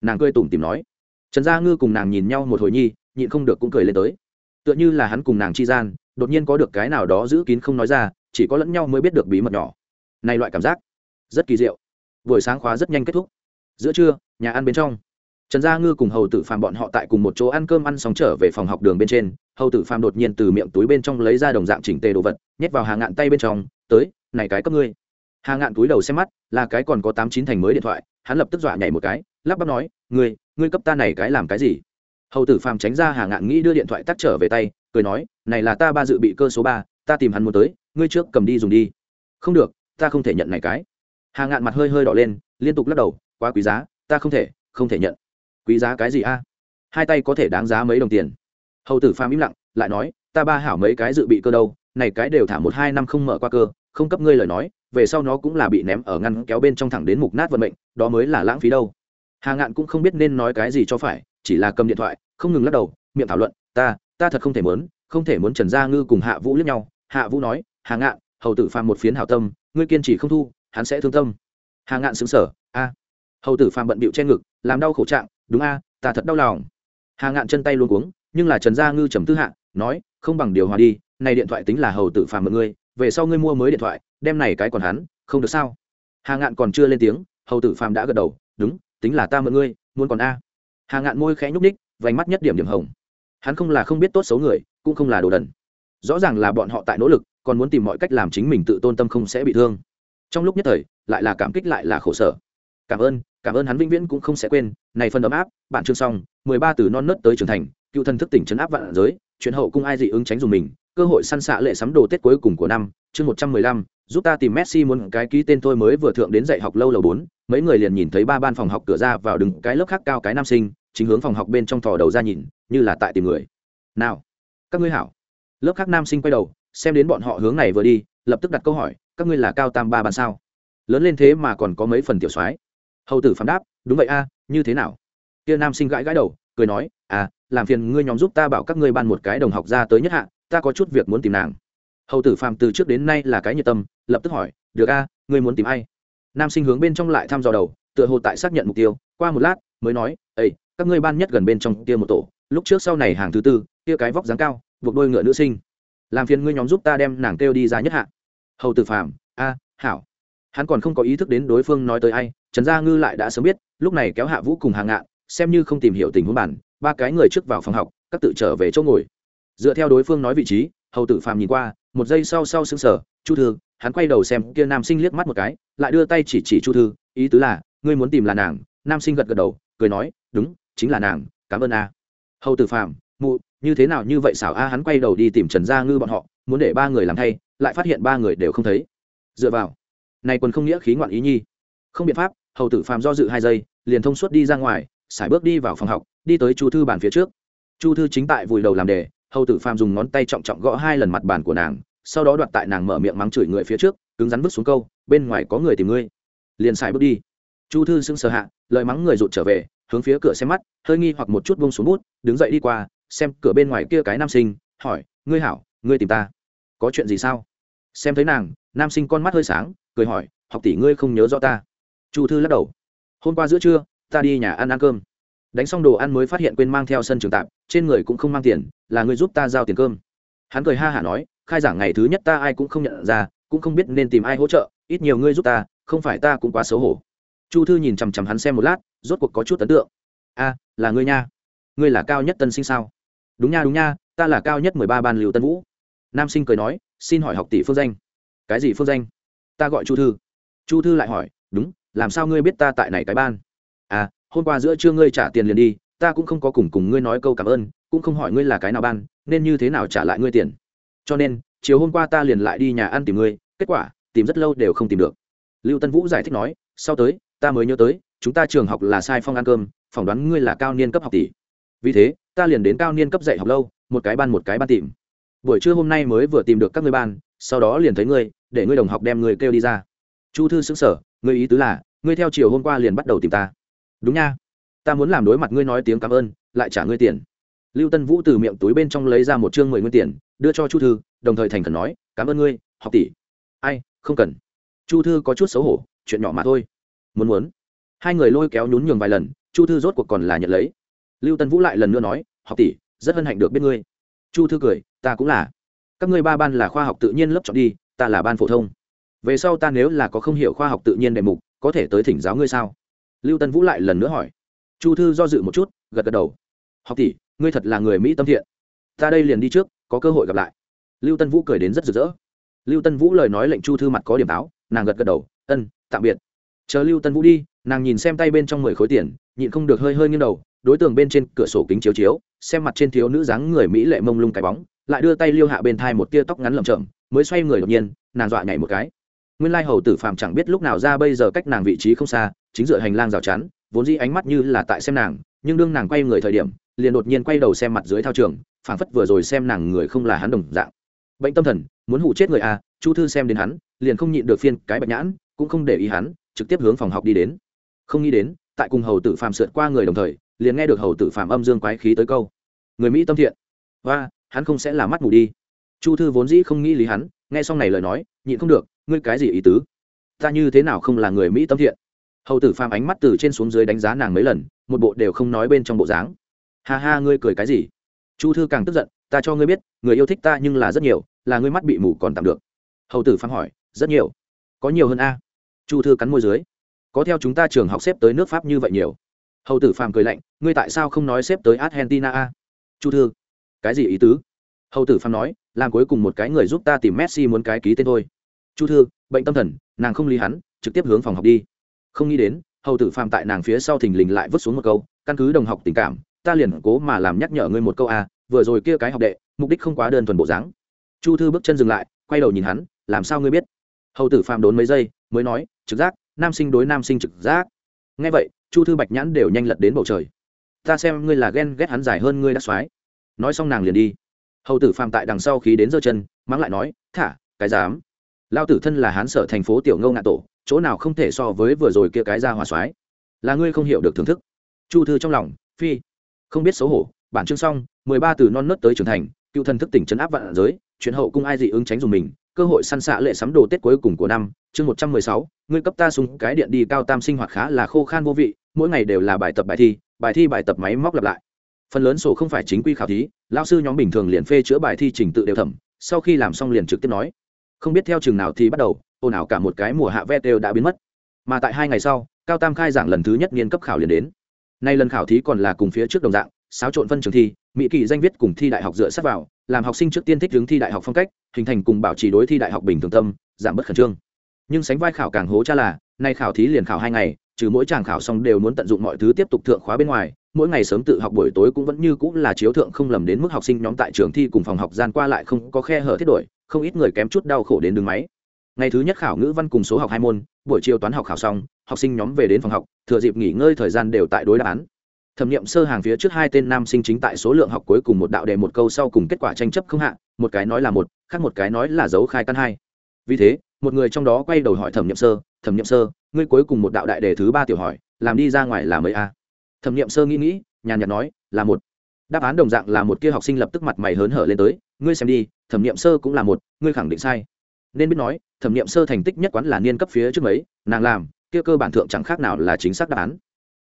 Nàng cười tủm tìm nói. Trần gia ngư cùng nàng nhìn nhau một hồi nhi, nhịn không được cũng cười lên tới. Tựa như là hắn cùng nàng chi gian đột nhiên có được cái nào đó giữ kín không nói ra, chỉ có lẫn nhau mới biết được bí mật nhỏ. Này loại cảm giác, rất kỳ diệu. Buổi sáng khóa rất nhanh kết thúc. Giữa trưa, nhà ăn bên trong. Trần gia ngư cùng hầu tử phàm bọn họ tại cùng một chỗ ăn cơm ăn xong trở về phòng học đường bên trên, hầu tử phàm đột nhiên từ miệng túi bên trong lấy ra đồng dạng chỉnh tề đồ vật, nhét vào hàng ngạn tay bên trong, tới, này cái cấp ngươi. Hàng ngạn túi đầu xem mắt, là cái còn có tám chín thành mới điện thoại, hắn lập tức dọa nhảy một cái, lắp bắp nói, ngươi ngươi cấp ta này cái làm cái gì? Hầu tử phàm tránh ra hàng ngạn nghĩ đưa điện thoại tắt trở về tay cười nói, này là ta ba dự bị cơ số ba, ta tìm hắn muốn tới, ngươi trước cầm đi dùng đi. Không được, ta không thể nhận này cái. Hàng ngạn mặt hơi hơi đỏ lên, liên tục lắc đầu, quá quý giá, ta không thể không thể nhận. Quý giá cái gì a? Hai tay có thể đáng giá mấy đồng tiền. Hầu tử phàm im lặng, lại nói, ta ba hảo mấy cái dự bị cơ đâu, này cái đều thả một hai năm không mở qua cơ, không cấp ngươi lời nói, về sau nó cũng là bị ném ở ngăn kéo bên trong thẳng đến mục nát vận mệnh, đó mới là lãng phí đâu. Hà ngạn cũng không biết nên nói cái gì cho phải, chỉ là cầm điện thoại, không ngừng lắc đầu, miệng thảo luận, ta ta thật không thể muốn không thể muốn trần gia ngư cùng hạ vũ liếc nhau. Hạ vũ nói, hà ngạn, hầu tử phàm một phiến hảo tâm, ngươi kiên trì không thu, hắn sẽ thương tâm. Hà ngạn xứng sở a, hầu tử phàm bận bịu che ngực, làm đau khổ trạng, đúng a, ta thật đau lòng. Hà ngạn chân tay luôn cuống, nhưng là trần gia ngư trầm tư hạ, nói, không bằng điều hòa đi, này điện thoại tính là hầu tử phàm mượn ngươi, về sau ngươi mua mới điện thoại, đem này cái còn hắn, không được sao? Hà ngạn còn chưa lên tiếng, hầu tử phàm đã gật đầu, đúng, tính là ta mượn ngươi, muốn còn a. Hà ngạn môi khẽ nhúc ních vành mắt nhất điểm điểm hồng hắn không là không biết tốt xấu người, cũng không là đồ đần. Rõ ràng là bọn họ tại nỗ lực, còn muốn tìm mọi cách làm chính mình tự tôn tâm không sẽ bị thương. Trong lúc nhất thời, lại là cảm kích lại là khổ sở. Cảm ơn cảm ơn hắn vĩnh viễn cũng không sẽ quên, này phần ấm áp, bạn chương xong, mười ba từ non nớt tới trưởng thành, cựu thần thức tỉnh chấn áp vạn giới, chuyện hậu cung ai dị ứng tránh dùng mình, cơ hội săn xạ lệ sắm đồ tết cuối cùng của năm, chương một trăm mười lăm, giúp ta tìm messi muốn cái ký tên tôi mới vừa thượng đến dạy học lâu lầu bốn, mấy người liền nhìn thấy ba ban phòng học cửa ra vào đứng cái lớp khác cao cái nam sinh chính hướng phòng học bên trong thò đầu ra nhìn, như là tại tìm người. Nào, các ngươi hảo. Lớp khác nam sinh quay đầu, xem đến bọn họ hướng này vừa đi, lập tức đặt câu hỏi, các ngươi là cao tam ba ban sao? Lớn lên thế mà còn có mấy phần tiểu soái. Hầu tử phán đáp, đúng vậy a, như thế nào? Kia nam sinh gãi gãi đầu, cười nói à làm phiền ngươi nhóm giúp ta bảo các ngươi ban một cái đồng học ra tới nhất hạ, ta có chút việc muốn tìm nàng. Hầu tử phàm từ trước đến nay là cái nhiệt tâm, lập tức hỏi, được a, ngươi muốn tìm ai? Nam sinh hướng bên trong lại thăm dò đầu, tựa hồ tại xác nhận mục tiêu, qua một lát, mới nói ây các ngươi ban nhất gần bên trong kia một tổ, lúc trước sau này hàng thứ tư, kia cái vóc dáng cao, buộc đôi ngựa nữ sinh. Làm phiền ngươi nhóm giúp ta đem nàng kêu đi ra nhất hạ. Hầu tử phàm, a, hảo. Hắn còn không có ý thức đến đối phương nói tới ai, trần gia ngư lại đã sớm biết, lúc này kéo hạ vũ cùng hàng ngạn, xem như không tìm hiểu tình huống bản, ba cái người trước vào phòng học, các tự trở về chỗ ngồi. Dựa theo đối phương nói vị trí, hầu tử phàm nhìn qua, một giây sau sau xứng sở chu thư. Hắn quay đầu xem kia nam sinh liếc mắt một cái, lại đưa tay chỉ chỉ chu thư, ý tứ là, ngươi muốn tìm là nàng. Nam sinh gật gật đầu, cười nói, đúng chính là nàng, cảm ơn a. Hầu tử phàm, mụ, như thế nào như vậy xảo a, hắn quay đầu đi tìm trần gia ngư bọn họ, muốn để ba người làm thay, lại phát hiện ba người đều không thấy. Dựa vào, này quần không nghĩa khí ngoạn ý nhi. Không biện pháp, hầu tử phàm do dự hai giây, liền thông suốt đi ra ngoài sải bước đi vào phòng học, đi tới chu thư bàn phía trước. Chu thư chính tại vùi đầu làm đề, hầu tử phàm dùng ngón tay trọng trọng gõ hai lần mặt bàn của nàng, sau đó đoạt tại nàng mở miệng mắng chửi người phía trước, cứng rắn bước xuống câu, bên ngoài có người tìm ngươi. Liền xài bước đi. Chu thư sững sờ hạ, lời mắng người rụt trở về hướng phía cửa xem mắt, hơi nghi hoặc một chút bông xuống bút, đứng dậy đi qua, xem cửa bên ngoài kia cái nam sinh, hỏi, ngươi hảo, ngươi tìm ta, có chuyện gì sao? Xem thấy nàng, nam sinh con mắt hơi sáng, cười hỏi, học tỷ ngươi không nhớ rõ ta? Chu thư lắc đầu, hôm qua giữa trưa, ta đi nhà ăn ăn cơm. Đánh xong đồ ăn mới phát hiện quên mang theo sân trường tạm, trên người cũng không mang tiền, là ngươi giúp ta giao tiền cơm. Hắn cười ha hả nói, khai giảng ngày thứ nhất ta ai cũng không nhận ra, cũng không biết nên tìm ai hỗ trợ, ít nhiều ngươi giúp ta, không phải ta cũng quá xấu hổ. Chu thư nhìn chằm chằm hắn xem một lát rốt cuộc có chút ấn tượng. A, là ngươi nha. Ngươi là cao nhất tân sinh sao? Đúng nha đúng nha, ta là cao nhất mười ba ban liều tân vũ. Nam sinh cười nói, xin hỏi học tỷ phương danh. Cái gì phương danh? Ta gọi chu thư. Chu thư lại hỏi, đúng, làm sao ngươi biết ta tại này cái ban? À hôm qua giữa trưa ngươi trả tiền liền đi, ta cũng không có cùng cùng ngươi nói câu cảm ơn, cũng không hỏi ngươi là cái nào ban, nên như thế nào trả lại ngươi tiền. Cho nên, chiều hôm qua ta liền lại đi nhà ăn tìm ngươi, kết quả, tìm rất lâu đều không tìm được. Lưu tân vũ giải thích nói, sau tới, ta mới nhớ tới chúng ta trường học là sai phong ăn cơm, phỏng đoán ngươi là cao niên cấp học tỷ. Vì thế, ta liền đến cao niên cấp dạy học lâu, một cái ban một cái ban tìm. Buổi trưa hôm nay mới vừa tìm được các ngươi ban, sau đó liền thấy ngươi, để ngươi đồng học đem ngươi kêu đi ra. Chu thư xứng sở ngươi ý tứ là, ngươi theo chiều hôm qua liền bắt đầu tìm ta. Đúng nha. Ta muốn làm đối mặt ngươi nói tiếng cảm ơn, lại trả ngươi tiền. Lưu tân vũ từ miệng túi bên trong lấy ra một chương mười nguyên tiền, đưa cho chu thư, đồng thời thành khẩn nói, cảm ơn ngươi, học tỷ. Ai, không cần. Chu thư có chút xấu hổ, chuyện nhỏ mà thôi. Muốn muốn hai người lôi kéo nhún nhường vài lần, chu thư rốt cuộc còn là nhận lấy. Lưu tân vũ lại lần nữa nói, học tỷ, rất hân hạnh được biết ngươi. Chu thư cười, ta cũng là. Các ngươi ba ban là khoa học tự nhiên lớp chọn đi, ta là ban phổ thông. Về sau ta nếu là có không hiểu khoa học tự nhiên đề mục, có thể tới thỉnh giáo ngươi sao? Lưu tân vũ lại lần nữa hỏi. Chu thư do dự một chút, gật gật đầu. Học tỷ, ngươi thật là người mỹ tâm thiện. Ta đây liền đi trước, có cơ hội gặp lại. Lưu tân vũ cười đến rất rực rỡ. Lưu tân vũ lời nói lệnh chu thư mặt có điểm táo, nàng gật gật đầu, ân, tạm biệt chờ lưu tân vũ đi, nàng nhìn xem tay bên trong mười khối tiền, nhịn không được hơi hơi nghiêng đầu, đối tượng bên trên cửa sổ kính chiếu chiếu, xem mặt trên thiếu nữ dáng người mỹ lệ mông lung cái bóng, lại đưa tay liêu hạ bên thai một tia tóc ngắn lầm chậm mới xoay người đột nhiên, nàng dọa nhảy một cái. Nguyên lai hầu tử phàm chẳng biết lúc nào ra bây giờ cách nàng vị trí không xa, chính dựa hành lang rào chắn, vốn dĩ ánh mắt như là tại xem nàng, nhưng đương nàng quay người thời điểm, liền đột nhiên quay đầu xem mặt dưới thao trường, phảng phất vừa rồi xem nàng người không là hắn đồng dạng. Bệnh tâm thần, muốn hụ chết người à chu thư xem đến hắn, liền không nhịn được phiên cái bạch nhãn, cũng không để ý hắn trực tiếp hướng phòng học đi đến. Không nghĩ đến, tại cùng hầu tử phàm sượt qua người đồng thời, liền nghe được hầu tử phàm âm dương quái khí tới câu. Người mỹ tâm thiện. Và hắn không sẽ là mắt mù đi. Chu thư vốn dĩ không nghĩ lý hắn, nghe xong này lời nói, nhịn không được, ngươi cái gì ý tứ? Ta như thế nào không là người mỹ tâm thiện? Hầu tử phàm ánh mắt từ trên xuống dưới đánh giá nàng mấy lần, một bộ đều không nói bên trong bộ dáng. Ha ha, ngươi cười cái gì? Chu thư càng tức giận, ta cho ngươi biết, người yêu thích ta nhưng là rất nhiều, là ngươi mắt bị mù còn tạm được. Hầu tử phàm hỏi, rất nhiều. Có nhiều hơn a? Chu thư cắn môi dưới. Có theo chúng ta trường học xếp tới nước pháp như vậy nhiều. Hầu tử phàm cười lạnh, ngươi tại sao không nói xếp tới argentina a? Chu thư, cái gì ý tứ? Hầu tử phàm nói, làm cuối cùng một cái người giúp ta tìm messi muốn cái ký tên thôi. Chu thư, bệnh tâm thần, nàng không lý hắn, trực tiếp hướng phòng học đi. Không nghĩ đến, hầu tử phàm tại nàng phía sau thình lình lại vứt xuống một câu, căn cứ đồng học tình cảm, ta liền cố mà làm nhắc nhở ngươi một câu a, vừa rồi kia cái học đệ, mục đích không quá đơn thuần bộ dáng. Chu thư bước chân dừng lại, quay đầu nhìn hắn, làm sao ngươi biết? Hầu tử phàm đốn mấy giây, mới nói trực giác, nam sinh đối nam sinh trực giác. Nghe vậy, chu thư bạch nhãn đều nhanh lật đến bầu trời. Ta xem ngươi là ghen ghét hắn dài hơn ngươi đã soái nói xong nàng liền đi. Hầu tử phàm tại đằng sau khí đến giơ chân, mắng lại nói, thả, cái dám. Lao tử thân là hán sở thành phố tiểu ngâu ngạ tổ, chỗ nào không thể so với vừa rồi kia cái ra hòa soái là ngươi không hiểu được thưởng thức. Chu thư trong lòng, phi, không biết xấu hổ. Bản chương xong, mười ba từ non nớt tới trưởng thành, cựu thần thức tỉnh chấn áp vạn giới, chuyện hậu cung ai dị ứng tránh dùng mình cơ hội săn xạ lệ sắm đồ tết cuối cùng của năm, chương một trăm mười sáu, ngươi cấp ta súng, cái điện đi cao tam sinh hoạt khá là khô khan vô vị, mỗi ngày đều là bài tập bài thi bài thi bài tập máy móc lặp lại. Phần lớn sổ không phải chính quy khảo thí lao sư nhóm bình thường liền phê chữa bài thi trình tự đều thẩm, sau khi làm xong liền trực tiếp nói. Không biết theo chừng nào thì bắt đầu, ồn ào cả một cái mùa hạ ve đều đã biến mất. Mà tại hai ngày sau, cao tam khai giảng lần thứ nhất nghiên cấp khảo liền đến. Nay lần khảo thí còn là cùng phía trước đồng dạng xáo trộn phân trường thi, mỹ kỳ danh viết cùng thi đại học dựa sát vào, làm học sinh trước tiên thích hướng thi đại học phong cách, hình thành cùng bảo trì đối thi đại học bình thường tâm, giảm bớt khẩn trương. Nhưng sánh vai khảo càng hố cha là, nay khảo thí liền khảo hai ngày, trừ mỗi chàng khảo xong đều muốn tận dụng mọi thứ tiếp tục thượng khóa bên ngoài, mỗi ngày sớm tự học buổi tối cũng vẫn như cũng là chiếu thượng không lầm đến mức học sinh nhóm tại trường thi cùng phòng học gian qua lại không có khe hở thiết đổi, không ít người kém chút đau khổ đến đường máy. Ngày thứ nhất khảo ngữ văn cùng số học hai môn, buổi chiều toán học khảo xong, học sinh nhóm về đến phòng học, thừa dịp nghỉ ngơi thời gian đều tại đối đáp án thẩm nghiệm sơ hàng phía trước hai tên nam sinh chính tại số lượng học cuối cùng một đạo đề một câu sau cùng kết quả tranh chấp không hạ, một cái nói là một, khác một cái nói là dấu khai căn hai. Vì thế, một người trong đó quay đầu hỏi thẩm nghiệm sơ, thẩm nghiệm sơ, ngươi cuối cùng một đạo đại đề thứ ba tiểu hỏi, làm đi ra ngoài là mấy a? Thẩm nghiệm sơ nghĩ nghĩ, nhàn nhạt nói, là một. Đáp án đồng dạng là một kia học sinh lập tức mặt mày hớn hở lên tới, ngươi xem đi, thẩm nghiệm sơ cũng là một, ngươi khẳng định sai. Nên biết nói, thẩm nghiệm sơ thành tích nhất quán là niên cấp phía trước mấy, nàng làm, kia cơ bản thượng chẳng khác nào là chính xác đáp án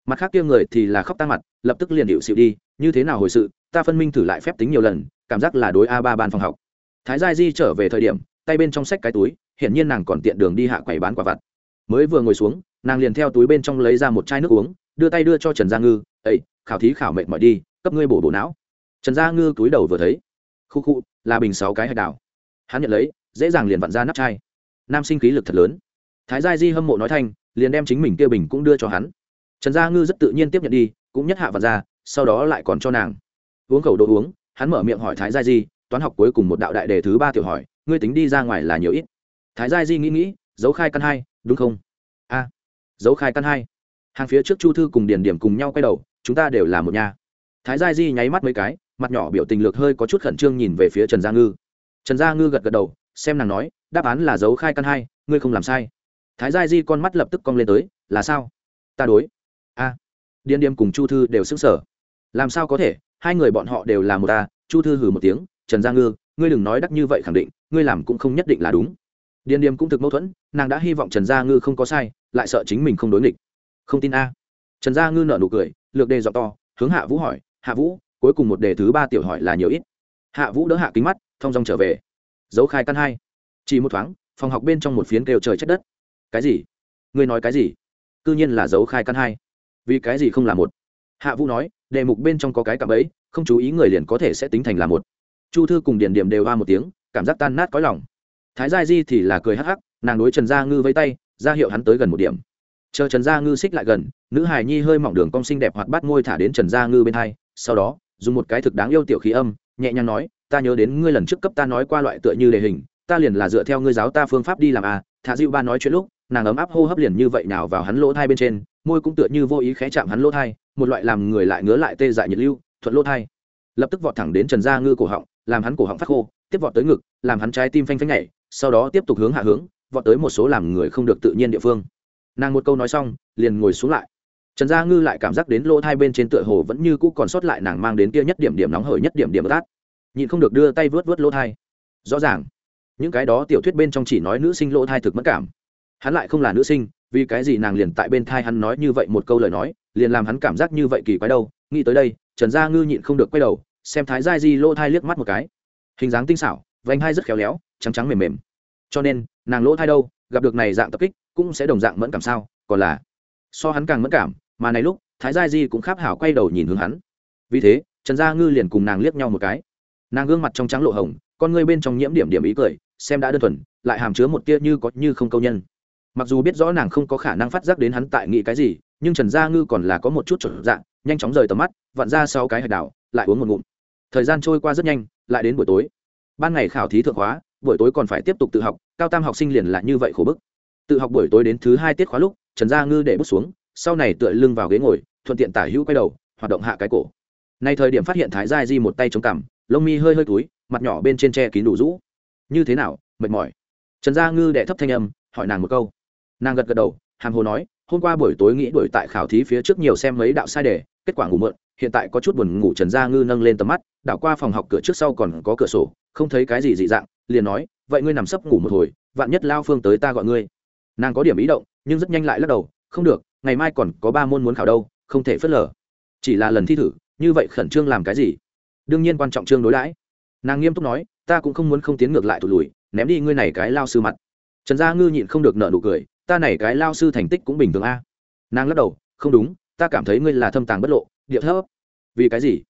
mặt khác kia người thì là khóc ta mặt, lập tức liền điệu xịu đi, như thế nào hồi sự, ta phân minh thử lại phép tính nhiều lần, cảm giác là đối a ba ban phòng học. Thái gia di trở về thời điểm, tay bên trong sách cái túi, hiển nhiên nàng còn tiện đường đi hạ quầy bán quả vặt. Mới vừa ngồi xuống, nàng liền theo túi bên trong lấy ra một chai nước uống, đưa tay đưa cho trần gia ngư ây khảo thí khảo mệt mỏi đi, cấp ngươi bổ bổ não. Trần gia ngư túi đầu vừa thấy, khu khu, là bình sáu cái hạch đào. Hắn nhận lấy, dễ dàng liền vặn ra nắp chai. Nam sinh khí lực thật lớn. Thái gia di hâm mộ nói thanh, liền đem chính mình kia bình cũng đưa cho hắn trần gia ngư rất tự nhiên tiếp nhận đi, cũng nhất hạ vật ra, sau đó lại còn cho nàng. Uống khẩu đồ uống, hắn mở miệng hỏi thái gia di, toán học cuối cùng một đạo đại đề thứ ba tiểu hỏi, ngươi tính đi ra ngoài là nhiều ít? Thái gia di nghĩ nghĩ, dấu khai căn hai, đúng không? A, dấu khai căn hai. Hàng phía trước chu thư cùng điền điểm cùng nhau quay đầu, chúng ta đều là một nhà. Thái gia di nháy mắt mấy cái, mặt nhỏ biểu tình lược hơi có chút khẩn trương nhìn về phía trần gia ngư. Trần gia ngư gật gật đầu, xem nàng nói, đáp án là dấu khai căn hai, ngươi không làm sai. Thái gia di con mắt lập tức cong lên tới, là sao? Ta đối a. À. điền cùng chu thư đều xứng sở làm sao có thể? Hai người bọn họ đều là một ta chu thư hừ một tiếng, trần gia ngư, ngươi đừng nói đắc như vậy khẳng định, ngươi làm cũng không nhất định là đúng. Điên điếm cũng thực mâu thuẫn, nàng đã hy vọng trần gia ngư không có sai, lại sợ chính mình không đối nghịch. Không tin a. Trần gia ngư nở nụ cười, lược đề giọng to, hướng hạ vũ hỏi, hạ vũ, cuối cùng một đề thứ ba tiểu hỏi là nhiều ít? Hạ vũ đỡ hạ kính mắt, thong dong trở về. Dấu khai căn hai. Chỉ một thoáng, phòng học bên trong một phiến kêu trời trách đất. Cái gì? Ngươi nói cái gì? C ư nhiên là dấu khai căn hai vì cái gì không là một? Hạ vũ nói, đề mục bên trong có cái cặp ấy không chú ý người liền có thể sẽ tính thành là một. Chu thư cùng điển điểm đều hoa một tiếng, cảm giác tan nát có lòng. Thái gia di thì là cười hắc hắc, nàng đối trần gia ngư vây tay, ra hiệu hắn tới gần một điểm. Chờ trần gia ngư xích lại gần, nữ hài nhi hơi mỏng đường cong xinh đẹp hoạt bát ngôi thả đến trần gia ngư bên hai, sau đó, dùng một cái thực đáng yêu tiểu khí âm, nhẹ nhàng nói, ta nhớ đến ngươi lần trước cấp ta nói qua loại tựa như đề hình, ta liền là dựa theo ngươi giáo ta phương pháp đi làm à thả dịu ba nói chuyện lúc nàng ấm áp hô hấp liền như vậy nào vào hắn lỗ thai bên trên, môi cũng tựa như vô ý khẽ chạm hắn lỗ thai, một loại làm người lại ngứa lại tê dại nhiệt lưu, thuận lỗ thai. Lập tức vọt thẳng đến trần gia ngư cổ họng, làm hắn cổ họng phát khô, tiếp vọt tới ngực, làm hắn trái tim phanh phanh nhảy, sau đó tiếp tục hướng hạ hướng, vọt tới một số làm người không được tự nhiên địa phương. Nàng một câu nói xong, liền ngồi xuống lại. Trần gia ngư lại cảm giác đến lỗ thai bên trên tựa hồ vẫn như cũ còn sót lại nàng mang đến kia nhất điểm điểm nóng hởi nhất điểm điểm tát nhịn không được đưa tay vớt vớt lỗ thai. Rõ ràng, những cái đó tiểu thuyết bên trong chỉ nói nữ sinh lỗ thai thực mất cảm hắn lại không là nữ sinh, vì cái gì nàng liền tại bên thai hắn nói như vậy một câu lời nói, liền làm hắn cảm giác như vậy kỳ quái đâu. Nghĩ tới đây, trần gia ngư nhịn không được quay đầu, xem thái giai di lỗ thai liếc mắt một cái. Hình dáng tinh xảo, vành hai rất khéo léo, trắng trắng mềm mềm. Cho nên, nàng lỗ thai đâu, gặp được này dạng tập kích, cũng sẽ đồng dạng mẫn cảm sao? Còn là, so hắn càng mẫn cảm, mà này lúc, thái gia di cũng kháp hảo quay đầu nhìn hướng hắn. Vì thế, trần gia ngư liền cùng nàng liếc nhau một cái. Nàng gương mặt trong trắng lộ hồng, con ngươi bên trong nhiễm điểm điểm ý cười, xem đã đơn thuần, lại hàm chứa một tia như có như không câu nhân mặc dù biết rõ nàng không có khả năng phát giác đến hắn tại nghĩ cái gì, nhưng trần gia ngư còn là có một chút trở dạng, nhanh chóng rời tầm mắt, vặn ra sau cái hạch đảo, lại uống một ngụm. Thời gian trôi qua rất nhanh, lại đến buổi tối. Ban ngày khảo thí thượng hóa buổi tối còn phải tiếp tục tự học, cao tam học sinh liền là như vậy khổ bức. Tự học buổi tối đến thứ hai tiết khóa lúc, trần gia ngư để bút xuống, sau này tựa lưng vào ghế ngồi, thuận tiện tả hữu quay đầu, hoạt động hạ cái cổ. Nay thời điểm phát hiện thái gia di một tay chống cằm, lông mi hơi hơi túi mặt nhỏ bên trên tre kín đủ rũ. Như thế nào, mệt mỏi? Trần gia ngư đệ thấp thanh âm, hỏi nàng một câu nàng gật gật đầu, hàm hồ nói, hôm qua buổi tối nghĩ đuổi tại khảo thí phía trước nhiều xem mấy đạo sai đề, kết quả ngủ mượn hiện tại có chút buồn ngủ trần gia ngư nâng lên tầm mắt, đảo qua phòng học cửa trước sau còn có cửa sổ, không thấy cái gì dị dạng, liền nói, vậy ngươi nằm sấp ngủ một hồi, vạn nhất lao phương tới ta gọi ngươi. Nàng có điểm ý động, nhưng rất nhanh lại lắc đầu, không được, ngày mai còn có ba môn muốn khảo đâu, không thể phớt lờ. Chỉ là lần thi thử, như vậy khẩn trương làm cái gì? Đương nhiên quan trọng trương đối đãi. Nàng nghiêm túc nói, ta cũng không muốn không tiến ngược lại thụt lùi, ném đi ngươi này cái lao sư mặt. Trần gia ngư nhịn không được nợ nụ cười ta này cái lao sư thành tích cũng bình thường a. Nàng lắc đầu, không đúng, ta cảm thấy ngươi là thâm tàng bất lộ, địa thấp. Vì cái gì?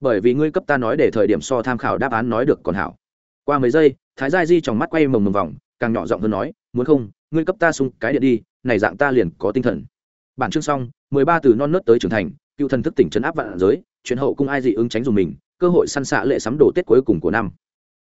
Bởi vì ngươi cấp ta nói để thời điểm so tham khảo đáp án nói được còn hảo. Qua mấy giây, thái gia di trong mắt quay mồng mồng vòng, càng nhỏ giọng hơn nói, muốn không, ngươi cấp ta sung cái điện đi, này dạng ta liền có tinh thần. Bản chương xong, mười ba từ non nớt tới trưởng thành, cựu thần thức tỉnh chấn áp vạn giới, chuyện hậu cung ai dị ứng tránh dùng mình, cơ hội săn xạ lệ sắm đồ tết cuối cùng của năm.